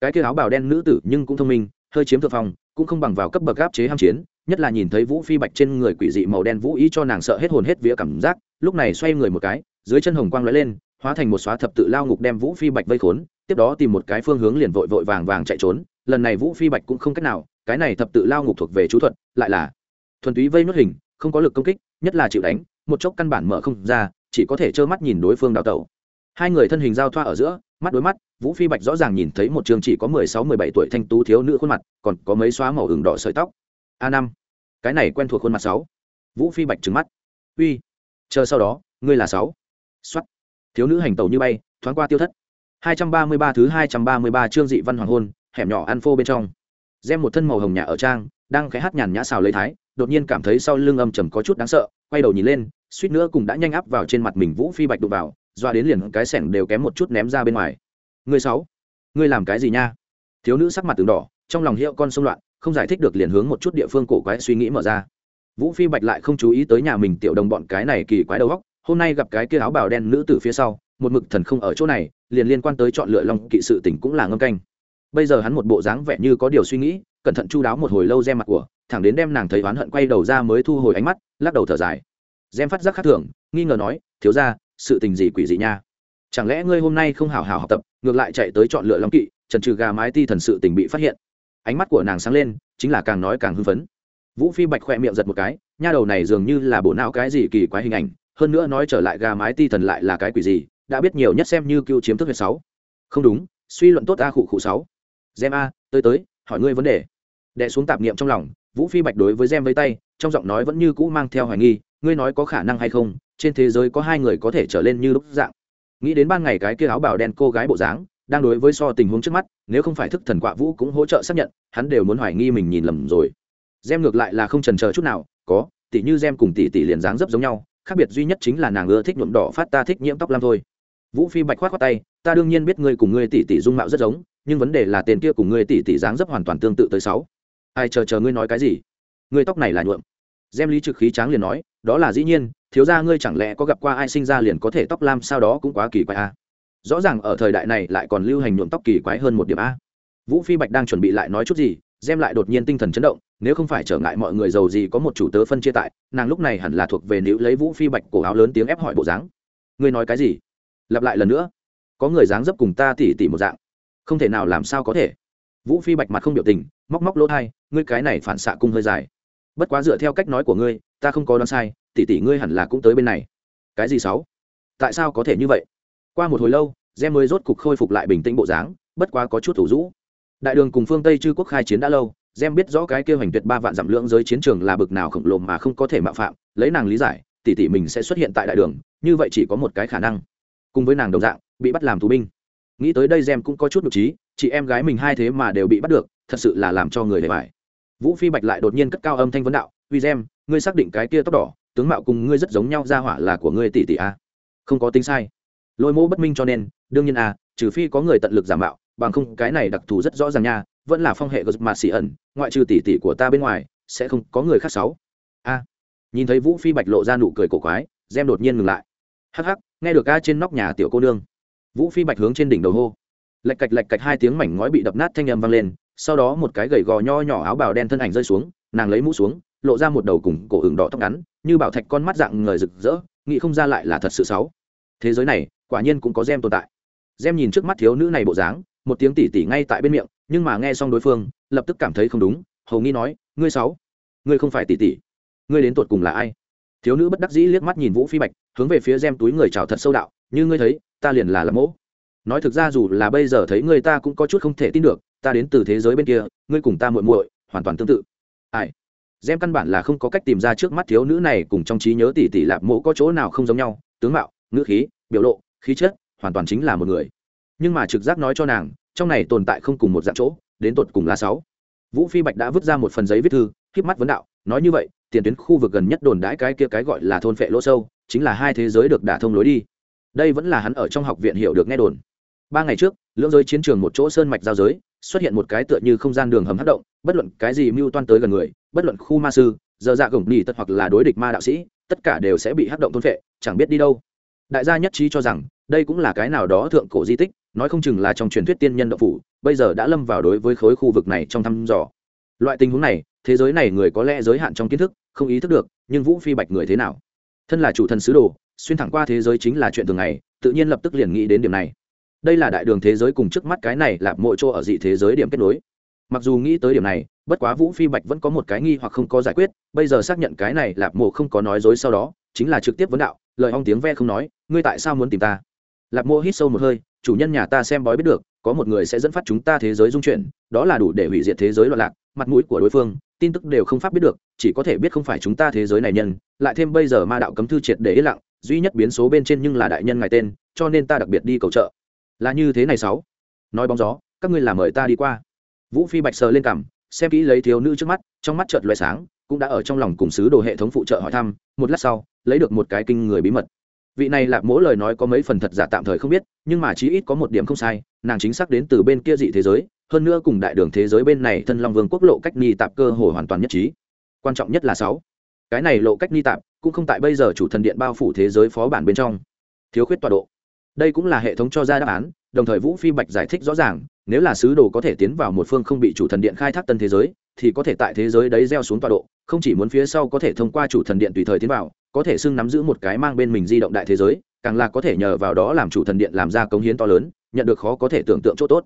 Cái kia áo bào đen nữ tử nhưng cũng thông minh hơi chiếm thượng phong, cũng không bằng vào cấp bậc áp chế ham chiến, nhất là nhìn thấy vũ phi bạch trên người quỷ dị màu đen vũ ý cho nàng sợ hết hồn hết vía cảm giác, lúc này xoay người một cái, dưới chân hồng quang lóe lên, hóa thành một xóa thập tự lao ngục đem vũ phi bạch vây khốn, tiếp đó tìm một cái phương hướng liền vội vội vàng vàng chạy trốn, lần này vũ phi bạch cũng không cách nào, cái này thập tự lao ngục thuộc về chú thuật, lại là thuần túy vây nuốt hình, không có lực công kích, nhất là chịu đánh, một chốc căn bản mở không ra, chỉ có thể trơ mắt nhìn đối phương đào tẩu. Hai người thân hình giao thoa ở giữa mắt đối mắt, vũ phi bạch rõ ràng nhìn thấy một trường chỉ có mười sáu, mười bảy tuổi thanh tú thiếu nữ khuôn mặt, còn có mấy xóa màu hừng đỏ sợi tóc. A năm, cái này quen thuộc khuôn mặt sáu. Vũ phi bạch trừng mắt. Uy, chờ sau đó, ngươi là sáu. Xuất thiếu nữ hành tẩu như bay, thoáng qua tiêu thất. Hai trăm ba mươi ba thứ hai trăm ba mươi ba chương dị văn hoàng hôn, hẻm nhỏ ăn phô bên trong. Xem một thân màu hồng nhà ở trang, đang khẽ hát nhàn nhã xào lấy thái, đột nhiên cảm thấy sau lưng âm trầm có chút đáng sợ, quay đầu nhìn lên, suýt nữa cùng đã nhanh áp vào trên mặt mình vũ phi bạch đụng vào doa đến liền cái sẻng đều kém một chút ném ra bên ngoài. Người sáu, ngươi làm cái gì nha? Thiếu nữ sắc mặt từng đỏ, trong lòng hiệu con sông loạn, không giải thích được liền hướng một chút địa phương cổ quái suy nghĩ mở ra. Vũ phi bạch lại không chú ý tới nhà mình tiểu đồng bọn cái này kỳ quái đầu góc hôm nay gặp cái kia áo bào đen nữ từ phía sau, một mực thần không ở chỗ này, liền liên quan tới chọn lựa lòng kỵ sự tỉnh cũng là ngâm canh. Bây giờ hắn một bộ dáng vẻ như có điều suy nghĩ, cẩn thận chu đáo một hồi lâu gem mặt của, thẳng đến đem nàng thấy oán hận quay đầu ra mới thu hồi ánh mắt, lắc đầu thở dài. Gem phát giác khác thường, nghi ngờ nói, thiếu ra sự tình gì quỷ gì nha? Chẳng lẽ ngươi hôm nay không hào hào học tập, ngược lại chạy tới chọn lựa long kỵ, trần trừ gà mái ti thần sự tình bị phát hiện. Ánh mắt của nàng sáng lên, chính là càng nói càng hưng phấn. Vũ phi bạch khoe miệng giật một cái, nha đầu này dường như là bộ não cái gì kỳ quái hình ảnh, hơn nữa nói trở lại gà mái ti thần lại là cái quỷ gì, đã biết nhiều nhất xem như cưu chiếm thức huyệt sáu. Không đúng, suy luận tốt a khụ khụ sáu. Gem a, tới tới, hỏi ngươi vấn đề. Đệ xuống tạp niệm trong lòng, vũ phi bạch đối với gem với tay, trong giọng nói vẫn như cũ mang theo hoài nghi ngươi nói có khả năng hay không, trên thế giới có hai người có thể trở lên như lúc dạng. Nghĩ đến ban ngày cái kia áo bảo đen cô gái bộ dáng, đang đối với so tình huống trước mắt, nếu không phải thức thần quạ vũ cũng hỗ trợ xác nhận, hắn đều muốn hoài nghi mình nhìn lầm rồi. Gem ngược lại là không trần chờ chút nào, có tỷ như gem cùng tỷ tỷ liền dáng dấp giống nhau, khác biệt duy nhất chính là nàng ưa thích nhuộm đỏ phát ta thích nhiễm tóc lam thôi. Vũ phi bạch khoát khoát tay, ta đương nhiên biết ngươi cùng ngươi tỷ tỷ dung mạo rất giống, nhưng vấn đề là tên kia cùng ngươi tỷ tỷ dáng dấp hoàn toàn tương tự tới sáu. Ai chờ chờ ngươi nói cái gì? Ngươi tóc này là nhuộm gem lý trực khí tráng liền nói, đó là dĩ nhiên, thiếu ra ngươi chẳng lẽ có gặp qua ai sinh ra liền có thể tóc lam sao đó cũng quá kỳ quái a rõ ràng ở thời đại này lại còn lưu hành nhuộm tóc kỳ quái hơn một điểm a. Vũ phi bạch đang chuẩn bị lại nói chút gì, gem lại đột nhiên tinh thần chấn động, nếu không phải trở ngại mọi người giàu gì có một chủ tớ phân chia tại, nàng lúc này hẳn là thuộc về nữ lấy vũ phi bạch cổ áo lớn tiếng ép hỏi bộ dáng. Ngươi nói cái gì? Lặp lại lần nữa. Có người dáng dấp cùng ta tỉ tỉ một dạng. Không thể nào làm sao có thể. Vũ phi bạch mặt không biểu tình, móc móc lỗ thai, ngươi cái này phản xạ cung hơi dài bất quá dựa theo cách nói của ngươi, ta không có đoán sai, tỷ tỷ ngươi hẳn là cũng tới bên này. Cái gì sáu? Tại sao có thể như vậy? Qua một hồi lâu, gem mới rốt cục khôi phục lại bình tĩnh bộ dáng, bất quá có chút thủ rũ. Đại đường cùng phương tây chư quốc khai chiến đã lâu, gem biết rõ cái kêu hành tuyệt ba vạn dặm lưỡng giới chiến trường là bực nào khổng lồ mà không có thể mạo phạm, lấy nàng lý giải, tỷ tỷ mình sẽ xuất hiện tại đại đường, như vậy chỉ có một cái khả năng. Cùng với nàng đồng dạng, bị bắt làm tù binh. Nghĩ tới đây gem cũng có chút nhục trí, chị em gái mình hai thế mà đều bị bắt được, thật sự là làm cho người để bài vũ phi bạch lại đột nhiên cất cao âm thanh vấn đạo, uy gem, ngươi xác định cái kia tóc đỏ, tướng mạo cùng ngươi rất giống nhau ra hỏa là của ngươi tỷ tỷ a không có tính sai. Lôi mô bất minh cho nên, đương nhiên a trừ phi có người tận lực giả mạo, bằng không cái này đặc thù rất rõ ràng nha, vẫn là phong hệ gật mà xì ẩn, ngoại trừ tỷ tỷ của ta bên ngoài, sẽ không có người khác sáu. A. Nhìn thấy vũ phi bạch lộ ra nụ cười cổ quái, gem đột nhiên ngừng lại. Hắc hắc, nghe được ca trên nóc nhà tiểu cô nương. Vũ phi bạch hướng trên đỉnh đầu hô. Lạch cạch lạch cạch hai tiếng mảnh ngói bị đập nát thanh â m vang lên sau đó một cái gầy gò nho nhỏ áo bào đen thân ảnh rơi xuống, nàng lấy mũ xuống, lộ ra một đầu cùng cổ hừng đỏ tóc ngắn, như bảo thạch con mắt dạng người rực rỡ, nghĩ không ra lại là thật sự xấu. Thế giới này, quả nhiên cũng có gem tồn tại. Gem nhìn trước mắt thiếu nữ này bộ dáng, một tiếng tỉ tỉ ngay tại bên miệng, nhưng mà nghe xong đối phương, lập tức cảm thấy không đúng, hầu nghi nói, ngươi sáu ngươi không phải tỉ tỉ. Ngươi đến tột cùng là ai? Thiếu nữ bất đắc dĩ liếc mắt nhìn vũ phi bạch, hướng về phía gem túi người chào thật sâu đạo, như ngươi thấy, ta liền là lập mỗ. Nói thực ra dù là bây giờ thấy người ta cũng có chút không thể tin được ta đến từ thế giới bên kia, ngươi cùng ta muội muội, hoàn toàn tương tự. Ai? Gem căn bản là không có cách tìm ra trước mắt thiếu nữ này cùng trong trí nhớ tỷ tỷ lạp mộ có chỗ nào không giống nhau, tướng mạo, ngữ khí, biểu lộ, khí chất, hoàn toàn chính là một người. Nhưng mà trực giác nói cho nàng, trong này tồn tại không cùng một dạng chỗ, đến tột cùng là sáu. Vũ phi bạch đã vứt ra một phần giấy viết thư, khiếp mắt vấn đạo, nói như vậy, tiền tuyến khu vực gần nhất đồn đãi cái kia cái gọi là thôn phệ lỗ sâu, chính là hai thế giới được đả thông lối đi. Đây vẫn là hắn ở trong học viện hiểu được nghe đồn. Ba ngày trước, lưỡng giới chiến trường một chỗ sơn mạch giao giới xuất hiện một cái tựa như không gian đường hầm hấp động, bất luận cái gì mưu toan tới gần người, bất luận khu ma sư, giờ dạ gồng nhì tật hoặc là đối địch ma đạo sĩ, tất cả đều sẽ bị hấp động thôn phệ, chẳng biết đi đâu. Đại gia nhất trí cho rằng, đây cũng là cái nào đó thượng cổ di tích, nói không chừng là trong truyền thuyết tiên nhân đậu phủ, bây giờ đã lâm vào đối với khối khu vực này trong thăm dò. Loại tình huống này, thế giới này người có lẽ giới hạn trong kiến thức, không ý thức được, nhưng vũ phi bạch người thế nào? Thân là chủ thần sứ đồ, xuyên thẳng qua thế giới chính là chuyện thường ngày, tự nhiên lập tức liền nghĩ đến điểm này đây là đại đường thế giới cùng trước mắt cái này là mỗi chỗ ở dị thế giới điểm kết nối. Mặc dù nghĩ tới điểm này, bất quá vũ phi bạch vẫn có một cái nghi hoặc không có giải quyết, bây giờ xác nhận cái này lạp mộ không có nói dối sau đó, chính là trực tiếp vấn đạo, lời ong tiếng ve không nói, ngươi tại sao muốn tìm ta? Lạp mộ hít sâu một hơi, chủ nhân nhà ta xem bói biết được, có một người sẽ dẫn phát chúng ta thế giới dung chuyển, đó là đủ để hủy diệt thế giới loạn lạc, mặt mũi của đối phương, tin tức đều không pháp biết được, chỉ có thể biết không phải chúng ta thế giới này nhân, lại thêm bây giờ ma đạo cấm thư triệt để lặng, duy nhất biến số bên trên nhưng là đại nhân ngài tên, cho nên ta đặc biệt đi cầu trợ là như thế này sáu. Nói bóng gió, các ngươi làm mời ta đi qua. Vũ phi bạch sờ lên cằm, xem kỹ lấy thiếu nữ trước mắt, trong mắt chợt loại sáng, cũng đã ở trong lòng cùng sứ đồ hệ thống phụ trợ hỏi thăm, một lát sau, lấy được một cái kinh người bí mật. Vị này lạp mỗi lời nói có mấy phần thật giả tạm thời không biết, nhưng mà chí ít có một điểm không sai, nàng chính xác đến từ bên kia dị thế giới, hơn nữa cùng đại đường thế giới bên này thân long vương quốc lộ cách ni tạp cơ hồ hoàn toàn nhất trí. Quan trọng nhất là sáu. Cái này lộ cách ni tạp, cũng không tại bây giờ chủ thần điện bao phủ thế giới phó bản bên trong. Thiếu khuyết tọa độ đây cũng là hệ thống cho ra đáp án, đồng thời vũ phi bạch giải thích rõ ràng, nếu là sứ đồ có thể tiến vào một phương không bị chủ thần điện khai thác tân thế giới, thì có thể tại thế giới đấy gieo xuống tọa độ, không chỉ muốn phía sau có thể thông qua chủ thần điện tùy thời tiến vào, có thể xưng nắm giữ một cái mang bên mình di động đại thế giới, càng là có thể nhờ vào đó làm chủ thần điện làm ra cống hiến to lớn, nhận được khó có thể tưởng tượng chỗ tốt.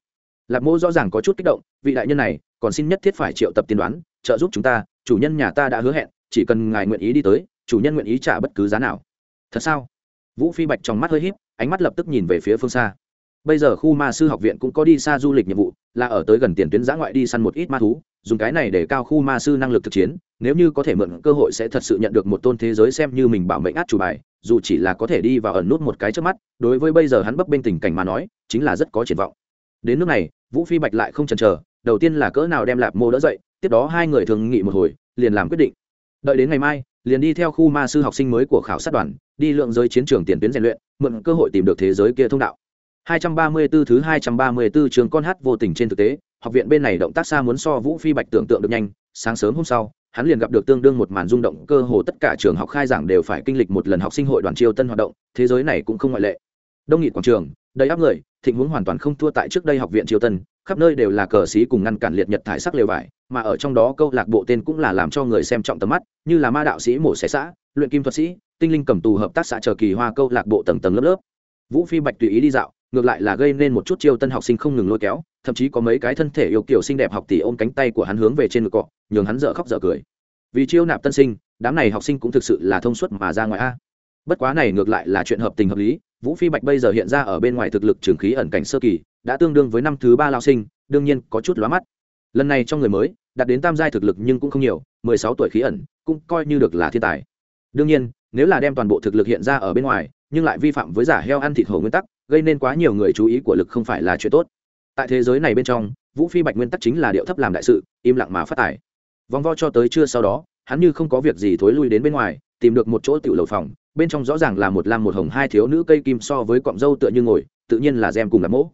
Lạc mô rõ ràng có chút kích động, vị đại nhân này, còn xin nhất thiết phải triệu tập tiên đoán, trợ giúp chúng ta, chủ nhân nhà ta đã hứa hẹn, chỉ cần ngài nguyện ý đi tới, chủ nhân nguyện ý trả bất cứ giá nào. Thật sao? Vũ phi bạch trong mắt hơi h í p ánh mắt lập tức nhìn về phía phương xa. Bây giờ khu ma sư học viện cũng có đi xa du lịch nhiệm vụ, là ở tới gần tiền tuyến giã ngoại đi săn một ít ma thú, dùng cái này để cao khu ma sư năng lực thực chiến, nếu như có thể mượn cơ hội sẽ thật sự nhận được một tôn thế giới xem như mình bảo mệnh át chủ bài, dù chỉ là có thể đi vào ẩn nút một cái trước mắt, đối với bây giờ hắn bấp bên tình cảnh mà nói, chính là rất có triển vọng. Đến nước này, vũ phi bạch lại không chần chờ, đầu tiên là cỡ nào đem lạp mô đỡ dậy, tiếp đó hai người thường nghị một hồi, liền làm quyết định. Đợi đến ngày mai liền đi theo khu ma sư học sinh mới của khảo sát đoàn đi lượng giới chiến trường tiền tuyến rèn luyện mượn cơ hội tìm được thế giới kia thông đạo 234 thứ 234 trường con hát vô tình trên thực tế, học viện bên này động tác xa muốn so Vũ Phi Bạch tưởng tượng được nhanh, sáng sớm hôm sau, hắn liền gặp được tương đương một màn rung động, cơ hồ tất cả trường học khai giảng đều phải kinh lịch một lần học sinh hội đoàn chiêu tân hoạt động, thế giới này cũng không ngoại lệ. Đông nghị quảng trường, đầy áp người, thịnh huống hoàn toàn không thua tại trước đây học viện chiêu tân, khắp nơi đều là cờ sĩ cùng ngăn cản liệt nhật thải sắc lều vải, mà ở trong đó câu lạc bộ tên cũng là làm cho người xem trọng tầm mắt, như là ma đạo sĩ mổ xẻ xã, luyện kim thuật sĩ, tinh linh cầm tù hợp tác xã chờ kỳ hoa câu lạc bộ tầng tầng lớp lớp. Vũ Phi Bạch tùy ý đi dạo, ngược lại là gây nên một chút chiêu tân học sinh không ngừng lôi kéo thậm chí có mấy cái thân thể yêu kiểu xinh đẹp học tỷ ôm cánh tay của hắn hướng về trên ngực cọ nhường hắn dở khóc dở cười vì chiêu nạp tân sinh đám này học sinh cũng thực sự là thông suốt mà ra ngoài a bất quá này ngược lại là chuyện hợp tình hợp lý vũ phi bạch bây giờ hiện ra ở bên ngoài thực lực trường khí ẩn cảnh sơ kỳ, đã tương đương với năm thứ ba lao sinh, đương nhiên có chút lóa mắt. Lần này trong người mới, đạt đến tam giai thực lực nhưng cũng không nhiều, mười sáu tuổi khí ẩn, cũng coi như được là thiên tài. Đương nhiên, nếu là đem toàn bộ thực lực hiện ra ở bên ngoài, nhưng lại vi phạm với giả heo ăn thịt hổ nguyên tắc, gây nên quá nhiều người chú ý của lực không phải là chuyện tốt. Tại thế giới này bên trong, vũ phi bạch nguyên tắc chính là điệu thấp làm đại sự, im lặng mà phát tài. Vòng vo cho tới trưa sau đó, hắn như không có việc gì thối lui đến bên ngoài, tìm được một chỗ tiểu lầu phòng bên trong rõ ràng là một lam một hồng, hai thiếu nữ cây kim so với cọng dâu tựa như ngồi, tự nhiên là gem cùng là mỗ.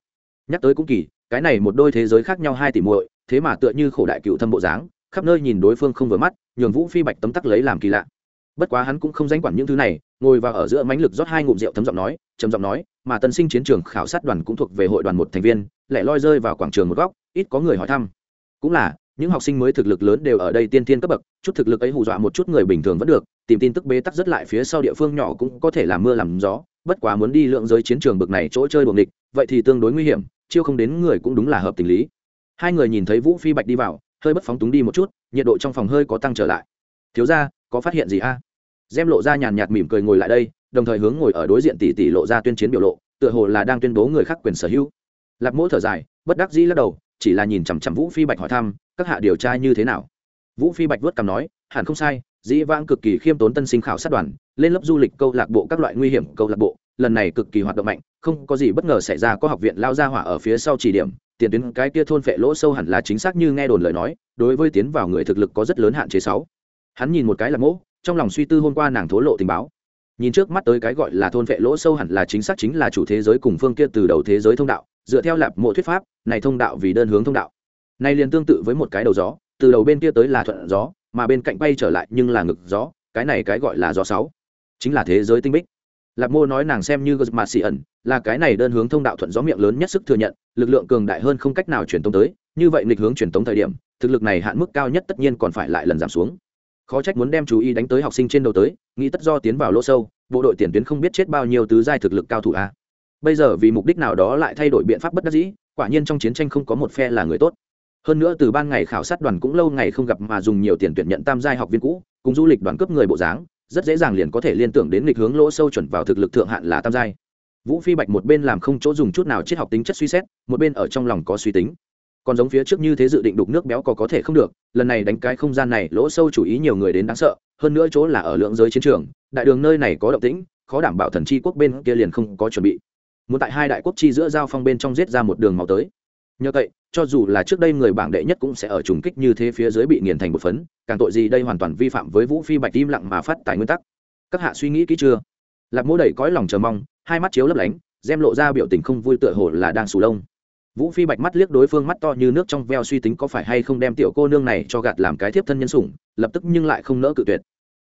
Nhắc tới cũng kỳ, cái này một đôi thế giới khác nhau hai tỷ muội, thế mà tựa như khổ đại cựu thâm bộ dáng, khắp nơi nhìn đối phương không vừa mắt, nhường vũ phi bạch tấm tắc lấy làm kỳ lạ. Bất quá hắn cũng không danh quản những thứ này, ngồi vào ở giữa mánh lực rót hai ngụm rượu thấm giọng nói, trầm giọng nói, mà tân sinh chiến trường khảo sát đoàn cũng thuộc về hội đoàn một thành viên, lẻ loi rơi vào quảng trường một góc, ít có người hỏi thăm. Cũng là những học sinh mới thực lực lớn đều ở đây tiên tiên cấp bậc, chút thực lực ấy hù dọa một chút người bình thường vẫn được, tìm tin tức bế tắc rất lại phía sau địa phương nhỏ cũng có thể làm mưa làm gió, bất quá muốn đi lượng giới chiến trường bậc này chỗ chơi buồng địch vậy thì tương đối nguy hiểm, chiêu không đến người cũng đúng là hợp tình lý. Hai người nhìn thấy vũ phi bạch đi vào, hơi bất phóng túng đi một chút, nhiệt độ trong phòng hơi có tăng trở lại. Thiếu ra có phát hiện gì a? Gem lộ ra nhàn nhạt mỉm cười ngồi lại đây, đồng thời hướng ngồi ở đối diện tỷ tỷ lộ ra tuyên chiến biểu lộ, tựa hồ là đang tuyên bố người khác quyền sở hữu. Lạc mỗ thở dài, bất đắc dĩ lắc đầu, chỉ là nhìn chằm chằm vũ phi bạch hỏi thăm các hạ điều tra như thế nào? Vũ phi bạch vớt cằm nói, hẳn không sai, dĩ vãng cực kỳ khiêm tốn tân sinh khảo sát đoàn, lên lớp du lịch câu lạc bộ các loại nguy hiểm câu lạc bộ, lần này cực kỳ hoạt động mạnh, không có gì bất ngờ xảy ra có học viện lao ra hỏa ở phía sau chỉ điểm, tiền tuyến cái kia thôn phệ lỗ sâu hẳn là chính xác như nghe đồn lời nói, đối với tiến vào người thực lực có rất lớn hạn chế sáu. Hắn nhìn một cái là mỗ, trong lòng suy tư hôm qua nàng thố lộ tình báo. Nhìn trước mắt tới cái gọi là thôn vệ lỗ sâu hẳn là chính xác chính là chủ thế giới cùng phương kia từ đầu thế giới thông đạo, dựa theo lạp mộ thuyết pháp, này thông đạo vì đơn hướng thông đạo này liền tương tự với một cái đầu gió, từ đầu bên kia tới là thuận gió, mà bên cạnh bay trở lại nhưng là ngực gió, cái này cái gọi là gió sáu. Chính là thế giới tinh bích. Lạp mô nói nàng xem như gật xì ẩn, là cái này đơn hướng thông đạo thuận gió miệng lớn nhất sức thừa nhận, lực lượng cường đại hơn không cách nào truyền tống tới, như vậy nghịch hướng truyền tống thời điểm, thực lực này hạn mức cao nhất tất nhiên còn phải lại lần giảm xuống. Khó trách muốn đem chú ý đánh tới học sinh trên đầu tới, nghĩ tất do tiến vào lỗ sâu, bộ đội tiền tuyến không biết chết bao nhiêu tứ giai thực lực cao thủ a. Bây giờ vì mục đích nào đó lại thay đổi biện pháp bất đắc dĩ, quả nhiên trong chiến tranh không có một phe là người tốt hơn nữa từ ban ngày khảo sát đoàn cũng lâu ngày không gặp mà dùng nhiều tiền tuyển nhận tam giai học viên cũ, cùng du lịch đoàn cấp người bộ dáng, rất dễ dàng liền có thể liên tưởng đến lịch hướng lỗ sâu chuẩn vào thực lực thượng hạn là tam giai. Vũ phi bạch một bên làm không chỗ dùng chút nào triết học tính chất suy xét, một bên ở trong lòng có suy tính. Còn giống phía trước như thế dự định đục nước béo có có thể không được, lần này đánh cái không gian này, lỗ sâu chủ ý nhiều người đến đáng sợ, hơn nữa chỗ là ở lượng giới chiến trường, đại đường nơi này có động tĩnh, khó đảm bảo thần chi quốc bên kia liền không có chuẩn bị. Muốn tại hai đại quốc chi giữa giao phong bên trong giết ra một đường màu tới nhờ vậy, cho dù là trước đây người bảng đệ nhất cũng sẽ ở trùng kích như thế phía dưới bị nghiền thành một phấn, càng tội gì đây hoàn toàn vi phạm với vũ phi bạch im lặng mà phát tại nguyên tắc. Các hạ suy nghĩ kỹ chưa? Lạc mỗ đầy cõi lòng chờ mong, hai mắt chiếu lấp lánh gem lộ ra biểu tình không vui tựa hồ là đang sù lông. Vũ phi bạch mắt liếc đối phương mắt to như nước trong veo suy tính có phải hay không đem tiểu cô nương này cho gạt làm cái thiếp thân nhân sủng, lập tức nhưng lại không nỡ cự tuyệt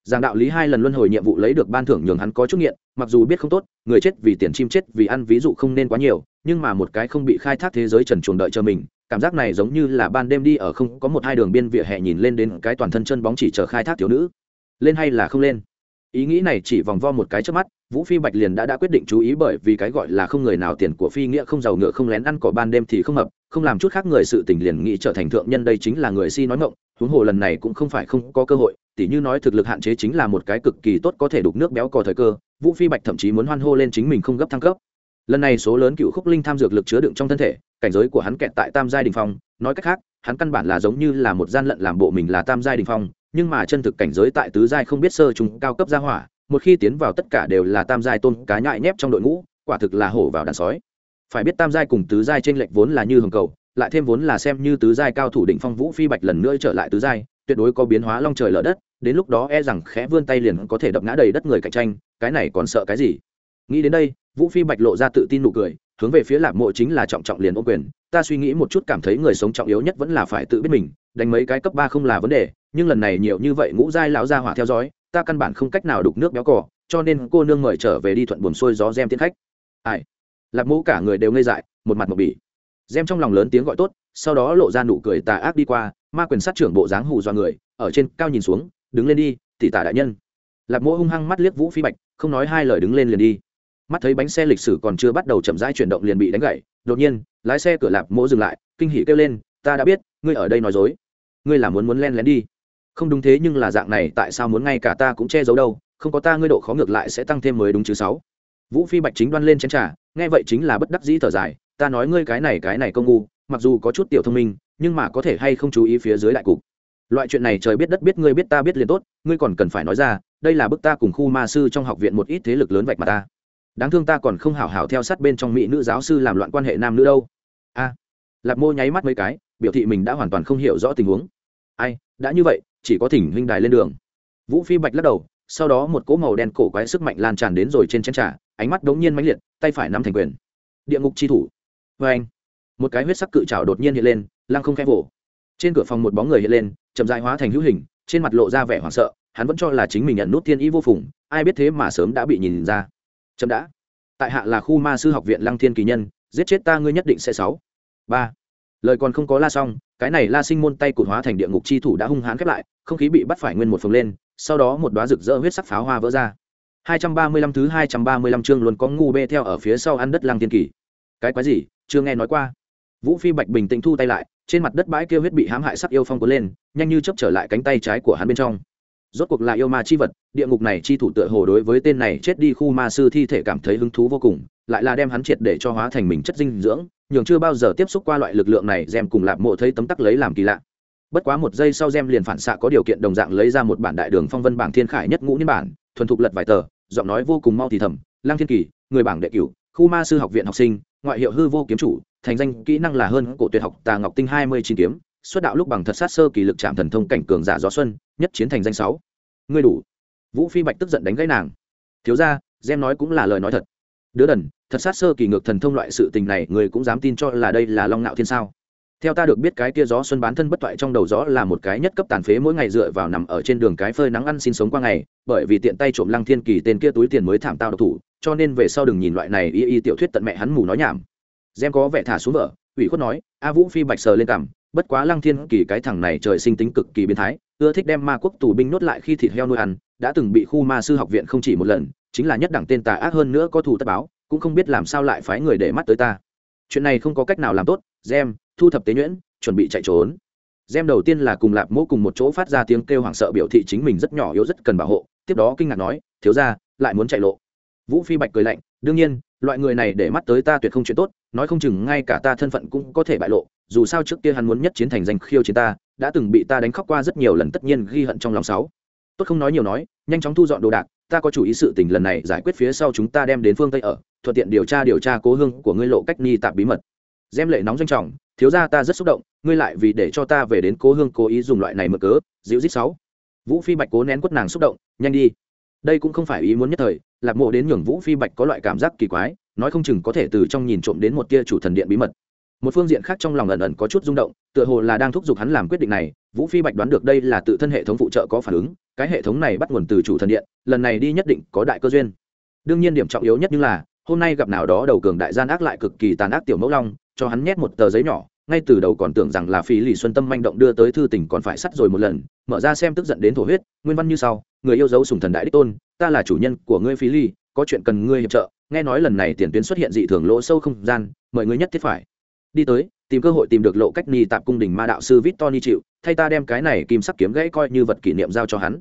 giảng đạo lý hai lần luân hồi nhiệm vụ lấy được ban thưởng nhường hắn có chút nghiện, mặc dù biết không tốt, người chết vì tiền chim chết vì ăn ví dụ không nên quá nhiều, nhưng mà một cái không bị khai thác thế giới trần chuồng đợi chờ mình, cảm giác này giống như là ban đêm đi ở không có một hai đường biên vỉa hè nhìn lên đến cái toàn thân chân bóng chỉ chờ khai thác thiếu nữ. Lên hay là không lên? Ý nghĩ này chỉ vòng vo một cái trước mắt, vũ phi bạch liền đã đã quyết định chú ý bởi vì cái gọi là không người nào tiền của phi nghĩa không giàu ngựa không lén ăn cỏ ban đêm thì không hợp, không làm chút khác người sự tình liền nghĩ trở thành thượng nhân đây chính là người si nói ngộng huống hồ lần này cũng không phải không có cơ hội, tỉ như nói thực lực hạn chế chính là một cái cực kỳ tốt có thể đục nước béo cò thời cơ, vũ phi bạch thậm chí muốn hoan hô lên chính mình không gấp thăng cấp. Lần này số lớn cựu khúc linh tham dược lực chứa đựng trong thân thể, cảnh giới của hắn kẹt tại tam giai đình phong, nói cách khác, hắn căn bản là giống như là một gian lận làm bộ mình là tam giai đình phong, nhưng mà chân thực cảnh giới tại tứ giai không biết sơ chúng cao cấp gia hỏa, một khi tiến vào tất cả đều là tam giai tôn cá nhại nhép trong đội ngũ, quả thực là hổ vào đàn sói. Phải biết tam giai cùng tứ giai trên lệch vốn là như hồng cầu lại thêm vốn là xem như tứ giai cao thủ đỉnh phong vũ phi bạch lần nữa trở lại tứ giai, tuyệt đối có biến hóa long trời lở đất, đến lúc đó e rằng khẽ vươn tay liền có thể đập ngã đầy đất người cạnh tranh, cái này còn sợ cái gì? Nghĩ đến đây, vũ phi bạch lộ ra tự tin nụ cười, hướng về phía lạc mộ chính là trọng trọng liền ô quyền, ta suy nghĩ một chút cảm thấy người sống trọng yếu nhất vẫn là phải tự biết mình, đánh mấy cái cấp ba không là vấn đề, nhưng lần này nhiều như vậy ngũ giai lão gia hỏa theo dõi, ta căn bản không cách nào đục nước béo cỏ cho nên cô nương mời trở về đi thuận buồn xuôi gió gem tiến khách. Ai? Lạc mũ cả người đều ngây dại, một mặt một bỉ gem trong lòng lớn tiếng gọi tốt, sau đó lộ ra nụ cười tà ác đi qua, ma quyền sát trưởng bộ dáng hù do người, ở trên cao nhìn xuống, đứng lên đi, tỷ tả đại nhân. Lạp mỗ hung hăng mắt liếc vũ phi bạch, không nói hai lời đứng lên liền đi. Mắt thấy bánh xe lịch sử còn chưa bắt đầu chậm rãi chuyển động liền bị đánh gãy, đột nhiên, lái xe cửa lạp mỗ dừng lại, kinh hỉ kêu lên, ta đã biết, ngươi ở đây nói dối. Ngươi là muốn muốn len lén đi. Không đúng thế, nhưng là dạng này, tại sao muốn ngay cả ta cũng che giấu đâu, không có ta ngươi độ khó ngược lại sẽ tăng thêm mới đúng chứ sáu. Vũ phi bạch chính đoan lên chén trà, nghe vậy chính là bất đắc dĩ thở dài ta nói ngươi cái này cái này công ngu mặc dù có chút tiểu thông minh nhưng mà có thể hay không chú ý phía dưới đại cục. Loại chuyện này trời biết đất biết ngươi biết ta biết liền tốt ngươi còn cần phải nói ra đây là bức ta cùng khu ma sư trong học viện một ít thế lực lớn vạch mà ta. Đáng thương ta còn không hảo hảo theo sát bên trong mỹ nữ giáo sư làm loạn quan hệ nam nữ đâu. A à, lạp mô nháy mắt mấy cái biểu thị mình đã hoàn toàn không hiểu rõ tình huống. Ai đã như vậy chỉ có thỉnh huynh đài lên đường. Vũ phi bạch lắc đầu sau đó một cỗ màu đen cổ quái sức mạnh lan tràn đến rồi trên chén trà ánh mắt đống nhiên mãnh liệt tay phải nắm thành quyền. Địa ngục chi thủ vê anh, một cái huyết sắc cự trào đột nhiên hiện lên, lăng không khẽ vỗ. Trên cửa phòng một bóng người hiện lên, chậm dài hóa thành hữu hình, trên mặt lộ ra vẻ hoảng sợ, hắn vẫn cho là chính mình nhận nút thiên ý vô phùng, ai biết thế mà sớm đã bị nhìn ra. Chậm đã. Tại hạ là khu ma sư học viện lăng thiên kỳ nhân, giết chết ta ngươi nhất định sẽ sáu. Ba. Lời còn không có la xong, cái này la sinh môn tay cụt hóa thành địa ngục chi thủ đã hung hãn khép lại, không khí bị bắt phải nguyên một phồng lên, sau đó một đoá rực rỡ huyết sắc pháo hoa vỡ ra. 235 thứ 235 chương luôn có ngu bê theo ở phía sau ăn đất lăng thiên kỳ. Cái quái gì? Chưa nghe nói qua. Vũ phi bạch bình tĩnh thu tay lại, trên mặt đất bãi kia huyết bị hãm hại sắc yêu phong cuốn lên, nhanh như chớp trở lại cánh tay trái của hắn bên trong. Rốt cuộc là yêu ma chi vật, địa ngục này chi thủ tựa hồ đối với tên này chết đi khu ma sư thi thể cảm thấy hứng thú vô cùng, lại là đem hắn triệt để cho hóa thành mình chất dinh dưỡng, nhường chưa bao giờ tiếp xúc qua loại lực lượng này, gem cùng lạp mộ thấy tấm tắc lấy làm kỳ lạ. Bất quá một giây sau gem liền phản xạ có điều kiện đồng dạng lấy ra một bản đại đường phong vân bảng thiên khải nhất ngũ niên bản, thuần thục lật vài tờ, giọng nói vô cùng mau thì thầm lang thiên kỳ, người bảng đệ cửu, khu ma sư học viện học sinh ngoại hiệu hư vô kiếm chủ, thành danh kỹ năng là hơn cổ tuyệt học tà ngọc tinh hai mươi chín kiếm, xuất đạo lúc bằng thật sát sơ kỳ lực chạm thần thông cảnh cường giả gió xuân, nhất chiến thành danh sáu. Ngươi đủ. Vũ phi bạch tức giận đánh gãy nàng. Thiếu ra gem nói cũng là lời nói thật. Đứa đần, thật sát sơ kỳ ngược thần thông loại sự tình này người cũng dám tin cho là đây là long nạo thiên sao? Theo ta được biết cái kia gió xuân bán thân bất toại trong đầu gió là một cái nhất cấp tàn phế mỗi ngày dựa vào nằm ở trên đường cái phơi nắng ăn xin sống qua ngày, bởi vì tiện tay trộm lăng thiên kỳ tên kia túi tiền mới thảm tao độc thủ cho nên về sau đừng nhìn loại này y y tiểu thuyết tận mẹ hắn mù nói nhảm. Gem có vẻ thả xuống vợ, ủy khuất nói, a vũ phi bạch sờ lên cằm, bất quá lăng thiên kỳ cái thằng này trời sinh tính cực kỳ biến thái, ưa thích đem ma quốc tù binh nuốt lại khi thịt heo nuôi ăn, đã từng bị khu ma sư học viện không chỉ một lần, chính là nhất đẳng tên tà ác hơn nữa có thù tất báo, cũng không biết làm sao lại phái người để mắt tới ta. Chuyện này không có cách nào làm tốt, gem, thu thập tế nhuyễn, chuẩn bị chạy trốn. Gem đầu tiên là cùng lạp mỗ cùng một chỗ phát ra tiếng kêu hoảng sợ biểu thị chính mình rất nhỏ yếu rất cần bảo hộ, tiếp đó kinh ngạc nói, thiếu ra lại muốn chạy lộ vũ phi bạch cười lạnh, đương nhiên, loại người này để mắt tới ta tuyệt không chuyện tốt, nói không chừng ngay cả ta thân phận cũng có thể bại lộ, dù sao trước kia hắn muốn nhất chiến thành danh khiêu chiến ta, đã từng bị ta đánh khóc qua rất nhiều lần, tất nhiên ghi hận trong lòng sáu. Tốt không nói nhiều nói, nhanh chóng thu dọn đồ đạc, ta có chủ ý sự tình lần này giải quyết phía sau chúng ta đem đến phương tây ở, thuận tiện điều tra điều tra cố hương của ngươi lộ cách ni tạp bí mật. Gem lệ nóng danh trọng, thiếu ra ta rất xúc động, ngươi lại vì để cho ta về đến cố hương cố ý dùng loại này mở cớ, dịu dít sáu. Vũ phi bạch cố nén quất nàng xúc động, nhanh đi đây cũng không phải ý muốn nhất thời, lạc mộ đến nhường vũ phi bạch có loại cảm giác kỳ quái, nói không chừng có thể từ trong nhìn trộm đến một tia chủ thần điện bí mật. Một phương diện khác trong lòng ẩn ẩn có chút rung động, tựa hồ là đang thúc giục hắn làm quyết định này, vũ phi bạch đoán được đây là tự thân hệ thống phụ trợ có phản ứng, cái hệ thống này bắt nguồn từ chủ thần điện, lần này đi nhất định có đại cơ duyên. Đương nhiên điểm trọng yếu nhất nhưng là, hôm nay gặp nào đó đầu cường đại gian ác lại cực kỳ tàn ác tiểu mẫu long, cho hắn nhét một tờ giấy nhỏ, ngay từ đầu còn tưởng rằng là phí lì xuân tâm manh động đưa tới thư tình còn phải sắt rồi một lần, mở ra xem tức giận đến thổ huyết, nguyên văn như sau người yêu dấu sùng thần đại đích tôn, ta là chủ nhân của ngươi phí lì có chuyện cần ngươi hiệp trợ. Nghe nói lần này tiền tuyến xuất hiện dị thường lỗ sâu không gian mời ngươi nhất thiết phải đi tới, tìm cơ hội tìm được lộ cách ni tạp cung đình ma đạo sư vít tony chịu, thay ta đem cái này kim sắc kiếm gãy coi như vật kỷ niệm giao cho hắn.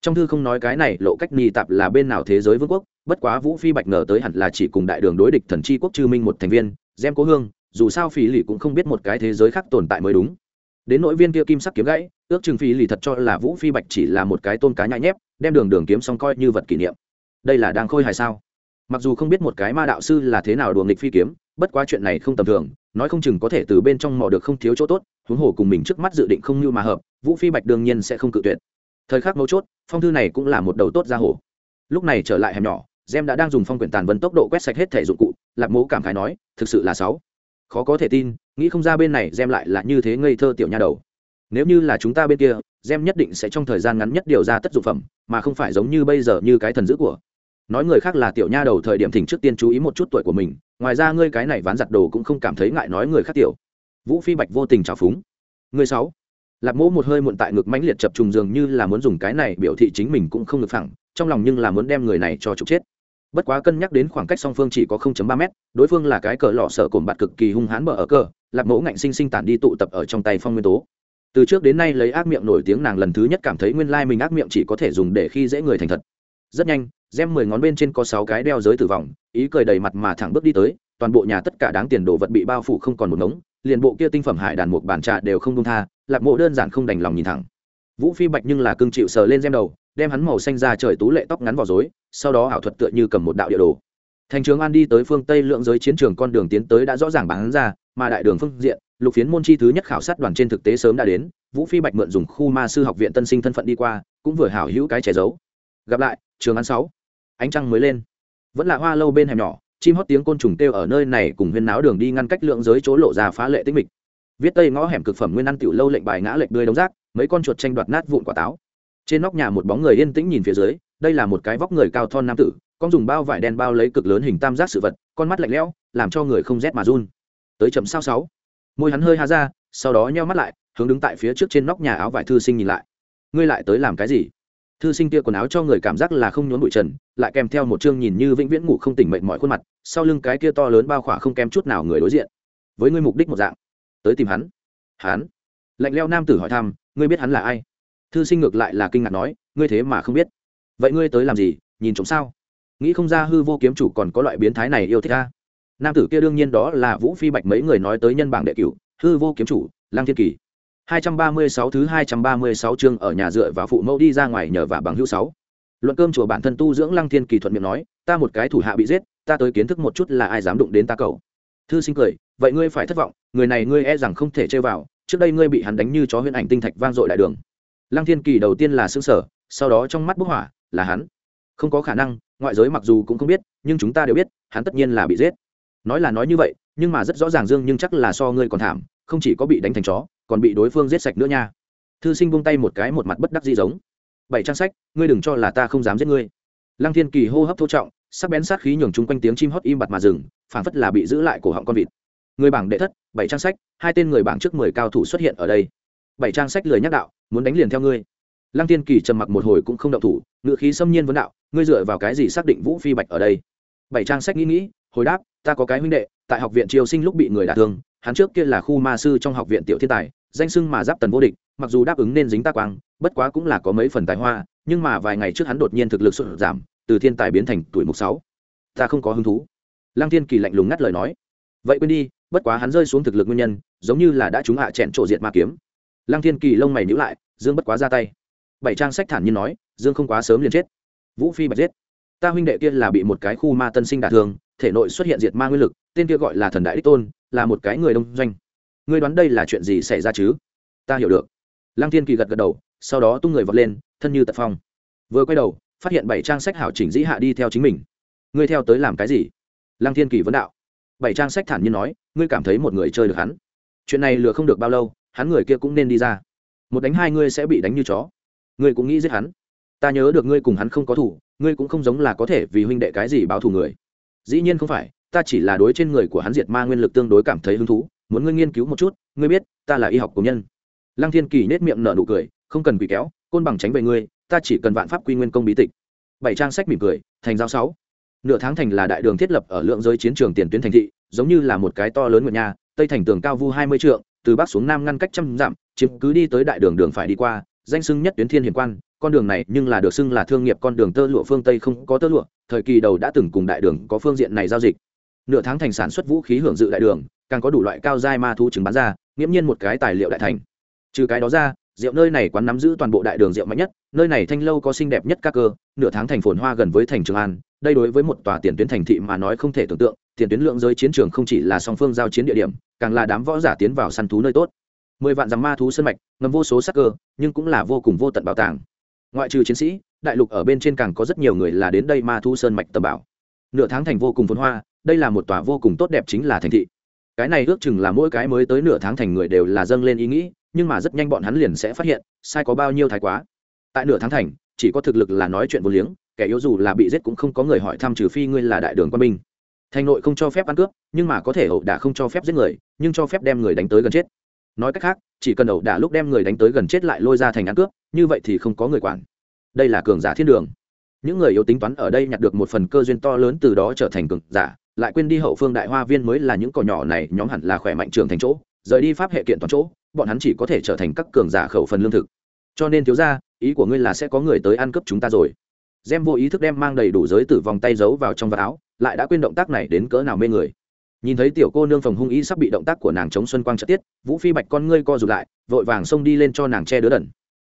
Trong thư không nói cái này, lộ cách ni tạp là bên nào thế giới vương quốc, bất quá vũ phi bạch ngờ tới hẳn là chỉ cùng đại đường đối địch thần chi quốc chư minh một thành viên, gem cố hương, dù sao phí lì cũng không biết một cái thế giới khác tồn tại mới đúng đến nội viên kia kim sắc kiếm gãy, ước chừng phí lì thật cho là vũ phi bạch chỉ là một cái tôn cá nhãi nhép, đem đường đường kiếm xong coi như vật kỷ niệm. Đây là đang khôi hài sao? Mặc dù không biết một cái ma đạo sư là thế nào đùa nghịch phi kiếm, bất quá chuyện này không tầm thường, nói không chừng có thể từ bên trong mò được không thiếu chỗ tốt, huống hồ cùng mình trước mắt dự định không như mà hợp, vũ phi bạch đương nhiên sẽ không cự tuyệt. Thời khắc mấu chốt, phong thư này cũng là một đầu tốt ra hổ. Lúc này trở lại hẻm nhỏ, gem đã đang dùng phong quyển tàn vấn tốc độ quét sạch hết thể dụng cụ, lạc mố cảm khái nói, thực sự là sáu khó có thể tin, nghĩ không ra bên này xem lại là như thế ngây thơ tiểu nha đầu. Nếu như là chúng ta bên kia, gem nhất định sẽ trong thời gian ngắn nhất điều ra tất dụng phẩm, mà không phải giống như bây giờ như cái thần dữ của. Nói người khác là tiểu nha đầu thời điểm thỉnh trước tiên chú ý một chút tuổi của mình, ngoài ra ngươi cái này ván giặt đồ cũng không cảm thấy ngại nói người khác tiểu. Vũ phi bạch vô tình trào phúng. Người sáu. Lạp mỗ một hơi muộn tại ngực mãnh liệt chập trùng dường như là muốn dùng cái này biểu thị chính mình cũng không ngực phẳng, trong lòng nhưng là muốn đem người này cho trục chết bất quá cân nhắc đến khoảng cách song phương chỉ có 0.3 m đối phương là cái cờ lọ sợ cồn bạt cực kỳ hung hãn mở ở cờ lạp mẫu ngạnh sinh sinh tản đi tụ tập ở trong tay phong nguyên tố. Từ trước đến nay lấy ác miệng nổi tiếng nàng lần thứ nhất cảm thấy nguyên lai mình ác miệng chỉ có thể dùng để khi dễ người thành thật. Rất nhanh gem mười ngón bên trên có sáu cái đeo giới tử vong, ý cười đầy mặt mà thẳng bước đi tới, toàn bộ nhà tất cả đáng tiền đồ vật bị bao phủ không còn một ngống, liền bộ kia tinh phẩm hải đàn một bàn trà đều không đông tha, lạc mộ đơn giản không đành lòng nhìn thẳng. Vũ phi bạch nhưng là cưng chịu sờ lên gem đầu, đem hắn màu xanh ra trời tú lệ tóc ngắn vào dối sau đó ảo thuật tựa như cầm một đạo địa đồ. Thành trường an đi tới phương tây lượng giới chiến trường con đường tiến tới đã rõ ràng bán ra, mà đại đường phương diện, lục phiến môn chi thứ nhất khảo sát đoàn trên thực tế sớm đã đến, vũ phi bạch mượn dùng khu ma sư học viện tân sinh thân phận đi qua, cũng vừa hảo hữu cái che giấu. Gặp lại, trường an sáu. Ánh trăng mới lên. Vẫn là hoa lâu bên hẻm nhỏ, chim hót tiếng côn trùng kêu ở nơi này cùng huyên náo đường đi ngăn cách lượng giới chỗ lộ ra phá lệ tích mịch. Viết tây ngõ hẻm cực phẩm nguyên ăn tiểu lâu lệnh bài ngã lệnh đuôi đống rác, mấy con chuột tranh đoạt nát vụn quả táo. Trên nóc nhà một bóng người yên tĩnh nhìn phía dưới đây là một cái vóc người cao thon nam tử, con dùng bao vải đen bao lấy cực lớn hình tam giác sự vật, con mắt lạnh lẽo, làm cho người không rét mà run. Tới chậm sao sáu. Môi hắn hơi há ra, sau đó nheo mắt lại, hướng đứng tại phía trước trên nóc nhà áo vải thư sinh nhìn lại. Ngươi lại tới làm cái gì? Thư sinh kia quần áo cho người cảm giác là không nhốn bụi trần, lại kèm theo một chương nhìn như vĩnh viễn ngủ không tỉnh mệnh mọi khuôn mặt, sau lưng cái kia to lớn bao khỏa không kém chút nào người đối diện. Với ngươi mục đích một dạng. Tới tìm hắn. Hắn? Lạnh leo nam tử hỏi thăm, ngươi biết hắn là ai? Thư sinh ngược lại là kinh ngạc nói, ngươi thế mà không biết vậy ngươi tới làm gì? Nhìn trộm sao? Nghĩ không ra hư vô kiếm chủ còn có loại biến thái này yêu thích ta. Nam tử kia đương nhiên đó là vũ phi bạch mấy người nói tới nhân bảng đệ cửu hư vô kiếm chủ lang thiên kỳ. 236 thứ 236 chương ở nhà dựa và phụ mẫu đi ra ngoài nhờ và bằng hữu sáu. Luận cơm chùa bản thân tu dưỡng Lăng Thiên Kỳ thuận miệng nói, ta một cái thủ hạ bị giết, ta tới kiến thức một chút là ai dám đụng đến ta cậu. Thư sinh cười, vậy ngươi phải thất vọng, người này ngươi e rằng không thể chơi vào, trước đây ngươi bị hắn đánh như chó huyễn ảnh tinh thạch vang dội đại đường. Lăng Thiên Kỳ đầu tiên là sững sờ, sau đó trong mắt bốc hỏa, là hắn. Không có khả năng, ngoại giới mặc dù cũng không biết, nhưng chúng ta đều biết, hắn tất nhiên là bị giết. Nói là nói như vậy, nhưng mà rất rõ ràng Dương nhưng chắc là so ngươi còn thảm, không chỉ có bị đánh thành chó, còn bị đối phương giết sạch nữa nha. Thư sinh buông tay một cái một mặt bất đắc dĩ giống. Bảy trang sách ngươi đừng cho là ta không dám giết ngươi. Lăng thiên kỳ hô hấp thô trọng sắc bén sát khí nhường chung quanh tiếng chim hót im bặt mà dừng phảng phất là bị giữ lại cổ họng con vịt. Người bảng đệ thất bảy trang sách hai tên người bảng trước mười cao thủ xuất hiện ở đây. Bảy trang sách lười nhắc đạo muốn đánh liền theo ngươi lăng thiên kỳ trầm mặc một hồi cũng không động thủ ngự khí xâm nhiên vấn đạo, ngươi dựa vào cái gì xác định vũ phi bạch ở đây? Bảy trang sách nghĩ nghĩ, hồi đáp, ta có cái huynh đệ, tại học viện triều sinh lúc bị người đả thương, hắn trước kia là khu ma sư trong học viện tiểu thiên tài, danh sưng mà giáp tần vô địch, mặc dù đáp ứng nên dính tác quang, bất quá cũng là có mấy phần tài hoa, nhưng mà vài ngày trước hắn đột nhiên thực lực sụt giảm, từ thiên tài biến thành tuổi mục sáu. Ta không có hứng thú. Lăng thiên kỳ lạnh lùng ngắt lời nói, vậy quên đi, bất quá hắn rơi xuống thực lực nguyên nhân, giống như là đã trúng hạ chẹn chỗ diệt ma kiếm. Lăng thiên kỳ lông mày nhữ lại, dương bất quá ra tay bảy trang sách thản nhiên nói, dương không quá sớm liền chết. Vũ phi bạch giết. Ta huynh đệ kia là bị một cái khu ma tân sinh đả thương, thể nội xuất hiện diệt ma nguyên lực, tên kia gọi là thần đại đích tôn, là một cái người đông doanh. Ngươi đoán đây là chuyện gì xảy ra chứ? Ta hiểu được. Lăng thiên kỳ gật gật đầu, sau đó tung người vọt lên, thân như tật phong. Vừa quay đầu, phát hiện bảy trang sách hảo chỉnh dĩ hạ đi theo chính mình. Ngươi theo tới làm cái gì? Lăng thiên kỳ vấn đạo. Bảy trang sách thản nhiên nói, ngươi cảm thấy một người chơi được hắn. Chuyện này lừa không được bao lâu, hắn người kia cũng nên đi ra. Một đánh hai ngươi sẽ bị đánh như chó ngươi cũng nghĩ giết hắn. Ta nhớ được ngươi cùng hắn không có thủ, ngươi cũng không giống là có thể vì huynh đệ cái gì báo thù người. Dĩ nhiên không phải, ta chỉ là đối trên người của hắn diệt ma nguyên lực tương đối cảm thấy hứng thú, muốn ngươi nghiên cứu một chút, ngươi biết, ta là y học cổ nhân. Lăng thiên kỳ nết miệng nở nụ cười, không cần quỷ kéo, côn bằng tránh về ngươi, ta chỉ cần vạn pháp quy nguyên công bí tịch. Bảy trang sách mỉm cười, thành giao sáu. Nửa tháng thành là đại đường thiết lập ở lượng giới chiến trường tiền tuyến thành thị, giống như là một cái to lớn nguyệt nhà, tây thành tường cao vu hai mươi trượng, từ bắc xuống nam ngăn cách trăm dặm, chiếm cứ đi tới đại đường đường phải đi qua danh sưng nhất tuyến thiên hiền quan, con đường này nhưng là được xưng là thương nghiệp con đường tơ lụa phương tây không có tơ lụa, thời kỳ đầu đã từng cùng đại đường có phương diện này giao dịch. Nửa tháng thành sản xuất vũ khí hưởng dự đại đường, càng có đủ loại cao giai ma thu chứng bán ra, nghiễm nhiên một cái tài liệu đại thành. Trừ cái đó ra, rượu nơi này quán nắm giữ toàn bộ đại đường rượu mạnh nhất, nơi này thanh lâu có xinh đẹp nhất các cơ, nửa tháng thành phồn hoa gần với thành trường an, đây đối với một tòa tiền tuyến thành thị mà nói không thể tưởng tượng, tiền tuyến lượng giới chiến trường không chỉ là song phương giao chiến địa điểm, càng là đám võ giả tiến vào săn thú nơi tốt mười vạn dặm ma thú sân mạch, ngầm vô số sắc cơ, nhưng cũng là vô cùng vô tận bảo tàng. Ngoại trừ chiến sĩ, đại lục ở bên trên càng có rất nhiều người là đến đây ma thú sơn mạch tầm bảo. Nửa tháng thành vô cùng phồn hoa, đây là một tòa vô cùng tốt đẹp chính là thành thị. Cái này ước chừng là mỗi cái mới tới nửa tháng thành người đều là dâng lên ý nghĩ, nhưng mà rất nhanh bọn hắn liền sẽ phát hiện, sai có bao nhiêu thái quá. Tại nửa tháng thành, chỉ có thực lực là nói chuyện vô liếng, kẻ yếu dù là bị giết cũng không có người hỏi thăm trừ phi ngươi là đại đường quân binh. Thành nội không cho phép ăn cướp, nhưng mà có thể ẩu đả không cho phép giết người, nhưng cho phép đem người đánh tới gần chết nói cách khác, chỉ cần ẩu đả lúc đem người đánh tới gần chết lại lôi ra thành ăn cướp, như vậy thì không có người quản. Đây là cường giả thiên đường. Những người yếu tính toán ở đây nhặt được một phần cơ duyên to lớn từ đó trở thành cường giả, lại quên đi hậu phương đại hoa viên mới là những cỏ nhỏ này, nhóm hẳn là khỏe mạnh trường thành chỗ, rời đi pháp hệ kiện toàn chỗ, bọn hắn chỉ có thể trở thành các cường giả khẩu phần lương thực. Cho nên thiếu ra ý của ngươi là sẽ có người tới ăn cướp chúng ta rồi. Gem vô ý thức đem mang đầy đủ giới tử vòng tay giấu vào trong vạt áo, lại đã quên động tác này đến cỡ nào mê người nhìn thấy tiểu cô nương phòng hung ý sắp bị động tác của nàng chống xuân quang trợ tiết, vũ phi bạch con ngươi co rụt lại, vội vàng xông đi lên cho nàng che đứa đần.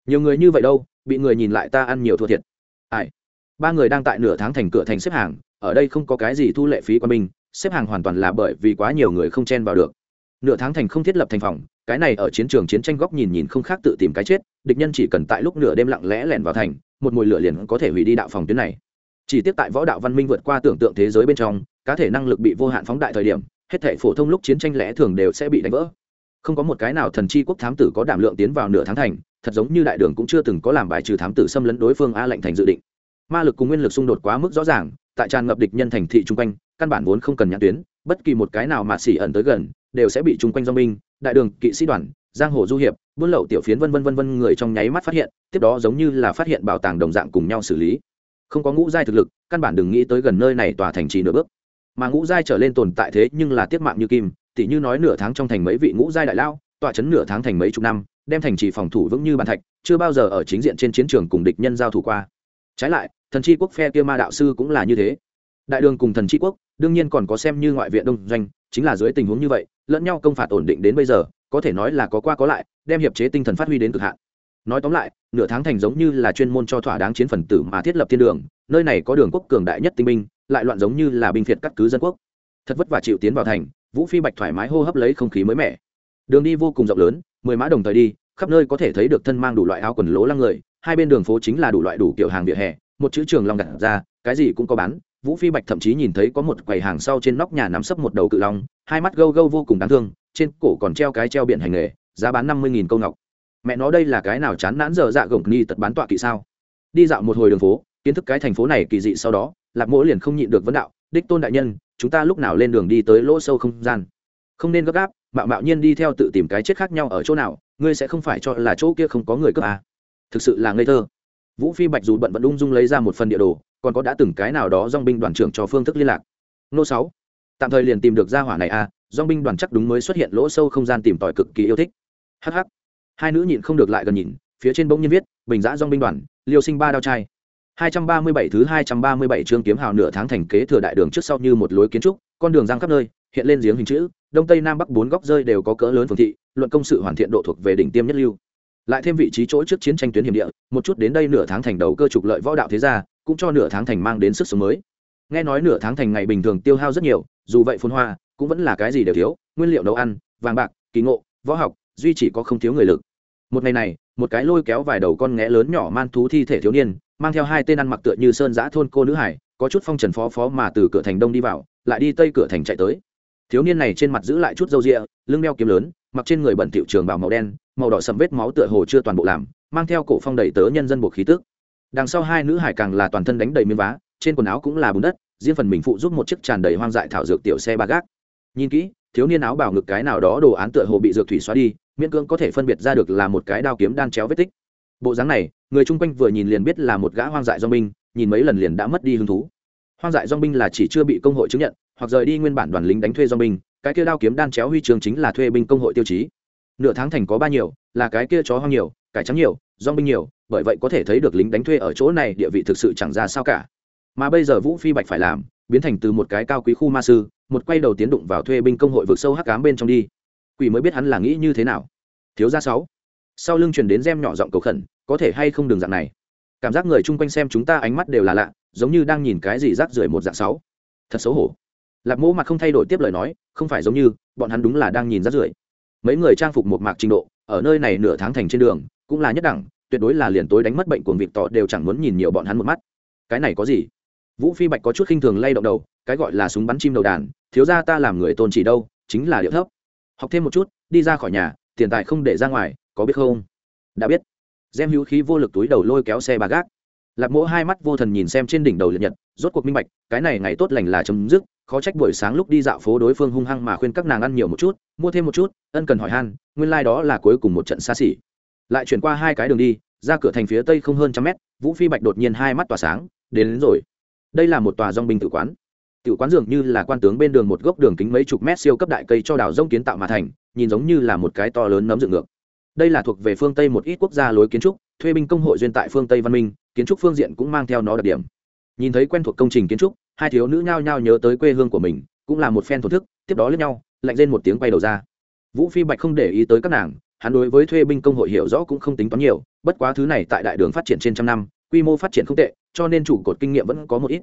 Nhiều người như vậy đâu, bị người nhìn lại ta ăn nhiều thua thiệt. Ai? Ba người đang tại nửa tháng thành cửa thành xếp hàng, ở đây không có cái gì thu lệ phí qua mình xếp hàng hoàn toàn là bởi vì quá nhiều người không chen vào được. Nửa tháng thành không thiết lập thành phòng, cái này ở chiến trường chiến tranh góc nhìn nhìn không khác tự tìm cái chết, địch nhân chỉ cần tại lúc nửa đêm lặng lẽ lẻn vào thành, một mùi lửa liền có thể hủy đi đạo phòng tuyến này. Chỉ tiếp tại võ đạo văn minh vượt qua tưởng tượng thế giới bên trong cá thể năng lực bị vô hạn phóng đại thời điểm hết thể phổ thông lúc chiến tranh lẽ thường đều sẽ bị đánh vỡ. Không có một cái nào thần chi quốc thám tử có đảm lượng tiến vào nửa tháng thành thật giống như đại đường cũng chưa từng có làm bài trừ thám tử xâm lấn đối phương a lệnh thành dự định. Ma lực cùng nguyên lực xung đột quá mức rõ ràng tại tràn ngập địch nhân thành thị chung quanh căn bản vốn không cần nhãn tuyến bất kỳ một cái nào mà xỉ ẩn tới gần đều sẽ bị chung quanh do minh, đại đường kỵ sĩ đoàn giang hồ du hiệp buôn lậu tiểu phiến vân vân vân vân người trong nháy mắt phát hiện tiếp đó giống như là phát hiện bảo tàng đồng dạng cùng nhau xử lý. Không có ngũ giai thực lực căn bản đừng nghĩ tới gần nơi này tòa thành trì nửa bước mà ngũ giai trở lên tồn tại thế nhưng là tiết mạng như kim tỷ như nói nửa tháng trong thành mấy vị ngũ giai đại lao tọa chấn nửa tháng thành mấy chục năm, đem thành trì phòng thủ vững như bàn thạch, chưa bao giờ ở chính diện trên chiến trường cùng địch nhân giao thủ qua. Trái lại, thần chi quốc phe kia ma đạo sư cũng là như thế. Đại đường cùng thần chi quốc, đương nhiên còn có xem như ngoại viện đông doanh, chính là dưới tình huống như vậy, lẫn nhau công phạt ổn định đến bây giờ, có thể nói là có qua có lại, đem hiệp chế tinh thần phát huy đến cực hạn. Nói tóm lại, nửa tháng thành giống như là chuyên môn cho thỏa đáng chiến phần tử mà thiết lập thiên đường, nơi này có đường quốc cường đại nhất tinh binh lại loạn giống như là binh phiệt cắt cứ dân quốc. Thật vất vả chịu tiến vào thành, vũ phi bạch thoải mái hô hấp lấy không khí mới mẻ. Đường đi vô cùng rộng lớn, mười mã đồng thời đi, khắp nơi có thể thấy được thân mang đủ loại áo quần lố lăng người, hai bên đường phố chính là đủ loại đủ kiểu hàng vỉa hè, một chữ trường long đặt ra, cái gì cũng có bán. Vũ phi bạch thậm chí nhìn thấy có một quầy hàng sau trên nóc nhà nắm sấp một đầu cự long, hai mắt gâu gâu vô cùng đáng thương, trên cổ còn treo cái treo biển hành nghề, giá bán năm mươi nghìn câu ngọc. Mẹ nó đây là cái nào chán nản giờ dạ gồng ni tật bán tọa kỵ sao? Đi dạo một hồi đường phố kiến thức cái thành phố này kỳ dị sau đó, lạc mỗ liền không nhịn được vấn đạo, đích tôn đại nhân, chúng ta lúc nào lên đường đi tới lỗ sâu không gian? Không nên gấp gáp, mạo mạo nhiên đi theo tự tìm cái chết khác nhau ở chỗ nào, ngươi sẽ không phải cho là chỗ kia không có người cướp à. thực sự là ngây thơ. Vũ phi bạch dù bận vẫn ung dung lấy ra một phần địa đồ, còn có đã từng cái nào đó dong binh đoàn trưởng cho phương thức liên lạc. Nô sáu, tạm thời liền tìm được ra hỏa này à, a dong binh đoàn chắc đúng mới xuất hiện lỗ sâu không gian tìm tòi cực kỳ yêu thích. Hh hai nữ nhịn không được lại gần nhìn, phía trên bỗng nhiên viết, bình giã dong binh đoàn, liêu sinh ba đao trai. 237 thứ 237 chương kiếm hào nửa tháng thành kế thừa đại đường trước sau như một lối kiến trúc, con đường giang khắp nơi, hiện lên giếng hình chữ, đông tây nam bắc bốn góc rơi đều có cỡ lớn phường thị, luận công sự hoàn thiện độ thuộc về đỉnh tiêm nhất lưu. Lại thêm vị trí chỗ trước chiến tranh tuyến hiểm địa, một chút đến đây nửa tháng thành đầu cơ trục lợi võ đạo thế gia, cũng cho nửa tháng thành mang đến sức sống mới. Nghe nói nửa tháng thành ngày bình thường tiêu hao rất nhiều, dù vậy phồn hoa, cũng vẫn là cái gì đều thiếu, nguyên liệu nấu ăn, vàng bạc, kỳ ngộ, võ học, duy chỉ có không thiếu người lực. Một ngày này, một cái lôi kéo vài đầu con ngẽ lớn nhỏ man thú thi thể thiếu niên, mang theo hai tên ăn mặc tựa như sơn giã thôn cô nữ hải, có chút phong trần phó phó mà từ cửa thành đông đi vào, lại đi tây cửa thành chạy tới. Thiếu niên này trên mặt giữ lại chút râu rịa lưng đeo kiếm lớn, mặc trên người bẩn thịu trường bào màu đen, màu đỏ sầm vết máu tựa hồ chưa toàn bộ làm, mang theo cổ phong đầy tớ nhân dân buộc khí tức. Đằng sau hai nữ hải càng là toàn thân đánh đầy miếng vá, trên quần áo cũng là bùn đất, riêng phần mình phụ giúp một chiếc tràn đầy hoang dại thảo dược tiểu xe ba gác. Nhìn kỹ, thiếu niên áo bảo ngực cái nào đó đồ án tựa hồ bị dược thủy xóa đi, miễn cưỡng có thể phân biệt ra được là một cái đao kiếm đan chéo vết tích. Bộ dáng này người chung quanh vừa nhìn liền biết là một gã hoang dại do binh, nhìn mấy lần liền đã mất đi hứng thú. Hoang dại do binh là chỉ chưa bị công hội chứng nhận, hoặc rời đi nguyên bản đoàn lính đánh thuê do binh, cái kia đao kiếm đan chéo huy trường chính là thuê binh công hội tiêu chí. Nửa tháng thành có ba nhiều, là cái kia chó hoang nhiều, cải trắng nhiều do binh nhiều, bởi vậy có thể thấy được lính đánh thuê ở chỗ này địa vị thực sự chẳng ra sao cả. Mà bây giờ vũ phi bạch phải làm, biến thành từ một cái cao quý khu ma sư, một quay đầu tiến đụng vào thuê binh công hội vực sâu hắc cám bên trong đi. Quỷ mới biết hắn là nghĩ như thế nào. Thiếu gia sáu. Sau lưng truyền đến gem nhỏ giọng cầu khẩn có thể hay không đường dạng này? Cảm giác người chung quanh xem chúng ta ánh mắt đều là lạ, giống như đang nhìn cái gì rác rưởi một dạng sáu. Thật xấu hổ. Lạc mỗ mặt không thay đổi tiếp lời nói, không phải giống như, bọn hắn đúng là đang nhìn rác rưởi. Mấy người trang phục một mạc trình độ, ở nơi này nửa tháng thành trên đường, cũng là nhất đẳng, tuyệt đối là liền tối đánh mất bệnh của vịt tọ đều chẳng muốn nhìn nhiều bọn hắn một mắt. Cái này có gì? Vũ phi bạch có chút khinh thường lay động đầu, cái gọi là súng bắn chim đầu đàn, thiếu ra ta làm người tôn chỉ đâu, chính là điệu thấp. Học thêm một chút, đi ra khỏi nhà, tiền tài không để ra ngoài, có biết không? Đã biết gem hữu khí vô lực túi đầu lôi kéo xe bà gác. Lạc mỗ hai mắt vô thần nhìn xem trên đỉnh đầu liệt nhật rốt cuộc minh bạch cái này ngày tốt lành là chấm dứt khó trách buổi sáng lúc đi dạo phố đối phương hung hăng mà khuyên các nàng ăn nhiều một chút mua thêm một chút ân cần hỏi han nguyên lai、like、đó là cuối cùng một trận xa xỉ. Lại chuyển qua hai cái đường đi ra cửa thành phía tây không hơn trăm mét vũ phi bạch đột nhiên hai mắt tỏa sáng đến, đến rồi. Đây là một tòa dong binh tử quán. Tử quán dường như là quan tướng bên đường một gốc đường kính mấy chục mét siêu cấp đại cây cho đào rông kiến tạo mà thành nhìn giống như là một cái to lớn nấm dựng ngược đây là thuộc về phương tây một ít quốc gia lối kiến trúc, thuê binh công hội duyên tại phương tây văn minh, kiến trúc phương diện cũng mang theo nó đặc điểm. Nhìn thấy quen thuộc công trình kiến trúc, hai thiếu nữ nhao nhao nhớ tới quê hương của mình, cũng là một phen thổ thức, tiếp đó lẫn nhau, lạnh lên một tiếng quay đầu ra. Vũ phi bạch không để ý tới các nàng, hắn đối với thuê binh công hội hiểu rõ cũng không tính toán nhiều, bất quá thứ này tại đại đường phát triển trên trăm năm, quy mô phát triển không tệ, cho nên chủ cột kinh nghiệm vẫn có một ít.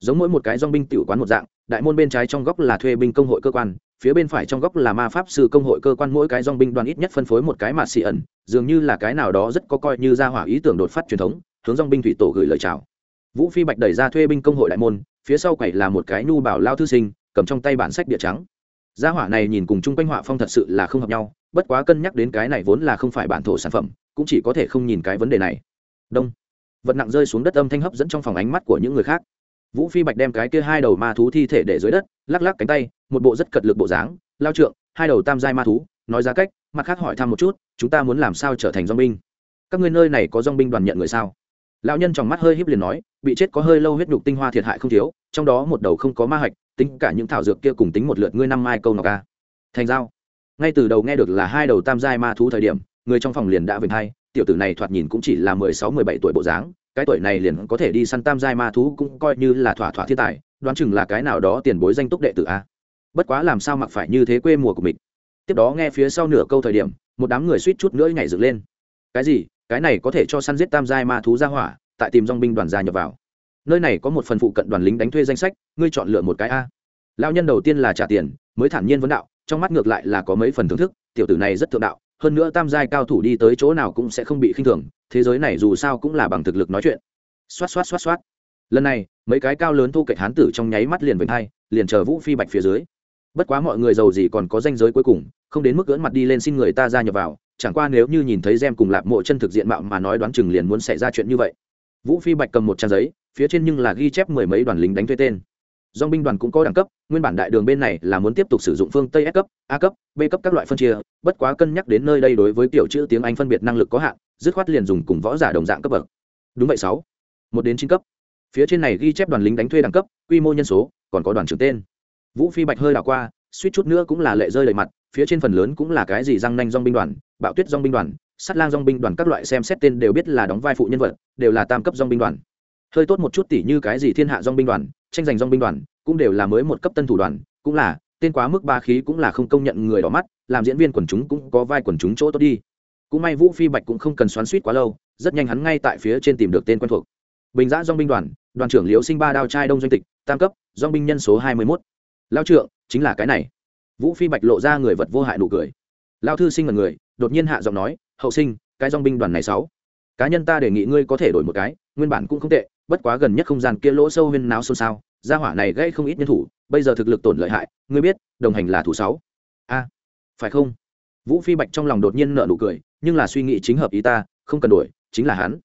Giống mỗi một cái dong binh tiểu quán một dạng, đại môn bên trái trong góc là thuê binh công hội cơ quan phía bên phải trong góc là ma pháp sư công hội cơ quan, mỗi cái dong binh đoàn ít nhất phân phối một cái mạt xì ẩn, dường như là cái nào đó rất có coi như ra hỏa ý tưởng đột phát truyền thống, hướng dong binh thủy tổ gửi lời chào. Vũ phi bạch đẩy ra thuê binh công hội đại môn, phía sau quầy là một cái nhu bảo lao thư sinh, cầm trong tay bản sách địa trắng. Gia hỏa này nhìn cùng chung quanh họa phong thật sự là không hợp nhau, bất quá cân nhắc đến cái này vốn là không phải bản thổ sản phẩm, cũng chỉ có thể không nhìn cái vấn đề này. Đông. Vật nặng rơi xuống đất âm thanh hấp dẫn trong phòng ánh mắt của những người khác vũ phi bạch đem cái kia hai đầu ma thú thi thể để dưới đất, lắc lắc cánh tay, một bộ rất cật lực bộ dáng, lao trượng, hai đầu tam giai ma thú, nói ra cách, mặt khác hỏi thăm một chút, chúng ta muốn làm sao trở thành dong binh? Các ngươi nơi này có dong binh đoàn nhận người sao? Lão nhân trong mắt hơi híp liền nói, bị chết có hơi lâu huyết nhục tinh hoa thiệt hại không thiếu, trong đó một đầu không có ma hạch, tính cả những thảo dược kia cùng tính một lượt ngươi năm mai câu nọc ca thành giao. Ngay từ đầu nghe được là hai đầu tam giai ma thú thời điểm, người trong phòng liền đã về hai, tiểu tử này thoạt nhìn cũng chỉ là mười sáu, mười bảy tuổi bộ dáng cái tuổi này liền có thể đi săn tam giai ma thú cũng coi như là thỏa thỏa thiên tài, đoán chừng là cái nào đó tiền bối danh túc đệ tử a. Bất quá làm sao mặc phải như thế quê mùa của mình. Tiếp đó nghe phía sau nửa câu thời điểm, một đám người suýt chút nữa nhảy dựng lên. Cái gì? Cái này có thể cho săn giết tam giai ma thú ra hỏa, tại tìm dong binh đoàn gia nhập vào. Nơi này có một phần phụ cận đoàn lính đánh thuê danh sách, ngươi chọn lựa một cái a. Lao nhân đầu tiên là trả tiền, mới thản nhiên vấn đạo, trong mắt ngược lại là có mấy phần thưởng thức, tiểu tử này rất thượng đạo hơn nữa tam giai cao thủ đi tới chỗ nào cũng sẽ không bị khinh thường, thế giới này dù sao cũng là bằng thực lực nói chuyện. Xoát xoát xoát xoát. Lần này, mấy cái cao lớn thu kệch hán tử trong nháy mắt liền vĩnh hai, liền chờ vũ phi bạch phía dưới. Bất quá mọi người giàu gì còn có danh giới cuối cùng, không đến mức gỡn mặt đi lên xin người ta ra nhập vào, chẳng qua nếu như nhìn thấy gem cùng lạp mộ chân thực diện mạo mà nói đoán chừng liền muốn xảy ra chuyện như vậy. Vũ phi bạch cầm một trang giấy, phía trên nhưng là ghi chép mười mấy đoàn lính đánh thuê tên dong binh đoàn cũng có đẳng cấp, nguyên bản đại đường bên này là muốn tiếp tục sử dụng phương tây s cấp, a cấp, b cấp các loại phân chia, bất quá cân nhắc đến nơi đây đối với kiểu chữ tiếng anh phân biệt năng lực có hạn, dứt khoát liền dùng cùng võ giả đồng dạng cấp bậc. Đúng vậy sáu, một đến chín cấp. Phía trên này ghi chép đoàn lính đánh thuê đẳng cấp, quy mô nhân số, còn có đoàn trưởng tên. Vũ phi bạch hơi đảo qua, suýt chút nữa cũng là lệ rơi lệ mặt, phía trên phần lớn cũng là cái gì răng nanh dong binh đoàn, bạo tuyết dong binh đoàn sắt lang dong binh đoàn các loại xem xét tên đều biết là đóng vai phụ nhân vật, đều là tam cấp dong binh đoàn hơi tốt một chút tỉ như cái gì thiên hạ dong binh đoàn, tranh giành dong binh đoàn, cũng đều là mới một cấp tân thủ đoàn, cũng là, tên quá mức ba khí cũng là không công nhận người đỏ mắt, làm diễn viên quần chúng cũng có vai quần chúng chỗ tốt đi. Cũng may vũ phi bạch cũng không cần xoắn suýt quá lâu, rất nhanh hắn ngay tại phía trên tìm được tên quen thuộc. Bình giã dong binh đoàn đoàn trưởng liễu sinh ba đao trai đông doanh tịch, tam cấp dong binh nhân số hai mươi mốt. Lao trượng, chính là cái này. Vũ phi bạch lộ ra người vật vô hại nụ cười. Lao thư sinh là người, đột nhiên hạ giọng nói, hậu sinh, cái dong binh đoàn này sáu. Cá nhân ta đề nghị ngươi có thể đổi một cái, nguyên bản cũng không tệ bất quá gần nhất không gian kia lỗ sâu huyên náo xôn xao, gia hỏa này gây không ít nhân thủ, bây giờ thực lực tổn lợi hại, ngươi biết, đồng hành là thủ sáu. A, phải không? Vũ phi bạch trong lòng đột nhiên nợ nụ cười, nhưng là suy nghĩ chính hợp ý ta, không cần đuổi, chính là hắn.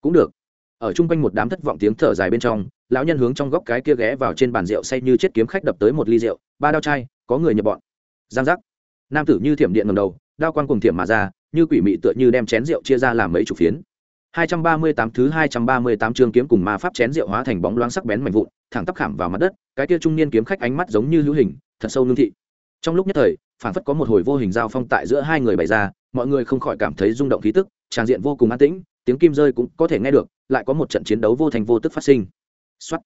Cũng được. Ở chung quanh một đám thất vọng tiếng thở dài bên trong, lão nhân hướng trong góc cái kia ghé vào trên bàn rượu say như chết kiếm khách đập tới một ly rượu, ba đao chai, có người nhập bọn. Giang giác. Nam tử như thiểm điện ngầm đầu, đao quan cùng thiểm mà ra, như quỷ mị tựa như đem chén rượu chia ra làm mấy chục phiến. 238 thứ 238 chương kiếm cùng ma pháp chén rượu hóa thành bóng loáng sắc bén mạnh vụn, thẳng tắp khảm vào mặt đất, cái kia trung niên kiếm khách ánh mắt giống như lưu hình, thật sâu nương thị. Trong lúc nhất thời, phản phất có một hồi vô hình giao phong tại giữa hai người bày ra, mọi người không khỏi cảm thấy rung động khí tức, tràn diện vô cùng an tĩnh, tiếng kim rơi cũng có thể nghe được, lại có một trận chiến đấu vô thành vô tức phát sinh. Soát.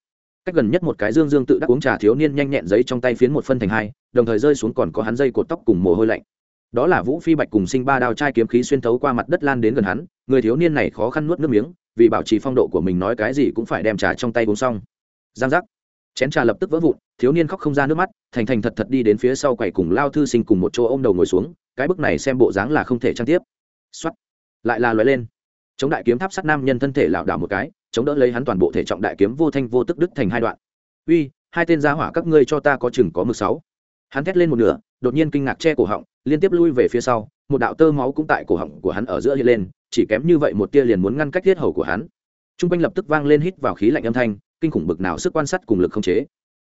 Cách gần nhất một cái dương dương tự đắc uống trà thiếu niên nhanh nhẹn giấy trong tay phiến một phân thành hai, đồng thời rơi xuống còn có hắn dây cột tóc cùng mồ hôi lạnh đó là vũ phi bạch cùng sinh ba đao trai kiếm khí xuyên thấu qua mặt đất lan đến gần hắn, người thiếu niên này khó khăn nuốt nước miếng, vì bảo trì phong độ của mình nói cái gì cũng phải đem trà trong tay uống xong. Giang giác. Chén trà lập tức vỡ vụn, thiếu niên khóc không ra nước mắt, thành thành thật thật đi đến phía sau quầy cùng lao thư sinh cùng một chỗ ô m đầu ngồi xuống, cái bức này xem bộ dáng là không thể trang tiếp. X o á t lại là loại lên. Chống đại kiếm tháp sắt nam nhân thân thể lảo đảo một cái, chống đỡ lấy hắn toàn bộ thể trọng đại kiếm vô thanh vô tức đứt thành hai đoạn. Uy, hai tên gia hỏa các ngươi cho ta có chừng có mực sáu hắn thét lên một nửa, đột nhiên kinh ngạc che cổ họng, liên tiếp lui về phía sau, một đạo tơ máu cũng tại cổ họng của hắn ở giữa hiện lên, chỉ kém như vậy một tia liền muốn ngăn cách thiết hầu của hắn. T r u n g quanh lập tức vang lên hít vào khí lạnh âm thanh, kinh khủng bực nào sức quan sát cùng lực không chế.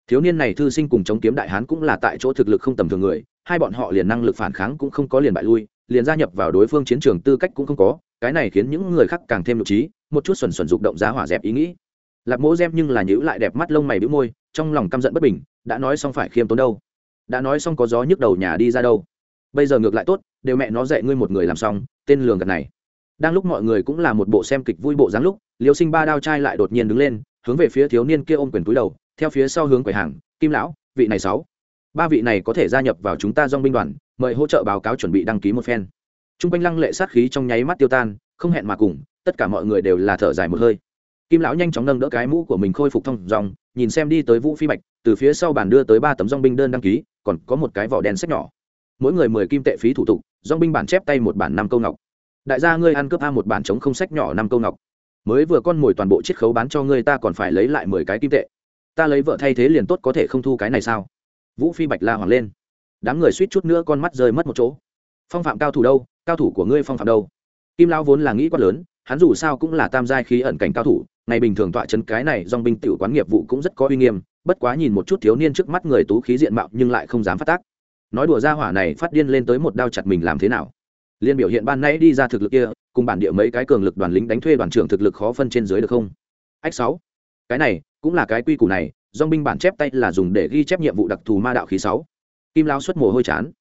Thiếu niên này thư sinh cùng chống kiếm đại hán cũng là tại chỗ thực lực không tầm thường người, hai bọn họ liền năng lực phản kháng cũng không có liền bại lui, liền gia nhập vào đối phương chiến trường tư cách cũng không có, cái này khiến những người khác càng thêm nhục trí, một chút xuẩn xuẩn dục động giá hỏa dẹp ý nghĩ. Lạc mỗ gem nhưng là nhữ lại đẹp mắt lông mày bĩu môi, trong lòng căm giận bất bình, đã nói xong phải khiêm tốn đâu đã nói xong có gió nhức đầu nhà đi ra đâu. Bây giờ ngược lại tốt, đều mẹ nó dạy ngươi một người làm xong, tên lường gạt này. Đang lúc mọi người cũng là một bộ xem kịch vui bộ dáng lúc, liêu sinh ba đao trai lại đột nhiên đứng lên, hướng về phía thiếu niên kia ôm quyền túi đầu, theo phía sau hướng quầy hàng, kim lão, vị này sáu. Ba vị này có thể gia nhập vào chúng ta dong binh đoàn, mời hỗ trợ báo cáo chuẩn bị đăng ký một phen. T r u n g quanh lăng lệ sát khí trong nháy mắt tiêu tan, không hẹn mà cùng, tất cả mọi người đều là thở dài một hơi. Kim lão nhanh chóng nâng đỡ cái mũ của mình khôi phục thông dòng, nhìn xem đi tới vũ phi bạch từ phía sau bàn đưa tới ba tấm dong binh đơn đăng ký, còn có một cái vỏ đen sách nhỏ. Mỗi người mười kim tệ phí thủ tục, dong binh bản chép tay một bản năm câu ngọc. Đại gia ngươi ăn cướp a một bản chống không sách nhỏ năm câu ngọc. Mới vừa con mồi toàn bộ chiết khấu bán cho ngươi ta còn phải lấy lại mười cái kim tệ. Ta lấy vợ thay thế liền tốt có thể không thu cái này sao? Vũ phi bạch la hoàng lên. Đám người suýt chút nữa con mắt rơi mất một chỗ. Phong phạm cao thủ đâu? Cao thủ của ngươi phong phạm đâu? Kim lão vốn là nghĩ quát lớn, hắn dù sao cũng là tam giai khí ẩn cảnh cao thủ, ngày bình thường tọa chân cái này dong binh tiểu quán nghiệp vụ cũng rất có uy nghiêm bất quá nhìn một chút thiếu niên trước mắt người tú khí diện mạo nhưng lại không dám phát tác. Nói đùa ra hỏa này phát điên lên tới một đao chặt mình làm thế nào? Liên biểu hiện ban nãy đi ra thực lực kia, cùng bản địa mấy cái cường lực đoàn lính đánh thuê đoàn trưởng thực lực khó phân trên dưới được không? Ách sáu. Cái này, cũng là cái quy củ này dong binh bản chép tay là dùng để ghi chép nhiệm vụ đặc thù ma đạo khí sáu. Kim lao xuất mồ hôi chán.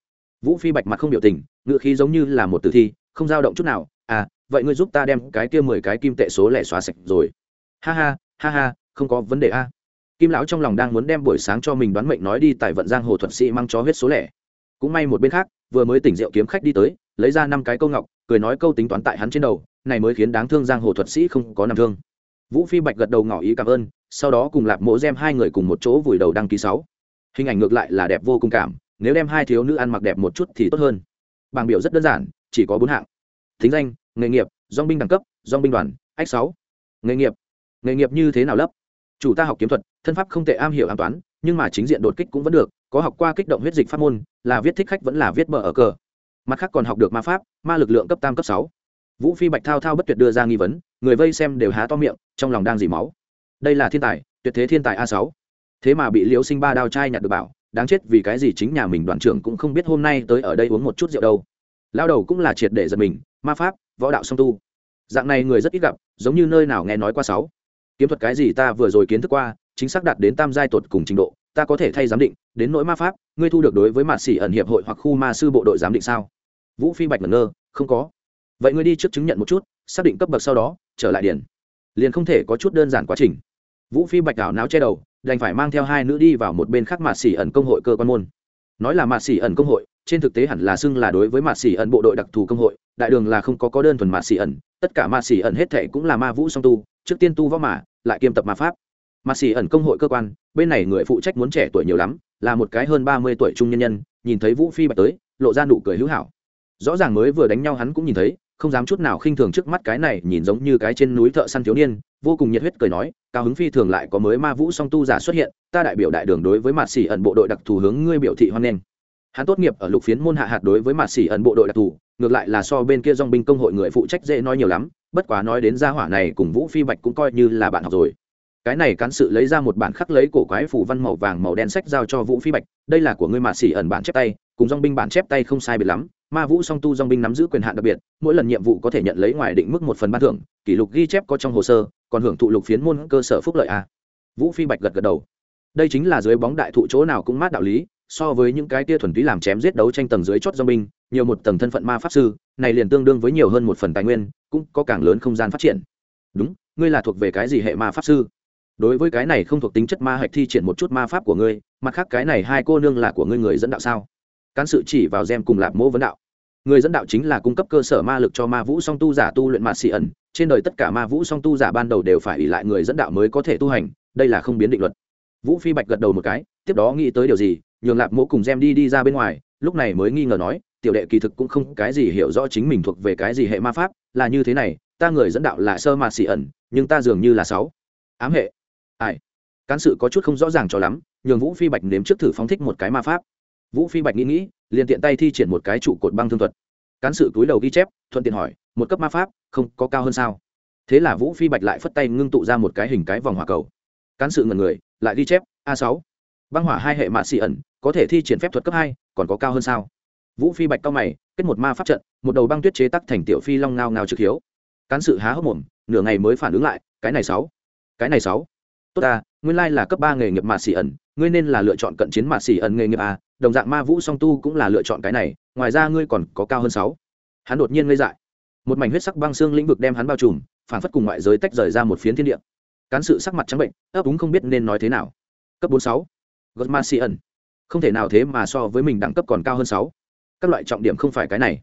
Vũ phi bạch mặt không biểu tình ngựa khí giống như là một tử thi, không dao động chút nào. À vậy ngươi giúp ta đem cái kia mười cái kim tệ số lẻ xóa sạch rồi. Ha ha ha ha, không có vấn đề a kim lão trong lòng đang muốn đem buổi sáng cho mình đoán mệnh nói đi tại vận giang hồ thuật sĩ mang cho huyết số lẻ. Cũng may một bên khác, vừa mới tỉnh rượu kiếm khách đi tới, lấy ra năm cái câu ngọc, cười nói câu tính toán tại hắn trên đầu, này mới khiến đáng thương giang hồ thuật sĩ không có nằm thương. Vũ phi bạch gật đầu ngỏ ý cảm ơn, sau đó cùng lạp mộ gem hai người cùng một chỗ vùi đầu đăng ký sáu. Hình ảnh ngược lại là đẹp vô cùng cảm, nếu đem hai thiếu nữ ăn mặc đẹp một chút thì tốt hơn. Bảng biểu rất đơn giản, chỉ có bốn hạng. Thính danh, nghề nghiệp dong binh đẳng cấp dong binh đoàn, ách sáu. Nghề nghiệp. Nghề nghiệp như thế nào lấp? Chủ ta học kiếm thuật, thân pháp không tệ am hiểu an toán, nhưng mà chính diện đột kích cũng vẫn được, có học qua kích động huyết dịch pháp môn, là viết thích khách vẫn là viết mở ở cờ. Mặt khác còn học được ma pháp, ma lực lượng cấp tam, cấp sáu. Vũ phi bạch thao thao bất tuyệt đưa ra nghi vấn, người vây xem đều há to miệng, trong lòng đang dỉ máu. Đây là thiên tài, tuyệt thế thiên tài a sáu. Thế mà bị liễu sinh ba đao trai nhặt được bảo, đáng chết vì cái gì chính nhà mình đoàn trưởng cũng không biết hôm nay tới ở đây uống một chút rượu đâu. Lao đầu cũng là triệt để giật mình, ma pháp, võ đạo song tu. Dạng này người rất ít gặp, giống như nơi nào nghe nói qua sáu kiếm thuật cái gì ta vừa rồi kiến thức qua, chính xác đạt đến tam giai tột cùng trình độ, ta có thể thay giám định, đến nỗi ma pháp, ngươi thu được đối với mạt xỉ ẩn hiệp hội hoặc khu ma sư bộ đội giám định sao? Vũ phi bạch ngẩn ngơ, không có. Vậy ngươi đi trước chứng nhận một chút, xác định cấp bậc sau đó, trở lại điển liền không thể có chút đơn giản quá trình. Vũ phi bạch ảo não che đầu, đành phải mang theo hai nữ đi vào một bên khác mạt xỉ ẩn công hội cơ quan môn. Nói là mạt xỉ ẩn công hội, trên thực tế hẳn là xưng là đối với mạt xỉ ẩn bộ đội đặc thù công hội, đại đường là không có có đơn thuần mạt xỉ ẩn, tất cả mạt xỉ ẩn hết thệ cũng là ma vũ song tu trước tiên tu võ mà, lại kiêm tập ma pháp. Mà xỉ ẩn công hội cơ quan, bên này người phụ trách muốn trẻ tuổi nhiều lắm, là một cái hơn ba mươi tuổi trung nhân nhân, nhìn thấy vũ phi bạch tới, lộ ra nụ cười hữu hảo. Rõ ràng mới vừa đánh nhau hắn cũng nhìn thấy, không dám chút nào khinh thường trước mắt cái này, nhìn giống như cái trên núi thợ săn thiếu niên, vô cùng nhiệt huyết cười nói, cao hứng phi thường lại có mới ma vũ song tu giả xuất hiện, ta đại biểu đại đường đối với mạt xỉ ẩn bộ đội đặc thù hướng ngươi biểu thị hoan nghênh. Hắn tốt nghiệp ở lục phiến môn hạ hạt đối với mạt xỉ ẩn bộ đội đặc thù, ngược lại là so bên kia dong binh công hội người phụ trách dễ nói nhiều lắm bất quá nói đến gia hỏa này cùng vũ phi bạch cũng coi như là bạn học rồi. Cái này cán sự lấy ra một bản khắc lấy cổ quái phủ văn màu vàng màu đen sách giao cho vũ phi bạch, đây là của ngươi mạ xỉ ẩn bản chép tay, cùng dong binh bản chép tay không sai biệt lắm, ma vũ song tu dong binh nắm giữ quyền hạn đặc biệt, mỗi lần nhiệm vụ có thể nhận lấy ngoài định mức một phần ban thưởng, kỷ lục ghi chép có trong hồ sơ, còn hưởng thụ lục phiến môn cơ sở phúc lợi a. Vũ phi bạch gật gật đầu. Đây chính là dưới bóng đại thụ chỗ nào cũng mát đạo lý, so với những cái tia thuần túy làm chém giết đấu tranh tầng dưới chót dong binh, nhiều một tầng thân phận ma pháp sư này liền tương đương với nhiều hơn một phần tài nguyên, cũng có càng lớn không gian phát triển. Đúng, ngươi là thuộc về cái gì hệ ma pháp sư? Đối với cái này không thuộc tính chất ma hạch thi triển một chút ma pháp của ngươi, mặt khác cái này hai cô nương là của ngươi người dẫn đạo sao? Cán sự chỉ vào gem cùng lạp mô vấn đạo. Người dẫn đạo chính là cung cấp cơ sở ma lực cho ma vũ song tu giả tu luyện mạ xị ẩn. Trên đời tất cả ma vũ song tu giả ban đầu đều phải ỉ lại người dẫn đạo mới có thể tu hành, đây là không biến định luật. Vũ phi bạch gật đầu một cái, tiếp đó nghĩ tới điều gì, nhường lạp mô cùng gem đi đi ra bên ngoài, lúc này mới nghi ngờ nói tiểu đệ kỳ thực cũng không cái gì hiểu rõ chính mình thuộc về cái gì hệ ma pháp, là như thế này, ta người dẫn đạo là sơ mạt xì ẩn, nhưng ta dường như là sáu. Ám hệ. Ai? Cán sự có chút không rõ ràng cho lắm, nhường vũ phi bạch nếm trước thử phóng thích một cái ma pháp. Vũ phi bạch nghĩ nghĩ, liền tiện tay thi triển một cái trụ cột băng thương thuật. Cán sự túi đầu ghi chép, thuận tiện hỏi, một cấp ma pháp, không có cao hơn sao? Thế là vũ phi bạch lại phất tay ngưng tụ ra một cái hình cái vòng hỏa cầu. Cán sự ngần người, lại ghi chép, a sáu. Băng hỏa hai hệ mạ xị ẩn, có thể thi triển phép thuật cấp hai, còn có cao hơn sao? Vũ phi bạch cao mày, kết một ma pháp trận, một đầu băng tuyết chế tắc thành tiểu phi long ngao ngao trực hiếu. Cán sự há hốc mồm, nửa ngày mới phản ứng lại, cái này sáu. Cái này sáu. Tốt ta, nguyên lai là cấp ba nghề nghiệp mạ xỉ ẩn, ngươi nên là lựa chọn cận chiến mạ xỉ ẩn nghề nghiệp a đồng dạng ma vũ song tu cũng là lựa chọn cái này, ngoài ra ngươi còn có cao hơn sáu. Hắn đột nhiên ngây dại. Một mảnh huyết sắc băng xương lĩnh vực đem hắn bao trùm, phản phất cùng ngoại giới tách rời ra một phiến thiên địa. Cán sự sắc mặt trắng bệnh, ấp úng không biết nên nói thế nào. Cấp bốn sáu. Gớt ma xỉ ẩn. Không thể nào thế mà so với mình đẳng cấp còn cao hơn sáu các loại trọng điểm không phải cái này.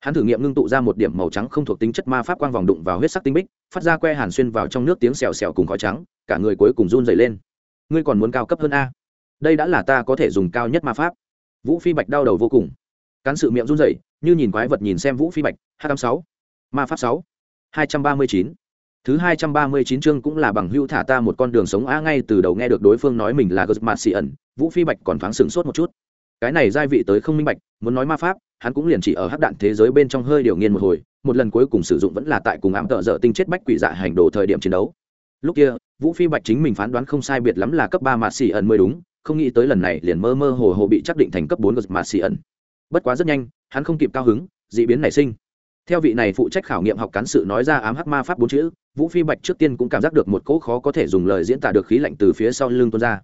Hắn thử nghiệm ngưng tụ ra một điểm màu trắng không thuộc tính chất ma pháp quang vòng đụng vào huyết sắc tinh bích, phát ra que hàn xuyên vào trong nước tiếng xèo xèo cùng khói trắng, cả người cuối cùng run dày lên. Ngươi còn muốn cao cấp hơn a? Đây đã là ta có thể dùng cao nhất ma pháp. Vũ phi bạch đau đầu vô cùng. Cán sự miệng run rẩy, như nhìn quái vật nhìn xem vũ phi bạch, h tám sáu, ma pháp sáu, hai trăm ba mươi chín. Thứ hai trăm ba mươi chín chương cũng là bằng hưu thả ta một con đường sống a ngay từ đầu nghe được đối phương nói mình là gớt mạt xì ẩn, vũ phi bạch còn thoáng sửng sốt một chút cái này giai vị tới không minh bạch, muốn nói ma pháp, hắn cũng liền chỉ ở hắc đạn thế giới bên trong hơi điều nghiên một hồi, một lần cuối cùng sử dụng vẫn là tại cùng ám tợ dở tinh chết bách quỷ dạ hành đồ thời điểm chiến đấu. Lúc kia, vũ phi bạch chính mình phán đoán không sai biệt lắm là cấp ba mạt xì ẩn mới đúng, không nghĩ tới lần này liền mơ mơ hồ hồ bị chắc định thành cấp bốn mạt xì ẩn. Bất quá rất nhanh, hắn không kịp cao hứng d ị biến nảy sinh. Theo vị này phụ trách khảo nghiệm học cán sự nói ra ám hắc ma pháp bốn chữ, vũ phi bạch trước tiên cũng cảm giác được một cỗ khó có thể dùng lời diễn tả được khí lạnh từ phía sau lưng tuôn ra.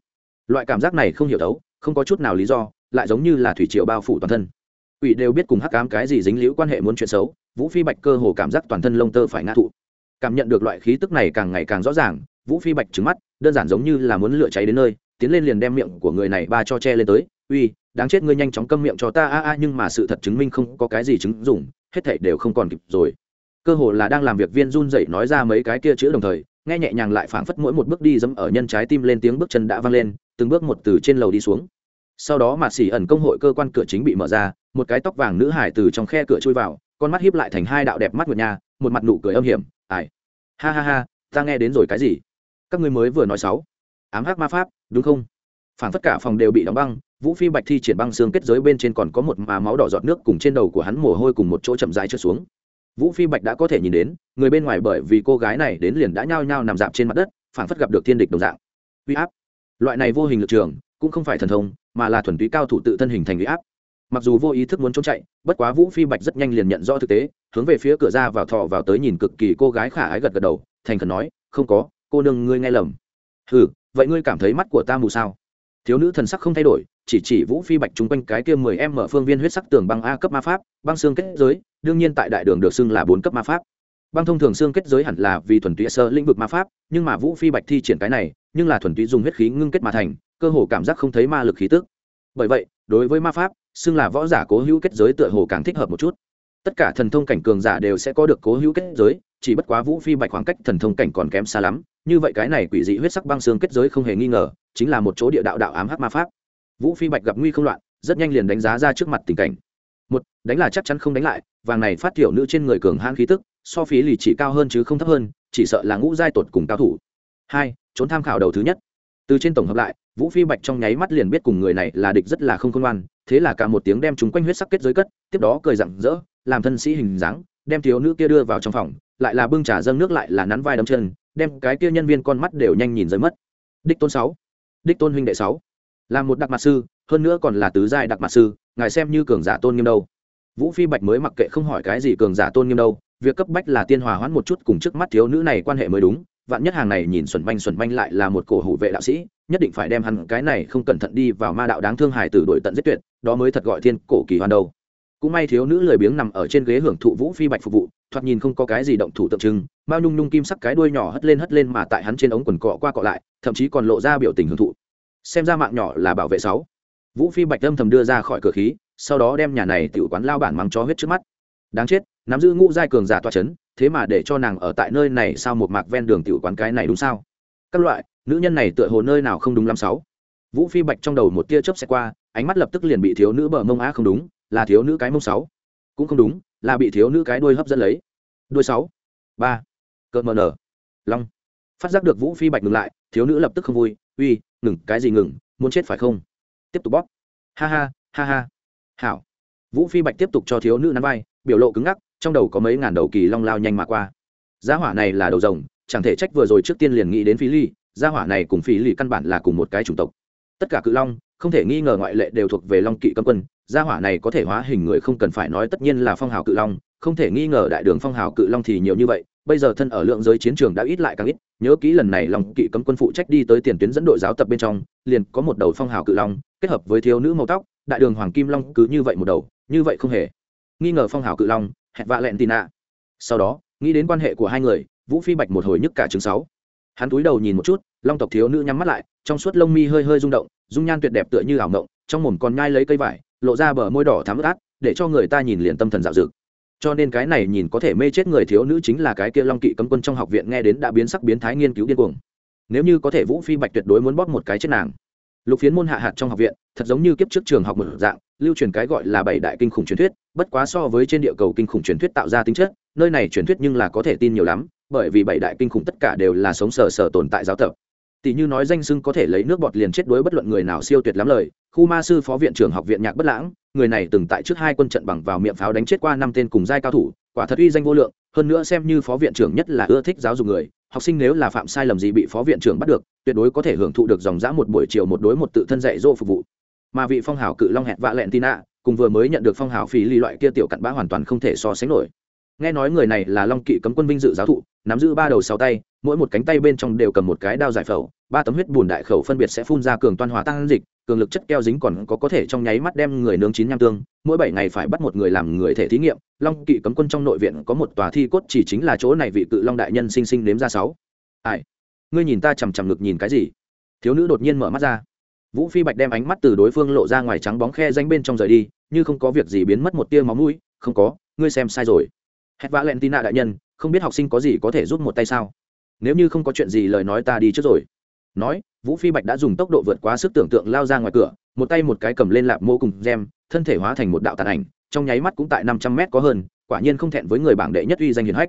Loại cảm giác này không hiểu đấu, không có chút nào lý do lại giống như là thủy triều bao phủ toàn thân. Ủy đều biết cùng hắc ám cái gì dính liễu quan hệ muốn chuyện xấu, vũ phi bạch cơ hồ cảm giác toàn thân lông tơ phải ngã thụ. Cảm nhận được loại khí tức này càng ngày càng rõ ràng, vũ phi bạch trứng mắt, đơn giản giống như là muốn lửa cháy đến nơi, tiến lên liền đem miệng của người này ba cho che lên tới, uy, đáng chết ngươi nhanh chóng câm miệng cho ta, a a, nhưng mà sự thật chứng minh không có cái gì chứng dùng hết thảy đều không còn kịp rồi. Cơ hồ là đang làm việc viên run dậy nói ra mấy cái kia chữ đồng thời, nghe nhẹ nhàng lại phảng phất mỗi một bước đi dẫm ở nhân trái tim lên tiếng bước chân đã vang lên, từng bước một từ trên lầu đi xuống sau đó mạt xỉ ẩn công hội cơ quan cửa chính bị mở ra, một cái tóc vàng nữ hải từ trong khe cửa chui vào, con mắt hiếp lại thành hai đạo đẹp mắt nguyệt nha, một mặt nụ cười âm hiểm, ai? Ha ha ha, ta nghe đến rồi cái gì? Các ngươi mới vừa nói sáu ám hắc ma pháp, đúng không? Phản tất cả phòng đều bị đóng băng, vũ phi bạch thi triển băng xương kết giới bên trên còn có một mà máu đỏ giọt nước cùng trên đầu của hắn mồ hôi cùng một chỗ chậm dài trượt xuống. Vũ phi bạch đã có thể nhìn đến, người bên ngoài bởi vì cô gái này đến liền đã nhao nhao nằm dạp trên mặt đất phản phất gặp được thiên địch đồng dạng. Uy áp. Loại này vô hình lực trường, cũng không phải thần thông mà là thuần túy cao thủ tự thân hình thành uy áp. Mặc dù vô ý thức muốn trốn chạy, bất quá vũ phi bạch rất nhanh liền nhận rõ thực tế, hướng về phía cửa ra vào thò vào tới nhìn cực kỳ cô gái khả ái gật gật đầu, thành khẩn nói, không có, cô nương ngươi nghe lầm. Ừ vậy ngươi cảm thấy mắt của ta mù sao? Thiếu nữ thần sắc không thay đổi, chỉ chỉ vũ phi bạch chung quanh cái kia mười em mở phương viên huyết sắc tường băng a cấp ma pháp, băng xương kết giới, đương nhiên tại đại đường được xưng là bốn cấp ma pháp. Băng thông thường xương kết giới hẳn là vì thuần túy sơ lĩnh vực ma pháp, nhưng mà vũ phi bạch thi triển cái này, nhưng là thuần túy dùng huyết khí ngưng kết mà thành cơ hồ cảm giác không thấy ma lực khí tức. Bởi vậy, đối với ma pháp, xưng là võ giả cố hữu kết giới tựa hồ càng thích hợp một chút. Tất cả thần thông cảnh cường giả đều sẽ có được cố hữu kết giới, chỉ bất quá vũ phi bạch khoảng cách thần thông cảnh còn kém xa lắm, như vậy cái này quỷ dị huyết sắc băng xương kết giới không hề nghi ngờ, chính là một chỗ địa đạo đạo ám hắc ma pháp. Vũ phi bạch gặp nguy không loạn, rất nhanh liền đánh giá ra trước mặt tình cảnh. Một, đánh là chắc chắn không đánh lại, vàng này phát tiểu nữ trên người cường hãn khí tức, so phí lì chỉ cao hơn chứ không thấp hơn, chỉ sợ là ngũ giai tột cùng cao thủ. Hai, trốn tham khảo đầu thứ nhất từ trên tổng hợp lại, vũ phi bạch trong nháy mắt liền biết cùng người này là địch rất là không khôn ngoan, thế là cả một tiếng đem chúng quanh huyết sắc kết giới cất, tiếp đó cười rặng rỡ, làm thân sĩ hình dáng, đem thiếu nữ kia đưa vào trong phòng, lại là bưng trà dâng nước lại là nắn vai đấm chân, đem cái kia nhân viên con mắt đều nhanh nhìn rơi mất. Đích tôn sáu, đích tôn huynh đệ sáu, là một đặc mặt sư, hơn nữa còn là tứ giai đặc mặt sư, ngài xem như cường giả tôn nghiêm đâu. Vũ phi bạch mới mặc kệ không hỏi cái gì cường giả tôn nghiêm đâu, việc cấp bách là tiên hòa hoãn một chút cùng trước mắt thiếu nữ này quan hệ mới đúng vạn nhất hàng này nhìn xuẩn banh xuẩn banh lại là một cổ hủ vệ đạo sĩ, nhất định phải đem hắn cái này không cẩn thận đi vào ma đạo đáng thương hài tử đổi tận giết tuyệt, đó mới thật gọi thiên cổ kỳ hoàn đầu cũng may thiếu nữ lười biếng nằm ở trên ghế hưởng thụ vũ phi bạch phục vụ, thoạt nhìn không có cái gì động thủ tượng trưng, mao nhung nhung kim sắc cái đuôi nhỏ hất lên hất lên mà tại hắn trên ống quần cọ qua cọ lại, thậm chí còn lộ ra biểu tình hưởng thụ. Xem ra mạng nhỏ là bảo vệ sáu. Vũ phi bạch âm thầm đưa ra khỏi cửa khí, sau đó đem nhà này tiểu quán lao bản mắng cho huyết trước mắt đáng chết, nắm giữ ngũ giai cường giả toa chấn, thế mà để cho nàng ở tại nơi này sao một mạc ven đường tiểu quán cái này đúng sao? Các loại, nữ nhân này tựa hồ nơi nào không đúng lắm sáu. Vũ phi bạch trong đầu một tia chớp xe qua, ánh mắt lập tức liền bị thiếu nữ bờ mông á không đúng, là thiếu nữ cái mông sáu. Cũng không đúng, là bị thiếu nữ cái đuôi hấp dẫn lấy. Đuôi sáu. Ba. Cợt mờ nở. Long. Phát giác được vũ phi bạch ngừng lại, thiếu nữ lập tức không vui, uy, ngừng, cái gì ngừng, muốn chết phải không? Tiếp tục bóp. Ha ha ha ha. Hảo. Vũ phi bạch tiếp tục cho thiếu nữ nắm vai biểu lộ cứng ngắc, trong đầu có mấy ngàn đầu kỳ long lao nhanh mà qua. Giá hỏa này là đầu rồng, chẳng thể trách vừa rồi trước tiên liền nghĩ đến phí ly gia hỏa này cùng phí ly căn bản là cùng một cái chủng tộc. Tất cả cự long, không thể nghi ngờ ngoại lệ đều thuộc về long kỵ cấm quân, gia hỏa này có thể hóa hình người không cần phải nói tất nhiên là phong hào cự long, không thể nghi ngờ đại đường phong hào cự long thì nhiều như vậy, bây giờ thân ở lượng giới chiến trường đã ít lại càng ít, nhớ kỹ lần này long kỵ cấm quân phụ trách đi tới tiền tuyến dẫn đội giáo tập bên trong, liền có một đầu phong hào cự long, kết hợp với thiếu nữ màu tóc, đại đường hoàng kim long cứ như vậy một đầu, như vậy không hề nghi ngờ phong hào cự long, hẹn vạ lẹn tì nạ. Sau đó, nghĩ đến quan hệ của hai người, vũ phi bạch một hồi nhức cả chứng sáu. Hắn túi đầu nhìn một chút, long tộc thiếu nữ nhắm mắt lại, trong suốt lông mi hơi hơi rung động, dung nhan tuyệt đẹp tựa như ảo ngộng trong mồm còn nhai lấy cây vải, lộ ra bờ môi đỏ thắm ướt át, để cho người ta nhìn liền tâm thần dạo dực. Cho nên cái này nhìn có thể mê chết người thiếu nữ chính là cái kia long kỵ cấm quân trong học viện nghe đến đã biến sắc biến thái nghiên cứu điên cuồng. Nếu như có thể vũ phi bạch tuyệt đối muốn bóp một cái chết nàng. Lục phiến môn hạ hạt trong học viện, thật giống như kiếp trước trường học một dạng lưu truyền cái gọi là bảy đại kinh khủng truyền thuyết, bất quá so với trên địa cầu kinh khủng truyền thuyết tạo ra tính chất, nơi này truyền thuyết nhưng là có thể tin nhiều lắm, bởi vì bảy đại kinh khủng tất cả đều là sống sờ sờ tồn tại giáo tập. Tỷ như nói danh sưng có thể lấy nước bọt liền chết đối bất luận người nào siêu tuyệt lắm lời, khu ma sư phó viện trưởng học viện nhạc bất lãng, người này từng tại trước hai quân trận bằng vào miệng pháo đánh chết qua năm tên cùng giai cao thủ, quả thật uy danh vô lượng, hơn nữa xem như phó viện trưởng nhất là ưa thích giáo dục người, học sinh nếu là phạm sai lầm gì bị phó viện trưởng bắt được, tuyệt đối có thể hưởng thụ được dòng dã một buổi chiều một đối một tự thân dạy dỗ phục vụ mà vị phong hào cự long hẹn vạ lẹn tin ạ, cùng vừa mới nhận được phong hào phí ly loại kia tiểu cặn bã hoàn toàn không thể so sánh nổi. Nghe nói người này là long kỵ cấm quân vinh dự giáo thụ, nắm giữ ba đầu sáu tay, mỗi một cánh tay bên trong đều cầm một cái đao giải phẫu, ba tấm huyết bùn đại khẩu phân biệt sẽ phun ra cường toan hóa tăng dịch, cường lực chất keo dính còn có có thể trong nháy mắt đem người nướng chín nham tương, mỗi bảy ngày phải bắt một người làm người thể thí nghiệm, long kỵ cấm quân trong nội viện có một tòa thi cốt chỉ chính là chỗ này vị cự long đại nhân sinh sinh nếm ra sáu. Ai? Ngươi nhìn ta chằm chằm ngực nhìn cái gì? Thiếu nữ đột nhiên mở mắt ra vũ phi bạch đem ánh mắt từ đối phương lộ ra ngoài trắng bóng khe danh bên trong rời đi, như không có việc gì biến mất một tia máu mũi, không có, ngươi xem sai rồi. Hét vã len tina đại nhân, không biết học sinh có gì có thể giúp một tay sao? Nếu như không có chuyện gì lời nói ta đi trước rồi. Nói, vũ phi bạch đã dùng tốc độ vượt quá sức tưởng tượng lao ra ngoài cửa, một tay một cái cầm lên lạp mô cùng gem thân thể hóa thành một đạo tàn ảnh, trong nháy mắt cũng tại năm trăm mét có hơn, quả nhiên không thẹn với người bảng đệ nhất uy danh hiền hách.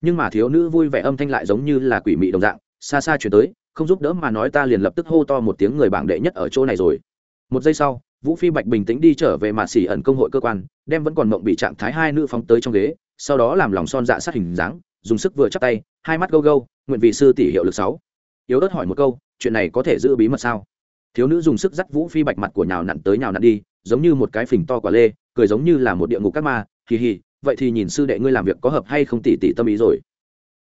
Nhưng mà thiếu nữ vui vẻ âm thanh lại giống như là quỷ mị đồng dạng, xa xa chuyển tới không giúp đỡ mà nói ta liền lập tức hô to một tiếng người bảng đệ nhất ở chỗ này rồi. Một giây sau, vũ phi bạch bình tĩnh đi trở về mạt xỉ ẩn công hội cơ quan, đem vẫn còn mộng bị trạng thái hai nữ phóng tới trong ghế, sau đó làm lòng son dạ sát hình dáng, dùng sức vừa chắp tay, hai mắt gâu gâu, nguyện vị sư tỷ hiệu lực sáu. Yếu ớt hỏi một câu, chuyện này có thể giữ bí mật sao? Thiếu nữ dùng sức dắt vũ phi bạch mặt của nhào nặn tới nhào nặn đi, giống như một cái phình to quả lê, cười giống như là một địa ngục các ma, hì hì, vậy thì nhìn sư đệ ngươi làm việc có hợp hay không tỉ tỉ tâm ý rồi.